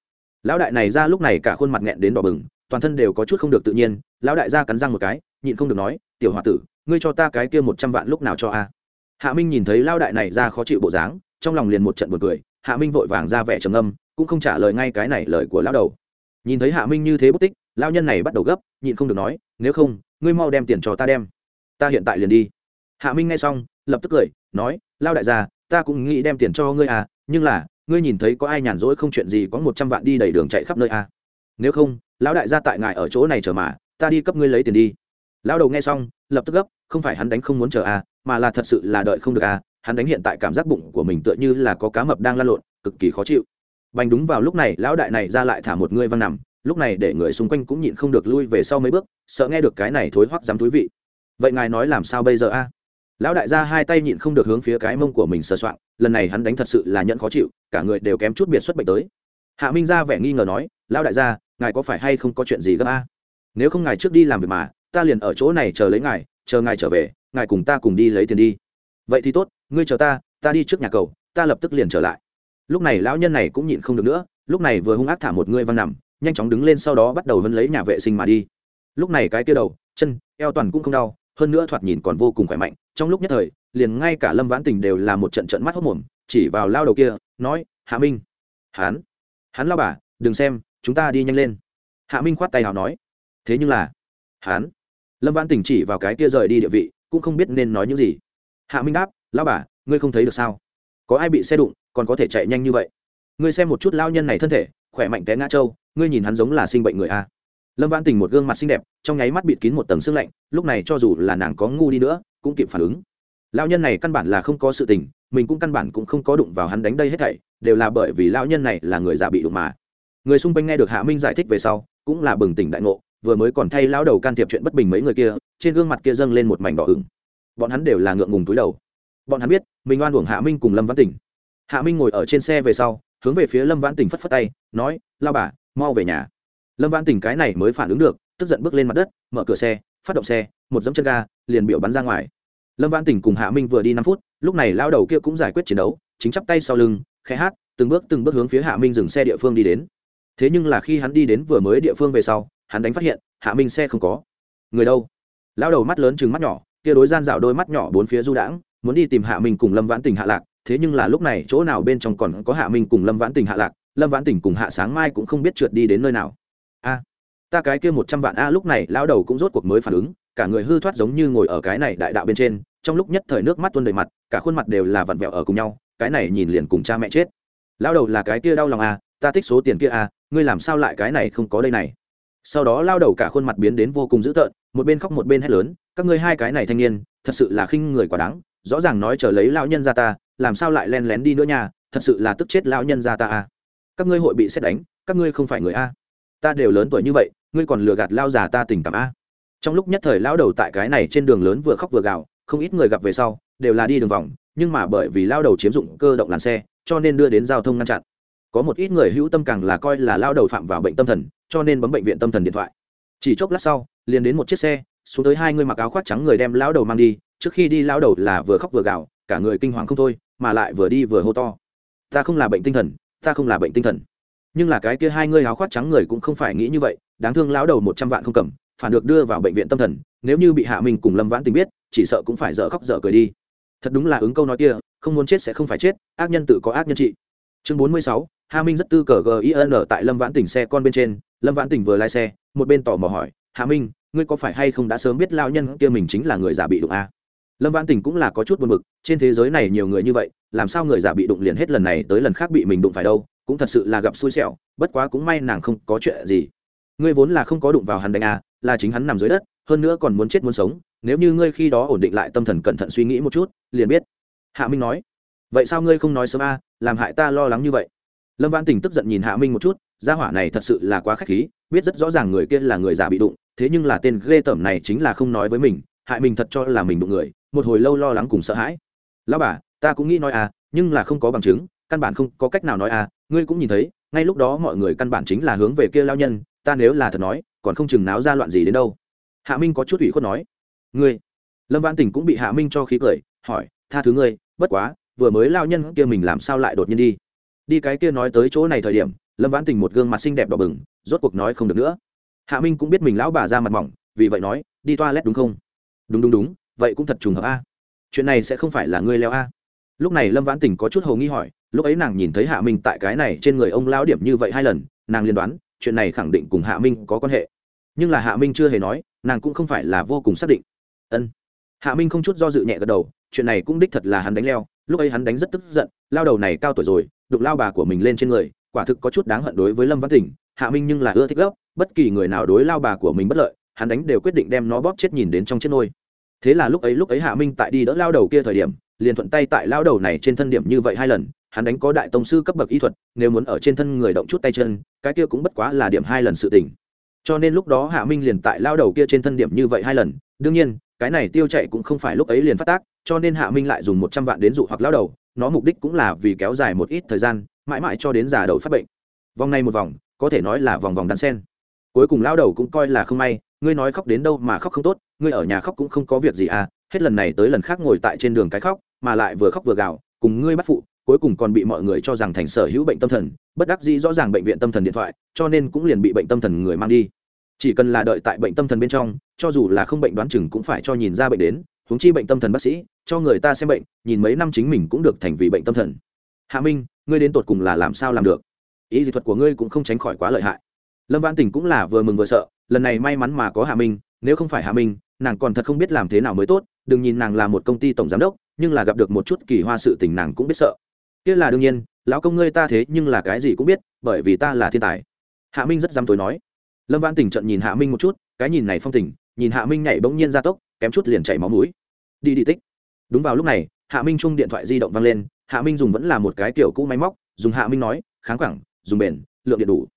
Lão đại này ra lúc này cả khuôn mặt nghẹn đến đỏ bừng toàn thân đều có chút không được tự nhiên, lão đại gia cắn răng một cái, nhịn không được nói, tiểu h tử, ngươi cho ta cái kia một trăm vạn lúc nào cho a? Hạ minh nhìn thấy lão đại này ra khó chịu bộ dáng, trong lòng liền một trận buồn cười, hạ minh vội vàng ra vẻ trầm âm cũng không trả lời ngay cái này lời của lão đầu. Nhìn thấy hạ minh như thế bất tích, lão nhân này bắt đầu gấp, nhịn không được nói, nếu không, ngươi mau đem tiền cho ta đem. Ta hiện tại liền đi. Hạ minh nghe xong, lập tức cười, nói lao đại gia, ta cũng nghĩ đem tiền cho ngươi à nhưng là, ngươi nhìn thấy có ai nhàn rỗi không chuyện gì có một trăm vạn đi đầy đường chạy khắp nơi à? Nếu không, lão đại gia tại ngài ở chỗ này chờ mà, ta đi cấp ngươi lấy tiền đi. Lão đầu nghe xong, lập tức gấp, không phải hắn đánh không muốn chờ à mà là thật sự là đợi không được à hắn đánh hiện tại cảm giác bụng của mình tựa như là có cá mập đang lăn lộn, cực kỳ khó chịu. Bành đúng vào lúc này, lão đại này ra lại thả một ngươi văng nằm, lúc này để người xung quanh cũng nhịn không được lui về sau mấy bước, sợ nghe được cái này thối hoắc dám túi vị. Vậy ngài nói làm sao bây giờ a lão đại gia hai tay nhịn không được hướng phía cái mông của mình sờ soạng, lần này hắn đánh thật sự là nhận khó chịu, cả người đều kém chút biệt xuất bệnh tới. Hạ minh ra vẻ nghi ngờ nói, lão đại gia ngài có phải hay không có chuyện gì gấp a? Nếu không ngài trước đi làm việc mà, ta liền ở chỗ này chờ lấy ngài, chờ ngài trở về, ngài cùng ta cùng đi lấy tiền đi. Vậy thì tốt, ngươi chờ ta ta đi trước nhà cầu, ta lập tức liền trở lại. Lúc này lão nhân này cũng nhịn không được nữa, lúc này vừa hung ác thả một ngươi văng nằm, nhanh chóng đứng lên sau đó bắt đầu vân lấy nhà vệ sinh mà đi. Lúc này cái kia đầu, chân, eo toàn cũng không đau, hơn nữa thoạt nhìn còn vô cùng khỏe mạnh, trong lúc nhất thời, liền ngay cả lâm vãn tình đều là một trận trận mắt hốc mồm, chỉ vào lao đầu kia, nói, hạ minh, hắn hắn lao bà, đừng xem chúng ta đi nhanh lên. Hạ minh khoát tay nào nói. Thế nhưng là, hắn, lâm vãn Tỉnh chỉ vào cái kia rời đi địa vị, cũng không biết nên nói những gì. Hạ minh đáp lao bà, ngươi không thấy được sao? Có ai bị xe đụng, còn có thể chạy nhanh như vậy? Ngươi xem một chút lao nhân này thân thể, khỏe mạnh té ngã trâu, ngươi nhìn hắn giống là sinh bệnh người a. Lâm vãn tình một gương mặt xinh đẹp, trong nháy mắt bịt kín một tầng xương lạnh, lúc này cho dù là nàng có ngu đi nữa, cũng kịp phản ứng. Lao nhân này căn bản là không có sự tình, mình cũng căn bản cũng không có đụng vào hắn đánh đây hết thảy, đều là bởi vì lao nhân này là người già bị đụng mà người xung quanh nghe được hạ minh giải thích về sau, cũng là bừng tỉnh đại ngộ, vừa mới còn thay lao đầu can thiệp chuyện bất bình mấy người kia, trên gương mặt kia dâng lên một mảnh đỏ ửng. Bọn hắn đều là ngượng ngùng túi đầu. Bọn hắn biết, mình oan uổng hạ minh cùng lâm văn tỉnh hạ minh ngồi ở trên xe về sau, hướng về phía lâm vãn tỉnh phất phất tay, nói, lao bà, mau về nhà. Lâm vãn tỉnh cái này mới phản ứng được, tức giận bước lên mặt đất, mở cửa xe, phát động xe, một dẫm chân ga, liền biểu bắn ra ngoài. Lâm vãn tỉnh cùng hạ minh vừa đi năm phút, lúc này lao đầu kia cũng giải quyết chiến đấu, chính chắp tay sau lưng, khẽ hát, từng bước từng bước hướng phía hạ minh dừng xe địa phương đi đến thế nhưng là khi hắn đi đến vừa mới địa phương về sau, hắn đánh phát hiện, hạ minh xe không có. Người đâu? Lao đầu mắt lớn chừng mắt nhỏ, kia đối gian dạo đôi mắt nhỏ bốn phía du đãng, muốn đi tìm hạ minh cùng lâm vãn tỉnh hạ lạc. Thế nhưng là lúc này chỗ nào bên trong còn có hạ minh cùng lâm vãn tỉnh hạ lạc, lâm vãn tỉnh cùng hạ sáng mai cũng không biết trượt đi đến nơi nào. A, ta cái kia một trăm vạn a lúc này lao đầu cũng rốt cuộc mới phản ứng, cả người hư thoát giống như ngồi ở cái này đại đạo bên trên, trong lúc nhất thời nước mắt tuôn đầy mặt, cả khuôn mặt đều là vặn vẹo ở cùng nhau, cái này nhìn liền cùng cha mẹ chết. Lao đầu là cái kia đau lòng a, ta thích số tiền kia a ngươi làm sao lại cái này không có đây này? Sau đó lao đầu cả khuôn mặt biến đến vô cùng dữ tợn, một bên khóc một bên hét lớn, các ngươi hai cái này thanh niên, thật sự là khinh người quá đáng, rõ ràng nói chờ lấy lão nhân ra ta, làm sao lại len lén đi nữa nha, thật sự là tức chết lão nhân ra ta à. Các ngươi hội bị xét đánh, các ngươi không phải người a. Ta đều lớn tuổi như vậy, ngươi còn lừa gạt lao già ta tình cảm a. Trong lúc nhất thời lao đầu tại cái này trên đường lớn vừa khóc vừa gào, không ít người gặp về sau, đều là đi đường vòng, nhưng mà bởi vì lao đầu chiếm dụng cơ động làn xe, cho nên đưa đến giao thông ngăn chặn có một ít người hữu tâm càng là coi là lao đầu phạm vào bệnh tâm thần, cho nên bấm bệnh viện tâm thần điện thoại. Chỉ chốc lát sau, liền đến một chiếc xe, xuống tới hai người mặc áo khoác trắng người đem lao đầu mang đi, trước khi đi lao đầu là vừa khóc vừa gào, cả người kinh hoàng không thôi, mà lại vừa đi vừa hô to. Ta không là bệnh tinh thần, ta không là bệnh tinh thần. Nhưng là cái kia hai người áo khoác trắng người cũng không phải nghĩ như vậy, đáng thương lão đầu một trăm vạn không cầm, phản được đưa vào bệnh viện tâm thần, nếu như bị hạ mình cùng lâm vãn tình biết, chỉ sợ cũng phải dở khóc dở cười đi. Thật đúng là ứng câu nói kia, không muốn chết sẽ không phải chết, ác nhân tự có ác nhân trị. Chương bốn mươi sáu hà minh rất tư cờ gin tại lâm vãn tỉnh xe con bên trên, lâm vãn tỉnh vừa lái xe, một bên tỏ mò hỏi, hà minh, ngươi có phải hay không đã sớm biết lao nhân kia mình chính là người giả bị đụng a à? lâm vãn tỉnh cũng là có chút buồn bực, trên thế giới này nhiều người như vậy, làm sao người giả bị đụng liền hết lần này tới lần khác bị mình đụng phải đâu, cũng thật sự là gặp xui xẻo, bất quá cũng may nàng không có chuyện gì. Ngươi vốn là không có đụng vào hắn đánh à là chính hắn nằm dưới đất, hơn nữa còn muốn chết muốn sống, nếu như ngươi khi đó ổn định lại tâm thần cẩn thận suy nghĩ một chút, liền biết. Hạ minh nói, vậy sao ngươi không nói sớm a làm hại ta lo lắng như vậy? Lâm văn tình tức giận nhìn hạ minh một chút, gia hỏa này thật sự là quá k h á c h khí, biết rất rõ ràng người kia là người già bị đụng, thế nhưng là tên ghê tởm này chính là không nói với mình, hại mình thật cho là mình đụng người, một hồi lâu lo lắng cùng sợ hãi. Lao bà, ta cũng nghĩ nói à nhưng là không có bằng chứng, căn bản không có cách nào nói à ngươi cũng nhìn thấy, ngay lúc đó mọi người căn bản chính là hướng về kia lao nhân, ta nếu là thật nói, còn không chừng náo ra loạn gì đến đâu. Hạ minh có chút ủy khuất nói. Ngươi? Lâm văn tình cũng bị hạ minh cho khí cười, hỏi, tha thứ ngươi, bất quá, vừa mới lao nhân kia mình làm sao lại đột nhiên đi? Đi cái kia nói tới chỗ này thời điểm, lâm vãn tình một gương mặt xinh đẹp đỏ bừng, rốt cuộc nói không được nữa. Hạ minh cũng biết mình lão bà ra mặt mỏng, vì vậy nói, đi toilet đúng không? Đúng đúng đúng, vậy cũng thật trùng hợp a. Chuyện này sẽ không phải là ngươi leo a. Lúc này lâm vãn tình có chút hầu nghi hỏi, lúc ấy nàng nhìn thấy hạ minh tại cái này trên người ông lão điểm như vậy hai lần, nàng liên đoán, chuyện này khẳng định cùng hạ minh có quan hệ. Nhưng là hạ minh chưa hề nói, nàng cũng không phải là vô cùng xác định. Ân. Hạ minh không chút do dự nhẹ gật đầu, chuyện này cũng đích thật là hắn đánh leo, lúc ấy hắn đánh rất tức giận, lao đầu này cao tuổi rồi đục lao bà của mình lên trên người, quả thực có chút đáng hận đối với lâm văn tỉnh hạ minh nhưng là ưa thích gốc, bất kỳ người nào đối lao bà của mình bất lợi, hắn đánh đều quyết định đem nó bóp chết nhìn đến trong chết nôi. Thế là lúc ấy lúc ấy hạ minh tại đi đỡ lao đầu kia thời điểm, liền thuận tay tại lao đầu này trên thân điểm như vậy hai lần, hắn đánh có đại tông sư cấp bậc y thuật, nếu muốn ở trên thân người động chút tay chân, cái kia cũng bất quá là điểm hai lần sự tỉnh cho nên lúc đó hạ minh liền tại lao đầu kia trên thân điểm như vậy hai lần, đương nhiên, cái này tiêu chạy cũng không phải lúc ấy liền phát tác, cho nên hạ minh lại dùng một trăm vạn đến dụ hoặc lao đầu nó mục đích cũng là vì kéo dài một ít thời gian, mãi mãi cho đến già đầu phát bệnh. Vòng này một vòng, có thể nói là vòng vòng đan sen. Cuối cùng lao đầu cũng coi là không may, ngươi nói khóc đến đâu mà khóc không tốt, ngươi ở nhà khóc cũng không có việc gì à hết lần này tới lần khác ngồi tại trên đường cái khóc, mà lại vừa khóc vừa gào, cùng ngươi bắt phụ, cuối cùng còn bị mọi người cho rằng thành sở hữu bệnh tâm thần, bất đắc dĩ rõ ràng bệnh viện tâm thần điện thoại, cho nên cũng liền bị bệnh tâm thần người mang đi. Chỉ cần là đợi tại bệnh tâm thần bên trong, cho dù là không bệnh đoán chừng cũng phải cho nhìn ra bệnh đến, huống chi bệnh tâm thần bác sĩ cho người ta xem bệnh, nhìn mấy năm chính mình cũng được thành vì bệnh tâm thần. Hạ minh, ngươi đến tột cùng là làm sao làm được? Ý dị thuật của ngươi cũng không tránh khỏi quá lợi hại. Lâm văn tình cũng là vừa mừng vừa sợ, lần này may mắn mà có hạ minh, nếu không phải hạ minh, nàng còn thật không biết làm thế nào mới tốt, đừng nhìn nàng là một công ty tổng giám đốc, nhưng là gặp được một chút kỳ hoa sự tình nàng cũng biết sợ. Kia là đương nhiên, lão công ngươi ta thế nhưng là cái gì cũng biết, bởi vì ta là thiên tài. Hạ minh rất dám tối nói. Lâm văn Tỉnh trận nhìn hạ minh một chút, cái nhìn này phong tình, nhìn hạ minh nhảy bỗng nhiên ra tốc, kém chút liền chảy máu mũi. Đi đi tích đúng vào lúc này, hạ minh chung điện thoại di động vang lên, hạ minh dùng vẫn là một cái kiểu cũ máy móc, dùng hạ minh nói, kháng khoảng dùng bền, lượng điện đủ.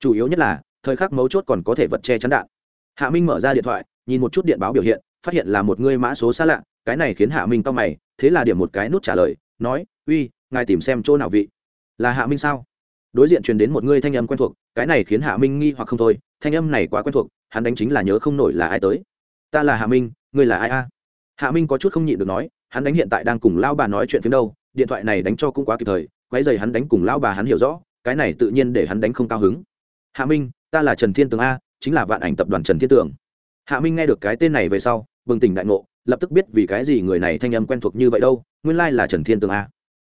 Chủ yếu nhất là, thời khắc mấu chốt còn có thể vật che chắn đạn. Hạ minh mở ra điện thoại, nhìn một chút điện báo biểu hiện, phát hiện là một ngươi mã số xa lạ, cái này khiến hạ minh to mày, thế là điểm một cái nút trả lời, nói, uy, ngài tìm xem chỗ nào vị? Là hạ minh sao? Đối diện truyền đến một ngươi thanh âm quen thuộc, cái này khiến hạ minh nghi hoặc không thôi, thanh âm này quá quen thuộc, hắn đánh chính là nhớ không nổi là ai tới. Ta là hạ minh, ngươi là ai a? Hạ minh có chút không nhịn được nói, hắn đánh hiện tại đang cùng lao bà nói chuyện phía đâu, điện thoại này đánh cho cũng quá kịp thời quái dày hắn đánh cùng lao bà hắn hiểu rõ, cái này tự nhiên để hắn đánh không cao hứng. Hạ minh, ta là trần thiên tường a, chính là vạn ảnh tập đoàn trần thiên tường. Hạ minh nghe được cái tên này về sau, bừng tỉnh đại ngộ, lập tức biết vì cái gì người này thanh âm quen thuộc như vậy đâu, nguyên lai là trần thiên tường a.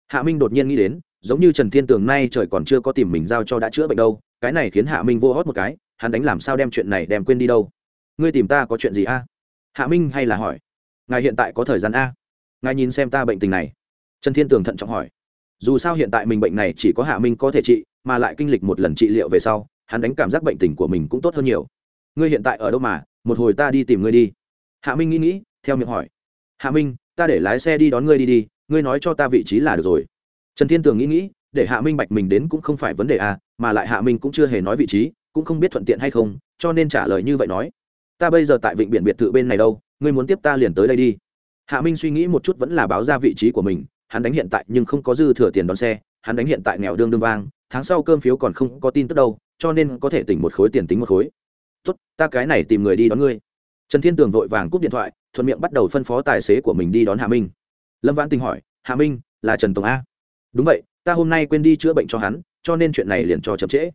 Hạ minh đột nhiên nghĩ đến, giống như trần thiên tường nay trời còn chưa có tìm mình giao cho đã chữa bệnh đâu, cái này khiến hạ minh vô hót một cái, hắn đánh làm sao đem chuyện này đem quên đi đâu. Ngươi tìm ta có chuyện gì a? Hạ minh hay là hỏi ngài hiện tại có thời gian a? Ngài nhìn xem ta bệnh tình này. Trần thiên tường thận trọng hỏi. Dù sao hiện tại mình bệnh này chỉ có hạ minh có thể trị, mà lại kinh lịch một lần trị liệu về sau, hắn đánh cảm giác bệnh tình của mình cũng tốt hơn nhiều. Ngươi hiện tại ở đâu mà? Một hồi ta đi tìm ngươi đi. Hạ minh nghĩ nghĩ, theo miệng hỏi. Hạ minh, ta để lái xe đi đón ngươi đi đi, ngươi nói cho ta vị trí là được rồi. Trần thiên tường nghĩ nghĩ, để hạ minh bạch mình đến cũng không phải vấn đề à mà lại hạ minh cũng chưa hề nói vị trí, cũng không biết thuận tiện hay không, cho nên trả lời như vậy nói. Ta bây giờ tại vịnh biển biệt thự bên này đâu ngươi muốn tiếp ta liền tới đây đi. Hạ minh suy nghĩ một chút vẫn là báo ra vị trí của mình, hắn đánh hiện tại nhưng không có dư thừa tiền đón xe, hắn đánh hiện tại nghèo đương đương vang, tháng sau cơm phiếu còn không có tin tức đâu, cho nên có thể tỉnh một khối tiền tính một khối. Tốt, ta cái này tìm người đi đón ngươi. Trần thiên tường vội vàng cúp điện thoại, thuận miệng bắt đầu phân phó tài xế của mình đi đón hạ minh. Lâm vãn tình hỏi, hạ minh, là trần tổng a? Đúng vậy, ta hôm nay quên đi chữa bệnh cho hắn, cho nên chuyện này liền cho chậm trễ.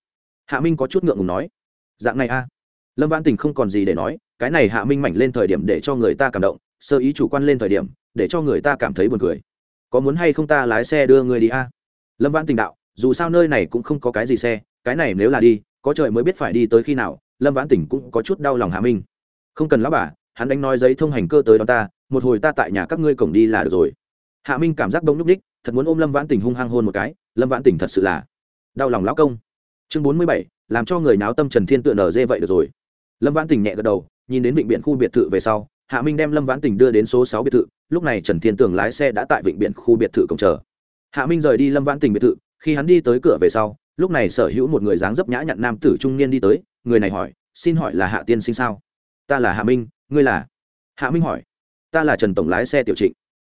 Hạ minh có chút ngượng ngùng nói, dạng này a? Lâm vãn tình không còn gì để nói, cái này hạ minh mảnh lên thời điểm để cho người ta cảm động, sơ ý chủ quan lên thời điểm, để cho người ta cảm thấy buồn cười. Có muốn hay không ta lái xe đưa người đi a? Lâm vãn tình đạo, dù sao nơi này cũng không có cái gì xe, cái này nếu là đi, có trời mới biết phải đi tới khi nào, lâm vãn tình cũng có chút đau lòng hạ minh. Không cần lắp bà, hắn đánh nói giấy thông hành cơ tới đón ta, một hồi ta tại nhà các ngươi cổng đi là được rồi. Hạ minh cảm giác đông nhúc ních, thật muốn ôm lâm vãn tình hung hăng hôn một cái, lâm vãn tình thật sự là đau lòng lão công. Chương bốn mươi bảy, làm cho người náo tâm trần thiên tựa nở dê vậy được rồi lâm vãn tình nhẹ gật đầu, nhìn đến vịnh biển khu biệt thự về sau, hạ minh đem lâm vãn tình đưa đến số sáu biệt thự, lúc này trần thiên tường lái xe đã tại vịnh biển khu biệt thự cổng chờ. Hạ minh rời đi lâm vãn tình biệt thự, khi hắn đi tới cửa về sau, lúc này sở hữu một người dáng dấp nhã nhặn nam tử trung niên đi tới, người này hỏi, xin hỏi là hạ tiên sinh sao? Ta là hạ minh, ngươi là? Hạ minh hỏi, ta là trần tổng lái xe tiểu trịnh.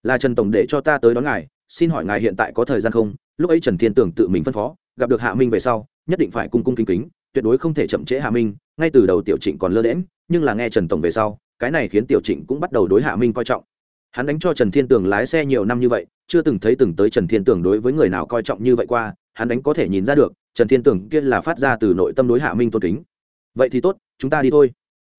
Là trần tổng để cho ta tới đón ngài, xin hỏi ngài hiện tại có thời gian không? Lúc ấy trần thiên tưởng tự mình phân phó, gặp được hạ minh về sau, nhất định phải cung cung kính kính, tuyệt đối không thể chậm trễ hạ minh ngay từ đầu tiểu trịnh còn lơ đễm nhưng là nghe trần tổng về sau, cái này khiến tiểu trịnh cũng bắt đầu đối hạ minh coi trọng. Hắn đánh cho trần thiên tường lái xe nhiều năm như vậy, chưa từng thấy từng tới trần thiên tường đối với người nào coi trọng như vậy qua, hắn đánh có thể nhìn ra được, trần thiên tường kia là phát ra từ nội tâm đối hạ minh tôn kính. Vậy thì tốt, chúng ta đi thôi.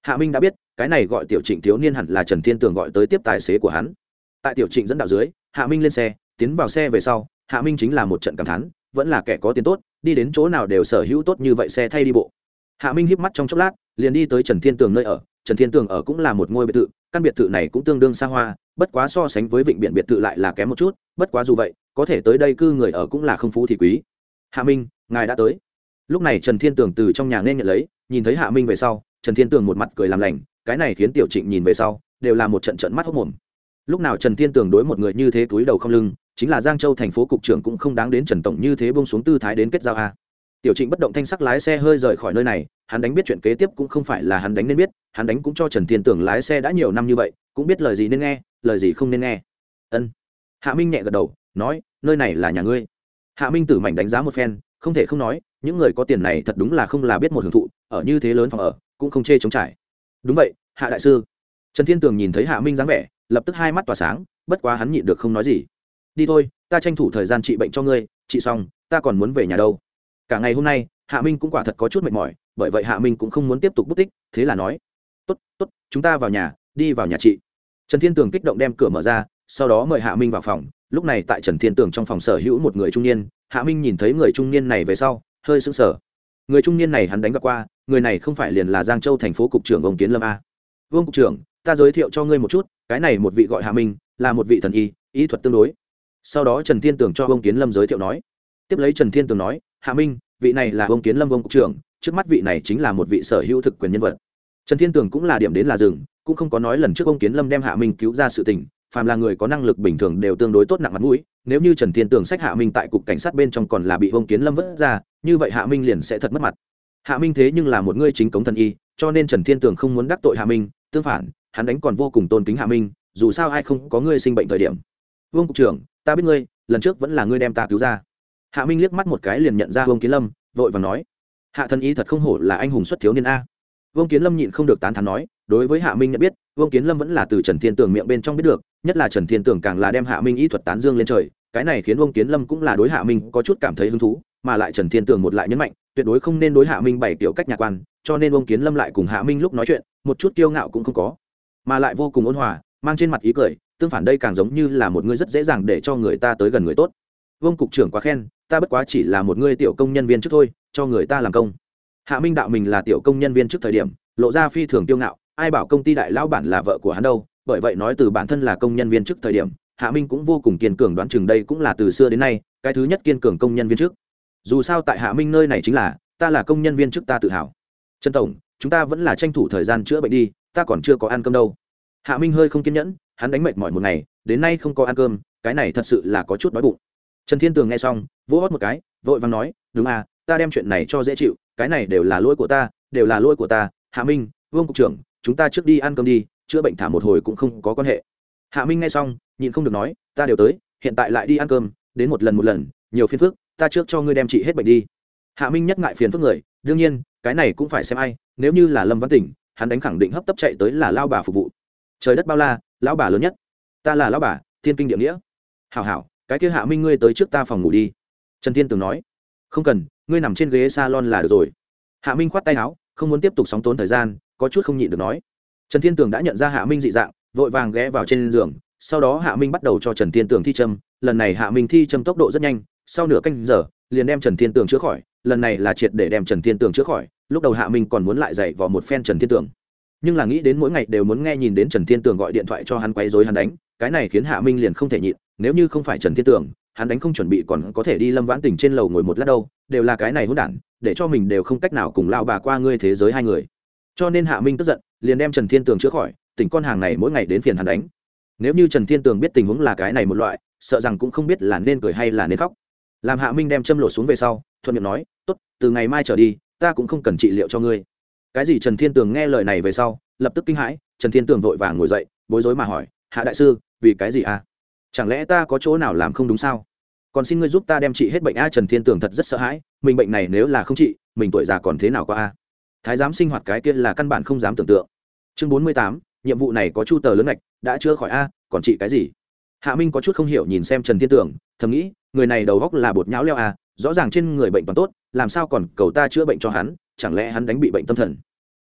Hạ minh đã biết, cái này gọi tiểu trịnh thiếu niên hẳn là trần thiên tường gọi tới tiếp tài xế của hắn. Tại tiểu trịnh dẫn đạo dưới, hạ minh lên xe, tiến vào xe về sau, hạ minh chính là một trận cảm thán, vẫn là kẻ có tiền tốt, đi đến chỗ nào đều sở hữu tốt như vậy xe thay đi bộ hạ minh híp mắt trong chốc lát, liền đi tới trần thiên tường nơi ở. Trần thiên tường ở cũng là một ngôi biệt thự, căn biệt thự này cũng tương đương xa hoa, bất quá so sánh với vịnh biển biệt thự lại là kém một chút, bất quá dù vậy, có thể tới đây cư người ở cũng là không phú thì quý. Hạ minh, ngài đã tới. Lúc này trần thiên tường từ trong nhà nên nhận lấy, nhìn thấy hạ minh về sau, trần thiên tường một mặt cười làm lành, cái này khiến tiểu trịnh nhìn về sau, đều là một trận trận mắt hốc mồm. Lúc nào trần thiên tường đối một người như thế túi đầu không lưng, chính là giang châu thành phố cục trưởng cũng không đáng đến trần tổng như thế bông xuống tư thái đến kết giao a tiểu trịnh bất động thanh sắc lái xe hơi rời khỏi nơi này, hắn đánh biết chuyện kế tiếp cũng không phải là hắn đánh nên biết, hắn đánh cũng cho trần thiên Tưởng lái xe đã nhiều năm như vậy, cũng biết lời gì nên nghe, lời gì không nên nghe. Ân. Hạ minh nhẹ gật đầu, nói, nơi này là nhà ngươi. Hạ minh tử mảnh đánh giá một phen, không thể không nói, những người có tiền này thật đúng là không là biết một hưởng thụ, ở như thế lớn phòng ở, cũng không chê chống trải. Đúng vậy, hạ đại sư. Trần thiên tường nhìn thấy hạ minh dáng vẻ, lập tức hai mắt tỏa sáng, bất quá hắn nhịn được không nói gì. Đi thôi, ta tranh thủ thời gian trị bệnh cho ngươi, trị xong, ta còn muốn về nhà đâu cả ngày hôm nay, hạ minh cũng quả thật có chút mệt mỏi, bởi vậy hạ minh cũng không muốn tiếp tục bút tích, thế là nói, tốt tốt, chúng ta vào nhà, đi vào nhà chị. Trần thiên tường kích động đem cửa mở ra, sau đó mời hạ minh vào phòng. Lúc này tại trần thiên tường trong phòng sở hữu một người trung niên, hạ minh nhìn thấy người trung niên này về sau, hơi sững sờ. Người trung niên này hắn đánh gặp qua, người này không phải liền là giang châu thành phố cục trưởng ông kiến lâm a. Vương cục trưởng, ta giới thiệu cho ngươi một chút, cái này một vị gọi hạ minh, là một vị thần y ý thuật tương đối. Sau đó trần thiên tường cho ông kiến lâm giới thiệu nói. Tiếp lấy trần thiên tường nói hạ minh, vị này là ông kiến lâm ông cục trưởng, trước mắt vị này chính là một vị sở hữu thực quyền nhân vật. Trần thiên tường cũng là điểm đến là rừng cũng không có nói lần trước ông kiến lâm đem hạ minh cứu ra sự tình, phàm là người có năng lực bình thường đều tương đối tốt nặng mặt mũi, nếu như trần thiên tường sách hạ minh tại cục cảnh sát bên trong còn là bị ông kiến lâm vứt ra, như vậy hạ minh liền sẽ thật mất mặt. Hạ minh thế nhưng là một ngươi chính cống thần y, cho nên trần thiên tường không muốn đắc tội hạ minh, tương phản, hắn đánh còn vô cùng tôn kính hạ minh, dù sao ai không có ngươi sinh bệnh thời điểm. Vương cục trưởng, ta biết ngươi, lần trước vẫn là ngươi đem ta cứu ra hạ minh liếc mắt một cái liền nhận ra vương kiến lâm, vội và nói, hạ thần y thật không hổ là anh hùng xuất thiếu niên a. Vương kiến lâm nhịn không được tán thán nói, đối với hạ minh nhận biết, vương kiến lâm vẫn là từ trần thiên tường miệng bên trong biết được, nhất là trần thiên tường càng là đem hạ minh y thuật tán dương lên trời, cái này khiến vương kiến lâm cũng là đối hạ minh có chút cảm thấy hứng thú, mà lại trần thiên tường một lại nhấn mạnh, tuyệt đối không nên đối hạ minh bảy kiểu cách nhạc quan, cho nên vương kiến lâm lại cùng hạ minh lúc nói chuyện, một chút kiêu ngạo cũng không có, mà lại vô cùng ôn hòa, mang trên mặt ý cười, tương phản đây càng giống như là một người rất dễ dàng để cho người ta tới gần người tốt. Vương cục trưởng quá khen ta bất quá chỉ là một người tiểu công nhân viên trước thôi, cho người ta làm công. Hạ minh đạo mình là tiểu công nhân viên trước thời điểm, lộ ra phi thường tiêu ngạo, ai bảo công ty đại lão bản là vợ của hắn đâu, bởi vậy nói từ bản thân là công nhân viên trước thời điểm, hạ minh cũng vô cùng kiên cường đoán chừng đây cũng là từ xưa đến nay, cái thứ nhất kiên cường công nhân viên trước. Dù sao tại hạ minh nơi này chính là, ta là công nhân viên trước ta tự hào. Trần tổng, chúng ta vẫn là tranh thủ thời gian chữa bệnh đi, ta còn chưa có ăn cơm đâu. Hạ minh hơi không kiên nhẫn, hắn đánh mệt mỏi một ngày, đến nay không có ăn cơm, cái này thật sự là có chút đói bụng. Trần thiên tường nghe xong vỗ hót một cái, vội vàng nói, đúng à ta đem chuyện này cho dễ chịu, cái này đều là lỗi của ta, đều là lỗi của ta. Hạ minh, vương cục trưởng, chúng ta trước đi ăn cơm đi, chữa bệnh thả một hồi cũng không có quan hệ. Hạ minh nghe xong, nhịn không được nói, ta đều tới, hiện tại lại đi ăn cơm, đến một lần một lần, nhiều phiền phức, ta trước cho ngươi đem trị hết bệnh đi. Hạ minh nhất ngại phiền phức người, đương nhiên, cái này cũng phải xem ai, nếu như là lâm văn tỉnh, hắn đánh khẳng định hấp tấp chạy tới là lao bà phục vụ. Trời đất bao la, lão bà lớn nhất. Ta là lão bà, thiên kinh địa nghĩa. Hảo hảo, cái kia hạ minh ngươi tới trước ta phòng ngủ đi trần thiên tường nói, không cần, ngươi nằm trên ghế s a lon là được rồi. Hạ minh khoát tay áo, không muốn tiếp tục sóng tốn thời gian, có chút không nhịn được nói. Trần thiên tường đã nhận ra hạ minh dị dạng, vội vàng ghé vào trên giường, sau đó hạ minh bắt đầu cho trần thiên tường thi châm. Lần này hạ minh thi châm tốc độ rất nhanh, sau nửa canh giờ, liền đem trần thiên tường chữa khỏi. Lần này là triệt để đem trần thiên tường chữa khỏi, lúc đầu hạ minh còn muốn lại dạy vào một phen trần thiên tường. Nhưng là nghĩ đến mỗi ngày đều muốn nghe nhìn đến trần thiên tường gọi điện thoại cho hắn quấy dối hắn đánh, cái này khiến hạ minh liền không thể nhịn, nếu như không phải trần thiên tường hắn đánh không chuẩn bị còn có thể đi lâm vãn tỉnh trên lầu ngồi một lát đâu, đều là cái này hỗn đản, để cho mình đều không cách nào cùng lao bà qua ngươi thế giới hai người. Cho nên hạ minh tức giận, liền đem trần thiên tường chữa khỏi, tỉnh con hàng này mỗi ngày đến phiền hắn đánh. Nếu như trần thiên tường biết tình huống là cái này một loại, sợ rằng cũng không biết là nên cười hay là nên khóc. Làm hạ minh đem châm lột xuống về sau, thuận miệng nói, tốt, từ ngày mai trở đi, ta cũng không cần trị liệu cho ngươi. Cái gì trần thiên tường nghe lời này về sau, lập tức kinh hãi, trần thiên tường vội vàng ngồi dậy, bối rối mà hỏi, hạ đại sư, vì cái gì à? Chẳng lẽ ta có chỗ nào làm không đúng sao? Còn xin ngươi giúp ta đem trị hết bệnh a trần thiên tường thật rất sợ hãi, mình bệnh này nếu là không trị, mình tuổi già còn thế nào qua a? Thái giám sinh hoạt cái kia là căn bản không dám tưởng tượng. Chương bốn mươi tám, nhiệm vụ này có chu tờ lớn ngạch, đã chữa khỏi a, còn trị cái gì? Hạ minh có chút không hiểu nhìn xem trần thiên tường, thầm nghĩ, người này đầu góc là bột nhão leo a, rõ ràng trên người bệnh toàn tốt, làm sao còn cầu ta chữa bệnh cho hắn, chẳng lẽ hắn đánh bị bệnh tâm thần?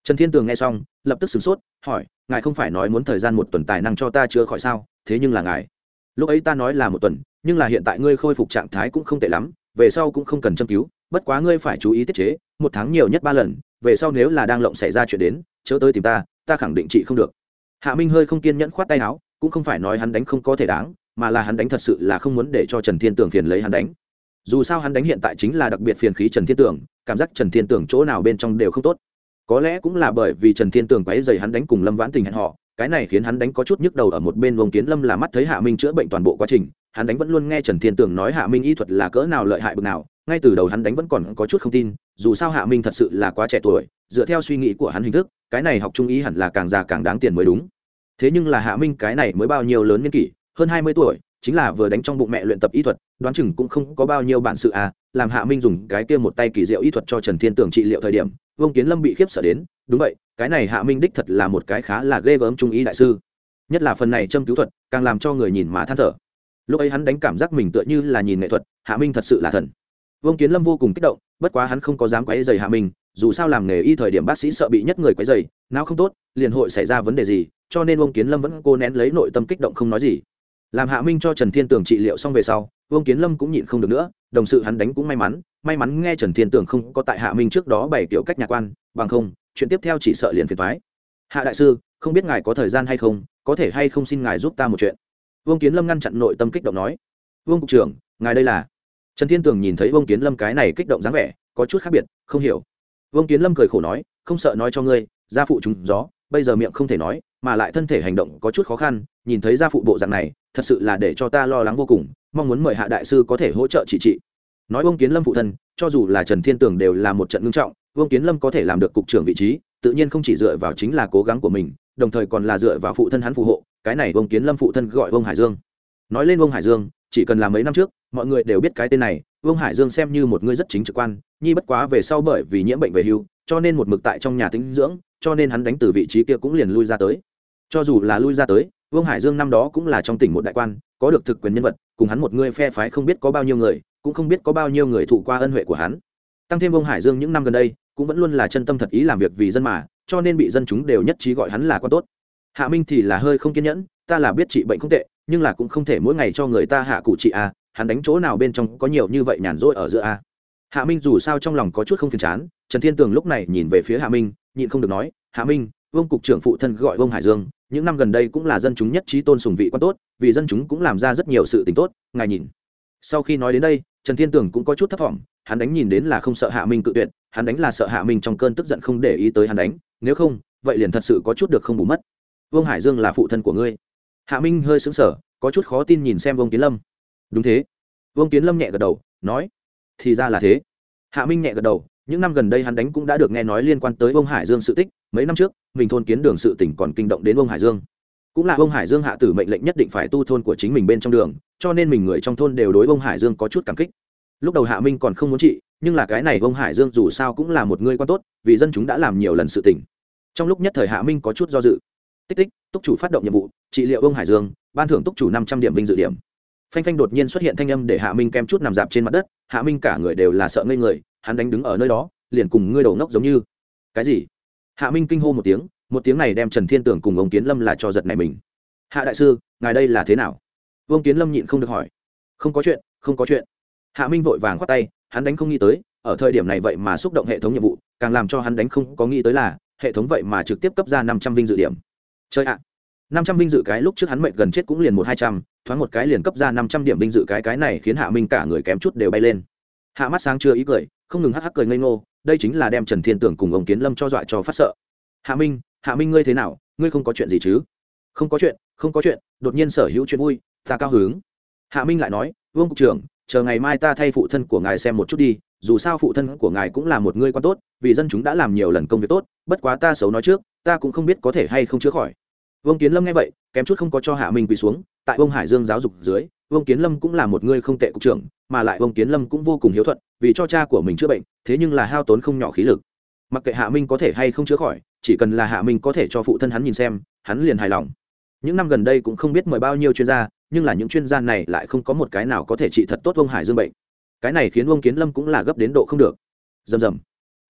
Trần thiên tường nghe xong, lập tức sửng sốt, hỏi, ngài không phải nói muốn thời gian một tuần tài năng cho ta chữa khỏi sao, thế nhưng là ngài lúc ấy ta nói là một tuần, nhưng là hiện tại ngươi khôi phục trạng thái cũng không tệ lắm, về sau cũng không cần châm cứu, bất quá ngươi phải chú ý tiết chế, một tháng nhiều nhất ba lần, về sau nếu là đang lộng xảy ra chuyện đến, chớ tới tìm ta ta khẳng định chị không được. Hạ minh hơi không kiên nhẫn khoát tay áo, cũng không phải nói hắn đánh không có thể đáng, mà là hắn đánh thật sự là không muốn để cho trần thiên tường phiền lấy hắn đánh. Dù sao hắn đánh hiện tại chính là đặc biệt phiền khí trần thiên tường cảm giác trần thiên tường chỗ nào bên trong đều không tốt. Có lẽ cũng là bởi vì trần thiên tường quấy dày hắn đánh cùng lâm vãn tình hẹn họ cái này khiến hắn đánh có chút nhức đầu ở một bên vông kiến lâm là mắt thấy hạ minh chữa bệnh toàn bộ quá trình, hắn đánh vẫn luôn nghe trần thiên tường nói hạ minh y thuật là cỡ nào lợi hại bực nào, ngay từ đầu hắn đánh vẫn còn có chút không tin, dù sao hạ minh thật sự là quá trẻ tuổi, dựa theo suy nghĩ của hắn hình thức, cái này học trung ý hẳn là càng già càng đáng tiền mới đúng. Thế nhưng là hạ minh cái này mới bao nhiêu lớn niên kỷ, hơn hai mươi tuổi, chính là vừa đánh trong bụng mẹ luyện tập y thuật, đoán chừng cũng không có bao nhiêu bản sự à làm hạ minh dùng cái kia một tay kỳ diệu y thuật cho trần thiên tường trị liệu thời điểm, vương kiến lâm bị khiếp sợ đến, đúng vậy, cái này hạ minh đích thật là một cái khá là ghê gớm trung ý đại sư. Nhất là phần này châm cứu thuật, càng làm cho người nhìn mà than thở. Lúc ấy hắn đánh cảm giác mình tựa như là nhìn nghệ thuật, hạ minh thật sự là thần. Vương kiến lâm vô cùng kích động, bất quá hắn không có dám quấy dày hạ minh, dù sao làm nghề y thời điểm bác sĩ sợ bị nhất người quấy dày não không tốt, liền hội xảy ra vấn đề gì, cho nên vương kiến lâm vẫn cố nén lấy nội tâm kích động không nói gì làm hạ minh cho trần thiên tường trị liệu xong về sau, vương kiến lâm cũng nhịn không được nữa, đồng sự hắn đánh cũng may mắn may mắn nghe trần thiên tường không có tại hạ minh trước đó bảy kiểu cách nhà quan, bằng không, chuyện tiếp theo chỉ sợ liền phiền thoái hạ đại sư, không biết ngài có thời gian hay không, có thể hay không xin ngài giúp ta một chuyện? Vương kiến lâm ngăn chặn nội tâm kích động nói. Vương cục trưởng, ngài đây là? Trần thiên tường nhìn thấy vương kiến lâm cái này kích động dáng vẻ, có chút khác biệt, không hiểu. Vương kiến lâm cười khổ nói, không sợ nói cho ngươi, gia phụ chúng gió, bây giờ miệng không thể nói mà lại thân thể hành động có chút khó khăn, nhìn thấy gia phụ bộ dạng này, thật sự là để cho ta lo lắng vô cùng, mong muốn mời hạ đại sư có thể hỗ trợ chị trị. Nói ông kiến lâm phụ thân, cho dù là trần thiên tường đều là một trận ngưng trọng, vương kiến lâm có thể làm được cục trưởng vị trí, tự nhiên không chỉ dựa vào chính là cố gắng của mình, đồng thời còn là dựa vào phụ thân hắn phù hộ, cái này vương kiến lâm phụ thân gọi vương hải dương. Nói lên vương hải dương, chỉ cần là mấy năm trước, mọi người đều biết cái tên này, vương hải dương xem như một người rất chính trực quan, nhi bất quá về sau bởi vì nhiễm bệnh về hưu, cho nên một mực tại trong nhà tính dưỡng, cho nên hắn đánh từ vị trí kia cũng liền lui ra tới cho dù là lui ra tới vương hải dương năm đó cũng là trong tỉnh một đại quan có được thực quyền nhân vật cùng hắn một người phe phái không biết có bao nhiêu người cũng không biết có bao nhiêu người thụ qua ân huệ của hắn tăng thêm vương hải dương những năm gần đây cũng vẫn luôn là chân tâm thật ý làm việc vì dân mà cho nên bị dân chúng đều nhất trí gọi hắn là quan tốt hạ minh thì là hơi không kiên nhẫn ta là biết trị bệnh không tệ nhưng là cũng không thể mỗi ngày cho người ta hạ cụ trị a à, hắn đánh chỗ nào bên trong có nhiều như vậy nhàn rỗi ở giữa a à. hạ minh dù sao trong lòng có chút không phiền chán trần thiên tường lúc này nhìn về phía hạ minh nhịn không được nói hạ minh vương cục trưởng phụ thân gọi vương hải dương những năm gần đây cũng là dân chúng nhất trí tôn sùng vị quan tốt, vì dân chúng cũng làm ra rất nhiều sự tình tốt, ngài nhìn. Sau khi nói đến đây, trần thiên tường cũng có chút thất vọng hắn đánh nhìn đến là không sợ hạ minh cự tuyệt, hắn đánh là sợ hạ minh trong cơn tức giận không để ý tới hắn đánh, nếu không, vậy liền thật sự có chút được không bù mất. Vương hải dương là phụ thân của ngươi. Hạ minh hơi xứng sở có chút khó tin nhìn xem vương kiến lâm. Đúng thế. Vương kiến lâm nhẹ gật đầu, nói, thì ra là thế. Hạ minh nhẹ gật đầu những năm gần đây hắn đánh cũng đã được nghe nói liên quan tới vương hải dương sự tích, mấy năm trước, mình thôn kiến đường sự tỉnh còn kinh động đến vương hải dương. Cũng là vương hải dương hạ tử mệnh lệnh nhất định phải tu thôn của chính mình bên trong đường, cho nên mình người trong thôn đều đối vương hải dương có chút cảm kích. Lúc đầu hạ minh còn không muốn trị, nhưng là cái này vương hải dương dù sao cũng là một người quan tốt, vì dân chúng đã làm nhiều lần sự tỉnh. Trong lúc nhất thời hạ minh có chút do dự. Tích tích, túc chủ phát động nhiệm vụ, trị liệu vương hải dương, ban thưởng túc chủ năm trăm điểm vinh dự điểm. Phanh phanh đột nhiên xuất hiện thanh âm để hạ minh kem chút nằm dạp trên mặt đất, hạ minh cả người đều là sợ ngây người hắn đánh đứng ở nơi đó, liền cùng ngươi đầu ngốc giống như. Cái gì? Hạ minh kinh hô một tiếng một tiếng này đem trần thiên tưởng cùng ông kiến lâm là cho giật này mình. Hạ đại sư, ngài đây là thế nào? Vương kiến lâm nhịn không được hỏi. Không có chuyện, không có chuyện. Hạ minh vội vàng khoát tay, hắn đánh không nghĩ tới, ở thời điểm này vậy mà xúc động hệ thống nhiệm vụ, càng làm cho hắn đánh không có nghĩ tới là, hệ thống vậy mà trực tiếp cấp ra năm trăm vinh dự điểm. Chơi ạ. năm trăm vinh dự cái lúc trước hắn mệnh gần chết cũng liền một hai trăm, thoáng một cái liền cấp ra năm trăm điểm vinh dự cái cái này khiến hạ minh cả người kém chút đều bay lên. Hạ mắt sáng chưa ý cười không ngừng hắc hắc cười ngây ngô, đây chính là đem trần thiên tưởng cùng ông kiến lâm cho dọa cho phát sợ. Hạ minh hạ minh ngươi thế nào? Ngươi không có chuyện gì chứ? Không có chuyện, không có chuyện, đột nhiên sở hữu chuyện vui, ta cao hứng. Hạ minh lại nói, vương cục trưởng, chờ ngày mai ta thay phụ thân của ngài xem một chút đi, dù sao phụ thân của ngài cũng là một người quan tốt, vì dân chúng đã làm nhiều lần công việc tốt, bất quá ta xấu nói trước, ta cũng không biết có thể hay không chữa khỏi. Vương kiến lâm nghe vậy, kém chút không có cho hạ minh quỳ xuống, tại ông hải dương giáo dục dưới vương kiến lâm cũng là một người không tệ cục trưởng, mà lại vương kiến lâm cũng vô cùng hiếu thuận, vì cho cha của mình chữa bệnh, thế nhưng là hao tốn không nhỏ khí lực. Mặc kệ hạ minh có thể hay không chữa khỏi, chỉ cần là hạ minh có thể cho phụ thân hắn nhìn xem, hắn liền hài lòng. Những năm gần đây cũng không biết mời bao nhiêu chuyên gia, nhưng là những chuyên gia này lại không có một cái nào có thể trị thật tốt vương hải dương bệnh. Cái này khiến vương kiến lâm cũng là gấp đến độ không được. Dầm dầm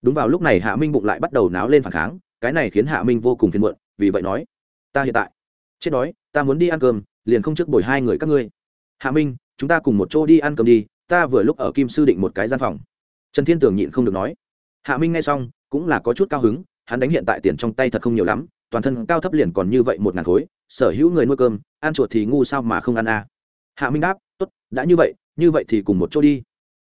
đúng vào lúc này hạ minh bụng lại bắt đầu náo lên phản kháng, cái này khiến hạ minh vô cùng phiền muộn, vì vậy nói, ta hiện tại, chết đói, ta muốn đi ăn cơm, liền không trước bồi hai người các ngươi hạ minh, chúng ta cùng một chỗ đi ăn cơm đi, ta vừa lúc ở kim sư định một cái gian phòng trần thiên tường nhịn không được nói hạ minh nghe xong, cũng là có chút cao hứng, hắn đánh hiện tại tiền trong tay thật không nhiều lắm, toàn thân cao thấp liền còn như vậy một ngàn khối, sở hữu người nuôi cơm, ăn chuột thì ngu sao mà không ăn à. hạ minh đáp, tốt, đã như vậy như vậy thì cùng một chỗ đi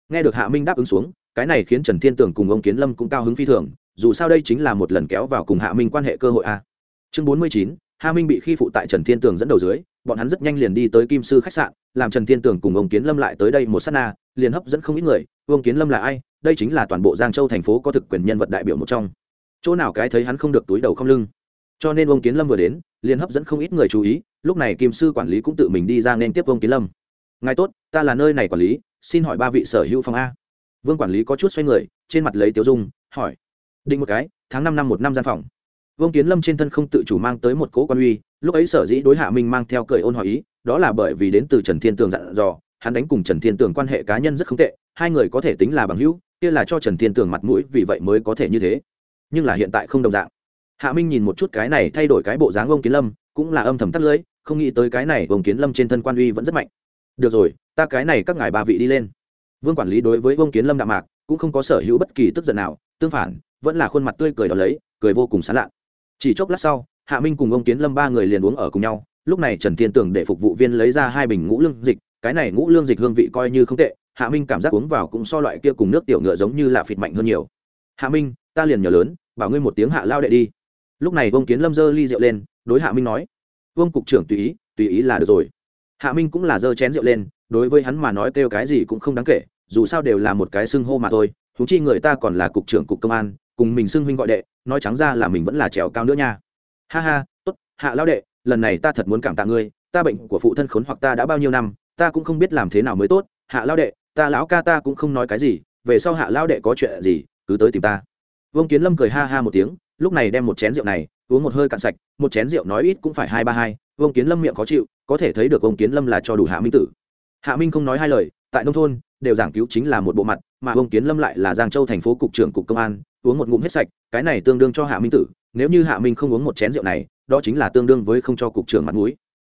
nghe được hạ minh đáp ứng xuống, cái này khiến trần thiên tường cùng ông kiến lâm cũng cao hứng phi thường, dù sao đây chính là một lần kéo vào cùng hạ minh quan hệ cơ hội a à. chương bốn mươi chín, hạ minh bị khi phụ tại trần thiên tường dẫn đầu dưới bọn hắn rất nhanh liền đi tới kim sư khách sạn, làm trần thiên tưởng cùng ông kiến lâm lại tới đây một s á t na, liền hấp dẫn không ít người. Ông kiến lâm là ai? Đây chính là toàn bộ giang châu thành phố có thực quyền nhân vật đại biểu một trong. Chỗ nào cái thấy hắn không được túi đầu không lưng. Cho nên ông kiến lâm vừa đến, liền hấp dẫn không ít người chú ý, lúc này kim sư quản lý cũng tự mình đi ra nên tiếp ông kiến lâm. Ngài tốt, ta là nơi này quản lý, xin hỏi ba vị sở hữu phòng a. Vương quản lý có chút xoay người, trên mặt lấy tiêu dung, hỏi, định một cái, tháng năm năm một năm gian phòng vương kiến lâm trên thân không tự chủ mang tới một cỗ quan uy, lúc ấy sở dĩ đối hạ minh mang theo cười ôn hỏi ý, đó là bởi vì đến từ trần thiên tường dặn dò, hắn đánh cùng trần thiên tường quan hệ cá nhân rất không tệ, hai người có thể tính là bằng hữu, kia là cho trần thiên tường mặt mũi vì vậy mới có thể như thế. Nhưng là hiện tại không đồng dạng. Hạ minh nhìn một chút cái này thay đổi cái bộ dáng ông kiến lâm, cũng là âm thầm tắt lưới, không nghĩ tới cái này ông kiến lâm trên thân quan uy vẫn rất mạnh. Được rồi, ta cái này các ngài ba vị đi lên. Vương quản lý đối với ông kiến lâm đạm mạc, cũng không có sở hữu bất kỳ tức giận nào, tương phản, vẫn là khuôn mặt tươi cười đó lấy, cười vô cùng sán lạ chỉ chốc lát sau, hạ minh cùng ông kiến lâm ba người liền uống ở cùng nhau. Lúc này trần thiên tưởng để phục vụ viên lấy ra hai bình ngũ lương dịch, cái này ngũ lương dịch hương vị coi như không tệ, hạ minh cảm giác uống vào cũng so loại kia cùng nước tiểu ngựa giống như là phịt mạnh hơn nhiều. Hạ minh, ta liền nhờ lớn, bảo ngươi một tiếng hạ lao đệ đi. Lúc này vương kiến lâm dơ ly rượu lên, đối hạ minh nói, vương cục trưởng tùy ý tùy ý là được rồi. Hạ minh cũng là dơ chén rượu lên, đối với hắn mà nói kêu cái gì cũng không đáng kể, dù sao đều là một cái xưng hô mà thôi thú chi người ta còn là cục trưởng cục công an cùng mình xưng huynh gọi đệ, nói trắng ra là mình vẫn là trèo cao nữa nha. Ha ha, tốt, hạ lao đệ, lần này ta thật muốn cảm tạ ngươi, ta bệnh của phụ thân khốn hoặc ta đã bao nhiêu năm, ta cũng không biết làm thế nào mới tốt. Hạ lao đệ, ta lão ca ta cũng không nói cái gì, về sau hạ lao đệ có chuyện gì, cứ tới tìm ta. Vương kiến lâm cười ha ha một tiếng, lúc này đem một chén rượu này, uống một hơi cạn sạch, một chén rượu nói ít cũng phải hai ba hai, vương kiến lâm miệng khó chịu, có thể thấy được vương kiến lâm là cho đủ hạ minh tử. Hạ minh không nói hai lời, tại nông thôn, đều giảng cứu chính là một bộ mặt, mà vương kiến lâm lại là giang châu thành phố cục trưởng cục công an uống một ngụm hết sạch, cái này tương đương cho hạ minh tử, nếu như hạ minh không uống một chén rượu này, đó chính là tương đương với không cho cục trưởng mặt mũi.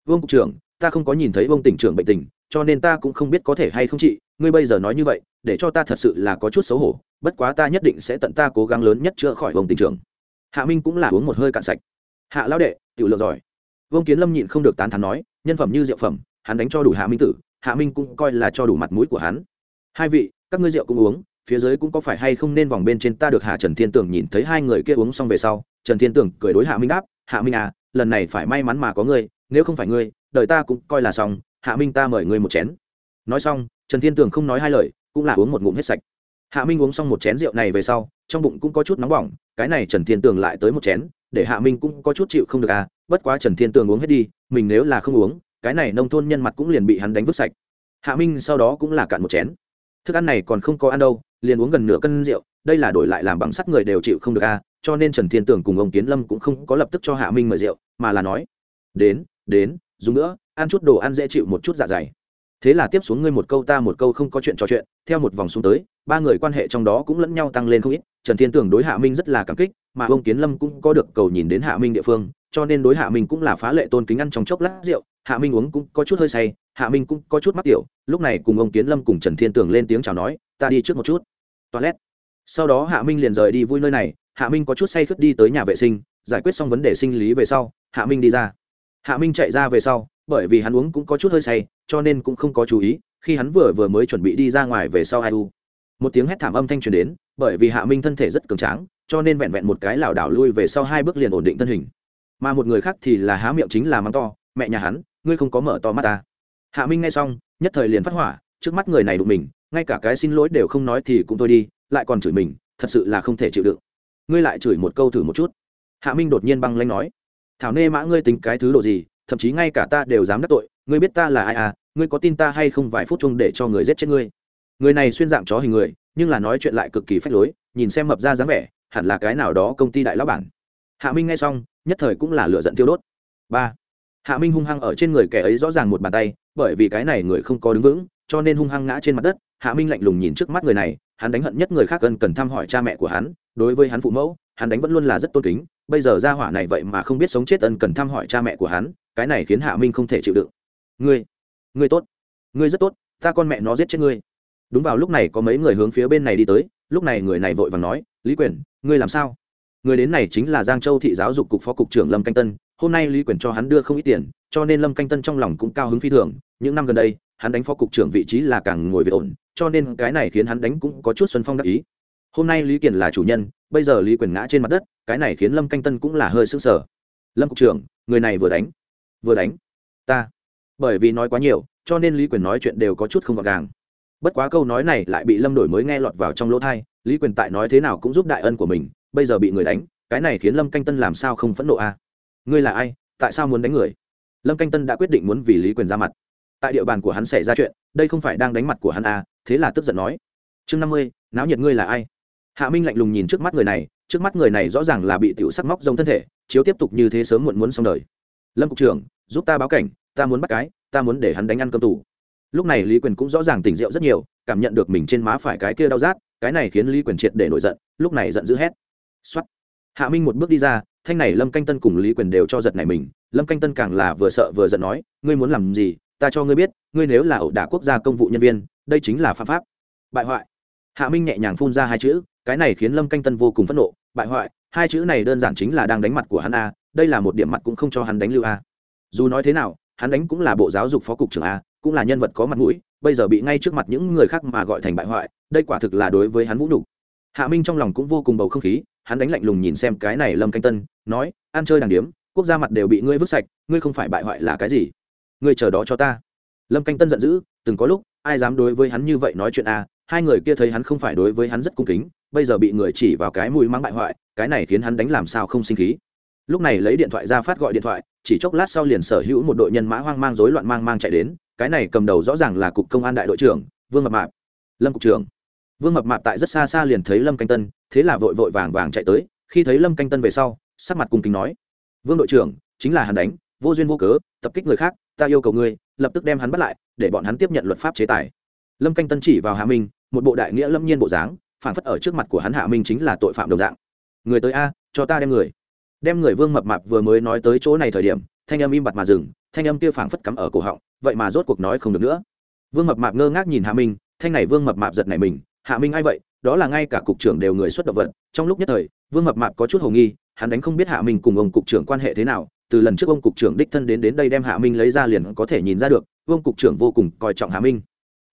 Vương cục trưởng, ta không có nhìn thấy vương tỉnh trưởng bệnh tình, cho nên ta cũng không biết có thể hay không chị, ngươi bây giờ nói như vậy, để cho ta thật sự là có chút xấu hổ, bất quá ta nhất định sẽ tận ta cố gắng lớn nhất chữa khỏi vương tỉnh trưởng. Hạ minh cũng là uống một hơi cạn sạch. Hạ lão đệ, tiểu lượng giỏi. Vương kiến lâm nhịn không được tán thán nói, nhân phẩm như rượu phẩm, hắn đánh cho đủ hạ minh tử, hạ minh cũng coi là cho đủ mặt mũi của hắn. Hai vị, các ngươi rượu cũng uống phía dưới cũng có phải hay không nên vòng bên trên ta được hạ trần thiên Tưởng nhìn thấy hai người kia uống xong về sau, trần thiên Tưởng cười đối hạ minh đáp, hạ minh à lần này phải may mắn mà có ngươi, nếu không phải ngươi, đời ta cũng coi là xong, hạ minh ta mời ngươi một chén. Nói xong, trần thiên Tưởng không nói hai lời, cũng là uống một ngụm hết sạch. Hạ minh uống xong một chén rượu này về sau, trong bụng cũng có chút nóng bỏng, cái này trần thiên tường lại tới một chén, để hạ minh cũng có chút chịu không được à bất quá trần thiên tường uống hết đi, mình nếu là không uống, cái này nông thôn nhân mặt cũng liền bị hắn đánh vứt sạch. Hạ minh sau đó cũng là cạn một chén. Thức ăn này còn không có ăn đâu liền uống gần nửa cân rượu, đây là đổi lại làm bằng sắt người đều chịu không được à cho nên trần thiên tường cùng ông kiến lâm cũng không có lập tức cho hạ minh mời rượu, mà là nói, đến đến, dùng nữa, ăn chút đồ ăn dễ chịu một chút dạ dày. Thế là tiếp xuống ngươi một câu ta một câu không có chuyện trò chuyện, theo một vòng xuống tới, ba người quan hệ trong đó cũng lẫn nhau tăng lên không ít, trần thiên tường đối hạ minh rất là cảm kích, mà ông kiến lâm cũng có được cầu nhìn đến hạ minh địa phương, cho nên đối hạ minh cũng là phá lệ tôn kính ăn trong chốc lát rượu, hạ minh uống cũng có chút hơi say, hạ minh cũng có chút mắc tiểu, lúc này cùng ông kiến lâm cùng trần thiên tường lên tiếng chào nói ta đi trước một chút. Toilet. Sau đó hạ minh liền rời đi vui nơi này. Hạ minh có chút say khướt đi tới nhà vệ sinh, giải quyết xong vấn đề sinh lý về sau, hạ minh đi ra. Hạ minh chạy ra về sau, bởi vì hắn uống cũng có chút hơi say, cho nên cũng không có chú ý, khi hắn vừa vừa mới chuẩn bị đi ra ngoài về sau ai u. Một tiếng hét thảm âm thanh truyền đến, bởi vì hạ minh thân thể rất cường tráng, cho nên vẹn vẹn một cái lảo đảo lui về sau hai bước liền ổn định thân hình. Mà một người khác thì là há miệng chính là mắng to, mẹ nhà hắn, ngươi không có mở to mắt ta. Hạ minh nghe xong, nhất thời liền phát hỏa, trước mắt người này đụng mình ngay cả cái xin lỗi đều không nói thì cũng thôi đi, lại còn chửi mình, thật sự là không thể chịu đựng. Ngươi lại chửi một câu thử một chút. Hạ minh đột nhiên băng lanh nói, thảo nê mã, ngươi tính cái thứ độ gì, thậm chí ngay cả ta đều dám đắc tội, ngươi biết ta là ai à ngươi có tin ta hay không vài phút chung để cho người giết chết ngươi? Người này xuyên dạng chó hình người, nhưng là nói chuyện lại cực kỳ phách lối, nhìn xem mập ra dáng vẻ, hẳn là cái nào đó công ty đại lão bản. Hạ minh nghe xong, nhất thời cũng là lựa giận tiêu đốt. Ba. Hạ minh hung hăng ở trên người kẻ ấy rõ ràng một bàn tay, bởi vì cái này người không có đứng vững, cho nên hung hăng ngã trên mặt đất hạ minh lạnh lùng nhìn trước mắt người này, hắn đánh hận nhất người khác cần cần thăm hỏi cha mẹ của hắn, đối với hắn phụ mẫu, hắn đánh vẫn luôn là rất tôn kính, bây giờ ra hỏa này vậy mà không biết sống chết ân cần thăm hỏi cha mẹ của hắn, cái này khiến hạ minh không thể chịu đựng. Ngươi ngươi tốt, ngươi rất tốt, ta con mẹ nó giết chết ngươi. Đúng vào lúc này có mấy người hướng phía bên này đi tới, lúc này người này vội vàng nói, lý quyền, ngươi làm sao? Người đến này chính là giang châu thị giáo dục cục phó cục trưởng lâm canh tân, hôm nay lý quyền cho hắn đưa không ít tiền, cho nên lâm canh tân trong lòng cũng cao hứng phi thường, những năm gần đây, hắn đánh phó cục trưởng vị trí là càng ngồi về ổn cho nên cái này khiến hắn đánh cũng có chút xuân phong đắc ý. Hôm nay lý kiển là chủ nhân bây giờ lý quyền ngã trên mặt đất cái này khiến lâm canh tân cũng là hơi sưng sờ. Lâm cục trưởng người này vừa đánh vừa đánh ta. Bởi vì nói quá nhiều cho nên lý quyền nói chuyện đều có chút không gọn gàng. Bất quá câu nói này lại bị lâm đổi mới nghe lọt vào trong lỗ thai lý quyền tại nói thế nào cũng giúp đại ân của mình bây giờ bị người đánh cái này khiến lâm canh tân làm sao không phẫn nộ a? À? ngươi là ai tại sao muốn đánh người? Lâm canh tân đã quyết định muốn vì lý quyền ra mặt. Tại địa bàn của hắn xảy ra chuyện đây không phải đang đánh mặt của hắn a à, thế là tức giận nói, chương năm mươi, náo nhiệt ngươi là ai? Hạ minh lạnh lùng nhìn trước mắt người này, trước mắt người này rõ ràng là bị tiểu sắc móc rông thân thể, chiếu tiếp tục như thế sớm muộn muốn xong đời. Lâm cục trưởng, giúp ta báo cảnh, ta muốn bắt cái, ta muốn để hắn đánh ăn cơm tủ. Lúc này lý quyền cũng rõ ràng tỉnh rượu rất nhiều, cảm nhận được mình trên má phải cái kia đau rát, cái này khiến lý quyền triệt để nổi giận, lúc này giận dữ hét. Xuất hạ minh một bước đi ra, thanh này lâm canh tân cùng lý quyền đều cho giật này mình, lâm canh tân càng là vừa sợ vừa giận nói, ngươi muốn làm gì ta cho ngươi biết, ngươi nếu là ẩu đả quốc gia công vụ nhân viên, đây chính là phạm pháp. Bại hoại. Hạ minh nhẹ nhàng phun ra hai chữ, cái này khiến lâm canh tân vô cùng phẫn nộ. Bại hoại, hai chữ này đơn giản chính là đang đánh mặt của hắn a, đây là một điểm mặt cũng không cho hắn đánh lưu a. Dù nói thế nào, hắn đánh cũng là bộ giáo dục phó cục trưởng a, cũng là nhân vật có mặt mũi, bây giờ bị ngay trước mặt những người khác mà gọi thành bại hoại, đây quả thực là đối với hắn vũ nhục. Hạ minh trong lòng cũng vô cùng bầu không khí, hắn đánh lạnh lùng nhìn xem cái này lâm canh tân, nói, ăn chơi đàng điếm, quốc gia mặt đều bị ngươi vứt sạch, ngươi không phải bại hoại là cái gì? Ngươi chờ đó cho ta. Lâm canh tân giận dữ, từng có lúc, ai dám đối với hắn như vậy nói chuyện à? hai người kia thấy hắn không phải đối với hắn rất cung kính, bây giờ bị người chỉ vào cái mũi mắng bại hoại, cái này khiến hắn đánh làm sao không sinh khí. Lúc này lấy điện thoại ra phát gọi điện thoại, chỉ chốc lát sau liền sở hữu một đội nhân mã hoang mang rối loạn mang mang chạy đến, cái này cầm đầu rõ ràng là cục công an đại đội trưởng, vương mập mạp. Lâm cục trưởng. Vương mập mạp tại rất xa xa liền thấy lâm canh tân, thế là vội vội vàng vàng chạy tới, khi thấy lâm canh tân về sau, sắc mặt cung kính nói, vương đội trưởng, chính là hắn đánh, vô duyên vô cớ, tập kích người khác ta yêu cầu ngươi, lập tức đem hắn bắt lại, để bọn hắn tiếp nhận luật pháp chế tài. Lâm canh tân chỉ vào hạ minh, một bộ đại nghĩa lâm nhiên bộ dáng, phản phất ở trước mặt của hắn hạ minh chính là tội phạm đồng dạng. Người tới a, cho ta đem người. Đem người vương mập mạp vừa mới nói tới chỗ này thời điểm, thanh âm im bặt mà dừng, thanh âm kia phảng phất cắm ở cổ họng, vậy mà rốt cuộc nói không được nữa. Vương mập mạp ngơ ngác nhìn hạ minh, thanh này vương mập mạp giật này mình, hạ minh ai vậy? Đó là ngay cả cục trưởng đều người xuất động vật. Trong lúc nhất thời, vương mập mạp có chút hồ nghi, hắn đánh không biết hạ minh cùng ông cục trưởng quan hệ thế nào từ lần trước ông cục trưởng đích thân đến đến đây đem hạ minh lấy ra liền có thể nhìn ra được, ông cục trưởng vô cùng coi trọng hạ minh.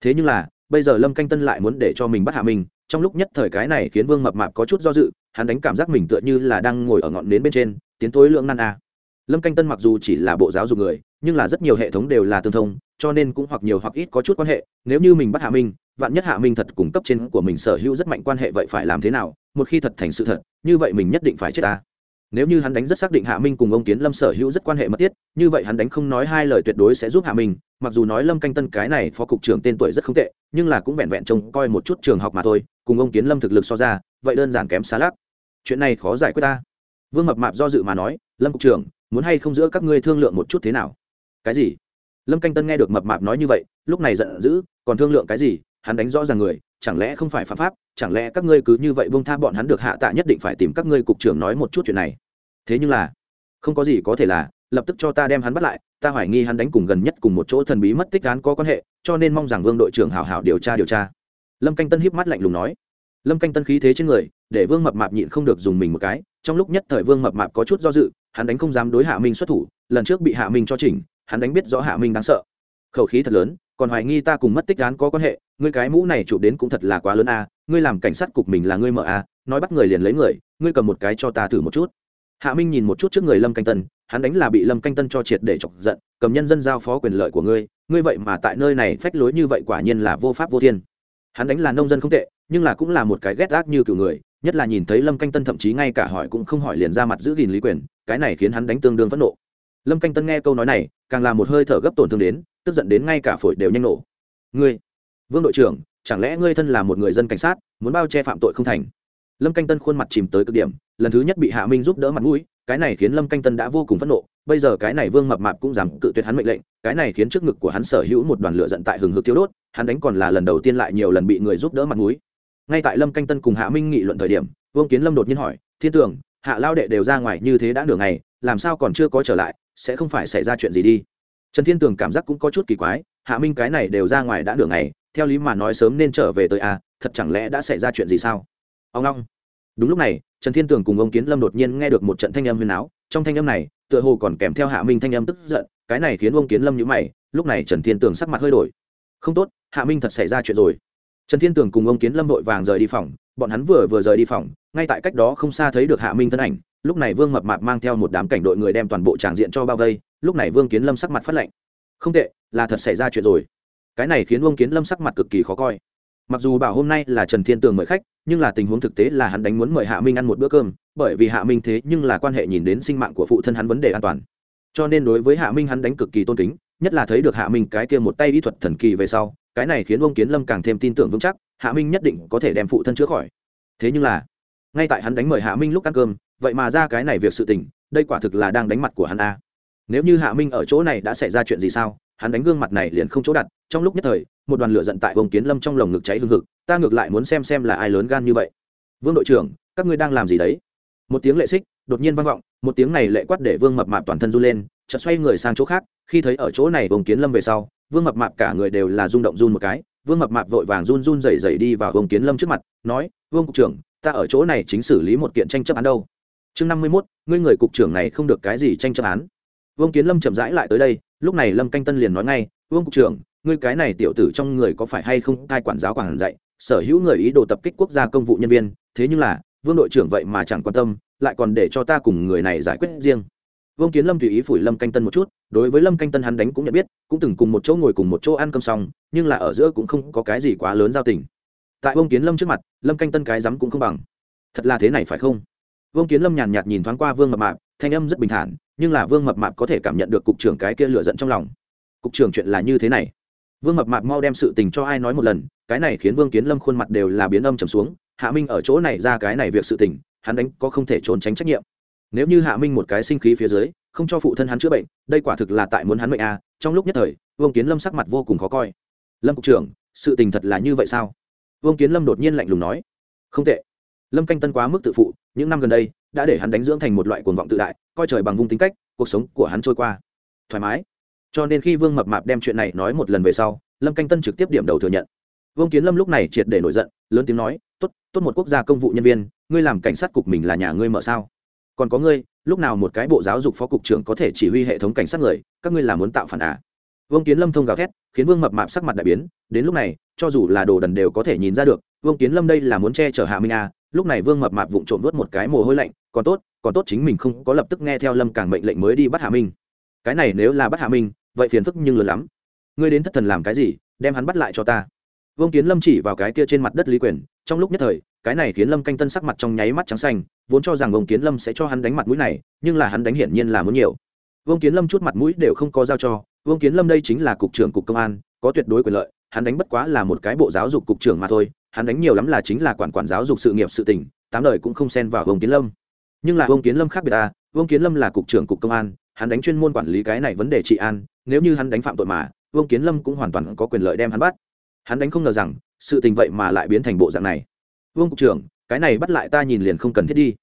Thế nhưng là, bây giờ lâm canh tân lại muốn để cho mình bắt hạ minh, trong lúc nhất thời cái này khiến vương mập mạp có chút do dự, hắn đánh cảm giác mình tựa như là đang ngồi ở ngọn nến bên trên, tiến tối lượng nan a. Lâm canh tân mặc dù chỉ là bộ giáo dục người, nhưng là rất nhiều hệ thống đều là tương thông, cho nên cũng hoặc nhiều hoặc ít có chút quan hệ, nếu như mình bắt hạ minh, vạn nhất hạ minh thật cung cấp trên của mình sở hữu rất mạnh quan hệ vậy phải làm thế nào, một khi thật thành sự thật, như vậy mình nhất định phải chết ta nếu như hắn đánh rất xác định hạ minh cùng ông kiến lâm sở hữu rất quan hệ mật thiết, như vậy hắn đánh không nói hai lời tuyệt đối sẽ giúp hạ minh. Mặc dù nói lâm canh tân cái này phó cục trưởng tên tuổi rất không tệ, nhưng là cũng vẹn vẹn trông coi một chút trường học mà thôi, cùng ông kiến lâm thực lực so ra, vậy đơn giản kém xa lắc. Chuyện này khó giải quyết ta. Vương mập mạp do dự mà nói, lâm cục trưởng, muốn hay không giữa các ngươi thương lượng một chút thế nào? Cái gì? Lâm canh tân nghe được mập mạp nói như vậy, lúc này giận dữ, còn thương lượng cái gì? Hắn đánh rõ ràng người chẳng lẽ không phải phạm pháp? Chẳng lẽ các ngươi cứ như vậy bông tha bọn hắn được hạ tạ nhất định phải tìm các ngươi cục trưởng nói một chút chuyện này? Thế nhưng là, không có gì có thể là, lập tức cho ta đem hắn bắt lại, ta hoài nghi hắn đánh cùng gần nhất cùng một chỗ thần bí mất tích án có quan hệ, cho nên mong rằng vương đội trưởng hảo hảo điều tra điều tra. Lâm canh tân hiếp mắt lạnh lùng nói. Lâm canh tân khí thế trên người, để vương mập mạp nhịn không được dùng mình một cái, trong lúc nhất thời vương mập mạp có chút do dự, hắn đánh không dám đối hạ minh xuất thủ, lần trước bị hạ minh cho chỉnh, hắn đánh biết rõ hạ minh đáng sợ. Khẩu khí thật lớn còn hoài nghi ta cùng mất tích án có quan hệ, ngươi cái mũ này chụp đến cũng thật là quá lớn a, ngươi làm cảnh sát cục mình là ngươi mở a, nói bắt người liền lấy người, ngươi cầm một cái cho ta thử một chút. Hạ minh nhìn một chút trước người lâm canh tân, hắn đánh là bị lâm canh tân cho triệt để chọc giận, cầm nhân dân giao phó quyền lợi của ngươi ngươi vậy mà tại nơi này phách lối như vậy quả nhiên là vô pháp vô thiên. Hắn đánh là nông dân không tệ, nhưng là cũng là một cái ghét ác như cựu người, nhất là nhìn thấy lâm canh tân thậm chí ngay cả hỏi cũng không hỏi liền ra mặt giữ gìn lý quyền, cái này khiến hắn đánh tương đương phẫn nộ. Lâm canh tân nghe câu nói này, càng là một hơi thở gấp tổn thương đến tức giận đến ngay cả phổi đều nhanh nổ. Ngươi, vương đội trưởng, chẳng lẽ ngươi thân là một người dân cảnh sát, muốn bao che phạm tội không thành? Lâm canh tân khuôn mặt chìm tới cực điểm, lần thứ nhất bị hạ minh giúp đỡ mặt mũi, cái này khiến lâm canh tân đã vô cùng phẫn nộ, bây giờ cái này vương mập mạp cũng dám cự tuyệt hắn mệnh lệnh, cái này khiến trước ngực của hắn sở hữu một đoàn lửa giận tại hừng hực thiếu đốt, hắn đánh còn là lần đầu tiên lại nhiều lần bị người giúp đỡ mặt mũi. Ngay tại lâm canh tân cùng hạ minh nghị luận thời điểm, vương kiến lâm đột nhiên hỏi, thiên tưởng hạ lao đệ đều ra ngoài như thế đã nửa ngày, làm sao còn chưa có trở lại, sẽ không phải xảy ra chuyện gì đi? Trần thiên tường cảm giác cũng có chút kỳ quái hạ minh cái này đều ra ngoài đã nửa ngày theo lý mà nói sớm nên trở về tới a à, thật chẳng lẽ đã xảy ra chuyện gì sao? Ông long. Đúng lúc này trần thiên tường cùng ông kiến lâm đột nhiên nghe được một trận thanh âm huyền áo trong thanh âm này tựa hồ còn kèm theo hạ minh thanh âm tức giận cái này khiến ông kiến lâm nhữ mày lúc này trần thiên tường sắc mặt hơi đổi. Không tốt hạ minh thật xảy ra chuyện rồi. Trần thiên tường cùng ông kiến lâm vội vàng rời đi phòng bọn hắn vừa vừa rời đi phòng ngay tại cách đó không xa thấy được hạ minh thân ảnh lúc này vương mập mạp mang theo một đám cảnh đội người đem toàn bộ tràng diện cho bao vây lúc này vương kiến lâm sắc mặt phát lạnh. Không tệ, là thật xảy ra chuyện rồi. Cái này khiến vương kiến lâm sắc mặt cực kỳ khó coi. Mặc dù bảo hôm nay là trần thiên tường mời khách, nhưng là tình huống thực tế là hắn đánh muốn mời hạ minh ăn một bữa cơm, bởi vì hạ minh thế nhưng là quan hệ nhìn đến sinh mạng của phụ thân hắn vấn đề an toàn. Cho nên đối với hạ minh hắn đánh cực kỳ tôn kính, nhất là thấy được hạ minh cái kia một tay y thuật thần kỳ về sau, cái này khiến ông kiến lâm càng thêm tin tưởng vững chắc, hạ minh nhất định có thể đem phụ thân chữa khỏi. Thế nhưng là, ngay tại hắn đánh mời hạ minh lúc ăn cơm, vậy mà ra cái này việc sự tình, đây quả thực là đang đánh mặt của hắn a nếu như hạ minh ở chỗ này đã xảy ra chuyện gì sao, hắn đánh gương mặt này liền không chỗ đặt, trong lúc nhất thời, một đoàn lửa giận tại ông kiến lâm trong lồng ngực cháy hương hực, ta ngược lại muốn xem xem là ai lớn gan như vậy. Vương đội trưởng, các ngươi đang làm gì đấy? Một tiếng lệ xích, đột nhiên vang vọng, một tiếng này lệ quát để vương mập mạp toàn thân run lên, chợt xoay người sang chỗ khác, khi thấy ở chỗ này ông kiến lâm về sau, vương mập mạp cả người đều là rung động run một cái, vương mập mạp vội vàng run run rẩy rẩy đi vào ông kiến lâm trước mặt, nói, vương cục trưởng, ta ở chỗ này chính xử lý một kiện tranh chấp án đâu? Chương năm mươi mốt, ngươi người cục trưởng này không được cái gì tranh chấp án vương kiến lâm chậm rãi lại tới đây, lúc này lâm canh tân liền nói ngay, vương cục trưởng, ngươi cái này tiểu tử trong người có phải hay không cai quản giáo quản dạy, sở hữu người ý đồ tập kích quốc gia công vụ nhân viên, thế nhưng là, vương đội trưởng vậy mà chẳng quan tâm, lại còn để cho ta cùng người này giải quyết riêng. Vương kiến lâm tùy ý phủi lâm canh tân một chút, đối với lâm canh tân hắn đánh cũng nhận biết, cũng từng cùng một chỗ ngồi cùng một chỗ ăn cơm xong, nhưng là ở giữa cũng không có cái gì quá lớn giao tình. Tại vương kiến lâm trước mặt, lâm canh tân cái rắm cũng không bằng. Thật là thế này phải không? Vương kiến lâm nhàn nhạt nhìn thoáng qua vương mập mạp, thanh âm rất bình thản, nhưng là vương mập mạp có thể cảm nhận được cục trưởng cái kia lựa giận trong lòng. Cục trưởng chuyện là như thế này. Vương mập mạp mau đem sự tình cho ai nói một lần, cái này khiến vương kiến lâm khuôn mặt đều là biến âm trầm xuống, hạ minh ở chỗ này ra cái này việc sự tình, hắn đánh có không thể trốn tránh trách nhiệm. Nếu như hạ minh một cái sinh khí phía dưới, không cho phụ thân hắn chữa bệnh, đây quả thực là tại muốn hắn bệnh à trong lúc nhất thời, vương kiến lâm sắc mặt vô cùng khó coi. Lâm cục trưởng, sự tình thật là như vậy sao? Vương kiến lâm đột nhiên lạnh lùng nói. Không tệ lâm canh tân quá mức tự phụ, những năm gần đây, đã để hắn đánh dưỡng thành một loại cuồng vọng tự đại, coi trời bằng vung tính cách, cuộc sống của hắn trôi qua. Thoải mái. Cho nên khi vương mập mạp đem chuyện này nói một lần về sau, lâm canh tân trực tiếp điểm đầu thừa nhận. Vương kiến lâm lúc này triệt để nổi giận, lớn tiếng nói, tốt tốt một quốc gia công vụ nhân viên, ngươi làm cảnh sát cục mình là nhà ngươi mở sao? Còn có ngươi, lúc nào một cái bộ giáo dục phó cục trưởng có thể chỉ huy hệ thống cảnh sát người, các ngươi là muốn tạo phản à? Vương kiến lâm thông gào thét, khiến vương mập mạp sắc mặt đại biến, đến lúc này, cho dù là đồ đần đều có thể nhìn ra được vương kiến lâm đây là muốn che chở hạ minh à lúc này vương mập mạp vụng trộm vớt một cái mồ hôi lạnh, còn tốt còn tốt chính mình không có lập tức nghe theo lâm càng mệnh lệnh mới đi bắt hạ minh. Cái này nếu là bắt hạ minh, vậy phiền phức nhưng lớn lắm. Ngươi đến thất thần làm cái gì, đem hắn bắt lại cho ta. Vương kiến lâm chỉ vào cái kia trên mặt đất lý quyền, trong lúc nhất thời, cái này khiến lâm canh tân sắc mặt trong nháy mắt trắng xanh, vốn cho rằng vương kiến lâm sẽ cho hắn đánh mặt mũi này, nhưng là hắn đánh hiển nhiên là muốn nhiều. Vương kiến lâm chút mặt mũi đều không có giao cho, vương kiến lâm đây chính là cục trưởng cục công an, có tuyệt đối quyền lợi, hắn đánh bất quá là một cái bộ giáo dục cục trưởng mà thôi hắn đánh nhiều lắm là chính là quản quản giáo dục sự nghiệp sự tỉnh tám đời cũng không xen vào vương kiến lâm. Nhưng là vương kiến lâm khác biệt ta vương kiến lâm là cục trưởng cục công an, hắn đánh chuyên môn quản lý cái này vấn đề trị an, nếu như hắn đánh phạm tội mà, vương kiến lâm cũng hoàn toàn có quyền lợi đem hắn bắt. Hắn đánh không ngờ rằng, sự tình vậy mà lại biến thành bộ dạng này. Vương cục trưởng, cái này bắt lại ta nhìn liền không cần thiết đi.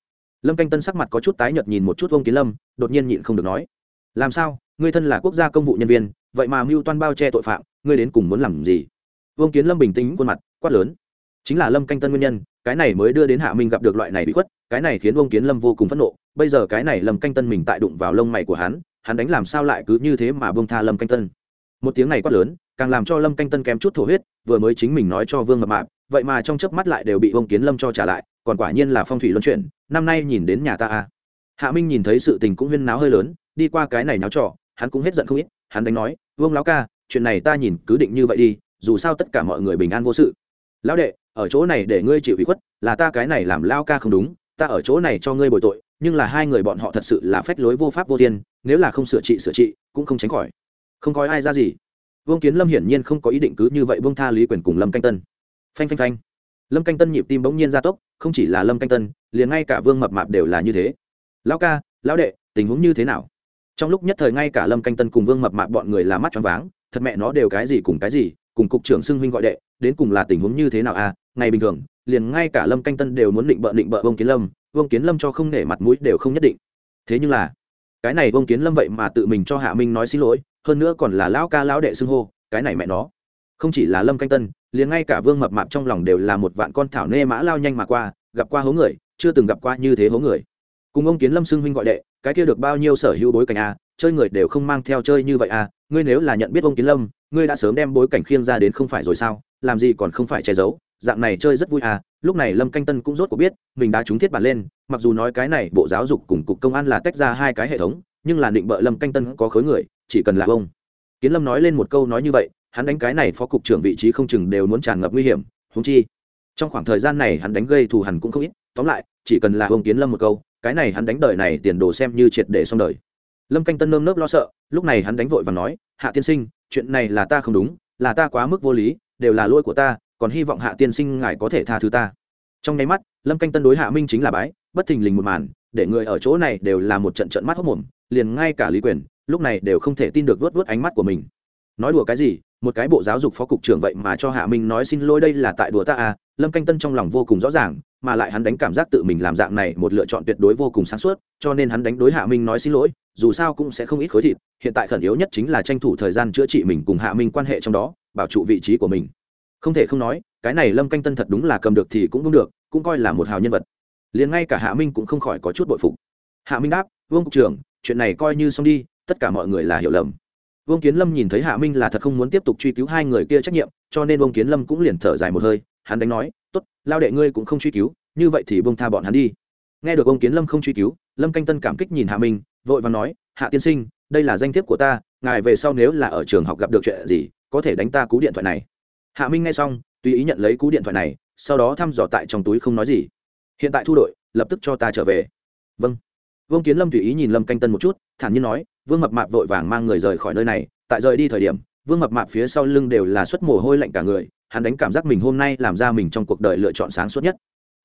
Lâm canh tân sắc mặt có chút tái nhợt nhìn một chút vương kiến lâm, đột nhiên nhịn không được nói. Làm sao? Ngươi thân là quốc gia công vụ nhân viên, vậy mà mưu toan bao che tội phạm, ngươi đến cùng muốn làm gì? Vương kiến lâm bình tĩnh khuôn mặt, quát lớn chính là lâm canh tân nguyên nhân, cái này mới đưa đến hạ minh gặp được loại này bị khuất, cái này khiến ông kiến lâm vô cùng phẫn nộ. Bây giờ cái này lâm canh tân mình tại đụng vào lông mày của hắn hắn đánh làm sao lại cứ như thế mà bông tha lâm canh tân? Một tiếng này quát lớn, càng làm cho lâm canh tân kém chút thổ huyết, vừa mới chính mình nói cho vương mập mạp, vậy mà trong chớp mắt lại đều bị ông kiến lâm cho trả lại, còn quả nhiên là phong thủy luân chuyển, năm nay nhìn đến nhà ta à. hạ minh nhìn thấy sự tình cũng huyên náo hơi lớn, đi qua cái này náo trọ hắn cũng hết giận không ít, hắn đánh nói, vương lão ca, chuyện này ta nhìn cứ định như vậy đi, dù sao tất cả mọi người bình an vô sự. Lão đệ ở chỗ này để ngươi chịu ủy khuất, là ta cái này làm lao ca không đúng, ta ở chỗ này cho ngươi bồi tội, nhưng là hai người bọn họ thật sự là phách lối vô pháp vô thiên, nếu là không sửa trị sửa trị, cũng không tránh khỏi. Không coi ai ra gì. Vương kiến lâm hiển nhiên không có ý định cứ như vậy vương tha lý quyền cùng lâm canh tân. Phanh phanh phanh. Lâm canh tân nhịp tim bỗng nhiên gia tốc, không chỉ là lâm canh tân, liền ngay cả vương mập mạp đều là như thế. Lão ca, lão đệ, tình huống như thế nào? Trong lúc nhất thời ngay cả lâm canh tân cùng vương mập mạp bọn người là mắt choáng váng, thật mẹ nó đều cái gì cùng cái gì, cùng cục trưởng xưng huynh gọi đệ, đến cùng là tình huống như thế nào à ngày bình thường, liền ngay cả lâm canh tân đều muốn định bợ định bợ vương kiến lâm, vương kiến lâm cho không nể mặt mũi đều không nhất định. Thế nhưng là, cái này vương kiến lâm vậy mà tự mình cho hạ minh nói xin lỗi, hơn nữa còn là lão ca lão đệ xưng hô, cái này mẹ nó. Không chỉ là lâm canh tân, liền ngay cả vương mập mạp trong lòng đều là một vạn con thảo nê mã lao nhanh mà qua, gặp qua hố người, chưa từng gặp qua như thế hố người. Cùng ông kiến lâm xưng huynh gọi đệ, cái kia được bao nhiêu sở hữu bối cảnh a chơi người đều không mang theo chơi như vậy a ngươi nếu là nhận biết ông kiến lâm, ngươi đã sớm đem bối cảnh khiêng ra đến không phải rồi sao, làm gì còn không phải che giấu dạng này chơi rất vui à lúc này lâm canh tân cũng rốt cuộc biết, mình đã trúng thiết bản lên, mặc dù nói cái này bộ giáo dục cùng cục công an là tách ra hai cái hệ thống, nhưng là định bợ lâm canh tân có khối người, chỉ cần là ông. Kiến lâm nói lên một câu nói như vậy, hắn đánh cái này phó cục trưởng vị trí không chừng đều muốn tràn ngập nguy hiểm húng chi, trong khoảng thời gian này hắn đánh gây thù hẳn cũng không ít, tóm lại, chỉ cần là ông kiến lâm một câu, cái này hắn đánh đời này tiền đồ xem như triệt để xong đời. Lâm canh tân nơm nớp lo sợ, lúc này hắn đánh vội và nói, hạ tiên sinh, chuyện này là ta không đúng, là ta quá mức vô lý, đều là lỗi của ta còn hy vọng hạ tiên sinh ngài có thể tha thứ ta. Trong nháy mắt, lâm canh tân đối hạ minh chính là bái, bất thình lình một màn, để người ở chỗ này đều là một trận trận mắt hốc mồm, liền ngay cả lý quyền, lúc này đều không thể tin được vớt vớt ánh mắt của mình. Nói đùa cái gì, một cái bộ giáo dục phó cục trưởng vậy mà cho hạ minh nói xin lỗi đây là tại đùa ta à lâm canh tân trong lòng vô cùng rõ ràng, mà lại hắn đánh cảm giác tự mình làm dạng này một lựa chọn tuyệt đối vô cùng sáng suốt, cho nên hắn đánh đối hạ minh nói xin lỗi, dù sao cũng sẽ không ít khối thịt, hiện tại khẩn yếu nhất chính là tranh thủ thời gian chữa trị mình cùng hạ minh quan hệ trong đó, bảo trụ vị trí của mình không thể không nói, cái này lâm canh tân thật đúng là cầm được thì cũng đúng được, cũng coi là một hào nhân vật. Liền ngay cả hạ minh cũng không khỏi có chút bội phục. Hạ minh đáp, vương cục trưởng, chuyện này coi như xong đi, tất cả mọi người là hiểu lầm. Vương kiến lâm nhìn thấy hạ minh là thật không muốn tiếp tục truy cứu hai người kia trách nhiệm, cho nên vương kiến lâm cũng liền thở dài một hơi, hắn đánh nói t ố t lao đệ ngươi cũng không truy cứu, như vậy thì bông tha bọn hắn đi. Nghe được ông kiến lâm không truy cứu, lâm canh tân cảm kích nhìn hạ minh, vội và nói, hạ tiên sinh, đây là danh thiếp của ta, ngài về sau nếu là ở trường học gặp được chuyện gì, có thể đánh ta cú điện thoại này hạ minh nghe xong, tùy ý nhận lấy cú điện thoại này, sau đó thăm dò tại trong túi không nói gì. Hiện tại thu đội, lập tức cho ta trở về. Vâng. Vương kiến lâm tùy ý nhìn lâm canh tân một chút, thản nhiên nói, vương mập mạp vội vàng mang người rời khỏi nơi này, tại rời đi thời điểm, vương mập mạp phía sau lưng đều là suất mồ hôi lạnh cả người, hắn đánh cảm giác mình hôm nay làm ra mình trong cuộc đời lựa chọn sáng suốt nhất.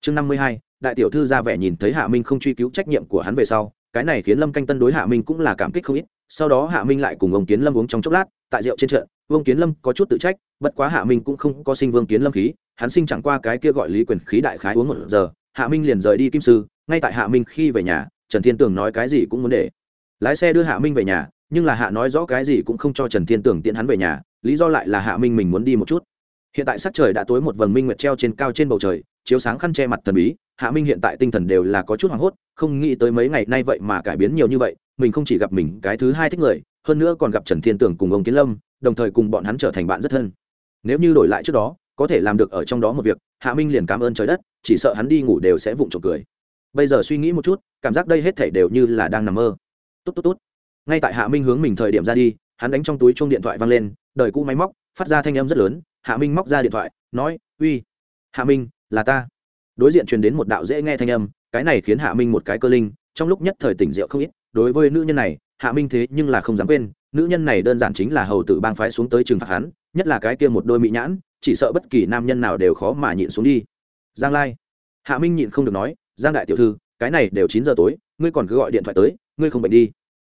Chương năm mươi hai, đại tiểu thư ra vẻ nhìn thấy hạ minh không truy cứu trách nhiệm của hắn về sau, cái này khiến lâm canh tân đối hạ minh cũng là cảm kích không ít sau đó hạ minh lại cùng ông kiến lâm uống trong chốc lát, tại rượu trên trận, vương kiến lâm có chút tự trách, bất quá hạ minh cũng không có sinh vương kiến lâm khí, hắn sinh chẳng qua cái kia gọi lý quyền khí đại khái uống một giờ, hạ minh liền rời đi kim sư, ngay tại hạ minh khi về nhà, trần thiên tường nói cái gì cũng muốn để. Lái xe đưa hạ minh về nhà, nhưng là hạ nói rõ cái gì cũng không cho trần thiên tường tiễn hắn về nhà, lý do lại là hạ minh mình muốn đi một chút. Hiện tại sắc trời đã tối một vầng minh nguyệt treo trên cao trên bầu trời, chiếu sáng khăn che mặt thần bí, hạ minh hiện tại tinh thần đều là có chút hoảng hốt, không nghĩ tới mấy ngày nay vậy mà cải biến nhiều như vậy mình không chỉ gặp mình cái thứ hai thích người, hơn nữa còn gặp trần thiên tưởng cùng ông kiến lâm, đồng thời cùng bọn hắn trở thành bạn rất thân. Nếu như đổi lại trước đó, có thể làm được ở trong đó một việc, hạ minh liền cảm ơn trời đất, chỉ sợ hắn đi ngủ đều sẽ vụng trộm cười. Bây giờ suy nghĩ một chút, cảm giác đây hết thể đều như là đang nằm mơ. Tốt tốt tốt. Ngay tại hạ minh hướng mình thời điểm ra đi, hắn đánh trong túi chuông điện thoại văng lên, đời cũ máy móc, phát ra thanh âm rất lớn, hạ minh móc ra điện thoại, nói, uy, hạ minh, là ta. Đối diện truyền đến một đạo dễ nghe thanh âm, cái này khiến hạ minh một cái cơ linh, trong lúc nhất thời tỉnh rượu không ít đối với nữ nhân này, hạ minh thế nhưng là không dám quên, nữ nhân này đơn giản chính là hầu tử bang phái xuống tới trừng phạt hắn, nhất là cái kia một đôi mỹ nhãn, chỉ sợ bất kỳ nam nhân nào đều khó mà nhịn xuống đi. Giang lai. Hạ minh nhịn không được nói, giang đại tiểu thư, cái này đều chín giờ tối, ngươi còn cứ gọi điện thoại tới, ngươi không bệnh đi.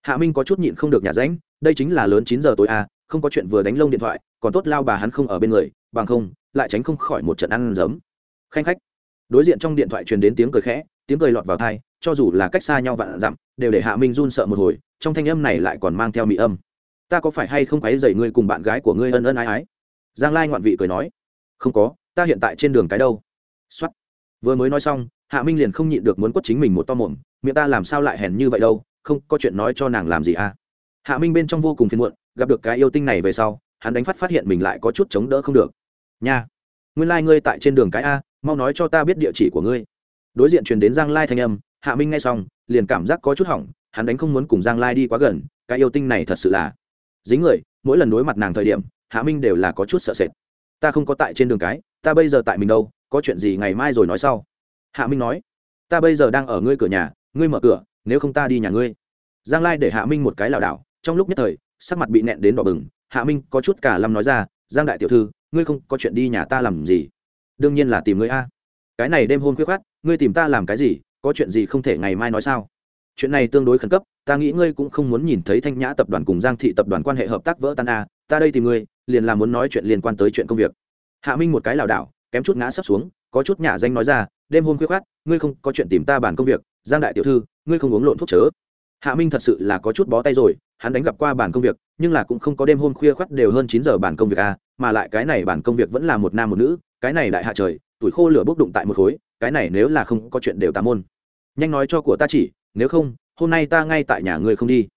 Hạ minh có chút nhịn không được nhà ránh, đây chính là lớn chín giờ tối à không có chuyện vừa đánh lông điện thoại, còn tốt lao bà hắn không ở bên người, bằng không, lại tránh không khỏi một trận ăn giấm. Khanh khách. Đối diện trong điện thoại truyền đến tiếng cười khẽ, tiếng cười lọt vào thai cho dù là cách xa nhau vạn dặm, đều để hạ minh run sợ một hồi, trong thanh âm này lại còn mang theo mỹ âm. Ta có phải hay không quấy dày ngươi cùng bạn gái của ngươi ân ân ái ái? Giang lai ngoạn vị cười nói. Không có, ta hiện tại trên đường cái đâu. Xuất vừa mới nói xong, hạ minh liền không nhịn được muốn quất chính mình một to mồm, miệng ta làm sao lại hèn như vậy đâu, không có chuyện nói cho nàng làm gì à? Hạ minh bên trong vô cùng phiền muộn, gặp được cái yêu tinh này về sau, hắn đánh phát phát hiện mình lại có chút chống đỡ không được. Nha. Nguyên lai、like、ngươi tại trên đường cái a, mau nói cho ta biết địa chỉ của ngươi. Đối diện truyền đến giang lai thanh âm hạ minh nghe xong, liền cảm giác có chút hỏng, hắn đánh không muốn cùng giang lai đi quá gần, cái yêu tinh này thật sự là. Dính người, mỗi lần đối mặt nàng thời điểm, hạ minh đều là có chút sợ sệt. Ta không có tại trên đường cái, ta bây giờ tại mình đâu, có chuyện gì ngày mai rồi nói sau. Hạ minh nói, ta bây giờ đang ở ngươi cửa nhà, ngươi mở cửa, nếu không ta đi nhà ngươi. Giang lai để hạ minh một cái lảo đảo, trong lúc nhất thời, sắc mặt bị nẹn đến đỏ bừng. Hạ minh có chút cả lâm nói ra, giang đại tiểu thư, ngươi không có chuyện đi nhà ta làm gì? Đương nhiên là tìm ngươi a. Cái này đêm hôn khuyết khát ngươi tìm ta làm cái gì? Có chuyện gì không thể ngày mai nói sao? Chuyện này tương đối khẩn cấp, ta nghĩ ngươi cũng không muốn nhìn thấy thanh nhã tập đoàn cùng giang thị tập đoàn quan hệ hợp tác vỡ tan a, ta đây tìm ngươi, liền là muốn nói chuyện liên quan tới chuyện công việc. Hạ minh một cái lảo đảo, kém chút ngã sấp xuống, có chút nhả danh nói ra, đêm hôm khuya khoát ngươi không có chuyện tìm ta bàn công việc, giang đại tiểu thư, ngươi không uống lộn thuốc chớ. Hạ minh thật sự là có chút bó tay rồi, hắn đánh gặp qua bàn công việc, nhưng là cũng không có đêm hôm khuya khoắt đều hơn chín giờ bàn công việc a, mà lại cái này bàn công việc vẫn là một nam một nữ, cái này đại hạ trời tuổi khô lửa bốc đụng tại một khối, cái này nếu là không có chuyện đều tà môn. Nhanh nói cho của ta chỉ, nếu không, hôm nay ta ngay tại nhà ngươi không đi.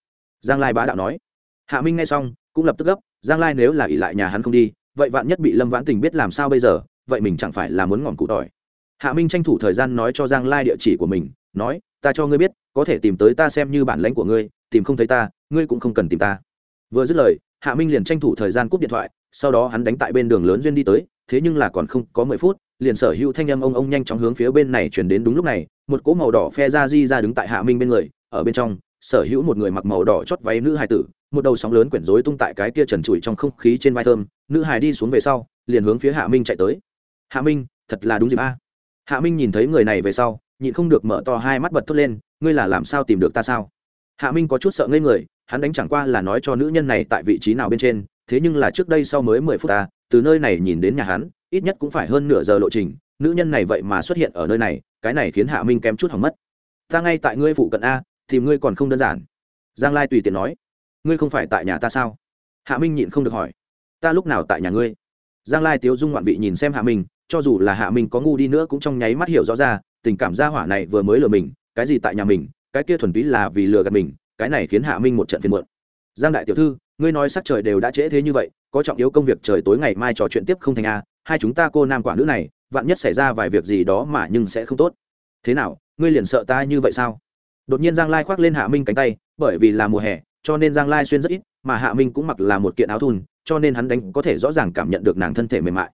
Giang lai bá đạo nói. Hạ minh nghe xong, cũng lập tức gấp, giang lai nếu là ỉ lại nhà hắn không đi, vậy vạn nhất bị lâm vãn tình biết làm sao bây giờ, vậy mình chẳng phải là muốn ngọn cụ tỏi. Hạ minh tranh thủ thời gian nói cho giang lai địa chỉ của mình, nói, ta cho ngươi biết, có thể tìm tới ta xem như bản lãnh của ngươi, tìm không thấy ta, ngươi cũng không cần tìm ta. Vừa dứt lời, hạ minh liền tranh thủ thời gian cúp điện thoại, sau đó hắn đánh tại bên đường lớn duyên đi tới, thế nhưng là còn không có mười phút liền sở hữu thanh âm ông ông nhanh chóng hướng phía bên này chuyển đến đúng lúc này, một cỗ màu đỏ phe ra di ra đứng tại hạ minh bên người, ở bên trong, sở hữu một người mặc màu đỏ chót váy nữ hài tử, một đầu sóng lớn quyển rối tung tại cái kia trần trụi trong không khí trên vai thơm, nữ hài đi xuống về sau, liền hướng phía hạ minh chạy tới. Hạ minh, thật là đúng dịp a. Hạ minh nhìn thấy người này về sau, nhịn không được mở to hai mắt bật thốt lên, ngươi là làm sao tìm được ta sao? Hạ minh có chút sợ ngây người, hắn đánh chẳng qua là nói cho nữ nhân này tại vị trí nào bên trên, thế nhưng là trước đây sau mới mười phút ta, từ nơi này nhìn đến nhà hắn ít nhất cũng phải hơn nửa giờ lộ trình, nữ nhân này vậy mà xuất hiện ở nơi này, cái này khiến hạ minh kém chút hỏng mất. Ta ngay tại ngươi phụ cận a, thì ngươi còn không đơn giản. Giang lai tùy tiện nói. Ngươi không phải tại nhà ta sao? Hạ minh nhịn không được hỏi. Ta lúc nào tại nhà ngươi? Giang lai tiếu dung ngoạn vị nhìn xem hạ minh, cho dù là hạ minh có ngu đi nữa cũng trong nháy mắt hiểu rõ ra, tình cảm gia hỏa này vừa mới lừa mình, cái gì tại nhà mình, cái kia thuần túy là vì lừa gạt mình, cái này khiến hạ minh một trận phiền muộn. Giang đại tiểu thư, ngươi nói sắc trời đều đã trễ thế như vậy, có trọng yếu công việc trời tối ngày mai trò chuyện tiếp không thành a hai chúng ta cô nam quả nữ này, vạn nhất xảy ra vài việc gì đó mà nhưng sẽ không tốt. Thế nào, ngươi liền sợ ta như vậy sao? Đột nhiên giang lai khoác lên hạ minh cánh tay, bởi vì là mùa hè, cho nên giang lai xuyên rất ít, mà hạ minh cũng mặc là một kiện áo thun, cho nên hắn đánh có thể rõ ràng cảm nhận được nàng thân thể mềm mại.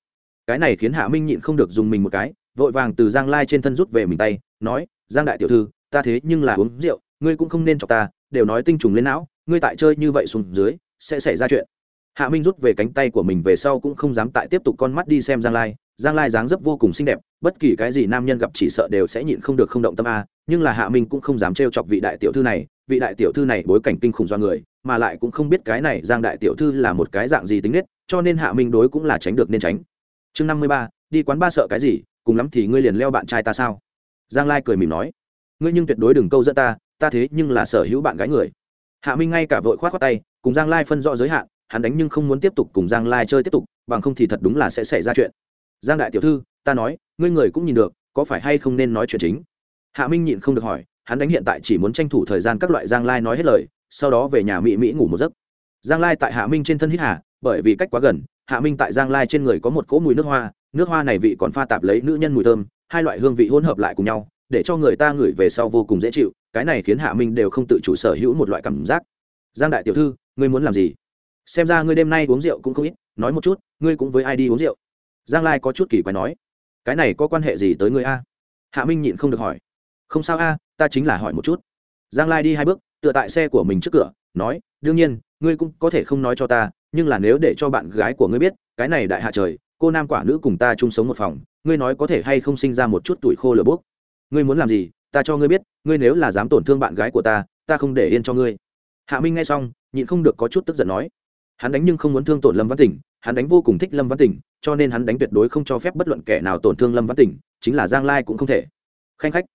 Cái này khiến hạ minh nhịn không được dùng mình một cái, vội vàng từ giang lai trên thân rút về mình tay, nói, giang đại tiểu thư, ta thế nhưng là uống rượu, ngươi cũng không nên cho ta, đều nói tinh trùng lên não, ngươi tại chơi như vậy xuống dưới, sẽ xảy ra chuyện hạ minh rút về cánh tay của mình về sau cũng không dám tại tiếp tục con mắt đi xem giang lai. Giang lai dáng dấp vô cùng xinh đẹp, bất kỳ cái gì nam nhân gặp chỉ sợ đều sẽ nhịn không được không động tâm a. Nhưng là hạ minh cũng không dám trêu chọc vị đại tiểu thư này, vị đại tiểu thư này bối cảnh kinh khủng do người, mà lại cũng không biết cái này giang đại tiểu thư là một cái dạng gì tính nết, cho nên hạ minh đối cũng là tránh được nên tránh. Chương năm mươi ba, đi quán ba sợ cái gì, cùng lắm thì ngươi liền leo bạn trai ta sao? Giang lai cười mỉm nói. Ngươi nhưng tuyệt đối đừng câu dẫn ta ta thế nhưng là sở hữu bạn gái người. Hạ minh ngay cả vội k h o á t khoác tay, cùng giang lai phân rõ giới hạn hắn đánh nhưng không muốn tiếp tục cùng giang lai chơi tiếp tục, bằng không thì thật đúng là sẽ xảy ra chuyện. Giang đại tiểu thư, ta nói, ngươi người cũng nhìn được, có phải hay không nên nói chuyện chính? Hạ minh nhịn không được hỏi, hắn đánh hiện tại chỉ muốn tranh thủ thời gian các loại giang lai nói hết lời, sau đó về nhà mỹ mỹ ngủ một giấc. Giang lai tại hạ minh trên thân hít hà, bởi vì cách quá gần, hạ minh tại giang lai trên người có một cỗ mùi nước hoa nước hoa này vị còn pha tạp lấy nữ nhân mùi thơm, hai loại hương vị hỗn hợp lại cùng nhau, để cho người ta ngửi về sau vô cùng dễ chịu, cái này khiến hạ minh đều không tự chủ sở hữu một loại cảm giác. Giang đại tiểu thư, ngươi muốn làm gì? Xem ra ngươi đêm nay uống rượu cũng không ít, nói một chút, ngươi cũng với ai đi uống rượu? Giang lai có chút kỳ quái nói. Cái này có quan hệ gì tới ngươi a? Hạ minh nhịn không được hỏi. Không sao a, ta chính là hỏi một chút. Giang lai đi hai bước, tựa tại xe của mình trước cửa, nói, đương nhiên, ngươi cũng có thể không nói cho ta, nhưng là nếu để cho bạn gái của ngươi biết, cái này đại hạ trời, cô nam quả nữ cùng ta chung sống một phòng, ngươi nói có thể hay không sinh ra một chút tuổi khô lửa bốc? Ngươi muốn làm gì, ta cho ngươi biết, ngươi nếu là dám tổn thương bạn gái của ta ta không để yên cho ngươi. Hạ minh nghe xong, nhịn không được có chút tức giận nói hắn đánh nhưng không muốn thương tổn lâm văn tỉnh, hắn đánh vô cùng thích lâm văn tỉnh, cho nên hắn đánh tuyệt đối không cho phép bất luận kẻ nào tổn thương lâm văn tỉnh, chính là giang lai cũng không thể. Khanh khách.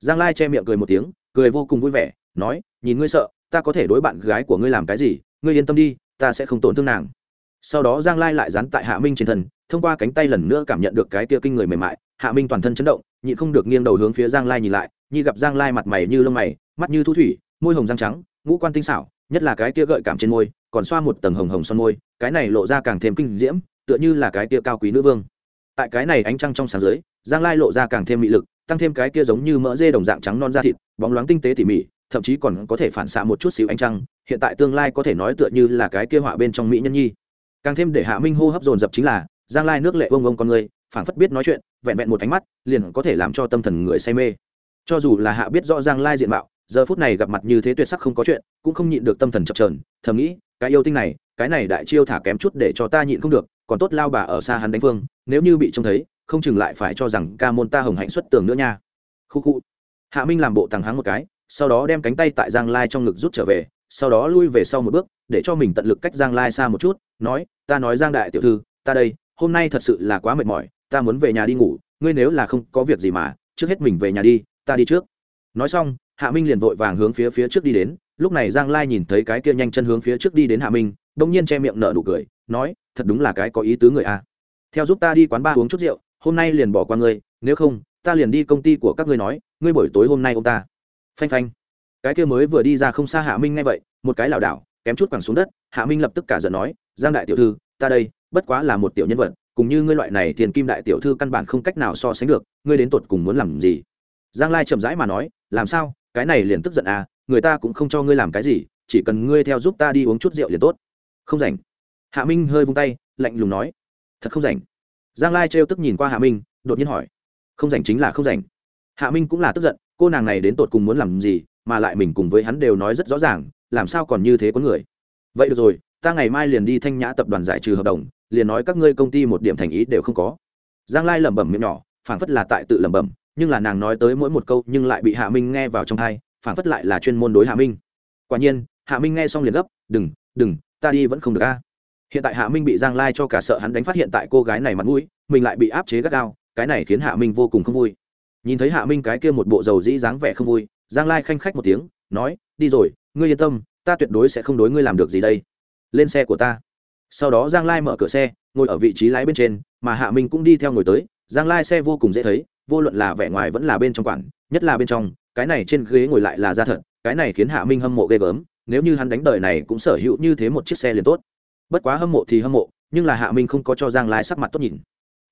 Giang lai che miệng cười một tiếng, cười vô cùng vui vẻ, nói, nhìn ngươi sợ, ta có thể đối bạn gái của ngươi làm cái gì, ngươi yên tâm đi, ta sẽ không tổn thương nàng. Sau đó giang lai lại dán tại hạ minh trên thân, thông qua cánh tay lần nữa cảm nhận được cái kia kinh người mềm mại, hạ minh toàn thân chấn động, nhịn không được nghiêng đầu hướng phía giang lai nhìn lại, nhi gặp giang lai mặt mày như lông mày, mắt như thu thủy, môi hồng răng trắng, ngũ quan tinh xảo, nhất là cái kia gợi cảm trên môi còn xoa một tầng hồng hồng son môi, cái này lộ ra càng thêm kinh diễm, tựa như là cái kia cao quý nữ vương. Tại cái này ánh trăng trong sáng dưới, giang lai lộ ra càng thêm mị lực, tăng thêm cái kia giống như mỡ dê đồng dạng trắng non da thịt, bóng loáng tinh tế tỉ mỉ, thậm chí còn có thể phản xạ một chút xíu ánh trăng, hiện tại tương lai có thể nói tựa như là cái kia họa bên trong mỹ nhân nhi. Càng thêm để hạ minh hô hấp dồn dập chính là, giang lai nước lệ ông ông con người, phảng phất biết nói chuyện, vẹn vẹn một ánh mắt, liền có thể làm cho tâm thần người say mê. Cho dù là hạ biết rõ giang lai diện mạo, giờ phút này gặp mặt như thế tuyệt sắc không có chuyện, cũng không nhịn được tâm thần chập trờn thầm nghĩ cái yêu tinh này, cái này đại chiêu thả kém chút để cho ta nhịn không được, còn tốt lao bà ở xa hắn đánh phương, nếu như bị trông thấy, không chừng lại phải cho rằng ca môn ta hồng hạnh xuất tường nữa nha. Khu khu. Hạ minh làm bộ thằng háng một cái, sau đó đem cánh tay tại giang lai trong ngực rút trở về, sau đó lui về sau một bước, để cho mình tận lực cách giang lai xa một chút, nói, ta nói giang đại tiểu thư, ta đây, hôm nay thật sự là quá mệt mỏi, ta muốn về nhà đi ngủ, ngươi nếu là không có việc gì mà, trước hết mình về nhà đi, ta đi trước. Nói xong, hạ minh liền vội vàng hướng phía phía trước đi đến lúc này giang lai nhìn thấy cái kia nhanh chân hướng phía trước đi đến hạ minh đ ỗ n g nhiên che miệng nở nụ cười, nói, thật đúng là cái có ý tứ người a. Theo giúp ta đi quán ba uống chút rượu, hôm nay liền bỏ qua ngươi, nếu không, ta liền đi công ty của các ngươi nói, ngươi buổi tối hôm nay ông ta. Phanh phanh. Cái kia mới vừa đi ra không xa hạ minh ngay vậy, một cái lảo đảo, kém chút quẳng xuống đất, hạ minh lập tức cả giận nói, giang đại tiểu thư, ta đây, bất quá là một tiểu nhân vật, cùng như ngươi loại này tiền kim đại tiểu thư căn bản không cách nào so sánh được, ngươi đến tột cùng muốn làm gì? Giang lai chậm rãi mà nói, làm sao? Cái này liền tức giận à? Người ta cũng không cho ngươi làm cái gì, chỉ cần ngươi theo giúp ta đi uống chút rượu liền tốt. Không rảnh. Hạ minh hơi vung tay, lạnh lùng nói. Thật không rảnh. Giang lai trêu tức nhìn qua hạ minh, đột nhiên hỏi. Không rảnh chính là không rảnh. Hạ minh cũng là tức giận, cô nàng này đến tột cùng muốn làm gì, mà lại mình cùng với hắn đều nói rất rõ ràng, làm sao còn như thế có người. Vậy được rồi, ta ngày mai liền đi thanh nhã tập đoàn giải trừ hợp đồng, liền nói các ngươi công ty một điểm thành ý đều không có. Giang lai lẩm bẩm miệng nhỏ, phảng phất là tại tự lẩm bẩm, nhưng là nàng nói tới mỗi một câu nhưng lại bị hạ minh nghe vào trong thai phản phất lại là chuyên môn đối hạ minh. Quả nhiên, hạ minh nghe xong liền gấp, đừng đừng, ta đi vẫn không được a. Hiện tại hạ minh bị giang lai cho cả sợ hắn đánh phát hiện tại cô gái này mặt mũi, mình lại bị áp chế gắt gao, cái này khiến hạ minh vô cùng không vui. Nhìn thấy hạ minh cái kia một bộ dầu dĩ dáng vẻ không vui, giang lai khanh khách một tiếng, nói, đi rồi, ngươi yên tâm, ta tuyệt đối sẽ không đối ngươi làm được gì đây. Lên xe của ta. Sau đó giang lai mở cửa xe, ngồi ở vị trí lái bên trên, mà hạ minh cũng đi theo ngồi tới. Giang lai xe vô cùng dễ thấy, vô luận là vẻ ngoài vẫn là bên trong quản nhất là bên trong cái này trên ghế ngồi lại là ra thật, cái này khiến hạ minh hâm mộ ghê gớm, nếu như hắn đánh đời này cũng sở hữu như thế một chiếc xe liền tốt. Bất quá hâm mộ thì hâm mộ, nhưng là hạ minh không có cho giang lai sắc mặt tốt nhìn.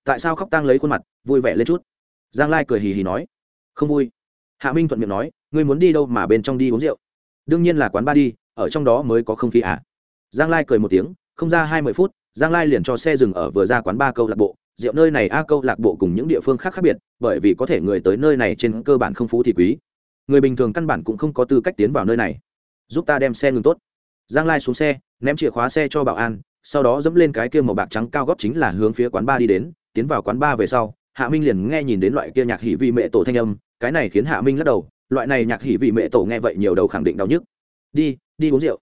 Tại sao khóc tang lấy khuôn mặt, vui vẻ lên chút? Giang lai cười hì hì nói. Không vui. Hạ minh thuận miệng nói, ngươi muốn đi đâu mà bên trong đi uống rượu? Đương nhiên là quán ba đi, ở trong đó mới có không khí ạ à. giang lai cười một tiếng, không ra hai mươi phút, giang lai liền cho xe dừng ở vừa ra quán ba câu lạc bộ. Rượu nơi này a, câu lạc bộ cùng những địa phương khác khác biệt, bởi vì có thể người tới nơi này trên cơ bản không phú thì quý người bình thường căn bản cũng không có tư cách tiến vào nơi này. Giúp ta đem xe ngừng tốt. Giang lai xuống xe, ném chìa khóa xe cho bảo an, sau đó dẫm lên cái kia màu bạc trắng cao góc chính là hướng phía quán ba đi đến, tiến vào quán ba về sau, hạ minh liền nghe nhìn đến loại kia nhạc hỉ vị mẹ tổ thanh âm, cái này khiến hạ minh lắc đầu, loại này nhạc hỉ vị mẹ tổ nghe vậy nhiều đầu khẳng định đau nhức. Đi đi uống rượu.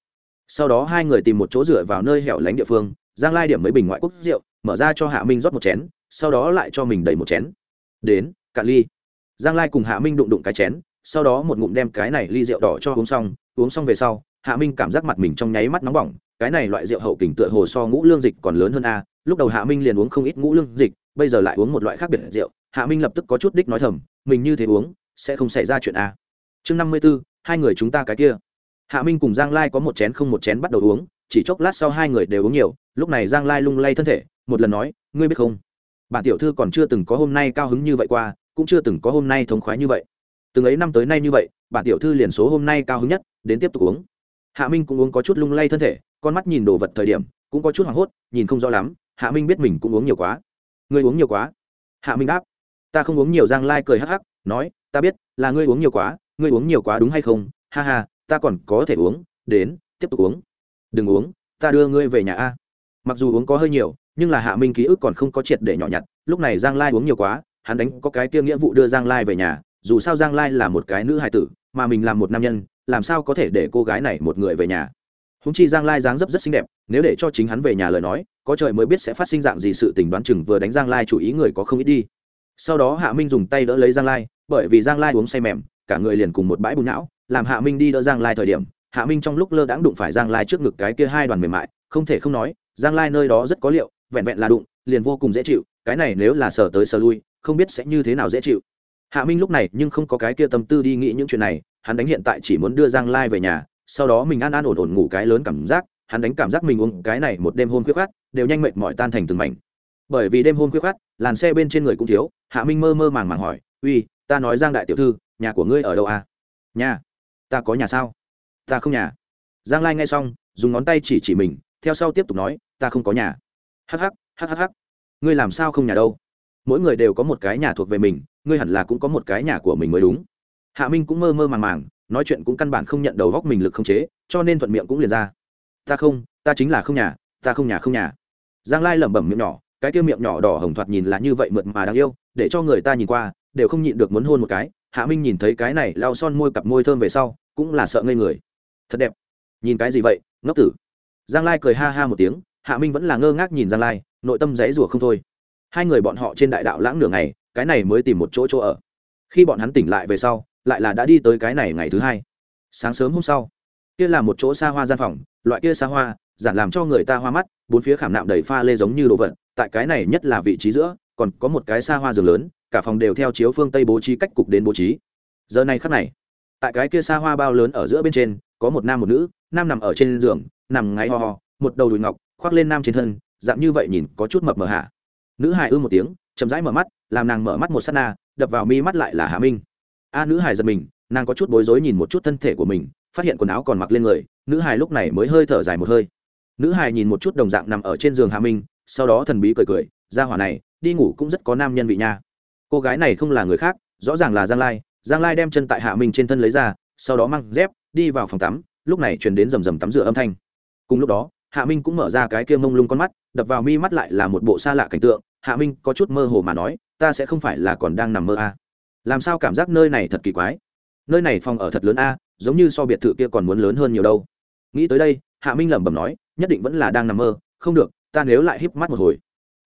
Sau đó hai người tìm một chỗ dựa vào nơi hẻo lánh địa phương, giang lai điểm mấy bình ngoại quốc rượu, mở ra cho hạ minh rót một chén, sau đó lại cho mình đầy một chén. Đến, cạn ly. Giang lai cùng hạ minh đụng đụng cái chén sau đó một ngụm đem cái này ly rượu đỏ cho uống xong uống xong về sau, hạ minh cảm giác mặt mình trong nháy mắt nóng bỏng, cái này loại rượu hậu kình tựa hồ so ngũ lương dịch còn lớn hơn a, lúc đầu hạ minh liền uống không ít ngũ lương dịch, bây giờ lại uống một loại khác biệt rượu, hạ minh lập tức có chút đích nói thầm, mình như thế uống, sẽ không xảy ra chuyện a. Chương năm mươi b ố hai người chúng ta cái kia. Hạ minh cùng giang lai có một chén không một chén bắt đầu uống, chỉ chốc lát sau hai người đều uống nhiều, lúc này giang lai lung lay thân thể, một lần nói, ngươi biết không? Bản tiểu thư còn chưa từng có hôm nay cao hứng như vậy qua, cũng chưa từng có hôm nay thống khoái như vậy từng ấy năm tới nay như vậy, bản tiểu thư liền số hôm nay cao hứng nhất, đến tiếp tục uống. Hạ minh cũng uống có chút lung lay thân thể, con mắt nhìn đồ vật thời điểm, cũng có chút hoảng hốt, nhìn không rõ lắm, hạ minh biết mình cũng uống nhiều quá. Ngươi uống nhiều quá? Hạ minh đáp. Ta không uống nhiều, giang lai cười hắc hắc, nói, ta biết, là ngươi uống nhiều quá, ngươi uống nhiều quá đúng hay không? Ha ha, ta còn có thể uống, đến, tiếp tục uống. Đừng uống, ta đưa ngươi về nhà a. Mặc dù uống có hơi nhiều, nhưng là hạ minh ký ức còn không có triệt để nhỏ nhặt, lúc này giang lai uống nhiều quá, hắn đánh có cái kia nghĩa vụ đưa giang lai về nhà dù sao giang lai là một cái nữ hài tử, mà mình là một nam nhân, làm sao có thể để cô gái này một người về nhà? Húng chi giang lai dáng dấp rất xinh đẹp, nếu để cho chính hắn về nhà lời nói, có trời mới biết sẽ phát sinh dạng gì sự tình đoán chừng vừa đánh giang lai chủ ý người có không ít đi. Sau đó hạ minh dùng tay đỡ lấy giang lai, bởi vì giang lai uống say mềm, cả người liền cùng một bãi bùn não, làm hạ minh đi đỡ giang lai thời điểm, hạ minh trong lúc lơ đãng đụng phải giang lai trước ngực cái kia hai đoàn mềm mại, không thể không nói, giang lai nơi đó rất có liệu, vẹn vẹn là đụng, liền vô cùng dễ chịu, cái này nếu là sờ tới sờ lui, không biết sẽ như thế nào dễ chịu hạ minh lúc này nhưng không có cái kia tâm tư đi nghĩ những chuyện này hắn đánh hiện tại chỉ muốn đưa giang lai về nhà sau đó mình ăn ăn ổn ổn ngủ cái lớn cảm giác hắn đánh cảm giác mình uống cái này một đêm hôn khuyết khát đều nhanh mệt mỏi tan thành từng mảnh. Bởi vì đêm hôn khuyết khát làn xe bên trên người cũng thiếu hạ minh mơ mơ màng màng hỏi uy ta nói giang đại tiểu thư nhà của ngươi ở đâu à? Nhà. Ta có nhà sao? Ta không nhà. Giang lai nghe xong dùng ngón tay chỉ chỉ mình theo sau tiếp tục nói ta không có nhà. Hắc hắc hắc hắc hắc, ngươi làm sao không nhà đâu? Mỗi người đều có một cái nhà thuộc về mình ngươi hẳn là cũng có một cái nhà của mình mới đúng. Hạ minh cũng mơ mơ màng màng, nói chuyện cũng căn bản không nhận đầu góc mình lực không chế, cho nên thuận miệng cũng liền ra. Ta không, ta chính là không nhà, ta không nhà không nhà. Giang lai lẩm bẩm miệng nhỏ, cái kia miệng nhỏ đỏ hồng thoạt nhìn là như vậy mượt mà đáng yêu, để cho người ta nhìn qua, đều không nhịn được muốn hôn một cái. Hạ minh nhìn thấy cái này lao son môi cặp môi thơm về sau, cũng là sợ ngây người. Thật đẹp. Nhìn cái gì vậy, ngốc tử? Giang lai cười ha ha một tiếng, hạ minh vẫn là ngơ ngác nhìn giang lai, nội tâm dãy rủa không thôi hai người bọn họ trên đại đạo lãng nửa ngày, cái này mới tìm một chỗ chỗ ở. Khi bọn hắn tỉnh lại về sau, lại là đã đi tới cái này ngày thứ hai. Sáng sớm hôm sau, kia là một chỗ xa hoa gian phòng, loại kia xa hoa, giản làm cho người ta hoa mắt, bốn phía khảm nạm đầy pha lê giống như đồ vật, tại cái này nhất là vị trí giữa, còn có một cái xa hoa giường lớn, cả phòng đều theo chiếu phương tây bố trí cách cục đến bố trí. Giờ này khắc này, tại cái kia xa hoa bao lớn ở giữa bên trên, có một nam một nữ, nam nằm ở trên giường, nằm ngáy ho ho, một đầu đùi ngọc khoác lên nam trên thân, dạng như vậy nhìn có chút mập mờ hạ nữ hài ư một tiếng, chậm rãi mở mắt, làm nàng mở mắt một s á t na, đập vào mi mắt lại là hạ minh. A nữ hài giật mình, nàng có chút bối rối nhìn một chút thân thể của mình, phát hiện quần áo còn mặc lên người, nữ hài lúc này mới hơi thở dài một hơi. Nữ hài nhìn một chút đồng dạng nằm ở trên giường hạ minh, sau đó thần bí cười cười ra hỏa này, đi ngủ cũng rất có nam nhân vị nha. Cô gái này không là người khác, rõ ràng là giang lai. Giang lai đem chân tại hạ minh trên thân lấy ra, sau đó mang dép, đi vào phòng tắm, lúc này chuyển đến rầm rầm tắm rửa âm thanh. Cùng lúc đó, hạ minh cũng mở ra cái kia mông lung con mắt, đập vào mi mắt lại là một bộ xa lạ cảnh tượng hạ minh có chút mơ hồ mà nói ta sẽ không phải là còn đang nằm mơ a. À. làm sao cảm giác nơi này thật kỳ quái? Nơi này phòng ở thật lớn a à, giống như so biệt thự kia còn muốn lớn hơn nhiều đâu. Nghĩ tới đây hạ minh lẩm bẩm nói nhất định vẫn là đang nằm mơ không được ta nếu lại híp mắt một hồi.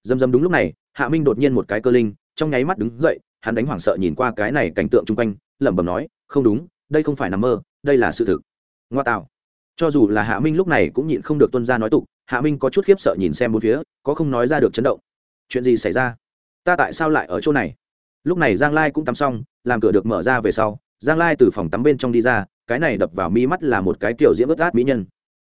Dầm dầm đúng lúc này hạ minh đột nhiên một cái cơ linh trong nháy mắt đứng dậy hắn đánh hoảng sợ nhìn qua cái này cảnh tượng chung quanh lẩm bẩm nói không đúng đây không phải nằm mơ đây là sự thực. Ngoa tạo. Cho dù là hạ minh lúc này cũng nhịn không được tuân ra nói tục hạ minh có chút khiếp sợ nhìn xem bốn phía có không nói ra được chấn động chuyện gì xảy ra? Ta tại sao lại ở chỗ này? Lúc này giang lai cũng tắm xong, làm cửa được mở ra về sau, giang lai từ phòng tắm bên trong đi ra, cái này đập vào mi mắt là một cái kiểu diễm ướt át mỹ nhân.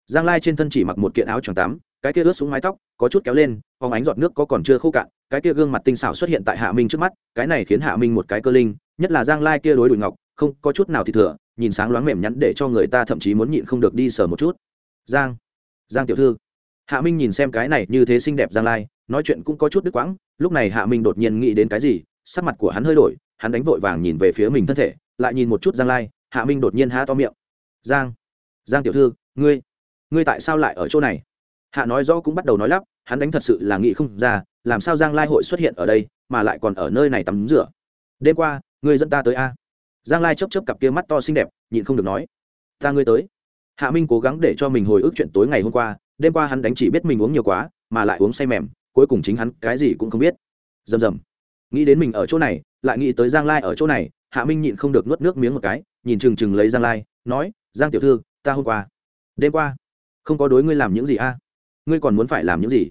Giang lai trên thân chỉ mặc một kiện áo choàng tắm, cái kia ướt xuống mái tóc, có chút kéo lên, phóng ánh giọt nước có còn chưa khô cạn, cái kia gương mặt tinh xảo xuất hiện tại hạ minh trước mắt, cái này khiến hạ minh một cái cơ linh, nhất là giang lai kia đối đùi ngọc, không có chút nào thì thừa, nhìn sáng loáng mềm nhắn để cho người ta thậm chí muốn nhịn không được đi sờ một chút. Giang giang tiểu thư. Hạ minh nhìn xem cái này như thế xinh đẹp giang lai nói chuyện cũng có chút đứt quãng, lúc này hạ minh đột nhiên nghĩ đến cái gì, sắc mặt của hắn hơi đổi, hắn đánh vội vàng nhìn về phía mình thân thể, lại nhìn một chút giang lai, hạ minh đột nhiên há to miệng. Giang giang tiểu thư, ngươi ngươi tại sao lại ở chỗ này? Hạ nói rõ cũng bắt đầu nói lắp, hắn đánh thật sự là nghĩ không ra, làm sao giang lai hội xuất hiện ở đây, mà lại còn ở nơi này tắm rửa. Đêm qua, ngươi dẫn ta tới a. Giang lai chấp chấp cặp kia mắt to xinh đẹp, nhịn không được nói. Ta ngươi tới. Hạ minh cố gắng để cho mình hồi ức chuyện tối ngày hôm qua, đêm qua hắn đánh chỉ biết mình uống nhiều quá, mà lại uống say mềm cuối cùng chính hắn cái gì cũng không biết. Rầm rầm. Nghĩ đến mình ở chỗ này, lại nghĩ tới giang lai ở chỗ này, hạ minh nhịn không được nuốt nước miếng một cái, nhìn chừng chừng lấy giang lai, nói, giang tiểu thư, ta hôm qua, đêm qua, không có đối ngươi làm những gì a? Ngươi còn muốn phải làm những gì?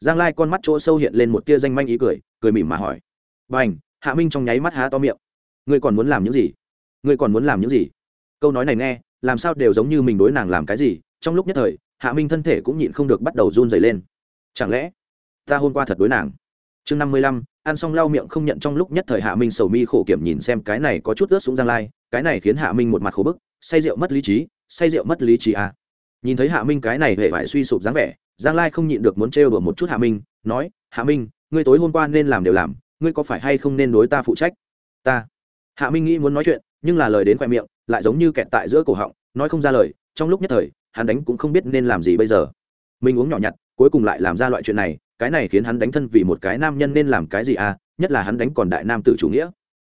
Giang lai con mắt chỗ sâu hiện lên một tia danh manh ý cười cười mỉm mà hỏi. B à n h hạ minh trong nháy mắt há to miệng. Ngươi còn muốn làm những gì? Ngươi còn muốn làm những gì? Câu nói này nghe, làm sao đều giống như mình đối nàng làm cái gì, trong lúc nhất thời, hạ minh thân thể cũng nhịn không được bắt đầu run dày lên. Chẳng lẽ ta hôm qua thật đối nàng. Chương năm mươi lăm, ăn xong lau miệng không nhận trong lúc nhất thời hạ minh sầu mi khổ kiểm nhìn xem cái này có chút ướt xuống giang lai, cái này khiến hạ minh một mặt khổ bức, say rượu mất lý trí, say rượu mất lý trí à. nhìn thấy hạ minh cái này hệ vải suy sụp dáng vẻ, giang lai không nhịn được muốn trêu đùa một chút hạ minh, nói, hạ minh, ngươi tối hôm qua nên làm đều làm, ngươi có phải hay không nên đối ta phụ trách? Ta. Hạ minh nghĩ muốn nói chuyện, nhưng là lời đến khoe miệng, lại giống như kẹt tại giữa cổ họng, nói không ra lời, trong lúc nhất thời, hắn đánh cũng không biết nên làm gì bây giờ. Mình uống nhỏ nhặt cuối cùng lại làm ra loại chuyện này, cái này khiến hắn đánh thân vì một cái nam nhân nên làm cái gì à nhất là hắn đánh còn đại nam tự chủ nghĩa.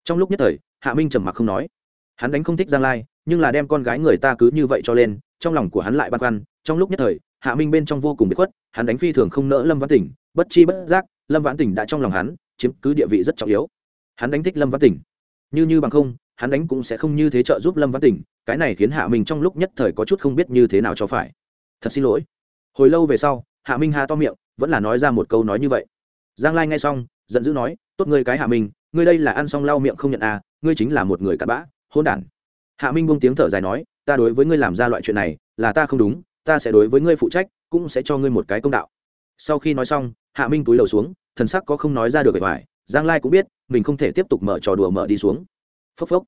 Trong lúc nhất thời, hạ minh trầm mặc không nói. Hắn đánh không thích giang lai, nhưng là đem con gái người ta cứ như vậy cho lên, trong lòng của hắn lại băn khoăn. Trong lúc nhất thời, hạ minh bên trong vô cùng bị khuất, hắn đánh phi thường không nỡ lâm văn tỉnh bất chi bất giác, lâm vãn tỉnh đã trong lòng hắn chiếm cứ địa vị rất trọng yếu. Hắn đánh thích lâm văn tỉnh như như bằng không, hắn đánh cũng sẽ không như thế trợ giúp lâm văn tỉnh cái này khiến hạ minh trong lúc nhất thời có chút không biết như thế nào cho phải. Thật xin lỗi. Hồi lâu về sau hạ minh hà to miệng, vẫn là nói ra một câu nói như vậy. Giang lai nghe xong, giận dữ nói, tốt ngươi cái hạ minh, ngươi đây là ăn xong lau miệng không nhận à ngươi chính là một người cặn bã, hôn đản. Hạ minh buông tiếng thở dài nói, ta đối với ngươi làm ra loại chuyện này, là ta không đúng, ta sẽ đối với ngươi phụ trách, cũng sẽ cho ngươi một cái công đạo. Sau khi nói xong, hạ minh túi đầu xuống, thần sắc có không nói ra được vẻ vải giang lai cũng biết, mình không thể tiếp tục mở trò đùa mở đi xuống. Phốc phốc.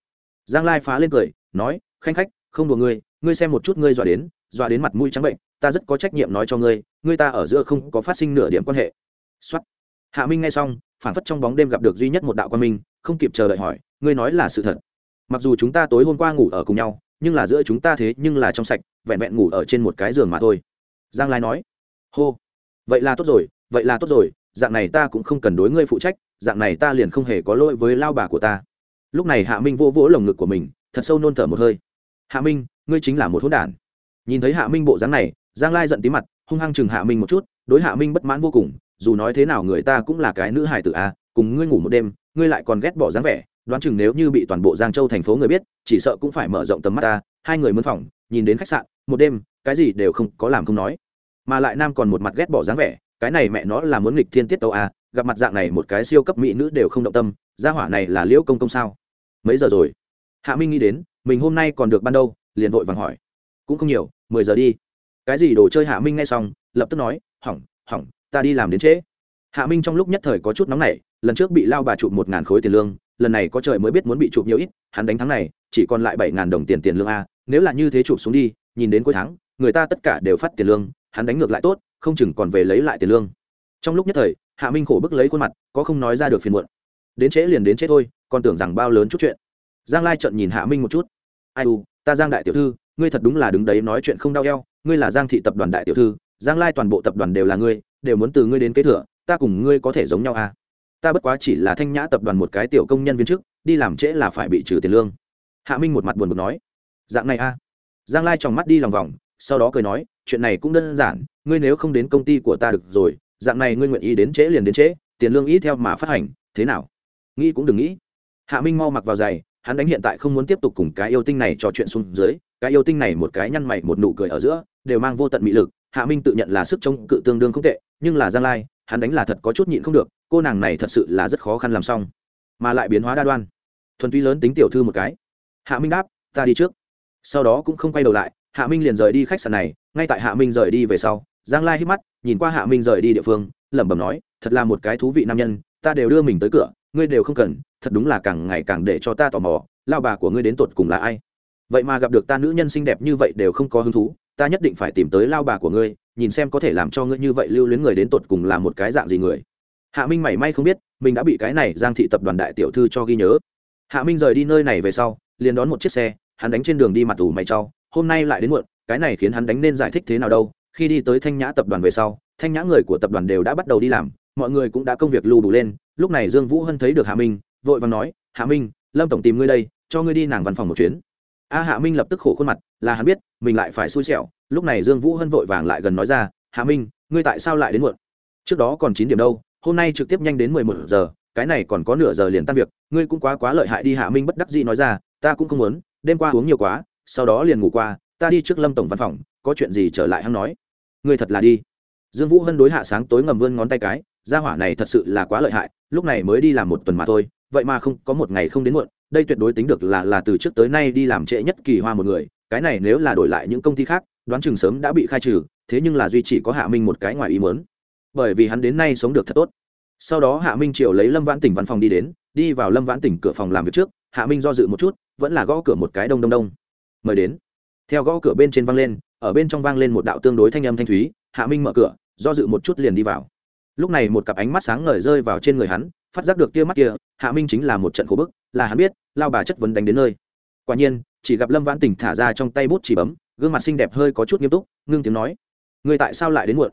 Giang lai phá lên cười, nói, khanh khách, không đùa ngươi ngươi xem một chút ngươi dọa đến dọa đến mặt mũi trắng bệnh, ta rất có trách nhiệm nói cho ngươi ngươi ta ở giữa không có phát sinh nửa điểm quan hệ. Xuất hạ minh nghe xong, phản phất trong bóng đêm gặp được duy nhất một đạo quan minh, không kịp chờ đợi hỏi, ngươi nói là sự thật. Mặc dù chúng ta tối hôm qua ngủ ở cùng nhau, nhưng là giữa chúng ta thế nhưng là trong sạch, vẹn vẹn ngủ ở trên một cái giường mà thôi. Giang lai nói. Hô. Vậy là tốt rồi, vậy là tốt rồi, dạng này ta cũng không cần đối ngươi phụ trách, dạng này ta liền không hề có lỗi với lao bà của ta. Lúc này hạ minh vỗ vỗ lồng ngực của mình, thật sâu nôn thở một hơi. Hạ minh ngươi chính là một hỗn đản. Nhìn thấy hạ minh bộ dáng này, giang lai giận tí mặt, hung hăng chừng hạ minh một chút, đối hạ minh bất mãn vô cùng, dù nói thế nào người ta cũng là cái nữ hài tử a, cùng ngươi ngủ một đêm, ngươi lại còn ghét bỏ dáng vẻ, đoán chừng nếu như bị toàn bộ giang châu thành phố người biết, chỉ sợ cũng phải mở rộng tầm mắt ta, hai người mướn phòng, nhìn đến khách sạn, một đêm, cái gì đều không có làm không nói. Mà lại nam còn một mặt ghét bỏ dáng vẻ, cái này mẹ nó là muốn nghịch thiên tiết tấu a, gặp mặt dạng này một cái siêu cấp mỹ nữ đều không động tâm, gia hỏa này là liễu công công sao? Mấy giờ rồi? Hạ minh nghĩ đến, mình hôm nay còn được ban đâu liền vội vàng hỏi. Cũng không nhiều, mười giờ đi. Cái gì đồ chơi hạ minh nghe xong, lập tức nói, hỏng hỏng, ta đi làm đến trễ. Hạ minh trong lúc nhất thời có chút nóng nảy, lần trước bị lao bà chụp một ngàn khối tiền lương, lần này có trời mới biết muốn bị chụp nhiều ít, hắn đánh tháng này, chỉ còn lại bảy ngàn đồng tiền tiền lương a, nếu là như thế chụp xuống đi, nhìn đến cuối tháng, người ta tất cả đều phát tiền lương, hắn đánh ngược lại tốt, không chừng còn về lấy lại tiền lương. Trong lúc nhất thời, hạ minh khổ bức lấy khuôn mặt, có không nói ra được phiền muộn. Đến trễ liền đến trễ thôi, còn tưởng rằng bao lớn chút chuyện. Giang lai trận nhìn hạ minh một chút. Ai u ta giang đại tiểu thư, ngươi thật đúng là đứng đấy nói chuyện không đau eo, ngươi là giang thị tập đoàn đại tiểu thư, giang lai toàn bộ tập đoàn đều là ngươi, đều muốn từ ngươi đến kế thừa, ta cùng ngươi có thể giống nhau à? Ta bất quá chỉ là thanh nhã tập đoàn một cái tiểu công nhân viên chức, đi làm trễ là phải bị trừ tiền lương. Hạ minh một mặt buồn bực nói. Dạng này à? Giang lai tròng mắt đi lòng vòng, sau đó cười nói, chuyện này cũng đơn giản, ngươi nếu không đến công ty của ta được rồi, dạng này ngươi nguyện ý đến trễ liền đến trễ, tiền lương ý theo mà phát hành, thế nào? Nghĩ cũng đừng nghĩ. Hạ minh mau mặc vào giày hắn đánh hiện tại không muốn tiếp tục cùng cái yêu tinh này trò chuyện xuống dưới, cái yêu tinh này một cái nhăn mày, một nụ cười ở giữa, đều mang vô tận mị lực, hạ minh tự nhận là sức chống cự tương đương không tệ, nhưng là giang lai, hắn đánh là thật có chút nhịn không được, cô nàng này thật sự là rất khó khăn làm xong. Mà lại biến hóa đa đoan. Thuần túy lớn tính tiểu thư một cái. Hạ minh đáp, ta đi trước. Sau đó cũng không quay đầu lại, hạ minh liền rời đi khách sạn này, ngay tại hạ minh rời đi về sau, giang lai hít mắt, nhìn qua hạ minh rời đi địa phương, lẩm bẩm nói, thật là một cái thú vị nam nhân, ta đều đưa mình tới cửa, ngươi đều không cần thật đúng là càng ngày càng để cho ta tò mò, lao bà của ngươi đến tột cùng là ai? Vậy mà gặp được ta nữ nhân xinh đẹp như vậy đều không có hứng thú, ta nhất định phải tìm tới lao bà của ngươi, nhìn xem có thể làm cho ngươi như vậy lưu luyến người đến tột cùng là một cái dạng gì người. Hạ minh mảy may không biết, mình đã bị cái này giang thị tập đoàn đại tiểu thư cho ghi nhớ. Hạ minh rời đi nơi này về sau, liền đón một chiếc xe, hắn đánh trên đường đi mặt ủ mày trau hôm nay lại đến muộn, cái này khiến hắn đánh nên giải thích thế nào đâu. Khi đi tới thanh nhã tập đoàn về sau, thanh nhã người của tập đoàn đều đã bắt đầu đi làm, mọi người cũng đã công việc lưu đủ lên, lúc này dương vũ hân thấy được hạ minh vội vàng nói, hạ minh, lâm tổng tìm ngươi đây, cho ngươi đi nàng văn phòng một chuyến. A hạ minh lập tức khổ khuôn mặt, là hắn biết, mình lại phải xui xẻo. Lúc này dương vũ hân vội vàng lại gần nói ra, hạ minh, ngươi tại sao lại đến muộn? Trước đó còn chín điểm đâu, hôm nay trực tiếp nhanh đến mười một giờ, cái này còn có nửa giờ liền tan việc, ngươi cũng quá quá lợi hại đi. Hạ minh bất đắc dĩ nói ra, ta cũng không muốn, đêm qua uống nhiều quá, sau đó liền ngủ qua, ta đi trước lâm tổng văn phòng, có chuyện gì trở lại hắn nói. Ngươi thật là đi. Dương vũ hân đối hạ sáng tối ngầm vươn ngón tay cái, gia hỏa này thật sự là quá lợi hại, lúc này mới đi làm một tuần mà thôi vậy mà không có một ngày không đến muộn, đây tuyệt đối tính được là là từ trước tới nay đi làm trễ nhất kỳ hoa một người, cái này nếu là đổi lại những công ty khác, đoán chừng sớm đã bị khai trừ, thế nhưng là duy chỉ có hạ minh một cái ngoài ý muốn. Bởi vì hắn đến nay sống được thật tốt. Sau đó hạ minh triều lấy lâm vãn tỉnh văn phòng đi đến, đi vào lâm vãn tỉnh cửa phòng làm việc trước, hạ minh do dự một chút, vẫn là gõ cửa một cái đông đông đông. Mời đến. Theo gõ cửa bên trên vang lên, ở bên trong vang lên một đạo tương đối thanh âm thanh thúy, hạ minh mở cửa, do dự một chút liền đi vào. Lúc này một cặp ánh mắt sáng ngời rơi vào trên người hắn phát giác được tia mắt kia, hạ minh chính là một trận khổ bức, là hắn biết, lao bà chất vấn đánh đến nơi. Quả nhiên, chỉ gặp lâm vãn tỉnh thả ra trong tay bút chỉ bấm, gương mặt xinh đẹp hơi có chút nghiêm túc, ngưng tiếng nói người tại sao lại đến muộn?